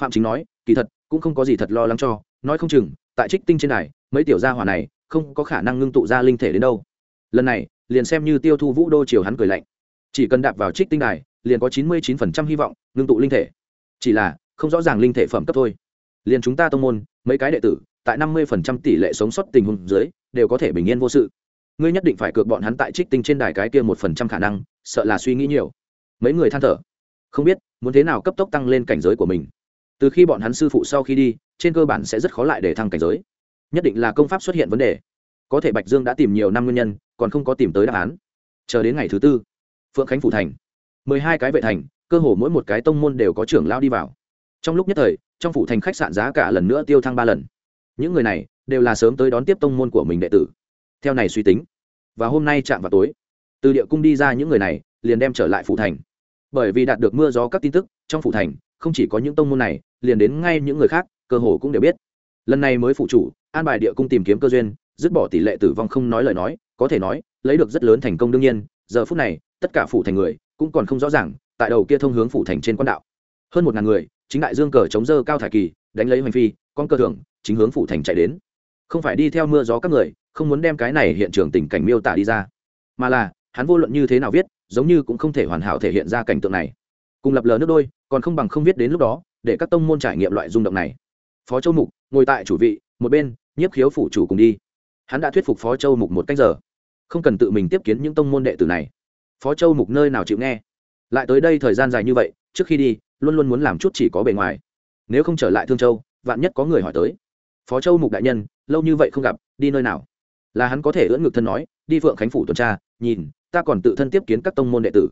phạm chính nói, kỳ thật, cũng không có gì thật lo lắng cho, nói không chừng, tại trích tinh trên này mấy tiểu gia hỏa này không có khả năng ngưng tụ ra linh thể đến đâu. Lần này, liền xem như tiêu thu vũ đô triều hắn cười lạnh. Chỉ cần đạp vào trích tinh đài, liền có chín mươi chín phần trăm hy vọng ngưng tụ linh thể. Chỉ là, không rõ ràng linh thể phẩm cấp thôi. Liền chúng ta tông môn, mấy cái đệ tử, tại năm mươi phần trăm tỷ lệ sống sót tình huống dưới, đều có thể bình yên vô sự. Ngươi nhất định phải cược bọn hắn tại trích tinh trên đài cái kia một phần trăm khả năng, sợ là suy nghĩ nhiều. Mấy người than thở. Không biết, muốn thế nào cấp tốc tăng lên cảnh giới của mình từ khi bọn hắn sư phụ sau khi đi, trên cơ bản sẽ rất khó lại để thăng cảnh giới. Nhất định là công pháp xuất hiện vấn đề. Có thể bạch dương đã tìm nhiều năm nguyên nhân, còn không có tìm tới đáp án. Chờ đến ngày thứ tư, phượng khánh phủ thành. Mười hai cái vệ thành, cơ hồ mỗi một cái tông môn đều có trưởng lao đi vào. Trong lúc nhất thời, trong phủ thành khách sạn giá cả lần nữa tiêu thăng ba lần. Những người này, đều là sớm tới đón tiếp tông môn của mình đệ tử. Theo này suy tính, và hôm nay chạm vào tối, từ địa cung đi ra những người này, liền đem trở lại phủ thành bởi vì đạt được mưa gió các tin tức, trong phủ thành, không chỉ có những tông môn này, liền đến ngay những người khác, cơ hồ cũng đều biết. Lần này mới phụ chủ, an bài địa cung tìm kiếm cơ duyên, dứt bỏ tỷ lệ tử vong không nói lời nói, có thể nói, lấy được rất lớn thành công đương nhiên, giờ phút này, tất cả phủ thành người, cũng còn không rõ ràng, tại đầu kia thông hướng phủ thành trên quan đạo. Hơn một ngàn người, chính đại dương cờ chống dơ cao thải kỳ, đánh lấy hoành phi, con cơ thưởng, chính hướng phủ thành chạy đến. Không phải đi theo mưa gió các người, không muốn đem cái này hiện trường tình cảnh miêu tả đi ra. Mà là hắn vô luận như thế nào viết, giống như cũng không thể hoàn hảo thể hiện ra cảnh tượng này. Cùng lập lờ nước đôi, còn không bằng không viết đến lúc đó, để các tông môn trải nghiệm loại rung động này. Phó châu mục, ngồi tại chủ vị, một bên, nhiếp khiếu phủ chủ cùng đi. Hắn đã thuyết phục phó châu mục một cách giờ. Không cần tự mình tiếp kiến những tông môn đệ tử này. Phó châu mục nơi nào chịu nghe? Lại tới đây thời gian dài như vậy, trước khi đi, luôn luôn muốn làm chút chỉ có bề ngoài. Nếu không trở lại thương châu, vạn nhất có người hỏi tới. Phó châu mục đại nhân, lâu như vậy không gặp, đi nơi nào? Là hắn có thể ưỡn ngực thân nói, đi phượng khánh phủ tuần tra nhìn, ta còn tự thân tiếp kiến các tông môn đệ tử.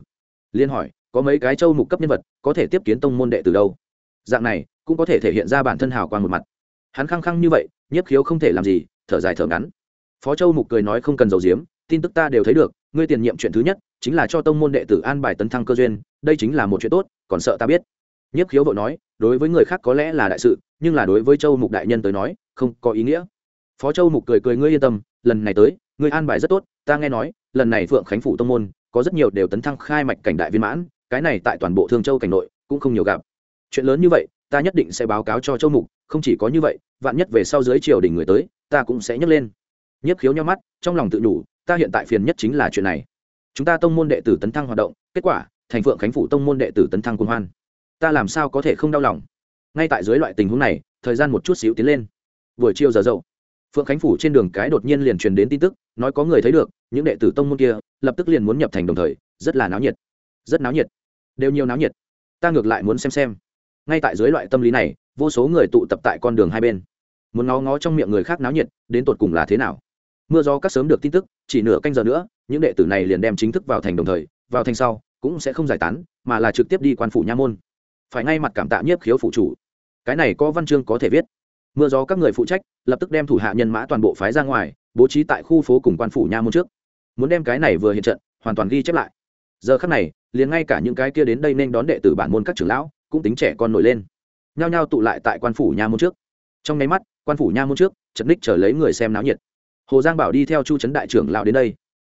Liên hỏi, có mấy cái châu mục cấp nhân vật có thể tiếp kiến tông môn đệ tử đâu? Dạng này, cũng có thể thể hiện ra bản thân hào quang một mặt. Hắn khăng khăng như vậy, nhiếp khiếu không thể làm gì, thở dài thở ngắn. Phó châu mục cười nói không cần dầu diếm tin tức ta đều thấy được, ngươi tiền nhiệm chuyện thứ nhất, chính là cho tông môn đệ tử an bài tấn thăng cơ duyên, đây chính là một chuyện tốt, còn sợ ta biết. Nhiếp khiếu vội nói, đối với người khác có lẽ là đại sự, nhưng là đối với châu mục đại nhân tới nói, không có ý nghĩa. Phó châu mục cười cười, ngươi yên tâm, lần này tới Người an bài rất tốt, ta nghe nói, lần này phượng khánh phủ tông môn, có rất nhiều đều tấn thăng khai mạch cảnh đại viên mãn, cái này tại toàn bộ thương châu cảnh nội, cũng không nhiều gặp. Chuyện lớn như vậy, ta nhất định sẽ báo cáo cho châu mục, không chỉ có như vậy, vạn nhất về sau dưới triều đình người tới, ta cũng sẽ nhấc lên. Nhất khiếu nhau mắt, trong lòng tự nhủ, ta hiện tại phiền nhất chính là chuyện này. Chúng ta tông môn đệ tử tấn thăng hoạt động, kết quả, thành phượng khánh phủ tông môn đệ tử tấn thăng quân hoan. Ta làm sao có thể không đau lòng? Ngay tại dưới loại tình huống này, thời gian một chút xíu tiến lên. Buổi chiều giờ dậu phượng khánh phủ trên đường cái đột nhiên liền truyền đến tin tức, nói có người thấy được, những đệ tử tông môn kia lập tức liền muốn nhập thành đồng thời, rất là náo nhiệt. Rất náo nhiệt. Đều nhiều náo nhiệt. Ta ngược lại muốn xem xem. Ngay tại dưới loại tâm lý này, vô số người tụ tập tại con đường hai bên. Muốn ngó ngó trong miệng người khác náo nhiệt, đến tột cùng là thế nào? Mưa gió các sớm được tin tức, chỉ nửa canh giờ nữa, những đệ tử này liền đem chính thức vào thành đồng thời, vào thành sau, cũng sẽ không giải tán, mà là trực tiếp đi quan phủ nha môn. Phải ngay mặt cảm tạ nhiếp khiếu phụ chủ. Cái này có văn chương có thể viết mưa gió các người phụ trách, lập tức đem thủ hạ nhân mã toàn bộ phái ra ngoài, bố trí tại khu phố cùng quan phủ nha môn trước. Muốn đem cái này vừa hiện trận, hoàn toàn ghi chép lại. Giờ khắc này, liền ngay cả những cái kia đến đây nên đón đệ tử bản môn các trưởng lão, cũng tính trẻ con nổi lên. Nhao nhao tụ lại tại quan phủ nha môn trước. Trong nháy mắt, quan phủ nha môn trước, trận ních chờ lấy người xem náo nhiệt. Hồ giang bảo đi theo chu trấn đại trưởng lão đến đây.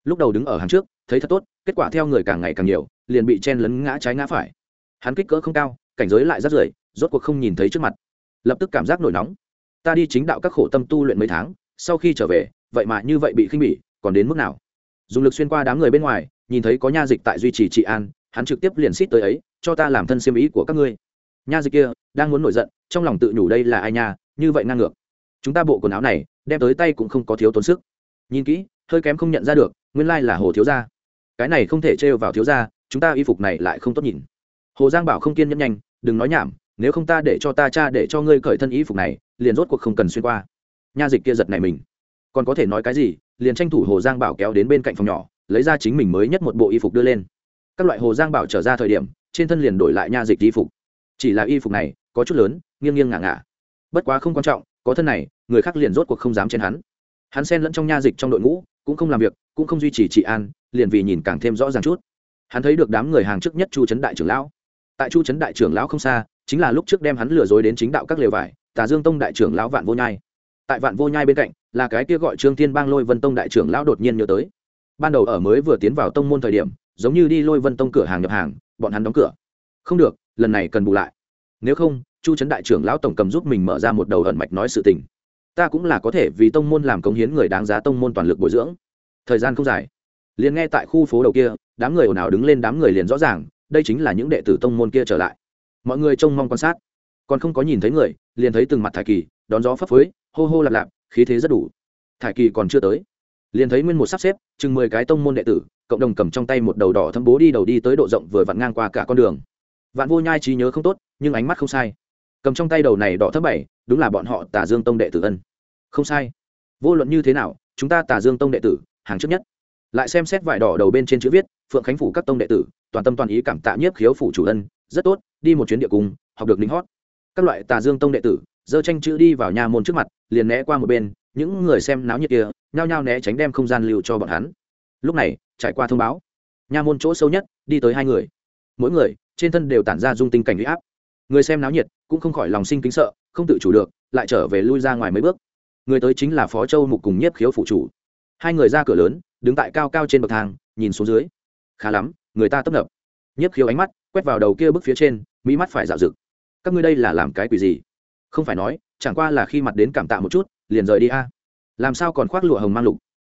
Lúc đầu đứng ở hàng trước, thấy thật tốt, kết quả theo người càng ngày càng nhiều, liền bị chen lấn ngã trái ngã phải. Hắn kích cỡ không cao, cảnh giới lại rất rưởi rốt cuộc không nhìn thấy trước mặt. Lập tức cảm giác nổi nóng ta đi chính đạo các khổ tâm tu luyện mấy tháng, sau khi trở về, vậy mà như vậy bị khinh bỉ, còn đến mức nào? Dùng lực xuyên qua đám người bên ngoài, nhìn thấy có nha dịch tại duy trì trị an, hắn trực tiếp liền xít tới ấy, cho ta làm thân siêm ý của các ngươi. Nha dịch kia, đang muốn nổi giận, trong lòng tự nhủ đây là ai nha, như vậy ngang ngược. Chúng ta bộ quần áo này, đem tới tay cũng không có thiếu tốn sức. Nhìn kỹ, hơi kém không nhận ra được, nguyên lai là hồ thiếu gia. Cái này không thể trêu vào thiếu gia, chúng ta y phục này lại không tốt nhìn. Hồ giang bảo không kiên nhẫn nhanh, đừng nói nhảm nếu không ta để cho ta cha để cho ngươi cởi thân y phục này, liền rốt cuộc không cần xuyên qua. Nha dịch kia giật này mình. Còn có thể nói cái gì, liền tranh thủ hồ giang bảo kéo đến bên cạnh phòng nhỏ, lấy ra chính mình mới nhất một bộ y phục đưa lên. Các loại hồ giang bảo trở ra thời điểm, trên thân liền đổi lại nha dịch y phục. Chỉ là y phục này, có chút lớn, nghiêng nghiêng ngả ngả. Bất quá không quan trọng, có thân này, người khác liền rốt cuộc không dám chen hắn. Hắn xen lẫn trong nha dịch trong đội ngũ, cũng không làm việc, cũng không duy trì trị an, liền vì nhìn càng thêm rõ ràng chút. Hắn thấy được đám người hàng trước nhất chu trấn đại trưởng lão. Tại chu trấn đại trưởng lão không xa chính là lúc trước đem hắn lừa dối đến chính đạo các lều vải, tà dương tông đại trưởng lão vạn vô nhai. Tại vạn vô nhai bên cạnh, là cái kia gọi trương thiên bang lôi vân tông đại trưởng lão đột nhiên nhớ tới. Ban đầu ở mới vừa tiến vào tông môn thời điểm, giống như đi lôi vân tông cửa hàng nhập hàng, bọn hắn đóng cửa. Không được, lần này cần bù lại. Nếu không, chu trấn đại trưởng lão tổng cầm giúp mình mở ra một đầu ẩn mạch nói sự tình. Ta cũng là có thể vì tông môn làm cống hiến người đáng giá tông môn toàn lực bồi dưỡng. Thời gian không dài, liền nghe tại khu phố đầu kia, đám người ồn ào đứng lên đám người liền rõ ràng, đây chính là những đệ tử tông môn kia trở lại mọi người trông mong quan sát. Còn không có nhìn thấy người, liền thấy từng mặt thải kỳ, đón gió phấp phới, hô hô lạp lạp, khí thế rất đủ. Thải kỳ còn chưa tới. Liền thấy nguyên một sắp xếp, chừng mười cái tông môn đệ tử, cộng đồng cầm trong tay một đầu đỏ thâm bố đi đầu đi tới độ rộng vừa vặn ngang qua cả con đường. Vạn vô nhai trí nhớ không tốt, nhưng ánh mắt không sai. Cầm trong tay đầu này đỏ thấp bảy, đúng là bọn họ tà dương tông đệ tử ân. Không sai. Vô luận như thế nào, chúng ta tà dương tông đệ tử, hàng trước nhất. Lại xem xét vải đỏ đầu bên trên chữ viết, phượng khánh phủ các tông đệ tử, toàn tâm toàn ý cảm tạ nhiếp khiếu phủ chủ ân, rất tốt đi một chuyến địa cung, học được lính hót. Các loại tà dương tông đệ tử, dơ tranh chữ đi vào nhà môn trước mặt, liền né qua một bên, những người xem náo nhiệt kia, nhao nhao né tránh đem không gian lưu cho bọn hắn. Lúc này, trải qua thông báo nha môn chỗ sâu nhất, đi tới hai người. Mỗi người, trên thân đều tản ra dung tinh cảnh huy áp. Người xem náo nhiệt, cũng không khỏi lòng sinh kính sợ, không tự chủ được, lại trở về lui ra ngoài mấy bước. Người tới chính là phó châu mục cùng nhiếp khiếu phụ chủ. Hai người ra cửa lớn, đứng tại cao cao trên bậc thang, nhìn xuống dưới. Khá lắm, người ta tấp nập. Nhiếp khiếu ánh mắt quét vào đầu kia bước phía trên mỹ mắt phải dạo rực. Các ngươi đây là làm cái quỷ gì? Không phải nói chẳng qua là khi mặt đến cảm tạ một chút liền rời đi a. Làm sao còn khoác lụa hồng mang lục?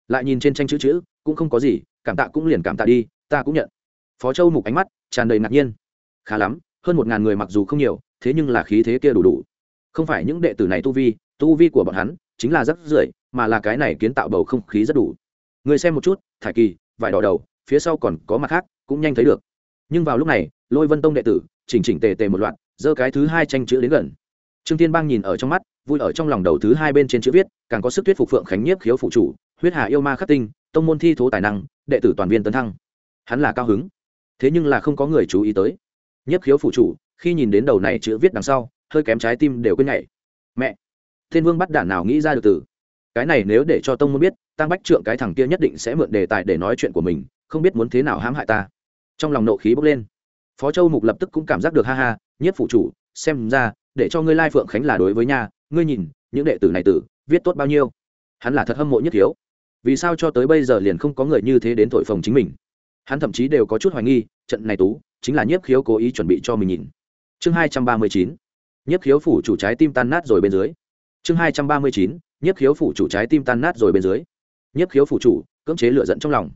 Lại nhìn trên tranh chữ chữ cũng không có gì cảm tạ cũng liền cảm tạ đi ta cũng nhận. Phó châu mục ánh mắt tràn đầy ngạc nhiên. Khá lắm hơn một ngàn người mặc dù không nhiều thế nhưng là khí thế kia đủ đủ. Không phải những đệ tử này tu vi tu vi của bọn hắn chính là rất rưỡi, mà là cái này kiến tạo bầu không khí rất đủ. Người xem một chút thải kỳ vải đỏ đầu phía sau còn có mặt khác cũng nhanh thấy được. Nhưng vào lúc này lôi vân tông đệ tử chỉnh chỉnh tề tề một loạt, giơ cái thứ hai tranh chữ đến gần. Trương tiên bang nhìn ở trong mắt, vui ở trong lòng đầu thứ hai bên trên chữ viết, càng có sức thuyết phục phượng khánh nhiếp khiếu phụ chủ, huyết hà yêu ma khắc tinh, tông môn thi thố tài năng, đệ tử toàn viên tấn thăng. Hắn là cao hứng. Thế nhưng là không có người chú ý tới. Nhiếp khiếu phụ chủ, khi nhìn đến đầu này chữ viết đằng sau, hơi kém trái tim đều quên nhảy. Mẹ! Thiên vương bắt đản nào nghĩ ra được từ? Cái này nếu để cho tông môn biết, tăng bách trượng cái thằng kia nhất định sẽ mượn đề tài để nói chuyện của mình, không biết muốn thế nào hãm hại ta. Trong lòng nộ khí bốc lên phó châu mục lập tức cũng cảm giác được ha ha, nhiếp phụ chủ, xem ra, để cho ngươi lai phượng khánh là đối với nhà ngươi nhìn, những đệ tử này tử, viết tốt bao nhiêu? Hắn là thật hâm mộ nhất thiếu. Vì sao cho tới bây giờ liền không có người như thế đến tội phòng chính mình? Hắn thậm chí đều có chút hoài nghi, trận này tú, chính là nhiếp khiếu cố ý chuẩn bị cho mình nhìn. Chương hai trăm ba mươi chín, nhiếp khiếu phủ chủ trái tim tan nát rồi bên dưới. Chương hai trăm ba mươi chín, nhiếp khiếu phủ chủ trái tim tan nát rồi bên dưới. Nhiếp khiếu phủ chủ, cưỡng chế lựa giận trong lòng.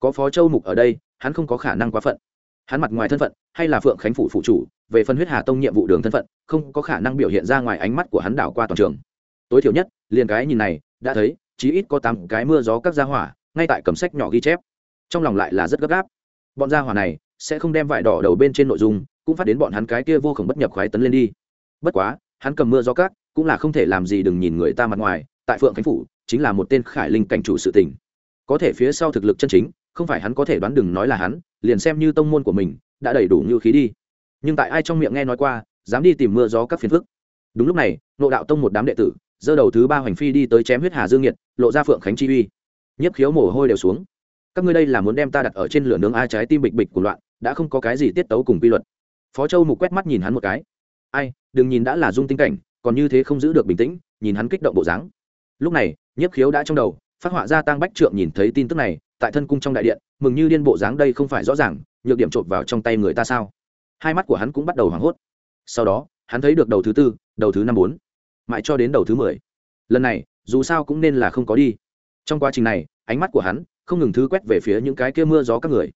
Có phó châu mục ở đây, hắn không có khả năng quá phận hắn mặt ngoài thân phận, hay là phượng khánh phủ phụ chủ, về phần huyết hà tông nhiệm vụ đường thân phận, không có khả năng biểu hiện ra ngoài ánh mắt của hắn đảo qua toàn trường. Tối thiểu nhất, liền cái nhìn này, đã thấy, chí ít có tám cái mưa gió các gia hỏa, ngay tại cầm sách nhỏ ghi chép. Trong lòng lại là rất gấp gáp. Bọn gia hỏa này sẽ không đem vải đỏ đầu bên trên nội dung, cũng phát đến bọn hắn cái kia vô khổng bất nhập khoái tấn lên đi. Bất quá, hắn cầm mưa gió các, cũng là không thể làm gì đừng nhìn người ta mặt ngoài, tại phượng khánh phủ, chính là một tên khải linh cảnh chủ sự tình. Có thể phía sau thực lực chân chính không phải hắn có thể đoán đừng nói là hắn, liền xem như tông môn của mình, đã đầy đủ như khí đi. Nhưng tại ai trong miệng nghe nói qua, dám đi tìm mưa gió các phiền phức. Đúng lúc này nộ đạo tông một đám đệ tử, giơ đầu thứ ba hoành phi đi tới chém huyết hà dương nhiệt, lộ ra phượng khánh chi uy. Nhiếp khiếu mồ hôi đều xuống. Các ngươi đây là muốn đem ta đặt ở trên lửa nướng ai trái tim bịch bịch của loạn, đã không có cái gì tiết tấu cùng quy luật. Phó châu mục quét mắt nhìn hắn một cái. Ai, đừng nhìn đã là dung tinh cảnh, còn như thế không giữ được bình tĩnh, nhìn hắn kích động bộ dáng. Lúc này, nhiếp khiếu đã trong đầu, phát họa ra tăng bách trượng nhìn thấy tin tức này tại thân cung trong đại điện, mừng như điên bộ dáng đây không phải rõ ràng, nhược điểm chộp vào trong tay người ta sao? Hai mắt của hắn cũng bắt đầu hoảng hốt. Sau đó, hắn thấy được đầu thứ tư, đầu thứ năm bốn, mãi cho đến đầu thứ mười. Lần này, dù sao cũng nên là không có đi. Trong quá trình này, ánh mắt của hắn không ngừng thứ quét về phía những cái kia mưa gió các người.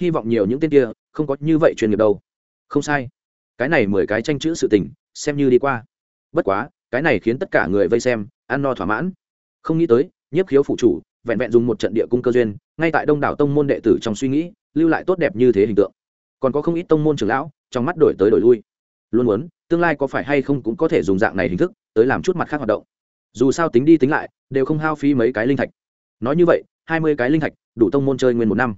Hy vọng nhiều những tên kia không có như vậy chuyên nghiệp đâu. Không sai. Cái này mười cái tranh chữ sự tình, xem như đi qua. Bất quá, cái này khiến tất cả người vây xem, ăn no thỏa mãn. Không nghĩ tới, nhiếp khiếu phụ chủ vẹn vẹn dùng một trận địa cung cơ duyên, ngay tại đông đảo tông môn đệ tử trong suy nghĩ, lưu lại tốt đẹp như thế hình tượng. Còn có không ít tông môn trưởng lão, trong mắt đổi tới đổi lui. Luôn muốn, tương lai có phải hay không cũng có thể dùng dạng này hình thức, tới làm chút mặt khác hoạt động. Dù sao tính đi tính lại, đều không hao phí mấy cái linh thạch. Nói như vậy, hai mươi cái linh thạch, đủ tông môn chơi nguyên một năm.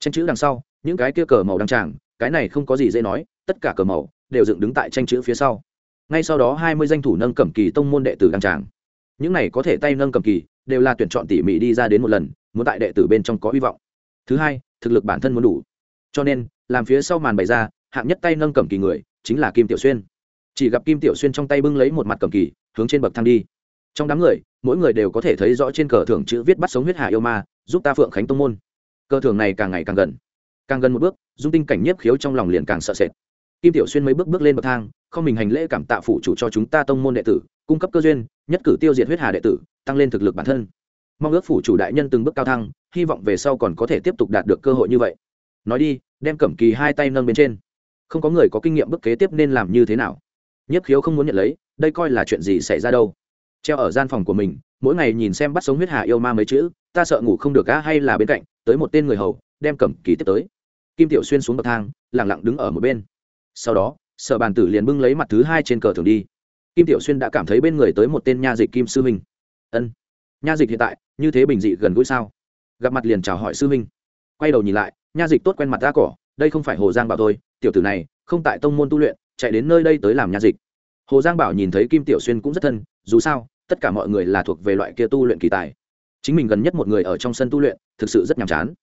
Tranh chữ đằng sau, những cái kia cờ màu đăng tràng, cái này không có gì dễ nói, tất cả cờ màu đều dựng đứng tại tranh chữ phía sau. Ngay sau đó hai mươi danh thủ nâng cầm kỳ tông môn đệ tử đăng tràng. Những này có thể tay nâng cầm kỳ đều là tuyển chọn tỉ mỉ đi ra đến một lần, muốn tại đệ tử bên trong có hy vọng. Thứ hai, thực lực bản thân muốn đủ. Cho nên, làm phía sau màn bày ra, hạng nhất tay nâng cầm kỳ người, chính là kim tiểu xuyên. Chỉ gặp kim tiểu xuyên trong tay bưng lấy một mặt cầm kỳ, hướng trên bậc thang đi. Trong đám người, mỗi người đều có thể thấy rõ trên cờ thưởng chữ viết bắt sống huyết hạ yêu ma, giúp ta phượng khánh tông môn. Cờ thưởng này càng ngày càng gần. Càng gần một bước, dung tinh cảnh nhiếp khiếu trong lòng liền càng sợ sệt. Kim tiểu xuyên mấy bước bước lên bậc thang, không mình hành lễ cảm tạ phụ chủ cho chúng ta tông môn đệ tử cung cấp cơ duyên, nhất cử tiêu diệt huyết hà đệ tử, tăng lên thực lực bản thân. Mong ước phủ chủ đại nhân từng bước cao thăng, hy vọng về sau còn có thể tiếp tục đạt được cơ hội như vậy. Nói đi, đem cẩm kỳ hai tay nâng bên trên. Không có người có kinh nghiệm bước kế tiếp nên làm như thế nào? Nhất khiếu không muốn nhận lấy, đây coi là chuyện gì xảy ra đâu? Treo ở gian phòng của mình, mỗi ngày nhìn xem bắt sống huyết hà yêu ma mấy chữ, ta sợ ngủ không được cá hay là bên cạnh, tới một tên người hầu, đem cẩm kỳ tiếp tới. Kim tiểu xuyên xuống bậc thang lẳng lặng đứng ở một bên. Sau đó sợ bàn tử liền bưng lấy mặt thứ hai trên cờ thường đi kim tiểu xuyên đã cảm thấy bên người tới một tên nha dịch kim sư huynh ân, nha dịch hiện tại, như thế bình dị gần gũi sao? Gặp mặt liền chào hỏi sư minh. Quay đầu nhìn lại, nha dịch tốt quen mặt ra cỏ, đây không phải hồ giang bảo thôi, tiểu tử này không tại tông môn tu luyện, chạy đến nơi đây tới làm nha dịch. Hồ giang bảo nhìn thấy kim tiểu xuyên cũng rất thân, dù sao, tất cả mọi người là thuộc về loại kia tu luyện kỳ tài. Chính mình gần nhất một người ở trong sân tu luyện, thực sự rất nhàm chán.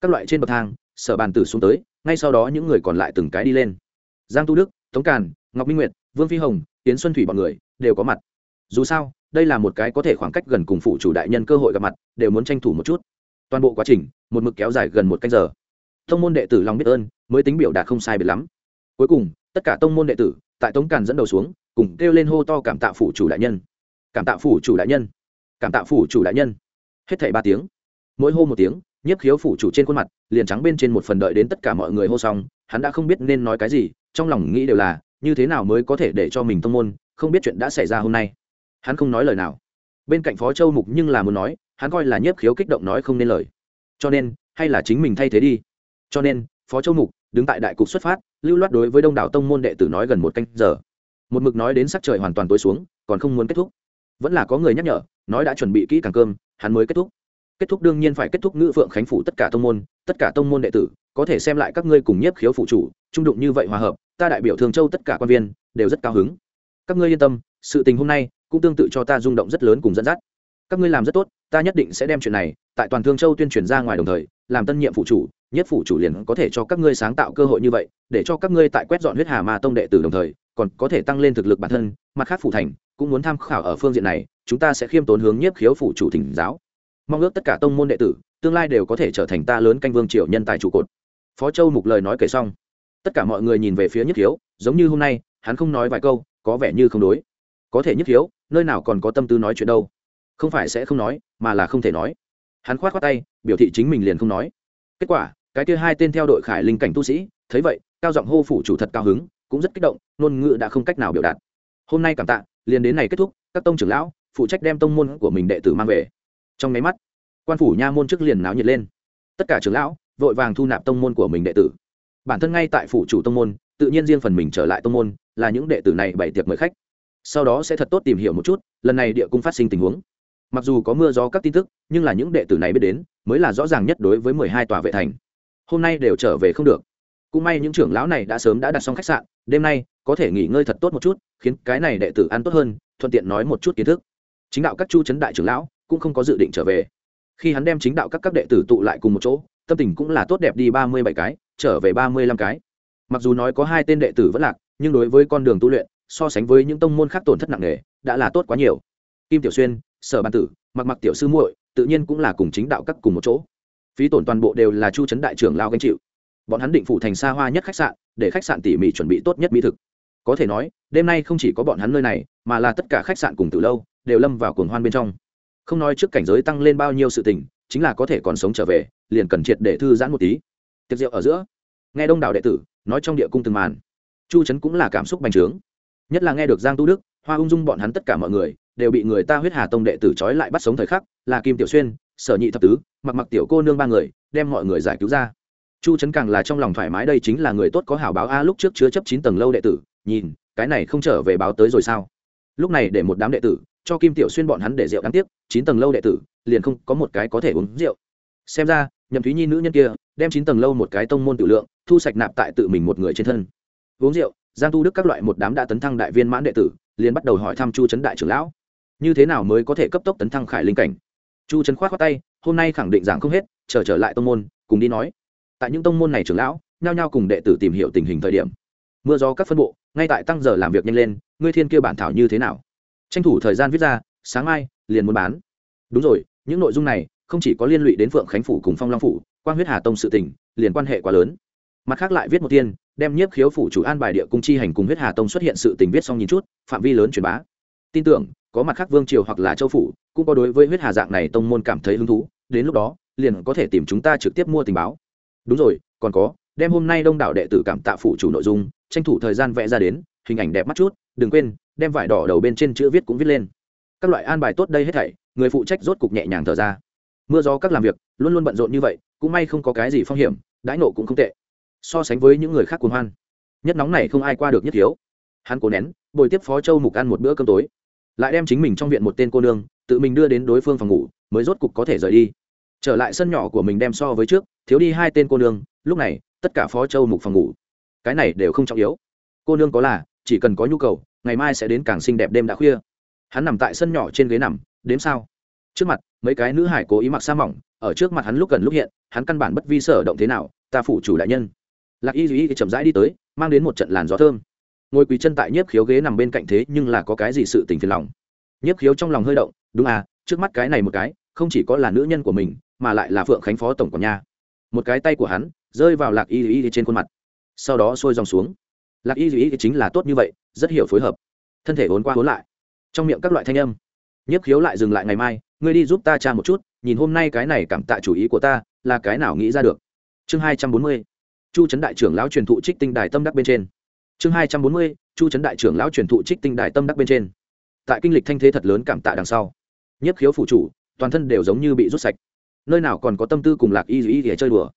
Các loại trên bậc thang, sở bàn tử xuống tới, ngay sau đó những người còn lại từng cái đi lên. Giang tu đức, tống càn, ngọc minh nguyệt, vương phi hồng tiến xuân thủy b ọ n người đều có mặt. Dù sao, đây là một cái có thể khoảng cách gần cùng phụ chủ đại nhân cơ hội gặp mặt, đều muốn tranh thủ một chút. Toàn bộ quá trình, một mực kéo dài gần một canh giờ. Thông môn đệ tử lòng biết ơn, mới tính biểu đạt không sai biệt lắm. Cuối cùng, tất cả tông môn đệ tử tại tống càn dẫn đầu xuống, cùng kêu lên hô to cảm tạ phủ chủ đại nhân. Cảm tạ phủ chủ đại nhân. Cảm tạ phủ chủ đại nhân. Hết thảy ba tiếng. Mỗi hô một tiếng, nhiếp khiếu phủ chủ trên khuôn mặt liền trắng bên trên một phần đợi đến tất cả mọi người hô xong, hắn đã không biết nên nói cái gì, trong lòng nghĩ đều là như thế nào mới có thể để cho mình tông môn, không biết chuyện đã xảy ra hôm nay. Hắn không nói lời nào. Bên cạnh phó châu mục nhưng là muốn nói, hắn coi là nhiếp khiếu kích động nói không nên lời. Cho nên, hay là chính mình thay thế đi. Cho nên, phó châu mục đứng tại đại cục xuất phát, lưu loát đối với đông đảo tông môn đệ tử nói gần một canh giờ. Một mực nói đến sắc trời hoàn toàn tối xuống, còn không muốn kết thúc. Vẫn là có người nhắc nhở, nói đã chuẩn bị kỹ càng cơm, hắn mới kết thúc. Kết thúc đương nhiên phải kết thúc ngữ phượng khánh phủ tất cả tông môn, tất cả tông môn đệ tử, có thể xem lại các ngươi cùng nhiếp khiếu phụ chủ, trung đụng như vậy hòa hợp ta đại biểu thường châu tất cả quan viên, đều rất cao hứng. Các ngươi yên tâm, sự tình hôm nay cũng tương tự cho ta rung động rất lớn cùng dẫn dắt. Các ngươi làm rất tốt, ta nhất định sẽ đem chuyện này tại toàn thương châu tuyên truyền ra ngoài đồng thời, làm tân nhiệm phụ chủ, nhất phụ chủ liền có thể cho các ngươi sáng tạo cơ hội như vậy, để cho các ngươi tại quét dọn huyết hà ma tông đệ tử đồng thời, còn có thể tăng lên thực lực bản thân, mặt khác phụ thành cũng muốn tham khảo ở phương diện này, chúng ta sẽ khiêm tốn hướng nhiếp khiếu phụ chủ thỉnh giáo. Mong ước tất cả tông môn đệ tử, tương lai đều có thể trở thành ta lớn canh vương triều nhân tài trụ cột. Phó châu mục lời nói kể xong tất cả mọi người nhìn về phía nhất thiếu, giống như hôm nay hắn không nói vài câu có vẻ như không đối. Có thể nhất thiếu, nơi nào còn có tâm tư nói chuyện đâu. Không phải sẽ không nói mà là không thể nói. Hắn khoát khoát tay biểu thị chính mình liền không nói. Kết quả cái kia hai tên theo đội khải linh cảnh tu sĩ thấy vậy cao giọng hô phủ chủ thật cao hứng cũng rất kích động ngôn ngữ đã không cách nào biểu đạt. Hôm nay cảm tạ liền đến này kết thúc các tông trưởng lão phụ trách đem tông môn của mình đệ tử mang về. Trong máy mắt quan phủ nha môn trước liền náo nhiệt lên. Tất cả trưởng lão vội vàng thu nạp tông môn của mình đệ tử bản thân ngay tại phủ chủ tông môn, tự nhiên riêng phần mình trở lại tông môn, là những đệ tử này bày tiệc mời khách. Sau đó sẽ thật tốt tìm hiểu một chút, lần này địa cung phát sinh tình huống. Mặc dù có mưa gió các tin tức, nhưng là những đệ tử này biết đến, mới là rõ ràng nhất đối với mười hai tòa vệ thành. Hôm nay đều trở về không được. Cũng may những trưởng lão này đã sớm đã đặt xong khách sạn, đêm nay có thể nghỉ ngơi thật tốt một chút, khiến cái này đệ tử ăn tốt hơn, thuận tiện nói một chút kiến thức. Chính đạo các chu chấn đại trưởng lão cũng không có dự định trở về. Khi hắn đem chính đạo các các đệ tử tụ lại cùng một chỗ tâm tình cũng là tốt đẹp đi ba mươi bảy cái, trở về ba mươi lăm cái. Mặc dù nói có hai tên đệ tử vẫn lạc, nhưng đối với con đường tu luyện, so sánh với những tông môn khác tổn thất nặng nề, đã là tốt quá nhiều. Kim tiểu xuyên, sở ban tử, mặc mặc tiểu sư muội, tự nhiên cũng là cùng chính đạo các cùng một chỗ. Phí tổn toàn bộ đều là chu trấn đại trưởng lao gánh chịu. Bọn hắn định phủ thành xa hoa nhất khách sạn, để khách sạn tỉ mỉ chuẩn bị tốt nhất mỹ thực. Có thể nói, đêm nay không chỉ có bọn hắn nơi này, mà là tất cả khách sạn cùng từ lâu, đều lâm vào cuồng hoan bên trong. Không nói trước cảnh giới tăng lên bao nhiêu sự tình, chính là có thể còn sống trở về liền cần triệt để thư giãn một tí. Tiệc rượu ở giữa, nghe đông đảo đệ tử nói trong địa cung từng màn. Chu trấn cũng là cảm xúc bành trướng. Nhất là nghe được giang tu đức, hoa ung dung bọn hắn tất cả mọi người đều bị người ta huyết hà tông đệ tử trói lại bắt sống thời khắc, là kim tiểu xuyên, sở nhị thập tứ, mặc mặc tiểu cô nương ba người, đem mọi người giải cứu ra. Chu trấn càng là trong lòng thoải mái đây chính là người tốt có hảo báo a, lúc trước chứa chấp chín tầng lâu đệ tử, nhìn, cái này không trở về báo tới rồi sao? Lúc này để một đám đệ tử, cho kim tiểu xuyên bọn hắn để rượu đáng tiếc, chín tầng lâu đệ tử, liền không có một cái có thể uống rượu. Xem ra nhậm thúy nhi nữ nhân kia đem chín tầng lâu một cái tông môn tự lượng thu sạch nạp tại tự mình một người trên thân. Uống rượu giang tu đức các loại một đám đã tấn thăng đại viên mãn đệ tử liền bắt đầu hỏi thăm chu trấn đại trưởng lão. Như thế nào mới có thể cấp tốc tấn thăng khải linh cảnh? Chu trấn khoát khoát tay hôm nay khẳng định giảng không hết chờ trở, trở lại tông môn cùng đi nói. Tại những tông môn này trưởng lão nhao nhao cùng đệ tử tìm hiểu tình hình thời điểm. Mưa gió các phân bộ ngay tại tăng giờ làm việc nhanh lên ngươi thiên kia bản thảo như thế nào? Tranh thủ thời gian viết ra sáng mai liền muốn bán. Đúng rồi những nội dung này không chỉ có liên lụy đến phượng khánh phủ cùng phong long phủ quan huyết hà tông sự tỉnh liền quan hệ quá lớn. Mặt khác lại viết một tiên, đem nhiếp khiếu phủ chủ an bài địa cung chi hành cùng huyết hà tông xuất hiện sự tình viết xong nhìn chút, phạm vi lớn truyền bá. Tin tưởng, có mặt khác vương triều hoặc là châu phủ, cũng có đối với huyết hà dạng này tông môn cảm thấy hứng thú, đến lúc đó, liền có thể tìm chúng ta trực tiếp mua tình báo. Đúng rồi, còn có, đem hôm nay đông đảo đệ tử cảm tạ phủ chủ nội dung, tranh thủ thời gian vẽ ra đến, hình ảnh đẹp mắt chút, đừng quên, đem vải đỏ đầu bên trên chữ viết cũng viết lên. Các loại an bài tốt đây hết thảy, người phụ trách rốt cục nhẹ nhàng thở ra mưa gió các làm việc, luôn luôn bận rộn như vậy, cũng may không có cái gì phong hiểm, đãi nộ cũng không tệ. So sánh với những người khác cuồng hoan, nhất nóng này không ai qua được nhất thiếu. Hắn cố nén, bồi tiếp phó châu mục ăn một bữa cơm tối. Lại đem chính mình trong viện một tên cô nương, tự mình đưa đến đối phương phòng ngủ, mới rốt cục có thể rời đi. Trở lại sân nhỏ của mình đem so với trước, thiếu đi hai tên cô nương, lúc này, tất cả phó châu mục phòng ngủ. Cái này đều không trọng yếu. Cô nương có là, chỉ cần có nhu cầu, ngày mai sẽ đến càng xinh đẹp đêm đã khuya. Hắn nằm tại sân nhỏ trên ghế nằm, đếm sao? Trước mặt, mấy cái nữ hải cố ý mặc sa mỏng, ở trước mặt hắn lúc gần lúc hiện, hắn căn bản bất vi sở động thế nào, ta phủ chủ đại nhân. Lạc y duy chậm rãi đi tới, mang đến một trận làn gió thơm. Ngồi quỳ chân tại nhiếp khiếu ghế nằm bên cạnh thế, nhưng là có cái gì sự tình phiền lòng. Nhiếp khiếu trong lòng hơi động, đúng à trước mắt cái này một cái, không chỉ có là nữ nhân của mình, mà lại là phượng khánh phó tổng quản nha. Một cái tay của hắn, rơi vào lạc y y trên khuôn mặt. Sau đó sôi dòng xuống. Lạc y y chính là tốt như vậy, rất hiểu phối hợp. Thân thể vốn qua vốn lại. Trong miệng các loại thanh âm. Nhiếp khiếu lại dừng lại ngày mai ngươi đi giúp ta cha một chút, nhìn hôm nay cái này cảm tạ chủ ý của ta, là cái nào nghĩ ra được? Chương hai trăm bốn mươi, chu trấn đại trưởng lão truyền thụ trích tinh đài tâm đắc bên trên. Chương hai trăm bốn mươi, chu trấn đại trưởng lão truyền thụ trích tinh đài tâm đắc bên trên. Tại kinh lịch thanh thế thật lớn cảm tạ đằng sau, Nhất khiếu phụ chủ, toàn thân đều giống như bị rút sạch. Nơi nào còn có tâm tư cùng lạc y y để chơi đùa?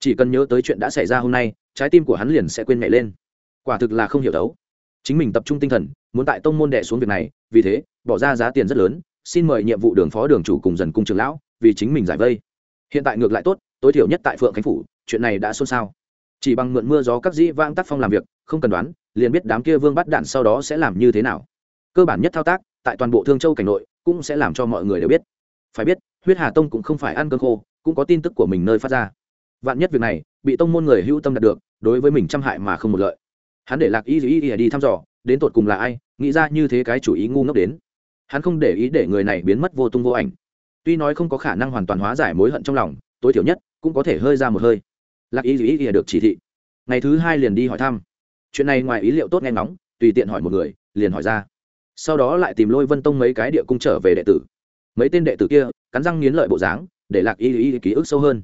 Chỉ cần nhớ tới chuyện đã xảy ra hôm nay, trái tim của hắn liền sẽ quên mẹ lên. Quả thực là không hiểu đấu. Chính mình tập trung tinh thần, muốn tại tông môn đệ xuống việc này, vì thế, bỏ ra giá tiền rất lớn xin mời nhiệm vụ đường phó đường chủ cùng dần cung trường lão, vì chính mình giải vây. Hiện tại ngược lại tốt, tối thiểu nhất tại phượng khánh phủ, chuyện này đã xôn xao. Chỉ bằng mượn mưa gió các dĩ vãng tác phong làm việc, không cần đoán, liền biết đám kia vương bắt đạn sau đó sẽ làm như thế nào. Cơ bản nhất thao tác, tại toàn bộ thương châu cảnh nội, cũng sẽ làm cho mọi người đều biết. Phải biết, huyết hà tông cũng không phải ăn cơm khô, cũng có tin tức của mình nơi phát ra. Vạn nhất việc này, bị tông môn người hữu tâm đạt được, đối với mình trăm hại mà không một lợi. Hắn để lạc y y y đi thăm dò, đến tột cùng là ai, nghĩ ra như thế cái chủ ý ngu ngốc đến hắn không để ý để người này biến mất vô tung vô ảnh. Tuy nói không có khả năng hoàn toàn hóa giải mối hận trong lòng, tối thiểu nhất cũng có thể hơi ra một hơi. Lạc y ý ý được chỉ thị. Ngày thứ hai liền đi hỏi thăm. Chuyện này ngoài ý liệu tốt nghe ngóng, tùy tiện hỏi một người, liền hỏi ra. Sau đó lại tìm lôi vân tông mấy cái địa cung trở về đệ tử. Mấy tên đệ tử kia, cắn răng nghiến lợi bộ dáng, để lạc y y ký ức sâu hơn.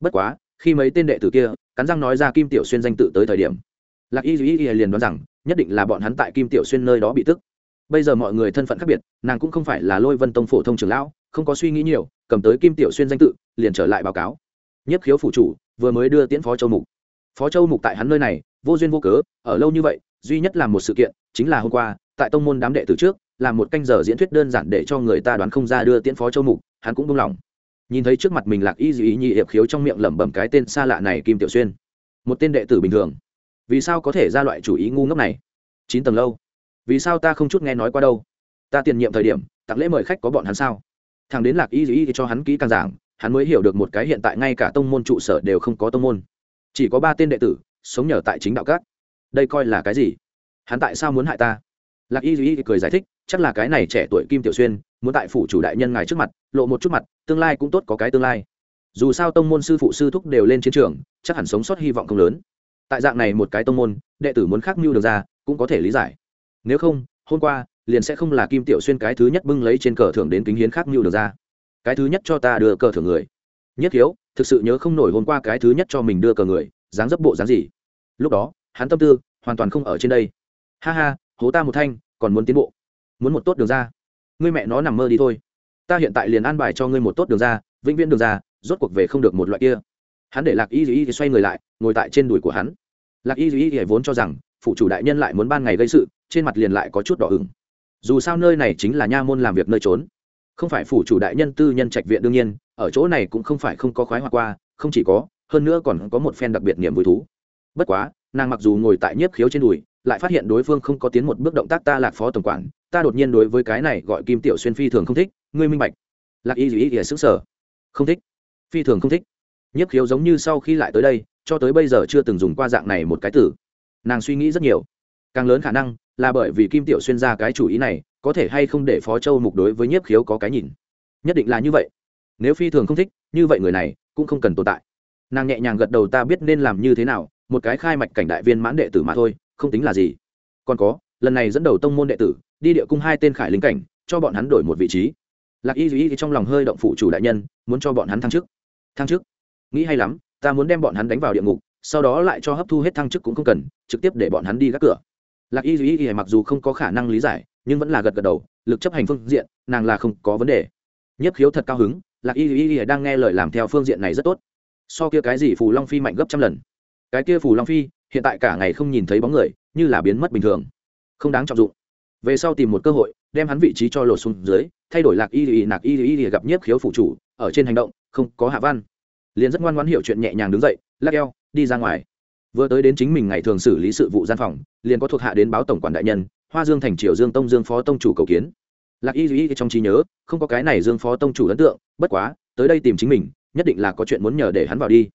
Bất quá, khi mấy tên đệ tử kia, cắn răng nói ra kim tiểu xuyên danh tự tới thời điểm, lạc y y liền đoán rằng, nhất định là bọn hắn tại kim tiểu xuyên nơi đó bị tức bây giờ mọi người thân phận khác biệt, nàng cũng không phải là lôi vân tông phổ thông trường lão, không có suy nghĩ nhiều, cầm tới kim tiểu xuyên danh tự, liền trở lại báo cáo. Nhất khiếu phụ chủ, vừa mới đưa tiễn phó châu mục. Phó châu mục tại hắn nơi này, vô duyên vô cớ, ở lâu như vậy, duy nhất là một sự kiện, chính là hôm qua, tại tông môn đám đệ tử trước là một canh giờ diễn thuyết đơn giản để cho người ta đoán không ra đưa tiễn phó châu mục, hắn cũng buông lòng nhìn thấy trước mặt mình lạc y dị nhị hiệp khiếu trong miệng lẩm bẩm cái tên xa lạ này kim tiểu xuyên. Một tên đệ tử bình thường. Vì sao có thể ra loại chủ ý ngu ngốc này? Chín tầng lâu vì sao ta không chút nghe nói qua đâu? Ta tiền nhiệm thời điểm, tặng lễ mời khách có bọn hắn sao? Thằng đến lạc y dĩ cho hắn kỹ càng giảng, hắn mới hiểu được một cái hiện tại ngay cả tông môn trụ sở đều không có tông môn. Chỉ có ba tên đệ tử, sống nhờ tại chính đạo các. Đây coi là cái gì? Hắn tại sao muốn hại ta? Lạc y dĩ cười giải thích, chắc là cái này trẻ tuổi kim tiểu xuyên, muốn tại phủ chủ đại nhân ngài trước mặt, lộ một chút mặt, tương lai cũng tốt có cái tương lai. Dù sao tông môn sư phụ sư thúc đều lên chiến trường, chắc hẳn sống sót hy vọng không lớn. Tại dạng này một cái tông môn, đệ tử muốn khắc mưu được ra, cũng có thể lý giải nếu không, hôm qua, liền sẽ không là kim tiểu xuyên cái thứ nhất bưng lấy trên cờ thưởng đến kính hiến khác mưu được ra. Cái thứ nhất cho ta đưa cờ thưởng người. Nhất thiếu thực sự nhớ không nổi hôm qua cái thứ nhất cho mình đưa cờ người, dáng dấp bộ dáng gì. Lúc đó, hắn tâm tư hoàn toàn không ở trên đây. Ha ha, hố ta một thanh, còn muốn tiến bộ. Muốn một tốt đường ra. Ngươi mẹ nó nằm mơ đi thôi. Ta hiện tại liền an bài cho ngươi một tốt đường ra, vĩnh viễn đường ra, rốt cuộc về không được một loại kia. Hắn để lạc y dù y thì xoay người lại, ngồi tại trên đùi của hắn. Lạc y dù y thì vốn cho rằng phụ chủ đại nhân lại muốn ban ngày gây sự, trên mặt liền lại có chút đỏ ửng. dù sao nơi này chính là nha môn làm việc nơi trốn. Không phải phủ chủ đại nhân tư nhân trạch viện đương nhiên, ở chỗ này cũng không phải không có khoái hoa qua, không chỉ có, hơn nữa còn có một phen đặc biệt niềm vui thú. Bất quá, nàng mặc dù ngồi tại nhiếp khiếu trên đùi, lại phát hiện đối phương không có tiến một bước động tác ta lạc phó tổng quản, ta đột nhiên đối với cái này gọi kim tiểu xuyên phi thường không thích, ngươi minh bạch. Lạc y dù ý ỉa xứng sở không thích. Phi thường không thích. Nhiếp khiếu giống như sau khi lại tới đây, cho tới bây giờ chưa từng dùng qua dạng này một cái tử nàng suy nghĩ rất nhiều. Càng lớn khả năng là bởi vì kim tiểu xuyên ra cái chủ ý này, có thể hay không để phó châu mục đối với nhiếp khiếu có cái nhìn. Nhất định là như vậy. Nếu phi thường không thích, như vậy người này cũng không cần tồn tại. Nàng nhẹ nhàng gật đầu ta biết nên làm như thế nào, một cái khai mạch cảnh đại viên mãn đệ tử mà thôi, không tính là gì. Còn có, lần này dẫn đầu tông môn đệ tử, đi địa cung hai tên khải lính cảnh, cho bọn hắn đổi một vị trí. Lạc y duy trong lòng hơi động phụ chủ đại nhân, muốn cho bọn hắn thăng chức. Thăng chức? Nghĩ hay lắm, ta muốn đem bọn hắn đánh vào địa ngục sau đó lại cho hấp thu hết thăng chức cũng không cần, trực tiếp để bọn hắn đi gác cửa. Lạc y duy mặc dù không có khả năng lý giải, nhưng vẫn là gật gật đầu, lực chấp hành phương diện, nàng là không có vấn đề. Nhất khiếu thật cao hứng, lạc y y đang nghe lời làm theo phương diện này rất tốt. So kia cái gì phù long phi mạnh gấp trăm lần? Cái kia phù long phi, hiện tại cả ngày không nhìn thấy bóng người, như là biến mất bình thường. Không đáng trọng dụng. Về sau tìm một cơ hội, đem hắn vị trí cho lột xuống dưới, thay đổi lạc y y nạc y y gặp nhiếp khiếu phụ chủ, ở trên hành động, không có hạ văn. Liền rất ngoan ngoãn hiểu chuyện nhẹ nhàng đứng dậy, lắc eo đi ra ngoài. Vừa tới đến chính mình ngày thường xử lý sự vụ gian phòng, liền có thuộc hạ đến báo tổng quản đại nhân, hoa dương thành triều dương tông dương phó tông chủ cầu kiến. Lạc y duy trong trí nhớ, không có cái này dương phó tông chủ ấn tượng, bất quá, tới đây tìm chính mình, nhất định là có chuyện muốn nhờ để hắn vào đi.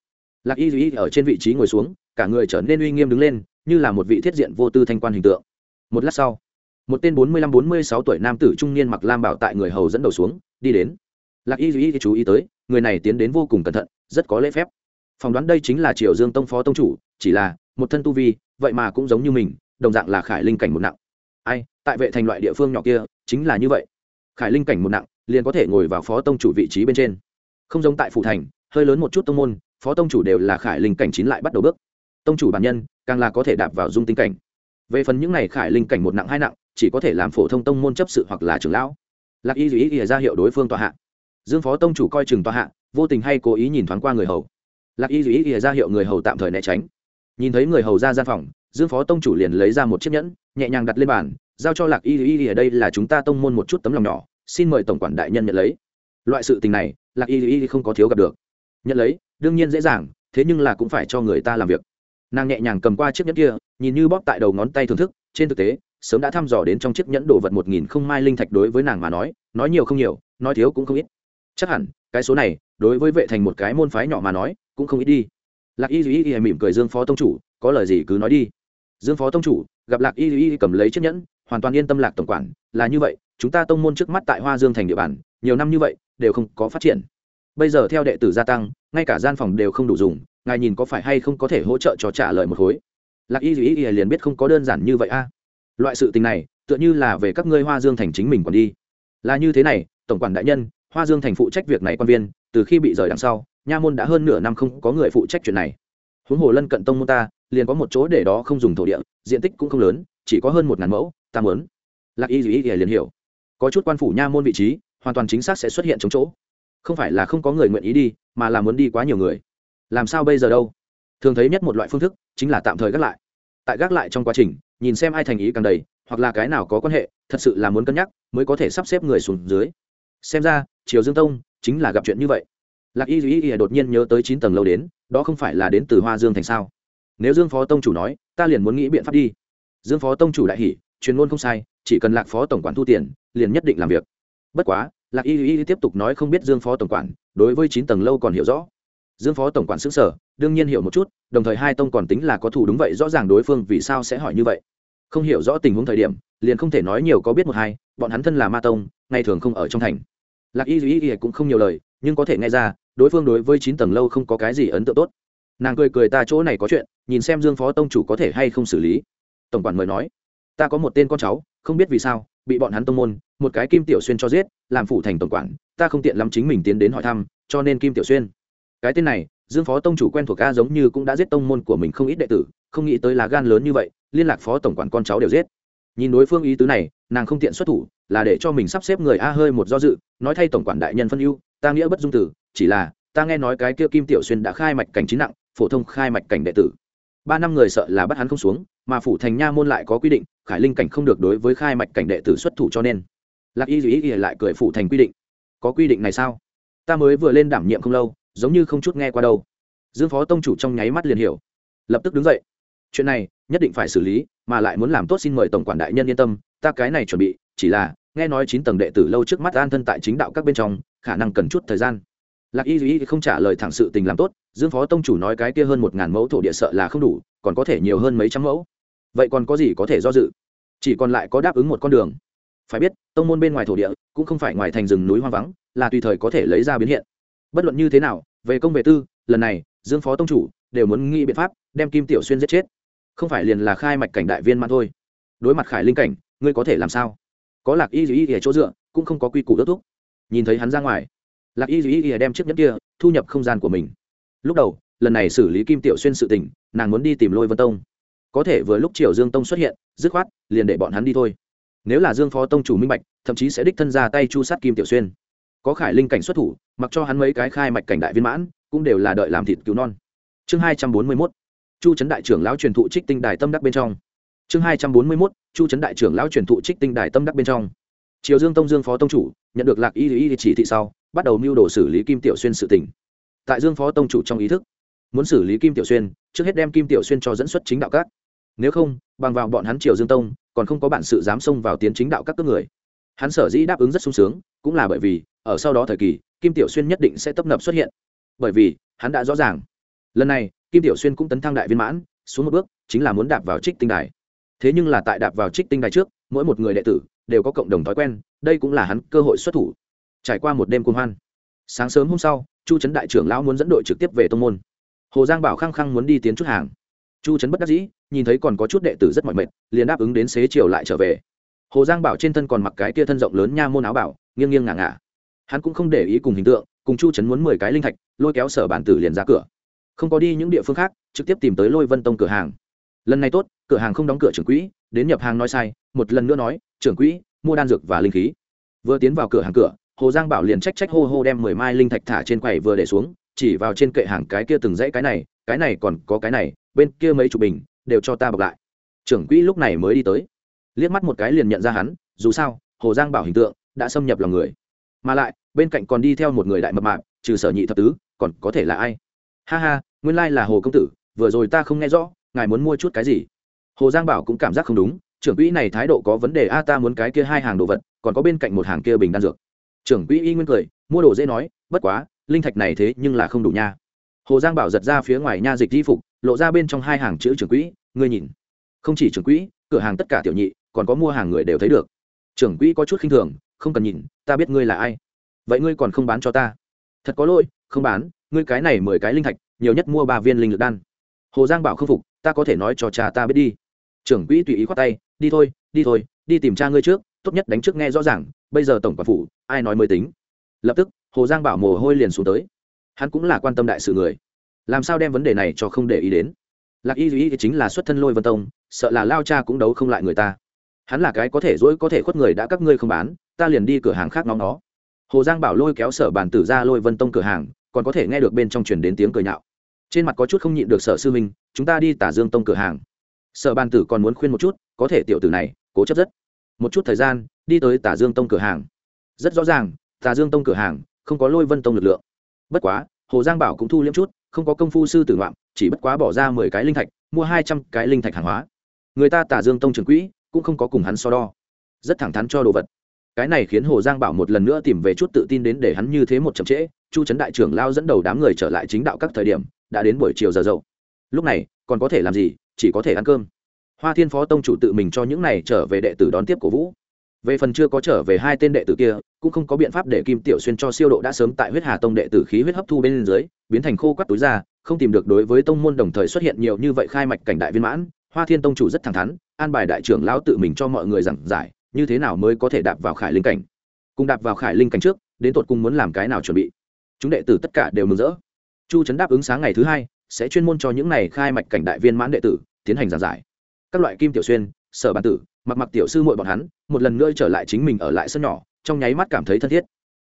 Lạc y duy ở trên vị trí ngồi xuống, cả người trở nên uy nghiêm đứng lên, như là một vị thiết diện vô tư thanh quan hình tượng. Một lát sau, một tên bốn mươi lăm bốn mươi sáu tuổi nam tử trung niên mặc lam bảo tại người hầu dẫn đầu xuống, đi đến. Lạc y duy chú ý tới, người này tiến đến vô cùng cẩn thận, rất có lễ phép phỏng đoán đây chính là triều dương tông phó tông chủ, chỉ là một thân tu vi, vậy mà cũng giống như mình, đồng dạng là khải linh cảnh một nặng. Ai, tại vệ thành loại địa phương nhỏ kia, chính là như vậy. Khải linh cảnh một nặng, liền có thể ngồi vào phó tông chủ vị trí bên trên. Không giống tại phủ thành, hơi lớn một chút tông môn, phó tông chủ đều là khải linh cảnh chín lại bắt đầu bước. Tông chủ bản nhân, càng là có thể đạp vào dung tính cảnh. Về phần những n à y khải linh cảnh một nặng hai nặng, chỉ có thể làm phổ thông tông môn chấp sự hoặc là trưởng lão. Lạc y dù ý ỉa ra hiệu đối phương tòa hạ. Dương phó tông chủ coi chừng tòa hạ, vô tình hay cố ý nhìn thoáng qua người hầu lạc y dù ý ra hiệu người hầu tạm thời né tránh. Nhìn thấy người hầu ra gian phòng, dương phó tông chủ liền lấy ra một chiếc nhẫn, nhẹ nhàng đặt lên bàn, giao cho lạc y y, ở đây là chúng ta tông môn một chút tấm lòng nhỏ, xin mời tổng quản đại nhân nhận lấy. Loại sự tình này, lạc y y không có thiếu gặp được. Nhận lấy, đương nhiên dễ dàng, thế nhưng là cũng phải cho người ta làm việc. Nàng nhẹ nhàng cầm qua chiếc nhẫn kia, nhìn như bóp tại đầu ngón tay thưởng thức, trên thực tế, sớm đã thăm dò đến trong chiếc nhẫn đồ vật một nghìn không mai linh thạch đối với nàng mà nói nói nhiều không nhiều, nói thiếu cũng không ít. Chắc hẳn, cái số này, đối với vệ thành một cái môn phái nhỏ mà nói cũng không ít đi. Lạc y y y mỉm cười dương phó tông chủ, có lời gì cứ nói đi. Dương phó tông chủ, gặp lạc y y cầm lấy chiếc nhẫn, hoàn toàn yên tâm lạc tổng quản, là như vậy, chúng ta tông môn trước mắt tại hoa dương thành địa bàn, nhiều năm như vậy, đều không có phát triển. Bây giờ theo đệ tử gia tăng, ngay cả gian phòng đều không đủ dùng, ngài nhìn có phải hay không có thể hỗ trợ cho trả lời một khối. Lạc y y liền biết không có đơn giản như vậy a. Loại sự tình này, tựa như là về các ngươi hoa dương thành chính mình còn đi. Là như thế này, tổng quản đại nhân, hoa dương thành phụ trách việc này quan viên, từ khi bị rời đằng sau nha môn đã hơn nửa năm không có người phụ trách chuyện này. Huống hồ lân cận tông môn ta, liền có một chỗ để đó không dùng thổ địa, diện tích cũng không lớn, chỉ có hơn một ngàn mẫu, ta mớn lạc y duy liền hiểu. Có chút quan phủ nha môn vị trí, hoàn toàn chính xác sẽ xuất hiện chống chỗ. Không phải là không có người nguyện ý đi, mà là muốn đi quá nhiều người. Làm sao bây giờ đâu? Thường thấy nhất một loại phương thức, chính là tạm thời gác lại. Tại gác lại trong quá trình, nhìn xem ai thành ý càng đầy, hoặc là cái nào có quan hệ, thật sự là muốn cân nhắc, mới có thể sắp xếp người xuống dưới. Xem ra, triều dương tông, chính là gặp chuyện như vậy lạc y duy y đột nhiên nhớ tới chín tầng lâu đến, đó không phải là đến từ hoa dương thành sao? Nếu dương phó tông chủ nói, ta liền muốn nghĩ biện pháp đi. Dương phó tông chủ đại hỷ truyền ngôn không sai, chỉ cần lạc phó tổng quản thu tiền, liền nhất định làm việc. Bất quá, lạc y y tiếp tục nói không biết dương phó tổng quản, đối với chín tầng lâu còn hiểu rõ. Dương phó tổng quản xứng sở đương nhiên hiểu một chút, đồng thời hai tông còn tính là có thủ đúng vậy, rõ ràng đối phương vì sao sẽ hỏi như vậy. Không hiểu rõ tình huống thời điểm, liền không thể nói nhiều có biết một hai, bọn hắn thân là ma tông, ngày thường không ở trong thành. Lạc y y cũng không nhiều lời, nhưng có thể nghe ra đối phương đối với chín tầng lâu không có cái gì ấn tượng tốt. Nàng cười cười ta chỗ này có chuyện, nhìn xem dương phó tông chủ có thể hay không xử lý. Tổng quản mời nói, ta có một tên con cháu, không biết vì sao, bị bọn hắn tông môn, một cái kim tiểu xuyên cho giết, làm phủ thành tổng quản, ta không tiện lắm chính mình tiến đến hỏi thăm, cho nên kim tiểu xuyên. Cái tên này, dương phó tông chủ quen thuộc ca giống như cũng đã giết tông môn của mình không ít đệ tử, không nghĩ tới là gan lớn như vậy, liên lạc phó tổng quản con cháu đều giết. Nhìn đối phương ý tứ này, nàng không tiện xuất thủ, là để cho mình sắp xếp người a hơi một do dự, nói thay tổng quản đại nhân phân ưu ta nghĩa bất dung tử, chỉ là, ta nghe nói cái kia kim tiểu xuyên đã khai mạch cảnh trí nặng, phổ thông khai mạch cảnh đệ tử. Ba năm người sợ là bắt hắn không xuống, mà phủ thành nha môn lại có quy định, khải linh cảnh không được đối với khai mạch cảnh đệ tử xuất thủ cho nên. Lạc y dù ý lại cười phủ thành quy định. Có quy định này sao? Ta mới vừa lên đảm nhiệm không lâu, giống như không chút nghe qua đâu. Dương phó tông chủ trong nháy mắt liền hiểu. Lập tức đứng dậy. Chuyện này, nhất định phải xử lý, mà lại muốn làm tốt xin mời tổng quản đại nhân yên tâm, ta cái này chuẩn bị, chỉ là, nghe nói chín tầng đệ tử lâu trước mắt an thân tại chính đạo các bên trong khả năng cần chút thời gian. Lạc y duy không trả lời thẳng sự tình làm tốt, dương phó tông chủ nói cái kia hơn một ngàn mẫu thổ địa sợ là không đủ, còn có thể nhiều hơn mấy trăm mẫu. Vậy còn có gì có thể do dự? Chỉ còn lại có đáp ứng một con đường. Phải biết, tông môn bên ngoài thổ địa cũng không phải ngoài thành rừng núi hoang vắng, là tùy thời có thể lấy ra biến hiện. Bất luận như thế nào, về công về tư, lần này, dương phó tông chủ đều muốn nghĩ biện pháp đem kim tiểu xuyên giết chết. Không phải liền là khai mạch cảnh đại viên mà thôi. Đối mặt khải linh cảnh, ngươi có thể làm sao? Có lạc y y ở chỗ dựa, cũng không có quy củ ước thúc nhìn thấy hắn ra ngoài. Lạc y y y đem chiếc nhẫn kia thu nhập không gian của mình. Lúc đầu, lần này xử lý kim tiểu xuyên sự tình, nàng muốn đi tìm lôi vân tông. Có thể vừa lúc triều dương tông xuất hiện, dứt khoát, liền để bọn hắn đi thôi. Nếu là dương phó tông chủ minh bạch, thậm chí sẽ đích thân ra tay chu sát kim tiểu xuyên. Có khải linh cảnh xuất thủ, mặc cho hắn mấy cái khai mạch cảnh đại viên mãn, cũng đều là đợi làm thịt cứu non. Chương hai trăm bốn mươi mốt, chu trấn đại trưởng lão truyền thụ trích tinh đài tâm đắc bên trong. Chương hai trăm bốn mươi mốt, chu trấn đại trưởng lão truyền thụ trích tinh đài tâm đắc bên trong triều dương tông dương phó tông chủ, nhận được lạc y y chỉ thị sau, bắt đầu mưu đồ xử lý kim tiểu xuyên sự tỉnh tại dương phó tông chủ trong ý thức, muốn xử lý kim tiểu xuyên, trước hết đem kim tiểu xuyên cho dẫn xuất chính đạo các. Nếu không, bằng vào bọn hắn triều dương tông, còn không có bản sự dám xông vào tiến chính đạo các cước người. Hắn sở dĩ đáp ứng rất sung sướng, cũng là bởi vì, ở sau đó thời kỳ, kim tiểu xuyên nhất định sẽ tấp nập xuất hiện. Bởi vì, hắn đã rõ ràng. Lần này, kim tiểu xuyên cũng tấn thăng đại viên mãn, xuống một bước, chính là muốn đạp vào trích tinh đài. Thế nhưng là tại đạp vào trích tinh đài trước, mỗi một người đệ tử đều có cộng đồng thói quen, đây cũng là hắn cơ hội xuất thủ. Trải qua một đêm cuồng hoan, sáng sớm hôm sau, chu trấn đại trưởng lão muốn dẫn đội trực tiếp về tông môn. Hồ giang bảo khăng khăng muốn đi tiến chút hàng. Chu trấn bất đắc dĩ, nhìn thấy còn có chút đệ tử rất mỏi mệt, liền đáp ứng đến xế chiều lại trở về. Hồ giang bảo trên thân còn mặc cái kia thân rộng lớn nha môn áo bảo, nghiêng nghiêng ngả ngả. Hắn cũng không để ý cùng hình tượng, cùng chu trấn muốn mười cái linh thạch, lôi kéo sở bản tử liền ra cửa. Không có đi những địa phương khác, trực tiếp tìm tới lôi vân tông cửa hàng. Lần này tốt, cửa hàng không đóng cửa trưởng quỹ, đến nhập hàng nói sai, một lần nữa nói trưởng quỹ, mua đan dược và linh khí. Vừa tiến vào cửa hàng cửa, hồ giang bảo liền trách trách hô hô đem mười mai linh thạch thả trên quầy vừa để xuống, chỉ vào trên kệ hàng cái kia từng dãy cái này cái này còn có cái này, bên kia mấy chục bình, đều cho ta bọc lại. Trưởng quỹ lúc này mới đi tới. Liếc mắt một cái liền nhận ra hắn, dù sao, hồ giang bảo hình tượng đã xâm nhập lòng người. Mà lại, bên cạnh còn đi theo một người đại mập mạp, trừ sở nhị thập tứ, còn có thể là ai? Ha ha, nguyên lai là hồ công tử, vừa rồi ta không nghe rõ, ngài muốn mua chút cái gì? Hồ giang bảo cũng cảm giác không đúng trưởng quỹ này thái độ có vấn đề, a, ta muốn cái kia hai hàng đồ vật, còn có bên cạnh một hàng kia bình đan dược. Trưởng quỹ y nguyên cười, mua đồ dễ nói, bất quá, linh thạch này thế nhưng là không đủ nha. Hồ giang bảo giật ra phía ngoài nha dịch di phục, lộ ra bên trong hai hàng chữ trưởng quỹ, ngươi nhìn. Không chỉ trưởng quỹ, cửa hàng tất cả tiểu nhị, còn có mua hàng người đều thấy được. Trưởng quỹ có chút khinh thường, không cần nhìn, ta biết ngươi là ai. Vậy ngươi còn không bán cho ta? Thật có lỗi, không bán, ngươi cái này mười cái linh thạch, nhiều nhất mua ba viên linh lực đan. Hồ giang bảo không phục, ta có thể nói cho cha ta biết đi. Trưởng quỹ tùy ý khoát tay đi thôi đi thôi, đi tìm cha ngươi trước, tốt nhất đánh trước nghe rõ ràng, bây giờ tổng quản phủ, ai nói mới tính. Lập tức, hồ giang bảo mồ hôi liền xuống tới. Hắn cũng là quan tâm đại sự người. Làm sao đem vấn đề này cho không để ý đến? Lạc y duy chính là xuất thân lôi vân tông, sợ là lao cha cũng đấu không lại người ta. Hắn là cái có thể dỗi có thể khuất người đã các ngươi không bán, ta liền đi cửa hàng khác nóng nó. Hồ giang bảo lôi kéo sở bàn tử ra lôi vân tông cửa hàng, còn có thể nghe được bên trong truyền đến tiếng cười nhạo. Trên mặt có chút không nhịn được sở sư minh chúng ta đi tả dương tông cửa hàng. Sở bàn tử còn muốn khuyên một chút có thể tiểu tử này, cố chấp rất. Một chút thời gian, đi tới tả dương tông cửa hàng. Rất rõ ràng, tà dương tông cửa hàng, không có lôi vân tông lực lượng. Bất quá, hồ giang bảo cũng thu liễm chút, không có công phu sư tử ngoạm, chỉ bất quá bỏ ra mười cái linh thạch, mua hai trăm cái linh thạch hàng hóa. Người ta tà dương tông trường quỹ, cũng không có cùng hắn so đo. Rất thẳng thắn cho đồ vật. Cái này khiến hồ giang bảo một lần nữa tìm về chút tự tin đến để hắn như thế một chậm trễ, chu trấn đại trưởng lao dẫn đầu đám người trở lại chính đạo các thời điểm, đã đến buổi chiều giờ dậu. Lúc này, còn có thể làm gì, chỉ có thể ăn cơm hoa thiên phó tông chủ tự mình cho những này trở về đệ tử đón tiếp cổ vũ. Về phần chưa có trở về hai tên đệ tử kia, cũng không có biện pháp để kim tiểu xuyên cho siêu độ đã sớm tại huyết hà tông đệ tử khí huyết hấp thu bên dưới, biến thành khô quắt túi ra, không tìm được đối với tông môn đồng thời xuất hiện nhiều như vậy khai mạch cảnh đại viên mãn. Hoa thiên tông chủ rất thẳng thắn, an bài đại trưởng lão tự mình cho mọi người giảng giải, như thế nào mới có thể đạp vào khải linh cảnh. Cùng đạp vào khải linh cảnh trước, đến tột cùng muốn làm cái nào chuẩn bị? Chúng đệ tử tất cả đều mừng rỡ. Chu trấn đáp ứng sáng ngày thứ hai, sẽ chuyên môn cho những này khai mạch cảnh đại viên mãn đệ tử, tiến hành giảng giải các loại kim tiểu xuyên, sở bản tử, mặc mặc tiểu sư muội bọn hắn, một lần nữa trở lại chính mình ở lại sân nhỏ, trong nháy mắt cảm thấy thân thiết.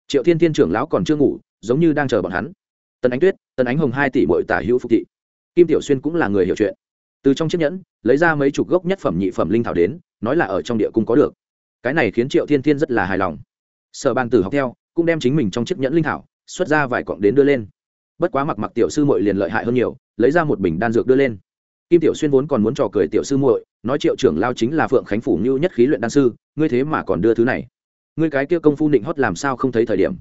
Triệu thiên thiên trưởng lão còn chưa ngủ, giống như đang chờ bọn hắn. Tần ánh tuyết, tần ánh hồng hai tỷ muội tả hữu phục thị. Kim tiểu xuyên cũng là người hiểu chuyện. Từ trong chiếc nhẫn, lấy ra mấy chục gốc nhất phẩm nhị phẩm linh thảo đến, nói là ở trong địa cung có được. Cái này khiến triệu thiên thiên rất là hài lòng. Sở bàn tử học theo, cũng đem chính mình trong chiếc nhẫn linh thảo, xuất ra vài cọng đến đưa lên. Bất quá mặc mặc tiểu sư muội liền lợi hại hơn nhiều, lấy ra một bình đan dược đưa lên kim tiểu xuyên vốn còn muốn trò cười tiểu sư muội, nói triệu trưởng lao chính là phượng khánh phủ như nhất khí luyện đan sư, ngươi thế mà còn đưa thứ này. Ngươi cái kia công phu định hót làm sao không thấy thời điểm?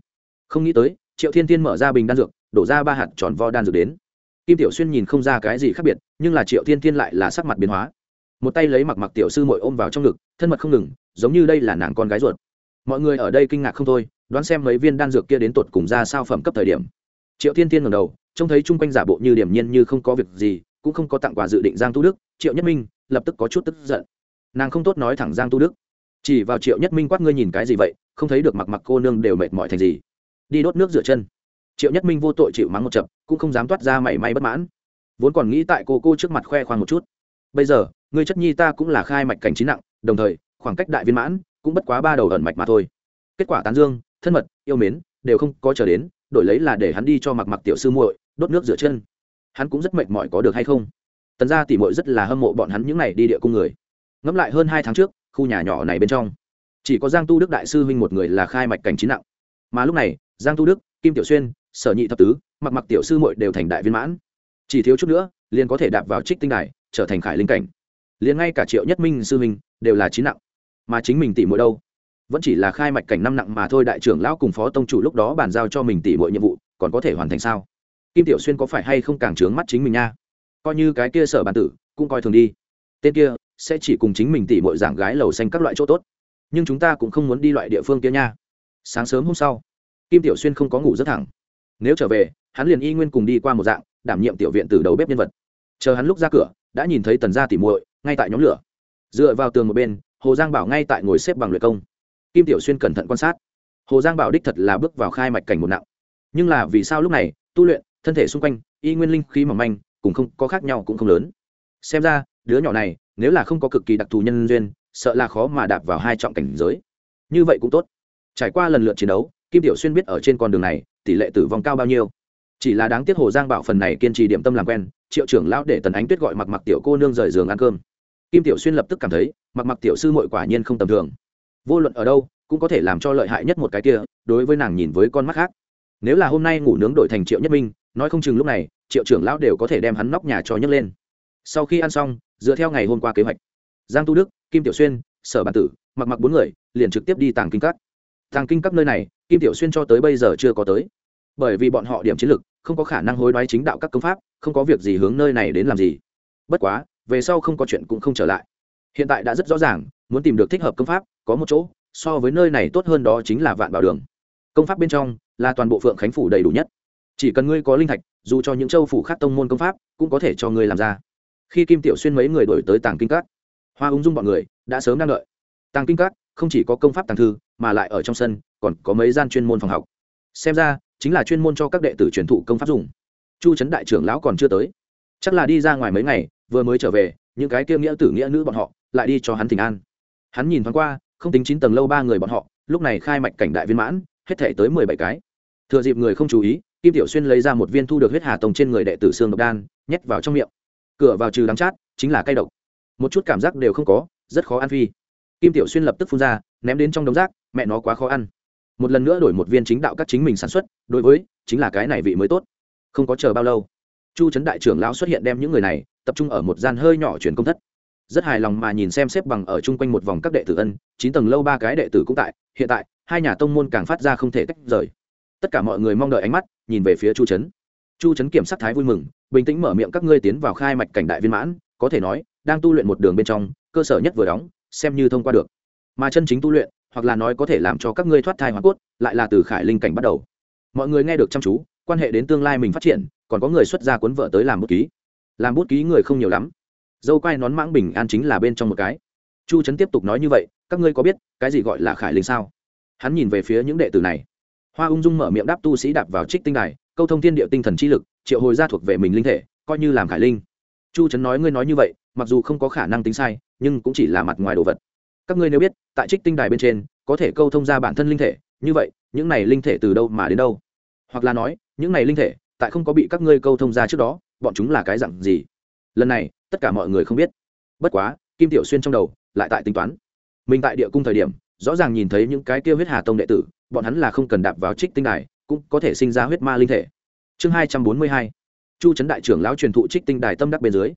Không nghĩ tới, triệu thiên thiên mở ra bình đan dược, đổ ra ba hạt tròn vo đan dược đến. Kim tiểu xuyên nhìn không ra cái gì khác biệt, nhưng là triệu thiên thiên lại là sắc mặt biến hóa. Một tay lấy mặc mặc tiểu sư mội ôm vào trong ngực, thân mật không ngừng, giống như đây là nàng con gái ruột. Mọi người ở đây kinh ngạc không thôi, đoán xem mấy viên đan dược kia đến tột cùng ra sao phẩm cấp thời điểm. Triệu thiên thiên ngầm đầu, trông thấy chung quanh giả bộ như điểm nhiên như không có việc gì cũng không có tặng quà dự định giang tu đức, triệu nhất minh lập tức có chút tức giận. Nàng không tốt nói thẳng giang tu đức. Chỉ vào triệu nhất minh quát ngươi nhìn cái gì vậy, không thấy được mặc mặc cô nương đều mệt mỏi thành gì. Đi đốt nước rửa chân. Triệu nhất minh vô tội chịu mắng một chập, cũng không dám toát ra mảy may bất mãn. Vốn còn nghĩ tại cô cô trước mặt khoe khoang một chút. Bây giờ, ngươi chất nhi ta cũng là khai mạch cảnh trí nặng, đồng thời, khoảng cách đại viên mãn cũng bất quá ba đầu ẩn mạch mà thôi. Kết quả tán dương, thân mật, yêu mến đều không có chờ đến, đổi lấy là để hắn đi cho mặc mặc tiểu sư muội đốt nước rửa chân hắn cũng rất mệt mỏi có được hay không. Tần gia tỉ muội rất là hâm mộ bọn hắn những n à y đi địa cung người. Ngẫm lại hơn hai tháng trước, khu nhà nhỏ này bên trong, chỉ có giang tu đức đại sư huynh một người là khai mạch cảnh trí nặng. Mà lúc này, giang tu đức, kim tiểu xuyên, sở nhị thập tứ, mặc mặc tiểu sư muội đều thành đại viên mãn. Chỉ thiếu chút nữa, liền có thể đạp vào trích tinh đài, trở thành khải linh cảnh. Liền ngay cả triệu nhất minh sư huynh đều là trí nặng. Mà chính mình tỉ muội đâu? Vẫn chỉ là khai mạch cảnh năm nặng mà thôi, đại trưởng lão cùng phó tông chủ lúc đó bàn giao cho mình tỉ muội nhiệm vụ, còn có thể hoàn thành sao? Kim tiểu xuyên có phải hay không càng trướng mắt chính mình nha? Coi như cái kia sở bàn tử, cũng coi thường đi. Tên kia, sẽ chỉ cùng chính mình tỉ mọi giảng gái lầu xanh các loại chỗ tốt. Nhưng chúng ta cũng không muốn đi loại địa phương kia nha. Sáng sớm hôm sau, kim tiểu xuyên không có ngủ rất thẳng. Nếu trở về, hắn liền y nguyên cùng đi qua một dạng, đảm nhiệm tiểu viện từ đầu bếp nhân vật. Chờ hắn lúc ra cửa, đã nhìn thấy tần gia tỉ muội, ngay tại nhóm lửa. Dựa vào tường một bên, hồ giang bảo ngay tại ngồi xếp bằng luyện công. Kim tiểu xuyên cẩn thận quan sát. Hồ giang bảo đích thật là bước vào khai mạch cảnh một nặng. Nhưng là vì sao lúc này, tu luyện thân thể xung quanh, y nguyên linh khí mỏng manh cũng không có khác nhau cũng không lớn. Xem ra, đứa nhỏ này, nếu là không có cực kỳ đặc thù nhân duyên, sợ là khó mà đạp vào hai trọng cảnh giới. Như vậy cũng tốt. Trải qua lần lượt chiến đấu, kim tiểu xuyên biết ở trên con đường này, tỷ lệ tử vong cao bao nhiêu. Chỉ là đáng tiếc hồ giang bảo phần này kiên trì điểm tâm làm quen, triệu trưởng lão để tần ánh tuyết gọi mặc mặc tiểu cô nương rời giường ăn cơm. Kim tiểu xuyên lập tức cảm thấy, mặc mặc tiểu sư mội quả nhiên không tầm thường. Vô luận ở đâu, cũng có thể làm cho lợi hại nhất một cái kia, đối với nàng nhìn với con mắt khác. Nếu là hôm nay ngủ nướng đổi thành triệu nhất minh nói không chừng lúc này, triệu trưởng lão đều có thể đem hắn nóc nhà cho nhấc lên. Sau khi ăn xong, dựa theo ngày hôm qua kế hoạch, giang tu đức, kim tiểu xuyên, sở bản tử, mặc mặc bốn người, liền trực tiếp đi tàng kinh các. Tàng kinh các nơi này, kim tiểu xuyên cho tới bây giờ chưa có tới. Bởi vì bọn họ điểm chiến lược, không có khả năng hối đoái chính đạo các công pháp, không có việc gì hướng nơi này đến làm gì. Bất quá, về sau không có chuyện cũng không trở lại. Hiện tại đã rất rõ ràng, muốn tìm được thích hợp công pháp, có một chỗ, so với nơi này tốt hơn đó chính là vạn bảo đường. Công pháp bên trong là toàn bộ phượng khánh phủ đầy đủ nhất chỉ cần ngươi có linh thạch, dù cho những châu phủ khác tông môn công pháp, cũng có thể cho ngươi làm ra. Khi kim tiểu xuyên mấy người đổi tới tàng kinh các, hoa ung dung bọn người đã sớm đang đợi. Tàng kinh các không chỉ có công pháp tàng thư, mà lại ở trong sân còn có mấy gian chuyên môn phòng học. Xem ra, chính là chuyên môn cho các đệ tử truyền thụ công pháp dùng. Chu trấn đại trưởng lão còn chưa tới. Chắc là đi ra ngoài mấy ngày, vừa mới trở về, những cái kia nghĩa tử nghĩa nữ bọn họ lại đi cho hắn thỉnh an. Hắn nhìn thoáng qua, không tính chín tầng lâu ba người bọn họ, lúc này khai mạch cảnh đại viên mãn, hết thể tới mười bảy cái. Thừa dịp người không chú ý kim tiểu xuyên lấy ra một viên thu được huyết hà tông trên người đệ tử xương độc đan, nhét vào trong miệng. Cửa vào trừ đắng chát, chính là cay độc. Một chút cảm giác đều không có, rất khó ăn phi. Kim tiểu xuyên lập tức phun ra, ném đến trong đống rác, mẹ nó quá khó ăn. Một lần nữa đổi một viên chính đạo các chính mình sản xuất, đối với, chính là cái này vị mới tốt. Không có chờ bao lâu, chu trấn đại trưởng lão xuất hiện đem những người này tập trung ở một gian hơi nhỏ chuyển công thất. Rất hài lòng mà nhìn xem xếp bằng ở chung quanh một vòng các đệ tử ân, chín tầng lâu ba cái đệ tử cũng tại, hiện tại, hai nhà tông môn càng phát ra không thể tách rời tất cả mọi người mong đợi ánh mắt, nhìn về phía chu trấn chu trấn kiểm sát thái vui mừng, bình tĩnh mở miệng các ngươi tiến vào khai mạch cảnh đại viên mãn, có thể nói, đang tu luyện một đường bên trong, cơ sở nhất vừa đóng, xem như thông qua được. Mà chân chính tu luyện, hoặc là nói có thể làm cho các ngươi thoát thai hoa cốt, lại là từ khải linh cảnh bắt đầu. Mọi người nghe được chăm chú, quan hệ đến tương lai mình phát triển, còn có người xuất gia cuốn vợ tới làm bút ký. Làm bút ký người không nhiều lắm. Dâu quai nón mãng bình an chính là bên trong một cái. Chu trấn tiếp tục nói như vậy, các ngươi có biết, cái gì gọi là khải linh sao? Hắn nhìn về phía những đệ tử này hoa ung dung mở miệng đáp tu sĩ đạp vào trích tinh đài, câu thông thiên địa tinh thần chi lực, triệu hồi ra thuộc về mình linh thể, coi như làm khải linh. Chu trấn nói, ngươi nói như vậy, mặc dù không có khả năng tính sai, nhưng cũng chỉ là mặt ngoài đồ vật. Các ngươi nếu biết, tại trích tinh đài bên trên, có thể câu thông ra bản thân linh thể, như vậy, những này linh thể từ đâu mà đến đâu? Hoặc là nói, những này linh thể, tại không có bị các ngươi câu thông ra trước đó, bọn chúng là cái dặn gì? Lần này, tất cả mọi người không biết. Bất quá, kim tiểu xuyên trong đầu lại tại tính toán. Mình tại địa cung thời điểm, rõ ràng nhìn thấy những cái kia huyết hà tông đệ tử bọn hắn là không cần đạp vào trích tinh đài, cũng có thể sinh ra huyết ma linh thể. Chương hai trăm bốn mươi hai, chu trấn đại trưởng lão truyền thụ trích tinh đài tâm đắc bên dưới.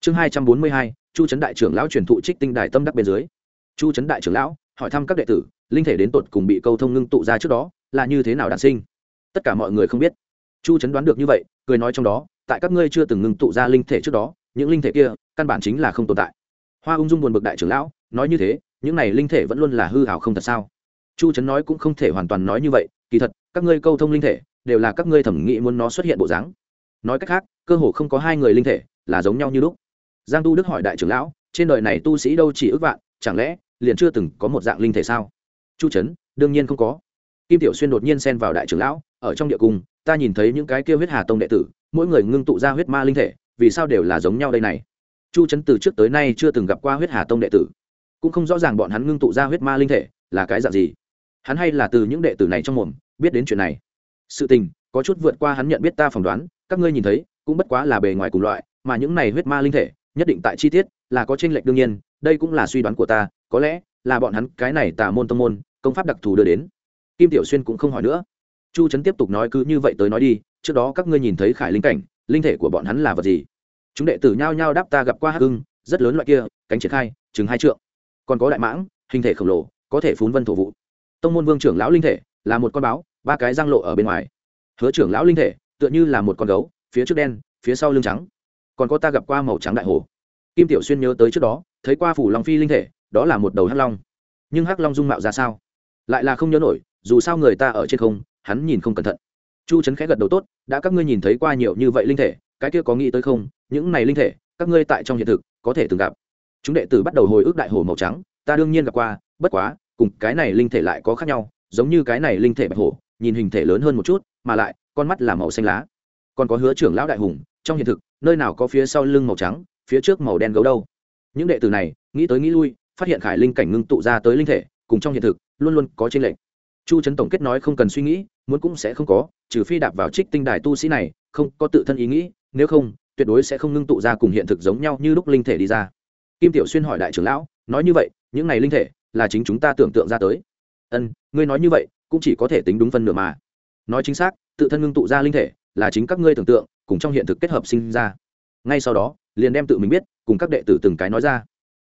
Chương hai trăm bốn mươi hai, chu trấn đại trưởng lão truyền thụ trích tinh đài tâm đắc bên dưới. Chu trấn đại trưởng lão, hỏi thăm các đệ tử, linh thể đến tột cùng bị câu thông ngưng tụ ra trước đó, là như thế nào đản sinh? Tất cả mọi người không biết. Chu trấn đoán được như vậy, cười nói trong đó, tại các ngươi chưa từng ngưng tụ ra linh thể trước đó, những linh thể kia, căn bản chính là không tồn tại. Hoa ung dung buồn bực đại trưởng lão, nói như thế, những này linh thể vẫn luôn là hư hảo không thật sao? Chu trấn nói cũng không thể hoàn toàn nói như vậy, kỳ thật, các ngươi câu thông linh thể, đều là các ngươi thẩm nghĩ muốn nó xuất hiện bộ dáng. Nói cách khác, cơ hồ không có hai người linh thể, là giống nhau như lúc. Giang tu đức hỏi đại trưởng lão, trên đời này tu sĩ đâu chỉ ước vạn, chẳng lẽ, liền chưa từng có một dạng linh thể sao? Chu trấn đương nhiên không có. Kim tiểu xuyên đột nhiên xen vào đại trưởng lão, ở trong địa cung, ta nhìn thấy những cái kia huyết hà tông đệ tử, mỗi người ngưng tụ ra huyết ma linh thể, vì sao đều là giống nhau đây này? Chu trấn từ trước tới nay chưa từng gặp qua huyết hà tông đệ tử. Cũng không rõ ràng bọn hắn ngưng tụ ra huyết ma linh thể, là cái dạng gì hắn hay là từ những đệ tử này trong mồm, biết đến chuyện này. Sự tình, có chút vượt qua hắn nhận biết ta phỏng đoán, các ngươi nhìn thấy, cũng bất quá là bề ngoài cùng loại, mà những này huyết ma linh thể, nhất định tại chi tiết, là có tranh lệch đương nhiên, đây cũng là suy đoán của ta, có lẽ là bọn hắn cái này tà môn tông môn, công pháp đặc thù đưa đến. Kim tiểu xuyên cũng không hỏi nữa. Chu trấn tiếp tục nói cứ như vậy tới nói đi, trước đó các ngươi nhìn thấy khải linh cảnh, linh thể của bọn hắn là vật gì? Chúng đệ tử nhao nhao đáp ta gặp qua hắc hưng rất lớn loại kia, cánh triển khai, chừng hai trượng. Còn có đại mãng, hình thể khổng lồ, có thể phún vân thổ vụ tông môn vương trưởng lão linh thể là một con báo, ba cái răng lộ ở bên ngoài. Hứa trưởng lão linh thể tựa như là một con gấu, phía trước đen, phía sau lưng trắng. Còn có ta gặp qua màu trắng đại hồ. Kim tiểu xuyên nhớ tới trước đó, thấy qua phủ long phi linh thể, đó là một đầu hắc long. Nhưng hắc long dung mạo ra sao? Lại là không nhớ nổi, dù sao người ta ở trên không, hắn nhìn không cẩn thận. Chu trấn khẽ gật đầu tốt, đã các ngươi nhìn thấy qua nhiều như vậy linh thể, cái kia có nghĩ tới không? Những này linh thể, các ngươi tại trong hiện thực, có thể từng gặp. Chúng đệ tử bắt đầu hồi ức đại hồ màu trắng, ta đương nhiên gặp qua, bất quá cùng cái này linh thể lại có khác nhau, giống như cái này linh thể bạch hổ, nhìn hình thể lớn hơn một chút, mà lại, con mắt là màu xanh lá. Còn có hứa trưởng lão đại hùng, trong hiện thực, nơi nào có phía sau lưng màu trắng, phía trước màu đen gấu đâu. Những đệ tử này, nghĩ tới nghĩ lui, phát hiện khải linh cảnh ngưng tụ ra tới linh thể, cùng trong hiện thực, luôn luôn có trên lệnh chu trấn tổng kết nói không cần suy nghĩ, muốn cũng sẽ không có, trừ phi đạp vào trích tinh đài tu sĩ này, không có tự thân ý nghĩ, nếu không, tuyệt đối sẽ không ngưng tụ ra cùng hiện thực giống nhau như lúc linh thể đi ra. Kim tiểu xuyên hỏi đại trưởng lão, nói như vậy, những này linh thể là chính chúng ta tưởng tượng ra tới. Ân ngươi nói như vậy cũng chỉ có thể tính đúng phân nửa mà. Nói chính xác tự thân ngưng tụ ra linh thể là chính các ngươi tưởng tượng cùng trong hiện thực kết hợp sinh ra. Ngay sau đó liền đem tự mình biết cùng các đệ tử từng cái nói ra.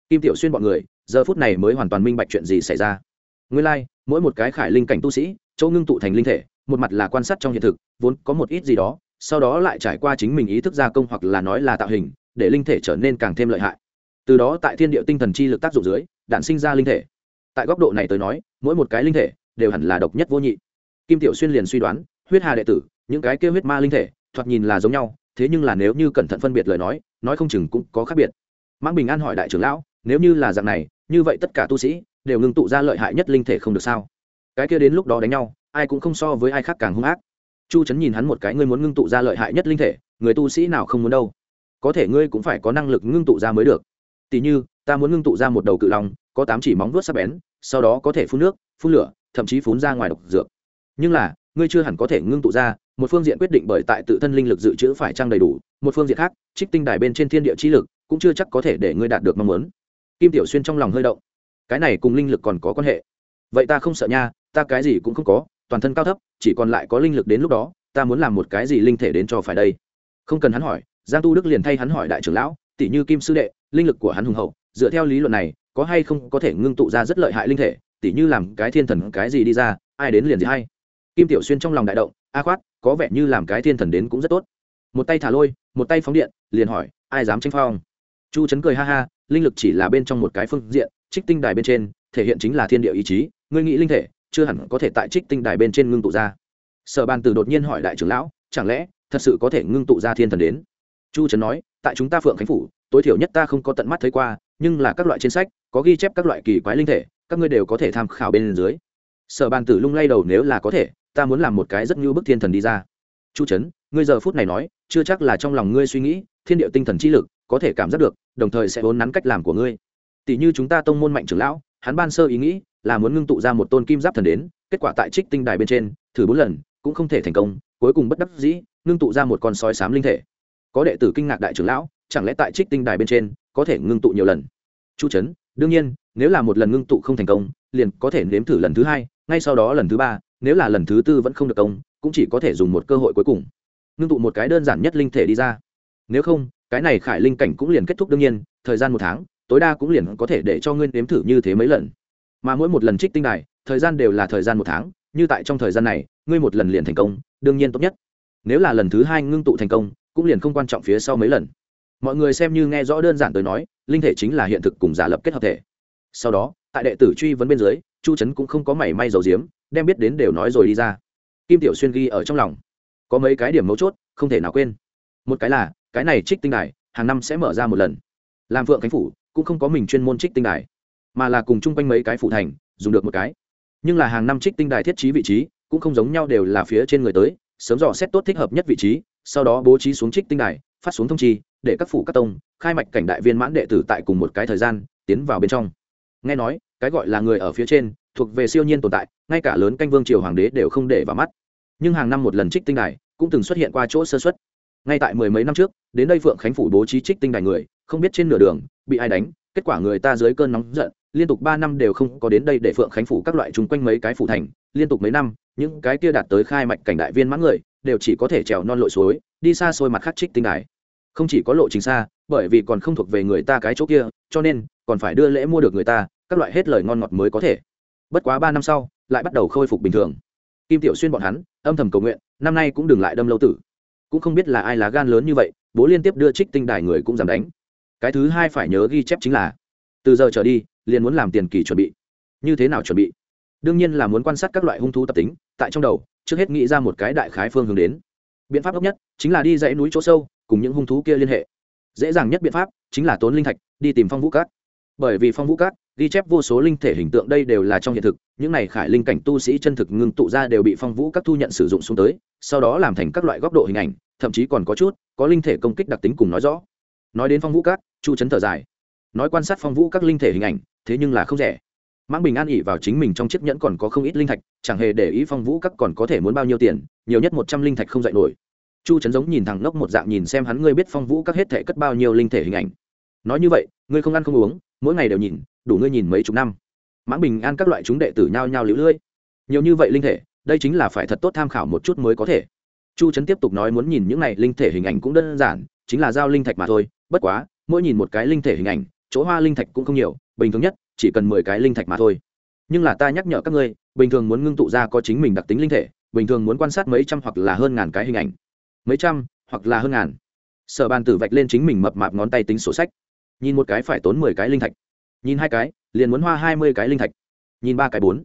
Kim tiểu xuyên bọn người giờ phút này mới hoàn toàn minh bạch chuyện gì xảy ra. Nguyên lai、like, mỗi một cái khải linh cảnh tu sĩ chỗ ngưng tụ thành linh thể một mặt là quan sát trong hiện thực vốn có một ít gì đó sau đó lại trải qua chính mình ý thức gia công hoặc là nói là tạo hình để linh thể trở nên càng thêm lợi hại. Từ đó tại thiên địa tinh thần chi lực tác dụng dưới đạn sinh ra linh thể tại góc độ này tới nói, mỗi một cái linh thể đều hẳn là độc nhất vô nhị. Kim tiểu xuyên liền suy đoán, huyết hà đệ tử, những cái kêu huyết ma linh thể, thoạt nhìn là giống nhau, thế nhưng là nếu như cẩn thận phân biệt lời nói nói không chừng cũng có khác biệt. Mãng bình an hỏi đại trưởng lão, nếu như là dạng này, như vậy tất cả tu sĩ đều ngưng tụ ra lợi hại nhất linh thể không được sao? Cái kia đến lúc đó đánh nhau, ai cũng không so với ai khác càng hung ác. Chu trấn nhìn hắn một cái, ngươi muốn ngưng tụ ra lợi hại nhất linh thể, người tu sĩ nào không muốn đâu? Có thể ngươi cũng phải có năng lực ngưng tụ ra mới được. Tỉ như ta muốn ngưng tụ ra một đầu cự long, có tám chỉ móng vuốt sắc bén, sau đó có thể phun nước, phun lửa, thậm chí phun ra ngoài độc dược. Nhưng là, ngươi chưa hẳn có thể ngưng tụ ra, một phương diện quyết định bởi tại tự thân linh lực dự trữ phải trang đầy đủ, một phương diện khác, trích tinh đài bên trên thiên địa chi lực cũng chưa chắc có thể để ngươi đạt được mong muốn. Kim tiểu xuyên trong lòng hơi động. Cái này cùng linh lực còn có quan hệ. Vậy ta không sợ nha, ta cái gì cũng không có, toàn thân cao thấp, chỉ còn lại có linh lực đến lúc đó, ta muốn làm một cái gì linh thể đến cho phải đây? Không cần hắn hỏi, giang tu đức liền thay hắn hỏi đại trưởng lão tỷ như kim sư đệ, linh lực của hắn hùng hậu, dựa theo lý luận này, có hay không có thể ngưng tụ ra rất lợi hại linh thể tỷ như làm cái thiên thần cái gì đi ra, ai đến liền gì hay. Kim tiểu xuyên trong lòng đại động, a khoát, có vẻ như làm cái thiên thần đến cũng rất tốt. Một tay thả lôi, một tay phóng điện, liền hỏi, ai dám tranh phong? Chu trấn cười ha ha, linh lực chỉ là bên trong một cái phương diện, trích tinh đài bên trên, thể hiện chính là thiên địa ý chí, ngươi nghĩ linh thể, chưa hẳn có thể tại trích tinh đài bên trên ngưng tụ ra. Sở bàn tử đột nhiên hỏi đại trưởng lão, chẳng lẽ thật sự có thể ngưng tụ ra thiên thần đến? Chu trấn nói tại chúng ta phượng khánh phủ, tối thiểu nhất ta không có tận mắt thấy qua, nhưng là các loại trên sách, có ghi chép các loại kỳ quái linh thể, các ngươi đều có thể tham khảo bên dưới. Sở bàn tử lung lay đầu nếu là có thể, ta muốn làm một cái rất như bức thiên thần đi ra. Chu trấn ngươi giờ phút này nói, chưa chắc là trong lòng ngươi suy nghĩ, thiên địa tinh thần chi lực, có thể cảm giác được, đồng thời sẽ vốn nắn cách làm của ngươi. Tỷ như chúng ta tông môn mạnh trưởng lão, hắn ban sơ ý nghĩ là muốn ngưng tụ ra một tôn kim giáp thần đến, kết quả tại trích tinh đài bên trên, thử bốn lần, cũng không thể thành công, cuối cùng bất đắc dĩ, ngưng tụ ra một con sói sám linh thể có đệ tử kinh ngạc đại trưởng lão, chẳng lẽ tại trích tinh đài bên trên có thể ngưng tụ nhiều lần? Chu trấn đương nhiên, nếu là một lần ngưng tụ không thành công, liền có thể nếm thử lần thứ hai, ngay sau đó lần thứ ba, nếu là lần thứ tư vẫn không được công, cũng chỉ có thể dùng một cơ hội cuối cùng. Ngưng tụ một cái đơn giản nhất linh thể đi ra. Nếu không, cái này khải linh cảnh cũng liền kết thúc đương nhiên, thời gian một tháng, tối đa cũng liền có thể để cho ngươi nếm thử như thế mấy lần. Mà mỗi một lần trích tinh đài, thời gian đều là thời gian một tháng, như tại trong thời gian này, ngươi một lần liền thành công, đương nhiên tốt nhất. Nếu là lần thứ hai ngưng tụ thành công cũng liền không quan trọng phía sau mấy lần. Mọi người xem như nghe rõ đơn giản tới nói, linh thể chính là hiện thực cùng giả lập kết hợp thể. Sau đó, tại đệ tử truy vấn bên dưới, chu trấn cũng không có mảy may dầu diếm đem biết đến đều nói rồi đi ra. Kim tiểu xuyên ghi ở trong lòng. Có mấy cái điểm mấu chốt, không thể nào quên. Một cái là, cái này trích tinh đài, hàng năm sẽ mở ra một lần. Làm phượng khánh phủ, cũng không có mình chuyên môn trích tinh đài, mà là cùng chung quanh mấy cái phụ thành, dùng được một cái. Nhưng là hàng năm trích tinh đài thiết trí vị trí, cũng không giống nhau đều là phía trên người tới, sớm dò xét tốt thích hợp nhất vị trí sau đó bố trí xuống trích tinh đài, phát xuống thông chi, để các phủ các tông khai mạch cảnh đại viên mãn đệ tử tại cùng một cái thời gian, tiến vào bên trong. Nghe nói, cái gọi là người ở phía trên, thuộc về siêu nhiên tồn tại, ngay cả lớn canh vương triều hoàng đế đều không để vào mắt. Nhưng hàng năm một lần trích tinh đài, cũng từng xuất hiện qua chỗ sơ xuất. Ngay tại mười mấy năm trước, đến đây phượng khánh phủ bố trí trích tinh đài người, không biết trên nửa đường, bị ai đánh, kết quả người ta dưới cơn nóng giận, liên tục ba năm đều không có đến đây để phượng khánh phủ các loại chung quanh mấy cái phủ thành, liên tục mấy năm, những cái kia đạt tới khai mạch cảnh đại viên mãn người đều chỉ có thể trèo non lội suối, đi xa xôi mặt khắc trích tinh đài. Không chỉ có lộ trình xa, bởi vì còn không thuộc về người ta cái chỗ kia, cho nên, còn phải đưa lễ mua được người ta, các loại hết lời ngon ngọt mới có thể. Bất quá ba năm sau, lại bắt đầu khôi phục bình thường. Kim tiểu xuyên bọn hắn, âm thầm cầu nguyện, năm nay cũng đừng lại đâm lâu tử. Cũng không biết là ai lá gan lớn như vậy, bố liên tiếp đưa trích tinh đài người cũng dám đánh. Cái thứ hai phải nhớ ghi chép chính là, từ giờ trở đi, liền muốn làm tiền kỳ chuẩn bị. Như thế nào chuẩn bị? Đương nhiên là muốn quan sát các loại hung thú tập tính, tại trong đầu trước hết nghĩ ra một cái đại khái phương hướng đến. Biện pháp tốt nhất chính là đi dãy núi chỗ sâu, cùng những hung thú kia liên hệ. Dễ dàng nhất biện pháp chính là tốn linh thạch, đi tìm phong vũ cát. Bởi vì phong vũ cát ghi chép vô số linh thể hình tượng đây đều là trong hiện thực, những này khải linh cảnh tu sĩ chân thực ngưng tụ ra đều bị phong vũ các thu nhận sử dụng xuống tới, sau đó làm thành các loại góc độ hình ảnh, thậm chí còn có chút có linh thể công kích đặc tính cùng nói rõ. Nói đến phong vũ các chu chấn thở dài. Nói quan sát phong vũ các linh thể hình ảnh, thế nhưng là không rẻ mãng bình an ỉ vào chính mình trong chiếc nhẫn còn có không ít linh thạch, chẳng hề để ý phong vũ các còn có thể muốn bao nhiêu tiền, nhiều nhất một trăm linh thạch không dạy nổi. Chu trấn giống nhìn thẳng ngốc một dạng nhìn xem hắn, ngươi biết phong vũ các hết thể cất bao nhiêu linh thể hình ảnh. Nói như vậy, ngươi không ăn không uống, mỗi ngày đều nhìn, đủ ngươi nhìn mấy chục năm. Mãng bình an các loại chúng đệ tử nhao nhao lũ lưỡi nhiều như vậy linh thể, đây chính là phải thật tốt tham khảo một chút mới có thể. Chu trấn tiếp tục nói muốn nhìn những này linh thể hình ảnh cũng đơn giản, chính là giao linh thạch mà thôi, bất quá, mỗi nhìn một cái linh thể hình ảnh, chỗ hoa linh thạch cũng không nhiều, bình thường nhất chỉ cần mười cái linh thạch mà thôi. Nhưng là ta nhắc nhở các ngươi, bình thường muốn ngưng tụ ra có chính mình đặc tính linh thể, bình thường muốn quan sát mấy trăm hoặc là hơn ngàn cái hình ảnh. Mấy trăm hoặc là hơn ngàn. Sở bàn tử vạch lên chính mình mập mạp ngón tay tính sổ sách. Nhìn một cái phải tốn mười cái linh thạch. Nhìn hai cái, liền muốn hoa hai mươi cái linh thạch. Nhìn ba cái bốn.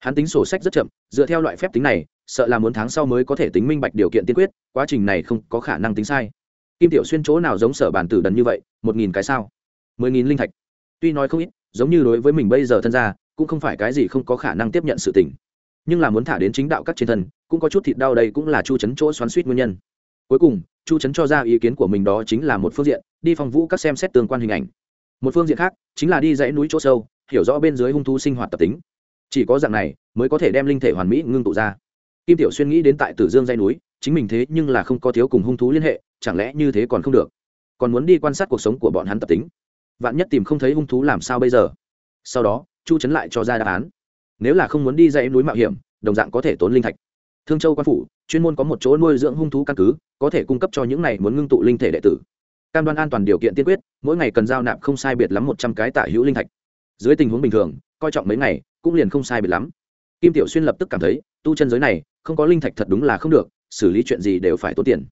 Hắn tính sổ sách rất chậm, dựa theo loại phép tính này, sợ là muốn tháng sau mới có thể tính minh bạch điều kiện tiên quyết, quá trình này không có khả năng tính sai. Kim tiểu xuyên chỗ nào giống sở bàn tử đần như vậy, một nghìn cái sao? mười nghìn linh thạch. Tuy nói không ít giống như đối với mình bây giờ thân ra cũng không phải cái gì không có khả năng tiếp nhận sự tình. Nhưng là muốn thả đến chính đạo các trên thân, cũng có chút thịt đau đây cũng là chu chấn chỗ xoắn suýt nguyên nhân. Cuối cùng, chu chấn cho ra ý kiến của mình đó chính là một phương diện, đi phòng vũ các xem xét tương quan hình ảnh. Một phương diện khác, chính là đi dãy núi chỗ sâu, hiểu rõ bên dưới hung thú sinh hoạt tập tính. Chỉ có dạng này, mới có thể đem linh thể hoàn mỹ ngưng tụ ra. Kim tiểu xuyên nghĩ đến tại tử dương dãy núi, chính mình thế nhưng là không có thiếu cùng hung thú liên hệ, chẳng lẽ như thế còn không được? Còn muốn đi quan sát cuộc sống của bọn hắn tập tính vạn nhất tìm không thấy hung thú làm sao bây giờ? Sau đó, chu chấn lại cho ra đáp án. Nếu là không muốn đi dãy núi mạo hiểm, đồng dạng có thể tốn linh thạch. Thương châu quan phủ, chuyên môn có một chỗ nuôi dưỡng hung thú căn cứ, có thể cung cấp cho những này muốn ngưng tụ linh thể đệ tử. Cam đoan an toàn điều kiện tiên quyết, mỗi ngày cần giao nạp không sai biệt lắm một trăm cái tả hữu linh thạch. Dưới tình huống bình thường, coi trọng mấy ngày, cũng liền không sai biệt lắm. Kim tiểu xuyên lập tức cảm thấy, tu chân giới này, không có linh thạch thật đúng là không được, xử lý chuyện gì đều phải tốn tiền.